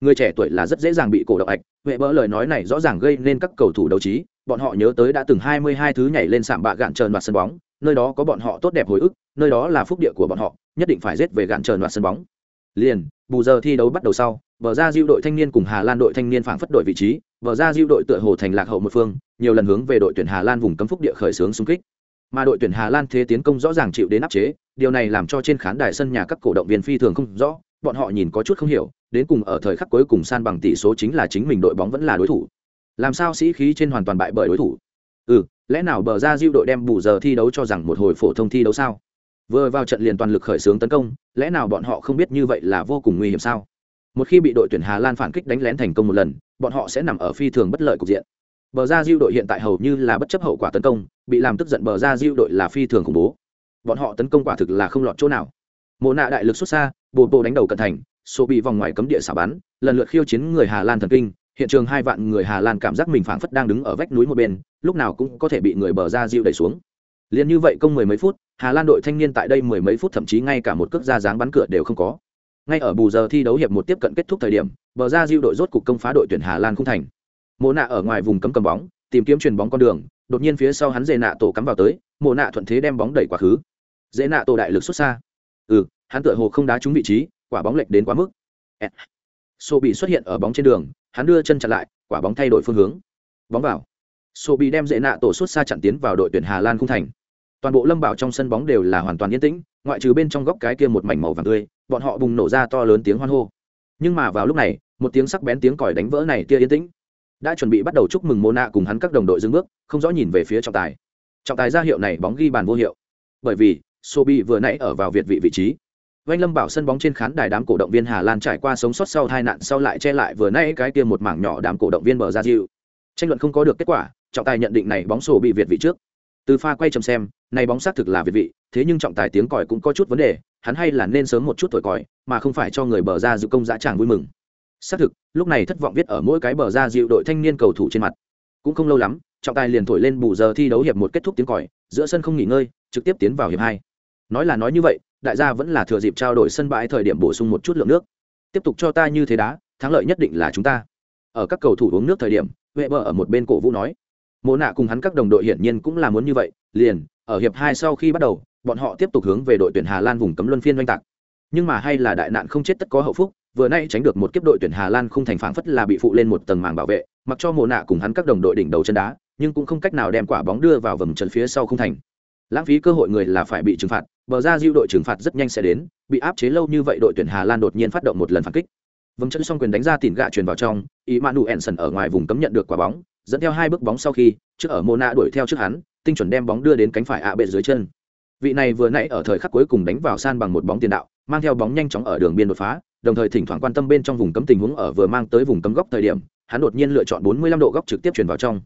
người trẻ tuổi là rất dễ dàng bị cổ động ạch. Vệ bỡ lời nói này rõ ràng gây nên các cầu thủ đấu trí. Bọn họ nhớ tới đã từng hai mươi hai thứ nhảy lên sạm bạ gạn trơn đoạt sân bóng, nơi đó có bọn họ tốt đẹp hồi ức, nơi đó là phúc địa của bọn họ, nhất định phải giết về gạn trơn đoạt sân bóng. Liền, bù giờ thi đấu bắt đầu sau, bờ ra diệu đội thanh niên cùng hà lan đội thanh niên phảng phất đội vị trí, bờ ra diệu đội tựa hồ thành lạc hậu một phương, nhiều lần hướng về đội tuyển hà lan vùng cấm phúc địa khởi xướng xung kích mà đội tuyển hà lan thế tiến công rõ ràng chịu đến áp chế, điều này làm cho trên khán đài sân nhà các cổ động viên phi thường không rõ, bọn họ nhìn có chút không hiểu, đến cùng ở thời khắc cuối cùng san bằng tỷ số chính là chính mình đội bóng vẫn là đối thủ. Làm sao sĩ khí trên hoàn toàn bại bởi đối thủ? Ừ lẽ nào bờ ra diêu đội đem bù giờ thi đấu cho rằng một hồi phổ thông thi đấu sao? Vừa vào trận liền toàn lực khởi xướng tấn công, lẽ nào bọn họ không biết như vậy là vô cùng nguy hiểm sao? Một khi bị đội tuyển hà lan phản kích đánh lén thành công một lần, bọn họ sẽ nằm ở phi thường bất lợi cục diện bờ ra diêu đội hiện tại hầu như là bất chấp hậu quả tấn công, bị làm tức giận bờ ra diêu đội là phi thường khủng bố. Bọn họ tấn công quả thực là không lọt chỗ nào. Mộ nạ đại lực xuất xa, bồ bồ đánh đầu cận thành, số bị vòng ngoài cấm địa xả bắn, lần lượt khiêu chiến người hà lan thần kinh, hiện trường hai vạn người hà lan cảm giác mình phảng phất đang đứng ở vách núi một bên, lúc nào cũng có thể bị người bờ ra diêu đẩy xuống. Liền như vậy công mười mấy phút, hà lan đội thanh niên tại đây mười mấy phút thậm chí ngay cả một cước ra dáng bắn cửa đều không có. Ngay ở bù giờ thi đấu hiệp một tiếp cận kết thúc thời điểm, bờ ra diêu đội rốt cục công phá đội tuyển hà lan không thành mộ nạ ở ngoài vùng cấm cầm bóng, tìm kiếm chuyền bóng con đường, đột nhiên phía sau hắn dễ nạ tổ cắm vào tới, mộ nạ thuận thế đem bóng đẩy quá khứ. Dễ nạ tổ đại lực xuất xa. Ừ hắn tựa hồ không đá trúng vị trí, quả bóng lệch đến quá mức. Sô bị xuất hiện ở bóng trên đường, hắn đưa chân chặn lại, quả bóng thay đổi phương hướng. Bóng vào. Sô bị đem dễ nạ tổ xuất xa chặn tiến vào đội tuyển hà lan khung thành. Toàn bộ lâm bảo trong sân bóng đều là hoàn toàn yên tĩnh, ngoại trừ bên trong góc cái kia một mảnh màu vàng tươi, bọn họ bùng nổ ra to lớn tiếng hoan hô. Nhưng mà vào lúc này, một tiếng sắc bén tiếng còi đánh vỡ này tia yên tĩnh đã chuẩn bị bắt đầu chúc mừng Mona cùng hắn các đồng đội dừng bước không rõ nhìn về phía trọng tài trọng tài ra hiệu này bóng ghi bàn vô hiệu bởi vì sobi vừa nãy ở vào việt vị vị trí Vành Lâm Bảo sân bóng trên khán đài đám cổ động viên Hà Lan trải qua sống sót sau tai nạn sau lại che lại vừa nãy cái kia một mảng nhỏ đám cổ động viên bờ ra dịu. Tranh luận không có được kết quả, trọng tài nhận định này bóng sổ bị việt vị trước. Từ pha quay chậm xem, này bóng xác thực là việt vị, thế nhưng trọng tài tiếng còi cũng có chút vấn đề, hắn hay là nên sớm một chút thổi còi, mà không phải cho người bờ ra dịu công dã tràng vui mừng. Xác thực, lúc này thất vọng viết ở mỗi cái bờ ra dịu đội thanh niên cầu thủ trên mặt. Cũng không lâu lắm, trọng tài liền thổi lên bù giờ thi đấu hiệp một kết thúc tiếng còi, giữa sân không nghỉ ngơi, trực tiếp tiến vào hiệp hai. Nói là nói như vậy, đại gia vẫn là thừa dịp trao đổi sân bãi thời điểm bổ sung một chút lượng nước tiếp tục cho ta như thế đá thắng lợi nhất định là chúng ta ở các cầu thủ uống nước thời điểm vệ bờ ở một bên cổ vũ nói mộ nạ cùng hắn các đồng đội hiển nhiên cũng là muốn như vậy liền ở hiệp hai sau khi bắt đầu bọn họ tiếp tục hướng về đội tuyển hà lan vùng cấm luân phiên oanh tạc nhưng mà hay là đại nạn không chết tất có hậu phúc vừa nay tránh được một kiếp đội tuyển hà lan không thành phản phất là bị phụ lên một tầng màng bảo vệ, mặc cho mộ nạ cùng hắn các đồng đội đỉnh đầu chân đá, nhưng cũng không cách nào đem quả bóng đưa vào vòng trần phía sau không thành. Lãng phí cơ hội người là phải bị trừng phạt, bờ ra diêu đội trừng phạt rất nhanh sẽ đến, bị áp chế lâu như vậy đội tuyển hà lan đột nhiên phát động một lần phản kích. Vâng chân xong quyền đánh ra tỉn gạ truyền vào trong ý ở ngoài vùng cấm nhận được quả bóng, dẫn theo hai bước bóng sau khi, trước ở mona đuổi theo trước hắn, tinh chuẩn đem bóng đưa đến cánh phải ạ bệ dưới chân. Vị này vừa nãy ở thời khắc cuối cùng đánh vào san bằng một bóng tiền đạo, mang theo bóng nhanh chóng ở đường biên đột phá đồng thời thỉnh thoảng quan tâm bên trong vùng cấm tình huống ở vừa mang tới vùng cấm góc thời điểm hắn đột nhiên lựa chọn 45 độ góc trực tiếp chuyển vào trong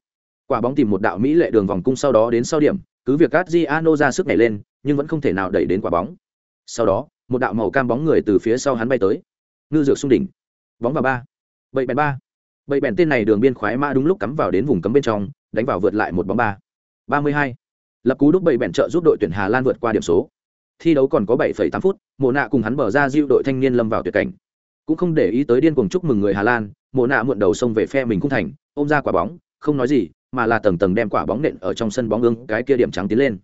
quả bóng tìm một đạo mỹ lệ đường vòng cung sau đó đến sau điểm cứ việc Adriano ra sức nhảy lên, nhưng vẫn không thể nào đẩy đến quả bóng. Sau đó, một đạo màu cam bóng người từ phía sau hắn bay tới. Ngư dược xung đỉnh. Bóng vào ba. Bảy bèn ba. Bảy bèn tên này đường biên khoái mã đúng lúc cắm vào đến vùng cấm bên trong, đánh vào vượt lại một bóng ba. 32. Lập cú đúc bảy bèn trợ giúp đội tuyển Hà Lan vượt qua điểm số. Thi đấu còn có 7,8 phút, Mộ nạ cùng hắn bờ ra dịu đội thanh niên lâm vào tuyệt cảnh. Cũng không để ý tới điên cuồng chúc mừng người Hà Lan, Mộ nạ muộn đầu xông về phe mình cung thành, ôm ra quả bóng, không nói gì mà là tầng tầng đem quả bóng nện ở trong sân bóng ương cái kia điểm trắng tiến lên.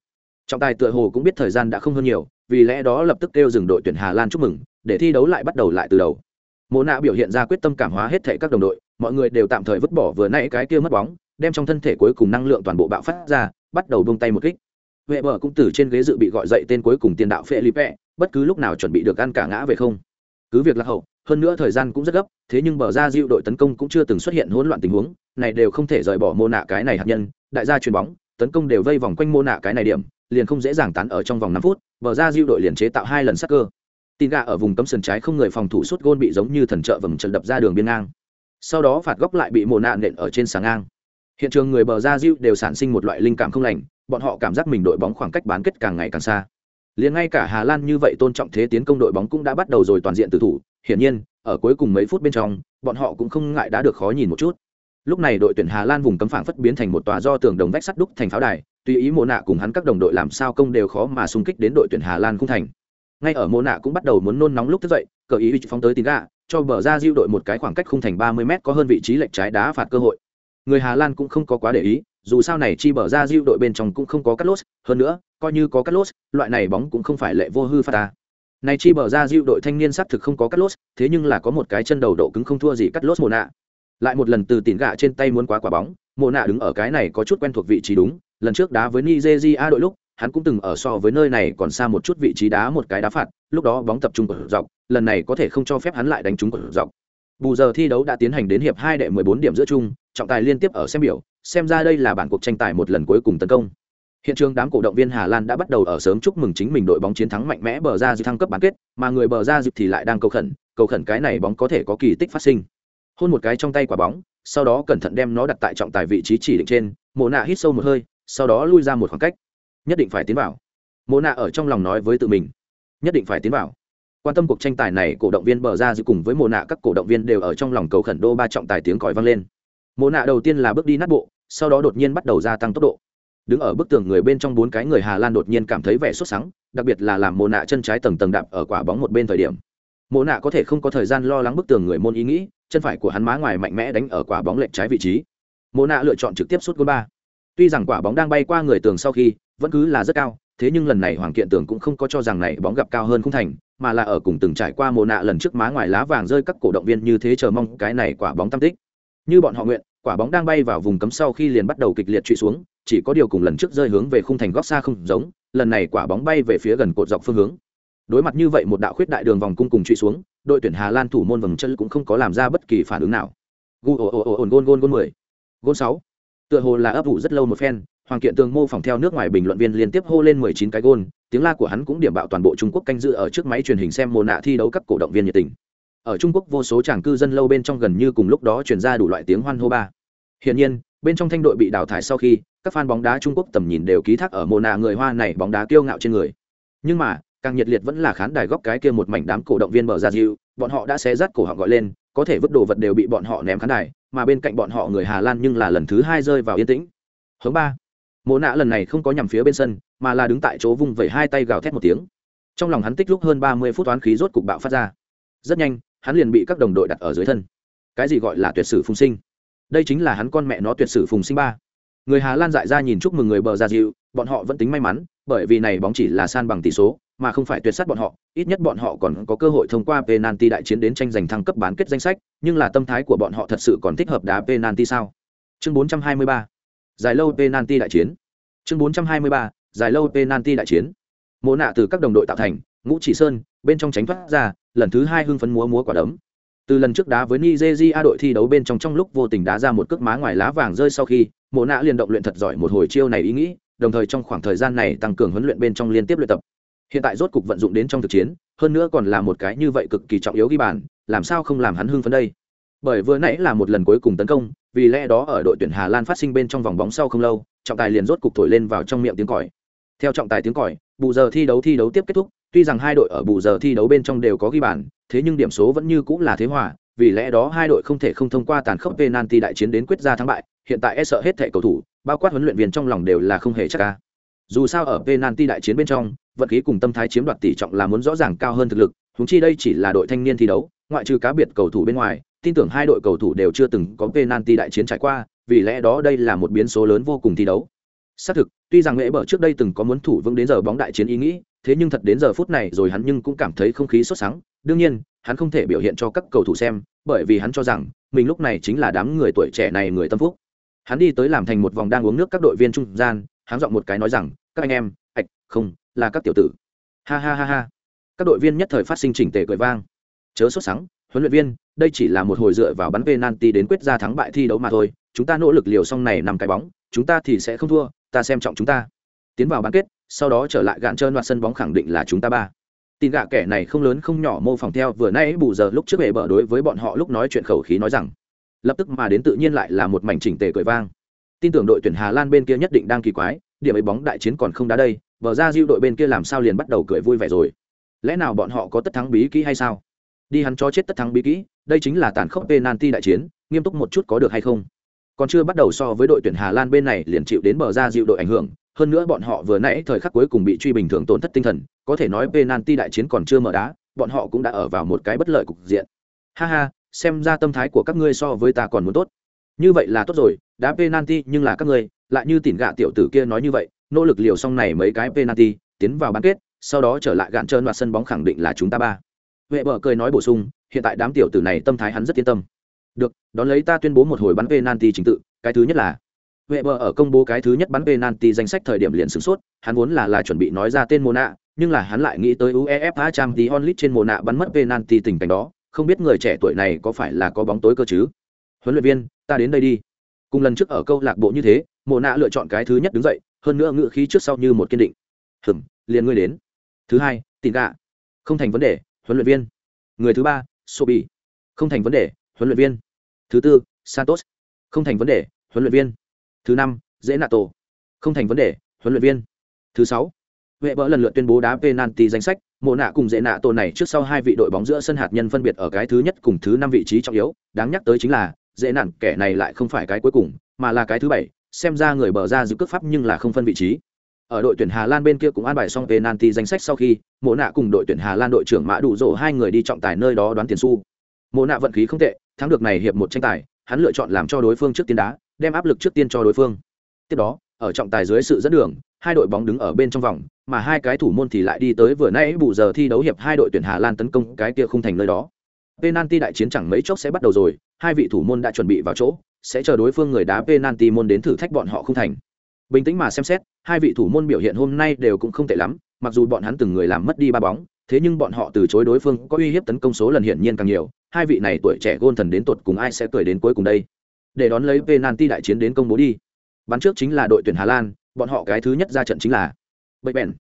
Trọng tài tựa hồ cũng biết thời gian đã không hơn nhiều vì lẽ đó lập tức kêu dừng đội tuyển hà lan chúc mừng để thi đấu lại bắt đầu lại từ đầu. Mộ nạ biểu hiện ra quyết tâm cảm hóa hết thảy các đồng đội mọi người đều tạm thời vứt bỏ vừa nãy cái kia mất bóng đem trong thân thể cuối cùng năng lượng toàn bộ bạo phát ra bắt đầu buông tay một kích huệ bờ cũng từ trên ghế dự bị gọi dậy tên cuối cùng tiền đạo Felipe, bất cứ lúc nào chuẩn bị được ăn cả ngã về không. Cứ việc lạc hậu, hơn nữa thời gian cũng rất gấp, thế nhưng bờ ra Diệu đội tấn công cũng chưa từng xuất hiện hỗn loạn tình huống, này đều không thể rời bỏ mô nạ cái này hạt nhân, đại gia chuyền bóng, tấn công đều vây vòng quanh mô nạ cái này điểm, liền không dễ dàng tán ở trong vòng năm phút, bờ ra Diệu đội liền chế tạo hai lần sắc cơ. Tin gà ở vùng cấm sân trái không người phòng thủ suốt gôn bị giống như thần trợ vầng trận đập ra đường biên ngang. Sau đó phạt góc lại bị mô nạ nện ở trên sáng ngang. Hiện trường người bờ ra Diu đều sản sinh một loại linh cảm không lành, bọn họ cảm giác mình đội bóng khoảng cách bán kết càng ngày càng xa. Liền ngay cả hà lan như vậy tôn trọng thế tiến công đội bóng cũng đã bắt đầu rồi toàn diện từ thủ hiển nhiên ở cuối cùng mấy phút bên trong bọn họ cũng không ngại đã được khó nhìn một chút. Lúc này đội tuyển hà lan vùng cấm phảng phất biến thành một tòa do tường đồng vách sắt đúc thành pháo đài tùy ý mộ nạ cùng hắn các đồng đội làm sao công đều khó mà xung kích đến đội tuyển hà lan không thành. Ngay ở mộ nạ cũng bắt đầu muốn nôn nóng lúc thức dậy cờ ý phóng tới tín gà cho bờ ra diêu đội một cái khoảng cách khung thành ba mươi m có hơn vị trí lệch trái đá phạt cơ hội người hà lan cũng không có quá để ý, dù sao này chi bở ra diêu đội bên trong cũng không có cắt lốt, hơn nữa, coi như có cắt lốt, loại này bóng cũng không phải lệ vô hư pha ta. Này chi bở ra diêu đội thanh niên xác thực không có cắt lốt, thế nhưng là có một cái chân đầu độ cứng không thua gì cắt lốt mồ nạ. Lại một lần từ tỉn gạ trên tay muốn quá quả bóng mồ nạ đứng ở cái này có chút quen thuộc vị trí đúng, lần trước đá với nigeria đội lúc, hắn cũng từng ở so với nơi này còn xa một chút vị trí đá một cái đá phạt, lúc đó bóng tập trung ở dọc, lần này có thể không cho phép hắn lại đánh trúng ở dọc. Bù giờ thi đấu đã tiến hành đến hiệp hai đệ mười bốn điểm giữa chung trọng tài liên tiếp ở xem biểu, xem ra đây là bản cuộc tranh tài một lần cuối cùng tấn công. Hiện trường đám cổ động viên hà lan đã bắt đầu ở sớm chúc mừng chính mình đội bóng chiến thắng mạnh mẽ bờ ra dịp thăng cấp bán kết, mà người bờ ra dịp thì lại đang cầu khẩn cầu khẩn cái này bóng có thể có kỳ tích phát sinh. Hôn một cái trong tay quả bóng, sau đó cẩn thận đem nó đặt tại trọng tài vị trí chỉ định trên, mộ nạ hít sâu một hơi, sau đó lui ra một khoảng cách. Nhất định phải tiến vào. Mộ nạ ở trong lòng nói với tự mình. Nhất định phải tiến vào. Quan tâm cuộc tranh tài này, cổ động viên bờ ra dịp cùng với mộ nạ các cổ động viên đều ở trong lòng cầu khẩn đô ba trọng tài tiếng còi vang lên mộ nạ đầu tiên là bước đi nát bộ, sau đó đột nhiên bắt đầu gia tăng tốc độ. Đứng ở bức tường người bên trong bốn cái người hà lan đột nhiên cảm thấy vẻ sốt sắng, đặc biệt là làm mộ nạ chân trái tầng tầng đạp ở quả bóng một bên thời điểm. Mộ nạ có thể không có thời gian lo lắng bức tường người môn ý nghĩ, chân phải của hắn má ngoài mạnh mẽ đánh ở quả bóng lệch trái vị trí. Mộ nạ lựa chọn trực tiếp sút gôn ba. Tuy rằng quả bóng đang bay qua người tường sau khi, vẫn cứ là rất cao, thế nhưng lần này hoàng kiện tường cũng không có cho rằng này bóng gặp cao hơn không thành, mà là ở cùng từng trải qua mồ nạ lần trước má ngoài lá vàng rơi các cổ động viên như thế chờ mong cái này quả bóng tam tích như bọn họ nguyện, quả bóng đang bay vào vùng cấm sau khi liền bắt đầu kịch liệt truy xuống, chỉ có điều cùng lần trước rơi hướng về khung thành góc xa không giống, lần này quả bóng bay về phía gần cột dọc phương hướng. Đối mặt như vậy một đạo khuyết đại đường vòng cung cùng truy xuống, đội tuyển hà lan thủ môn vầng chân cũng không có làm ra bất kỳ phản ứng nào. Gu, ồ ồ ồ ồn gôn gôn gôn mười. Gôn sáu. Tựa hồ là ấp ủ rất lâu một phen, hoàng kiện tường mô phỏng theo nước ngoài bình luận viên liên tiếp hô lên mười chín cái gôn, tiếng la của hắn cũng điểm bạo toàn bộ trung quốc canh dự ở trước máy truyền hình xem mồ nạ thi đấu các cổ động viên nhiệt tình ở trung quốc vô số chàng cư dân lâu bên trong gần như cùng lúc đó truyền ra đủ loại tiếng hoan hô ba. Hiển nhiên, bên trong thanh đội bị đào thải sau khi, các fan bóng đá trung quốc tầm nhìn đều ký thác ở mồ nạ người hoa này bóng đá kiêu ngạo trên người. Nhưng mà, càng nhiệt liệt vẫn là khán đài góc cái kia một mảnh đám cổ động viên mở ra dịu, bọn họ đã xé rát cổ họ gọi lên, có thể vứt đồ vật đều bị bọn họ ném khán đài, mà bên cạnh bọn họ người hà lan nhưng là lần thứ hai rơi vào yên tĩnh. Hướng ba. Mộ nạ lần này không có nhằm phía bên sân, mà là đứng tại chỗ vung vẩy hai tay gào thét một tiếng. Trong lòng hắn tích lúc hơn ba mươi phút toán khí rốt cục bạo phát ra. Rất nhanh hắn liền bị các đồng đội đặt ở dưới thân. Cái gì gọi là tuyệt sử phùng sinh? Đây chính là hắn con mẹ nó tuyệt sử phùng sinh ba. Người hà lan dại ra nhìn chúc mừng người bờ ra dịu, bọn họ vẫn tính may mắn, bởi vì này bóng chỉ là san bằng tỷ số, mà không phải tuyệt sát bọn họ. Ít nhất bọn họ còn có cơ hội thông qua penalty đại chiến đến tranh giành thăng cấp bán kết danh sách, nhưng là tâm thái của bọn họ thật sự còn thích hợp đá penalty sao? Chương 423 dài lâu penalty đại chiến. Chương 423 dài lâu penalty đại chiến. Mỗ nạ từ các đồng đội tạo thành ngũ chỉ sơn, bên trong tránh thoát ra, lần thứ hai hưng phấn múa múa quả đấm. Từ lần trước đá với nigeria đội thi đấu bên trong trong lúc vô tình đá ra một cước má ngoài lá vàng rơi sau khi, mộ nạ liền động luyện thật giỏi một hồi chiêu này ý nghĩ, đồng thời trong khoảng thời gian này tăng cường huấn luyện bên trong liên tiếp luyện tập. Hiện tại rốt cục vận dụng đến trong thực chiến, hơn nữa còn là một cái như vậy cực kỳ trọng yếu ghi bàn, làm sao không làm hắn hưng phấn đây? Bởi vừa nãy là một lần cuối cùng tấn công, vì lẽ đó ở đội tuyển hà lan phát sinh bên trong vòng bóng sau không lâu, trọng tài liền rốt cục thổi lên vào trong miệng tiếng còi. Theo trọng tài tiếng còi bù giờ thi đấu thi đấu tiếp kết thúc, tuy rằng hai đội ở bù giờ thi đấu bên trong đều có ghi bàn, thế nhưng điểm số vẫn như cũng là thế hòa, vì lẽ đó hai đội không thể không thông qua tàn khốc penalty đại chiến đến quyết ra thắng bại, hiện tại e sợ hết thẻ cầu thủ, bao quát huấn luyện viên trong lòng đều là không hề chắc ca dù sao ở penalty đại chiến bên trong vật khí cùng tâm thái chiếm đoạt tỷ trọng là muốn rõ ràng cao hơn thực lực húng chi đây chỉ là đội thanh niên thi đấu, ngoại trừ cá biệt cầu thủ bên ngoài, tin tưởng hai đội cầu thủ đều chưa từng có penalty đại chiến trải qua, vì lẽ đó đây là một biến số lớn vô cùng thi đấu xác thực, tuy rằng mễ bở trước đây từng có muốn thủ vững đến giờ bóng đại chiến ý nghĩ, thế nhưng thật đến giờ phút này rồi hắn nhưng cũng cảm thấy không khí sốt sắng. Đương nhiên, hắn không thể biểu hiện cho các cầu thủ xem, bởi vì hắn cho rằng, mình lúc này chính là đám người tuổi trẻ này người tâm phúc. Hắn đi tới làm thành một vòng đang uống nước các đội viên trung gian hắn dọn một cái nói rằng, các anh em, ạch, không, là các tiểu tử. Ha ha ha ha. Các đội viên nhất thời phát sinh chỉnh tề cười vang. Chớ sốt sắng, huấn luyện viên, đây chỉ là một hồi dựa vào bắn penalty đến quyết ra thắng bại thi đấu mà thôi. Chúng ta nỗ lực liều xong này nằm cái bóng, chúng ta thì sẽ không thua ta xem trọng chúng ta. Tiến vào bán kết, sau đó trở lại gạn trơn đoạt sân bóng khẳng định là chúng ta ba. Tin gạ kẻ này không lớn không nhỏ mô phỏng theo vừa nãy bù giờ lúc trước hệ bở đối với bọn họ lúc nói chuyện khẩu khí nói rằng. Lập tức mà đến tự nhiên lại là một mảnh chỉnh tề cười vang. Tin tưởng đội tuyển hà lan bên kia nhất định đang kỳ quái, điểm ấy bóng đại chiến còn không đá đây vờ ra diêu đội bên kia làm sao liền bắt đầu cười vui vẻ rồi. Lẽ nào bọn họ có tất thắng bí kỹ hay sao? Đi hắn cho chết tất thắng bí kỹ, đây chính là tàn khốc penalty đại chiến, nghiêm túc một chút có được hay không? Còn chưa bắt đầu so với đội tuyển hà lan bên này liền chịu đến bờ ra dịu đội ảnh hưởng, hơn nữa bọn họ vừa nãy thời khắc cuối cùng bị truy bình thường tổn thất tinh thần, có thể nói penalty đại chiến còn chưa mở đá, bọn họ cũng đã ở vào một cái bất lợi cục diện. Ha ha, xem ra tâm thái của các ngươi so với ta còn muốn tốt. Như vậy là tốt rồi, đá penalty nhưng là các ngươi, lại như tỉn gạ tiểu tử kia nói như vậy, nỗ lực liều xong này mấy cái penalty, tiến vào bán kết, sau đó trở lại gạn trơn và sân bóng khẳng định là chúng ta ba. Vệ bờ cười nói bổ sung, hiện tại đám tiểu tử này tâm thái hắn rất yên tâm được đón lấy ta tuyên bố một hồi bắn penalty chính tự cái thứ nhất là huệ bờ ở công bố cái thứ nhất bắn penalty danh sách thời điểm liền sửng sốt hắn vốn là là chuẩn bị nói ra tên Mona, nhưng là hắn lại nghĩ tới uefa Champions League trên Mona bắn mất penalty tình cảnh đó không biết người trẻ tuổi này có phải là có bóng tối cơ chứ? Huấn luyện viên ta đến đây đi. Cùng lần trước ở câu lạc bộ như thế Mona lựa chọn cái thứ nhất đứng dậy hơn nữa ngựa khí trước sau như một kiên định. Hừm liền ngươi đến. Thứ hai Tỉnh gạ không thành vấn đề huấn luyện viên. Người thứ ba sobi. Không thành vấn đề huấn luyện viên. Thứ tư santos. Không thành vấn đề huấn luyện viên. Thứ năm dễ nato không thành vấn đề huấn luyện viên. Thứ sáu huệ vỡ lần lượt tuyên bố đá penalty danh sách mộ nạ cùng dễ nạ tổ này trước sau hai vị đội bóng giữa sân hạt nhân phân biệt ở cái thứ nhất cùng thứ năm vị trí trọng yếu. Đáng nhắc tới chính là dễ nản kẻ này lại không phải cái cuối cùng mà là cái thứ bảy. Xem ra người bờ ra giữ cước pháp nhưng là không phân vị trí. Ở đội tuyển Hà Lan bên kia cũng an bài xong penalty danh sách sau khi, Mộ Nạ cùng đội tuyển Hà Lan đội trưởng Mã Đủ Dỗ hai người đi trọng tài nơi đó đoán tiền xu. Mộ Nạ vận khí không tệ, thắng được này hiệp một tranh tài, hắn lựa chọn làm cho đối phương trước tiên đá, đem áp lực trước tiên cho đối phương. Tiếp đó, ở trọng tài dưới sự dẫn đường, hai đội bóng đứng ở bên trong vòng, mà hai cái thủ môn thì lại đi tới vừa nãy bù giờ thi đấu hiệp hai đội tuyển Hà Lan tấn công cái kia không thành nơi đó. Penalty đại chiến chẳng mấy chốc sẽ bắt đầu rồi, hai vị thủ môn đã chuẩn bị vào chỗ, sẽ chờ đối phương người đá penalty môn đến thử thách bọn họ không thành bình tĩnh mà xem xét hai vị thủ môn biểu hiện hôm nay đều cũng không tệ lắm mặc dù bọn hắn từng người làm mất đi ba bóng thế nhưng bọn họ từ chối đối phương có uy hiếp tấn công số lần hiển nhiên càng nhiều, hai vị này tuổi trẻ gôn thần đến tột cùng ai sẽ cười đến cuối cùng đây? Để đón lấy penalty đại chiến đến công bố đi. Bắn trước chính là đội tuyển hà lan, bọn họ cái thứ nhất ra trận chính là bậy bèn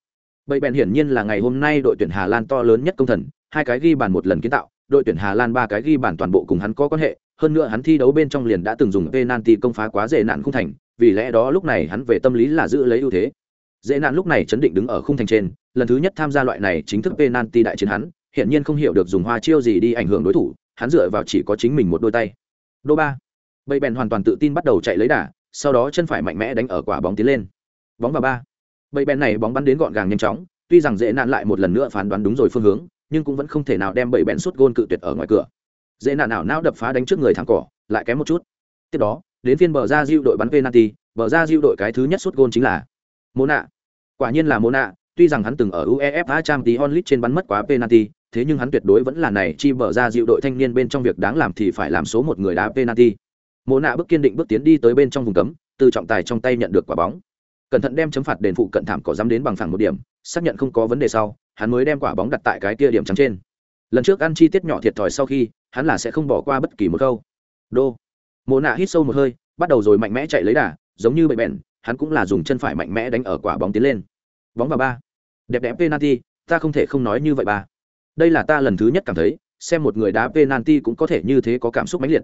bậy bèn hiển nhiên là ngày hôm nay đội tuyển hà lan to lớn nhất công thần, hai cái ghi bàn một lần kiến tạo, đội tuyển hà lan ba cái ghi bàn toàn bộ cùng hắn có quan hệ, hơn nữa hắn thi đấu bên trong liền đã từng dùng penalty công phá quá dễ nạn không thành, vì lẽ đó lúc này hắn về tâm lý là giữ lấy ưu thế dễ nạn lúc này chấn định đứng ở khung thành trên, lần thứ nhất tham gia loại này chính thức penalty đại chiến hắn hiện nhiên không hiểu được dùng hoa chiêu gì đi ảnh hưởng đối thủ, hắn dựa vào chỉ có chính mình một đôi tay. Đô ba. Bầy bèn hoàn toàn tự tin bắt đầu chạy lấy đà, sau đó chân phải mạnh mẽ đánh ở quả bóng tiến lên. Bóng vào ba. Bầy bèn này bóng bắn đến gọn gàng nhanh chóng, tuy rằng dễ nạn lại một lần nữa phán đoán đúng rồi phương hướng, nhưng cũng vẫn không thể nào đem bầy bèn suốt gôn cự tuyệt ở ngoài cửa. Dễ nạn nào não đập phá đánh trước người thẳng cỏ, lại kém một chút. Tiếp đó, đến phiên bờ ra diệu đội bắn penalty, bờ ra diệu đội cái thứ nhất suốt gôn chính là mô nạ. Quả nhiên là mô nạ, tuy rằng hắn từng ở uefa champions league trên bắn mất quá penalty, thế nhưng hắn tuyệt đối vẫn là này chi bở ra dịu đội thanh niên bên trong việc đáng làm thì phải làm số một người đá penalty. Mô nạ bước kiên định bước tiến đi tới bên trong vùng cấm, từ trọng tài trong tay nhận được quả bóng. Cẩn thận đem chấm phạt đền phụ cận thảm cỏ dám đến bằng phẳng một điểm, xác nhận không có vấn đề sau, hắn mới đem quả bóng đặt tại cái kia điểm trắng trên. Lần trước ăn chi tiết nhỏ thiệt thòi sau khi, hắn là sẽ không bỏ qua bất kỳ một câu. Đô. Mộ nạ hít sâu một hơi, bắt đầu rồi mạnh mẽ chạy lấy đà, giống như bậy bẹn hắn cũng là dùng chân phải mạnh mẽ đánh ở quả bóng tiến lên. Bóng vào ba. Đẹp đẽ penalty, ta không thể không nói như vậy ba. Đây là ta lần thứ nhất cảm thấy, xem một người đá penalty cũng có thể như thế có cảm xúc mãnh liệt.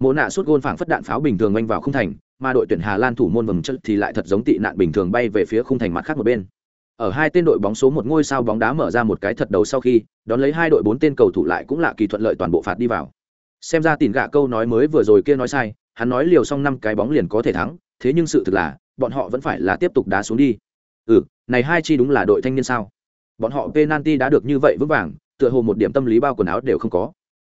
Mỗ nạ suốt gôn phảng phất đạn pháo bình thường oanh vào khung thành, mà đội tuyển hà lan thủ môn vầng chân thì lại thật giống tị nạn bình thường bay về phía khung thành mặt khác một bên. Ở hai tên đội bóng số một ngôi sao bóng đá mở ra một cái thật đầu sau khi, đón lấy hai đội bốn tên cầu thủ lại cũng là kỳ thuận lợi toàn bộ phạt đi vào. Xem ra tìm gạ câu nói mới vừa rồi kia nói sai, hắn nói liều xong năm cái bóng liền có thể thắng, thế nhưng sự thực là bọn họ vẫn phải là tiếp tục đá xuống đi. Ừ này hai chi đúng là đội thanh niên sao? Bọn họ penalty đã được như vậy vững vàng tựa hồ một điểm tâm lý bao quần áo đều không có.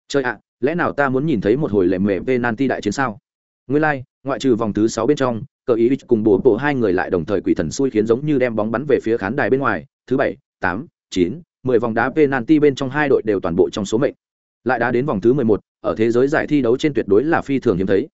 Chơi ạ lẽ nào ta muốn nhìn thấy một hồi lệ mề penalty đại chiến sao? Nguyên lai like, ngoại trừ vòng thứ sáu bên trong, cờ ý cùng bổ bộ hai người lại đồng thời quỷ thần xui khiến giống như đem bóng bắn về phía khán đài bên ngoài, thứ bảy, tám, chín, mười vòng đá penalty bên trong hai đội đều toàn bộ trong số mệnh. Lại đá đến vòng thứ mười một, ở thế giới giải thi đấu trên tuyệt đối là phi thường hiếm thấy.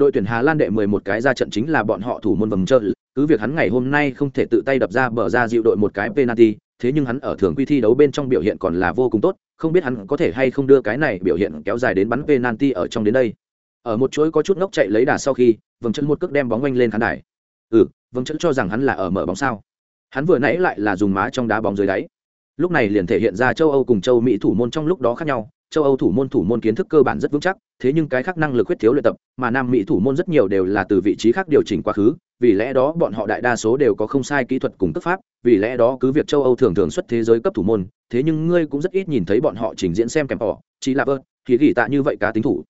Đội tuyển Hà Lan đệ mười một cái ra trận chính là bọn họ thủ môn vầng chơi, cứ việc hắn ngày hôm nay không thể tự tay đập ra bờ ra dịu đội một cái penalty, thế nhưng hắn ở thường quy thi đấu bên trong biểu hiện còn là vô cùng tốt, không biết hắn có thể hay không đưa cái này biểu hiện kéo dài đến bắn penalty ở trong đến đây. Ở một chuỗi có chút ngốc chạy lấy đà sau khi, vầng chân một cước đem bóng quanh lên khán đài. Ừ, vầng chân cho rằng hắn là ở mở bóng sao. Hắn vừa nãy lại là dùng má trong đá bóng dưới đáy. Lúc này liền thể hiện ra châu Âu cùng châu Mỹ thủ môn trong lúc đó khác nhau, châu Âu thủ môn thủ môn kiến thức cơ bản rất vững chắc, thế nhưng cái khác năng lực khuyết thiếu luyện tập, mà Nam Mỹ thủ môn rất nhiều đều là từ vị trí khác điều chỉnh quá khứ, vì lẽ đó bọn họ đại đa số đều có không sai kỹ thuật cùng cấp pháp, vì lẽ đó cứ việc châu Âu thường thường xuất thế giới cấp thủ môn, thế nhưng ngươi cũng rất ít nhìn thấy bọn họ trình diễn xem kèm họ, chỉ là vơ, thì gỉ tạ như vậy cá tính thủ.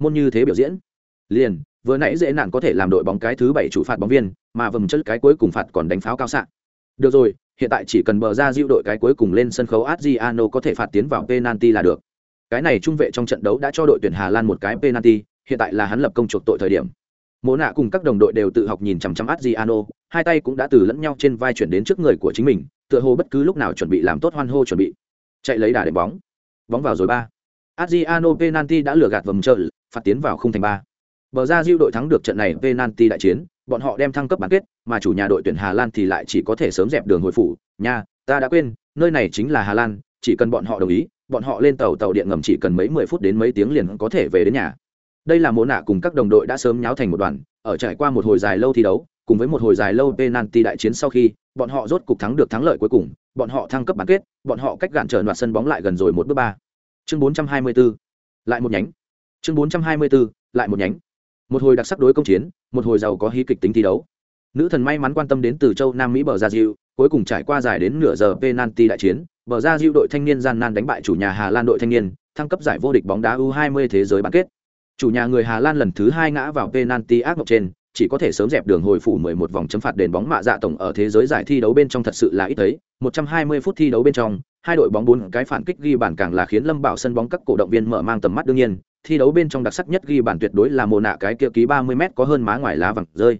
Môn như thế biểu diễn. Liền, vừa nãy dễ nạn có thể làm đội bóng cái thứ bảy chủ phạt bóng viên, mà vầm chất cái cuối cùng phạt còn đánh pháo cao xạ. Được rồi, hiện tại chỉ cần bờ ra diệu đội cái cuối cùng lên sân khấu Adriano có thể phạt tiến vào penalty là được. Cái này trung vệ trong trận đấu đã cho đội tuyển Hà Lan một cái penalty, hiện tại là hắn lập công chuộc tội thời điểm. Mộ nạ cùng các đồng đội đều tự học nhìn chằm chằm Adriano, hai tay cũng đã từ lẫn nhau trên vai chuyển đến trước người của chính mình, tựa hồ bất cứ lúc nào chuẩn bị làm tốt hoan hô chuẩn bị. Chạy lấy đà để bóng. Bóng vào rồi ba. Adriano penalty đã lừa gạt vầm chờ, phạt tiến vào không thành ba. Bờ ra Diu đội thắng được trận này penalty đại chiến, bọn họ đem thăng cấp bán kết, mà chủ nhà đội tuyển Hà Lan thì lại chỉ có thể sớm dẹp đường hồi phủ. Nha, ta đã quên, nơi này chính là Hà Lan, chỉ cần bọn họ đồng ý, bọn họ lên tàu tàu điện ngầm chỉ cần mấy mười phút đến mấy tiếng liền có thể về đến nhà. Đây là mô nạ cùng các đồng đội đã sớm nháo thành một đoàn, ở trải qua một hồi dài lâu thi đấu, cùng với một hồi dài lâu penalty đại chiến sau khi, bọn họ rốt cục thắng được thắng lợi cuối cùng, bọn họ thăng cấp bán kết, bọn họ cách gạn trở loạt sân bóng lại gần rồi một bước ba. Chương 424, lại một nhánh. Chương 424, lại một nhánh một hồi đặc sắc đối công chiến một hồi giàu có hí kịch tính thi đấu nữ thần may mắn quan tâm đến từ châu nam mỹ bờ gia diệu cuối cùng trải qua dài đến nửa giờ penalty đại chiến bờ ra diệu đội thanh niên gian nan đánh bại chủ nhà hà lan đội thanh niên thăng cấp giải vô địch bóng đá u 20 thế giới bán kết. Chủ nhà người hà lan lần thứ hai ngã vào penalty ác mộng trên chỉ có thể sớm dẹp đường hồi phủ 11 vòng chấm phạt đền bóng mạ dạ tổng ở thế giới giải thi đấu bên trong thật sự là ít thấy. 120 phút thi đấu bên trong hai đội bóng bốn cái phản kích ghi bàn càng là khiến lâm bảo sân bóng các cổ động viên mở mang tầm mắt đương nhiên. Thi đấu bên trong đặc sắc nhất ghi bàn tuyệt đối là mồ nạ cái kia ký 30 m có hơn má ngoài lá vàng rơi.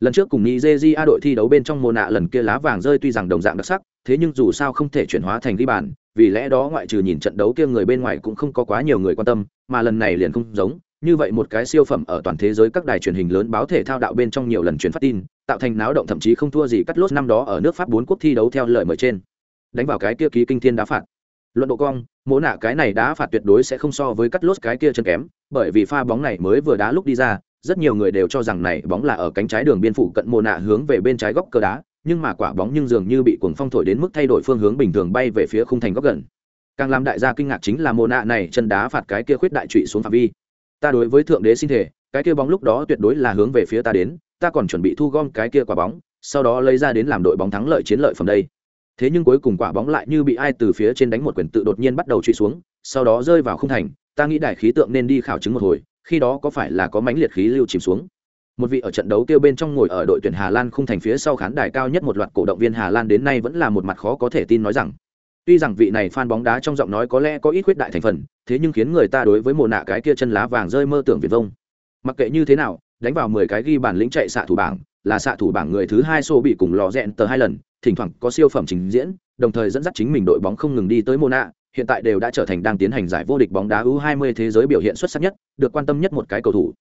Lần trước cùng Nigeria đội thi đấu bên trong mồ nạ lần kia lá vàng rơi tuy rằng đồng dạng đặc sắc, thế nhưng dù sao không thể chuyển hóa thành ghi bàn, vì lẽ đó ngoại trừ nhìn trận đấu kia người bên ngoài cũng không có quá nhiều người quan tâm, mà lần này liền không giống, như vậy một cái siêu phẩm ở toàn thế giới các đài truyền hình lớn báo thể thao đạo bên trong nhiều lần truyền phát tin, tạo thành náo động thậm chí không thua gì cắt lốt năm đó ở nước Pháp bốn quốc thi đấu theo lời mời trên. Đánh vào cái kia ký kinh thiên đá phạt luận độ cong mỗ nạ cái này đá phạt tuyệt đối sẽ không so với cắt lốt cái kia chân kém bởi vì pha bóng này mới vừa đá lúc đi ra rất nhiều người đều cho rằng này bóng là ở cánh trái đường biên phủ cận mồ nạ hướng về bên trái góc cờ đá nhưng mà quả bóng nhưng dường như bị cuồng phong thổi đến mức thay đổi phương hướng bình thường bay về phía khung thành góc gần. Càng làm đại gia kinh ngạc chính là mồ nạ này chân đá phạt cái kia khuyết đại trụy xuống phạm vi. Ta đối với thượng đế xin thể cái kia bóng lúc đó tuyệt đối là hướng về phía ta đến, ta còn chuẩn bị thu gom cái kia quả bóng, sau đó lấy ra đến làm đội bóng thắng lợi chiến lợi phẩm đây. Thế nhưng cuối cùng quả bóng lại như bị ai từ phía trên đánh một quyền tự đột nhiên bắt đầu truy xuống, sau đó rơi vào không thành, ta nghĩ đại khí tượng nên đi khảo chứng một hồi, khi đó có phải là có mảnh liệt khí lưu chìm xuống một vị ở trận đấu tiêu bên trong ngồi ở đội tuyển hà lan khung thành phía sau khán đài cao nhất một loạt cổ động viên hà lan đến nay vẫn là một mặt khó có thể tin nói rằng tuy rằng vị này fan bóng đá trong giọng nói có lẽ có ít khuyết đại thành phần thế nhưng khiến người ta đối với mồ nạ cái kia chân lá vàng rơi mơ tưởng viền vông mặc kệ như thế nào đánh vào mười cái ghi bản lĩnh chạy xạ thủ bảng là xạ thủ bảng người thứ hai xô bị cùng lò rẽn tờ hai lần thỉnh thoảng có siêu phẩm trình diễn, đồng thời dẫn dắt chính mình đội bóng không ngừng đi tới Mona, hiện tại đều đã trở thành đang tiến hành giải vô địch bóng đá U20 thế giới biểu hiện xuất sắc nhất, được quan tâm nhất một cái cầu thủ.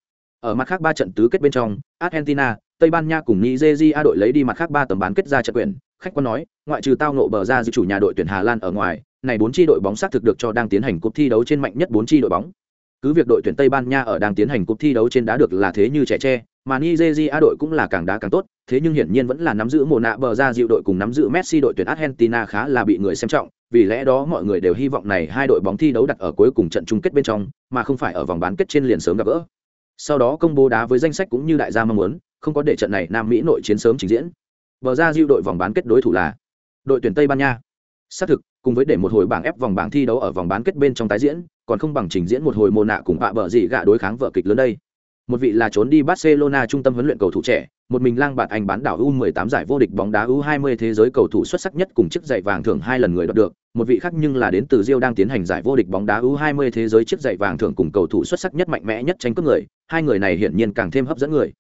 Ở mặt khác ba trận tứ kết bên trong, Argentina, Tây Ban Nha cùng Nigeria đội lấy đi mặt khác ba tấm bán kết ra trận quyền, khách quan nói, ngoại trừ tao nộ bờ ra dự chủ nhà đội tuyển Hà Lan ở ngoài, này bốn chi đội bóng xác thực được cho đang tiến hành cuộc thi đấu trên mạnh nhất bốn chi đội bóng. Cứ việc đội tuyển Tây Ban Nha ở đang tiến hành cuộc thi đấu trên đá được là thế như trẻ tre, mà Nigeria đội cũng là càng đá càng tốt, thế nhưng hiển nhiên vẫn là nắm giữ mồ nạ bờ ra dịu đội cùng nắm giữ Messi đội tuyển Argentina khá là bị người xem trọng, vì lẽ đó mọi người đều hy vọng này hai đội bóng thi đấu đặt ở cuối cùng trận chung kết bên trong, mà không phải ở vòng bán kết trên liền sớm gặp gỡ. Sau đó công bố đá với danh sách cũng như đại gia mong muốn, không có để trận này Nam Mỹ nội chiến sớm trình diễn. Bờ ra diêu đội vòng bán kết đối thủ là đội tuyển Tây Ban Nha. Xác thực, cùng với để một hồi bảng ép vòng bảng thi đấu ở vòng bán kết bên trong tái diễn, còn không bằng trình diễn một hồi mồ nạ cùng bạ bờ gì gạ đối kháng vợ kịch lớn đây. Một vị là trốn đi Barcelona trung tâm huấn luyện cầu thủ trẻ, một mình lang bạt anh bán đảo U18 giải vô địch bóng đá U20 thế giới cầu thủ xuất sắc nhất cùng chiếc giày vàng thưởng hai lần người đoạt được, một vị khác nhưng là đến từ Rio đang tiến hành giải vô địch bóng đá U20 thế giới chiếc giày vàng thưởng cùng cầu thủ xuất sắc nhất mạnh mẽ nhất tranh cướp người, hai người này hiển nhiên càng thêm hấp dẫn người.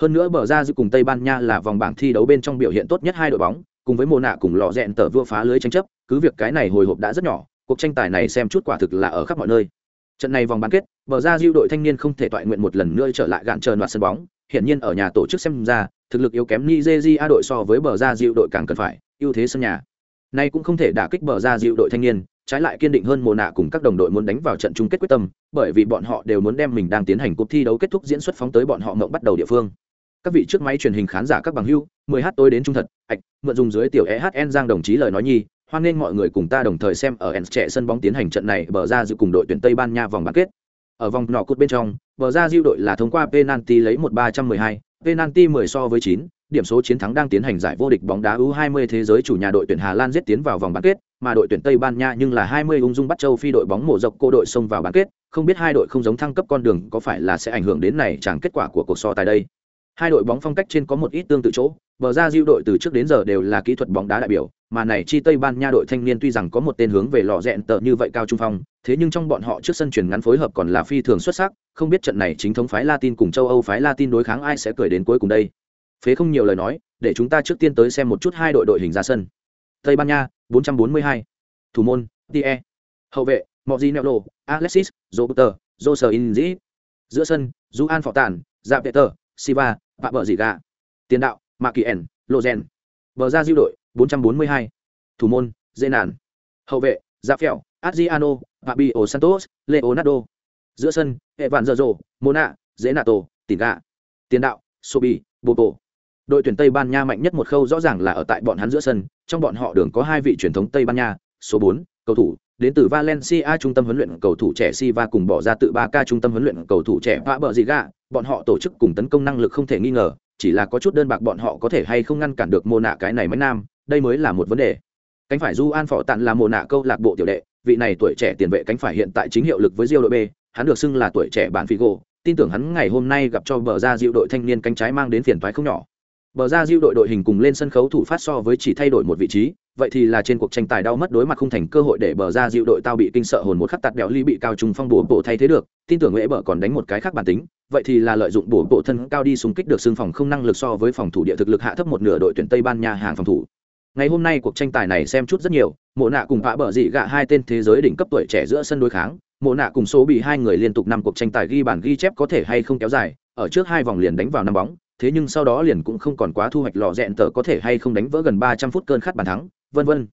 hơn nữa bờ ra giữa cùng tây ban nha là vòng bảng thi đấu bên trong biểu hiện tốt nhất hai đội bóng cùng với mồ nạ cùng lọ rẹn tờ vua phá lưới tranh chấp cứ việc cái này hồi hộp đã rất nhỏ cuộc tranh tài này xem chút quả thực là ở khắp mọi nơi trận này vòng bán kết, bờ ra diêu đội thanh niên không thể toại nguyện một lần nữa trở lại gạn chờ đoạt sân bóng. Hiện nhiên ở nhà tổ chức xem ra, thực lực yếu kém nigeria đội so với bờ ra diêu đội càng cần phải, ưu thế sân nhà. Nay cũng không thể đả kích bờ ra diêu đội thanh niên, trái lại kiên định hơn mồ nạ cùng các đồng đội muốn đánh vào trận chung kết quyết tâm, bởi vì bọn họ đều muốn đem mình đang tiến hành cuộc thi đấu kết thúc diễn xuất phóng tới bọn họ mộng bắt đầu địa phương. Các vị trước máy truyền hình khán giả các bằng hưu 10 h tôi đến trung thật, ạch, mượn dùng dưới tiểu ehn giang đồng chí lời nói nhi hoan nghênh mọi người cùng ta đồng thời xem ở ens trẻ sân bóng tiến hành trận này bờ ra dự cùng đội tuyển tây ban nha vòng bán kết. Ở vòng nọ cốt bên trong bờ ra diêu đội là thông qua penalty lấy một ba trăm mười hai penalty mười so với chín điểm số chiến thắng đang tiến hành giải vô địch bóng đá U20 thế giới chủ nhà đội tuyển Hà Lan giết tiến vào vòng bán kết, mà đội tuyển Tây Ban Nha nhưng là 20 ung dung bắt châu phi đội bóng mổ dọc cô đội xông vào bán kết, không biết hai đội không giống thăng cấp con đường có phải là sẽ ảnh hưởng đến này chẳng kết quả của cuộc so tài đây. Hai đội bóng phong cách trên có một ít tương tự chỗ, bờ ra diêu đội từ trước đến giờ đều là kỹ thuật bóng đá đại biểu, mà này chi Tây Ban Nha đội thanh niên tuy rằng có một tên hướng về lò rẹn tợ như vậy cao trung phong, thế nhưng trong bọn họ trước sân chuyển ngắn phối hợp còn là phi thường xuất sắc, không biết trận này chính thống phái Latin cùng châu Âu phái Latin đối kháng ai sẽ cười đến cuối cùng đây. Phế không nhiều lời nói, để chúng ta trước tiên tới xem một chút hai đội đội hình ra sân. Tây Ban Nha, 442. Thủ môn, Tie. Hậu vệ, Mozinello, Alexis, Roberto, Jose Inzi. Giữa sân, Juan Fortan, Dạ Peter, Siva, Phạm Bờ Dị Gà. Tiền đạo, Makien, Lozen. Bờ ra diêu đội, 442. Thủ môn, dễ nạn. Hậu vệ, Dạ Phèo, Adriano, Fabio Santos, Leonardo. Giữa sân, Evan Zerzo, Mona, Dễ Nato, Tiền Gạ. Tiền đạo, Sobi, Bobo. Đội tuyển Tây Ban Nha mạnh nhất một khâu rõ ràng là ở tại bọn hắn giữa sân, trong bọn họ đường có hai vị truyền thống Tây Ban Nha, số 4, cầu thủ, đến từ Valencia trung tâm huấn luyện cầu thủ trẻ Siva cùng bỏ ra tự 3K trung tâm huấn luyện cầu thủ trẻ Vã Bờ Gà, bọn họ tổ chức cùng tấn công năng lực không thể nghi ngờ, chỉ là có chút đơn bạc bọn họ có thể hay không ngăn cản được Mô nạ cái này mấy nam, đây mới là một vấn đề. Cánh phải Du An Phỏ Tạn là mồ nạ câu lạc bộ tiểu đệ, vị này tuổi trẻ tiền vệ cánh phải hiện tại chính hiệu lực với Rio đội B, hắn được xưng là tuổi trẻ bản Figo, tin tưởng hắn ngày hôm nay gặp cho bờ ra Rio đội thanh niên cánh trái mang đến phiền toái không nhỏ. Bờ ra Diêu đội đội hình cùng lên sân khấu thủ phát so với chỉ thay đổi một vị trí, vậy thì là trên cuộc tranh tài đau mất đối mặt không thành cơ hội để bờ ra Diêu đội tao bị kinh sợ hồn một khắc tạt đèo ly bị cao trùng phong bổ bộ thay thế được, tin tưởng Lễ bờ còn đánh một cái khác bản tính, vậy thì là lợi dụng bổ bộ thân cao đi xung kích được xương phòng không năng lực so với phòng thủ địa thực lực hạ thấp một nửa đội tuyển Tây Ban Nha hàng phòng thủ. Ngày hôm nay cuộc tranh tài này xem chút rất nhiều, Mộ nạ cùng vã bờ dị gạ hai tên thế giới đỉnh cấp tuổi trẻ giữa sân đối kháng, Mộ nạ cùng số bị hai người liên tục năm cuộc tranh tài ghi bàn ghi chép có thể hay không kéo dài, ở trước hai vòng liền đánh vào năm bóng, thế nhưng sau đó liền cũng không còn quá thu hoạch lò rẹn tờ có thể hay không đánh vỡ gần ba trăm phút cơn khát bàn thắng, vân vân.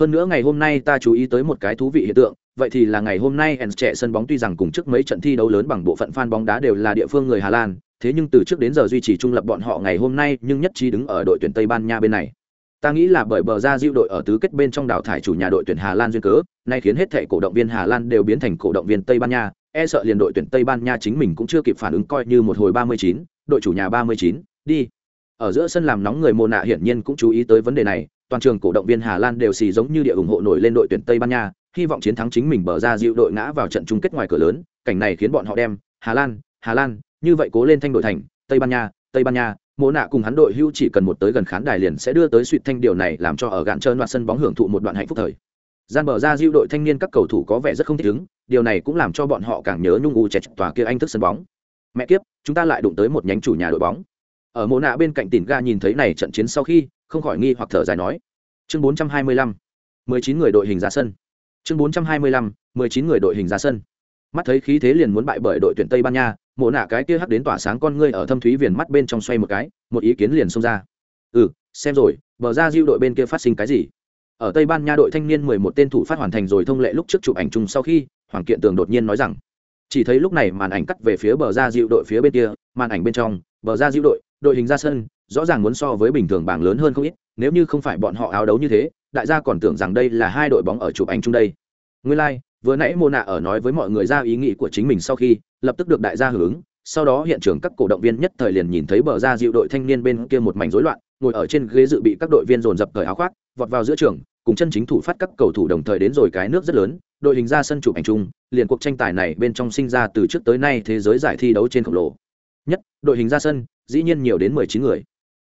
Hơn nữa ngày hôm nay ta chú ý tới một cái thú vị hiện tượng, vậy thì là ngày hôm nay Ens trẻ sân bóng tuy rằng cùng trước mấy trận thi đấu lớn bằng bộ phận fan bóng đá đều là địa phương người Hà Lan, thế nhưng từ trước đến giờ duy trì trung lập bọn họ ngày hôm nay nhưng nhất trí đứng ở đội tuyển Tây Ban Nha bên này. Ta nghĩ là bởi bờ ra diệu đội ở tứ kết bên trong đào thải chủ nhà đội tuyển Hà Lan duyên cớ, nay khiến hết thảy cổ động viên Hà Lan đều biến thành cổ động viên Tây Ban Nha, e sợ liền đội tuyển Tây Ban Nha chính mình cũng chưa kịp phản ứng coi như một hồi 39, đội chủ nhà 39, đi. Ở giữa sân làm nóng người mồ nạ hiển nhiên cũng chú ý tới vấn đề này toàn trường cổ động viên hà lan đều xì giống như địa ủng hộ nổi lên đội tuyển tây ban nha hy vọng chiến thắng chính mình bờ ra dịu đội ngã vào trận chung kết ngoài cửa lớn cảnh này khiến bọn họ đem hà lan hà lan như vậy cố lên thanh đội thành tây ban nha tây ban nha mỗ nạ cùng hắn đội hưu chỉ cần một tới gần khán đài liền sẽ đưa tới suỵt thanh điều này làm cho ở gạn trơn và sân bóng hưởng thụ một đoạn hạnh phúc thời. Gian bờ ra diệu đội thanh niên các cầu thủ có vẻ rất không thích ứng điều này cũng làm cho bọn họ càng nhớ nhung u chẹt tòa kia anh thức sân bóng. Mẹ kiếp chúng ta lại đụng tới một nhánh chủ nhà đội bóng. Ở mỗ nạ bên cạnh Tỉnh ga nhìn thấy này trận chiến sau khi không khỏi nghi hoặc thở dài nói chương 425, 19 người đội hình ra sân. Chương 425, 19 người đội hình ra sân. Mắt thấy khí thế liền muốn bại bởi đội tuyển tây ban nha mộ nạ cái kia hắc đến tỏa sáng con ngươi ở thâm thúy viền mắt bên trong xoay một cái một ý kiến liền xông ra. Ừ xem rồi bờ ra diêu đội bên kia phát sinh cái gì? Ở tây ban nha đội thanh niên mười một tên thủ phát hoàn thành rồi thông lệ lúc trước chụp ảnh chung sau khi hoàng kiện tường đột nhiên nói rằng chỉ thấy lúc này màn ảnh cắt về phía bờ ra diệu đội phía bên kia màn ảnh bên trong bờ ra diệu đội đội hình ra sân rõ ràng muốn so với bình thường bảng lớn hơn không ít nếu như không phải bọn họ áo đấu như thế đại gia còn tưởng rằng đây là hai đội bóng ở chụp ảnh chung đây. Nguyên lai、like, vừa nãy mô nạ ở nói với mọi người ra ý nghĩ của chính mình sau khi, lập tức được đại gia hưởng ứng. Sau đó hiện trường các cổ động viên nhất thời liền nhìn thấy bờ ra dịu đội thanh niên bên kia một mảnh rối loạn, ngồi ở trên ghế dự bị các đội viên dồn dập cởi áo khoác, vọt vào giữa trường, cùng chân chính thủ phát các cầu thủ đồng thời đến rồi cái nước rất lớn, đội hình ra sân chụp ảnh chung, liền cuộc tranh tài này bên trong sinh ra từ trước tới nay thế giới giải thi đấu trên khổng lồ. Nhất, đội hình ra sân, dĩ nhiên nhiều đến mười chín người.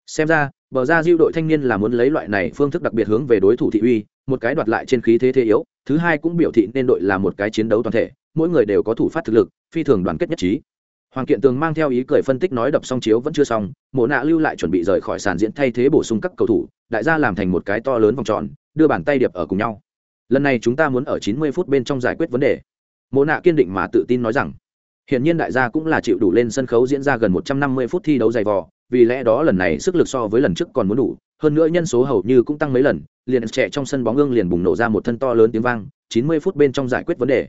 Xem ra, bờ ra diêu đội thanh niên là muốn lấy loại này phương thức đặc biệt hướng về đối thủ thị uy, một cái đoạt lại trên khí thế thế yếu thứ hai cũng biểu thị nên đội là một cái chiến đấu toàn thể, mỗi người đều có thủ phát thực lực, phi thường đoàn kết nhất trí. Hoàng kiện tường mang theo ý cười phân tích nói đập xong chiếu vẫn chưa xong, mộ nạ lưu lại chuẩn bị rời khỏi sàn diễn thay thế bổ sung các cầu thủ, đại gia làm thành một cái to lớn vòng tròn, đưa bàn tay điệp ở cùng nhau. Lần này chúng ta muốn ở 90 phút bên trong giải quyết vấn đề. Mộ nạ kiên định mà tự tin nói rằng hiện nhiên đại gia cũng là chịu đủ lên sân khấu diễn ra gần 150 phút thi đấu dày vò, vì lẽ đó lần này sức lực so với lần trước còn muốn đủ hơn nữa nhân số hầu như cũng tăng mấy lần, liền trẻ trong sân bóng ương liền bùng nổ ra một thân to lớn tiếng vang 90 phút bên trong giải quyết vấn đề.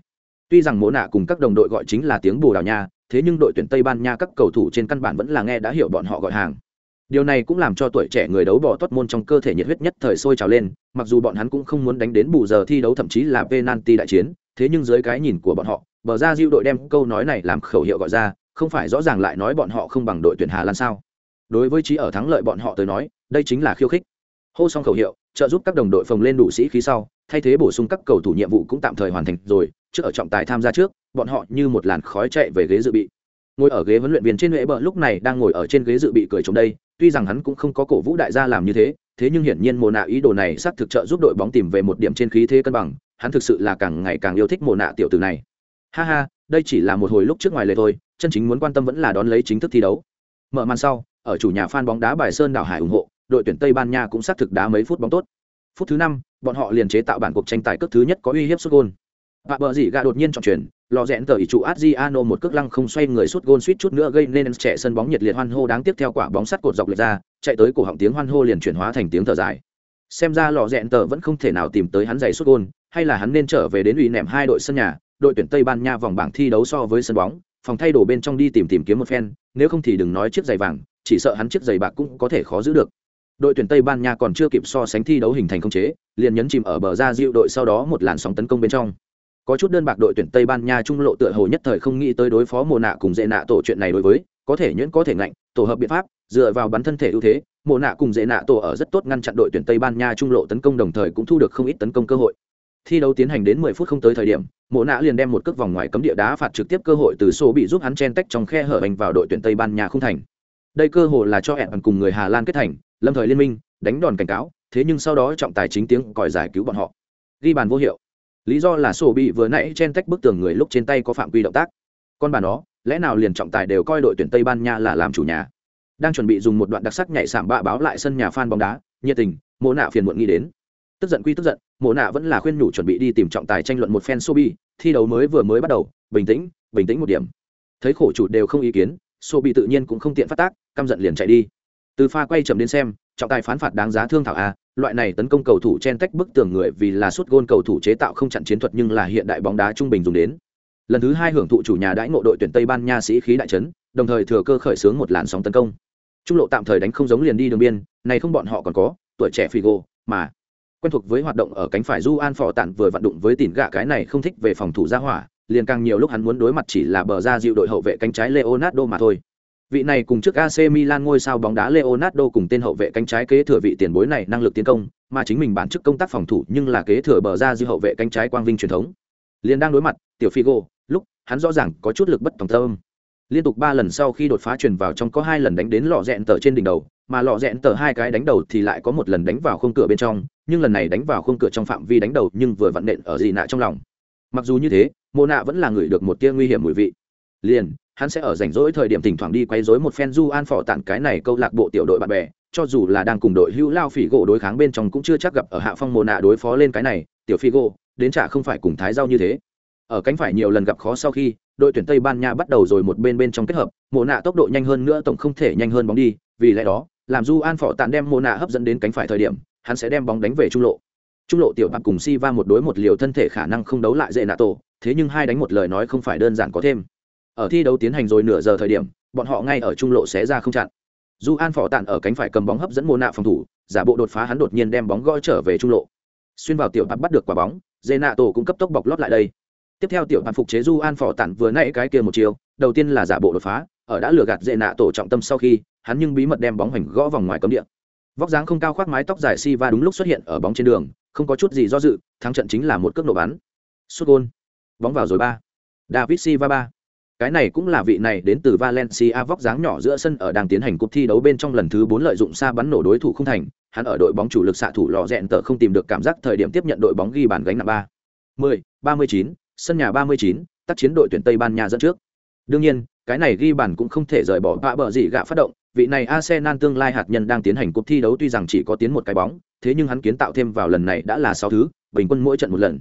Tuy rằng mỗ nạ cùng các đồng đội gọi chính là tiếng bồ đào nha, thế nhưng đội tuyển tây ban nha các cầu thủ trên căn bản vẫn là nghe đã hiểu bọn họ gọi hàng. Điều này cũng làm cho tuổi trẻ người đấu bỏ tốt môn trong cơ thể nhiệt huyết nhất thời sôi trào lên, mặc dù bọn hắn cũng không muốn đánh đến bù giờ thi đấu thậm chí là penalty đại chiến, thế nhưng dưới cái nhìn của bọn họ, bờ ra diêu đội đem câu nói này làm khẩu hiệu gọi ra, không phải rõ ràng lại nói bọn họ không bằng đội tuyển hà lan sao? Đối với trí ở thắng lợi bọn họ tới nói đây chính là khiêu khích. Hô xong khẩu hiệu, trợ giúp các đồng đội phồng lên đủ sĩ khí sau, thay thế bổ sung các cầu thủ nhiệm vụ cũng tạm thời hoàn thành rồi, trước ở trọng tài tham gia trước, bọn họ như một làn khói chạy về ghế dự bị. Ngồi ở ghế huấn luyện viên trên huệ bờ lúc này đang ngồi ở trên ghế dự bị cười chống đây, tuy rằng hắn cũng không có cổ vũ đại gia làm như thế thế nhưng hiển nhiên mồ nạ ý đồ này xác thực trợ giúp đội bóng tìm về một điểm trên khí thế cân bằng, hắn thực sự là càng ngày càng yêu thích mồ nạ tiểu tử này. Ha ha, đây chỉ là một hồi lúc trước ngoài lề thôi, chân chính muốn quan tâm vẫn là đón lấy chính thức thi đấu. Mở màn sau, ở chủ nhà fan bóng đá bài sơn đảo hải ủng hộ đội tuyển tây ban nha cũng xác thực đá mấy phút bóng tốt. Phút thứ năm, bọn họ liền chế tạo bản cuộc tranh tài cước thứ nhất có uy hiếp sút gôn. Vạ bờ gì gạ đột nhiên chọn chuyển, lò rẽn tờ ý trụ adriano một cước lăng không xoay người sút gôn suýt chút nữa gây nên trẻ sân bóng nhiệt liệt hoan hô đáng tiếp theo quả bóng sắt cột dọc lệch ra, chạy tới cổ họng tiếng hoan hô liền chuyển hóa thành tiếng thở dài. Xem ra lò rẽn tờ vẫn không thể nào tìm tới hắn giày sút gôn, hay là hắn nên trở về đến ủy nệm hai đội sân nhà, đội tuyển tây ban nha vòng bảng thi đấu so với sân bóng, phòng thay đồ bên trong đi tìm tìm kiếm một phen, nếu không thì đừng nói chiếc giày vàng, chỉ sợ hắn chiếc giày bạc cũng có thể khó giữ được đội tuyển tây ban nha còn chưa kịp so sánh thi đấu hình thành không chế, liền nhấn chìm ở bờ ra diệu đội sau đó một làn sóng tấn công bên trong. Có chút đơn bạc đội tuyển tây ban nha trung lộ tựa hồ nhất thời không nghĩ tới đối phó mồ nạ cùng dễ nạ tổ chuyện này đối với, có thể nhuyễn có thể ngạnh, tổ hợp biện pháp, dựa vào bắn thân thể ưu thế mồ nạ cùng dễ nạ tổ ở rất tốt ngăn chặn đội tuyển tây ban nha trung lộ tấn công đồng thời cũng thu được không ít tấn công cơ hội. Thi đấu tiến hành đến 10 phút không tới thời điểm, mộ nạ liền đem một cước vòng ngoài cấm địa đá phạt trực tiếp cơ hội từ số bị giúp hắn chen tách trong khe hở bành vào đội tuyển tây ban nha không thành. Đây cơ hội là cho hẹn cùng người hà lan kết thành lâm thời liên minh, đánh đòn cảnh cáo, thế nhưng sau đó trọng tài chính tiếng còi giải cứu bọn họ. Ghi bàn vô hiệu. Lý do là sổ bị vừa nãy chen tách bức tường người lúc trên tay có phạm quy động tác. Con bà nó, lẽ nào liền trọng tài đều coi đội tuyển tây ban nha là làm chủ nhà? Đang chuẩn bị dùng một đoạn đặc sắc nhảy sảm bạ báo lại sân nhà fan bóng đá, nhiệt tình, mộ nạ phiền muộn nghĩ đến. Tức giận quy tức giận, mộ nạ vẫn là khuyên nhủ chuẩn bị đi tìm trọng tài tranh luận một phen sobi thi đấu mới vừa mới bắt đầu, bình tĩnh bình tĩnh một điểm. Thấy khổ chủ đều không ý kiến sobi tự nhiên cũng không tiện phát tác, căm giận liền chạy đi từ pha quay chậm đến xem, trọng tài phán phạt đáng giá thương thảo a, loại này tấn công cầu thủ chen tách bức tường người vì là suốt gôn cầu thủ chế tạo không chặn chiến thuật nhưng là hiện đại bóng đá trung bình dùng đến. Lần thứ hai hưởng thụ chủ nhà đãi ngộ đội tuyển tây ban nha sĩ khí đại trấn đồng thời thừa cơ khởi xướng một làn sóng tấn công. Trung lộ tạm thời đánh không giống liền đi đường biên, này không bọn họ còn có, tuổi trẻ figo, mà quen thuộc với hoạt động ở cánh phải du an phò tản vừa vận động với tỉn gạ cái này không thích về phòng thủ ra hỏa, liền càng nhiều lúc hắn muốn đối mặt chỉ là bờ ra dịu đội hậu vệ cánh trái leonardo mà thôi vị này cùng trước AC Milan ngôi sao bóng đá Leonardo cùng tên hậu vệ cánh trái kế thừa vị tiền bối này năng lực tiến công, mà chính mình bản chức công tác phòng thủ nhưng là kế thừa bờ ra dư hậu vệ cánh trái quang vinh truyền thống. Liên đang đối mặt, tiểu Figo, lúc hắn rõ ràng có chút lực bất tòng tâm. Liên tục ba lần sau khi đột phá truyền vào trong có hai lần đánh đến lọ rẹn tờ trên đỉnh đầu, mà lọ rẹn tờ hai cái đánh đầu thì lại có một lần đánh vào khung cửa bên trong, nhưng lần này đánh vào khung cửa trong phạm vi đánh đầu nhưng vừa vặn nện ở gì nạ trong lòng. Mặc dù như thế, Mộ nạ vẫn là người được một tia nguy hiểm mùi vị. Liền, hắn sẽ ở rảnh rỗi thời điểm thỉnh thoảng đi quay rối một phen du an phò tặng cái này câu lạc bộ tiểu đội bạn bè. Cho dù là đang cùng đội hữu lao phỉ gỗ đối kháng bên trong cũng chưa chắc gặp ở hạ phong mồ nạ đối phó lên cái này, tiểu phi gỗ, đến chả không phải cùng thái giao như thế. Ở cánh phải nhiều lần gặp khó sau khi, đội tuyển tây ban nha bắt đầu rồi một bên bên trong kết hợp mồ nạ tốc độ nhanh hơn nữa tổng không thể nhanh hơn bóng đi, vì lẽ đó, làm du an phỏ tàn đem mồ nạ hấp dẫn đến cánh phải thời điểm, hắn sẽ đem bóng đánh về trung lộ. Trung lộ tiểu bạc cùng si va một đối một liều thân thể khả năng không đấu lại dễ nạ tổ thế nhưng hai đánh một lời nói không phải đơn giản có thêm ở thi đấu tiến hành rồi nửa giờ thời điểm, bọn họ ngay ở trung lộ xé ra không chặn. Du an phỏ tàn ở cánh phải cầm bóng hấp dẫn mô nạ phòng thủ, giả bộ đột phá hắn đột nhiên đem bóng gõ trở về trung lộ. Xuyên vào tiểu bạc bắt được quả bóng dê nạ tổ cũng cấp tốc bọc lót lại đây. Tiếp theo tiểu bắt phục chế du an phỏ tàn vừa nãy cái kia một chiều, đầu tiên là giả bộ đột phá, ở đã lừa gạt dê nạ tổ trọng tâm sau khi, hắn nhưng bí mật đem bóng hoành gõ vòng ngoài cấm địa. Vóc dáng không cao khoác mái tóc dài si va đúng lúc xuất hiện ở bóng trên đường, không có chút gì do dự, thắng trận chính là một cước nổ bắn. Sút gôn. Bóng vào rồi ba. David si va ba cái này cũng là vị này đến từ Valencia vóc dáng nhỏ giữa sân ở đang tiến hành cuộc thi đấu bên trong lần thứ 4 lợi dụng xa bắn nổ đối thủ không thành, hắn ở đội bóng chủ lực xạ thủ lò rẹn tờ không tìm được cảm giác thời điểm tiếp nhận đội bóng ghi bàn gánh nặng 3. 10, 39, sân nhà 39, tác chiến đội tuyển Tây Ban Nha dẫn trước. Đương nhiên, cái này ghi bàn cũng không thể rời bỏ vạ bờ gì gạ phát động vị này arsenal tương lai hạt nhân đang tiến hành cuộc thi đấu tuy rằng chỉ có tiến một cái bóng thế nhưng hắn kiến tạo thêm vào lần này đã là sáu thứ bình quân mỗi trận một lần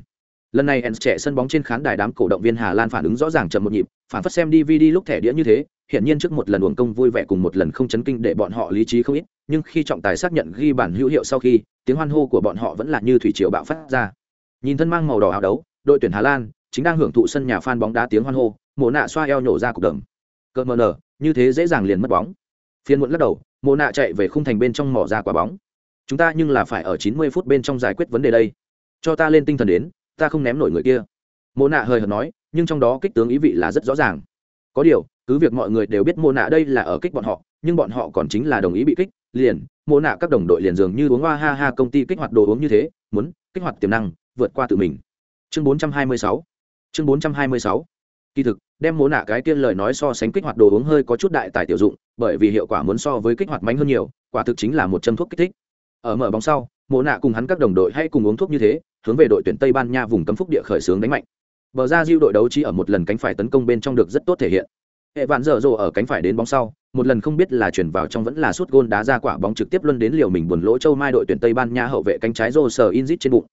lần này ens trẻ sân bóng trên khán đài đám cổ động viên hà lan phản ứng rõ ràng chậm một nhịp, phản phất xem dvd lúc thẻ đĩa như thế hiện nhiên trước một lần uổng công vui vẻ cùng một lần không chấn kinh để bọn họ lý trí không ít, nhưng khi trọng tài xác nhận ghi bản hữu hiệu sau khi, tiếng hoan hô của bọn họ vẫn là như thủy triều bạo phát ra. Nhìn thân mang màu đỏ áo đấu, đội tuyển hà lan chính đang hưởng thụ sân nhà fan bóng đá tiếng hoan hô mồ nạ xoa eo nhổ ra cục đầm. Cợt mờ nở như thế dễ dàng liền mất bóng. Phiên muộn lắc đầu mồ nạ chạy về khung thành bên trong mỏ ra quả bóng. Chúng ta nhưng là phải ở 90 phút bên trong giải quyết vấn đề đây. Cho ta lên tinh thần đến ta không ném nổi người kia. Mô nạ hơi hợt nói, nhưng trong đó kích tướng ý vị là rất rõ ràng. Có điều, cứ việc mọi người đều biết mô nạ đây là ở kích bọn họ, nhưng bọn họ còn chính là đồng ý bị kích, liền mô nạ các đồng đội liền dường như uống hoa ha ha công ty kích hoạt đồ uống như thế, muốn kích hoạt tiềm năng, vượt qua tự mình. Chương 426 chương 426 kỳ thực, đem mô nạ cái kia lời nói so sánh kích hoạt đồ uống hơi có chút đại tài tiểu dụng, bởi vì hiệu quả muốn so với kích hoạt mạnh hơn nhiều, quả thực chính là một châm thuốc kích thích. Ở mở bóng sau mô nạ cùng hắn các đồng đội hay cùng uống thuốc như thế hướng về đội tuyển tây ban nha vùng cấm phúc địa khởi xướng đánh mạnh. Bờ ra diu đội đấu chỉ ở một lần cánh phải tấn công bên trong được rất tốt thể hiện. Hệ vạn dở dồ ở cánh phải đến bóng sau, một lần không biết là chuyển vào trong vẫn là suốt gôn đá ra quả bóng trực tiếp luân đến liều mình buồn lỗ châu mai đội tuyển tây ban nha hậu vệ cánh trái rô inzit trên bụng.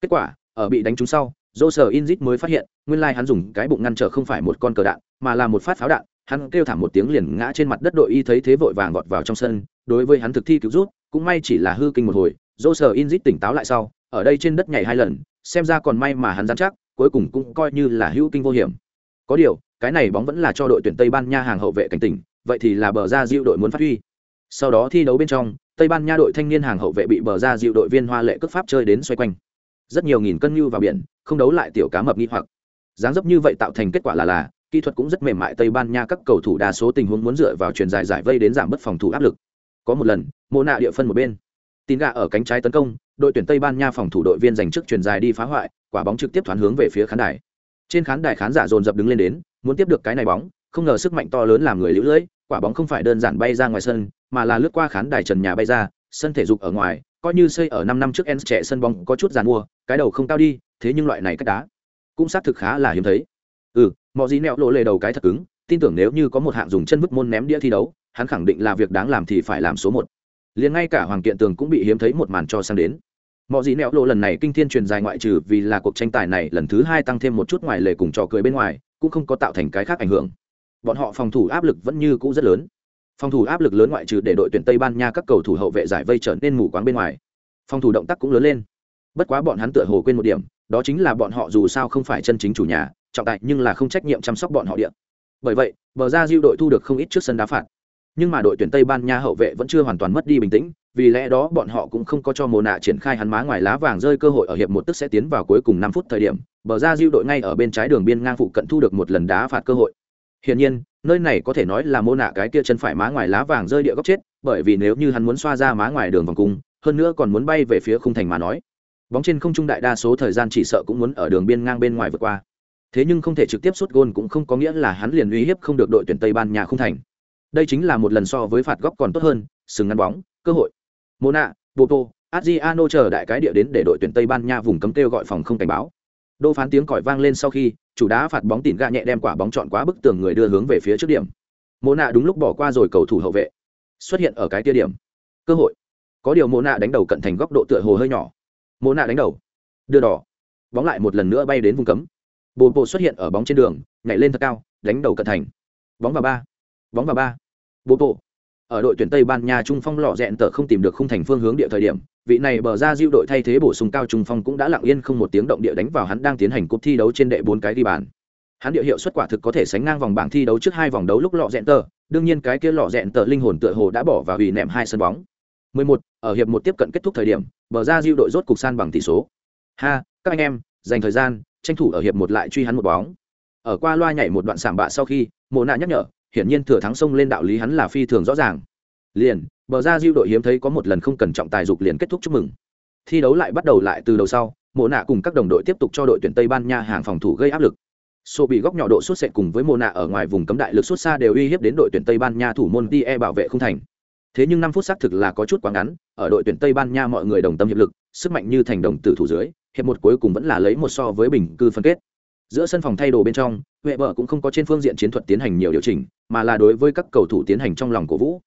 Kết quả, ở bị đánh trúng sau rô inzit mới phát hiện, nguyên lai hắn dùng cái bụng ngăn trở không phải một con cờ đạn, mà là một phát pháo đạn, hắn kêu thảm một tiếng liền ngã trên mặt đất đội y thấy thế vội vàng gọt vào trong sân, đối với hắn thực thi cứu rút, cũng may chỉ là hư kinh một hồi rô inzit tỉnh táo lại sau ở đây trên đất nhảy hai lần, xem ra còn may mà hắn dám chắc, cuối cùng cũng coi như là hữu kinh vô hiểm. Có điều, cái này bóng vẫn là cho đội tuyển tây ban nha hàng hậu vệ cảnh tỉnh, vậy thì là bờ ra diệu đội muốn phát huy. Sau đó thi đấu bên trong, tây ban nha đội thanh niên hàng hậu vệ bị bờ ra diệu đội viên hoa lệ cướp pháp chơi đến xoay quanh. Rất nhiều nghìn cân như vào biển, không đấu lại tiểu cá mập nghi hoặc. Dáng dấp như vậy tạo thành kết quả là là, kỹ thuật cũng rất mềm mại, tây ban nha các cầu thủ đa số tình huống muốn dựa vào truyền dài giải vây đến giảm bớt phòng thủ áp lực. Có một lần, mô nạ địa phân một bên tin gà ở cánh trái tấn công, đội tuyển tây ban nha phòng thủ đội viên giành chức truyền dài đi phá hoại, quả bóng trực tiếp thoáng hướng về phía khán đài. Trên khán đài khán giả dồn dập đứng lên đến, muốn tiếp được cái này bóng, không ngờ sức mạnh to lớn làm người lũ lưỡi, quả bóng không phải đơn giản bay ra ngoài sân, mà là lướt qua khán đài trần nhà bay ra, sân thể dục ở ngoài, coi như xây ở năm năm trước en trẻ sân bóng có chút giàn mua, cái đầu không cao đi, thế nhưng loại này cách đá cũng xác thực khá là hiếm thấy. Ừ mọi gì nẹo lộ lề đầu cái thật cứng, tin tưởng nếu như có một hạng dùng chân vứt môn ném đĩa thi đấu, hắn khẳng định là việc đáng làm thì phải làm số một liền ngay cả hoàng kiện tường cũng bị hiếm thấy một màn cho sang đến. Mọi gì nẹo lộ lần này kinh thiên truyền dài ngoại trừ vì là cuộc tranh tài này lần thứ hai tăng thêm một chút ngoài lề cùng trò cười bên ngoài, cũng không có tạo thành cái khác ảnh hưởng. Bọn họ phòng thủ áp lực vẫn như cũ rất lớn. Phòng thủ áp lực lớn ngoại trừ để đội tuyển tây ban nha các cầu thủ hậu vệ giải vây trở nên mù quáng bên ngoài. Phòng thủ động tác cũng lớn lên. Bất quá bọn hắn tựa hồ quên một điểm, đó chính là bọn họ dù sao không phải chân chính chủ nhà, trọng tài nhưng là không trách nhiệm chăm sóc bọn họ điện bởi vậy, bờ ra diêu đội thu được không ít trước sân đá phạt nhưng mà đội tuyển tây ban nha hậu vệ vẫn chưa hoàn toàn mất đi bình tĩnh, vì lẽ đó bọn họ cũng không có cho mồ nạ triển khai hắn má ngoài lá vàng rơi cơ hội ở hiệp một tức sẽ tiến vào cuối cùng năm phút thời điểm, bờ ra diêu đội ngay ở bên trái đường biên ngang phụ cận thu được một lần đá phạt cơ hội. Hiển nhiên, nơi này có thể nói là mô nạ cái kia chân phải má ngoài lá vàng rơi địa góc chết, bởi vì nếu như hắn muốn xoa ra má ngoài đường vòng cung, hơn nữa còn muốn bay về phía khung thành mà nói. Bóng trên không trung đại đa số thời gian chỉ sợ cũng muốn ở đường biên ngang bên ngoài vượt qua. Thế nhưng không thể trực tiếp sút gôn cũng không có nghĩa là hắn liền uy hiếp không được đội tuyển tây ban nha khung thành đây chính là một lần so với phạt góc còn tốt hơn, sừng ngăn bóng, cơ hội. Mona boto adriano chờ đại cái địa đến để đội tuyển tây ban nha vùng cấm kêu gọi phòng không cảnh báo. Đô phán tiếng còi vang lên sau khi, chủ đá phạt bóng tỉn gạ nhẹ đem quả bóng chọn quá bức tường người đưa hướng về phía trước điểm. Mô nạ đúng lúc bỏ qua rồi cầu thủ hậu vệ. Xuất hiện ở cái tia điểm. Cơ hội. Có điều mô nạ đánh đầu cận thành góc độ tựa hồ hơi nhỏ. Mô nạ đánh đầu. Đưa đỏ. Bóng lại một lần nữa bay đến vùng cấm. Bồ bộ xuất hiện ở bóng trên đường, nhảy lên thật cao, đánh đầu cận thành. Bóng vào ba. Bóng vào ba bố bộ ở đội tuyển tây ban nha trung phong lọ rẽn tờ không tìm được khung thành phương hướng địa thời điểm vị này bờ ra diêu đội thay thế bổ sung cao trung phong cũng đã lặng yên không một tiếng động địa đánh vào hắn đang tiến hành cuộc thi đấu trên đệ bốn cái ghi bàn. Hắn địa hiệu suất quả thực có thể sánh ngang vòng bảng thi đấu trước hai vòng đấu lúc lọ rẽn tờ đương nhiên cái kia lọ rẽn tờ linh hồn tựa hồ đã bỏ vào hủy nệm hai sân bóng. 11, ở hiệp một tiếp cận kết thúc thời điểm bờ ra diêu đội rốt cục san bằng tỷ số. Ha các anh em dành thời gian tranh thủ ở hiệp một lại truy hắn một bóng. Ở qua loa nhảy một đoạn sảng bạ sau khi mồ nạ nhắc nhở hiển nhiên thừa thắng sông lên đạo lý hắn là phi thường rõ ràng. Liền, bờ ra diêu đội hiếm thấy có một lần không cần trọng tài dục liền kết thúc chúc mừng. Thi đấu lại bắt đầu lại từ đầu sau, mộ nạ cùng các đồng đội tiếp tục cho đội tuyển tây ban nha hàng phòng thủ gây áp lực. Sổ bị góc nhỏ độ xuất sệt cùng với mộ nạ ở ngoài vùng cấm đại lực xuất xa đều uy hiếp đến đội tuyển tây ban nha thủ môn tie bảo vệ không thành. Thế nhưng năm phút xác thực là có chút quá ngắn, ở đội tuyển tây ban nha mọi người đồng tâm hiệp lực, sức mạnh như thành đồng tử thủ dưới, hiệp một cuối cùng vẫn là lấy một so với bình cư phân kết giữa sân phòng thay đồ bên trong, huệ bờ cũng không có trên phương diện chiến thuật tiến hành nhiều điều chỉnh, mà là đối với các cầu thủ tiến hành trong lòng cổ vũ.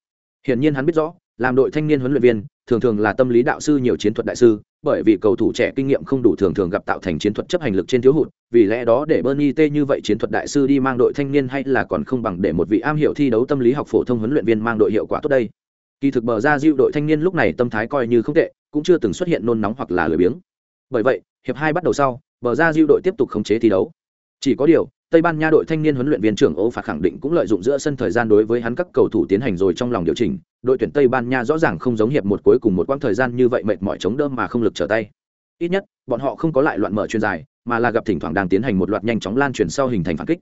Hiển nhiên hắn biết rõ, làm đội thanh niên huấn luyện viên, thường thường là tâm lý đạo sư nhiều chiến thuật đại sư, bởi vì cầu thủ trẻ kinh nghiệm không đủ thường thường gặp tạo thành chiến thuật chấp hành lực trên thiếu hụt, vì lẽ đó để bernie t như vậy chiến thuật đại sư đi mang đội thanh niên hay là còn không bằng để một vị am hiểu thi đấu tâm lý học phổ thông huấn luyện viên mang đội hiệu quả tốt đây. Kỳ thực bờ ra diệu đội thanh niên lúc này tâm thái coi như không tệ, cũng chưa từng xuất hiện nôn nóng hoặc là lười biếng. Bởi vậy, hiệp hai bắt đầu sau bờ ra diêu đội tiếp tục khống chế thi đấu. Chỉ có điều, tây ban nha đội thanh niên huấn luyện viên trưởng ô phạt khẳng định cũng lợi dụng giữa sân thời gian đối với hắn các cầu thủ tiến hành rồi trong lòng điều chỉnh, đội tuyển tây ban nha rõ ràng không giống hiệp một cuối cùng một quãng thời gian như vậy mệt mỏi chống đỡ mà không lực trở tay. Ít nhất, bọn họ không có lại loạn mở chuyên dài, mà là gặp thỉnh thoảng đang tiến hành một loạt nhanh chóng lan truyền sau hình thành phản kích.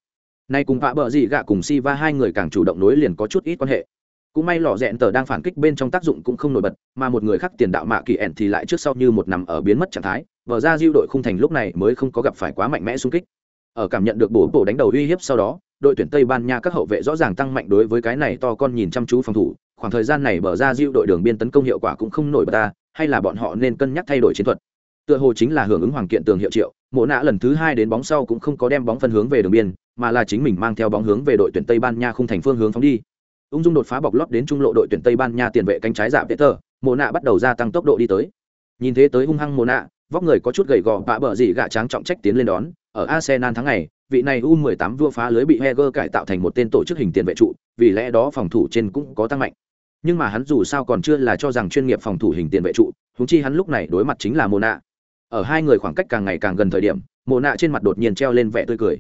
Nay cùng vạ bờ dị gạ cùng si va hai người càng chủ động nối liền có chút ít quan hệ cũng may lò rẽn tờ đang phản kích bên trong tác dụng cũng không nổi bật, mà một người khác tiền đạo mạ kỳ ẻn thì lại trước sau như một nằm ở biến mất trạng thái, vờ ra diêu đội khung thành lúc này mới không có gặp phải quá mạnh mẽ xung kích. Ở cảm nhận được bổ bổ đánh đầu uy hiếp sau đó, đội tuyển tây ban nha các hậu vệ rõ ràng tăng mạnh đối với cái này to con nhìn chăm chú phòng thủ, khoảng thời gian này bờ ra diêu đội đường biên tấn công hiệu quả cũng không nổi bật ta, hay là bọn họ nên cân nhắc thay đổi chiến thuật. Tựa hồ chính là hưởng ứng hoàng kiện tường hiệu triệu, mộ nạ lần thứ hai đến bóng sau cũng không có đem bóng phân hướng về đường biên, mà là chính mình mang theo bóng hướng về đội tuyển tây ban nha khung thành phương hướng phóng đi ung dung đột phá bọc lót đến trung lộ đội tuyển tây ban nha tiền vệ cánh trái dạ thờ. mộ nạ bắt đầu gia tăng tốc độ đi tới. Nhìn thế tới hung hăng mộ nạ, vóc người có chút gầy gò, bạ bờ dị gạ tráng trọng trách tiến lên đón, ở arsenal tháng này vị này u 18 vua phá lưới bị heger cải tạo thành một tên tổ chức hình tiền vệ trụ, vì lẽ đó phòng thủ trên cũng có tăng mạnh. Nhưng mà hắn dù sao còn chưa là cho rằng chuyên nghiệp phòng thủ hình tiền vệ trụ húng chi hắn lúc này đối mặt chính là mộ nạ. Ở hai người khoảng cách càng ngày càng gần thời điểm, mộ nạ trên mặt đột nhiên treo lên vẻ tươi cười.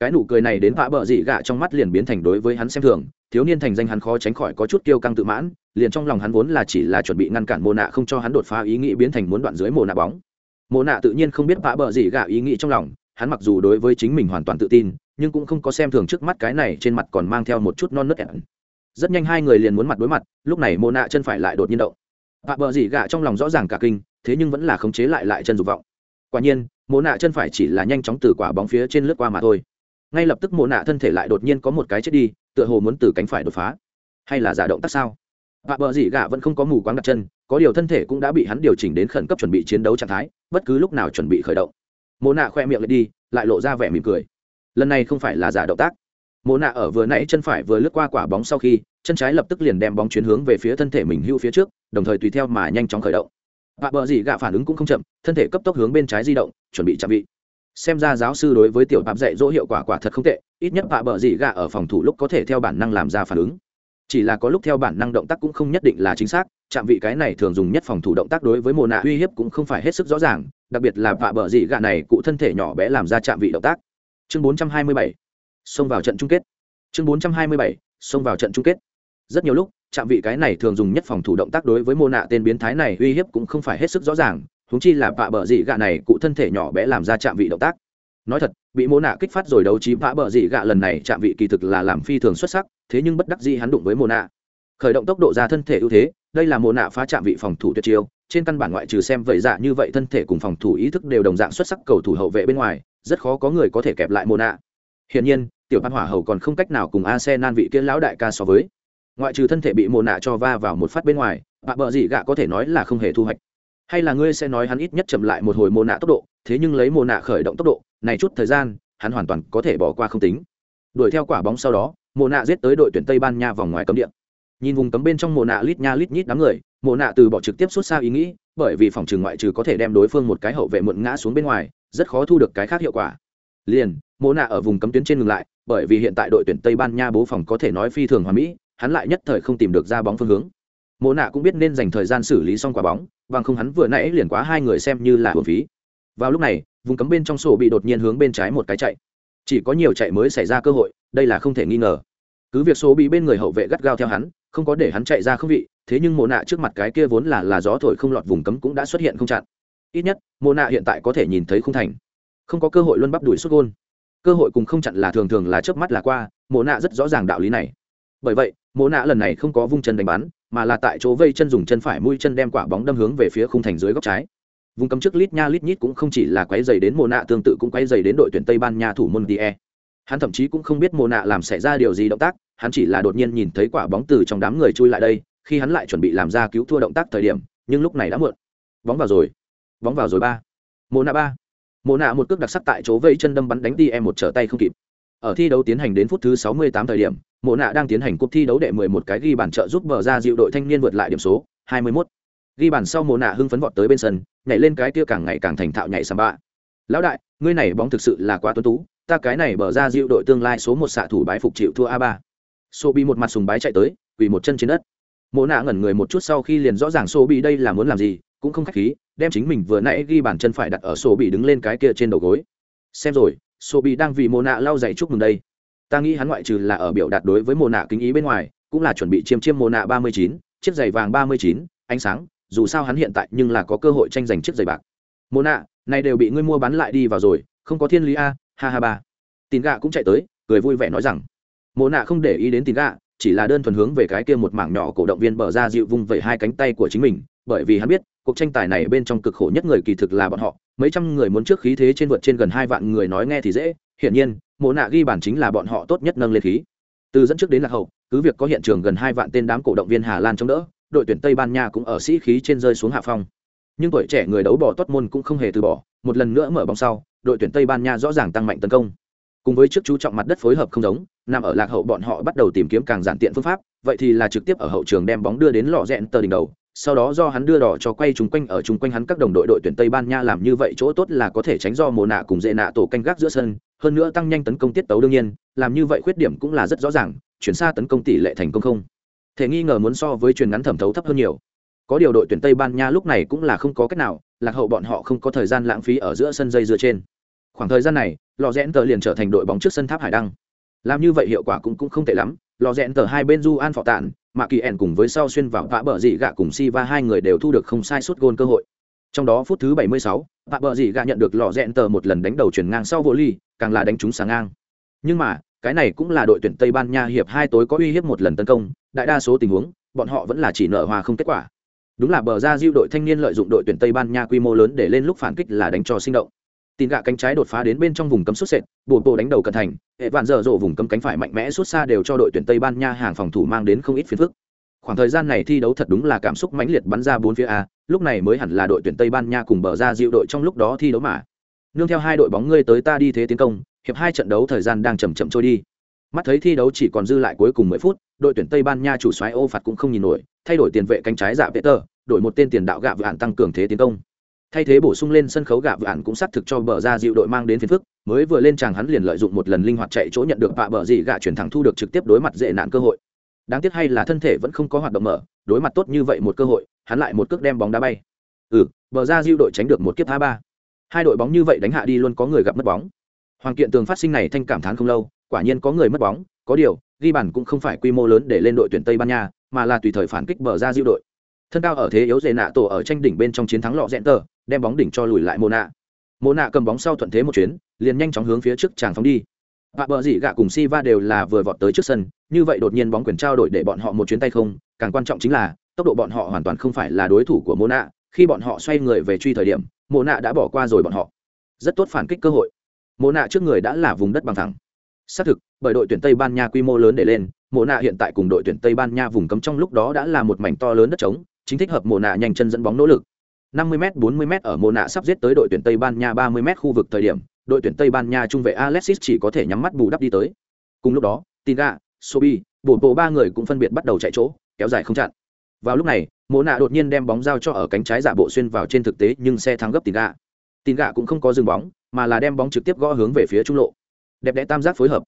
Cái nụ cười này đến vạ bờ dị gạ trong mắt liền biến thành đối với hắn xem thường thiếu niên thành danh hắn khó tránh khỏi có chút kiêu căng tự mãn, liền trong lòng hắn vốn là chỉ là chuẩn bị ngăn cản mồ nạ không cho hắn đột phá ý nghĩ biến thành muốn đoạn dưới mồ nạ bóng. Mồ nạ tự nhiên không biết vã bờ gì gạ ý nghĩ trong lòng, hắn mặc dù đối với chính mình hoàn toàn tự tin, nhưng cũng không có xem thường trước mắt cái này trên mặt còn mang theo một chút non nớt ẻn rất nhanh hai người liền muốn mặt đối mặt, lúc này mồ nạ chân phải lại đột nhiên động. Vã bờ gì gạ trong lòng rõ ràng cả kinh, thế nhưng vẫn là khống chế lại lại chân dục vọng. Quả nhiên mồ nạ chân phải chỉ là nhanh chóng từ quả bóng phía trên lướt qua mà thôi. Ngay lập tức mồ nạ thân thể lại đột nhiên có một cái chết đi tựa hồ muốn từ cánh phải đột phá. Hay là giả động tác sao? Vạ bờ dị gạ vẫn không có mù quáng đặt chân, có điều thân thể cũng đã bị hắn điều chỉnh đến khẩn cấp chuẩn bị chiến đấu trạng thái, bất cứ lúc nào chuẩn bị khởi động. Mồ nạ khoe miệng lại đi, lại lộ ra vẻ mỉm cười. Lần này không phải là giả động tác. Mồ nạ ở vừa nãy chân phải vừa lướt qua quả bóng sau khi, chân trái lập tức liền đem bóng chuyến hướng về phía thân thể mình hưu phía trước, đồng thời tùy theo mà nhanh chóng khởi động. Vạ bờ dị gạ phản ứng cũng không chậm, thân thể cấp tốc hướng bên trái di động, chuẩn bị chạm vị xem ra giáo sư đối với tiểu bạp dạy dỗ hiệu quả quả thật không tệ, ít nhất bạ bờ dị gạ ở phòng thủ lúc có thể theo bản năng làm ra phản ứng. Chỉ là có lúc theo bản năng động tác cũng không nhất định là chính xác, chạm vị cái này thường dùng nhất phòng thủ động tác đối với mồ nạ uy hiếp cũng không phải hết sức rõ ràng, đặc biệt là bạ bờ dị gạ này, cụ thân thể nhỏ bé làm ra chạm vị động tác. Chương 427 xông vào trận chung kết. Chương 427 xông vào trận chung kết. Rất nhiều lúc, chạm vị cái này thường dùng nhất phòng thủ động tác đối với mô nạ tên biến thái này uy hiếp cũng không phải hết sức rõ ràng huống chi là vạ bờ dị gạ này, cụ thân thể nhỏ bé làm ra chạm vị động tác. Nói thật, bị mô nạ kích phát rồi đấu trí vạ bờ dị gạ lần này chạm vị kỳ thực là làm phi thường xuất sắc, thế nhưng bất đắc dĩ hắn đụng với mô nạ. Khởi động tốc độ ra thân thể ưu thế, đây là mô nạ phá chạm vị phòng thủ tuyệt chiêu, trên căn bản ngoại trừ xem vậy dạ như vậy thân thể cùng phòng thủ ý thức đều đồng dạng xuất sắc cầu thủ hậu vệ bên ngoài, rất khó có người có thể kẹp lại mô nạ. Hiển nhiên, tiểu văn hỏa hầu còn không cách nào cùng arsenal vị kia lão đại ca so với. Ngoại trừ thân thể bị mô nạ cho va vào một phát bên ngoài bạ bờ dị gạ có thể nói là không hề thu hoạch hay là ngươi sẽ nói hắn ít nhất chậm lại một hồi mồ nạ tốc độ, thế nhưng lấy mồ nạ khởi động tốc độ, này chút thời gian, hắn hoàn toàn có thể bỏ qua không tính. Đuổi theo quả bóng sau đó mồ nạ giết tới đội tuyển tây ban nha vòng ngoài cấm địa. Nhìn vùng cấm bên trong mồ nạ lít nha lít nhít đám người mồ nạ từ bỏ trực tiếp xuất xa ý nghĩ, bởi vì phòng trừng ngoại trừ có thể đem đối phương một cái hậu vệ muộn ngã xuống bên ngoài, rất khó thu được cái khác hiệu quả. Liền mồ nạ ở vùng cấm tuyến trên ngừng lại, bởi vì hiện tại đội tuyển tây ban nha bố phòng có thể nói phi thường hoàn mỹ, hắn lại nhất thời không tìm được ra bóng phương hướng mộ nạ cũng biết nên dành thời gian xử lý xong quả bóng, bằng không hắn vừa nãy liền quá hai người xem như là hồn phí. Vào lúc này, vùng cấm bên trong sổ bị đột nhiên hướng bên trái một cái chạy. Chỉ có nhiều chạy mới xảy ra cơ hội, đây là không thể nghi ngờ. Cứ việc số bị bên người hậu vệ gắt gao theo hắn, không có để hắn chạy ra không vị, thế nhưng mộ nạ trước mặt cái kia vốn là là gió thổi không lọt vùng cấm cũng đã xuất hiện không chặn. Ít nhất, mộ nạ hiện tại có thể nhìn thấy không thành. Không có cơ hội luân bắp đuổi xuất gôn. Cơ hội cùng không chặn là thường thường là trước mắt là qua, mộ nạ rất rõ ràng đạo lý này. Bởi vậy, mộ nạ lần này không có vung chân đánh bắn mà là tại chỗ vây chân dùng chân phải mũi chân đem quả bóng đâm hướng về phía khung thành dưới góc trái. Vùng cấm trước lít nha lít nhít cũng không chỉ là quấy dày đến mồ nạ tương tự cũng quấy dày đến đội tuyển tây ban nha thủ môn tie hắn thậm chí cũng không biết mồ nạ làm xảy ra điều gì động tác, hắn chỉ là đột nhiên nhìn thấy quả bóng từ trong đám người chui lại đây, khi hắn lại chuẩn bị làm ra cứu thua động tác thời điểm, nhưng lúc này đã muộn. Bóng vào rồi. Bóng vào rồi ba. Mồ nạ ba. Mồ nạ một cước đặc sắc tại chỗ vây chân đâm bắn đánh đi em một trở tay không kịp ở thi đấu tiến hành đến phút thứ 68 thời điểm, mộ nạ đang tiến hành cuộc thi đấu đệ 11 cái ghi bàn trợ giúp bờ ra dịu đội thanh niên vượt lại điểm số 21. ghi bàn sau mộ nạ hưng phấn vọt tới bên sân, nhảy lên cái kia càng ngày càng thành thạo nhảy samba bạ. Lão đại, ngươi này bóng thực sự là quá tuấn tú, ta cái này bờ ra dịu đội tương lai số một xạ thủ bái phục chịu thua a 3 Sô một mặt sùng bái chạy tới, quỳ một chân trên đất. Mộ nạ ngẩn người một chút sau khi liền rõ ràng Sô đây là muốn làm gì, cũng không khách khí, đem chính mình vừa nãy ghi bàn chân phải đặt ở Sô đứng lên cái kia trên đầu gối. Xem rồi sổ bị đang vì mồ nạ lau dày chúc mừng đây. Ta nghĩ hắn ngoại trừ là ở biểu đạt đối với mồ nạ kính ý bên ngoài, cũng là chuẩn bị chiêm chiêm mồ nạ ba mươi chín, chiếc giày vàng ba mươi chín, ánh sáng, dù sao hắn hiện tại nhưng là có cơ hội tranh giành chiếc giày bạc. Mồ nạ, này đều bị ngươi mua bán lại đi vào rồi, không có thiên lý a, ha ha ba. Tin gạ cũng chạy tới, cười vui vẻ nói rằng mồ nạ không để ý đến tin gạ, chỉ là đơn thuần hướng về cái kia một mảng nhỏ cổ động viên bờ ra dịu vung vẩy hai cánh tay của chính mình, bởi vì hắn biết, cuộc tranh tài này bên trong cực khổ nhất người kỳ thực là bọn họ mấy trăm người muốn trước khí thế trên vượt trên gần hai vạn người nói nghe thì dễ, hiển nhiên, mộ nạ ghi bản chính là bọn họ tốt nhất nâng lên khí. Từ dẫn trước đến lạc hậu, cứ việc có hiện trường gần hai vạn tên đám cổ động viên hà lan chống đỡ, đội tuyển tây ban nha cũng ở sĩ khí trên rơi xuống hạ phong. Nhưng tuổi trẻ người đấu bỏ tốt môn cũng không hề từ bỏ, một lần nữa mở bóng sau, đội tuyển tây ban nha rõ ràng tăng mạnh tấn công. Cùng với trước chú trọng mặt đất phối hợp không giống, nằm ở lạc hậu bọn họ bắt đầu tìm kiếm càng giản tiện phương pháp, vậy thì là trực tiếp ở hậu trường đem bóng đưa đến lò rẽn tờ đỉnh đầu sau đó do hắn đưa đỏ cho quay chung quanh ở chung quanh hắn các đồng đội đội tuyển tây ban nha làm như vậy chỗ tốt là có thể tránh do mồ nạ cùng dễ nạ tổ canh gác giữa sân hơn nữa tăng nhanh tấn công tiết tấu đương nhiên làm như vậy khuyết điểm cũng là rất rõ ràng chuyển xa tấn công tỷ lệ thành công không? Thể nghi ngờ muốn so với truyền ngắn thẩm thấu thấp hơn nhiều. Có điều đội tuyển tây ban nha lúc này cũng là không có cách nào lạc hậu bọn họ không có thời gian lãng phí ở giữa sân dây dưa trên. Khoảng thời gian này lò rẽn tờ liền trở thành đội bóng trước sân tháp hải đăng. Làm như vậy hiệu quả cũng, cũng không tệ lắm lò rẽn tờ hai bên du an phọ tản mà kỳ ẻn cùng với sau xuyên vào vạ bờ dị gạ cùng si va hai người đều thu được không sai suốt gôn cơ hội. Trong đó phút thứ 76, vã bờ dị gạ nhận được lọ rẽn tờ một lần đánh đầu chuyển ngang sau vô ly càng là đánh trúng sáng ngang. Nhưng mà cái này cũng là đội tuyển tây ban nha hiệp hai tối có uy hiếp một lần tấn công đại đa số tình huống bọn họ vẫn là chỉ nợ hòa không kết quả. Đúng là bờ ra diêu đội thanh niên lợi dụng đội tuyển tây ban nha quy mô lớn để lên lúc phản kích là đánh cho sinh động tin gạ cánh trái đột phá đến bên trong vùng cấm xuất sệt bồ bộ đánh đầu cẩn thành, hệ vạn dở dộ vùng cấm cánh phải mạnh mẽ xuất xa đều cho đội tuyển tây ban nha hàng phòng thủ mang đến không ít phiền phức. Khoảng thời gian này thi đấu thật đúng là cảm xúc mãnh liệt bắn ra bốn phía a, lúc này mới hẳn là đội tuyển tây ban nha cùng bờ ra diệu đội trong lúc đó thi đấu mà. Nương theo hai đội bóng ngươi tới ta đi thế tiến công, hiệp hai trận đấu thời gian đang chậm chậm trôi đi. Mắt thấy thi đấu chỉ còn dư lại cuối cùng mười phút, đội tuyển tây ban nha chủ xoáy ô phạt cũng không nhìn nổi, thay đổi tiền vệ cánh trái giả vệ tờ đổi một tên tiền đạo gạ vạn tăng cường thế tiến công thay thế bổ sung lên sân khấu gạ vạn cũng xác thực cho bờ ra dịu đội mang đến phiền phức, mới vừa lên chàng hắn liền lợi dụng một lần linh hoạt chạy chỗ nhận được vạ bờ dị gạ chuyển thẳng thu được trực tiếp đối mặt dễ nạn cơ hội. Đáng tiếc hay là thân thể vẫn không có hoạt động mở, đối mặt tốt như vậy một cơ hội, hắn lại một cước đem bóng đá bay. Ừ bờ ra dịu đội tránh được một kiếp tha ba. Hai đội bóng như vậy đánh hạ đi luôn có người gặp mất bóng. Hoàng kiện tường phát sinh này thanh cảm thán không lâu, quả nhiên có người mất bóng, có điều, ghi bàn cũng không phải quy mô lớn để lên đội tuyển tây ban nha, mà là tùy thời phản kích bờ ra diệu đội. Thân cao ở thế yếu dễ nạ tổ ở tranh đỉnh bên trong chiến thắng lọ rẽn tờ đem bóng đỉnh cho lùi lại mô nạ mô nạ cầm bóng sau thuận thế một chuyến, liền nhanh chóng hướng phía trước tràng phóng đi. Và bờ dị gạ cùng si va đều là vừa vọt tới trước sân, như vậy đột nhiên bóng quyền trao đổi để bọn họ một chuyến tay không, càng quan trọng chính là, tốc độ bọn họ hoàn toàn không phải là đối thủ của mô nạ khi bọn họ xoay người về truy thời điểm mô nạ đã bỏ qua rồi bọn họ. Rất tốt phản kích cơ hội. Mô nạ trước người đã là vùng đất bằng thẳng. Xác thực, bởi đội tuyển tây ban nha quy mô lớn để lên mô nạ hiện tại cùng đội tuyển tây ban nha vùng cấm trong lúc đó đã là một mảnh to lớn đất trống, chính thích hợp mô nạ nhanh chân dẫn bóng nỗ lực. 50 m 40 m ở mô nạ sắp giết tới đội tuyển Tây Ban Nha 30 m khu vực thời điểm, đội tuyển Tây Ban Nha trung vệ Alexis chỉ có thể nhắm mắt bù đắp đi tới. Cùng lúc đó, Tiga, Sobi, bộ bộ ba người cũng phân biệt bắt đầu chạy chỗ, kéo dài không chặn. Vào lúc này, mô nạ đột nhiên đem bóng giao cho ở cánh trái giả bộ xuyên vào trên thực tế nhưng xe thắng gấp Tiga, Tiga cũng không có dừng bóng, mà là đem bóng trực tiếp gõ hướng về phía trung lộ. Đẹp đẽ tam giác phối hợp.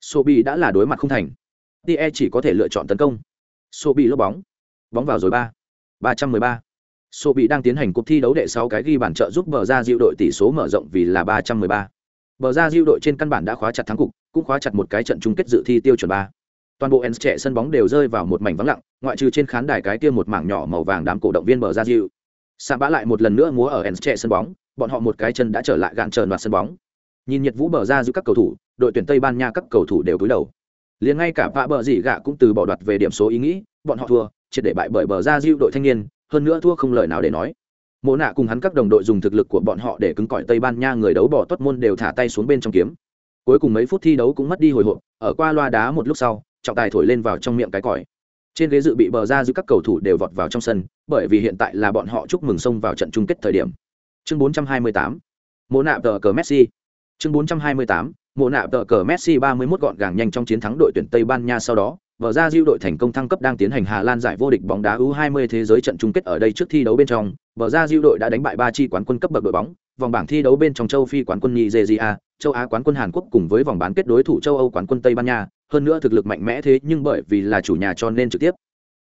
Sobi đã là đối mặt không thành. Tie chỉ có thể lựa chọn tấn công. Sobi lốp bóng. Bóng vào rồi ba. 313 Sô bị đang tiến hành cuộc thi đấu đệ sáu cái ghi bàn trợ giúp bờ ra diệu đội tỷ số mở rộng vì là ba trăm mười ba. Bờ ra diệu đội trên căn bản đã khóa chặt thắng cục, cũng khóa chặt một cái trận chung kết dự thi tiêu chuẩn ba. Toàn bộ Ens trẻ sân bóng đều rơi vào một mảnh vắng lặng, ngoại trừ trên khán đài cái kia một mảng nhỏ màu vàng đám cổ động viên bờ ra diệu. Sạm bã lại một lần nữa múa ở Ens trẻ sân bóng, bọn họ một cái chân đã trở lại gạn trờn loạt sân bóng. Nhìn nhiệt vũ bờ ra giữa các cầu thủ, đội tuyển Tây Ban Nha các cầu thủ đều cúi đầu. Liền ngay cả Vạ Bờ Dĩ Gạ cũng từ bỏ đoạt về điểm số ý nghĩ, bọn họ thua, triệt để bại bởi bờ ra diệu đội thanh niên, hơn nữa thua không lời nào để nói. Mộ nạ cùng hắn các đồng đội dùng thực lực của bọn họ để cứng cỏi tây ban nha người đấu bỏ tốt môn đều thả tay xuống bên trong kiếm. Cuối cùng mấy phút thi đấu cũng mất đi hồi hộp ở qua loa đá một lúc sau trọng tài thổi lên vào trong miệng cái còi. Trên ghế dự bị bờ ra giữa các cầu thủ đều vọt vào trong sân bởi vì hiện tại là bọn họ chúc mừng xông vào trận chung kết thời điểm. Chương 428 mộ nạ tờ cờ messi. Chương 428, mộ nạ tờ cờ messi 31 gọn gàng nhanh trong chiến thắng đội tuyển tây ban nha sau đó vở ra diêu đội thành công thăng cấp đang tiến hành hà lan giải vô địch bóng đá u 20 thế giới trận chung kết ở đây trước thi đấu bên trong. Vở ra diêu đội đã đánh bại ba chi quán quân cấp bậc đội bóng, vòng bảng thi đấu bên trong châu phi quán quân nigeria, châu á quán quân hàn quốc cùng với vòng bán kết đối thủ châu âu quán quân tây ban nha. Hơn nữa thực lực mạnh mẽ thế nhưng bởi vì là chủ nhà cho nên trực tiếp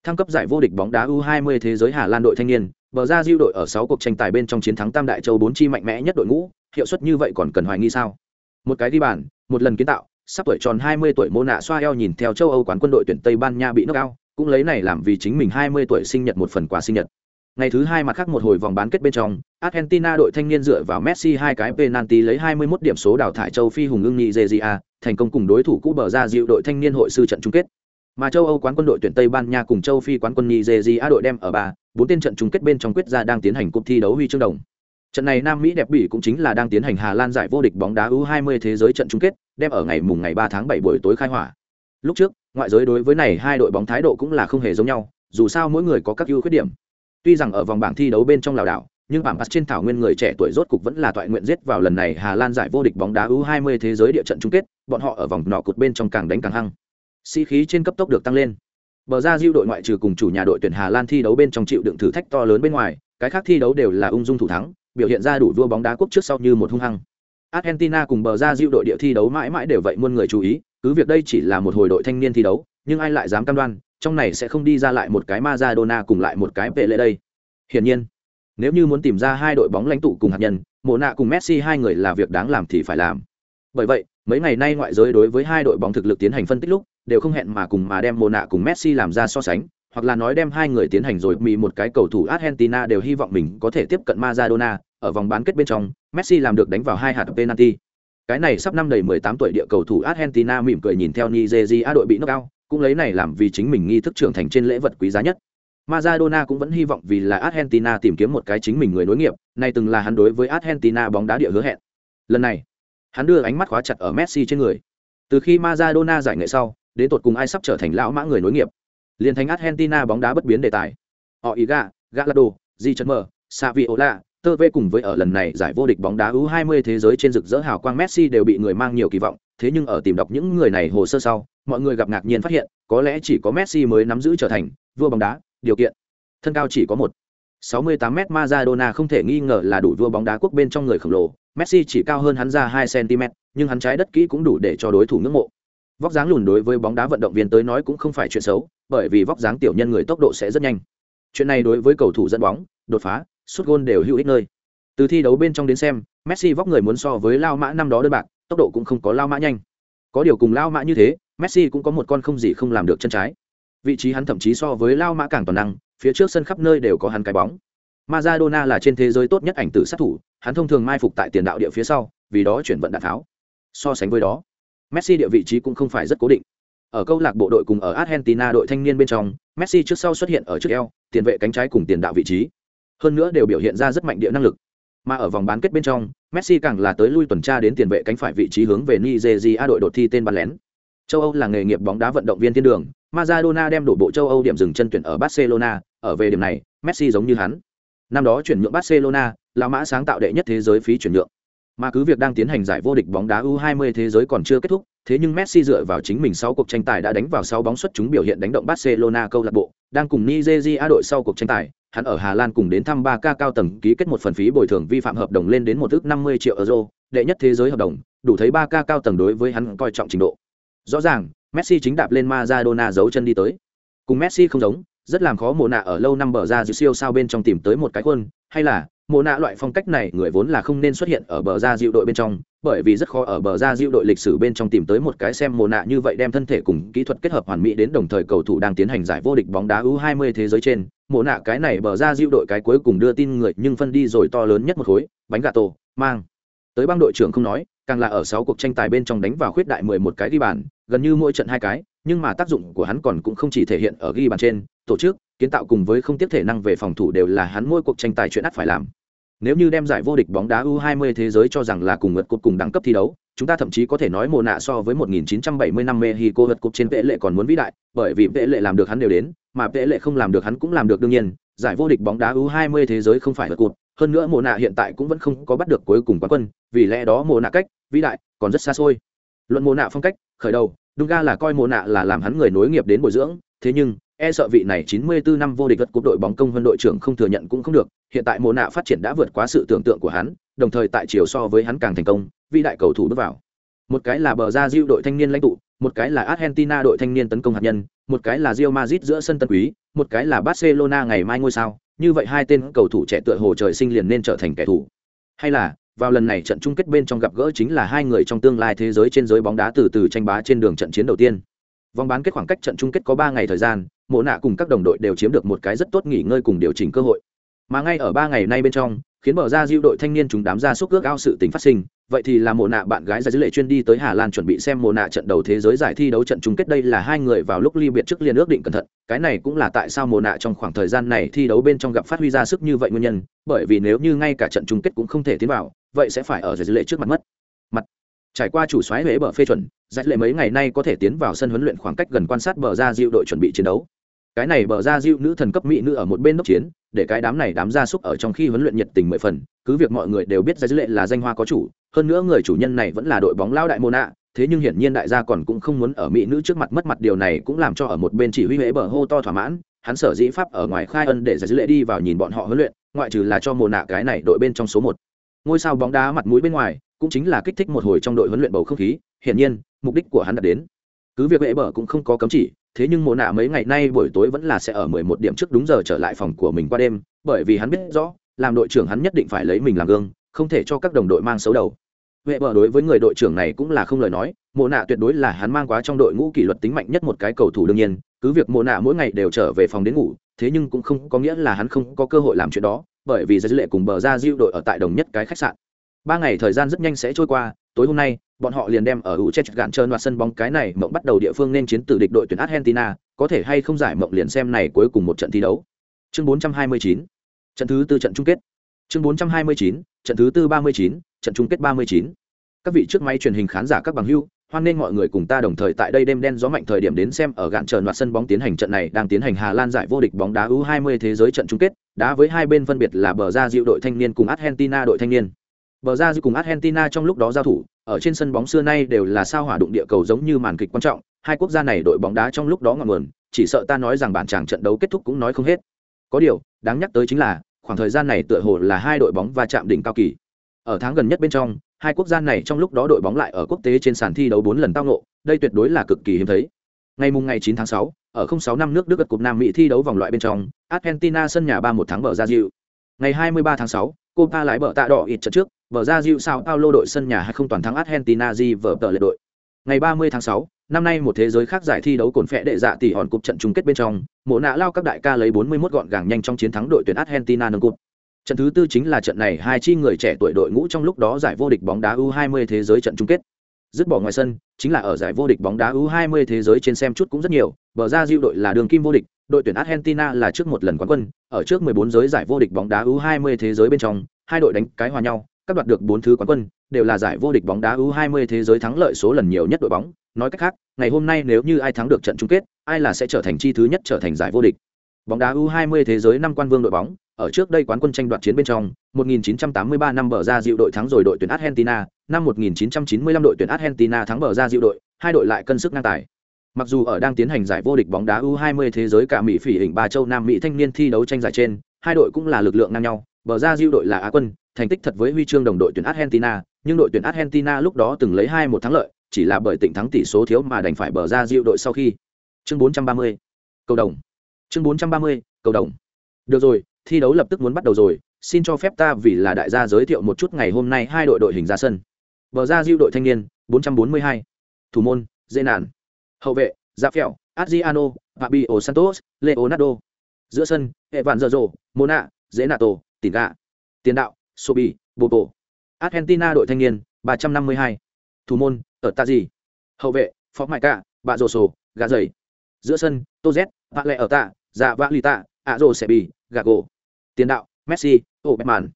thăng cấp giải vô địch bóng đá u 20 thế giới hà lan đội thanh niên. Bờ ra diêu đội ở 6 cuộc tranh tài bên trong chiến thắng tam đại châu bốn chi mạnh mẽ nhất đội ngũ. Hiệu suất như vậy còn cần hoài nghi sao? Một cái đi bàn, một lần kiến tạo sắp tuổi tròn 20 tuổi mô nạ xoa eo nhìn theo châu âu quán quân đội tuyển tây ban nha bị knock out cũng lấy này làm vì chính mình 20 tuổi sinh nhật một phần quà sinh nhật. Ngày thứ hai mặt khác một hồi vòng bán kết bên trong, argentina đội thanh niên dựa vào messi hai cái penalty lấy 21 điểm số đào thải châu phi hùng ưng nigeria, thành công cùng đối thủ cũ bờ ra dịu đội thanh niên hội sư trận chung kết. Mà châu âu quán quân đội tuyển tây ban nha cùng châu phi quán quân nigeria đội đem ở ba, bốn tên trận chung kết bên trong quyết ra đang tiến hành cuộc thi đấu huy chương đồng trận này nam mỹ đẹp bỉ cũng chính là đang tiến hành hà lan giải vô địch bóng đá u 20 thế giới trận chung kết, đem ở ngày mùng ngày 3 tháng 7 buổi tối khai hỏa. Lúc trước, ngoại giới đối với này hai đội bóng thái độ cũng là không hề giống nhau, dù sao mỗi người có các ưu khuyết điểm. Tuy rằng ở vòng bảng thi đấu bên trong lào đảo, nhưng bảng trên thảo nguyên người trẻ tuổi rốt cục vẫn là toại nguyện giết vào lần này hà lan giải vô địch bóng đá u 20 thế giới địa trận chung kết, bọn họ ở vòng nọ cột bên trong càng đánh càng hăng. Sĩ khí trên cấp tốc được tăng lên. Bờ ra Diu đội ngoại trừ cùng chủ nhà đội tuyển hà lan thi đấu bên trong chịu đựng thử thách to lớn bên ngoài, cái khác thi đấu đều là ung dung thủ thắng biểu hiện ra đủ vua bóng đá quốc trước sau như một hung hăng argentina cùng bờ ra diệu đội địa thi đấu mãi mãi đều vậy muôn người chú ý cứ việc đây chỉ là một hồi đội thanh niên thi đấu nhưng ai lại dám cam đoan trong này sẽ không đi ra lại một cái Maradona cùng lại một cái Pele đây. Hiển nhiên, nếu như muốn tìm ra hai đội bóng lãnh tụ cùng hạt nhân, Mộ nạ cùng Messi hai người là việc đáng làm thì phải làm. Bởi vậy, mấy ngày nay ngoại giới đối với hai đội bóng thực lực tiến hành phân tích lúc, đều không hẹn mà cùng mà đem Mộ nạ cùng Messi làm ra so sánh, hoặc là nói đem hai người tiến hành rồi mì một cái cầu thủ Argentina đều hy vọng mình có thể tiếp cận Maradona, ở vòng bán kết bên trong, Messi làm được đánh vào hai hạt penalty. Cái này sắp năm đầy 18 tuổi địa cầu thủ Argentina mỉm cười nhìn theo Nigeria đội bị knock out, cũng lấy này làm vì chính mình nghi thức trưởng thành trên lễ vật quý giá nhất. Maradona cũng vẫn hy vọng vì là Argentina tìm kiếm một cái chính mình người nối nghiệp, này từng là hắn đối với Argentina bóng đá địa hứa hẹn. Lần này, hắn đưa ánh mắt khóa chặt ở Messi trên người. Từ khi Maradona giải nghệ sau, đến tột cùng ai sắp trở thành lão mã người nối nghiệp. Liên thành Argentina bóng đá bất biến đề tài. Họ Iga, Gallardo, Di chân Mờ, Saviola, tơ vê cùng với ở lần này giải vô địch bóng đá U20 thế giới trên rực rỡ hào quang Messi đều bị người mang nhiều kỳ vọng, thế nhưng ở tìm đọc những người này hồ sơ sau, mọi người gặp ngạc nhiên phát hiện, có lẽ chỉ có Messi mới nắm giữ trở thành vua bóng đá, điều kiện. Thân cao chỉ có một 68m Maradona không thể nghi ngờ là đủ vua bóng đá quốc bên trong người khổng lồ, Messi chỉ cao hơn hắn ra 2 cm, nhưng hắn trái đất kỹ cũng đủ để cho đối thủ ngưỡng mộ. Vóc dáng lùn đối với bóng đá vận động viên tới nói cũng không phải chuyện xấu, bởi vì vóc dáng tiểu nhân người tốc độ sẽ rất nhanh. Chuyện này đối với cầu thủ dẫn bóng, đột phá, sút gôn đều hữu ích nơi. Từ thi đấu bên trong đến xem, Messi vóc người muốn so với Lao Mã năm đó đơn bạc, tốc độ cũng không có Lao Mã nhanh. Có điều cùng Lao Mã như thế, Messi cũng có một con không gì không làm được chân trái. Vị trí hắn thậm chí so với Lao Mã càng toàn năng, phía trước sân khắp nơi đều có hắn cái bóng. Maradona là trên thế giới tốt nhất ảnh tử sát thủ, hắn thông thường mai phục tại tiền đạo địa phía sau, vì đó chuyển vận đạn tháo. So sánh với đó, Messi địa vị trí cũng không phải rất cố định. Ở câu lạc bộ đội cùng ở Argentina đội thanh niên bên trong, Messi trước sau xuất hiện ở trước eo, tiền vệ cánh trái cùng tiền đạo vị trí. Hơn nữa đều biểu hiện ra rất mạnh địa năng lực. Mà ở vòng bán kết bên trong messi càng là tới lui tuần tra đến tiền vệ cánh phải vị trí hướng về nigeria đội đột thi tên bắn lén. Châu âu là nghề nghiệp bóng đá vận động viên thiên đường maradona đem đổ bộ châu âu điểm dừng chân tuyển ở barcelona ở về điểm này messi giống như hắn. Năm đó chuyển nhượng barcelona là mã sáng tạo đệ nhất thế giới phí chuyển nhượng mà cứ việc đang tiến hành giải vô địch bóng đá U20 thế giới còn chưa kết thúc, thế nhưng Messi dựa vào chính mình sau cuộc tranh tài đã đánh vào 6 bóng xuất chúng biểu hiện đánh động Barcelona câu lạc bộ, đang cùng Nigeria đội sau cuộc tranh tài, hắn ở Hà Lan cùng đến thăm 3K cao tầng ký kết một phần phí bồi thường vi phạm hợp đồng lên đến một ước 50 triệu euro, đệ nhất thế giới hợp đồng, đủ thấy 3K cao tầng đối với hắn coi trọng trình độ. Rõ ràng, Messi chính đạp lên Maradona giấu chân đi tới. Cùng Messi không giống, rất làm khó mồ nạ ở lâu năm bờ ra dự siêu sao bên trong tìm tới một cái khuôn, hay là Mộ nạ loại phong cách này người vốn là không nên xuất hiện ở bờ ra dịu đội bên trong, bởi vì rất khó ở bờ ra dịu đội lịch sử bên trong tìm tới một cái xem mồ nạ như vậy đem thân thể cùng kỹ thuật kết hợp hoàn mỹ đến đồng thời cầu thủ đang tiến hành giải vô địch bóng đá U20 thế giới trên, mồ nạ cái này bờ ra dịu đội cái cuối cùng đưa tin người nhưng phân đi rồi to lớn nhất một khối, bánh gà tổ, mang. Tới băng đội trưởng không nói, càng là ở 6 cuộc tranh tài bên trong đánh vào khuyết đại 11 cái ghi bàn, gần như mỗi trận hai cái, nhưng mà tác dụng của hắn còn cũng không chỉ thể hiện ở ghi bàn trên, tổ chức, kiến tạo cùng với không tiếp thể năng về phòng thủ đều là hắn mỗi cuộc tranh tài chuyện ắt phải làm. Nếu như đem giải vô địch bóng đá U20 thế giới cho rằng là cùng vượt cột cùng đẳng cấp thi đấu, chúng ta thậm chí có thể nói mồ nạ so với 1970 năm Mexico vượt cột trên vệ lệ còn muốn vĩ đại, bởi vì vệ lệ làm được hắn đều đến, mà vệ lệ không làm được hắn cũng làm được đương nhiên, giải vô địch bóng đá U20 thế giới không phải vượt cột, hơn nữa mồ nạ hiện tại cũng vẫn không có bắt được cuối cùng quán quân vì lẽ đó mồ nạ cách vĩ đại còn rất xa xôi. Luận mồ nạ phong cách khởi đầu Dunga là coi mồ nạ là làm hắn người nối nghiệp đến bồi dưỡng thế nhưng e sợ vị này 94 năm vô địch vật cúp đội bóng công hơn đội trưởng không thừa nhận cũng không được, hiện tại mồ nạ phát triển đã vượt quá sự tưởng tượng của hắn, đồng thời tại chiều so với hắn càng thành công, Vị đại cầu thủ bước vào. Một cái là bờ ra Rio đội thanh niên lãnh tụ, một cái là argentina đội thanh niên tấn công hạt nhân, một cái là Real Madrid giữa sân tân quý, một cái là barcelona ngày mai ngôi sao, như vậy hai tên cầu thủ trẻ tựa hồ trời sinh liền nên trở thành kẻ thù. Hay là, vào lần này trận chung kết bên trong gặp gỡ chính là hai người trong tương lai thế giới trên giới bóng đá từ từ tranh bá trên đường trận chiến đầu tiên. Vòng bán kết khoảng cách trận chung kết có ba ngày thời gian mộ nạ cùng các đồng đội đều chiếm được một cái rất tốt nghỉ ngơi cùng điều chỉnh cơ hội. Mà ngay ở ba ngày nay bên trong, khiến mở ra diêu đội thanh niên chúng đám ra xúc ước ao sự tình phát sinh. Vậy thì là mộ nạ bạn gái ra dữ lệ chuyên đi tới hà lan chuẩn bị xem mộ nạ trận đầu thế giới giải thi đấu trận chung kết đây là hai người vào lúc ly biệt trước liên ước định cẩn thận. Cái này cũng là tại sao mộ nạ trong khoảng thời gian này thi đấu bên trong gặp phát huy ra sức như vậy nguyên nhân. Bởi vì nếu như ngay cả trận chung kết cũng không thể tiến vào, vậy sẽ phải ở giải dữ lệ trước mặt mất. Mặt. Trải qua chủ xoáy huế bờ phê chuẩn, giải lệ mấy ngày nay có thể tiến vào sân huấn luyện khoảng cách gần quan sát bờ ra diệu đội chuẩn bị chiến đấu cái này bờ ra diệu nữ thần cấp mỹ nữ ở một bên đốc chiến, để cái đám này đám gia súc ở trong khi huấn luyện nhiệt tình mười phần, cứ việc mọi người đều biết ra dữ lệ là danh hoa có chủ, hơn nữa người chủ nhân này vẫn là đội bóng lao đại mô nạ thế nhưng hiển nhiên đại gia còn cũng không muốn ở mỹ nữ trước mặt mất mặt, điều này cũng làm cho ở một bên chỉ huy huế bờ hô to thỏa mãn, hắn sở dĩ pháp ở ngoài khai ân để ra dữ lệ đi vào nhìn bọn họ huấn luyện, ngoại trừ là cho mồ nạ cái này đội bên trong số một. Ngôi sao bóng đá mặt mũi bên ngoài, cũng chính là kích thích một hồi trong đội huấn luyện bầu không khí, hiển nhiên, mục đích của hắn đã đến. Cứ việc huế bờ cũng không có cấm chỉ thế nhưng mộ nạ mấy ngày nay buổi tối vẫn là sẽ ở mười một điểm trước đúng giờ trở lại phòng của mình qua đêm, bởi vì hắn biết rõ, làm đội trưởng hắn nhất định phải lấy mình làm gương, không thể cho các đồng đội mang xấu đầu. Huệ bờ đối với người đội trưởng này cũng là không lời nói, mộ nạ tuyệt đối là hắn mang quá trong đội ngũ kỷ luật tính mạnh nhất một cái cầu thủ đương nhiên, cứ việc mộ nạ mỗi ngày đều trở về phòng đến ngủ, thế nhưng cũng không có nghĩa là hắn không có cơ hội làm chuyện đó, bởi vì giới lệ cùng bờ ra diêu đội ở tại đồng nhất cái khách sạn. Ba ngày thời gian rất nhanh sẽ trôi qua tối hôm nay bọn họ liền đem ở u chết gạn trơn loạt sân bóng cái này mộng bắt đầu địa phương nên chiến từ địch đội tuyển argentina có thể hay không giải mộng liền xem này cuối cùng một trận thi đấu. Chương 429 trận thứ tư trận chung kết. Chương 429 trận thứ tư 39 trận chung kết 39 các vị trước máy truyền hình khán giả các bằng hưu hoan nên mọi người cùng ta đồng thời tại đây đêm đen gió mạnh thời điểm đến xem ở gạn trờn loạt sân bóng tiến hành trận này đang tiến hành Hà Lan giải vô địch bóng đá U20 thế giới trận chung kết, đá với hai bên phân biệt là bờ ra diệu đội thanh niên cùng Argentina đội thanh niên. Bờ ra giữa cùng Argentina trong lúc đó giao thủ, ở trên sân bóng xưa nay đều là sao hỏa đụng địa cầu giống như màn kịch quan trọng, hai quốc gia này đội bóng đá trong lúc đó ngọn nguồn, chỉ sợ ta nói rằng bản chàng trận đấu kết thúc cũng nói không hết. Có điều, đáng nhắc tới chính là, khoảng thời gian này tựa hồ là hai đội bóng va chạm đỉnh cao kỳ. Ở tháng gần nhất bên trong, hai quốc gia này trong lúc đó đội bóng lại ở quốc tế trên sàn thi đấu bốn lần tao ngộ, đây tuyệt đối là cực kỳ hiếm thấy. Ngày mùng ngày 9 tháng 6, ở 06 năm nước Đức gật cục Nam Mỹ thi đấu vòng loại bên trong, Argentina sân nhà 3-1 thắng bờ ra Diệu. Ngày 23 tháng 6, Copa lại bờ tạ đỏ ít trận trước, bờ ra dịu sao Paulo đội sân nhà hay không toàn thắng Argentina di vở tờ lệ đội. Ngày 30 tháng 6, năm nay một thế giới khác giải thi đấu cồn phệ đệ dạ tỷ hòn cục trận chung kết bên trong, mộ nạ lao các đại ca lấy 41 gọn gàng nhanh trong chiến thắng đội tuyển Argentina nâng cục. Trận thứ tư chính là trận này hai chi người trẻ tuổi đội ngũ trong lúc đó giải vô địch bóng đá U20 thế giới trận chung kết. Dứt bỏ ngoài sân, chính là ở giải vô địch bóng đá U20 thế giới trên xem chút cũng rất nhiều, bờ ra dịu đội là đường kim vô địch, đội tuyển Argentina là trước một lần quán quân, ở trước 14 giới giải vô địch bóng đá U20 thế giới bên trong, hai đội đánh cái hòa nhau, các đoạt được 4 thứ quán quân, đều là giải vô địch bóng đá U20 thế giới thắng lợi số lần nhiều nhất đội bóng, nói cách khác, ngày hôm nay nếu như ai thắng được trận chung kết, ai là sẽ trở thành chi thứ nhất trở thành giải vô địch. Bóng đá U20 thế giới năm quan vương đội bóng, ở trước đây quán quân tranh đoạt chiến bên trong, 1983 năm bờ ra dịu đội thắng rồi đội tuyển Argentina, năm 1995 đội tuyển Argentina thắng bờ ra dịu đội, hai đội lại cân sức ngang tài. Mặc dù ở đang tiến hành giải vô địch bóng đá U20 thế giới cả Mỹ phỉ hình ba châu Nam Mỹ thanh niên thi đấu tranh giải trên, hai đội cũng là lực lượng ngang nhau, bờ ra diêu đội là Á quân, thành tích thật với huy chương đồng đội tuyển Argentina, nhưng đội tuyển Argentina lúc đó từng lấy 2-1 thắng lợi, chỉ là bởi tỉnh thắng tỷ số thiếu mà đành phải bờ ra diêu đội sau khi. Chương 430. Cầu đồng. Chương 430. Cầu đồng. Được rồi, thi đấu lập tức muốn bắt đầu rồi xin cho phép ta vì là đại gia giới thiệu một chút ngày hôm nay hai đội đội hình ra sân bờ ra diêu đội thanh niên 442. thủ môn dễ nản hậu vệ dạ phèo adriano fabio santos leonardo giữa sân hệ vạn giờ rồ, mona dễ nato tỉn gạ, tiền đạo, sobi, bobo. Argentina đội thanh niên 352. thủ môn ở taji hậu vệ, phó mại cả bạ rồ sổ gà dày. Giữa sân tô z vạ lẹ ở tạ dạ vạ lì tạ ạ rồ sẽ bì gago. Tiền đạo, messi ô bẹt màn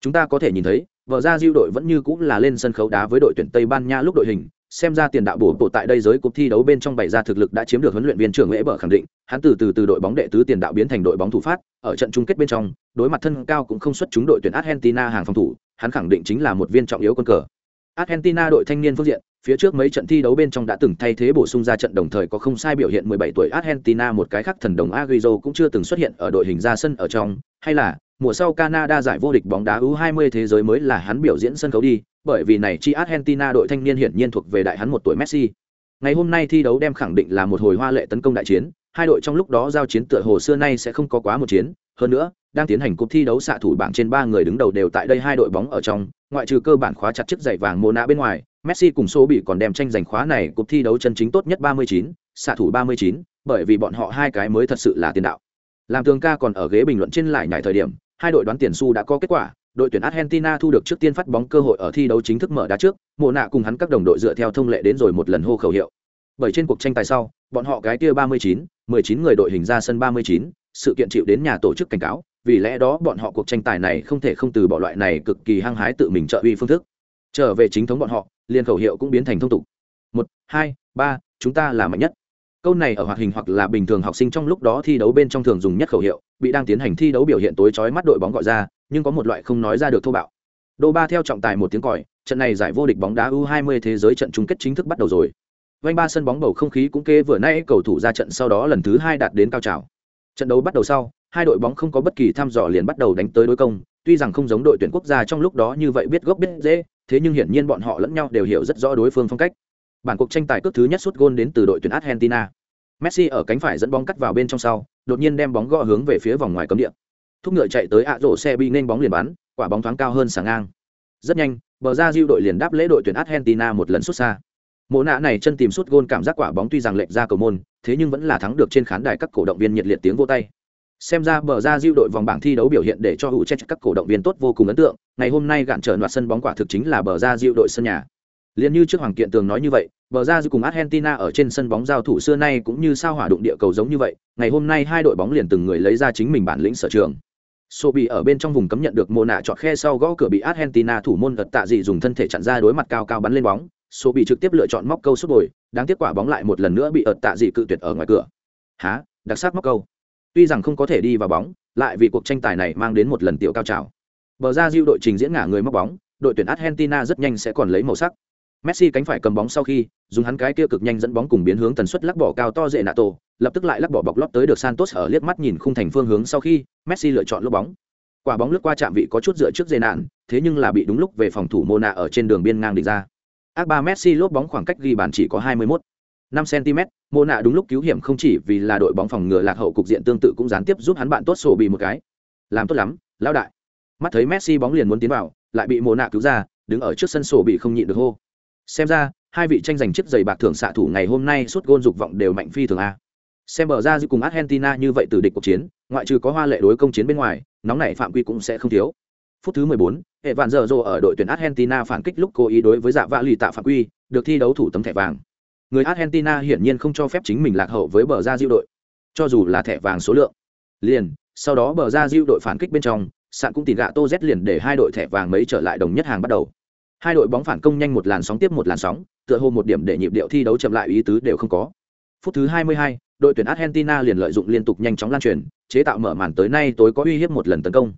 chúng ta có thể nhìn thấy vợ ra diêu đội vẫn như cũng là lên sân khấu đá với đội tuyển tây ban nha lúc đội hình xem ra tiền đạo bổ bộ tại đây giới cuộc thi đấu bên trong bày ra thực lực đã chiếm được huấn luyện viên trưởng lễ bờ khẳng định. Hắn từ từ từ đội bóng đệ tứ tiền đạo biến thành đội bóng thủ phát ở trận chung kết bên trong đối mặt thân cao cũng không xuất chúng đội tuyển argentina hàng phòng thủ hắn khẳng định chính là một viên trọng yếu quân cờ. Argentina đội thanh niên phương diện phía trước mấy trận thi đấu bên trong đã từng thay thế bổ sung ra trận đồng thời có không sai biểu hiện 17 tuổi argentina một cái khác thần đồng agüero cũng chưa từng xuất hiện ở đội hình ra sân ở trong hay là mùa sau Canada giải vô địch bóng đá U20 thế giới mới là hắn biểu diễn sân khấu đi, bởi vì này chi Argentina đội thanh niên hiển nhiên thuộc về đại hắn một tuổi Messi. Ngày hôm nay thi đấu đem khẳng định là một hồi hoa lệ tấn công đại chiến, hai đội trong lúc đó giao chiến tựa hồ xưa nay sẽ không có quá một chiến, hơn nữa, đang tiến hành cuộc thi đấu xạ thủ bảng trên ba người đứng đầu đều tại đây hai đội bóng ở trong, ngoại trừ cơ bản khóa chặt chiếc giày vàng Mona bên ngoài, Messi cùng số bị còn đem tranh giành khóa này cuộc thi đấu chân chính tốt nhất 39, xạ thủ 39, bởi vì bọn họ hai cái mới thật sự là tiền đạo. Làm tường ca còn ở ghế bình luận trên lại nhảy thời điểm, hai đội đoán tiền xu đã có kết quả, đội tuyển Argentina thu được trước tiên phát bóng cơ hội ở thi đấu chính thức mở đá trước, Mộ nạ cùng hắn các đồng đội dựa theo thông lệ đến rồi một lần hô khẩu hiệu. Bởi trên cuộc tranh tài sau, bọn họ cái kia 39, 19 người đội hình ra sân 39, sự kiện chịu đến nhà tổ chức cảnh cáo, vì lẽ đó bọn họ cuộc tranh tài này không thể không từ bỏ loại này cực kỳ hăng hái tự mình trợ uy phương thức. Trở về chính thống bọn họ, liên khẩu hiệu cũng biến thành thông tục. 1 2 3, chúng ta là mạnh nhất câu này ở hoạt hình hoặc là bình thường học sinh trong lúc đó thi đấu bên trong thường dùng nhất khẩu hiệu bị đang tiến hành thi đấu biểu hiện tối chói mắt đội bóng gọi ra nhưng có một loại không nói ra được thô bạo đô ba theo trọng tài một tiếng còi trận này giải vô địch bóng đá u 20 thế giới trận chung kết chính thức bắt đầu rồi vanh ba sân bóng bầu không khí cũng kê vừa nay cầu thủ ra trận sau đó lần thứ hai đạt đến cao trào trận đấu bắt đầu sau hai đội bóng không có bất kỳ thăm dò liền bắt đầu đánh tới đối công tuy rằng không giống đội tuyển quốc gia trong lúc đó như vậy biết gốc biết dễ thế nhưng hiển nhiên bọn họ lẫn nhau đều hiểu rất rõ đối phương phong cách Bản cuộc tranh tài cước thứ nhất sút gôn đến từ đội tuyển Argentina. Messi ở cánh phải dẫn bóng cắt vào bên trong sau, đột nhiên đem bóng gõ hướng về phía vòng ngoài cấm địa. Thúc ngựa chạy tới ạ rổ xe bị nên bóng liền bắn, quả bóng thoáng cao hơn sáng ngang. Rất nhanh, bờ ra diêu đội liền đáp lễ đội tuyển Argentina một lần xuất xa. Mộ nạ này chân tìm sút gôn cảm giác quả bóng tuy rằng lệch ra cầu môn, thế nhưng vẫn là thắng được trên khán đài các cổ động viên nhiệt liệt tiếng vỗ tay. Xem ra bờ ra diêu đội vòng bảng thi đấu biểu hiện để cho hữu chết các cổ động viên tốt vô cùng ấn tượng, ngày hôm nay gạn trở loạt sân bóng quả thực chính là bờ ra diêu đội sân nhà. Liên như trước Hoàng Kiện Tường nói như vậy, bờ ra cùng Argentina ở trên sân bóng giao thủ xưa nay cũng như sao hỏa đụng địa cầu giống như vậy, ngày hôm nay hai đội bóng liền từng người lấy ra chính mình bản lĩnh sở trường. Sobi ở bên trong vùng cấm nhận được mồ nạ chọt khe sau gõ cửa bị Argentina thủ môn gật tạ dị dùng thân thể chặn ra đối mặt cao cao bắn lên bóng, Sobi trực tiếp lựa chọn móc câu sút bồi, đáng tiếc quả bóng lại một lần nữa bị ợt tạ dị cự tuyệt ở ngoài cửa. Há, đặc sắc móc câu. Tuy rằng không có thể đi vào bóng, lại vì cuộc tranh tài này mang đến một lần tiểu cao trào. Bờ ra diêu đội trình diễn ngả người móc bóng, đội tuyển Argentina rất nhanh sẽ còn lấy màu sắc. Messi cánh phải cầm bóng sau khi, dùng hắn cái kia cực nhanh dẫn bóng cùng biến hướng tần suất lắc bỏ cao to dễ nạ tổ, lập tức lại lắc bỏ bọc lót tới được Santos ở liếc mắt nhìn khung thành phương hướng sau khi, Messi lựa chọn lốp bóng. Quả bóng lướt qua chạm vị có chút dựa trước dễ nạn, thế nhưng là bị đúng lúc về phòng thủ Mona ở trên đường biên ngang đỉnh ra. Ác ba Messi lốp bóng khoảng cách ghi bàn chỉ có 21 5 cm, Mona đúng lúc cứu hiểm không chỉ vì là đội bóng phòng ngừa lạc hậu cục diện tương tự cũng gián tiếp giúp hắn bạn tốt sổ bị một cái. Làm tốt lắm, lão đại. Mắt thấy Messi bóng liền muốn tiến vào, lại bị Mona cứu ra, đứng ở trước sân sổ bị không nhịn được hô xem ra hai vị tranh giành chiếc giày bạc thưởng xạ thủ ngày hôm nay suốt gôn dục vọng đều mạnh phi thường a. Xem bờ ra giữ cùng argentina như vậy từ địch cuộc chiến ngoại trừ có hoa lệ đối công chiến bên ngoài nóng này phạm quy cũng sẽ không thiếu. Phút thứ 14, hệ vạn giờ rồ ở đội tuyển argentina phản kích lúc cố ý đối với dạ vạ lì tạ phạm quy được thi đấu thủ tấm thẻ vàng. Người argentina hiển nhiên không cho phép chính mình lạc hậu với bờ ra diêu đội cho dù là thẻ vàng số lượng. Liền sau đó bờ ra diêu đội phản kích bên trong sạn cũng tìm gạ tô z liền để hai đội thẻ vàng mấy trở lại đồng nhất hàng bắt đầu hai đội bóng phản công nhanh một làn sóng tiếp một làn sóng tựa hồ một điểm để nhịp điệu thi đấu chậm lại ý tứ đều không có. Phút thứ 22, đội tuyển argentina liền lợi dụng liên tục nhanh chóng lan truyền chế tạo mở màn tới nay tối có uy hiếp một lần tấn công.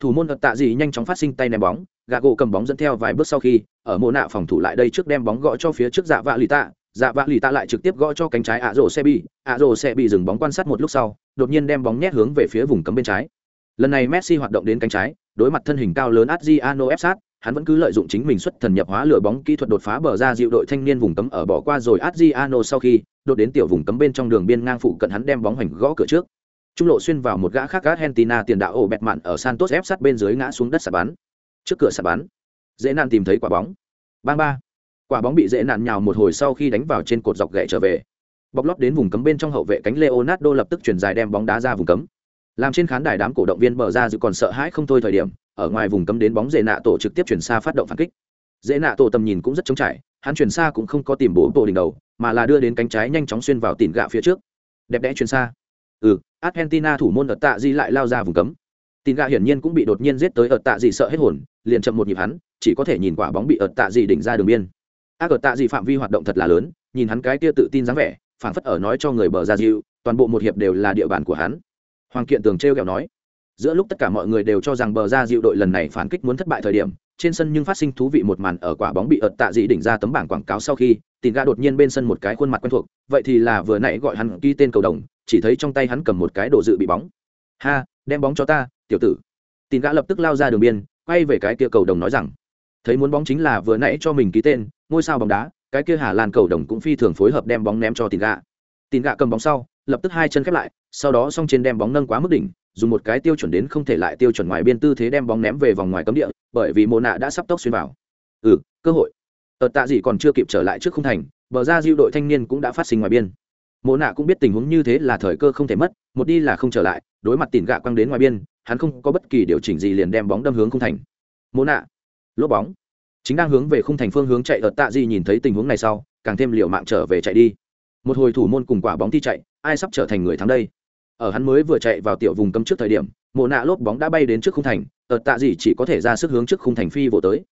Thủ môn ật tạ gì nhanh chóng phát sinh tay ném bóng gà gỗ cầm bóng dẫn theo vài bước sau khi ở mô nạ phòng thủ lại đây trước đem bóng gõ cho phía trước dạ vạ lì tạ. Dạ vạ lì tạ lại trực tiếp gõ cho cánh trái ạ rổ xe bị ạ rổ xe bị dừng bóng quan sát một lúc sau đột nhiên đem bóng nhét hướng về phía vùng cấm bên trái. Lần này messi hoạt động đến cánh trái đối mặt thân hình cao lớn adriano ép sát hắn vẫn cứ lợi dụng chính mình xuất thần nhập hóa lửa bóng kỹ thuật đột phá bờ ra dịu đội thanh niên vùng cấm ở bỏ qua rồi Adriano sau khi đột đến tiểu vùng cấm bên trong đường biên ngang phụ cận hắn đem bóng hoành gõ cửa trước. Trung lộ xuyên vào một gã khác Argentina tiền đạo ổ bẹt mạn ở Santos ép sát bên dưới ngã xuống đất sạt bắn. Trước cửa sạt bắn, dễ nạn tìm thấy quả bóng. Bang ba. Quả bóng bị dễ nạn nhào một hồi sau khi đánh vào trên cột dọc gậy trở về. Bọc lót đến vùng cấm bên trong hậu vệ cánh Leonardo lập tức chuyển dài đem bóng đá ra vùng cấm. Làm trên khán đài đám cổ động viên bờ ra dự còn sợ hãi không thôi thời điểm, ở ngoài vùng cấm đến bóng dễ nạ tổ trực tiếp chuyển xa phát động phản kích. Dễ nạ tổ tầm nhìn cũng rất trống trải hắn chuyển xa cũng không có tìm bố tổ đỉnh đầu mà là đưa đến cánh trái nhanh chóng xuyên vào tỉn gạ phía trước. Đẹp đẽ chuyển xa. Ừ argentina thủ môn ở tạ di lại lao ra vùng cấm. Tỉn gạ hiển nhiên cũng bị đột nhiên giết tới ở tạ di sợ hết hồn liền chậm một nhịp hắn chỉ có thể nhìn quả bóng bị ở tạ di đỉnh ra đường biên. Ác ở tạ gì phạm vi hoạt động thật là lớn nhìn hắn cái kia tự tin dáng vẻ phảng phất ở nói cho người bờ ra dịu toàn bộ một hiệp đều là địa bàn của hắn hoàng kiện tường t r kẹo nói. Giữa lúc tất cả mọi người đều cho rằng bờ ra dịu đội lần này phản kích muốn thất bại thời điểm, trên sân nhưng phát sinh thú vị một màn ở quả bóng bị ợt tạ dị đỉnh ra tấm bảng quảng cáo sau khi tìm gã đột nhiên bên sân một cái khuôn mặt quen thuộc, vậy thì là vừa nãy gọi hắn ký tên cầu đồng, chỉ thấy trong tay hắn cầm một cái đồ dự bị bóng. Ha, đem bóng cho ta, tiểu tử. Tìm gã lập tức lao ra đường biên, quay về cái kia cầu đồng nói rằng, thấy muốn bóng chính là vừa nãy cho mình ký tên, ngôi sao bóng đá, cái kia hà lan cầu đồng cũng phi thường phối hợp đem bóng ném cho tìm gã tìm gã cầm bóng sau lập tức hai chân khép lại, sau đó song trên đem bóng nâng quá mức đỉnh, dùng một cái tiêu chuẩn đến không thể lại tiêu chuẩn ngoài biên tư thế đem bóng ném về vòng ngoài cấm địa, bởi vì mồ nạ đã sắp tốc xuyên vào. Ừ cơ hội. Ở tạ gì còn chưa kịp trở lại trước không thành, bờ ra diêu đội thanh niên cũng đã phát sinh ngoài biên. Mồ nạ cũng biết tình huống như thế là thời cơ không thể mất, một đi là không trở lại, đối mặt tiền gạ quăng đến ngoài biên, hắn không có bất kỳ điều chỉnh gì liền đem bóng đâm hướng không thành. Mồ nạ lốp bóng. Chính đang hướng về khung thành phương hướng chạy ở tạ gì nhìn thấy tình huống này sau, càng thêm liệu mạng trở về chạy đi một hồi thủ môn cùng quả bóng thi chạy, ai sắp trở thành người thắng đây? Ở hắn mới vừa chạy vào tiểu vùng cấm trước thời điểm, mộ nạ lốp bóng đã bay đến trước khung thành ở tạ gì chỉ có thể ra sức hướng trước khung thành phi vỗ tới.